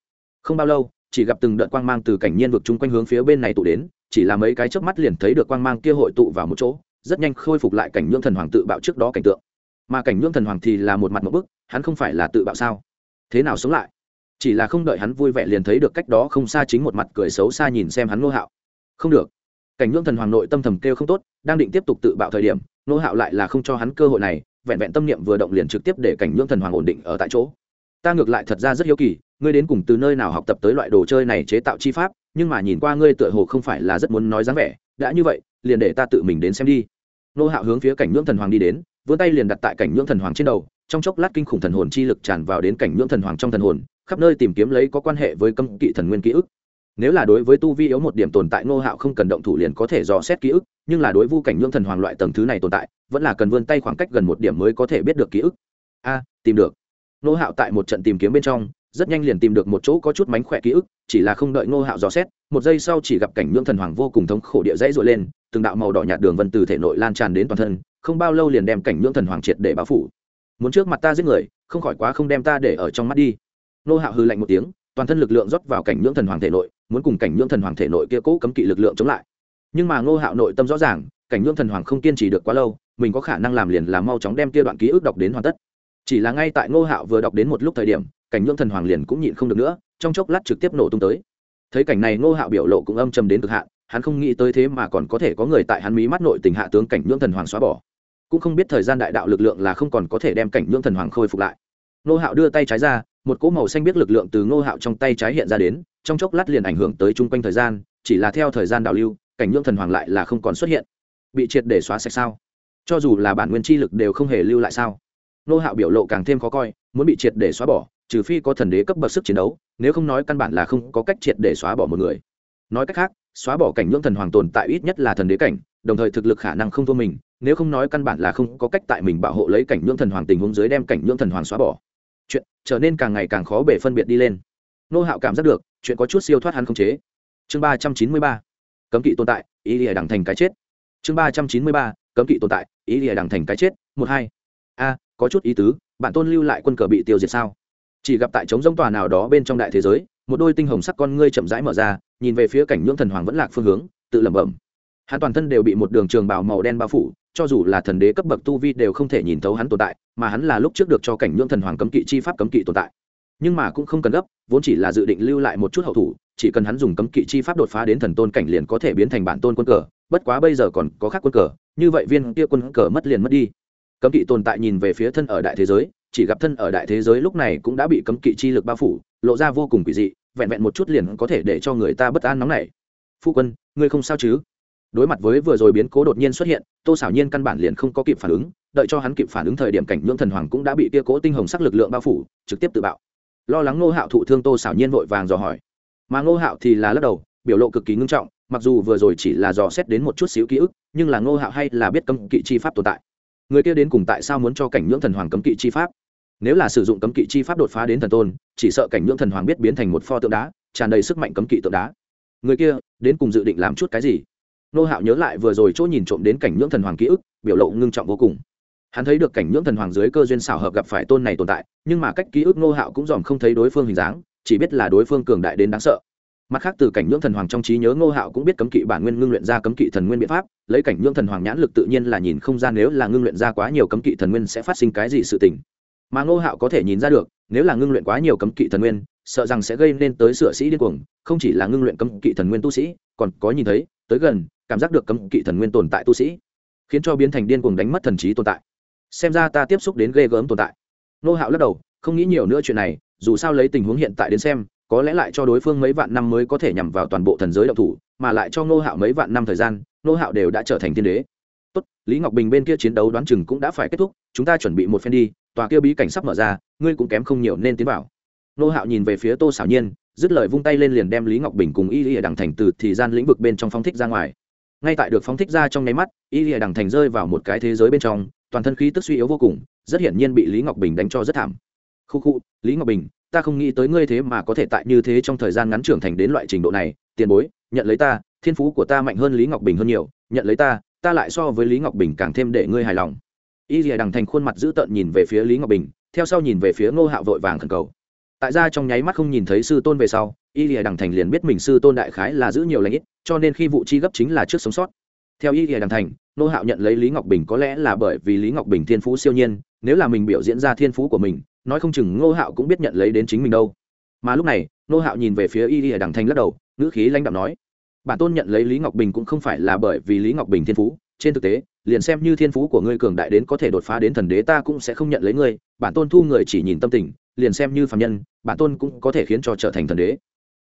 A: Không bao lâu, chỉ gặp từng đợt quang mang từ cảnh nhiên vực chung quanh hướng phía bên này tụ đến, chỉ là mấy cái chớp mắt liền thấy được quang mang kia hội tụ vào một chỗ, rất nhanh khôi phục lại cảnh nhưỡng thần hoàng tự bạo trước đó cảnh tượng. Mà cảnh nhưỡng thần hoàng thì là một mặt một bức, hắn không phải là tự bạo sao? Thế nào sống lại? Chỉ là không đợi hắn vui vẻ liền thấy được cách đó không xa chính một mặt cười xấu xa nhìn xem hắn ngô hạo. Không được cảnh ngưỡng thần hoàng nội tâm thầm kêu không tốt, đang định tiếp tục tự bạo thời điểm Nô hạo lại là không cho hắn cơ hội này, vẹn vẹn tâm niệm vừa động liền trực tiếp để cảnh ngưỡng thần hoàng ổn định ở tại chỗ. Ta ngược lại thật ra rất hiếu kỳ, ngươi đến cùng từ nơi nào học tập tới loại đồ chơi này chế tạo chi pháp, nhưng mà nhìn qua ngươi tựa hồ không phải là rất muốn nói dáng vẻ, đã như vậy, liền để ta tự mình đến xem đi. Nô hạo hướng phía cảnh ngưỡng thần hoàng đi đến, vươn tay liền đặt tại cảnh ngưỡng thần hoàng trên đầu, trong chốc lát kinh khủng thần hồn chi lực tràn vào đến cảnh ngưỡng thần hoàng trong thần hồn, khắp nơi tìm kiếm lấy có quan hệ với cấm kỵ thần nguyên ký ức nếu là đối với tu vi yếu một điểm tồn tại nô hạo không cần động thủ liền có thể dò xét ký ức, nhưng là đối vu cảnh nhưỡng thần hoàng loại tầng thứ này tồn tại, vẫn là cần vươn tay khoảng cách gần một điểm mới có thể biết được ký ức. A, tìm được. Nô hạo tại một trận tìm kiếm bên trong, rất nhanh liền tìm được một chỗ có chút mánh khỏe ký ức, chỉ là không đợi nô hạo dò xét, một giây sau chỉ gặp cảnh nhưỡng thần hoàng vô cùng thống khổ địa dãy dội lên, từng đạo màu đỏ nhạt đường vân từ thể nội lan tràn đến toàn thân, không bao lâu liền đem cảnh nhưỡng thần hoàng triệt để báo phủ. Muốn trước mặt ta giết người, không khỏi quá không đem ta để ở trong mắt đi. Nô hạo hư lạnh một tiếng, toàn thân lực lượng rót vào cảnh nhưỡng thần hoàng thể nội muốn cùng cảnh nhưỡng thần hoàng thể nội kia cố cấm kỵ lực lượng chống lại. Nhưng mà ngô hạo nội tâm rõ ràng, cảnh nhưỡng thần hoàng không kiên trì được quá lâu, mình có khả năng làm liền là mau chóng đem kia đoạn ký ức đọc đến hoàn tất. Chỉ là ngay tại ngô hạo vừa đọc đến một lúc thời điểm, cảnh nhưỡng thần hoàng liền cũng nhịn không được nữa, trong chốc lát trực tiếp nổ tung tới. Thấy cảnh này ngô hạo biểu lộ cũng âm trầm đến cực hạn, hắn không nghĩ tới thế mà còn có thể có người tại hắn mí mắt nội tình hạ tướng cảnh nhưỡng thần hoàng xóa bỏ. Cũng không biết thời gian đại đạo lực lượng là không còn có thể đem cảnh nhưỡng thần hoàng khôi phục lại. Ngô hạo đưa tay trái ra, một cỗ màu xanh biết lực lượng từ ngô hạo trong tay trái hiện ra đến trong chốc lát liền ảnh hưởng tới chung quanh thời gian, chỉ là theo thời gian đảo lưu, cảnh nhưỡng thần hoàng lại là không còn xuất hiện. Bị triệt để xóa sạch sao? Cho dù là bản nguyên chi lực đều không hề lưu lại sao? Nô hạo biểu lộ càng thêm khó coi, muốn bị triệt để xóa bỏ, trừ phi có thần đế cấp bậc sức chiến đấu, nếu không nói căn bản là không có cách triệt để xóa bỏ một người. Nói cách khác, xóa bỏ cảnh nhưỡng thần hoàng tồn tại ít nhất là thần đế cảnh, đồng thời thực lực khả năng không thua mình, nếu không nói căn bản là không có cách tại mình bảo hộ lấy cảnh nhưỡng thần hoàng tình huống dưới đem cảnh nhưỡng thần hoàng xóa bỏ. Chuyện trở nên càng ngày càng khó bể phân biệt đi lên nô hạo cảm giác được, chuyện có chút siêu thoát hắn không chế. Chương ba trăm chín mươi ba, cấm kỵ tồn tại, ý lìa đằng thành cái chết. Chương ba trăm chín mươi ba, cấm kỵ tồn tại, ý lìa đằng thành cái chết, một hai. A, có chút ý tứ bạn tôn lưu lại quân cờ bị tiêu diệt sao? Chỉ gặp tại trống giống tòa nào đó bên trong đại thế giới, một đôi tinh hồng sắc con ngươi chậm rãi mở ra, nhìn về phía cảnh nhưỡng thần hoàng vẫn lạc phương hướng, tự lẩm bẩm. Hắn toàn thân đều bị một đường trường bào màu đen bao phủ, cho dù là thần đế cấp bậc tu vi đều không thể nhìn thấu hắn tồn tại, mà hắn là lúc trước được cho cảnh nhưỡng thần hoàng cấm kỵ chi pháp cấm kỵ tồn tại nhưng mà cũng không cần gấp, vốn chỉ là dự định lưu lại một chút hậu thủ, chỉ cần hắn dùng cấm kỵ chi pháp đột phá đến thần tôn cảnh liền có thể biến thành bản tôn quân cờ, bất quá bây giờ còn có khác quân cờ, như vậy viên kia quân cờ mất liền mất đi. Cấm kỵ tồn tại nhìn về phía thân ở đại thế giới, chỉ gặp thân ở đại thế giới lúc này cũng đã bị cấm kỵ chi lực bao phủ, lộ ra vô cùng quỷ dị, vẹn vẹn một chút liền có thể để cho người ta bất an nóng nảy. Phu quân, ngươi không sao chứ? Đối mặt với vừa rồi biến cố đột nhiên xuất hiện, tô xảo nhiên căn bản liền không có kịp phản ứng, đợi cho hắn kịp phản ứng thời điểm cảnh nhưỡng thần hoàng cũng đã bị tia cố tinh hồng sắc lực lượng bao phủ, trực tiếp tự bạo lo lắng ngô hạo thụ thương tô xảo nhiên vội vàng dò hỏi. Mà ngô hạo thì là lắc đầu, biểu lộ cực kỳ ngưng trọng, mặc dù vừa rồi chỉ là dò xét đến một chút xíu ký ức, nhưng là ngô hạo hay là biết cấm kỵ chi pháp tồn tại. Người kia đến cùng tại sao muốn cho cảnh nhưỡng thần hoàng cấm kỵ chi pháp? Nếu là sử dụng cấm kỵ chi pháp đột phá đến thần tôn, chỉ sợ cảnh nhưỡng thần hoàng biết biến thành một pho tượng đá, tràn đầy sức mạnh cấm kỵ tượng đá. Người kia, đến cùng dự định làm chút cái gì? Nô hạo nhớ lại vừa rồi chỗ nhìn trộm đến cảnh nhưỡng thần hoàng ký ức, biểu lộ ngưng trọng vô cùng hắn thấy được cảnh nhưỡng thần hoàng dưới cơ duyên xảo hợp gặp phải tôn này tồn tại, nhưng mà cách ký ức nô hạo cũng dòm không thấy đối phương hình dáng, chỉ biết là đối phương cường đại đến đáng sợ. Mặt khác từ cảnh nhưỡng thần hoàng trong trí nhớ ngô hạo cũng biết cấm kỵ bản nguyên ngưng luyện ra cấm kỵ thần nguyên biện pháp, lấy cảnh nhưỡng thần hoàng nhãn lực tự nhiên là nhìn không ra nếu là ngưng luyện ra quá nhiều cấm kỵ thần nguyên sẽ phát sinh cái gì sự tình. Mà ngô hạo có thể nhìn ra được, nếu là ngưng luyện quá nhiều cấm kỵ thần nguyên, sợ rằng sẽ gây nên tới sửa sĩ điên cuồng, không chỉ là ngưng luyện cấm kỵ thần nguyên tu sĩ, còn có nhìn thấy, tới gần, cảm giác được cấm kỵ thần nguyên tồn tại tu sĩ, khiến cho biến thành điên cuồng đánh mất thần trí tồn tại xem ra ta tiếp xúc đến ghê gớm tồn tại. Nô hạo lắc đầu, không nghĩ nhiều nữa chuyện này, dù sao lấy tình huống hiện tại đến xem, có lẽ lại cho đối phương mấy vạn năm mới có thể nhằm vào toàn bộ thần giới động thủ, mà lại cho nô hạo mấy vạn năm thời gian, nô hạo đều đã trở thành thiên đế. Tốt, lý ngọc bình bên kia chiến đấu đoán chừng cũng đã phải kết thúc, chúng ta chuẩn bị một phen đi, tòa kia bí cảnh sắp mở ra, ngươi cũng kém không nhiều nên tiến vào. Nô hạo nhìn về phía tô xảo nhiên, dứt lời vung tay lên liền đem lý ngọc bình cùng y lìa đằng thành từ thì gian lĩnh vực bên trong phong thích ra ngoài. Ngay tại được phong thích ra trong nháy mắt y lìa đằng thành rơi vào một cái thế giới bên trong toàn thân khí tức suy yếu vô cùng, rất hiển nhiên bị lý ngọc bình đánh cho rất thảm. Khu khu, lý ngọc bình, ta không nghĩ tới ngươi thế mà có thể tại như thế trong thời gian ngắn trưởng thành đến loại trình độ này. Tiền bối, nhận lấy ta, thiên phú của ta mạnh hơn lý ngọc bình hơn nhiều. Nhận lấy ta ta lại so với lý ngọc bình càng thêm để ngươi hài lòng. Y lìa đằng thành khuôn mặt dữ tợn nhìn về phía lý ngọc bình, theo sau nhìn về phía ngô hạo vội vàng khẩn cầu. Tại ra trong nháy mắt không nhìn thấy sư tôn về sau, y lìa đằng thành liền biết mình sư tôn đại khái là giữ nhiều lãnh ít, cho nên khi vụ chi gấp chính là trước sống sót. Theo y lìa đằng thành nô hạo nhận lấy lý ngọc bình có lẽ là bởi vì lý ngọc bình thiên phú siêu nhiên, nếu là mình biểu diễn ra thiên phú của mình, nói không chừng Nô hạo cũng biết nhận lấy đến chính mình đâu. Mà lúc này, nô hạo nhìn về phía y lìa đằng thanh lắc đầu, ngữ khí lãnh đạo nói, bản tôn nhận lấy lý ngọc bình cũng không phải là bởi vì lý ngọc bình thiên phú. Trên thực tế, liền xem như thiên phú của ngươi cường đại đến có thể đột phá đến thần đế ta cũng sẽ không nhận lấy ngươi. Bản tôn thu người chỉ nhìn tâm tình, liền xem như phạm nhân, bản tôn cũng có thể khiến cho trở thành thần đế.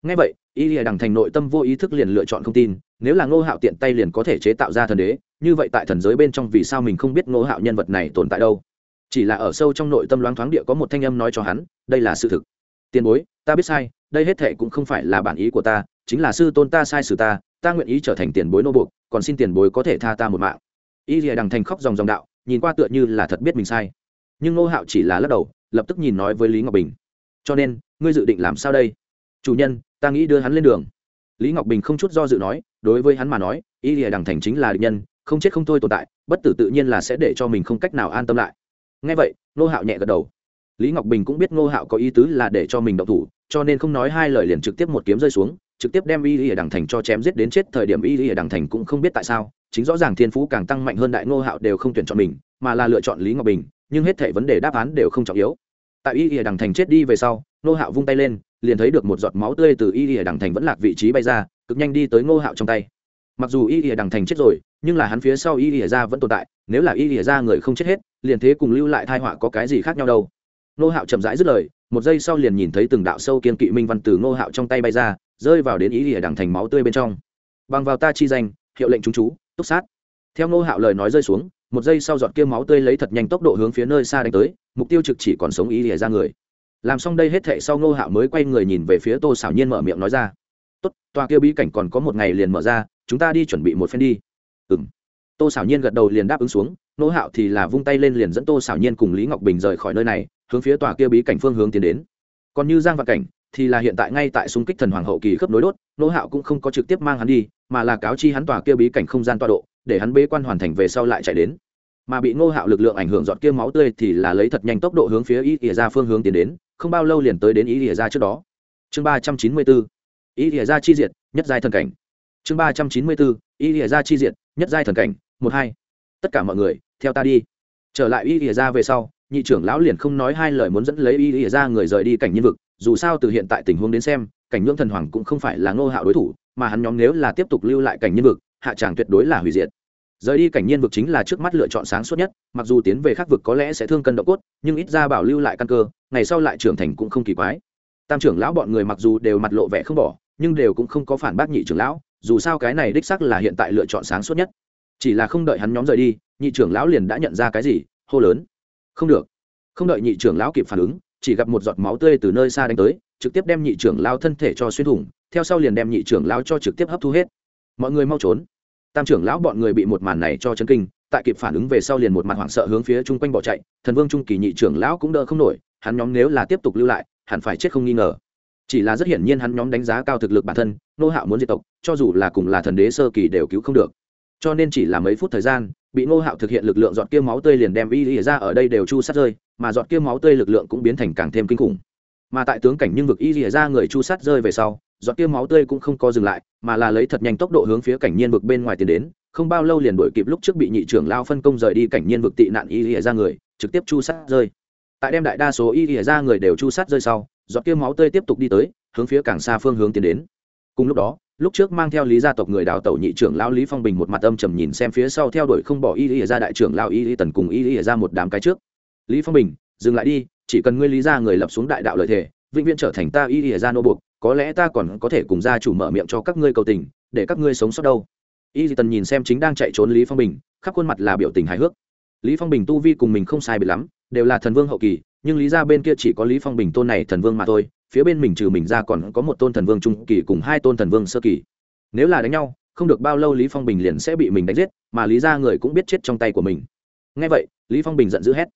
A: Ngay vậy, y lìa đằng thành nội tâm vô ý thức liền lựa chọn không tin, nếu là ngô hạo tiện tay liền có thể chế tạo ra thần đế như vậy tại thần giới bên trong vì sao mình không biết ngô hạo nhân vật này tồn tại đâu? Chỉ là ở sâu trong nội tâm loáng thoáng địa có một thanh âm nói cho hắn, đây là sự thực. Tiền bối, ta biết sai, đây hết thệ cũng không phải là bản ý của ta, chính là sư tôn ta sai sử ta ta nguyện ý trở thành tiền bối nô buộc, còn xin tiền bối có thể tha ta một mạng. Y rìa đằng thành khóc dòng dòng đạo, nhìn qua tựa như là thật biết mình sai. Nhưng ngô hạo chỉ là lắc đầu, lập tức nhìn nói với lý ngọc bình. Cho nên, ngươi dự định làm sao đây? Chủ nhân, ta nghĩ đưa hắn lên đường. Lý ngọc bình không chút do dự nói, đối với hắn mà nói, y rìa đằng thành chính là địch nhân không chết không thôi tồn tại, bất tử tự nhiên là sẽ để cho mình không cách nào an tâm lại. Ngay vậy, ngô hạo nhẹ gật đầu. Lý ngọc bình cũng biết ngô hạo có ý tứ là để cho mình động thủ, cho nên không nói hai lời liền trực tiếp một kiếm rơi xuống, trực tiếp đem y lìa đằng thành cho chém giết đến chết. Thời điểm y lìa đằng thành cũng không biết tại sao, chính rõ ràng thiên phú càng tăng mạnh hơn đại ngô hạo đều không tuyển chọn mình, mà là lựa chọn lý ngọc bình, nhưng hết thể vấn đề đáp án đều không trọng yếu. Tại y ỉa đằng thành chết đi về sau, ngô hạo vung tay lên, liền thấy được một giọt máu tươi từ y ỉa đằng thành vẫn lạc vị trí bay ra, cực nhanh đi tới ngô hạo trong tay mặc dù y ỉa đằng thành chết rồi, nhưng là hắn phía sau y ỉa ra vẫn tồn tại, nếu là y ỉa ra người không chết hết, liền thế cùng lưu lại thai họa có cái gì khác nhau đâu. Ngô hạo chậm rãi dứt lời, một giây sau liền nhìn thấy từng đạo sâu kiên kỵ minh văn từ ngô hạo trong tay bay ra, rơi vào đến y ỉa đằng thành máu tươi bên trong. Bằng vào ta chi danh, hiệu lệnh chúng chú, túc sát. Theo ngô hạo lời nói rơi xuống, một giây sau giọt kia máu tươi lấy thật nhanh tốc độ hướng phía nơi xa đánh tới, mục tiêu trực chỉ còn sống y lìa ra người. Làm xong đây hết thệ sau ngô hạo mới quay người nhìn về phía tô xảo nhiên mở miệng nói ra tốt, tòa kia bí cảnh còn có một ngày liền mở ra, chúng ta đi chuẩn bị một phen đi. Ừ m tô xảo nhiên gật đầu liền đáp ứng xuống nỗ hạo thì là vung tay lên liền dẫn tô xảo nhiên cùng lý ngọc bình rời khỏi nơi này, hướng phía tòa kia bí cảnh phương hướng tiến đến. Còn như giang vạn cảnh, thì là hiện tại ngay tại xung kích thần hoàng hậu kỳ khớp nối đốt nỗ hạo cũng không có trực tiếp mang hắn đi, mà là cáo chi hắn tòa kia bí cảnh không gian tọa độ, để hắn bế quan hoàn thành về sau lại chạy đến. Mà bị ngô hạo lực lượng ảnh hưởng dọn kia máu tươi thì là lấy thật nhanh tốc độ hướng phía ý ỉa ra phương hướng tiến đến, không bao lâu liền tới đến ý ỉa ra trước đó. Chương ba trăm chín mươi bốn ý ỉa ra chi diệt, nhất giai thần cảnh. Chương ba trăm chín mươi bốn, ý ỉa ra chi diệt, nhất giai thần cảnh, một hai. Tất cả mọi người, theo ta đi. Trở lại ý ỉa ra về sau, nhị trưởng lão liền không nói hai lời muốn dẫn lấy ý ỉa ra người rời đi cảnh nhân vực, dù sao từ hiện tại tình huống đến xem, cảnh nhưỡng thần hoàng cũng không phải là ngô hạo đối thủ, mà hắn nhóm nếu là tiếp tục lưu lại cảnh nhân vực, hạ tràng tuyệt đối là hủy diệt. Rời đi cảnh nhiên vực chính là trước mắt lựa chọn sáng suốt nhất, mặc dù tiến về khắc vực có lẽ sẽ thương cân độ cốt, nhưng ít ra bảo lưu lại căn cơ, ngày sau lại trưởng thành cũng không kỳ quái. Tam trưởng lão bọn người mặc dù đều mặt lộ vẻ không bỏ nhưng đều cũng không có phản bác nhị trưởng lão, dù sao cái này đích sắc là hiện tại lựa chọn sáng suốt nhất. Chỉ là không đợi hắn nhóm rời đi, nhị trưởng lão liền đã nhận ra cái gì, hô lớn. Không được. Không đợi nhị trưởng lão kịp phản ứng, chỉ gặp một giọt máu tươi từ nơi xa đánh tới, trực tiếp đem nhị trưởng lão thân thể cho xuyên thủng, theo sau liền đem nhị trưởng lão cho trực tiếp hấp thu hết. Mọi người mau trốn. Tam trưởng lão bọn người bị một màn này cho chấn kinh, tại kịp phản ứng về sau liền một mặt hoảng sợ hướng phía chung quanh bỏ chạy, thần vương trung kỳ nhị trưởng lão cũng đỡ không nổi, hắn nhóm nếu là tiếp tục lưu lại, hẳn phải chết không nghi ngờ chỉ là rất hiển nhiên hắn nhóm đánh giá cao thực lực bản thân, nô hạo muốn diệt tộc, cho dù là cùng là thần đế sơ kỳ đều cứu không được. Cho nên chỉ là mấy phút thời gian, bị nô hạo thực hiện lực lượng giọt kia máu tươi liền đem y ỉa ra ở đây đều chu sát rơi, mà giọt kia máu tươi lực lượng cũng biến thành càng thêm kinh khủng. Mà tại tướng cảnh nhưng vực y ỉa ra người chu sát rơi về sau, giọt kia máu tươi cũng không có dừng lại, mà là lấy thật nhanh tốc độ hướng phía cảnh nhiên vực bên ngoài tiến đến, không bao lâu liền đuổi kịp lúc trước bị nhị trưởng lao phân công rời đi cảnh nhiên vực tị nạn y lìa ra người, trực tiếp chu sát rơi. Tại đem đại đa số y lìa ra người đều chu sát rơi sau giọt kia máu tươi tiếp tục đi tới, hướng phía càng xa phương hướng tiến đến. Cùng lúc đó, lúc trước mang theo lý gia tộc người đào tẩu nhị trưởng lao lý phong bình một mặt âm trầm nhìn xem phía sau theo đuổi không bỏ y lìa ra đại trưởng lao y lý tần cùng y lìa ra một đám cái trước. Lý phong bình, dừng lại đi, chỉ cần ngươi lý gia người lập xuống đại đạo lợi thể, vĩnh viễn trở thành ta y lìa ra nô buộc, có lẽ ta còn có thể cùng gia chủ mở miệng cho các ngươi cầu tình, để các ngươi sống sót đâu. Y di tần nhìn xem chính đang chạy trốn lý phong bình, khắp khuôn mặt là biểu tình hài hước. Lý phong bình tu vi cùng mình không sai biệt lắm, đều là thần vương hậu kỳ nhưng lý ra bên kia chỉ có lý phong bình tôn này thần vương mà thôi, phía bên mình trừ mình ra còn có một tôn thần vương trung kỳ cùng hai tôn thần vương sơ kỳ. Nếu là đánh nhau, không được bao lâu lý phong bình liền sẽ bị mình đánh giết, mà lý ra người cũng biết chết trong tay của mình. Nghe vậy, lý phong bình giận dữ hét.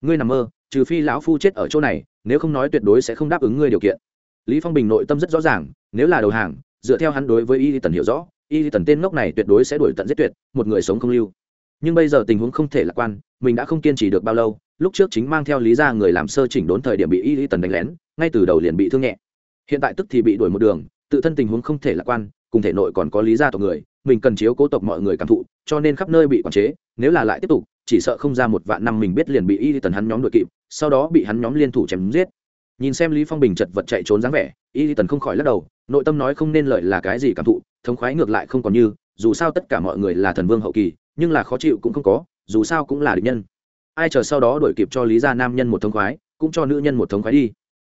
A: Ngươi nằm mơ, trừ phi lão phu chết ở chỗ này, nếu không nói tuyệt đối sẽ không đáp ứng ngươi điều kiện. Lý phong bình nội tâm rất rõ ràng, nếu là đầu hàng, dựa theo hắn đối với y tần hiểu rõ, y tần tên ngốc này tuyệt đối sẽ đuổi tận giết tuyệt, một người sống không lưu. Nhưng bây giờ tình huống không thể lạc quan mình đã không kiên trì được bao lâu, lúc trước chính mang theo lý ra người làm sơ chỉnh đốn thời điểm bị y Lý tần đánh lén, ngay từ đầu liền bị thương nhẹ. Hiện tại tức thì bị đuổi một đường, tự thân tình huống không thể lạc quan, cùng thể nội còn có lý gia tộc người, mình cần chiếu cố tộc mọi người cảm thụ, cho nên khắp nơi bị quản chế, nếu là lại tiếp tục, chỉ sợ không ra một vạn năm mình biết liền bị y tần hắn nhóm đội kịp, sau đó bị hắn nhóm liên thủ chém giết. Nhìn xem lý phong bình chật vật chạy trốn dáng vẻ, y tần không khỏi lắc đầu, nội tâm nói không nên lợi là cái gì cảm thụ, thống khoái ngược lại không còn như, dù sao tất cả mọi người là thần vương hậu kỳ, nhưng là khó chịu cũng không có dù sao cũng là địch nhân. Ai chờ sau đó đổi kịp cho lý gia nam nhân một thống khoái, cũng cho nữ nhân một thống khoái đi.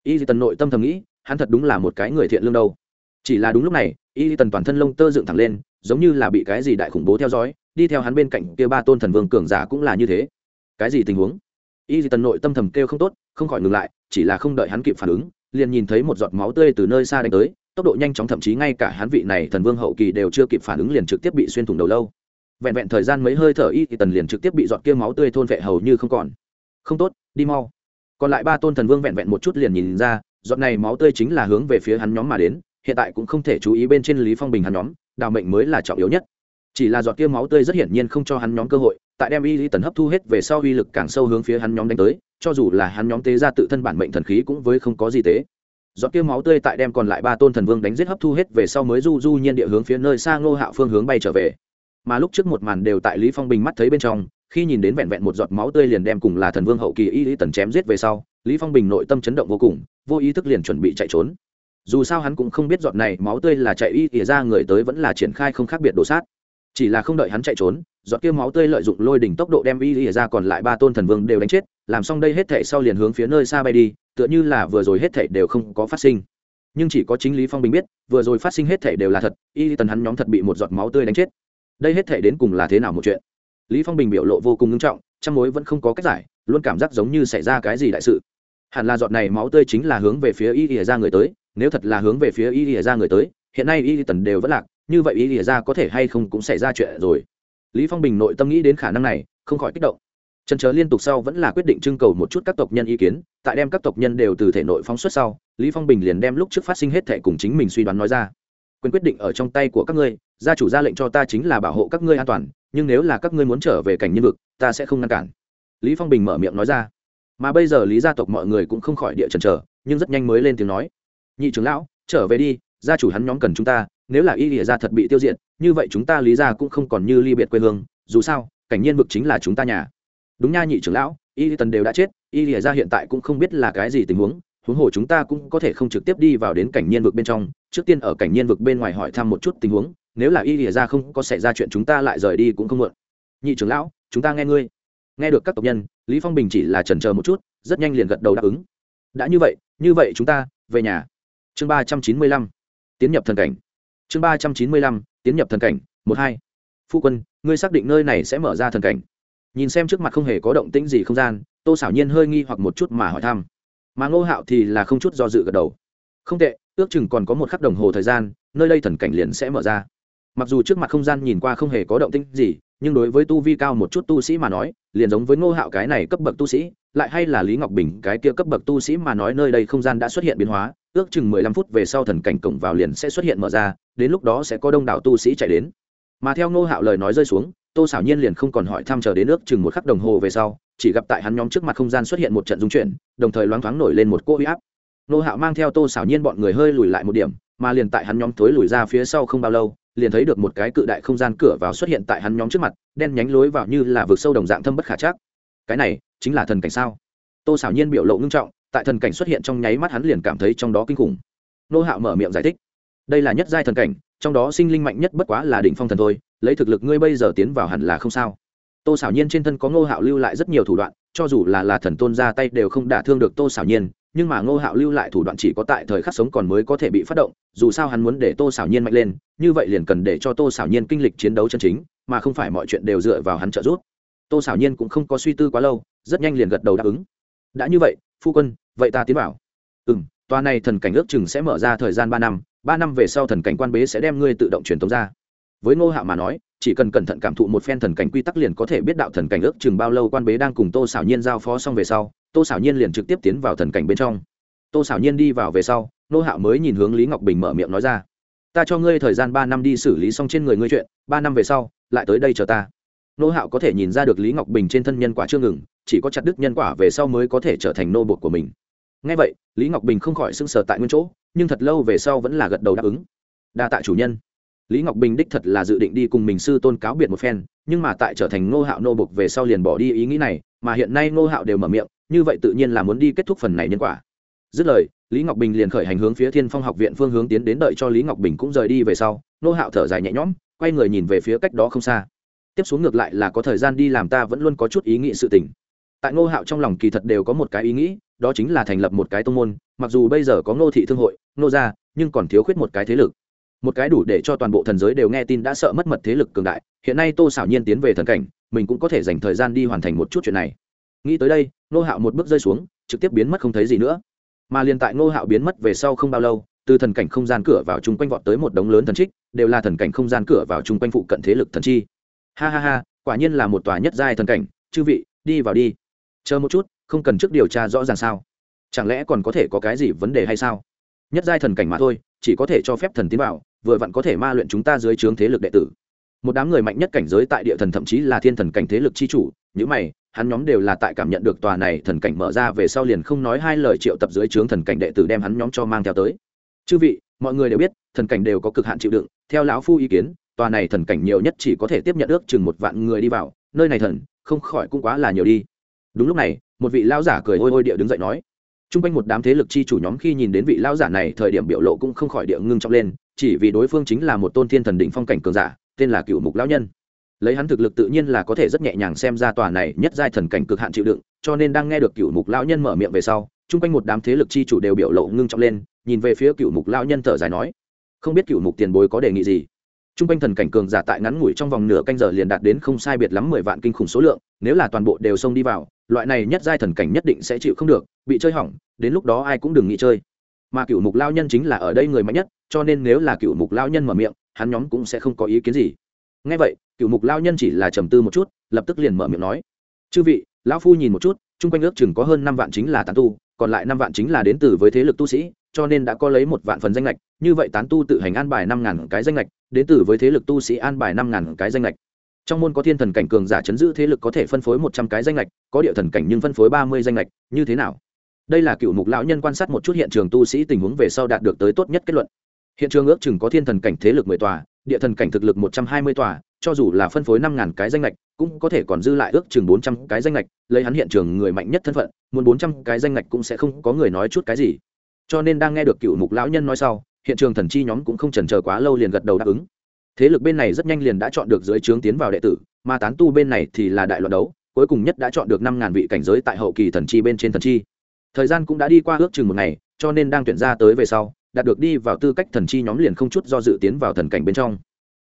A: Y di tần nội tâm thầm nghĩ, hắn thật đúng là một cái người thiện lương đâu. Chỉ là đúng lúc này, y di tần toàn thân lông tơ dựng thẳng lên, giống như là bị cái gì đại khủng bố theo dõi, đi theo hắn bên cạnh kia ba tôn thần vương cường giả cũng là như thế. Cái gì tình huống? Y di tần nội tâm thầm kêu không tốt, không khỏi ngừng lại, chỉ là không đợi hắn kịp phản ứng, liền nhìn thấy một giọt máu tươi từ nơi xa đánh tới, tốc độ nhanh chóng thậm chí ngay cả hắn vị này thần vương hậu kỳ đều chưa kịp phản ứng liền trực tiếp bị xuyên thủng đầu lâu vẹn vẹn thời gian mấy hơi thở y tần liền trực tiếp bị giọt kia máu tươi thôn vệ hầu như không còn. Không tốt, đi mau. Còn lại ba tôn thần vương vẹn vẹn một chút liền nhìn ra, giọt này máu tươi chính là hướng về phía hắn nhóm mà đến, hiện tại cũng không thể chú ý bên trên lý phong bình hắn nhóm, đào mệnh mới là trọng yếu nhất. Chỉ là giọt kia máu tươi rất hiển nhiên không cho hắn nhóm cơ hội, tại đem y lý tần hấp thu hết về sau uy lực càng sâu hướng phía hắn nhóm đánh tới, cho dù là hắn nhóm tế ra tự thân bản mệnh thần khí cũng với không có gì tế. Giọt kia máu tươi tại đem còn lại ba tôn thần vương đánh giết hấp thu hết về sau mới du du nhiên địa hướng phía nơi xa ngô hạo phương hướng bay trở về mà lúc trước một màn đều tại lý phong bình mắt thấy bên trong, khi nhìn đến vẹn vẹn một giọt máu tươi liền đem cùng là thần vương hậu kỳ y lý tần chém giết về sau, lý phong bình nội tâm chấn động vô cùng, vô ý thức liền chuẩn bị chạy trốn. Dù sao hắn cũng không biết giọt này máu tươi là chạy y ỉa ra người tới vẫn là triển khai không khác biệt đồ sát. Chỉ là không đợi hắn chạy trốn, giọt kia máu tươi lợi dụng lôi đỉnh tốc độ đem y ỉa ra còn lại ba tôn thần vương đều đánh chết, làm xong đây hết thảy sau liền hướng phía nơi xa bay đi, tựa như là vừa rồi hết thảy đều không có phát sinh. Nhưng chỉ có chính lý phong bình biết, vừa rồi phát sinh hết thảy đều là thật y tần hắn nhóm thật bị một giọt máu tươi đánh chết đây hết thảy đến cùng là thế nào một chuyện? Lý phong bình biểu lộ vô cùng nghiêm trọng trong mối vẫn không có cách giải, luôn cảm giác giống như xảy ra cái gì đại sự. Hẳn là giọt này máu tươi chính là hướng về phía y ỉa ra người tới, nếu thật là hướng về phía y ỉa ra người tới, hiện nay y tần đều vẫn lạc, như vậy y ỉa ra có thể hay không cũng xảy ra chuyện rồi. Lý phong bình nội tâm nghĩ đến khả năng này, không khỏi kích động. Trần chớ liên tục sau vẫn là quyết định trưng cầu một chút các tộc nhân ý kiến, tại đem các tộc nhân đều từ thể nội phóng xuất sau, lý phong bình liền đem lúc trước phát sinh hết thể cùng chính mình suy đoán nói ra. Quyền quyết định ở trong tay của các ngươi gia chủ ra lệnh cho ta chính là bảo hộ các ngươi an toàn, nhưng nếu là các ngươi muốn trở về cảnh nhân vực, ta sẽ không ngăn cản. Lý phong bình mở miệng nói ra. Mà bây giờ lý gia tộc mọi người cũng không khỏi địa trần trở nhưng rất nhanh mới lên tiếng nói, nhị trưởng lão, trở về đi, gia chủ hắn nhóm cần chúng ta, nếu là y lìa gia thật bị tiêu diệt, như vậy chúng ta lý gia cũng không còn như ly biệt quê hương, dù sao, cảnh nhiên vực chính là chúng ta nhà. Đúng nha nhị trưởng lão, y tần đều đã chết, y lìa gia hiện tại cũng không biết là cái gì tình huống huống hồ chúng ta cũng có thể không trực tiếp đi vào đến cảnh nhiên vực bên trong, trước tiên ở cảnh nhiên vực bên ngoài hỏi thăm một chút tình huống nếu là y lìa ra không có xảy ra chuyện chúng ta lại rời đi cũng không muộn. Nhị trưởng lão, chúng ta nghe ngươi. Nghe được các tộc nhân, lý phong bình chỉ là chần chờ một chút, rất nhanh liền gật đầu đáp ứng. Đã như vậy như vậy chúng ta, về nhà. Chương ba trăm chín mươi lăm, tiến nhập thần cảnh. Chương ba trăm chín mươi lăm, tiến nhập thần cảnh, một hai. Phu quân, ngươi xác định nơi này sẽ mở ra thần cảnh. Nhìn xem trước mặt không hề có động tĩnh gì không gian, tô xảo nhiên hơi nghi hoặc một chút mà hỏi thăm. Mà ngô hạo thì là không chút do dự gật đầu. Không tệ, ước chừng còn có một khắc đồng hồ thời gian, nơi đây thần cảnh liền sẽ mở ra mặc dù trước mặt không gian nhìn qua không hề có động tĩnh gì, nhưng đối với tu vi cao một chút tu sĩ mà nói, liền giống với ngô hạo cái này cấp bậc tu sĩ, lại hay là lý ngọc bình cái kia cấp bậc tu sĩ mà nói nơi đây không gian đã xuất hiện biến hóa, ước chừng mười lăm phút về sau thần cảnh cổng vào liền sẽ xuất hiện mở ra, đến lúc đó sẽ có đông đảo tu sĩ chạy đến. Mà theo ngô hạo lời nói rơi xuống, tô xảo nhiên liền không còn hỏi thăm chờ đến ước chừng một khắc đồng hồ về sau, chỉ gặp tại hắn nhóm trước mặt không gian xuất hiện một trận dung chuyển, đồng thời loáng thoáng nổi lên một cỗ huy áp. Ngô hạo mang theo tô xảo nhiên bọn người hơi lùi lại một điểm, mà liền tại hắn nhóm thối lùi ra phía sau không bao lâu liền thấy được một cái cự đại không gian cửa vào xuất hiện tại hắn nhóm trước mặt, đen nhánh lối vào như là vực sâu đồng dạng thâm bất khả chắc. Cái này chính là thần cảnh sao? Tô xảo nhiên biểu lộ ngưng trọng, tại thần cảnh xuất hiện trong nháy mắt hắn liền cảm thấy trong đó kinh khủng. Nô hạo mở miệng giải thích, đây là nhất giai thần cảnh, trong đó sinh linh mạnh nhất bất quá là đỉnh phong thần thôi, lấy thực lực ngươi bây giờ tiến vào hẳn là không sao. Tô xảo nhiên trên thân có ngô hạo lưu lại rất nhiều thủ đoạn, cho dù là là thần tôn ra tay đều không đả thương được tô xảo nhiên nhưng mà ngô hạo lưu lại thủ đoạn chỉ có tại thời khắc sống còn mới có thể bị phát động, dù sao hắn muốn để tô xảo nhiên mạnh lên, như vậy liền cần để cho tô xảo nhiên kinh lịch chiến đấu chân chính, mà không phải mọi chuyện đều dựa vào hắn trợ giúp. Tô xảo nhiên cũng không có suy tư quá lâu, rất nhanh liền gật đầu đáp ứng. Đã như vậy, phu quân, vậy ta tiến bảo ừ m tòa này thần cảnh ước chừng sẽ mở ra thời gian ba năm ba năm về sau thần cảnh quan bế sẽ đem ngươi tự động truyền tống ra. Với ngô hạo mà nói chỉ cần cẩn thận cảm thụ một phen thần cảnh quy tắc liền có thể biết đạo thần cảnh ước chừng bao lâu quan bế đang cùng tô xảo nhiên giao phó xong về sau, tô xảo nhiên liền trực tiếp tiến vào thần cảnh bên trong. Tô xảo nhiên đi vào về sau, nô hạo mới nhìn hướng lý ngọc bình mở miệng nói ra, ta cho ngươi thời gian ba năm đi xử lý xong trên người ngươi chuyện, ba năm về sau, lại tới đây chờ ta. Nô hạo có thể nhìn ra được lý ngọc bình trên thân nhân quả chưa ngừng, chỉ có chặt đứt nhân quả về sau mới có thể trở thành nô bột của mình. Ngay vậy, lý ngọc bình không khỏi sưng sờ tại nguyên chỗ, nhưng thật lâu về sau vẫn là gật đầu đáp ứng. Đa tạ chủ nhân lý ngọc bình đích thật là dự định đi cùng mình sư tôn cáo biệt một phen, nhưng mà tại trở thành Ngô hạo nô bục về sau liền bỏ đi ý nghĩ này, mà hiện nay Ngô hạo đều mở miệng, như vậy tự nhiên là muốn đi kết thúc phần này nhân quả. Dứt lời, lý ngọc bình liền khởi hành hướng phía thiên phong học viện phương hướng tiến đến đợi cho lý ngọc bình cũng rời đi về sau, Ngô hạo thở dài nhẹ nhõm, quay người nhìn về phía cách đó không xa. Tiếp xuống ngược lại là có thời gian đi làm ta vẫn luôn có chút ý nghĩ sự tình. Tại ngô hạo trong lòng kỳ thật đều có một cái ý nghĩ, đó chính là thành lập một cái tông môn, mặc dù bây giờ có ngô thị thương hội, ngô gia, nhưng còn thiếu khuyết một cái thế lực một cái đủ để cho toàn bộ thần giới đều nghe tin đã sợ mất mật thế lực cường đại, hiện nay tô xảo nhiên tiến về thần cảnh, mình cũng có thể dành thời gian đi hoàn thành một chút chuyện này. Nghĩ tới đây nô hạo một bước rơi xuống, trực tiếp biến mất không thấy gì nữa. Mà liền tại nô hạo biến mất về sau không bao lâu, từ thần cảnh không gian cửa vào chung quanh vọt tới một đống lớn thần trích, đều là thần cảnh không gian cửa vào chung quanh phụ cận thế lực thần chi. Ha ha ha, quả nhiên là một tòa nhất giai thần cảnh, chư vị, đi vào đi. Chờ một chút, không cần trước điều tra rõ ràng sao. Chẳng lẽ còn có thể có cái gì vấn đề hay sao? Nhất giai thần cảnh mà thôi chỉ có thể cho phép thần tiến vào, vừa vặn có thể ma luyện chúng ta dưới trướng thế lực đệ tử. Một đám người mạnh nhất cảnh giới tại địa thần thậm chí là thiên thần cảnh thế lực chi chủ, những mày, hắn nhóm đều là tại cảm nhận được tòa này thần cảnh mở ra về sau liền không nói hai lời triệu tập dưới trướng thần cảnh đệ tử đem hắn nhóm cho mang theo tới. Chư vị, mọi người đều biết, thần cảnh đều có cực hạn chịu đựng, theo lão phu ý kiến, tòa này thần cảnh nhiều nhất chỉ có thể tiếp nhận ước chừng một vạn người đi vào, nơi này thần, không khỏi cũng quá là nhiều đi. Đúng lúc này, một vị lão giả cười ôi ôi địa đứng dậy nói chung quanh một đám thế lực chi chủ nhóm khi nhìn đến vị lão giả này thời điểm biểu lộ cũng không khỏi địa ngưng trọng lên chỉ vì đối phương chính là một tôn thiên thần đỉnh phong cảnh cường giả tên là cựu mục lão nhân. Lấy hắn thực lực tự nhiên là có thể rất nhẹ nhàng xem ra tòa này nhất giai thần cảnh cực hạn chịu đựng cho nên đang nghe được cựu mục lão nhân mở miệng về sau chung quanh một đám thế lực chi chủ đều biểu lộ ngưng trọng lên nhìn về phía cựu mục lão nhân thở dài nói không biết cựu mục tiền bối có đề nghị gì? Trung quanh thần cảnh cường giả tại ngắn ngủi trong vòng nửa canh giờ liền đạt đến không sai biệt lắm mười vạn kinh khủng số lượng, nếu là toàn bộ đều xông đi vào, loại này nhất giai thần cảnh nhất định sẽ chịu không được, bị chơi hỏng, đến lúc đó ai cũng đừng nghĩ chơi. Mà cựu mục lao nhân chính là ở đây người mạnh nhất, cho nên nếu là cựu mục lao nhân mở miệng, hắn nhóm cũng sẽ không có ý kiến gì. Nghe vậy, cựu mục lao nhân chỉ là trầm tư một chút, lập tức liền mở miệng nói: "Chư vị, lão phu nhìn một chút, trung quanh ước chừng có hơn năm vạn chính là tán tu, còn lại năm vạn chính là đến từ với thế lực tu sĩ, cho nên đã có lấy một vạn phần danh lệch như vậy tán tu tự hành an bài năm ngàn cái danh lệch đến từ với thế lực tu sĩ an bài năm ngàn cái danh lệch trong môn có thiên thần cảnh cường giả chấn giữ thế lực có thể phân phối một trăm cái danh lệch có địa thần cảnh nhưng phân phối ba mươi danh lệch như thế nào đây là cựu mục lão nhân quan sát một chút hiện trường tu sĩ tình huống về sau đạt được tới tốt nhất kết luận. Hiện trường ước chừng có thiên thần cảnh thế lực mười tòa, địa thần cảnh thực lực một trăm hai mươi tòa, cho dù là phân phối năm ngàn cái danh lệch cũng có thể còn dư lại ước chừng bốn trăm cái danh lệch lấy hắn hiện trường người mạnh nhất thân phận, muốn bốn trăm cái danh lệch cũng sẽ không có người nói chút cái gì. Cho nên đang nghe được cựu mục lão nhân nói sau, hiện trường thần chi nhóm cũng không trần chờ quá lâu liền gật đầu đáp ứng. Thế lực bên này rất nhanh liền đã chọn được dưới trướng tiến vào đệ tử, mà tán tu bên này thì là đại loạt đấu, cuối cùng nhất đã chọn được năm ngàn vị cảnh giới tại hậu kỳ thần chi bên trên thần chi thời gian cũng đã đi qua ước chừng một ngày, cho nên đang tuyển ra tới về sau, đạt được đi vào tư cách thần chi nhóm liền không chút do dự tiến vào thần cảnh bên trong.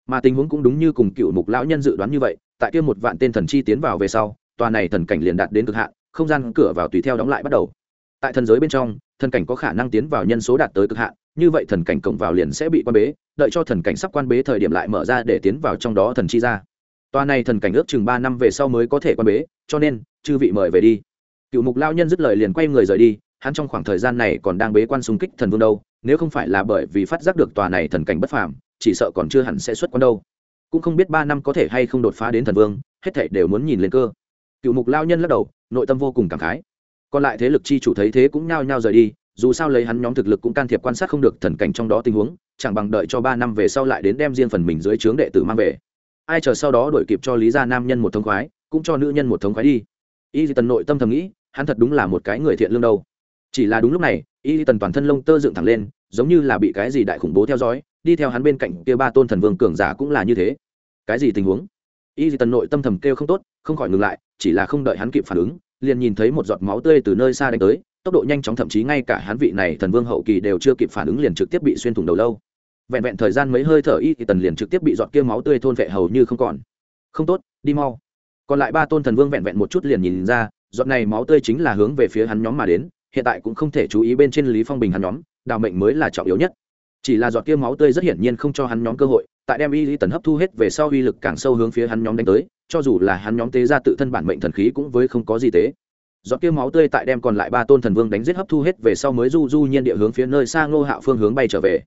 A: Mà tình huống cũng đúng như cùng cựu mục lão nhân dự đoán như vậy, tại kia một vạn tên thần chi tiến vào về sau, tòa này thần cảnh liền đạt đến cực hạn, không gian cửa vào tùy theo đóng lại bắt đầu. Tại thần giới bên trong, thần cảnh có khả năng tiến vào nhân số đạt tới cực hạn, như vậy thần cảnh cổng vào liền sẽ bị quan bế, đợi cho thần cảnh sắp quan bế thời điểm lại mở ra để tiến vào trong đó thần chi ra. Tòa này thần cảnh ước chừng ba năm về sau mới có thể quan bế, cho nên, chư vị mời về đi cựu mục lao nhân dứt lời liền quay người rời đi, hắn trong khoảng thời gian này còn đang bế quan xung kích thần vương đâu, nếu không phải là bởi vì phát giác được tòa này thần cảnh bất phàm, chỉ sợ còn chưa hẳn sẽ xuất quan đâu. Cũng không biết ba năm có thể hay không đột phá đến thần vương, hết thảy đều muốn nhìn lên cơ. Cựu mục lao nhân lắc đầu, nội tâm vô cùng cảm khái. Còn lại thế lực chi chủ thấy thế cũng nhao nhao rời đi, dù sao lấy hắn nhóm thực lực cũng can thiệp quan sát không được thần cảnh trong đó tình huống, chẳng bằng đợi cho ba năm về sau lại đến đem riêng phần mình dưới trướng đệ tử mang về. Ai chờ sau đó đổi kịp cho lý gia nam nhân một thống khoái, cũng cho nữ nhân một thống khoái đi. Y tần nội tâm thầm nghĩ hắn thật đúng là một cái người thiện lương đâu. Chỉ là đúng lúc này, y tần toàn thân lông tơ dựng thẳng lên, giống như là bị cái gì đại khủng bố theo dõi, đi theo hắn bên cạnh kia ba tôn thần vương cường giả cũng là như thế. Cái gì tình huống? Y tần nội tâm thầm kêu không tốt, không khỏi ngừng lại, chỉ là không đợi hắn kịp phản ứng, liền nhìn thấy một giọt máu tươi từ nơi xa đánh tới, tốc độ nhanh chóng thậm chí ngay cả hắn vị này thần vương hậu kỳ đều chưa kịp phản ứng liền trực tiếp bị xuyên thủng đầu lâu. Vẹn vẹn thời gian mấy hơi thở y thì tần liền trực tiếp bị giọt kia máu tươi thôn vệ hầu như không còn. Không tốt, đi mau. Còn lại ba tôn thần vương vẹn vẹn một chút liền nhìn ra giọt này máu tươi chính là hướng về phía hắn nhóm mà đến, hiện tại cũng không thể chú ý bên trên lý phong bình hắn nhóm, đào mệnh mới là trọng yếu nhất. Chỉ là giọt kia máu tươi rất hiển nhiên không cho hắn nhóm cơ hội, tại đem y lý tần hấp thu hết về sau uy lực càng sâu hướng phía hắn nhóm đánh tới, cho dù là hắn nhóm tế ra tự thân bản mệnh thần khí cũng với không có gì tế. Giọt kia máu tươi tại đem còn lại ba tôn thần vương đánh giết hấp thu hết về sau mới du du nhiên địa hướng phía nơi xa ngô hạo phương hướng bay trở về.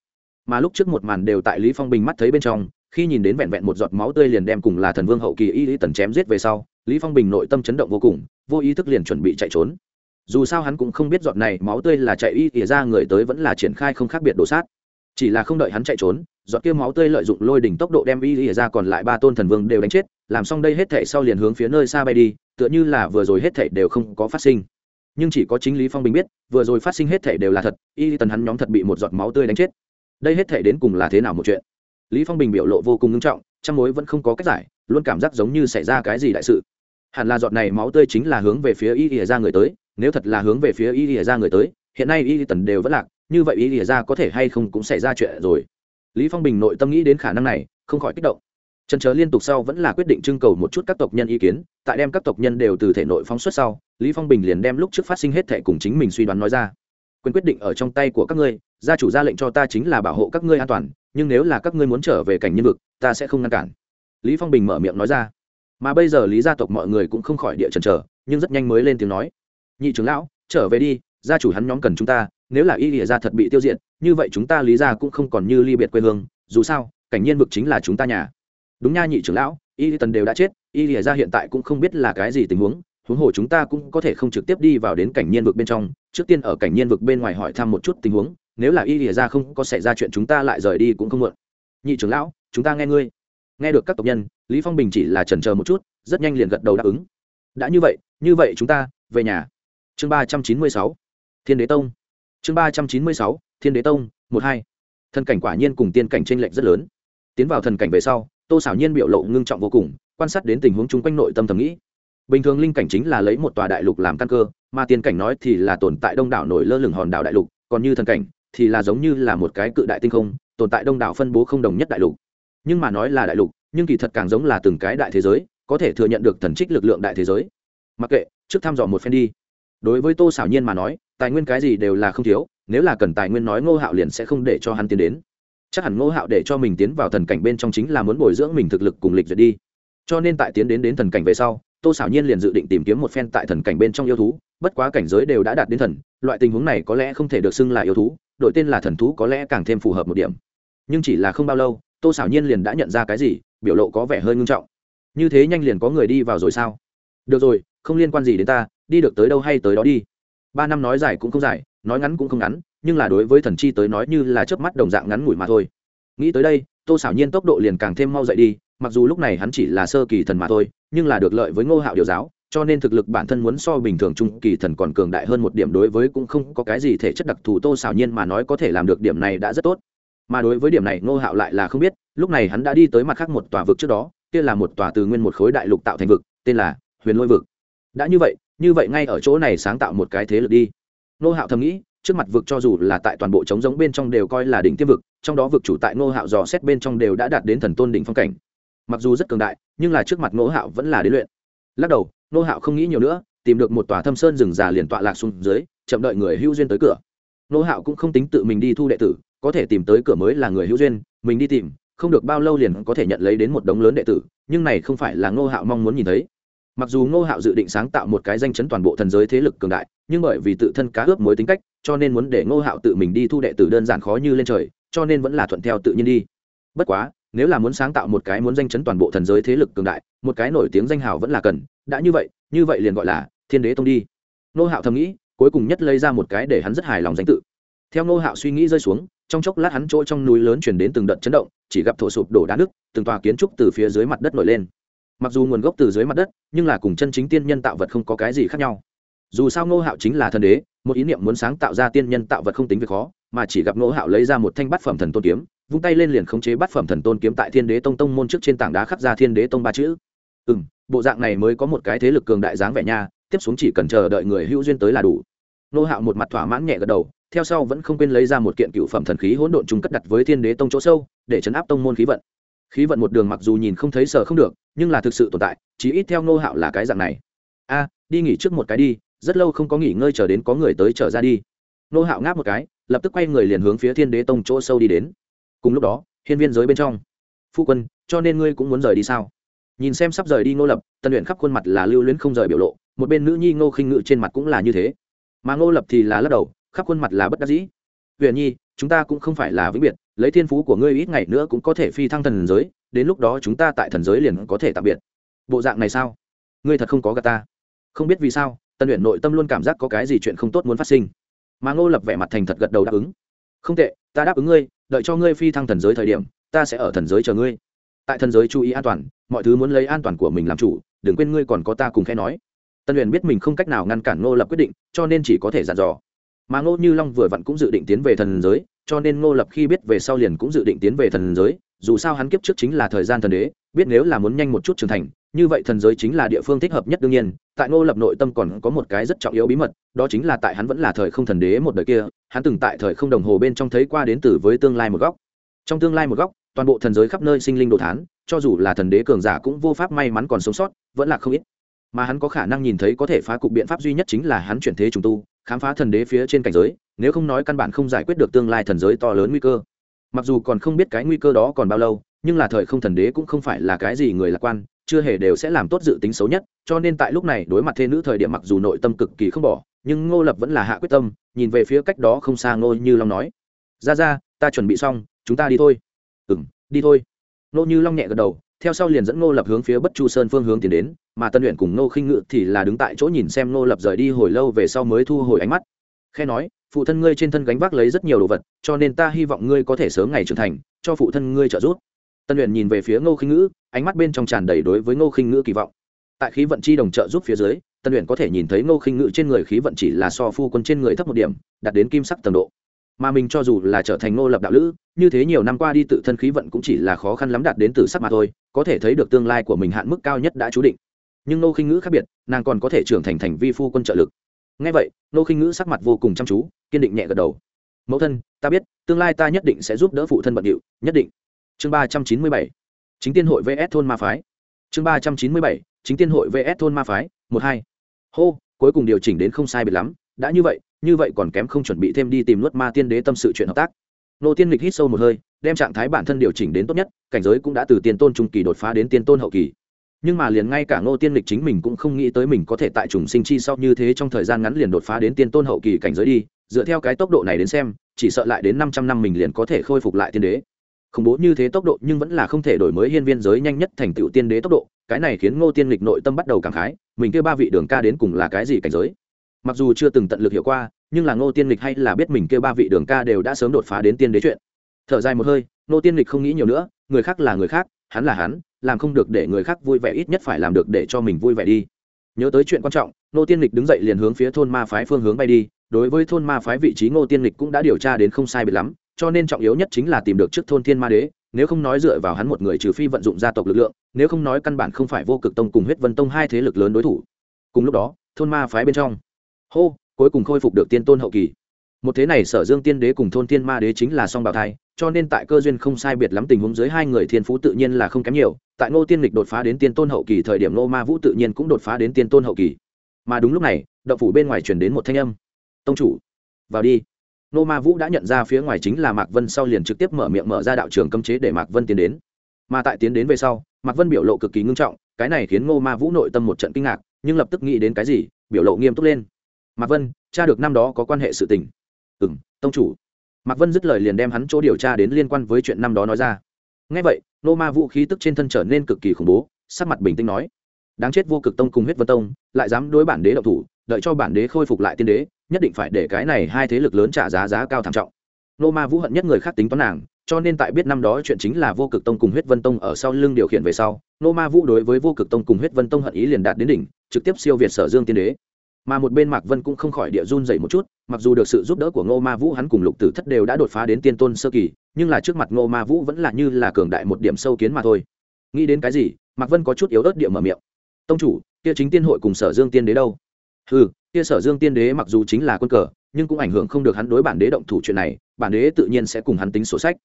A: Mà lúc trước một màn đều tại lý phong bình mắt thấy bên trong, khi nhìn đến vẹn vẹn một giọt máu tươi liền đem cùng là thần vương hậu kỳ y lý tần chém giết về sau lý phong bình nội tâm chấn động vô cùng, vô ý thức liền chuẩn bị chạy trốn. Dù sao hắn cũng không biết giọt này máu tươi là chạy y ỉa ra người tới vẫn là triển khai không khác biệt đổ sát. Chỉ là không đợi hắn chạy trốn, giọt kia máu tươi lợi dụng lôi đỉnh tốc độ đem y ỉa ra còn lại ba tôn thần vương đều đánh chết, làm xong đây hết thảy sau liền hướng phía nơi xa bay đi, tựa như là vừa rồi hết thảy đều không có phát sinh. Nhưng chỉ có chính lý phong bình biết, vừa rồi phát sinh hết thảy đều là thật, y tần hắn nhóm thật bị một giọt máu tươi đánh chết. Đây hết thảy đến cùng là thế nào một chuyện? Lý phong bình biểu lộ vô cùng nghiêm trọng, trong mối vẫn không có cách giải, luôn cảm giác giống như xảy ra cái gì đại sự hẳn là giọt này máu tươi chính là hướng về phía y ỉa ra người tới, nếu thật là hướng về phía y ỉa ra người tới, hiện nay y tần đều vẫn lạc, như vậy y ỉa ra có thể hay không cũng xảy ra chuyện rồi. Lý phong bình nội tâm nghĩ đến khả năng này, không khỏi kích động. Trần chớ liên tục sau vẫn là quyết định trưng cầu một chút các tộc nhân ý kiến, tại đem các tộc nhân đều từ thể nội phóng xuất sau, lý phong bình liền đem lúc trước phát sinh hết thể cùng chính mình suy đoán nói ra. Quyền quyết định ở trong tay của các ngươi, gia chủ ra lệnh cho ta chính là bảo hộ các ngươi an toàn, nhưng nếu là các ngươi muốn trở về cảnh nhân vực, ta sẽ không ngăn cản. Lý phong bình mở miệng nói ra mà bây giờ lý gia tộc mọi người cũng không khỏi địa trần trở nhưng rất nhanh mới lên tiếng nói. Nhị trưởng lão, trở về đi, gia chủ hắn nhóm cần chúng ta, nếu là y lìa gia thật bị tiêu diệt, như vậy chúng ta lý gia cũng không còn như ly biệt quê hương, dù sao, cảnh nhiên vực chính là chúng ta nhà. Đúng nha nhị trưởng lão, y tần đều đã chết, y lìa gia hiện tại cũng không biết là cái gì tình huống huống hồ chúng ta cũng có thể không trực tiếp đi vào đến cảnh nhiên vực bên trong, trước tiên ở cảnh nhiên vực bên ngoài hỏi thăm một chút tình huống, nếu là y lìa gia không có xảy ra chuyện chúng ta lại rời đi cũng không muộn. Nhị trưởng lão, chúng ta nghe ngươi nghe được các tộc nhân, lý phong bình chỉ là chần chờ một chút, rất nhanh liền gật đầu đáp ứng. Đã như vậy như vậy chúng ta, về nhà. Chương ba trăm chín mươi sáu, thiên đế tông. Chương ba trăm chín mươi sáu, thiên đế tông, một hai. Thần cảnh quả nhiên cùng tiên cảnh tranh lệch rất lớn. Tiến vào thần cảnh về sau, tô xảo nhiên biểu lộ ngưng trọng vô cùng, quan sát đến tình huống chung quanh nội tâm thầm nghĩ. Bình thường linh cảnh chính là lấy một tòa đại lục làm căn cơ, mà tiên cảnh nói thì là tồn tại đông đảo nổi lơ lửng hòn đảo đại lục, còn như thần cảnh thì là giống như là một cái cự đại tinh không, tồn tại đông đảo phân bố không đồng nhất đại lục nhưng mà nói là đại lục, nhưng kỳ thật càng giống là từng cái đại thế giới, có thể thừa nhận được thần trích lực lượng đại thế giới. Mặc kệ, trước thăm dò một phen đi. Đối với tô xảo nhiên mà nói, tài nguyên cái gì đều là không thiếu, nếu là cần tài nguyên nói ngô hạo liền sẽ không để cho hắn tiến đến. Chắc hẳn ngô hạo để cho mình tiến vào thần cảnh bên trong chính là muốn bồi dưỡng mình thực lực cùng lịch duyệt đi. Cho nên tại tiến đến đến thần cảnh về sau, tô xảo nhiên liền dự định tìm kiếm một phen tại thần cảnh bên trong yêu thú, bất quá cảnh giới đều đã đạt đến thần, loại tình huống này có lẽ không thể được xưng là yêu thú đội tên là thần thú có lẽ càng thêm phù hợp một điểm. Nhưng chỉ là không bao lâu tô xảo nhiên liền đã nhận ra cái gì, biểu lộ có vẻ hơi ngưng trọng. Như thế nhanh liền có người đi vào rồi sao? Được rồi, không liên quan gì đến ta, đi được tới đâu hay tới đó đi. Ba năm nói dài cũng không dài, nói ngắn cũng không ngắn, nhưng là đối với thần chi tới nói như là chớp mắt đồng dạng ngắn ngủi mà thôi. Nghĩ tới đây, tô xảo nhiên tốc độ liền càng thêm mau dậy đi, mặc dù lúc này hắn chỉ là sơ kỳ thần mà thôi, nhưng là được lợi với ngô hạo điều giáo, cho nên thực lực bản thân muốn so bình thường trung kỳ thần còn cường đại hơn một điểm đối với cũng không có cái gì thể chất đặc thù. Tô xảo nhiên mà nói có thể làm được điểm này đã rất tốt mà đối với điểm này ngô hạo lại là không biết, lúc này hắn đã đi tới mặt khác một tòa vực trước đó, kia là một tòa từ nguyên một khối đại lục tạo thành vực, tên là huyền lôi vực. Đã như vậy như vậy ngay ở chỗ này sáng tạo một cái thế lực đi. Ngô hạo thầm nghĩ, trước mặt vực cho dù là tại toàn bộ trống giống bên trong đều coi là đỉnh tiêm vực, trong đó vực chủ tại Ngô hạo dò xét bên trong đều đã đạt đến thần tôn đỉnh phong cảnh. Mặc dù rất cường đại, nhưng là trước mặt Ngô hạo vẫn là đế luyện. Lắc đầu, Ngô hạo không nghĩ nhiều nữa, tìm được một tòa thâm sơn rừng già liền tọa lạc xuống dưới, chậm đợi người hưu duyên tới cửa. Ngô hạo cũng không tính tự mình đi thu đệ tử có thể tìm tới cửa mới là người hữu duyên, mình đi tìm, không được bao lâu liền có thể nhận lấy đến một đống lớn đệ tử, nhưng này không phải là ngô hạo mong muốn nhìn thấy. Mặc dù ngô hạo dự định sáng tạo một cái danh chấn toàn bộ thần giới thế lực cường đại, nhưng bởi vì tự thân cá ướp mối tính cách, cho nên muốn để ngô hạo tự mình đi thu đệ tử đơn giản khó như lên trời, cho nên vẫn là thuận theo tự nhiên đi. Bất quá, nếu là muốn sáng tạo một cái muốn danh chấn toàn bộ thần giới thế lực cường đại, một cái nổi tiếng danh hào vẫn là cần, đã như vậy như vậy liền gọi là thiên đế tông đi. Ngô hạo thầm nghĩ, cuối cùng nhất lấy ra một cái để hắn rất hài lòng danh tự theo ngô hạo suy nghĩ rơi xuống, trong chốc lát hắn chỗ trong núi lớn chuyển đến từng đợt chấn động, chỉ gặp thổ sụp đổ đá nước từng tòa kiến trúc từ phía dưới mặt đất nổi lên. Mặc dù nguồn gốc từ dưới mặt đất, nhưng là cùng chân chính tiên nhân tạo vật không có cái gì khác nhau. Dù sao ngô hạo chính là thần đế, một ý niệm muốn sáng tạo ra tiên nhân tạo vật không tính việc khó, mà chỉ gặp ngô hạo lấy ra một thanh bát phẩm thần tôn kiếm, vung tay lên liền khống chế bát phẩm thần tôn kiếm tại thiên đế tông tông môn trước trên tảng đá khắc ra thiên đế tông ba chữ. Ừ m bộ dạng này mới có một cái thế lực cường đại dáng vẻ nha, tiếp xuống chỉ cần chờ đợi người hữu duyên tới là đủ. Nô hạo một mặt thỏa mãn nhẹ gật đầu theo sau vẫn không quên lấy ra một kiện cựu phẩm thần khí hỗn độn trung cất đặt với thiên đế tông chỗ sâu, để chấn áp tông môn khí vận. Khí vận một đường mặc dù nhìn không thấy sợ không được, nhưng là thực sự tồn tại chỉ ít theo nô hạo là cái dạng này. A, đi nghỉ trước một cái đi, rất lâu không có nghỉ ngơi chờ đến có người tới trở ra đi. Nô hạo ngáp một cái, lập tức quay người liền hướng phía thiên đế tông chỗ sâu đi đến. Cùng lúc đó, hiên viên giới bên trong. Phu quân, cho nên ngươi cũng muốn rời đi sao? Nhìn xem sắp rời đi ngô lập tân luyện khắp khuôn mặt là lưu luyến không rời biểu lộ, một bên nữ nhi ngô khinh ngự trên mặt cũng là như thế. Mà ngô lập thì là lắc đầu khắp khuôn mặt là bất đắc dĩ. Huyền nhi, chúng ta cũng không phải là vĩnh biệt, lấy thiên phú của ngươi ít ngày nữa cũng có thể phi thăng thần giới, đến lúc đó chúng ta tại thần giới liền có thể tạm biệt. Bộ dạng này sao? Ngươi thật không có gà ta. Không biết vì sao tân luyện nội tâm luôn cảm giác có cái gì chuyện không tốt muốn phát sinh. Mà ngô lập vẻ mặt thành thật gật đầu đáp ứng. Không tệ, ta đáp ứng ngươi, đợi cho ngươi phi thăng thần giới thời điểm, ta sẽ ở thần giới chờ ngươi. Tại thần giới chú ý an toàn, mọi thứ muốn lấy an toàn của mình làm chủ, đừng quên ngươi còn có ta cùng khẽ nói. Tân huyền biết mình không cách nào ngăn cản ngô lập quyết định, cho nên chỉ có thể dặn dò mà ngô như long vừa vặn cũng dự định tiến về thần giới, cho nên ngô lập khi biết về sau liền cũng dự định tiến về thần giới, dù sao hắn kiếp trước chính là thời gian thần đế, biết nếu là muốn nhanh một chút trưởng thành, như vậy thần giới chính là địa phương thích hợp nhất đương nhiên, tại ngô lập nội tâm còn có một cái rất trọng yếu bí mật, đó chính là tại hắn vẫn là thời không thần đế một đời kia, hắn từng tại thời không đồng hồ bên trong thấy qua đến từ với tương lai một góc. Trong tương lai một góc, toàn bộ thần giới khắp nơi sinh linh đồ thán, cho dù là thần đế cường giả cũng vô pháp may mắn còn sống sót, vẫn là không ít. Mà hắn có khả năng nhìn thấy có thể phá cục biện pháp duy nhất chính là hắn chuyển thế trùng tu khám phá thần đế phía trên cảnh giới, nếu không nói căn bản không giải quyết được tương lai thần giới to lớn nguy cơ. Mặc dù còn không biết cái nguy cơ đó còn bao lâu, nhưng là thời không thần đế cũng không phải là cái gì người lạc quan, chưa hề đều sẽ làm tốt dự tính xấu nhất, cho nên tại lúc này đối mặt thê nữ thời điểm mặc dù nội tâm cực kỳ không bỏ, nhưng ngô lập vẫn là hạ quyết tâm, nhìn về phía cách đó không xa ngô như long nói, ra ra, ta chuẩn bị xong, chúng ta đi thôi. Ừ m đi thôi. Ngô như long nhẹ gật đầu theo sau liền dẫn ngô lập hướng phía bất chu sơn phương hướng tiến đến, mà tân luyện cùng ngô khinh ngự thì là đứng tại chỗ nhìn xem ngô lập rời đi hồi lâu về sau mới thu hồi ánh mắt. Khe nói, phụ thân ngươi trên thân gánh vác lấy rất nhiều đồ vật, cho nên ta hy vọng ngươi có thể sớm ngày trưởng thành, cho phụ thân ngươi trợ giúp. Tân luyện nhìn về phía ngô khinh ngữ ánh mắt bên trong tràn đầy đối với ngô khinh ngữ kỳ vọng. Tại khí vận chi đồng trợ giúp phía dưới, tân luyện có thể nhìn thấy ngô khinh ngữ trên người khí vận chỉ là so phu quân trên người thấp một điểm, đạt đến kim sắc tầng độ mà mình cho dù là trở thành ngô lập đạo lữ, như thế nhiều năm qua đi tự thân khí vận cũng chỉ là khó khăn lắm đạt đến từ sắc mà thôi, có thể thấy được tương lai của mình hạn mức cao nhất đã chú định. Nhưng nô khinh ngữ khác biệt, nàng còn có thể trưởng thành thành vi phu quân trợ lực. Ngay vậy nô khinh ngữ sắc mặt vô cùng chăm chú, kiên định nhẹ gật đầu. Mẫu thân, ta biết, tương lai ta nhất định sẽ giúp đỡ phụ thân bận điệu, nhất định. Chương ba trăm chín mươi bảy, chính tiên hội vs thôn ma phái. Chương ba trăm chín mươi bảy, chính tiên hội vs thôn ma phái, một hai. Hô, cuối cùng điều chỉnh đến không sai biệt lắm đã như vậy như vậy còn kém không chuẩn bị thêm đi tìm nuốt ma tiên đế tâm sự chuyện hợp tác. Nô tiên lịch hít sâu một hơi, đem trạng thái bản thân điều chỉnh đến tốt nhất, cảnh giới cũng đã từ tiên tôn trung kỳ đột phá đến tiên tôn hậu kỳ. Nhưng mà liền ngay cả ngô tiên lịch chính mình cũng không nghĩ tới mình có thể tại trùng sinh chi sau như thế trong thời gian ngắn liền đột phá đến tiên tôn hậu kỳ cảnh giới đi, dựa theo cái tốc độ này đến xem, chỉ sợ lại đến năm trăm năm mình liền có thể khôi phục lại tiên đế. Khủng bố như thế tốc độ nhưng vẫn là không thể đổi mới hiên viên giới nhanh nhất thành tựu tiên đế tốc độ, cái này khiến ngô tiên lịch nội tâm bắt đầu cảm khái, mình kêu ba vị đường ca đến cùng là cái gì cảnh giới? Mặc dù chưa từng tận lực hiệu qua, nhưng là ngô tiên lịch hay là biết mình kêu ba vị đường ca đều đã sớm đột phá đến tiên đế chuyện. Thở dài một hơi, ngô tiên lịch không nghĩ nhiều nữa, người khác là người khác, hắn là hắn, làm không được để người khác vui vẻ ít nhất phải làm được để cho mình vui vẻ đi. Nhớ tới chuyện quan trọng, ngô tiên lịch đứng dậy liền hướng phía thôn ma phái phương hướng bay đi, đối với thôn ma phái vị trí ngô tiên lịch cũng đã điều tra đến không sai biệt lắm, cho nên trọng yếu nhất chính là tìm được trước thôn thiên ma đế, nếu không nói dựa vào hắn một người trừ phi vận dụng gia tộc lực lượng, nếu không nói căn bản không phải vô cực tông cùng huyết vân tông hai thế lực lớn đối thủ. Cùng lúc đó, thôn ma phái bên trong hô, cuối cùng khôi phục được tiên tôn hậu kỳ. Một thế này sở dương tiên đế cùng thôn tiên ma đế chính là song bào thai, cho nên tại cơ duyên không sai biệt lắm tình huống dưới hai người thiên phú tự nhiên là không kém nhiều. Tại ngô tiên lịch đột phá đến tiên tôn hậu kỳ thời điểm ngô ma vũ tự nhiên cũng đột phá đến tiên tôn hậu kỳ. Mà đúng lúc này đậu phủ bên ngoài chuyển đến một thanh âm. Tông chủ, vào đi. Ngô ma vũ đã nhận ra phía ngoài chính là mạc vân sau liền trực tiếp mở miệng mở ra đạo trường cấm chế để mạc vân tiến đến. Mà tại tiến đến về sau, mạc vân biểu lộ cực kỳ ngưng trọng, cái này khiến ngô ma vũ nội tâm một trận kinh ngạc, nhưng lập tức nghĩ đến cái gì, biểu lộ nghiêm túc lên mạc vân, cha được năm đó có quan hệ sự tình. Ừ m tông chủ. Mạc vân dứt lời liền đem hắn chỗ điều tra đến liên quan với chuyện năm đó nói ra. Ngay vậy, nô ma vũ khí tức trên thân trở nên cực kỳ khủng bố, sắc mặt bình tĩnh nói. Đáng chết vô cực tông cùng huyết vân tông, lại dám đối bản đế độc thủ, đợi cho bản đế khôi phục lại tiên đế, nhất định phải để cái này hai thế lực lớn trả giá giá cao thảm trọng. Nô ma vũ hận nhất người khác tính toán nàng, cho nên tại biết năm đó chuyện chính là vô cực tông cùng huyết vân tông ở sau lưng điều khiển về sau, nô ma vũ đối với vô cực tông cùng huyết vân tông hận ý liền đạt đến đỉnh, trực tiếp siêu việt sở dương tiên đế mà một bên mạc vân cũng không khỏi địa run dậy một chút, mặc dù được sự giúp đỡ của ngô ma vũ hắn cùng lục tử thất đều đã đột phá đến tiên tôn sơ kỳ, nhưng là trước mặt ngô ma vũ vẫn là như là cường đại một điểm sâu kiến mà thôi. Nghĩ đến cái gì, mạc vân có chút yếu ớt địa mở miệng. Tông chủ, kia chính tiên hội cùng sở dương tiên đế đâu? Ừ kia sở dương tiên đế mặc dù chính là quân cờ, nhưng cũng ảnh hưởng không được hắn đối bản đế động thủ chuyện này, bản đế tự nhiên sẽ cùng hắn tính sổ sách.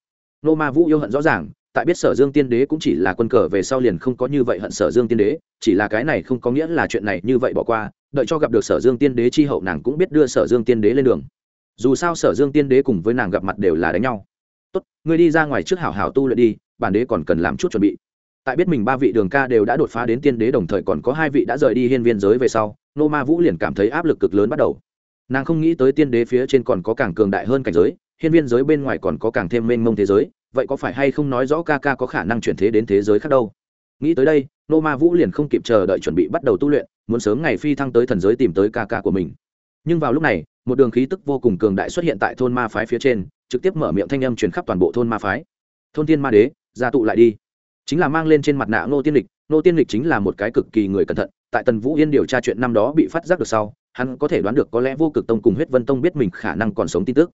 A: Nô ma vũ yêu hận rõ ràng tại biết sở dương tiên đế cũng chỉ là quân cờ về sau liền không có như vậy hận sở dương tiên đế, chỉ là cái này không có nghĩa là chuyện này như vậy bỏ qua, đợi cho gặp được sở dương tiên đế chi hậu nàng cũng biết đưa sở dương tiên đế lên đường. Dù sao sở dương tiên đế cùng với nàng gặp mặt đều là đánh nhau. Tốt, ngươi đi ra ngoài trước hảo hảo tu luyện đi, bản đế còn cần làm chút chuẩn bị. Tại biết mình ba vị đường ca đều đã đột phá đến tiên đế đồng thời còn có hai vị đã rời đi hiên viên giới về sau, nô ma vũ liền cảm thấy áp lực cực lớn bắt đầu. Nàng không nghĩ tới tiên đế phía trên còn có càng cường đại hơn cảnh giới, hiên viên giới bên ngoài còn có càng thêm mênh mông thế giới vậy có phải hay không nói rõ ca ca có khả năng chuyển thế đến thế giới khác đâu? Nghĩ tới đây, nô ma vũ liền không kịp chờ đợi chuẩn bị bắt đầu tu luyện, muốn sớm ngày phi thăng tới thần giới tìm tới ca ca của mình. Nhưng vào lúc này, một đường khí tức vô cùng cường đại xuất hiện tại thôn ma phái phía trên, trực tiếp mở miệng thanh âm truyền khắp toàn bộ thôn ma phái. Thôn tiên ma đế, ra tụ lại đi. Chính là mang lên trên mặt nạ nô tiên lịch. Nô tiên lịch chính là một cái cực kỳ người cẩn thận, tại tần vũ yên điều tra chuyện năm đó bị phát giác được sau, hắn có thể đoán được có lẽ vô cực tông cùng huyết vân tông biết mình khả năng còn sống tin tức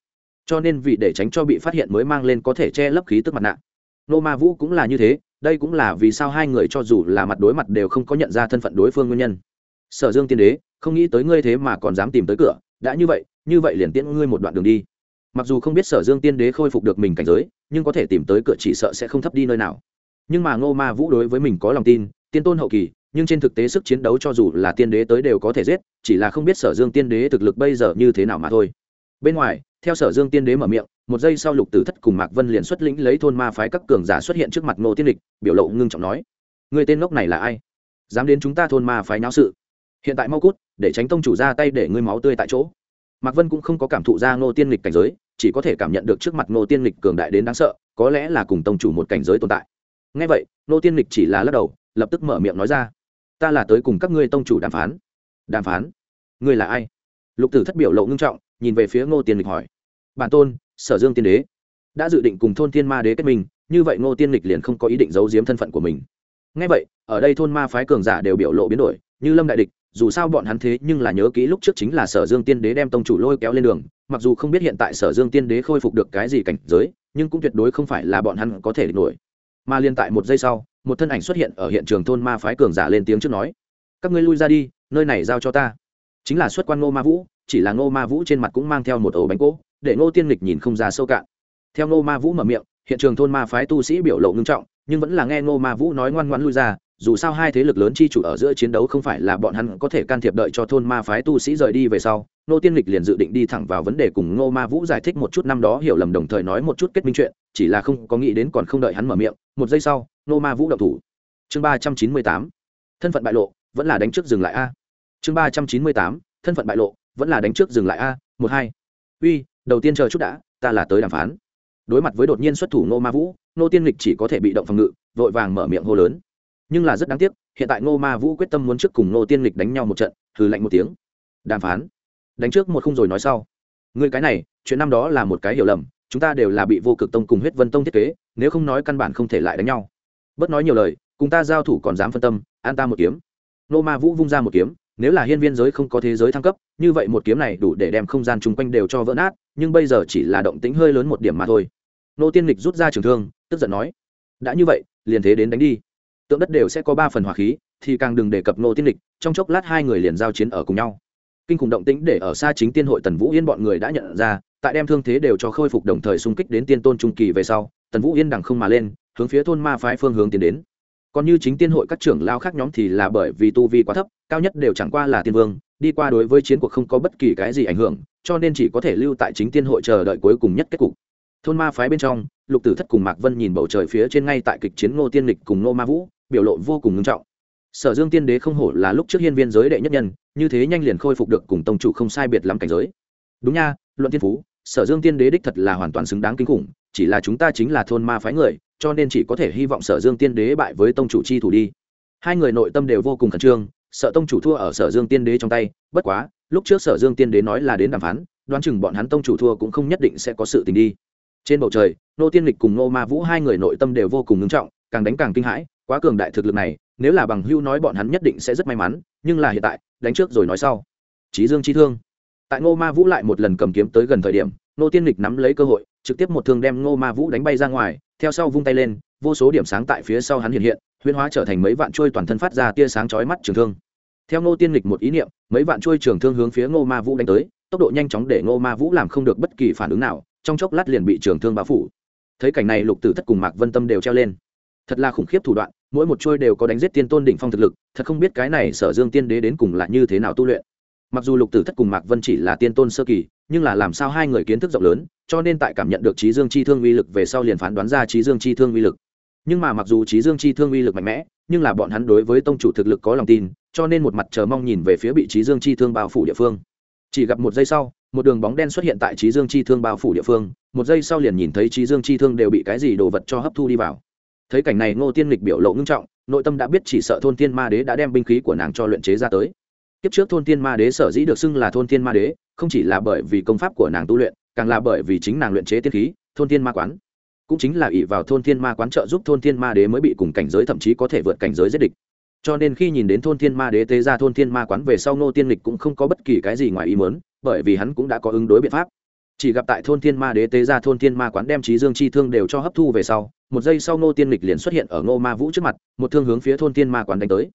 A: cho nên vì để tránh cho bị phát hiện mới mang lên có thể che lấp khí tức mặt nạ. Nô ma vũ cũng là như thế, đây cũng là vì sao hai người cho dù là mặt đối mặt đều không có nhận ra thân phận đối phương nguyên nhân. Sở dương tiên đế, không nghĩ tới ngươi thế mà còn dám tìm tới cửa, đã như vậy như vậy liền tiễn ngươi một đoạn đường đi. Mặc dù không biết sở dương tiên đế khôi phục được mình cảnh giới, nhưng có thể tìm tới cửa chỉ sợ sẽ không thấp đi nơi nào. Nhưng mà ngô ma vũ đối với mình có lòng tin, tiên tôn hậu kỳ, nhưng trên thực tế sức chiến đấu cho dù là tiên đế tới đều có thể giết, chỉ là không biết sở dương tiên đế thực lực bây giờ như thế nào mà thôi bên ngoài, theo sở dương tiên đế mở miệng, một giây sau lục tử thất cùng mạc vân liền xuất lĩnh lấy thôn ma phái các cường giả xuất hiện trước mặt ngô tiên địch biểu lộ ngưng trọng nói, người tên ngốc này là ai? Dám đến chúng ta thôn ma phái náo sự? Hiện tại mau cút, để tránh tông chủ ra tay để ngươi máu tươi tại chỗ. Mạc vân cũng không có cảm thụ ra ngô tiên lịch cảnh giới, chỉ có thể cảm nhận được trước mặt ngô tiên lịch cường đại đến đáng sợ, có lẽ là cùng tông chủ một cảnh giới tồn tại. Ngay vậy, ngô tiên lịch chỉ là lắc đầu, lập tức mở miệng nói ra, ta là tới cùng các ngươi tông chủ đàm phán. Đàm phán? Ngươi là ai? Lục tử thất biểu lộ ngưng trọng nhìn về phía ngô tiên lịch hỏi. Bản tôn, sở dương tiên đế, đã dự định cùng thôn thiên ma đế kết minh, như vậy ngô tiên lịch liền không có ý định giấu giếm thân phận của mình. Ngay vậy, ở đây thôn ma phái cường giả đều biểu lộ biến đổi, như lâm đại địch, dù sao bọn hắn thế nhưng là nhớ kỹ lúc trước chính là sở dương tiên đế đem tông chủ lôi kéo lên đường, mặc dù không biết hiện tại sở dương tiên đế khôi phục được cái gì cảnh giới, nhưng cũng tuyệt đối không phải là bọn hắn có thể địch nổi. Mà liên tại một giây sau, một thân ảnh xuất hiện ở hiện trường thôn ma phái cường giả lên tiếng trước nói, các ngươi lui ra đi, nơi này giao cho ta. Chính là xuất quan ngô ma vũ chỉ là ngô ma vũ trên mặt cũng mang theo một ổ bánh cỗ, để ngô tiên lịch nhìn không ra sâu cạn. Theo ngô ma vũ mở miệng, hiện trường thôn ma phái tu sĩ biểu lộ ngưng trọng, nhưng vẫn là nghe ngô ma vũ nói ngoan ngoãn lui ra, dù sao hai thế lực lớn chi chủ ở giữa chiến đấu không phải là bọn hắn có thể can thiệp đợi cho thôn ma phái tu sĩ rời đi về sau, ngô tiên lịch liền dự định đi thẳng vào vấn đề cùng ngô ma vũ giải thích một chút năm đó hiểu lầm đồng thời nói một chút kết minh chuyện, chỉ là không có nghĩ đến còn không đợi hắn mở miệng, một giây sau, ngô ma vũ động thủ. Chương ba trăm chín mươi tám, thân phận bại lộ, vẫn là đánh trước dừng lại a. Chương ba trăm chín mươi tám, thân phận bại lộ vẫn là đánh trước dừng lại a, một hai. Uy, đầu tiên chờ chút đã, ta là tới đàm phán. Đối mặt với đột nhiên xuất thủ ngô ma vũ, ngô tiên lịch chỉ có thể bị động phòng ngự, vội vàng mở miệng hô lớn. Nhưng là rất đáng tiếc, hiện tại ngô ma vũ quyết tâm muốn trước cùng ngô tiên lịch đánh nhau một trận, hừ lạnh một tiếng. Đàm phán. Đánh trước một khung rồi nói sau. Người cái này, chuyện năm đó là một cái hiểu lầm, chúng ta đều là bị vô cực tông cùng huyết vân tông thiết kế, nếu không nói căn bản không thể lại đánh nhau. Bớt nói nhiều lời, cùng ta giao thủ còn dám phân tâm, an ta một kiếm. Nô ma vũ vung ra một kiếm nếu là hiên viên giới không có thế giới thăng cấp, như vậy một kiếm này đủ để đem không gian chung quanh đều cho vỡ nát, nhưng bây giờ chỉ là động tính hơi lớn một điểm mà thôi. Nô tiên lịch rút ra trường thương, tức giận nói, đã như vậy, liền thế đến đánh đi. Tượng đất đều sẽ có ba phần hỏa khí, thì càng đừng đề cập nô tiên lịch, trong chốc lát hai người liền giao chiến ở cùng nhau. Kinh khủng động tĩnh để ở xa chính tiên hội tần vũ yên bọn người đã nhận ra, tại đem thương thế đều cho khôi phục đồng thời xung kích đến tiên tôn trung kỳ về sau, tần vũ yên đằng không mà lên, hướng phía thôn ma phái phương hướng tiến đến còn như chính tiên hội các trưởng lao khác nhóm thì là bởi vì tu vi quá thấp, cao nhất đều chẳng qua là tiên vương, đi qua đối với chiến cuộc không có bất kỳ cái gì ảnh hưởng, cho nên chỉ có thể lưu tại chính tiên hội chờ đợi cuối cùng nhất kết cục. Thôn ma phái bên trong, lục tử thất cùng mạc vân nhìn bầu trời phía trên ngay tại kịch chiến ngô tiên lịch cùng ngô ma vũ, biểu lộ vô cùng nghiêm trọng. Sở dương tiên đế không hổ là lúc trước hiên viên giới đệ nhất nhân, như thế nhanh liền khôi phục được cùng tông chủ không sai biệt lắm cảnh giới. Đúng nha, luận tiên phú, sở dương tiên đế đích thật là hoàn toàn xứng đáng kinh khủng, chỉ là chúng ta chính là thôn ma phái người cho nên chỉ có thể hy vọng sở dương tiên đế bại với tông chủ chi thủ đi. Hai người nội tâm đều vô cùng khẩn trương, sợ tông chủ thua ở sở dương tiên đế trong tay, bất quá, lúc trước sở dương tiên đế nói là đến đàm phán, đoán chừng bọn hắn tông chủ thua cũng không nhất định sẽ có sự tình đi. Trên bầu trời, nô tiên lịch cùng nô ma vũ hai người nội tâm đều vô cùng ngưng trọng, càng đánh càng kinh hãi, quá cường đại thực lực này, nếu là bằng hưu nói bọn hắn nhất định sẽ rất may mắn, nhưng là hiện tại, đánh trước rồi nói sau. Trí dương chi thương. Tại nô ma vũ lại một lần cầm kiếm tới gần thời điểm, nô tiên lịch nắm lấy cơ hội trực tiếp một thương đem ngô ma vũ đánh bay ra ngoài, theo sau vung tay lên, vô số điểm sáng tại phía sau hắn hiện hiện, huyễn hóa trở thành mấy vạn trôi toàn thân phát ra tia sáng chói mắt trường thương. Theo ngô tiên lịch một ý niệm, mấy vạn chuôi trường thương hướng phía ngô ma vũ đánh tới, tốc độ nhanh chóng để ngô ma vũ làm không được bất kỳ phản ứng nào, trong chốc lát liền bị trường thương bao phủ. Thấy cảnh này lục tử thất cùng mạc vân tâm đều treo lên. Thật là khủng khiếp thủ đoạn, mỗi một chuôi đều có đánh giết tiên tôn đỉnh phong thực lực, thật không biết cái này sở dương tiên đế đến cùng là như thế nào tu luyện. Mặc dù lục tử thất cùng mạc vân chỉ là tiên tôn sơ kỳ, nhưng là làm sao hai người kiến thức rộng lớn cho nên tại cảm nhận được trí dương chi thương uy lực về sau liền phán đoán ra trí dương chi thương uy lực. Nhưng mà mặc dù trí dương chi thương uy lực mạnh mẽ, nhưng là bọn hắn đối với tông chủ thực lực có lòng tin, cho nên một mặt chờ mong nhìn về phía bị trí dương chi thương bao phủ địa phương. Chỉ gặp một giây sau, một đường bóng đen xuất hiện tại trí dương chi thương bao phủ địa phương, một giây sau liền nhìn thấy trí dương chi thương đều bị cái gì đồ vật cho hấp thu đi vào. Thấy cảnh này ngô tiên lịch biểu lộ ngưng trọng, nội tâm đã biết chỉ sợ thôn tiên ma đế đã đem binh khí của nàng cho luyện chế ra tới. Kiếp trước thôn tiên ma đế sở dĩ được xưng là thôn tiên ma đế, không chỉ là bởi vì công pháp của nàng tu luyện càng là bởi vì chính nàng luyện chế tiên khí, thôn thiên ma quán. Cũng chính là ỷ vào thôn thiên ma quán trợ giúp thôn thiên ma đế mới bị cùng cảnh giới thậm chí có thể vượt cảnh giới giết địch. Cho nên khi nhìn đến thôn thiên ma đế tế ra thôn thiên ma quán về sau ngô tiên lịch cũng không có bất kỳ cái gì ngoài ý mớn bởi vì hắn cũng đã có ứng đối biện pháp. Chỉ gặp tại thôn thiên ma đế tế ra thôn thiên ma quán đem trí dương chi thương đều cho hấp thu về sau, một giây sau ngô tiên lịch liền xuất hiện ở ngô ma vũ trước mặt, một thương hướng phía thôn thiên ma quán đánh tới.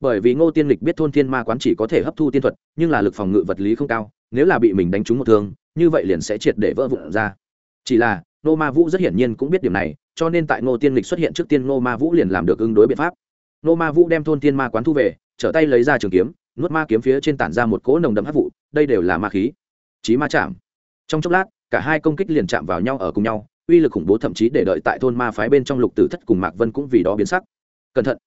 A: Bởi vì ngô tiên lịch biết thôn thiên ma quán chỉ có thể hấp thu tiên thuật, nhưng là lực phòng ngự vật lý không cao, nếu là bị mình đánh trúng một thương như vậy liền sẽ triệt để vỡ vụn ra. Chỉ là, ngô ma vũ rất hiển nhiên cũng biết điểm này, cho nên tại ngô tiên lịch xuất hiện trước tiên ngô ma vũ liền làm được ứng đối biện pháp. Ngô ma vũ đem thôn Tiên ma quán thu về, trở tay lấy ra trường kiếm, nuốt ma kiếm phía trên tản ra một cỗ nồng đậm hấp vụ, đây đều là ma khí. Chí ma chạm. Trong chốc lát, cả hai công kích liền chạm vào nhau ở cùng nhau, uy lực khủng bố thậm chí để đợi tại thôn ma phái bên trong lục tử thất cùng mạc vân cũng vì đó biến sắc. Cẩn thận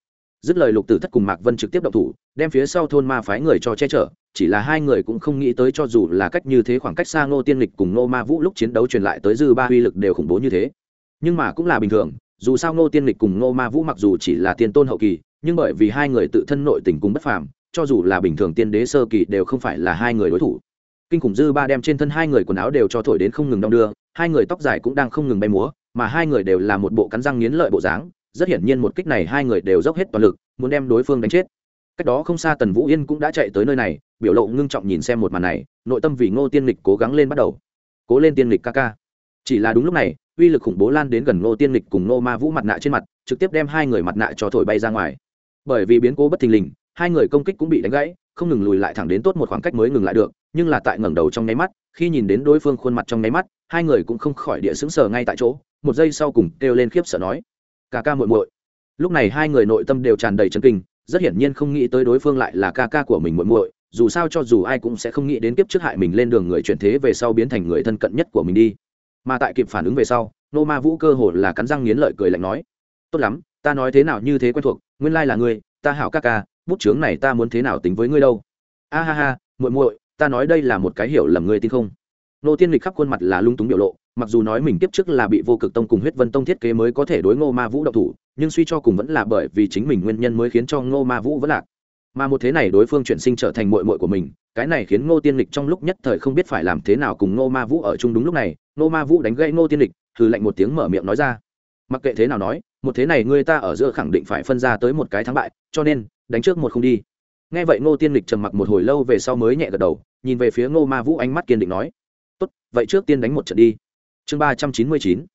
A: dứt lời lục tử thất cùng mạc vân trực tiếp động thủ, đem phía sau thôn ma phái người cho che chở, chỉ là hai người cũng không nghĩ tới cho dù là cách như thế khoảng cách xa ngô tiên lịch cùng ngô ma vũ lúc chiến đấu truyền lại tới dư ba uy lực đều khủng bố như thế. Nhưng mà cũng là bình thường, dù sao ngô tiên lịch cùng ngô ma vũ mặc dù chỉ là tiên tôn hậu kỳ, nhưng bởi vì hai người tự thân nội tình cùng bất phàm, cho dù là bình thường tiên đế sơ kỳ đều không phải là hai người đối thủ. Kinh khủng dư ba đem trên thân hai người quần áo đều cho thổi đến không ngừng đong đưa, hai người tóc dài cũng đang không ngừng bay múa, mà hai người đều là một bộ cắn răng nghiến lợi bộ dáng rất hiển nhiên một kích này hai người đều dốc hết toàn lực, muốn đem đối phương đánh chết. Cách đó không xa tần vũ yên cũng đã chạy tới nơi này, biểu lộ ngưng trọng nhìn xem một màn này, nội tâm vì ngô tiên lịch cố gắng lên bắt đầu. Cố lên tiên lịch ca ca. Chỉ là đúng lúc này, uy lực khủng bố lan đến gần ngô tiên lịch cùng ngô ma vũ mặt nạ trên mặt, trực tiếp đem hai người mặt nạ cho thổi bay ra ngoài. Bởi vì biến cố bất thình lình, hai người công kích cũng bị đánh gãy, không ngừng lùi lại thẳng đến tốt một khoảng cách mới ngừng lại được, nhưng là tại ngẩng đầu trong nháy mắt, khi nhìn đến đối phương khuôn mặt trong nháy mắt, hai người cũng không khỏi địa xứng sờ ngay tại chỗ, một giây sau cùng kêu lên khiếp sợ nói ca ca muội muội. Lúc này hai người nội tâm đều tràn đầy chấn kinh, rất hiển nhiên không nghĩ tới đối phương lại là ca ca của mình muội muội, dù sao cho dù ai cũng sẽ không nghĩ đến kiếp trước hại mình lên đường người chuyển thế về sau biến thành người thân cận nhất của mình đi. Mà tại kịp phản ứng về sau, nô ma vũ cơ hồ là cắn răng nghiến lợi cười lạnh nói, tốt lắm, ta nói thế nào như thế quen thuộc, nguyên lai là ngươi, ta hảo ca ca, bút chướng này ta muốn thế nào tính với ngươi đâu? A ha ha, muội muội, ta nói đây là một cái hiểu lầm ngươi tin không? Nô tiên lịch khắp khuôn mặt là lung túng biểu lộ mặc dù nói mình tiếp trước là bị vô cực tông cùng huyết vân tông thiết kế mới có thể đối ngô ma vũ độc thủ, nhưng suy cho cùng vẫn là bởi vì chính mình nguyên nhân mới khiến cho ngô ma vũ vẫn lạc. Mà một thế này đối phương chuyển sinh trở thành mội mội của mình, cái này khiến ngô tiên lịch trong lúc nhất thời không biết phải làm thế nào cùng ngô ma vũ ở chung đúng lúc này, ngô ma vũ đánh gãy ngô tiên lịch thử lạnh một tiếng mở miệng nói ra. Mặc kệ thế nào nói, một thế này ngươi ta ở giữa khẳng định phải phân ra tới một cái thắng bại, cho nên, đánh trước một không đi. Nghe vậy ngô tiên lịch trầm mặc một hồi lâu về sau mới nhẹ gật đầu, nhìn về phía ngô ma vũ ánh mắt kiên định nói, tốt, vậy trước tiên đánh một trận đi chương ba trăm chín mươi chín,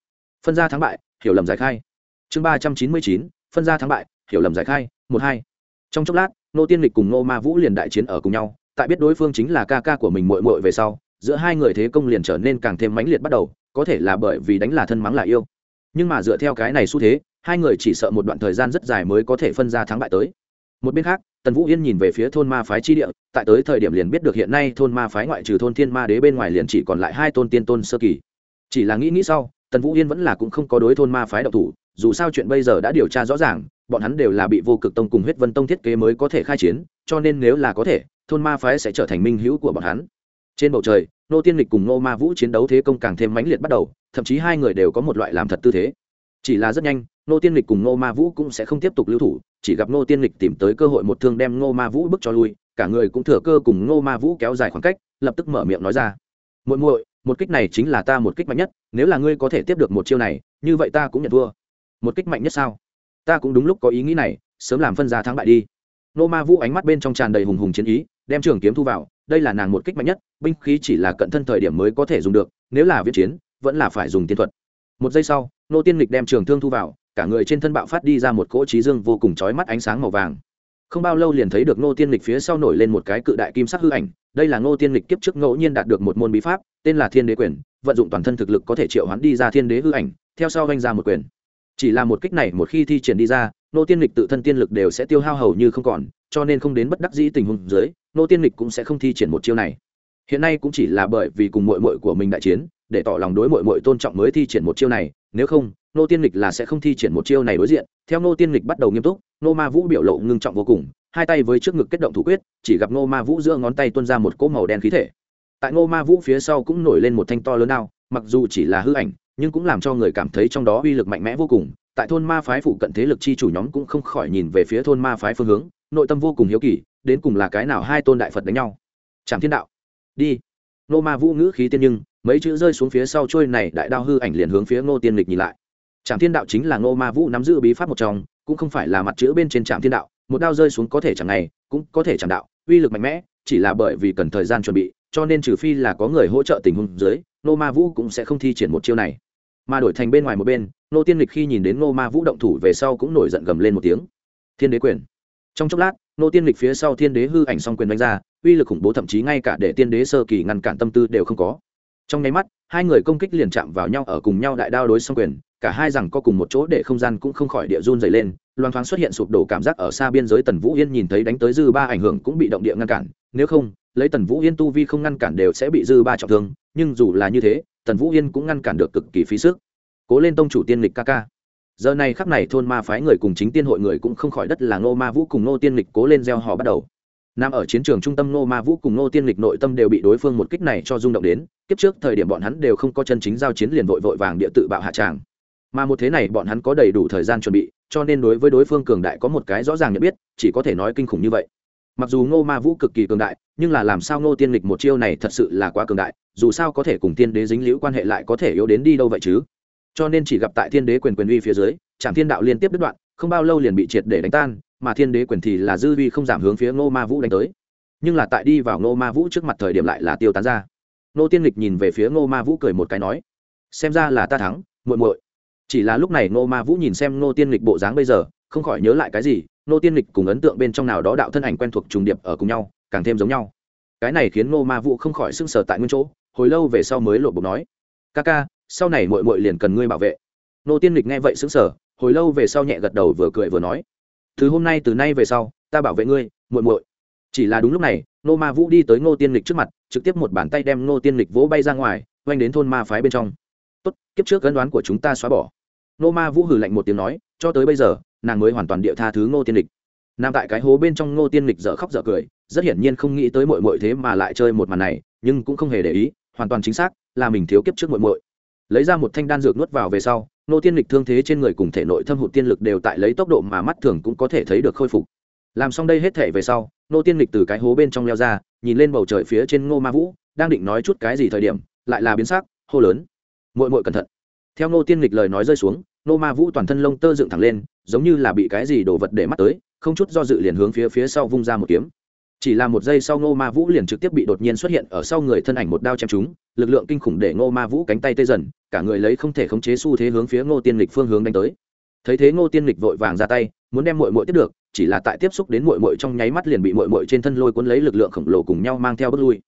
A: phân ra thắng bại, hiểu lầm giải khai. Chương ba trăm chín mươi chín, phân ra thắng bại, hiểu lầm giải khai, một hai. Trong chốc lát nô tiên lịch cùng nô ma vũ liền đại chiến ở cùng nhau. Tại biết đối phương chính là ca ca của mình mội mội về sau, giữa hai người thế công liền trở nên càng thêm mãnh liệt bắt đầu, có thể là bởi vì đánh là thân mắng là yêu. Nhưng mà dựa theo cái này xu thế, hai người chỉ sợ một đoạn thời gian rất dài mới có thể phân ra thắng bại tới. Một bên khác, tần vũ yên nhìn về phía thôn ma phái chi địa, tại tới thời điểm liền biết được hiện nay thôn ma phái ngoại trừ thôn thiên ma đế bên ngoài liền chỉ còn lại hai tôn tiên tôn sơ kỳ chỉ là nghĩ nghĩ sau, tần vũ yên vẫn là cũng không có đối thôn ma phái độc thủ, dù sao chuyện bây giờ đã điều tra rõ ràng, bọn hắn đều là bị vô cực tông cùng huyết vân tông thiết kế mới có thể khai chiến, cho nên nếu là có thể, thôn ma phái sẽ trở thành minh hữu của bọn hắn. Trên bầu trời, nô tiên lịch cùng nô ma vũ chiến đấu thế công càng thêm mãnh liệt bắt đầu, thậm chí hai người đều có một loại làm thật tư thế. Chỉ là rất nhanh, nô tiên lịch cùng nô ma vũ cũng sẽ không tiếp tục lưu thủ, chỉ gặp nô tiên lịch tìm tới cơ hội một thương đem nô ma vũ bước cho lui, cả người cũng thừa cơ cùng nô ma vũ kéo dài khoảng cách, lập tức mở miệng nói ra. Muội muội một kích này chính là ta một kích mạnh nhất, nếu là ngươi có thể tiếp được một chiêu này, như vậy ta cũng nhận thua. Một kích mạnh nhất sao? Ta cũng đúng lúc có ý nghĩ này, sớm làm phân ra thắng bại đi. Nô ma vũ ánh mắt bên trong tràn đầy hùng hùng chiến ý, đem trường kiếm thu vào, đây là nàng một kích mạnh nhất, binh khí chỉ là cận thân thời điểm mới có thể dùng được, nếu là viết chiến, vẫn là phải dùng tiên thuật. Một giây sau, nô tiên lịch đem trường thương thu vào, cả người trên thân bạo phát đi ra một cỗ trí dương vô cùng chói mắt ánh sáng màu vàng. Không bao lâu liền thấy được nô tiên lịch phía sau nổi lên một cái cự đại kim sắc hư ảnh đây là ngô tiên lịch kiếp trước ngẫu nhiên đạt được một môn bí pháp, tên là thiên đế quyền, vận dụng toàn thân thực lực có thể triệu hoán đi ra thiên đế hư ảnh, theo sau vanh ra một quyền. Chỉ là một kích này một khi thi triển đi ra, ngô tiên lịch tự thân tiên lực đều sẽ tiêu hao hầu như không còn, cho nên không đến bất đắc dĩ tình huống dưới, ngô tiên lịch cũng sẽ không thi triển một chiêu này. Hiện nay cũng chỉ là bởi vì cùng mội mội của mình đại chiến, để tỏ lòng đối mội mội tôn trọng mới thi triển một chiêu này, nếu không nô tiên lịch là sẽ không thi triển một chiêu này đối diện. Theo nô tiên lịch bắt đầu nghiêm túc nô ma vũ biểu lộ ngưng trọng vô cùng hai tay với trước ngực kết động thủ quyết, chỉ gặp Ngô ma vũ giữa ngón tay tuôn ra một cỗ màu đen khí thể. Tại Ngô ma vũ phía sau cũng nổi lên một thanh to lớn nào mặc dù chỉ là hư ảnh, nhưng cũng làm cho người cảm thấy trong đó uy lực mạnh mẽ vô cùng. Tại thôn ma phái phụ cận thế lực chi chủ nhóm cũng không khỏi nhìn về phía thôn ma phái phương hướng, nội tâm vô cùng hiếu kỳ, đến cùng là cái nào hai tôn đại phật đánh nhau. Trảm thiên đạo. Đi. Ngô ma vũ ngữ khí tiên nhưng, mấy chữ rơi xuống phía sau trôi này đại đao hư ảnh liền hướng phía ngô tiên lịch nhìn lại. Trạm thiên đạo chính là ngô ma vũ nắm giữ bí pháp một trong, cũng không phải là mặt chữ bên trên trạm thiên đạo một đao rơi xuống có thể chẳng ngày cũng có thể chẳng đạo, uy lực mạnh mẽ, chỉ là bởi vì cần thời gian chuẩn bị, cho nên trừ phi là có người hỗ trợ tình huống dưới Nô ma vũ cũng sẽ không thi triển một chiêu này. Mà đổi thành bên ngoài một bên Nô tiên lịch khi nhìn đến Nô ma vũ động thủ về sau cũng nổi giận gầm lên một tiếng. Thiên đế quyền. Trong chốc lát Nô tiên lịch phía sau thiên đế hư ảnh song quyền đánh ra, uy lực khủng bố thậm chí ngay cả để tiên đế sơ kỳ ngăn cản tâm tư đều không có. Trong nháy mắt, hai người công kích liền chạm vào nhau ở cùng nhau đại đao đối song quyền, cả hai rằng có cùng một chỗ để không gian cũng không khỏi địa run dày lên loan thoáng xuất hiện sụp đổ cảm giác ở xa biên giới tần vũ yên nhìn thấy đánh tới dư ba ảnh hưởng cũng bị động địa ngăn cản, nếu không, lấy tần vũ yên tu vi không ngăn cản đều sẽ bị dư ba trọng thương, nhưng dù là như thế, tần vũ yên cũng ngăn cản được cực kỳ phí sức. Cố lên tông chủ tiên lịch ca ca. Giờ này khắp này thôn ma phái người cùng chính tiên hội người cũng không khỏi đất là ngô ma vũ cùng ngô tiên lịch cố lên gieo họ bắt đầu. Nằm ở chiến trường trung tâm ngô ma vũ cùng ngô tiên lịch nội tâm đều bị đối phương một kích này cho rung động đến, kiếp trước thời điểm bọn hắn đều không có chân chính giao chiến liền vội vội vàng địa tự bạo hạ tràng mà một thế này bọn hắn có đầy đủ thời gian chuẩn bị, cho nên đối với đối phương cường đại có một cái rõ ràng nhận biết, chỉ có thể nói kinh khủng như vậy. Mặc dù ngô ma vũ cực kỳ cường đại, nhưng là làm sao ngô tiên lịch một chiêu này thật sự là quá cường đại, dù sao có thể cùng tiên đế dính liễu quan hệ lại có thể yếu đến đi đâu vậy chứ? Cho nên chỉ gặp tại thiên đế quyền quyền uy phía dưới trạm thiên đạo liên tiếp đứt đoạn, không bao lâu liền bị triệt để đánh tan, mà thiên đế quyền thì là dư vi không giảm hướng phía ngô ma vũ đánh tới. Nhưng là tại đi vào ngô ma vũ trước mặt thời điểm lại là tiêu tán ra. Ngô tiên lịch nhìn về phía ngô ma vũ cười một cái nói, xem ra là ta thắng, muội muội chỉ là lúc này Nô ma vũ nhìn xem Nô tiên lịch bộ dáng bây giờ, không khỏi nhớ lại cái gì Nô tiên lịch cùng ấn tượng bên trong nào đó đạo thân ảnh quen thuộc trùng điệp ở cùng nhau, càng thêm giống nhau. Cái này khiến Nô ma vũ không khỏi sưng sờ tại nguyên chỗ, hồi lâu về sau mới lộ bục nói, ca ca, sau này muội muội liền cần ngươi bảo vệ. Nô tiên lịch nghe vậy sững sờ, hồi lâu về sau nhẹ gật đầu vừa cười vừa nói, từ hôm nay, từ nay về sau, ta bảo vệ ngươi, muội muội. Chỉ là đúng lúc này Nô ma vũ đi tới ngô tiên lịch trước mặt, trực tiếp một bàn tay đem ngô tiên lịch vỗ bay ra ngoài, oanh đến thôn ma phái bên trong tốt, kiếp trước cân đoán của chúng ta xóa bỏ. Nô ma vũ hử lạnh một tiếng nói, cho tới bây giờ, nàng mới hoàn toàn địa tha thứ ngô tiên lịch. Nằm tại cái hố bên trong ngô tiên lịch dở khóc dở cười, rất hiển nhiên không nghĩ tới mội mội thế mà lại chơi một màn này, nhưng cũng không hề để ý, hoàn toàn chính xác là mình thiếu kiếp trước mội mội lấy ra một thanh đan dược nuốt vào về sau, ngô tiên lịch thương thế trên người cùng thể nội thâm hụt tiên lực đều tại lấy tốc độ mà mắt thường cũng có thể thấy được khôi phục. Làm xong đây hết thể về sau, ngô tiên lịch từ cái hố bên trong leo ra, nhìn lên bầu trời phía trên ngô ma vũ, đang định nói chút cái gì thời điểm, lại là biến sắc, hô lớn mội mội cẩn thận. Theo ngô tiên lịch lời nói rơi xuống nô ma vũ toàn thân lông tơ dựng thẳng lên, giống như là bị cái gì đổ vật để mắt tới, không chút do dự liền hướng phía phía sau vung ra một kiếm. Chỉ là một giây sau ngô ma vũ liền trực tiếp bị đột nhiên xuất hiện ở sau người thân ảnh một đao chém trúng, lực lượng kinh khủng để ngô ma vũ cánh tay tê dần, cả người lấy không thể khống chế xu thế hướng phía ngô tiên lịch phương hướng đánh tới. Thấy thế ngô tiên lịch vội vàng ra tay, muốn đem mội mội tiếp được, chỉ là tại tiếp xúc đến mội mội trong nháy mắt liền bị mội mội trên thân lôi cuốn lấy lực lượng khổng lồ cùng nhau mang theo bước lui.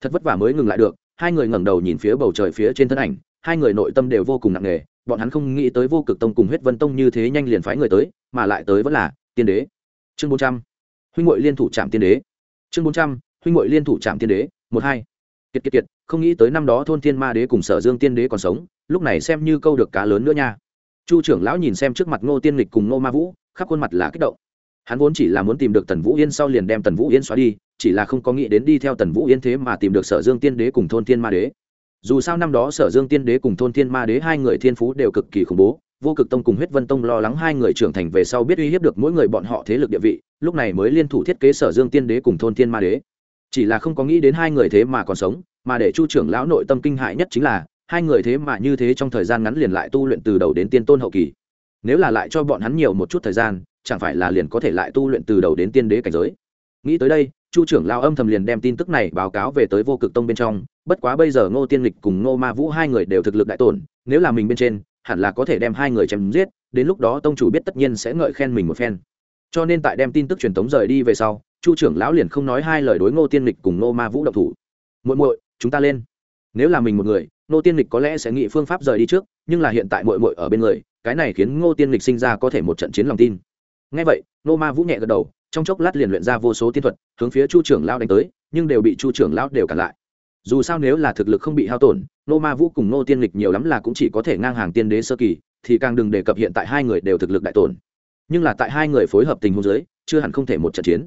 A: Thật vất vả mới ngừng lại được, hai người ngẩng đầu nhìn phía bầu trời phía trên thân ảnh hai người nội tâm đều vô cùng nặng nề, bọn hắn không nghĩ tới vô cực tông cùng huyết vân tông như thế nhanh liền phái người tới, mà lại tới vẫn là tiên đế. Chương bốn trăm, huynh ngội liên thủ trạm tiên đế. Chương bốn trăm, huynh ngội liên thủ trạm tiên đế, một hai. Kiệt kiệt kiệt, không nghĩ tới năm đó thôn thiên ma đế cùng sở dương tiên đế còn sống, lúc này xem như câu được cá lớn nữa nha. Chu trưởng lão nhìn xem trước mặt ngô tiên lịch cùng ngô ma vũ, khắp khuôn mặt là kích động. Hắn vốn chỉ là muốn tìm được tần vũ yên sau liền đem tần vũ yên xóa đi, chỉ là không có nghĩ đến đi theo tần vũ yên thế mà tìm được sở dương tiên đế cùng thôn thiên ma đế dù sao năm đó sở dương tiên đế cùng thôn thiên ma đế hai người thiên phú đều cực kỳ khủng bố, vô cực tông cùng huyết vân tông lo lắng hai người trưởng thành về sau biết uy hiếp được mỗi người bọn họ thế lực địa vị, lúc này mới liên thủ thiết kế sở dương tiên đế cùng thôn thiên ma đế. Chỉ là không có nghĩ đến hai người thế mà còn sống, mà để chu trưởng lão nội tâm kinh hại nhất chính là, hai người thế mà như thế trong thời gian ngắn liền lại tu luyện từ đầu đến tiên tôn hậu kỳ. Nếu là lại cho bọn hắn nhiều một chút thời gian, chẳng phải là liền có thể lại tu luyện từ đầu đến tiên đế cảnh giới. Nghĩ tới đây chu trưởng lao âm thầm liền đem tin tức này báo cáo về tới vô cực tông bên trong, bất quá bây giờ ngô tiên lịch cùng ngô ma vũ hai người đều thực lực đại tổn, nếu là mình bên trên, hẳn là có thể đem hai người chém giết, đến lúc đó tông chủ biết tất nhiên sẽ ngợi khen mình một phen. Cho nên tại đem tin tức truyền tống rời đi về sau, chu trưởng lão liền không nói hai lời đối ngô tiên lịch cùng ngô ma vũ độc thủ. Muội muội, chúng ta lên. Nếu là mình một người, ngô tiên lịch có lẽ sẽ nghĩ phương pháp rời đi trước, nhưng là hiện tại muội muội ở bên người, cái này khiến ngô tiên lịch sinh ra có thể một trận chiến lòng tin. Ngay vậy, ngô ma vũ nhẹ gật đầu trong chốc lát liền luyện ra vô số tiên thuật, hướng phía chu trưởng lão đánh tới, nhưng đều bị chu trưởng lão đều cản lại. Dù sao nếu là thực lực không bị hao tổn nô ma vũ cùng nô tiên lịch nhiều lắm là cũng chỉ có thể ngang hàng tiên đế sơ kỳ, thì càng đừng đề cập hiện tại hai người đều thực lực đại tổn. Nhưng là tại hai người phối hợp tình huống dưới, chưa hẳn không thể một trận chiến.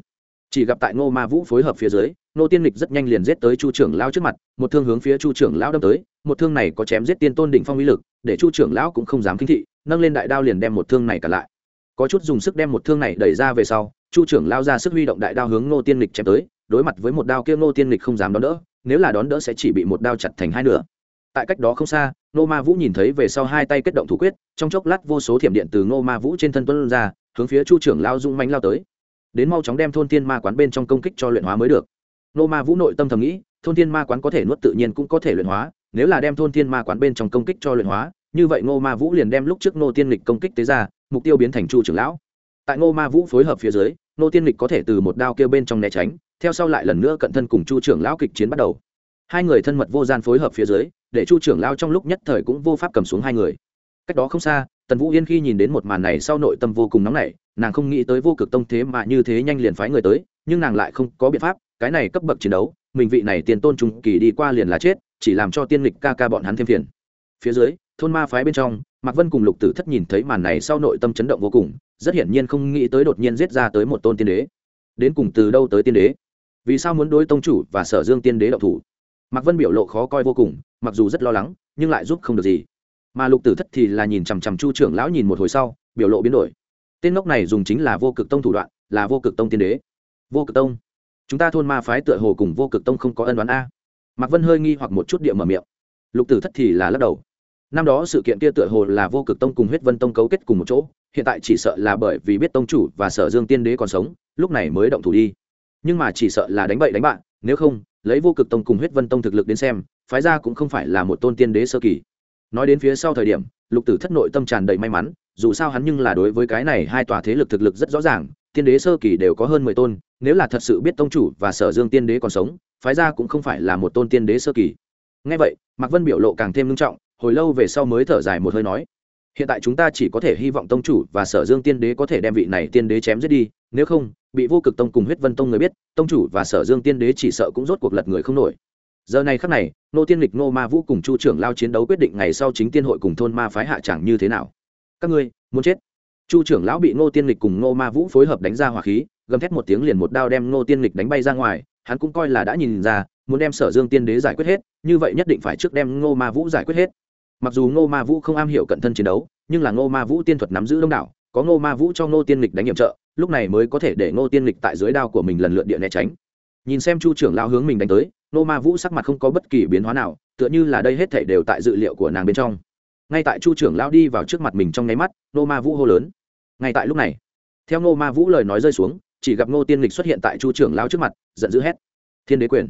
A: Chỉ gặp tại nô ma vũ phối hợp phía dưới nô tiên lịch rất nhanh liền giết tới chu trưởng lao trước mặt, một thương hướng phía chu trưởng lão đâm tới, một thương này có chém giết tiên tôn đỉnh phong uy lực, để chu trưởng lão cũng không dám kinh thị, nâng lên đại đao liền đem một thương này cả lại. Có chút dùng sức đem một thương này đẩy ra về sau chu trưởng lao ra sức huy động đại đao hướng Ngô tiên lịch chém tới, đối mặt với một đao kia Ngô tiên lịch không dám đón đỡ, nếu là đón đỡ sẽ chỉ bị một đao chặt thành hai nửa. Tại cách đó không xa, Ngô ma vũ nhìn thấy về sau hai tay kết động thủ quyết, trong chốc lát vô số thiểm điện từ Ngô ma vũ trên thân tuân ra, hướng phía chu trưởng lao dung mánh lao tới. Đến mau chóng đem thôn tiên ma quán bên trong công kích cho luyện hóa mới được. Ngô ma vũ nội tâm thầm nghĩ, thôn tiên ma quán có thể nuốt tự nhiên cũng có thể luyện hóa, nếu là đem thôn tiên ma quán bên trong công kích cho luyện hóa, như vậy ngô ma vũ liền đem lúc trước Ngô tiên lịch công kích tế ra, mục tiêu biến thành chu trưởng lão tại ngô ma vũ phối hợp phía dưới, nô tiên lịch có thể từ một đao kêu bên trong né tránh, theo sau lại lần nữa cận thân cùng chu trưởng lão kịch chiến bắt đầu. Hai người thân mật vô gian phối hợp phía dưới, để chu trưởng lao trong lúc nhất thời cũng vô pháp cầm xuống hai người. Cách đó không xa, tần vũ yên khi nhìn đến một màn này sau nội tâm vô cùng nóng nảy, nàng không nghĩ tới vô cực tông thế mà như thế nhanh liền phái người tới, nhưng nàng lại không có biện pháp, cái này cấp bậc chiến đấu, mình vị này tiền tôn trung kỳ đi qua liền là chết, chỉ làm cho tiên lịch ca ca bọn hắn thêm phiền. Phía dưới, thôn ma phái bên trong, mạc vân cùng lục tử thất nhìn thấy màn này sau nội tâm chấn động vô cùng rất hiển nhiên không nghĩ tới đột nhiên giết ra tới một tôn tiên đế. Đến cùng từ đâu tới tiên đế? Vì sao muốn đối tông chủ và sở dương tiên đế độc thủ? Mạc vân biểu lộ khó coi vô cùng, mặc dù rất lo lắng, nhưng lại giúp không được gì. Mà lục tử thất thì là nhìn chằm chằm chu trưởng lão nhìn một hồi sau, biểu lộ biến đổi. Tên ngốc này dùng chính là vô cực tông thủ đoạn, là vô cực tông tiên đế. Vô cực tông? Chúng ta thôn ma phái tựa hồ cùng vô cực tông không có ân đoán a. Mạc vân hơi nghi hoặc một chút địa mở miệng. Lục tử thất thì là lắc đầu năm đó sự kiện kia tựa hồ là vô cực tông cùng huyết vân tông cấu kết cùng một chỗ, hiện tại chỉ sợ là bởi vì biết tông chủ và sở dương tiên đế còn sống, lúc này mới động thủ đi. Nhưng mà chỉ sợ là đánh bậy đánh bạn, nếu không, lấy vô cực tông cùng huyết vân tông thực lực đến xem, phái ra cũng không phải là một tôn tiên đế sơ kỳ. Nói đến phía sau thời điểm, lục tử thất nội tâm tràn đầy may mắn, dù sao hắn nhưng là đối với cái này hai tòa thế lực thực lực rất rõ ràng, tiên đế sơ kỳ đều có hơn mười tôn, nếu là thật sự biết tông chủ và sở dương tiên đế còn sống, phái ra cũng không phải là một tôn tiên đế sơ kỳ. Ngay vậy, mạc vân biểu lộ càng thêm nghiêm trọng hồi lâu về sau mới thở dài một hơi nói, hiện tại chúng ta chỉ có thể hy vọng tông chủ và sở dương tiên đế có thể đem vị này tiên đế chém giết đi, nếu không, bị vô cực tông cùng huyết vân tông người biết, tông chủ và sở dương tiên đế chỉ sợ cũng rốt cuộc lật người không nổi. Giờ này khắc này, nô tiên lịch, nô ma vũ cùng chu trưởng lao chiến đấu quyết định ngày sau chính tiên hội cùng thôn ma phái hạ chẳng như thế nào. Các ngươi, muốn chết? Chu trưởng lão bị nô tiên lịch cùng nô ma vũ phối hợp đánh ra hỏa khí, gầm thét một tiếng liền một đao đem nô tiên lịch đánh bay ra ngoài, hắn cũng coi là đã nhìn ra, muốn đem sở dương tiên đế giải quyết hết, như vậy nhất định phải trước đem nô ma vũ giải quyết hết mặc dù Ngô ma vũ không am hiểu cận thân chiến đấu, nhưng là Ngô ma vũ tiên thuật nắm giữ đông đảo, có Ngô ma vũ cho Ngô tiên lịch đánh nhiệm trợ, lúc này mới có thể để Ngô tiên lịch tại dưới đao của mình lần lượt địa né tránh. Nhìn xem chu trưởng lao hướng mình đánh tới, Ngô ma vũ sắc mặt không có bất kỳ biến hóa nào, tựa như là đây hết thể đều tại dự liệu của nàng bên trong. Ngay tại chu trưởng lao đi vào trước mặt mình trong nháy mắt, Ngô ma vũ hô lớn. Ngay tại lúc này, theo Ngô ma vũ lời nói rơi xuống, chỉ gặp Ngô tiên lịch xuất hiện tại chu trưởng lao trước mặt, giận dữ hét. Thiên đế quyền.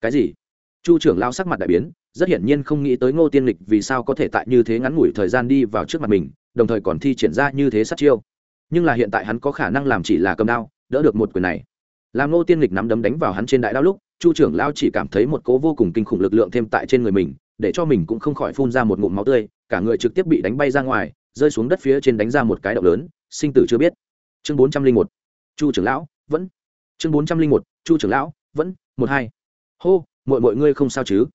A: Cái gì? Chu trưởng lao sắc mặt đại biến rất hiển nhiên không nghĩ tới ngô tiên lịch vì sao có thể tại như thế ngắn ngủi thời gian đi vào trước mặt mình, đồng thời còn thi triển ra như thế sát chiêu. Nhưng là hiện tại hắn có khả năng làm chỉ là cầm đao, đỡ được một quyền này. Làm ngô tiên lịch nắm đấm đánh vào hắn trên đại đao lúc, chu trưởng lao chỉ cảm thấy một cố vô cùng kinh khủng lực lượng thêm tại trên người mình, để cho mình cũng không khỏi phun ra một ngụm máu tươi, cả người trực tiếp bị đánh bay ra ngoài, rơi xuống đất phía trên đánh ra một cái động lớn, sinh tử chưa biết. Chương bốn trăm linh một, chu trưởng lão, vẫn. Chương bốn trăm linh một, chu trưởng lão, vẫn. Một hai. Hô mọi mọi ngươi không sao chứ?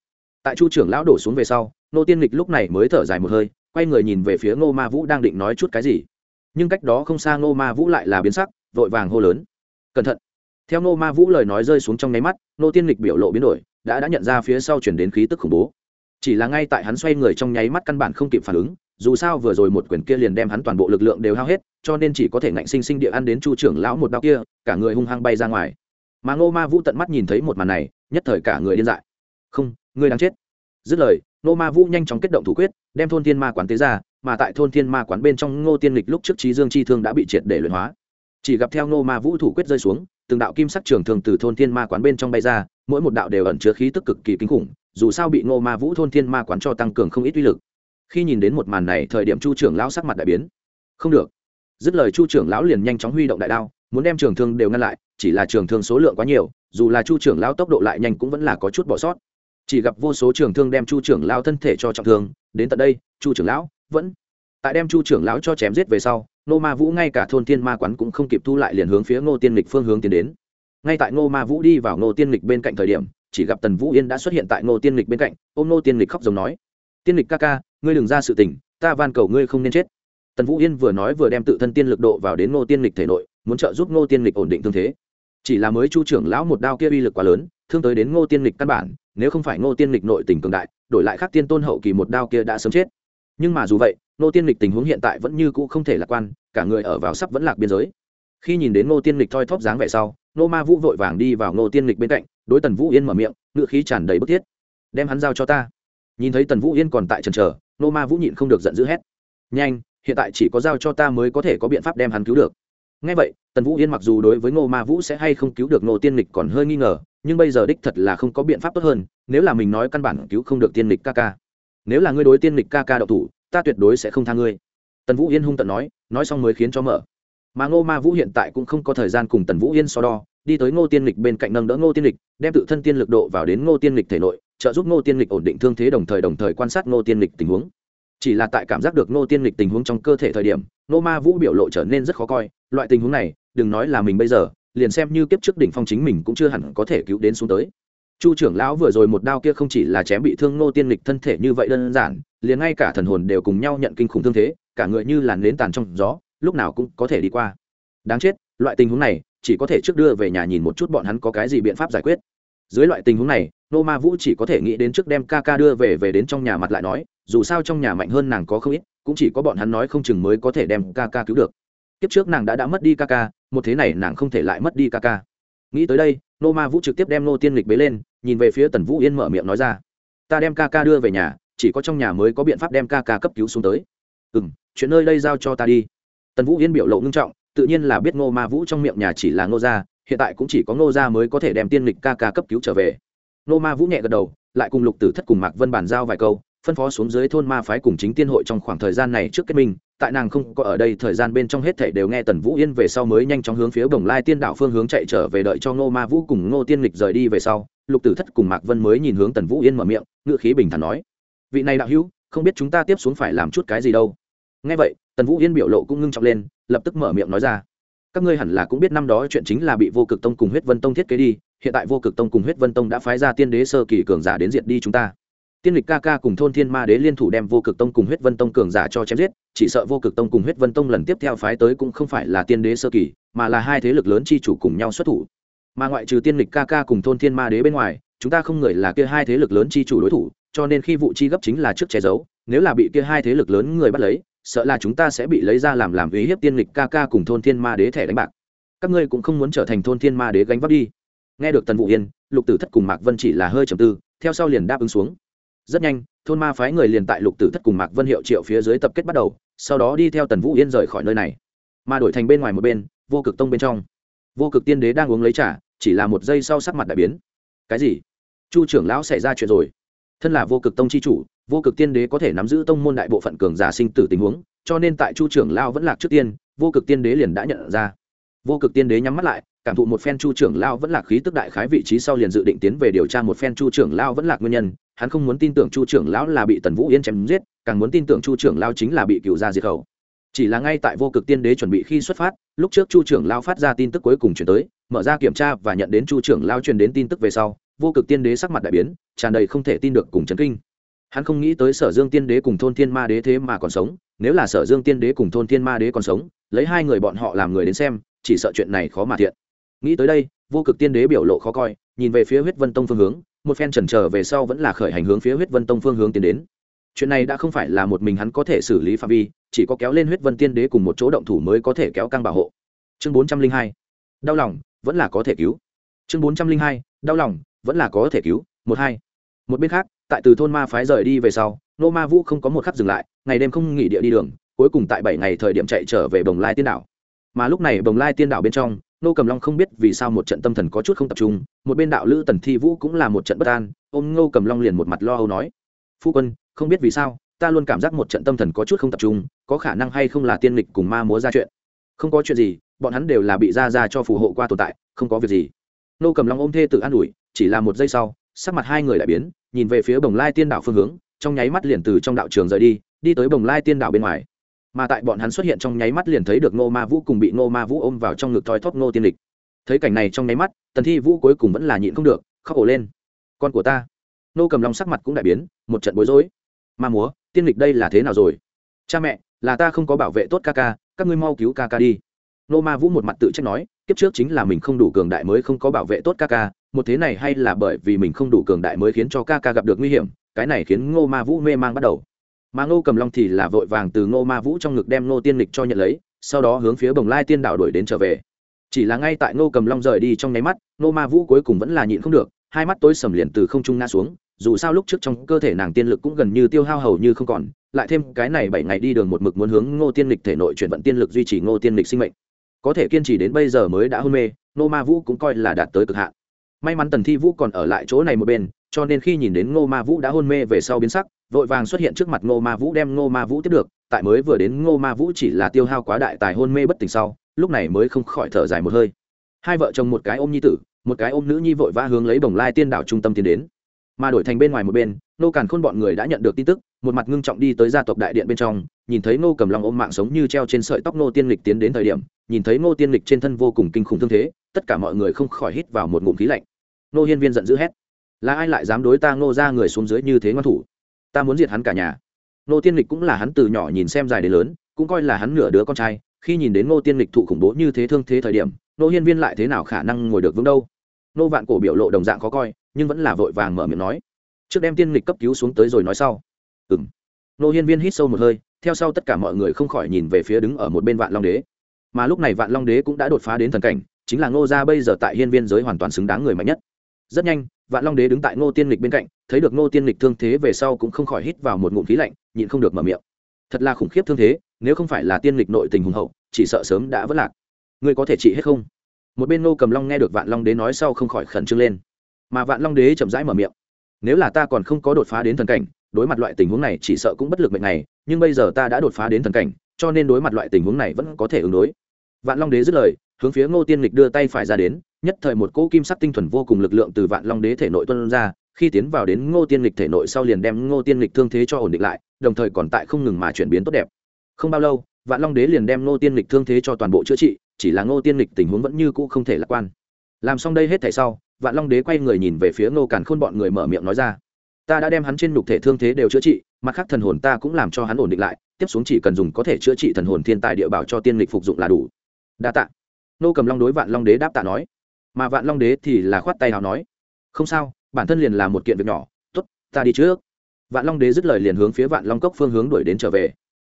A: Tại chu trưởng lão đổ xuống về sau, nô tiên lịch lúc này mới thở dài một hơi, quay người nhìn về phía ngô ma vũ đang định nói chút cái gì. Nhưng cách đó không xa ngô ma vũ lại là biến sắc, vội vàng hô lớn. Cẩn thận. Theo ngô ma vũ lời nói rơi xuống trong nháy mắt, nô tiên lịch biểu lộ biến đổi, đã đã nhận ra phía sau chuyển đến khí tức khủng bố. Chỉ là ngay tại hắn xoay người trong nháy mắt căn bản không kịp phản ứng, dù sao vừa rồi một quyền kia liền đem hắn toàn bộ lực lượng đều hao hết, cho nên chỉ có thể ngạnh sinh sinh địa ăn đến chu trưởng lão một đau kia, cả người hung hăng bay ra ngoài. Mà ngô ma vũ tận mắt nhìn thấy một màn này, nhất thời cả người điên dại. Không ngươi đang chết. Dứt lời, ngô ma vũ nhanh chóng kết động thủ quyết, đem thôn thiên ma quán tế ra, mà tại thôn thiên ma quán bên trong ngô tiên lịch lúc trước trí dương chi thương đã bị triệt để luyện hóa. Chỉ gặp theo ngô ma vũ thủ quyết rơi xuống, từng đạo kim sắc trường thường từ thôn thiên ma quán bên trong bay ra, mỗi một đạo đều ẩn chứa khí tức cực kỳ kinh khủng, dù sao bị ngô ma vũ thôn thiên ma quán cho tăng cường không ít uy lực. Khi nhìn đến một màn này, thời điểm chu trưởng lão sắc mặt đại biến. Không được. Dứt lời, chu trưởng lão liền nhanh chóng huy động đại đao, muốn đem trường thương đều ngăn lại, chỉ là trường thương số lượng quá nhiều, dù là chu trưởng Lão tốc độ lại nhanh cũng vẫn là có chút bỏ sót chỉ gặp vô số trường thương đem chu trưởng lao thân thể cho trọng thương, đến tận đây, chu trưởng lão vẫn tại đem chu trưởng lão cho chém giết về sau nô ma vũ ngay cả thôn tiên ma quán cũng không kịp thu lại liền hướng phía ngô tiên lịch phương hướng tiến đến. Ngay tại ngô ma vũ đi vào ngô tiên lịch bên cạnh thời điểm, chỉ gặp tần vũ yên đã xuất hiện tại ngô tiên lịch bên cạnh, ôm ngô tiên lịch khóc giống nói, tiên lịch ca ca, ngươi đừng ra sự tình, ta van cầu ngươi không nên chết. Tần vũ yên vừa nói vừa đem tự thân tiên lực độ vào đến ngô tiên lịch thể nội, muốn trợ giúp ngô tiên lịch ổn định thương thế. Chỉ là mới chu trưởng lão một đao kia uy lực quá lớn, thương tới đến ngô tiên lịch căn bản nếu không phải ngô tiên lịch nội tình cường đại, đổi lại khác tiên tôn hậu kỳ một đao kia đã sớm chết. Nhưng mà dù vậy, ngô tiên lịch tình huống hiện tại vẫn như cũ không thể lạc quan, cả người ở vào sắp vẫn lạc biên giới. Khi nhìn đến ngô tiên lịch thoi thóp dáng vẻ sau, ngô ma vũ vội vàng đi vào ngô tiên lịch bên cạnh, đối tần vũ yên mở miệng ngựa khí tràn đầy bức thiết. Đem hắn giao cho ta. Nhìn thấy tần vũ yên còn tại trần trờ ngô ma vũ nhịn không được giận dữ hét. Nhanh, hiện tại chỉ có giao cho ta mới có thể có biện pháp đem hắn cứu được ngay vậy, tần vũ yên mặc dù đối với ngô ma vũ sẽ hay không cứu được ngô tiên lịch còn hơi nghi ngờ, nhưng bây giờ đích thật là không có biện pháp tốt hơn, nếu là mình nói căn bản cứu không được tiên lịch ca ca. Nếu là ngươi đối tiên lịch ca ca đậu thủ, ta tuyệt đối sẽ không tha ngươi. Tần vũ yên hung tận nói nói xong mới khiến cho mở. Mà ngô ma vũ hiện tại cũng không có thời gian cùng tần vũ yên so đo, đi tới ngô tiên lịch bên cạnh nâng đỡ ngô tiên lịch đem tự thân tiên lực độ vào đến ngô tiên lịch thể nội, trợ giúp ngô tiên lịch ổn định thương thế đồng thời đồng thời quan sát ngô tiên lịch tình huống chỉ là tại cảm giác được Nô tiên lịch tình huống trong cơ thể thời điểm Nô ma vũ biểu lộ trở nên rất khó coi. Loại tình huống này, đừng nói là mình bây giờ, liền xem như kiếp trước đỉnh phong chính mình cũng chưa hẳn có thể cứu đến xuống tới. Chu trưởng lão vừa rồi một đao kia không chỉ là chém bị thương Nô tiên lịch thân thể như vậy đơn giản, liền ngay cả thần hồn đều cùng nhau nhận kinh khủng thương thế, cả người như làn nến tàn trong gió, lúc nào cũng có thể đi qua. Đáng chết, loại tình huống này, chỉ có thể trước đưa về nhà nhìn một chút bọn hắn có cái gì biện pháp giải quyết. Dưới loại tình huống này nô ma vũ chỉ có thể nghĩ đến trước đem ca ca đưa về về đến trong nhà mặt lại nói dù sao trong nhà mạnh hơn nàng có không ít, cũng chỉ có bọn hắn nói không chừng mới có thể đem ca ca cứu được. Kiếp trước nàng đã đã mất đi ca ca, một thế này nàng không thể lại mất đi ca ca. Nghĩ tới đây, nô ma vũ trực tiếp đem nô tiên lịch bế lên, nhìn về phía tần vũ yên mở miệng nói ra. Ta đem ca ca đưa về nhà, chỉ có trong nhà mới có biện pháp đem ca ca cấp cứu xuống tới. Ừ m chuyện nơi đây giao cho ta đi. Tần vũ yên biểu lộ ngưng trọng, tự nhiên là biết ngô ma vũ trong miệng nhà chỉ là ngô gia, hiện tại cũng chỉ có ngô gia mới có thể đem tiên lịch ca ca cấp cứu trở về. Ngô ma vũ nhẹ gật đầu, lại cùng lục tử thất cùng mạc vân bàn giao vài câu phân phó xuống dưới thôn ma phái cùng chính tiên hội trong khoảng thời gian này trước kết minh, tại nàng không có ở đây thời gian bên trong hết thảy đều nghe tần vũ yên về sau mới nhanh chóng hướng phía bồng lai tiên đạo phương hướng chạy trở về đợi cho ngô ma vũ cùng ngô tiên lịch rời đi về sau, lục tử thất cùng mạc vân mới nhìn hướng tần vũ yên mở miệng ngự khí bình thản nói, vị này đạo hữu, không biết chúng ta tiếp xuống phải làm chút cái gì đâu. Nghe vậy, tần vũ yên biểu lộ cũng ngưng trọng lên, lập tức mở miệng nói ra, các ngươi hẳn là cũng biết năm đó chuyện chính là bị vô cực tông cùng huyết vân tông thiết kế đi, hiện tại vô cực tông cùng huyết vân tông đã phái ra tiên đế sơ kỳ cường giả đến diệt đi chúng ta tiên lịch ca ca cùng thôn thiên ma đế liên thủ đem vô cực tông cùng huyết vân tông cường giả cho chém giết, chỉ sợ vô cực tông cùng huyết vân tông lần tiếp theo phái tới cũng không phải là tiên đế sơ kỳ, mà là hai thế lực lớn chi chủ cùng nhau xuất thủ. Mà ngoại trừ tiên lịch ca ca cùng thôn thiên ma đế bên ngoài, chúng ta không ngờ là kia hai thế lực lớn chi chủ đối thủ, cho nên khi vụ chi gấp chính là trước che giấu, nếu là bị kia hai thế lực lớn người bắt lấy, sợ là chúng ta sẽ bị lấy ra làm làm ý hiếp tiên lịch ca ca cùng thôn thiên ma đế thẻ đánh bạc. Các ngươi cũng không muốn trở thành thôn thiên ma đế gánh vác đi. Nghe được tần vũ yên, lục tử thất cùng mạc vân chỉ là hơi trầm tư, theo sau liền đáp ứng xuống rất nhanh thôn ma phái người liền tại lục tử thất cùng mạc vân hiệu triệu phía dưới tập kết bắt đầu sau đó đi theo tần vũ yên rời khỏi nơi này. Mà đổi thành bên ngoài một bên vô cực tông bên trong. Vô cực tiên đế đang uống lấy trà, chỉ là một giây sau sắc mặt đại biến. Cái gì? Chu trưởng lão xảy ra chuyện rồi. Thân là vô cực tông c h i chủ vô cực tiên đế có thể nắm giữ tông môn đại bộ phận cường giả sinh tử tình huống cho nên tại chu trưởng lao vẫn lạc trước tiên vô cực tiên đế liền đã nhận ra. Vô cực tiên đế nhắm mắt lại cảm thụ một phen chu trưởng lao vẫn lạc khí tức đại khái vị trí sau liền dự định tiến về điều tra một phen chu trưởng lao vẫn lạc nguyên nhân hắn không muốn tin tưởng chu trưởng lão là bị tần vũ yên chém giết, càng muốn tin tưởng chu trưởng lao chính là bị cựu gia diệt khẩu. Chỉ là ngay tại vô cực tiên đế chuẩn bị khi xuất phát, lúc trước chu trưởng lao phát ra tin tức cuối cùng chuyển tới, mở ra kiểm tra và nhận đến chu trưởng lao truyền đến tin tức về sau, vô cực tiên đế sắc mặt đại biến, tràn đầy không thể tin được cùng chấn kinh. Hắn không nghĩ tới sở dương tiên đế cùng thôn thiên ma đế thế mà còn sống, nếu là sở dương tiên đế cùng thôn thiên ma đế còn sống, lấy hai người bọn họ làm người đến xem, chỉ sợ chuyện này khó mà thiện. Nghĩ tới đây, vô cực tiên đế biểu lộ khó coi, nhìn về phía huyết vân tông phương hướng một phen chần chờ về sau vẫn là khởi hành hướng phía huyết vân tông phương hướng tiến đến. Chuyện này đã không phải là một mình hắn có thể xử lý phạm vi, chỉ có kéo lên huyết vân tiên đế cùng một chỗ động thủ mới có thể kéo căng bảo hộ. Chương bốn trăm linh hai, đau lòng, vẫn là có thể cứu. Chương bốn trăm linh hai, đau lòng, vẫn là có thể cứu, một hai. Một bên khác, tại từ thôn ma phái rời đi về sau, nô ma vũ không có một khắc dừng lại, ngày đêm không nghỉ địa đi đường, cuối cùng tại bảy ngày thời điểm chạy trở về bồng lai tiên đảo. Mà lúc này bồng lai tiên đảo bên trong nô cầm long không biết vì sao một trận tâm thần có chút không tập trung, một bên đạo lữ tần thi vũ cũng là một trận bất an, ôm ngô cầm long liền một mặt lo âu nói, phu quân, không biết vì sao, ta luôn cảm giác một trận tâm thần có chút không tập trung, có khả năng hay không là tiên lịch cùng ma múa ra chuyện. Không có chuyện gì, bọn hắn đều là bị ra ra cho phù hộ qua tồn tại, không có việc gì. Nô cầm long ôm thê tự an ủi, chỉ là một giây sau, sắc mặt hai người lại biến, nhìn về phía bồng lai tiên đạo phương hướng, trong nháy mắt liền từ trong đạo trường rời đi đi tới bồng lai tiên đạo bên ngoài mà tại bọn hắn xuất hiện trong nháy mắt liền thấy được nô ma vũ cùng bị nô ma vũ ôm vào trong ngực thoi thóp nô tiên lịch. Thấy cảnh này trong nháy mắt, tần thi vũ cuối cùng vẫn là nhịn không được, khóc ổ lên. Con của ta. Nô cầm long sắc mặt cũng đại biến, một trận bối rối. Ma múa, tiên lịch đây là thế nào rồi? Cha mẹ, là ta không có bảo vệ tốt ca ca, các ngươi mau cứu ca ca đi. Nô ma vũ một mặt tự trách nói, kiếp trước chính là mình không đủ cường đại mới không có bảo vệ tốt ca ca, một thế này hay là bởi vì mình không đủ cường đại mới khiến cho ca ca gặp được nguy hiểm, cái này khiến ngô ma vũ mê mang bắt đầu mà ngô cầm long thì là vội vàng từ ngô ma vũ trong ngực đem ngô tiên lịch cho nhận lấy, sau đó hướng phía bồng lai tiên đảo đuổi đến trở về. Chỉ là ngay tại ngô cầm long rời đi trong nháy mắt, ngô ma vũ cuối cùng vẫn là nhịn không được, hai mắt tối sầm liền từ không trung ngã xuống, dù sao lúc trước trong cơ thể nàng tiên lực cũng gần như tiêu hao hầu như không còn, lại thêm cái này bảy ngày đi đường một mực muốn hướng ngô tiên lịch thể nội chuyển vận tiên lực duy trì ngô tiên lịch sinh mệnh. Có thể kiên trì đến bây giờ mới đã hôn mê, ngô ma vũ cũng coi là đạt tới cực hạn may mắn tần thi vũ còn ở lại chỗ này một bên, cho nên khi nhìn đến ngô ma vũ đã hôn mê về sau biến sắc, vội vàng xuất hiện trước mặt ngô ma vũ đem ngô ma vũ tiếp được. Tại mới vừa đến, ngô ma vũ chỉ là tiêu hao quá đại tài hôn mê bất tỉnh sau, lúc này mới không khỏi thở dài một hơi. Hai vợ chồng một cái ôm nhi tử, một cái ôm nữ nhi vội vã hướng lấy bồng lai tiên đảo trung tâm tiến đến. Mà đổi thành bên ngoài một bên nô càn khôn bọn người đã nhận được tin tức, một mặt ngưng trọng đi tới gia tộc đại điện bên trong, nhìn thấy nô cầm lòng ôm mạng sống như treo trên sợi tóc nô tiên lịch tiến đến thời điểm nhìn thấy Ngô tiên lịch trên thân vô cùng kinh khủng thương thế, tất cả mọi người không khỏi hít vào một ngụm khí lạnh. Ngô hiên viên giận dữ hét, là ai lại dám đối ta Ngô ra người xuống dưới như thế ngoan thủ? Ta muốn diệt hắn cả nhà. Ngô tiên lịch cũng là hắn từ nhỏ nhìn xem dài đến lớn, cũng coi là hắn nửa đứa con trai, khi nhìn đến Ngô tiên lịch thụ khủng bố như thế thương thế thời điểm Ngô hiên viên lại thế nào khả năng ngồi được vững đâu? Ngô vạn cổ biểu lộ đồng dạng khó coi, nhưng vẫn là vội vàng mở miệng nói, trước đem tiên lịch cấp cứu xuống tới rồi nói sau. Ừ m nô hiên viên hít sâu một hơi, theo sau tất cả mọi người không khỏi nhìn về phía đứng ở một bên vạn long đế mà lúc này vạn long đế cũng đã đột phá đến thần cảnh, chính là ngô gia bây giờ tại hiên viên giới hoàn toàn xứng đáng người mạnh nhất. Rất nhanh, vạn long đế đứng tại ngô tiên lịch bên cạnh, thấy được ngô tiên lịch thương thế về sau cũng không khỏi hít vào một ngụm khí lạnh, nhịn không được mở miệng. Thật là khủng khiếp thương thế, nếu không phải là tiên lịch nội tình hùng hậu, chỉ sợ sớm đã vất lạc. Ngươi có thể trị hết không? Một bên ngô cầm long nghe được vạn long đế nói sau không khỏi khẩn trương lên. Mà vạn long đế chậm rãi mở miệng. Nếu là ta còn không có đột phá đến thần cảnh, đối mặt loại tình huống này chỉ sợ cũng bất lực mệnh này, nhưng bây giờ ta đã đột phá đến thần cảnh, cho nên đối mặt loại tình huống này vẫn có thể ứng đối vạn long đế dứt lời, hướng phía ngô tiên lịch đưa tay phải ra đến, nhất thời một cỗ kim sắc tinh thuần vô cùng lực lượng từ vạn long đế thể nội tuân ra, khi tiến vào đến ngô tiên lịch thể nội sau liền đem ngô tiên lịch thương thế cho ổn định lại, đồng thời còn tại không ngừng mà chuyển biến tốt đẹp. Không bao lâu, vạn long đế liền đem ngô tiên lịch thương thế cho toàn bộ chữa trị, chỉ là ngô tiên lịch tình huống vẫn như cũ không thể lạc quan. Làm xong đây hết thể sau, vạn long đế quay người nhìn về phía ngô càn khôn bọn người mở miệng nói ra. Ta đã đem hắn trên nhục thể thương thế đều chữa trị, mặt khác thần hồn ta cũng làm cho hắn ổn định lại, tiếp xuống chỉ cần dùng có thể chữa trị thần hồn thiên tài địa bảo cho tiên lịch phục dụng là đủ đa tạ. Nô cầm long đối vạn long đế đáp tạ nói. Mà vạn long đế thì là khoát tay nào nói. Không sao, bản thân liền là một kiện việc nhỏ. T ố t ta đi trước. Vạn long đế dứt lời liền hướng phía vạn long cốc phương hướng đuổi đến trở về.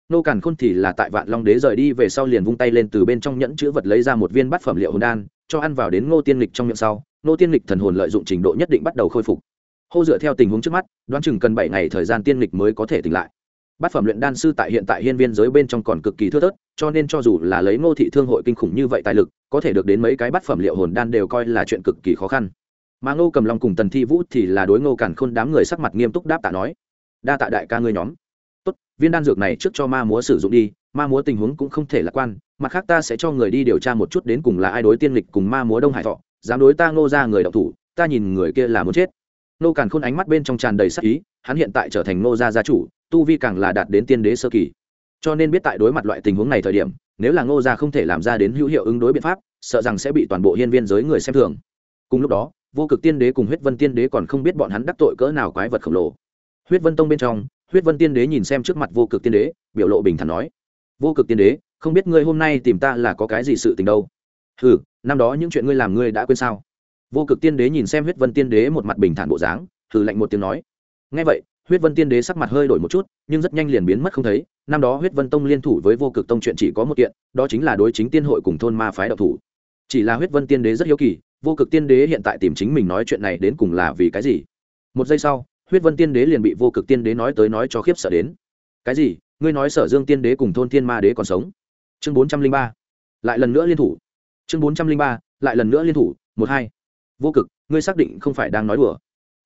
A: Nô càn khôn thì là tại vạn long đế rời đi về sau liền vung tay lên từ bên trong nhẫn chữ vật lấy ra một viên bát phẩm liệu hồn đan, cho ăn vào đến ngô tiên lịch trong miệng sau. Ngô tiên lịch thần hồn lợi dụng trình độ nhất định bắt đầu khôi phục. Hô dựa theo tình huống trước mắt, đoán chừng cần bảy ngày thời gian tiên lịch mới có thể tỉnh lại bát phẩm luyện đan sư tại hiện tại hiên viên giới bên trong còn cực kỳ thưa thớt, cho nên cho dù là lấy ngô thị thương hội kinh khủng như vậy tài lực, có thể được đến mấy cái bát phẩm liệu hồn đan đều coi là chuyện cực kỳ khó khăn. Mà ngô cầm long cùng tần thi vũ thì là đối ngô cản khôn đám người sắc mặt nghiêm túc đáp tạ nói, đa tạ đại ca ngươi nhóm. Tốt, viên đan dược này trước cho ma múa sử dụng đi, ma múa tình huống cũng không thể lạc quan, mặt khác ta sẽ cho người đi điều tra một chút đến cùng là ai đối tiên lịch cùng ma múa đông hải thọ, dám đối ta ngô ra người đọc thủ, ta nhìn người kia là muốn chết. Nô càn khôn ánh mắt bên trong tràn đầy sắc ý, hắn hiện tại trở thành Ngô gia gia chủ tu vi càng là đạt đến tiên đế sơ kỳ. Cho nên biết tại đối mặt loại tình huống này thời điểm, nếu là ngô gia không thể làm ra đến hữu hiệu ứng đối biện pháp, sợ rằng sẽ bị toàn bộ hiên viên giới người xem thường. Cùng lúc đó, vô cực tiên đế cùng huyết vân tiên đế còn không biết bọn hắn đắc tội cỡ nào quái vật khổng lồ. Huyết vân tông bên trong, huyết vân tiên đế nhìn xem trước mặt vô cực tiên đế, biểu lộ bình thản nói, vô cực tiên đế, không biết ngươi hôm nay tìm ta là có cái gì sự tình đâu? Ừ năm đó những chuyện ngươi làm ngươi đã quên sao? Vô cực tiên đế nhìn xem huyết vân tiên đế một mặt bình thản bộ dáng thử lạnh một tiếng nói ngay vậy huyết vân tiên đế sắc mặt hơi đổi một chút, nhưng rất nhanh liền biến mất không thấy. Năm đó huyết vân tông liên thủ với vô cực tông chuyện chỉ có một kiện, đó chính là đối chính tiên hội cùng thôn ma phái đạo thủ. Chỉ là huyết vân tiên đế rất hiếu kỳ, vô cực tiên đế hiện tại tìm chính mình nói chuyện này đến cùng là vì cái gì? Một giây sau, huyết vân tiên đế liền bị vô cực tiên đế nói tới nói cho khiếp sợ đến. Cái gì? Ngươi nói sở dương tiên đế cùng thôn thiên ma đế còn sống? Chương bốn trăm linh ba, lại lần nữa liên thủ. Chương bốn trăm linh ba, lại lần nữa liên thủ. Một hai. Vô cực, ngươi xác định không phải đang nói đùa.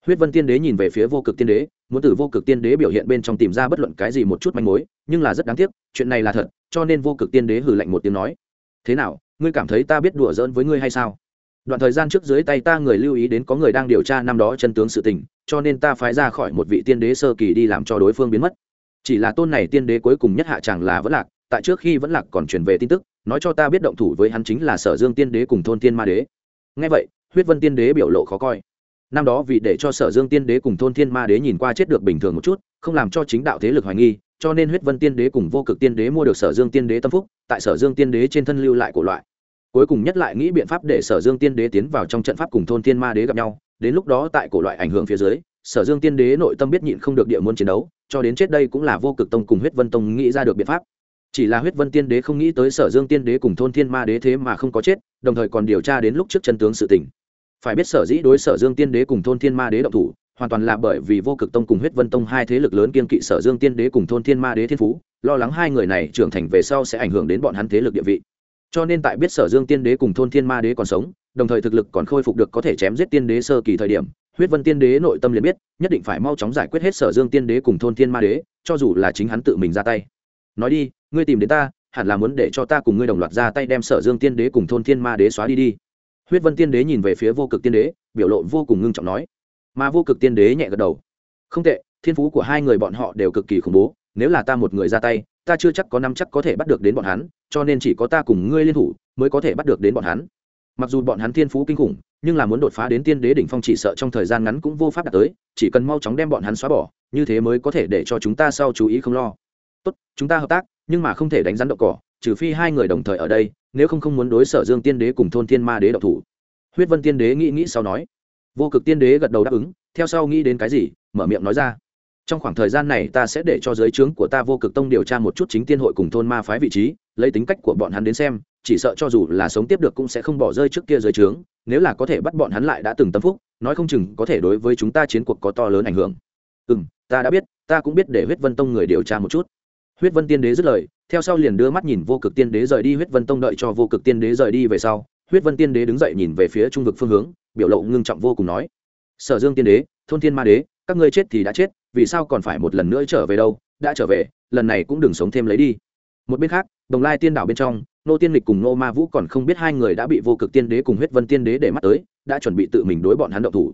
A: Huyết vân tiên đế nhìn về phía vô cực tiên đế muốn từ vô cực tiên đế biểu hiện bên trong tìm ra bất luận cái gì một chút manh mối, nhưng là rất đáng tiếc, chuyện này là thật, cho nên vô cực tiên đế hử lạnh một tiếng nói. Thế nào, ngươi cảm thấy ta biết đùa giỡn với ngươi hay sao? Đoạn thời gian trước dưới tay ta người lưu ý đến có người đang điều tra năm đó chân tướng sự tình, cho nên ta phái ra khỏi một vị tiên đế sơ kỳ đi làm cho đối phương biến mất. Chỉ là tôn này tiên đế cuối cùng nhất hạ chẳng là vẫn lạc, tại trước khi vẫn lạc còn truyền về tin tức, nói cho ta biết động thủ với hắn chính là sở dương tiên đế cùng thôn tiên ma đế. Ngay vậy, huyết vân tiên đế biểu lộ khó coi năm đó vì để cho sở dương tiên đế cùng thôn thiên ma đế nhìn qua chết được bình thường một chút, không làm cho chính đạo thế lực hoài nghi, cho nên huyết vân tiên đế cùng vô cực tiên đế mua được sở dương tiên đế tâm phúc, tại sở dương tiên đế trên thân lưu lại của loại. Cuối cùng nhất lại nghĩ biện pháp để sở dương tiên đế tiến vào trong trận pháp cùng thôn thiên ma đế gặp nhau, đến lúc đó tại cổ loại ảnh hưởng phía dưới, sở dương tiên đế nội tâm biết nhịn không được địa muốn chiến đấu, cho đến chết đây cũng là vô cực tông cùng huyết vân tông nghĩ ra được biện pháp. Chỉ là huyết vân tiên đế không nghĩ tới sở dương tiên đế cùng thôn thiên ma đế thế mà không có chết, đồng thời còn điều tra đến lúc trước chân tướng sự tình phải biết sở dĩ đối sở dương tiên đế cùng thôn thiên ma đế động thủ, hoàn toàn là bởi vì vô cực tông cùng huyết vân tông hai thế lực lớn kiên kỵ sở dương tiên đế cùng thôn thiên ma đế thiên phú, lo lắng hai người này trưởng thành về sau sẽ ảnh hưởng đến bọn hắn thế lực địa vị. Cho nên tại biết sở dương tiên đế cùng thôn thiên ma đế còn sống, đồng thời thực lực còn khôi phục được có thể chém giết tiên đế sơ kỳ thời điểm, huyết vân tiên đế nội tâm liền biết, nhất định phải mau chóng giải quyết hết sở dương tiên đế cùng thôn thiên ma đế, cho dù là chính hắn tự mình ra tay. Nói đi, ngươi tìm đến ta, hẳn là muốn để cho ta cùng ngươi đồng loạt ra tay đem sở dương tiên đế cùng thôn thiên ma đế xóa đi đi huyết vân tiên đế nhìn về phía vô cực tiên đế, biểu lộ vô cùng ngưng trọng nói. Mà vô cực tiên đế nhẹ gật đầu. Không tệ, thiên phú của hai người bọn họ đều cực kỳ khủng bố, nếu là ta một người ra tay, ta chưa chắc có năm chắc có thể bắt được đến bọn hắn, cho nên chỉ có ta cùng ngươi liên thủ mới có thể bắt được đến bọn hắn. Mặc dù bọn hắn thiên phú kinh khủng, nhưng là muốn đột phá đến tiên đế đỉnh phong chỉ sợ trong thời gian ngắn cũng vô pháp đạt tới, chỉ cần mau chóng đem bọn hắn xóa bỏ, như thế mới có thể để cho chúng ta sau chú ý không lo. Tốt, chúng ta hợp tác, nhưng mà không thể đánh rắn đậu cỏ, trừ phi hai người đồng thời ở đây nếu không không muốn đối sở dương tiên đế cùng thôn thiên ma đế độc thủ. Huyết vân tiên đế nghĩ nghĩ sau nói, vô cực tiên đế gật đầu đáp ứng, theo sau nghĩ đến cái gì, mở miệng nói ra, trong khoảng thời gian này ta sẽ để cho giới trướng của ta vô cực tông điều tra một chút chính tiên hội cùng thôn ma phái vị trí, lấy tính cách của bọn hắn đến xem, chỉ sợ cho dù là sống tiếp được cũng sẽ không bỏ rơi trước kia giới trướng, nếu là có thể bắt bọn hắn lại đã từng tâm phúc, nói không chừng có thể đối với chúng ta chiến cuộc có to lớn ảnh hưởng. Ừ m ta đã biết, ta cũng biết để huyết vân tông người điều tra một chút huyết vân tiên đế dứt lời, theo sau liền đưa mắt nhìn vô cực tiên đế rời đi, huyết vân tông đợi cho vô cực tiên đế rời đi về sau, huyết vân tiên đế đứng dậy nhìn về phía trung vực phương hướng, biểu lộ ngưng trọng vô cùng nói, sở dương tiên đế, thôn thiên ma đế, các ngươi chết thì đã chết, vì sao còn phải một lần nữa trở về đâu? Đã trở về, lần này cũng đừng sống thêm lấy đi. Một bên khác, đồng lai tiên đảo bên trong, nô tiên lịch cùng nô ma vũ còn không biết hai người đã bị vô cực tiên đế cùng huyết vân tiên đế để mắt tới, đã chuẩn bị tự mình đối bọn hắn động thủ.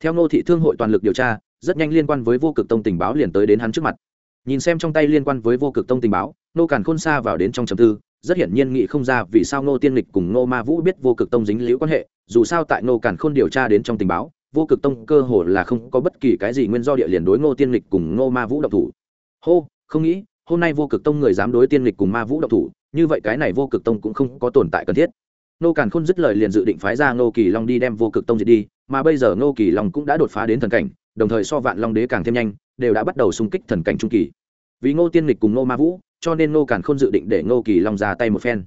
A: Theo nô thị thương hội toàn lực điều tra, rất nhanh liên quan với vô cực tông tình báo liền tới đến hắn trước mặt nhìn xem trong tay liên quan với vô cực tông tình báo, nô càn khôn xa vào đến trong trầm tư, rất hiển nhiên nghĩ không ra vì sao nô tiên lịch cùng nô ma vũ biết vô cực tông dính liễu quan hệ, dù sao tại nô càn khôn điều tra đến trong tình báo, vô cực tông cơ hồ là không có bất kỳ cái gì nguyên do địa liền đối ngô tiên lịch cùng ngô ma vũ độc thủ. Hô, không nghĩ, hôm nay vô cực tông người dám đối tiên lịch cùng ma vũ độc thủ, như vậy cái này vô cực tông cũng không có tồn tại cần thiết. Nô càn khôn dứt lời liền dự định phái ra ngô kỳ long đi đem vô cực tông diệt đi, mà bây giờ ngô kỳ long cũng đã đột phá đến thần cảnh, đồng thời so vạn long đế càng thêm nhanh đều đã bắt đầu xung kích thần cảnh trung kỳ. Vì ngô tiên lịch cùng ngô ma vũ, cho nên ngô càn khôn dự định để ngô kỳ long ra tay một phen.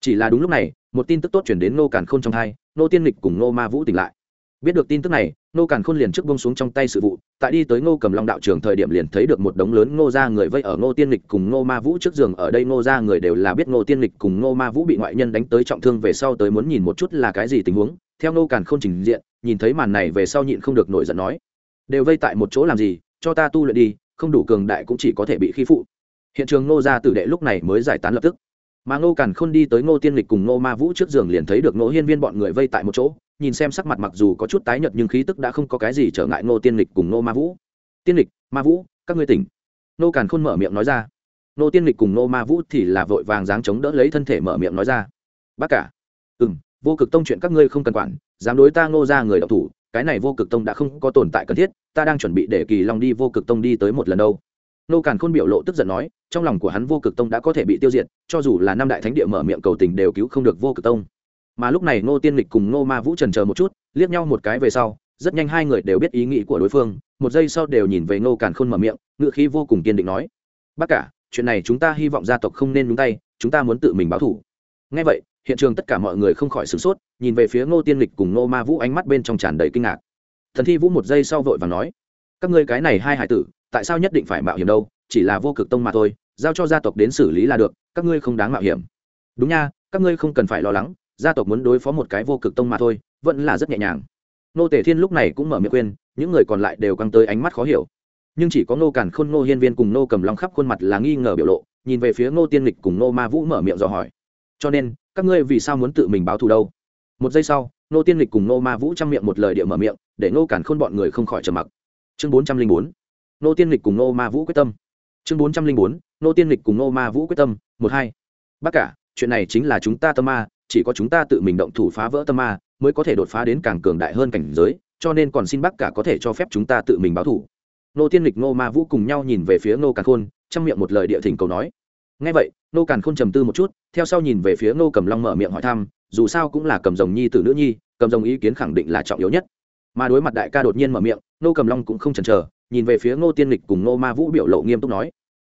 A: Chỉ là đúng lúc này, một tin tức tốt chuyển đến ngô càn khôn trong hai, ngô tiên lịch cùng ngô ma vũ tỉnh lại. Biết được tin tức này, Ngô càn khôn liền trước bông xuống trong tay sự vụ, tại đi tới ngô cầm long đạo trường thời điểm liền thấy được một đống lớn ngô ra người vây ở ngô tiên lịch cùng ngô ma vũ trước giường. Ở đây ngô ra người đều là biết ngô tiên lịch cùng ngô ma vũ bị ngoại nhân đánh tới trọng thương về sau tới muốn nhìn một chút là cái gì tình huống. Theo ngô càn khôn trình diện, nhìn thấy màn này về sau nhịn không được nổi giận nói, đều vây tại một chỗ làm gì? Cho ta tu luyện đi, không đủ cường đại cũng chỉ có thể bị khi phụ. Hiện trường ngô gia tử đệ lúc này mới giải tán lập tức. Mà ngô càn khôn đi tới ngô tiên lịch cùng ngô ma vũ trước giường liền thấy được ngô hiên viên bọn người vây tại một chỗ, nhìn xem sắc mặt mặc dù có chút tái nhợt nhưng khí tức đã không có cái gì trở ngại ngô tiên lịch cùng ngô ma vũ. Tiên lịch, ma vũ, các ngươi tỉnh. Ngô càn khôn mở miệng nói ra. Ngô tiên lịch cùng ngô ma vũ thì là vội vàng dáng chống đỡ lấy thân thể mở miệng nói ra. Bác cả. Ừ m vô cực tông chuyện các ngươi không cần quản, dám đối ta ngô ra người đọc thủ cái này vô cực tông đã không có tồn tại cần thiết, ta đang chuẩn bị để kỳ long đi vô cực tông đi tới một lần đâu. Nô càn khôn biểu lộ tức giận nói, trong lòng của hắn vô cực tông đã có thể bị tiêu diệt, cho dù là năm đại thánh địa mở miệng cầu tình đều cứu không được vô cực tông. Mà lúc này ngô tiên lịch cùng ngô ma vũ trần chờ một chút, liếc nhau một cái về sau, rất nhanh hai người đều biết ý nghĩ của đối phương, một giây sau đều nhìn về ngô càn khôn mở miệng ngự khí vô cùng kiên định nói, bác cả, chuyện này chúng ta hy vọng gia tộc không nên nhúng tay, chúng ta muốn tự mình báo thủ. Ngay vậy hiện trường tất cả mọi người không khỏi sửng sốt, nhìn về phía ngô tiên lịch cùng ngô ma vũ ánh mắt bên trong tràn đầy kinh ngạc. Thần thi vũ một giây sau vội và nói, các ngươi cái này hai hải tử, tại sao nhất định phải mạo hiểm đâu? Chỉ là vô cực tông mà thôi, giao cho gia tộc đến xử lý là được, các ngươi không đáng mạo hiểm. Đúng nha, các ngươi không cần phải lo lắng, gia tộc muốn đối phó một cái vô cực tông mà thôi, vẫn là rất nhẹ nhàng. Nô tể thiên lúc này cũng mở miệng khuyên, những người còn lại đều căng tới ánh mắt khó hiểu. Nhưng chỉ có nô cản khôn nô hiên viên cùng nô cầm long khắp khuôn mặt là nghi ngờ biểu lộ, nhìn về phía nô tiên lịch cùng nô ma vũ mở miệng dò hỏi. Cho nên các ngươi vì sao muốn tự mình báo thù đâu? Một giây sau nô tiên lịch cùng nô ma vũ chăm miệng một lời địa mở miệng, để nô cản khôn bọn người không khỏi trầm mặc. Chương bốn trăm linh bốn nô tiên lịch cùng nô ma vũ quyết tâm. Chương bốn trăm linh bốn nô tiên lịch cùng nô ma vũ quyết tâm, một hai. Bác cả, chuyện này chính là chúng ta tâm ma, chỉ có chúng ta tự mình động thủ phá vỡ tâm ma, mới có thể đột phá đến càng cường đại hơn cảnh giới, cho nên còn xin bác cả có thể cho phép chúng ta tự mình báo thủ nô tiên lịch nô ma vũ cùng nhau nhìn về phía nô càn khôn trong miệng một lời địa thỉnh cầu nói ngay vậy, nô càn khôn trầm tư một chút, theo sau nhìn về phía nô cầm long mở miệng hỏi thăm, dù sao cũng là cầm rồng nhi t nữ nhi, cầm rồng ý kiến khẳng định là trọng yếu nhất. Mà đối mặt đại ca đột nhiên mở miệng nô cầm long cũng không chần chờ, nhìn về phía nô tiên lịch cùng nô ma vũ biểu lộ nghiêm túc nói,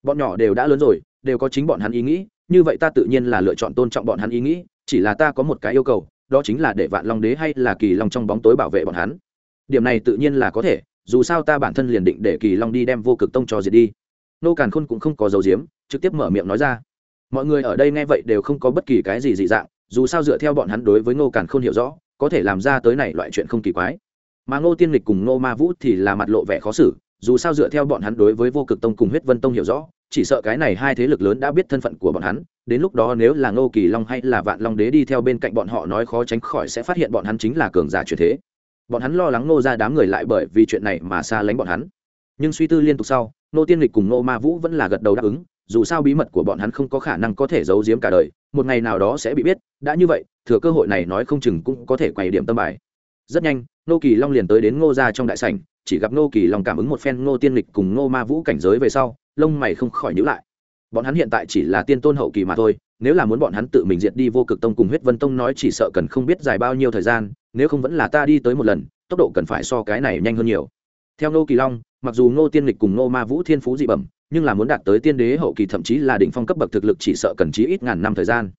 A: bọn nhỏ đều đã lớn rồi, đều có chính bọn hắn ý nghĩ, như vậy ta tự nhiên là lựa chọn tôn trọng bọn hắn ý nghĩ, chỉ là ta có một cái yêu cầu, đó chính là để vạn long đế hay là kỳ long trong bóng tối bảo vệ bọn hắn. Điểm này tự nhiên là có thể, dù sao ta bản thân liền định để kỳ long đi đem vô cực tông cho diệt đi nô càn khôn cũng không có dấu diếm trực tiếp mở miệng nói ra. Mọi người ở đây nghe vậy đều không có bất kỳ cái gì dị dạng, dù sao dựa theo bọn hắn đối với nô càn khôn hiểu rõ, có thể làm ra tới này loại chuyện không kỳ quái. Mà ngô tiên lịch cùng ngô ma vũ thì là mặt lộ vẻ khó xử, dù sao dựa theo bọn hắn đối với vô cực tông cùng huyết vân tông hiểu rõ, chỉ sợ cái này hai thế lực lớn đã biết thân phận của bọn hắn, đến lúc đó nếu là ngô kỳ long hay là vạn long đế đi theo bên cạnh bọn họ nói khó tránh khỏi sẽ phát hiện bọn hắn chính là cường giả truyền thế. Bọn hắn lo lắng ngô ra đám người lại bởi vì chuyện này mà xa lánh bọn hắn nhưng suy tư liên tục sau ngô tiên lịch cùng ngô ma vũ vẫn là gật đầu đáp ứng, dù sao bí mật của bọn hắn không có khả năng có thể giấu giếm cả đời, một ngày nào đó sẽ bị biết, đã như vậy, thừa cơ hội này nói không chừng cũng có thể quay điểm tâm bài. Rất nhanh ngô kỳ long liền tới đến ngô ra trong đại sảnh, chỉ gặp ngô kỳ long cảm ứng một phen ngô tiên lịch cùng ngô ma vũ cảnh giới về sau, lông mày không khỏi nhữ lại. Bọn hắn hiện tại chỉ là tiên tôn hậu kỳ mà thôi, nếu là muốn bọn hắn tự mình diệt đi vô cực tông cùng huyết vân tông nói chỉ sợ cần không biết dài bao nhiêu thời gian, nếu không vẫn là ta đi tới một lần, tốc độ cần phải so cái này nhanh hơn nhiều. Theo ngô kỳ long mặc dù ngô tiên lịch cùng ngô ma vũ thiên phú dị bẩm, nhưng là muốn đạt tới tiên đế hậu kỳ thậm chí là đỉnh phong cấp bậc thực lực chỉ sợ cần chí ít ngàn năm thời gian.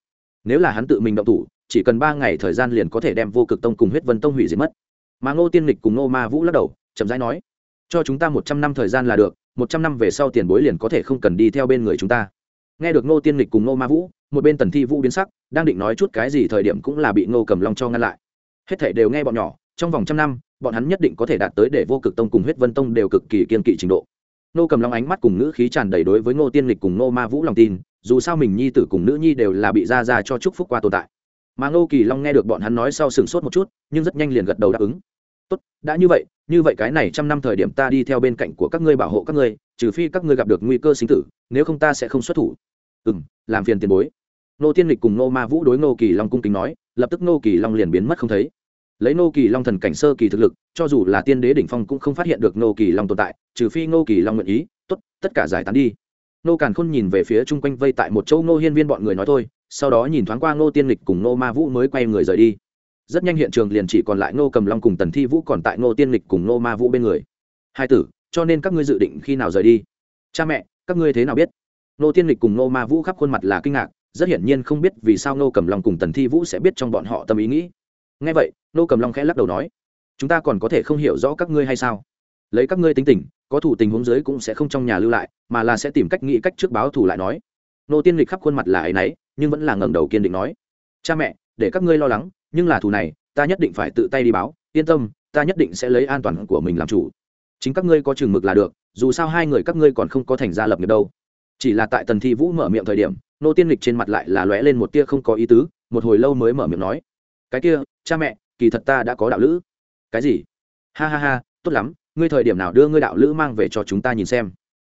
A: Nếu là hắn tự mình động thủ, chỉ cần ba ngày thời gian liền có thể đem vô cực tông cùng huyết vân tông hủy diệt mất. Mà ngô tiên lịch cùng ngô ma vũ lắc đầu, chậm rãi nói, cho chúng ta một trăm năm thời gian là được, một trăm năm về sau tiền bối liền có thể không cần đi theo bên người chúng ta. Nghe được ngô tiên lịch cùng ngô ma vũ, một bên tần thi vũ biến sắc, đang định nói chút cái gì thời điểm cũng là bị ngô cầm long cho ngăn lại. Hết thảy đều nghe bọn nhỏ trong vòng trăm năm, bọn hắn nhất định có thể đạt tới để vô cực tông cùng huyết vân tông đều cực kỳ kiên kỵ trình độ. Ngô cầm long ánh mắt cùng ngữ khí tràn đầy đối với ngô tiên lịch cùng ngô ma vũ lòng tin, dù sao mình nhi tử cùng nữ nhi đều là bị ra ra cho chúc phúc qua tồn tại. Mà ngô kỳ long nghe được bọn hắn nói sau sừng sốt một chút, nhưng rất nhanh liền gật đầu đáp ứng. Tốt, đã như vậy như vậy cái này trăm năm thời điểm ta đi theo bên cạnh của các ngươi bảo hộ các ngươi, trừ phi các ngươi gặp được nguy cơ sinh tử, nếu không ta sẽ không xuất thủ. Ừ m làm phiền tiền bối. Nô tiên lịch cùng nô ma vũ đối Ngô kỳ long cung kính nói, lập tức Ngô kỳ long liền biến mất không thấy lấy nô kỳ long thần cảnh sơ kỳ thực lực, cho dù là tiên đế đỉnh phong cũng không phát hiện được nô kỳ long tồn tại, trừ phi nô kỳ long nguyện ý t ố t tất cả giải tán đi. Nô càn khôn nhìn về phía chung quanh vây tại một chỗ nô hiên viên bọn người nói thôi, sau đó nhìn thoáng qua nô tiên lịch cùng nô ma vũ mới quay người rời đi. Rất nhanh hiện trường liền chỉ còn lại nô cầm long cùng tần thi vũ còn tại nô tiên lịch cùng nô ma vũ bên người. Hai tử, cho nên các ngươi dự định khi nào rời đi? Cha mẹ, các ngươi thế nào biết? Nô tiên lịch cùng nô ma vũ khắp khuôn mặt là kinh ngạc, rất hiển nhiên không biết vì sao nô cầm long cùng tần thi vũ sẽ biết trong bọn họ tâm ý nghĩ. Ngay vậy nô cầm long khẽ lắc đầu nói, chúng ta còn có thể không hiểu rõ các ngươi hay sao? Lấy các ngươi tính tình, có thủ tình huống dưới cũng sẽ không trong nhà lưu lại, mà là sẽ tìm cách nghĩ cách trước báo thủ lại nói. Nô tiên lịch khắp khuôn mặt là ấ y n ấ y nhưng vẫn là ngẩng đầu kiên định nói, cha mẹ, để các ngươi lo lắng, nhưng là thù này, ta nhất định phải tự tay đi báo, yên tâm, ta nhất định sẽ lấy an toàn của mình làm chủ. Chính các ngươi có chừng mực là được, dù sao hai người các ngươi còn không có thành gia lập nghiệp đâu. Chỉ là tại tần thi vũ mở miệng thời điểm, nô tiên lịch trên mặt lại là lóe lên một tia không có ý tứ, một hồi lâu mới mở miệng nói, cái kia, cha mẹ kỳ thật ta đã có đạo lữ. Cái gì? Ha ha ha, tốt lắm, ngươi thời điểm nào đưa ngươi đạo lữ mang về cho chúng ta nhìn xem.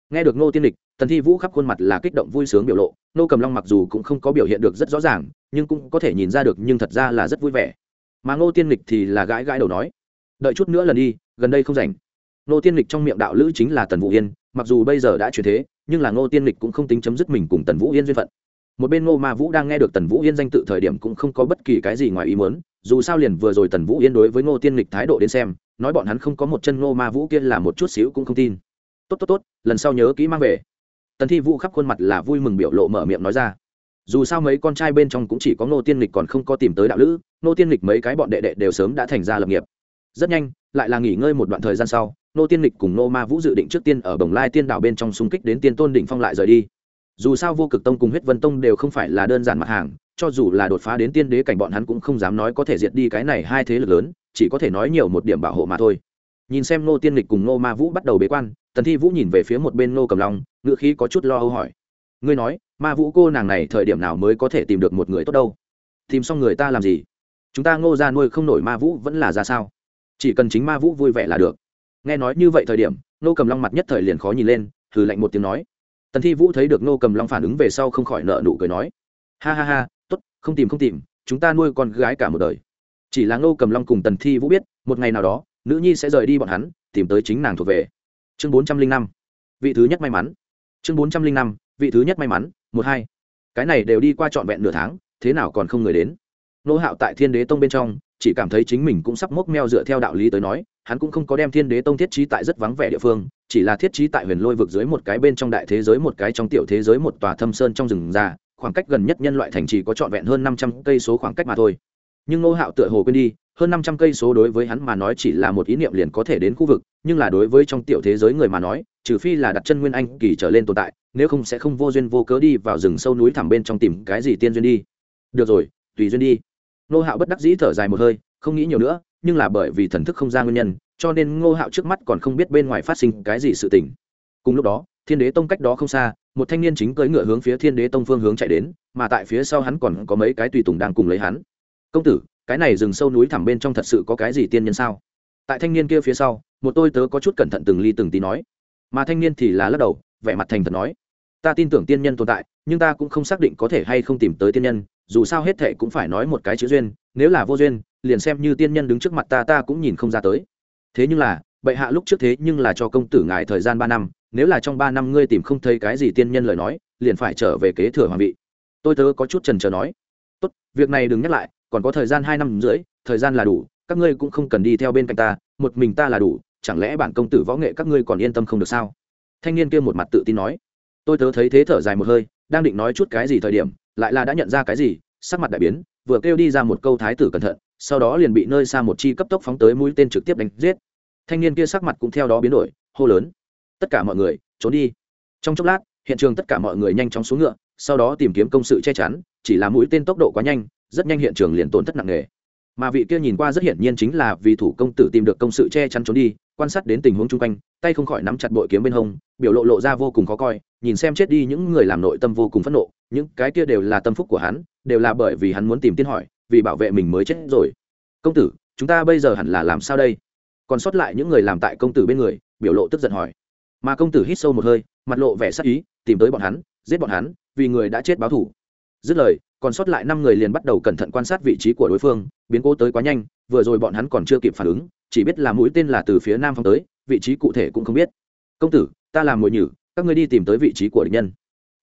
A: Nghe được nô tiên lịch, tần thi vũ khắp khuôn mặt là kích động vui sướng biểu lộ nô cầm long mặc dù cũng không có biểu hiện được rất rõ ràng, nhưng cũng có thể nhìn ra được nhưng thật ra là rất vui vẻ. Mà ngô tiên lịch thì là gãi gãi đầu nói, đợi chút nữa lần đi, gần đây không rảnh. Ngô tiên lịch trong miệng đạo lữ chính là tần vũ yên, mặc dù bây giờ đã chuyển thế, nhưng là ngô tiên lịch cũng không tính chấm dứt mình cùng tần vũ yên duyên phận. Một bên ngô ma vũ đang nghe được tần vũ yên danh tự thời điểm cũng không có bất kỳ cái gì ngoài ý muốn dù sao liền vừa rồi tần vũ yên đối với ngô tiên lịch thái độ đến xem, nói bọn hắn không có một chân ngô ma vũ kia là một chút xíu cũng không tin. Tốt tốt tốt, lần sau nhớ kỹ mang về. Tần thi vũ khắp khuôn mặt là vui mừng biểu lộ mở miệng nói ra. Dù sao mấy con trai bên trong cũng chỉ có ngô tiên lịch còn không có tìm tới đạo lữ, ngô tiên lịch mấy cái bọn đệ đệ đều sớm đã thành ra lập nghiệp. Rất nhanh, lại là nghỉ ngơi một đoạn thời gian sau, ngô tiên lịch cùng ngô ma vũ dự định trước tiên ở bồng lai tiên đảo bên trong xung kích đến tiên tôn đỉnh phong lại rời đi. Dù sao vô cực tông cùng huyết vân tông đều không phải là đơn giản mặt hàng cho dù là đột phá đến tiên đế cảnh bọn hắn cũng không dám nói có thể diệt đi cái này hai thế lực lớn, chỉ có thể nói nhiều một điểm bảo hộ mà thôi. Nhìn xem nô tiên lịch cùng nô ma vũ bắt đầu bế quan, tần thi vũ nhìn về phía một bên nô cầm long ngựa khí có chút lo âu hỏi. Ngươi nói, ma vũ cô nàng này thời điểm nào mới có thể tìm được một người tốt đâu? Tìm xong người ta làm gì? Chúng ta ngô ra nuôi không nổi ma vũ vẫn là ra sao? Chỉ cần chính ma vũ vui vẻ là được. Nghe nói như vậy thời điểm nô cầm long mặt nhất thời liền khó nhìn lên thử lạnh một tiếng nói. Tần thi vũ thấy được nô cầm long phản ứng về sau không khỏi nợ nụ cười nói. Ha ha ha không tìm không tìm, chúng ta nuôi con gái cả một đời. Chỉ là ngô cầm long cùng tần thi vũ biết, một ngày nào đó, nữ nhi sẽ rời đi bọn hắn, tìm tới chính nàng thuộc về. Chương bốn trăm linh năm, vị thứ nhất may mắn. Chương bốn trăm linh năm, vị thứ nhất may mắn, một hai. Cái này đều đi qua trọn vẹn nửa tháng, thế nào còn không người đến. Nô hạo tại thiên đế tông bên trong, chỉ cảm thấy chính mình cũng sắp mốc meo dựa theo đạo lý tới nói, hắn cũng không có đem thiên đế tông thiết trí tại rất vắng vẻ địa phương, chỉ là thiết trí tại huyền lôi vực dưới một cái bên trong đại thế giới, một cái trong tiểu thế giới, một tòa thâm sơn trong rừng già khoảng cách gần nhất nhân loại thành trì có trọn vẹn hơn năm trăm cây số khoảng cách mà thôi. Nhưng Ngô hạo tựa hồ quên đi, hơn năm trăm cây số đối với hắn mà nói chỉ là một ý niệm liền có thể đến khu vực, nhưng là đối với trong tiểu thế giới người mà nói, trừ phi là đặt chân nguyên anh kỳ trở lên tồn tại, nếu không sẽ không vô duyên vô cớ đi vào rừng sâu núi thẳm bên trong tìm cái gì tiên duyên đi. Được rồi, tùy duyên đi. Ngô hạo bất đắc dĩ thở dài một hơi, không nghĩ nhiều nữa, nhưng là bởi vì thần thức không ra nguyên nhân, cho nên ngô hạo trước mắt còn không biết bên ngoài phát sinh cái gì sự tình. Cùng lúc đó, thiên đế tông cách đó không xa một thanh niên chính cưỡi ngựa hướng phía thiên đế tông phương hướng chạy đến, mà tại phía sau hắn còn có mấy cái tùy tùng đang cùng lấy hắn. Công tử, cái này rừng sâu núi thẳm bên trong thật sự có cái gì tiên nhân sao? Tại thanh niên kia phía sau, một tôi tớ có chút cẩn thận từng ly từng tí nói. Mà thanh niên thì là lắc đầu, vẻ mặt thành thật nói, ta tin tưởng tiên nhân tồn tại, nhưng ta cũng không xác định có thể hay không tìm tới tiên nhân, dù sao hết thệ cũng phải nói một cái chữ duyên, nếu là vô duyên, liền xem như tiên nhân đứng trước mặt ta ta cũng nhìn không ra tới. Thế nhưng là, bệ hạ lúc trước thế nhưng là cho công tử ngài thời gian ba năm nếu là trong ba năm ngươi tìm không thấy cái gì tiên nhân lời nói, liền phải trở về kế thừa hoàng vị. Tôi tớ có chút trần trờ nói. Tốt, việc này đừng nhắc lại, còn có thời gian hai năm rưỡi, thời gian là đủ, các ngươi cũng không cần đi theo bên cạnh ta, một mình ta là đủ, chẳng lẽ bản công tử võ nghệ các ngươi còn yên tâm không được sao? Thanh niên kia một mặt tự tin nói. Tôi tớ thấy thế thở dài một hơi, đang định nói chút cái gì thời điểm, lại là đã nhận ra cái gì, sắc mặt đại biến, vừa kêu đi ra một câu thái tử cẩn thận, sau đó liền bị nơi xa một chi cấp tốc phóng tới mũi tên trực tiếp đánh giết. Thanh niên kia sắc mặt cũng theo đó biến đổi, hô lớn tất cả mọi người, trốn đi. Trong chốc lát, hiện trường tất cả mọi người nhanh chóng xuống ngựa, sau đó tìm kiếm công sự che chắn, chỉ là mũi tên tốc độ quá nhanh, rất nhanh hiện trường liền tổn thất nặng nề. Mà vị kia nhìn qua rất hiển nhiên chính là vì thủ công tử tìm được công sự che chắn trốn đi, quan sát đến tình huống chung quanh, tay không khỏi nắm chặt bội kiếm bên hông, biểu lộ lộ ra vô cùng khó coi, nhìn xem chết đi những người làm nội tâm vô cùng phẫn nộ, những cái kia đều là tâm phúc của hắn, đều là bởi vì hắn muốn tìm tiên hỏi, vì bảo vệ mình mới chết rồi. Công tử, chúng ta bây giờ hẳn là làm sao đây? Còn sót lại những người làm tại công tử bên người, biểu lộ tức giận hỏi mà công tử hít sâu một hơi, mặt lộ vẻ sắc ý, tìm tới bọn hắn, giết bọn hắn, vì người đã chết báo thủ dứt lời, còn sót lại năm người liền bắt đầu cẩn thận quan sát vị trí của đối phương, biến cố tới quá nhanh, vừa rồi bọn hắn còn chưa kịp phản ứng, chỉ biết là mũi tên là từ phía nam phong tới, vị trí cụ thể cũng không biết. Công tử, ta làm mồi nhử, các ngươi đi tìm tới vị trí của địch nhân.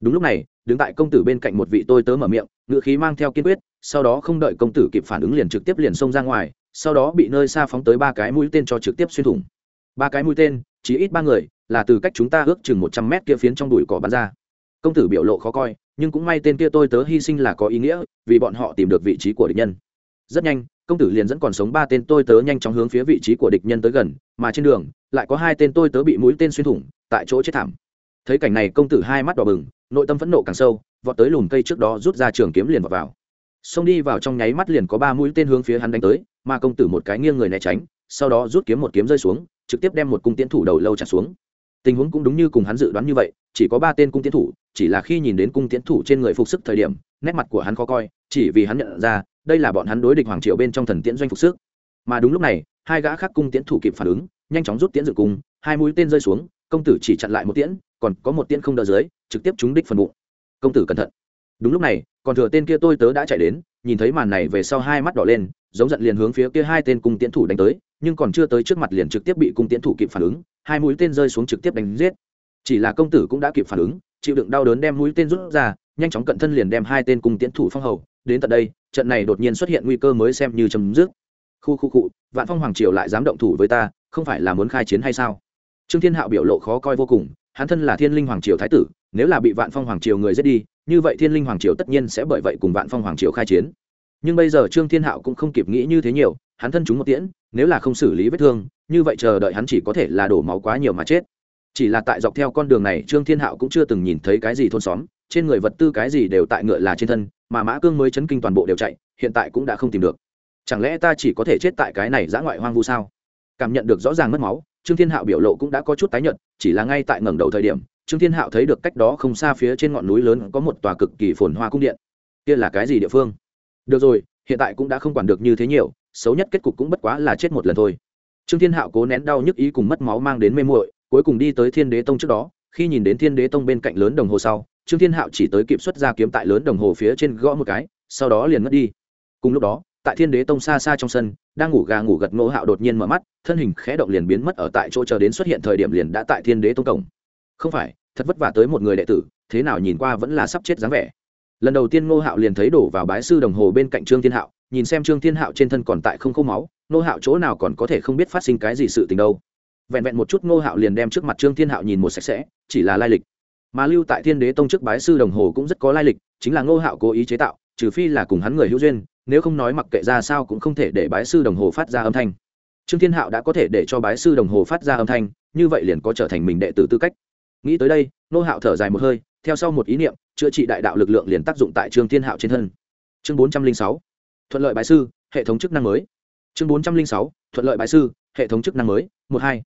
A: Đúng lúc này, đứng tại công tử bên cạnh một vị tôi tớ mở miệng ngự khí mang theo kiên quyết, sau đó không đợi công tử kịp phản ứng liền trực tiếp liền xông ra ngoài, sau đó bị nơi xa phóng tới ba cái mũi tên cho trực tiếp xuyên thủng. Ba cái mũi tên chỉ ít ba người, là từ cách chúng ta ước chừng một trăm mét kia phiến trong đùi cỏ bắn ra. Công tử biểu lộ khó coi, nhưng cũng may tên kia tôi tớ hy sinh là có ý nghĩa, vì bọn họ tìm được vị trí của địch nhân. Rất nhanh, công tử liền dẫn còn sống ba tên tôi tớ nhanh chóng hướng phía vị trí của địch nhân tới gần, mà trên đường, lại có hai tên tôi tớ bị mũi tên xuyên thủng, tại chỗ chết thảm. Thấy cảnh này, công tử hai mắt đỏ bừng, nội tâm phẫn nộ càng sâu, vọt tới lùm cây trước đó rút ra trường kiếm liền vào vào. Xông đi vào trong nháy mắt liền có ba mũi tên hướng phía hắn đánh tới, mà công tử một cái nghiêng người né tránh, sau đó rút kiếm một kiếm rơi xuống trực tiếp đem một cung tiến thủ đầu lâu trả xuống. Tình huống cũng đúng như cùng hắn dự đoán như vậy, chỉ có ba tên cung tiến thủ, chỉ là khi nhìn đến cung tiến thủ trên người phục sức thời điểm, nét mặt của hắn khó coi, chỉ vì hắn nhận ra, đây là bọn hắn đối địch hoàng triều bên trong thần tiễn doanh phục sức. Mà đúng lúc này, hai gã khác cung tiến thủ kịp phản ứng, nhanh chóng rút tiễn dự cung, hai mũi tên rơi xuống, công tử chỉ chặn lại một tiễn, còn có một tiễn không đỡ dưới, trực tiếp trúng đích phần bụng. Công tử cẩn thận. Đúng lúc này, còn thừa tên kia tôi tớ đã chạy đến, nhìn thấy màn này về sau hai mắt đỏ lên giống giận liền hướng phía kia hai tên cung tiễn thủ đánh tới, nhưng còn chưa tới trước mặt liền trực tiếp bị cung tiễn thủ kịp phản ứng, hai mũi tên rơi xuống trực tiếp đánh giết. Chỉ là công tử cũng đã kịp phản ứng, chịu đựng đau đớn đem mũi tên rút ra, nhanh chóng cận thân liền đem hai tên cung tiễn thủ phong hầu. Đến tận đây, trận này đột nhiên xuất hiện nguy cơ mới xem như chấm dứt. Khu khu cụ vạn phong hoàng triều lại dám động thủ với ta, không phải là muốn khai chiến hay sao? Trương thiên hạo biểu lộ khó coi vô cùng, hắn thân là thiên linh hoàng triều thái tử, nếu là bị vạn phong hoàng triều người giết đi, như vậy thiên linh hoàng triều tất nhiên sẽ bởi vậy cùng vạn phong hoàng triều khai chiến nhưng bây giờ trương thiên hạo cũng không kịp nghĩ như thế nhiều, hắn thân chúng một tiễn, nếu là không xử lý vết thương, như vậy chờ đợi hắn chỉ có thể là đổ máu quá nhiều mà chết. Chỉ là tại dọc theo con đường này, trương thiên hạo cũng chưa từng nhìn thấy cái gì thôn xóm, trên người vật tư cái gì đều tại ngựa là trên thân, mà mã cương mới chấn kinh toàn bộ đều chạy, hiện tại cũng đã không tìm được. Chẳng lẽ ta chỉ có thể chết tại cái này giã ngoại hoang vu sao? Cảm nhận được rõ ràng mất máu, trương thiên hạo biểu lộ cũng đã có chút tái nhợt, chỉ là ngay tại ngẩng đầu thời điểm, trương thiên hạo thấy được cách đó không xa phía trên ngọn núi lớn có một tòa cực kỳ phồn hoa cung điện. Kia là cái gì địa phương? Được rồi, hiện tại cũng đã không quản được như thế nhiều, xấu nhất kết cục cũng bất quá là chết một lần thôi. Trương thiên hạo cố nén đau nhức ý cùng mất máu mang đến mê muội, cuối cùng đi tới thiên đế tông trước đó, khi nhìn đến thiên đế tông bên cạnh lớn đồng hồ sau, trương thiên hạo chỉ tới kịp xuất ra kiếm tại lớn đồng hồ phía trên gõ một cái, sau đó liền mất đi. Cùng lúc đó, tại thiên đế tông xa xa trong sân, đang ngủ gà ngủ gật ngô hạo đột nhiên mở mắt, thân hình khẽ động liền biến mất ở tại chỗ chờ đến xuất hiện thời điểm liền đã tại thiên đế tông cổng. Không phải, thật vất vả tới một người đệ tử, thế nào nhìn qua vẫn là sắp chết dáng vẻ lần đầu tiên ngô hạo liền thấy đổ vào bái sư đồng hồ bên cạnh trương thiên hạo, nhìn xem trương thiên hạo trên thân còn tại không khô máu, ngô hạo chỗ nào còn có thể không biết phát sinh cái gì sự tình đâu. Vẹn vẹn một chút ngô hạo liền đem trước mặt trương thiên hạo nhìn một sạch sẽ, chỉ là lai lịch. Mà lưu tại thiên đế tông trước bái sư đồng hồ cũng rất có lai lịch, chính là ngô hạo cố ý chế tạo, trừ phi là cùng hắn người hữu duyên, nếu không nói mặc kệ ra sao cũng không thể để bái sư đồng hồ phát ra âm thanh. Trương thiên hạo đã có thể để cho bái sư đồng hồ phát ra âm thanh, như vậy liền có trở thành mình đệ tử tư cách nghĩ tới đây, nô hạo thở dài một hơi, theo sau một ý niệm, chữa trị đại đạo lực lượng liền tác dụng tại trương thiên hạo trên thân. Chương bốn trăm linh sáu, thuận lợi bái sư, hệ thống chức năng mới. Chương bốn trăm linh sáu, thuận lợi bái sư, hệ thống chức năng mới, một hai.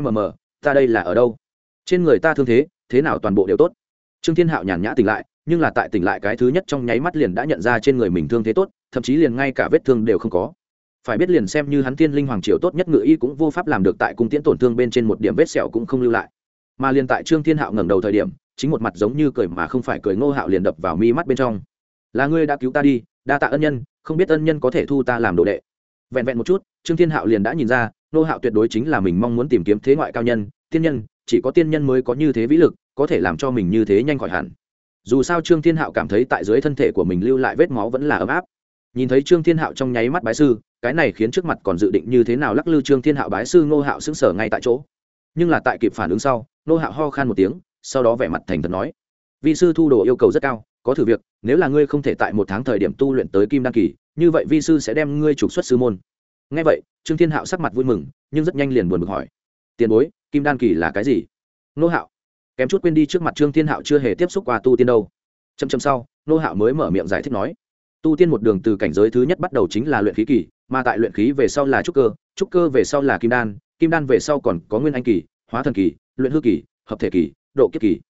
A: Mm ta đây là ở đâu? Trên người ta thương thế thế nào toàn bộ đều tốt. Trương thiên hạo nhàn nhã tỉnh lại, nhưng là tại tỉnh lại cái thứ nhất trong nháy mắt liền đã nhận ra trên người mình thương thế tốt, thậm chí liền ngay cả vết thương đều không có. Phải biết liền xem như hắn tiên linh hoàng triều tốt nhất ngự y cũng vô pháp làm được tại cung tiễn tổn thương bên trên một điểm vết sẹo cũng không lưu lại mà liền tại trương thiên hạo ngẩng đầu thời điểm, chính một mặt giống như cười mà không phải cười ngô hạo liền đập vào mi mắt bên trong. Là ngươi đã cứu ta đi, đa tạ ân nhân, không biết ân nhân có thể thu ta làm đồ đệ. Vẹn vẹn một chút, trương thiên hạo liền đã nhìn ra, ngô hạo tuyệt đối chính là mình mong muốn tìm kiếm thế ngoại cao nhân, tiên nhân, chỉ có tiên nhân mới có như thế vĩ lực, có thể làm cho mình như thế nhanh khỏi hẳn. Dù sao trương thiên hạo cảm thấy tại dưới thân thể của mình lưu lại vết máu vẫn là ấm áp. Nhìn thấy trương thiên hạo trong nháy mắt bái sư, cái này khiến trước mặt còn dự định như thế nào lắc lư trương thiên hạo bái sư ngô hạo xứng sở ngay tại chỗ nhưng là tại kịp phản ứng sau, nô hạo ho khan một tiếng, sau đó vẻ mặt thành thật nói vị sư thu đồ yêu cầu rất cao, có thử việc, nếu là ngươi không thể tại một tháng thời điểm tu luyện tới kim đăng kỳ, như vậy vi sư sẽ đem ngươi trục xuất sư môn. Ngay vậy, trương thiên hạo sắc mặt vui mừng, nhưng rất nhanh liền buồn bực hỏi, tiền bối, kim đan kỳ là cái gì? Nô hạo kém chút quên đi trước mặt trương thiên hạo chưa hề tiếp xúc qua tu tiên đâu. Chậm chậm sau, nô hạo mới mở miệng giải thích nói, tu tiên một đường từ cảnh giới thứ nhất bắt đầu chính là luyện khí kỳ, mà tại luyện khí về sau là trúc cơ trúc cơ về sau là kim đan kim đan về sau còn có nguyên anh kỳ, hóa thần kỳ, luyện hư kỳ, hợp thể kỳ, độ kiếp kỳ.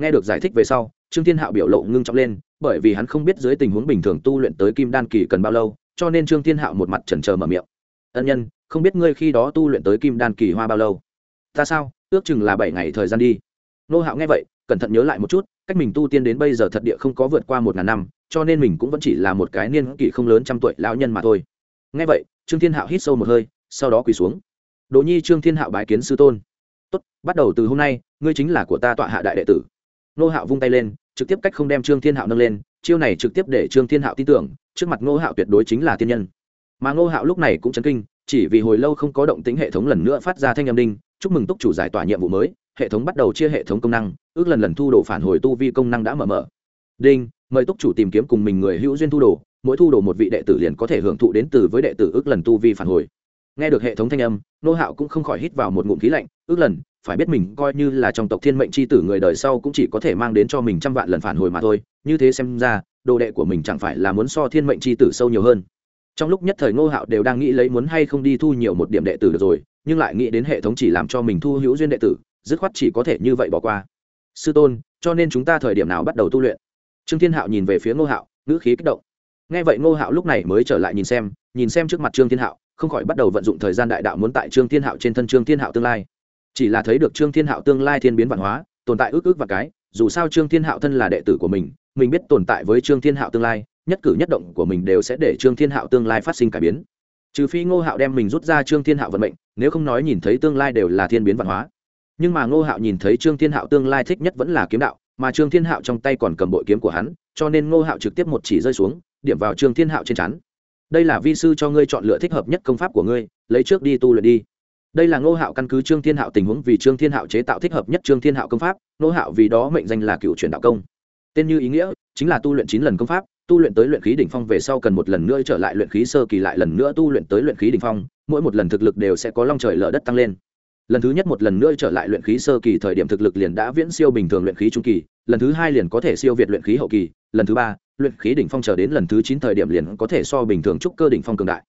A: Nghe được giải thích về sau, trương thiên hạo biểu lộ ngưng trọng lên, bởi vì hắn không biết dưới tình huống bình thường tu luyện tới kim đan kỳ cần bao lâu, cho nên trương thiên hạo một mặt chần trờ mở miệng. Ân nhân, không biết ngươi khi đó tu luyện tới kim đan kỳ hoa bao lâu? Ta sao, ước chừng là bảy ngày thời gian đi. Nô hạo nghe vậy, cẩn thận nhớ lại một chút, cách mình tu tiên đến bây giờ thật địa không có vượt qua một ngàn năm, cho nên mình cũng vẫn chỉ là một cái niên kỷ không lớn trăm tuổi lão nhân mà thôi. Nghe vậy, trương thiên hạo hít sâu một hơi, sau đó quỳ xuống đỗ nhi trương thiên hạo bái kiến sư tôn. Tốt, bắt đầu từ hôm nay, ngươi chính là của ta tọa hạ đại đệ tử. Nô hạo vung tay lên, trực tiếp cách không đem trương thiên hạo nâng lên, chiêu này trực tiếp để trương thiên hạo tin tưởng, trước mặt ngô hạo tuyệt đối chính là tiên nhân. Mà ngô hạo lúc này cũng chấn kinh, chỉ vì hồi lâu không có động tính hệ thống lần nữa phát ra thanh âm đinh, chúc mừng túc chủ giải tỏa nhiệm vụ mới, hệ thống bắt đầu chia hệ thống công năng, ước lần lần thu đồ phản hồi tu vi công năng đã mở mở. Đinh, mời túc chủ tìm kiếm cùng mình người hữu duyên thu đồ, mỗi thu đồ một vị đệ tử liền có thể hưởng thụ đến từ với đệ tử ước lần tu vi phản hồi nghe được hệ thống thanh âm, nô hạo cũng không khỏi hít vào một ngụm khí lạnh, ước lần, phải biết mình coi như là trong tộc thiên mệnh c h i tử người đời sau cũng chỉ có thể mang đến cho mình trăm vạn lần phản hồi mà thôi, như thế xem ra, đồ đệ của mình chẳng phải là muốn so thiên mệnh c h i tử sâu nhiều hơn. Trong lúc nhất thời ngô hạo đều đang nghĩ lấy muốn hay không đi thu nhiều một điểm đệ tử được rồi, nhưng lại nghĩ đến hệ thống chỉ làm cho mình thu hữu duyên đệ tử, dứt khoát chỉ có thể như vậy bỏ qua. Sư tôn, cho nên chúng ta thời điểm nào bắt đầu tu luyện? Trương thiên hạo nhìn về phía ngô hạo, ngữ khí kích động. Nghe vậy ngô hạo lúc này mới trở lại nhìn xem nhìn xem trước mặt trương thiên hạo không khỏi bắt đầu vận dụng thời gian đại đạo muốn tại trương thiên hạo trên thân trương thiên hạo tương lai chỉ là thấy được trương thiên hạo tương lai thiên biến văn hóa tồn tại ước ước và cái dù sao trương thiên hạo thân là đệ tử của mình mình biết tồn tại với trương thiên hạo tương lai nhất cử nhất động của mình đều sẽ để trương thiên hạo tương lai phát sinh cải biến trừ phi ngô hạo đem mình rút ra trương thiên hạo vận mệnh nếu không nói nhìn thấy tương lai đều là thiên biến văn hóa nhưng mà ngô hạo nhìn thấy trương thiên hạo tương lai thích nhất vẫn là kiếm đạo mà trương thiên hạo trong tay còn cầm bội kiếm của hắn cho nên ngô hạo trực tiếp một chỉ rơi xuống điểm vào trương thiên hạo trên chắn đây là vi sư cho ngươi chọn lựa thích hợp nhất công pháp của ngươi, lấy trước đi tu luyện đi. Đây là ngô hạo căn cứ trương thiên hạo tình huống vì trương thiên hạo chế tạo thích hợp nhất trương thiên hạo công pháp, ngô hạo vì đó mệnh danh là cựu truyền đạo công. Tên như ý nghĩa chính là tu luyện chín lần công pháp, tu luyện tới luyện khí đỉnh phong về sau cần một lần nữa trở lại luyện khí sơ kỳ lại lần nữa tu luyện tới luyện khí đỉnh phong, mỗi một lần thực lực đều sẽ có long trời lở đất tăng lên. Lần thứ nhất một lần nữa trở lại luyện khí sơ kỳ thời điểm thực lực liền đã viễn siêu bình thường luyện khí trung kỳ, lần thứ hai liền có thể siêu việt luyện khí hậu kỳ, lần thứ ba luyện khí đỉnh phong chờ đến lần thứ chín thời điểm liền có thể so bình thường trúc cơ đỉnh phong cường đại.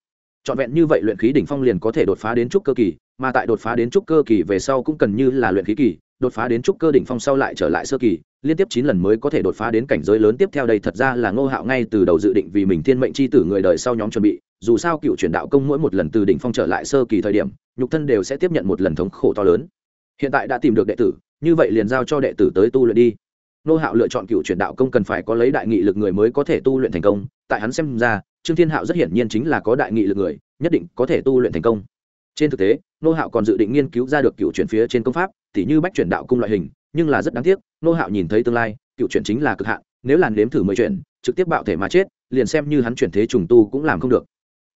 A: Trọn vẹn như vậy luyện khí đỉnh phong liền có thể đột phá đến trúc cơ kỳ, mà tại đột phá đến trúc cơ kỳ về sau cũng cần như là luyện khí kỳ, đột phá đến trúc cơ đỉnh phong sau lại trở lại sơ kỳ, liên tiếp chín lần mới có thể đột phá đến cảnh giới lớn tiếp theo đây thật ra là ngô hạo ngay từ đầu dự định vì mình thiên mệnh chi tử người đời sau nhóm chuẩn bị, dù sao cựu truyền đạo công mỗi một lần từ đỉnh phong trở lại sơ kỳ thời điểm, nhục thân đều sẽ tiếp nhận một lần thống khổ to lớn. Hiện tại đã tìm được đệ tử, như vậy liền giao cho đệ tử tới tu luyện đi. Nô hạo lựa chọn cựu truyền đạo công cần phải có lấy đại nghị lực người mới có thể tu luyện thành công. Tại hắn xem ra, trương thiên hạo rất hiển nhiên chính là có đại nghị lực người, nhất định có thể tu luyện thành công. Trên thực tế, nô hạo còn dự định nghiên cứu ra được cựu chuyển phía trên công pháp t h như bách chuyển đạo cung loại hình, nhưng là rất đáng tiếc, nô hạo nhìn thấy tương lai, cựu chuyển chính là cực hạn, nếu làn nếm thử mười chuyển, trực tiếp bạo thể mà chết, liền xem như hắn chuyển thế trùng tu cũng làm không được.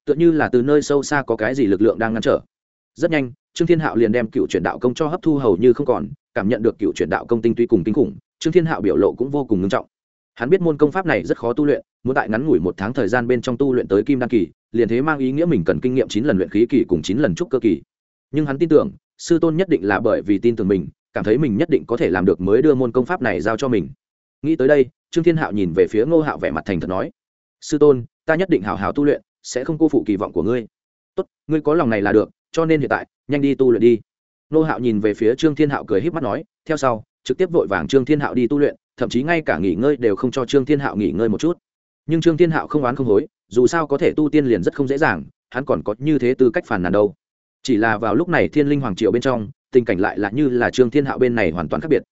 A: Tựa như là từ nơi sâu xa có cái gì lực lượng đang ngăn trở. Rất nhanh, trương thiên hạo liền đem cựu chuyển đạo công cho hấp thu hầu như không còn, cảm nhận được cựu chuyển đạo công tinh tuy cùng kinh khủng trương thiên hạo biểu lộ cũng vô cùng ngưng trọng. Hắn biết môn công pháp này rất khó tu luyện, muốn tại ngắn ngủi một tháng thời gian bên trong tu luyện tới kim đan kỳ, liền thế mang ý nghĩa mình cần kinh nghiệm chín lần luyện khí kỳ cùng chín lần trúc cơ kỳ. Nhưng hắn tin tưởng, sư tôn nhất định là bởi vì tin tưởng mình, cảm thấy mình nhất định có thể làm được mới đưa môn công pháp này giao cho mình. Nghĩ tới đây, trương thiên hạo nhìn về phía ngô hạo vẻ mặt thành thật nói, sư tôn, ta nhất định hào hào tu luyện, sẽ không cô phụ kỳ vọng của ngươi. Tốt, ngươi có lòng này là được, cho nên hiện tại, nhanh đi tu luyện đi. Ngô hạo nhìn về phía trương thiên hạo cười h í p mắt nói, theo sau trực tiếp vội vàng trương thiên hạo đi tu luyện, thậm chí ngay cả nghỉ ngơi đều không cho trương thiên hạo nghỉ ngơi một chút. Nhưng trương thiên hạo không oán không hối, dù sao có thể tu tiên liền rất không dễ dàng, hắn còn có như thế tư cách phản nàn đâu. Chỉ là vào lúc này thiên linh hoàng triều bên trong, tình cảnh lại là như là trương thiên hạo bên này hoàn toàn khác biệt.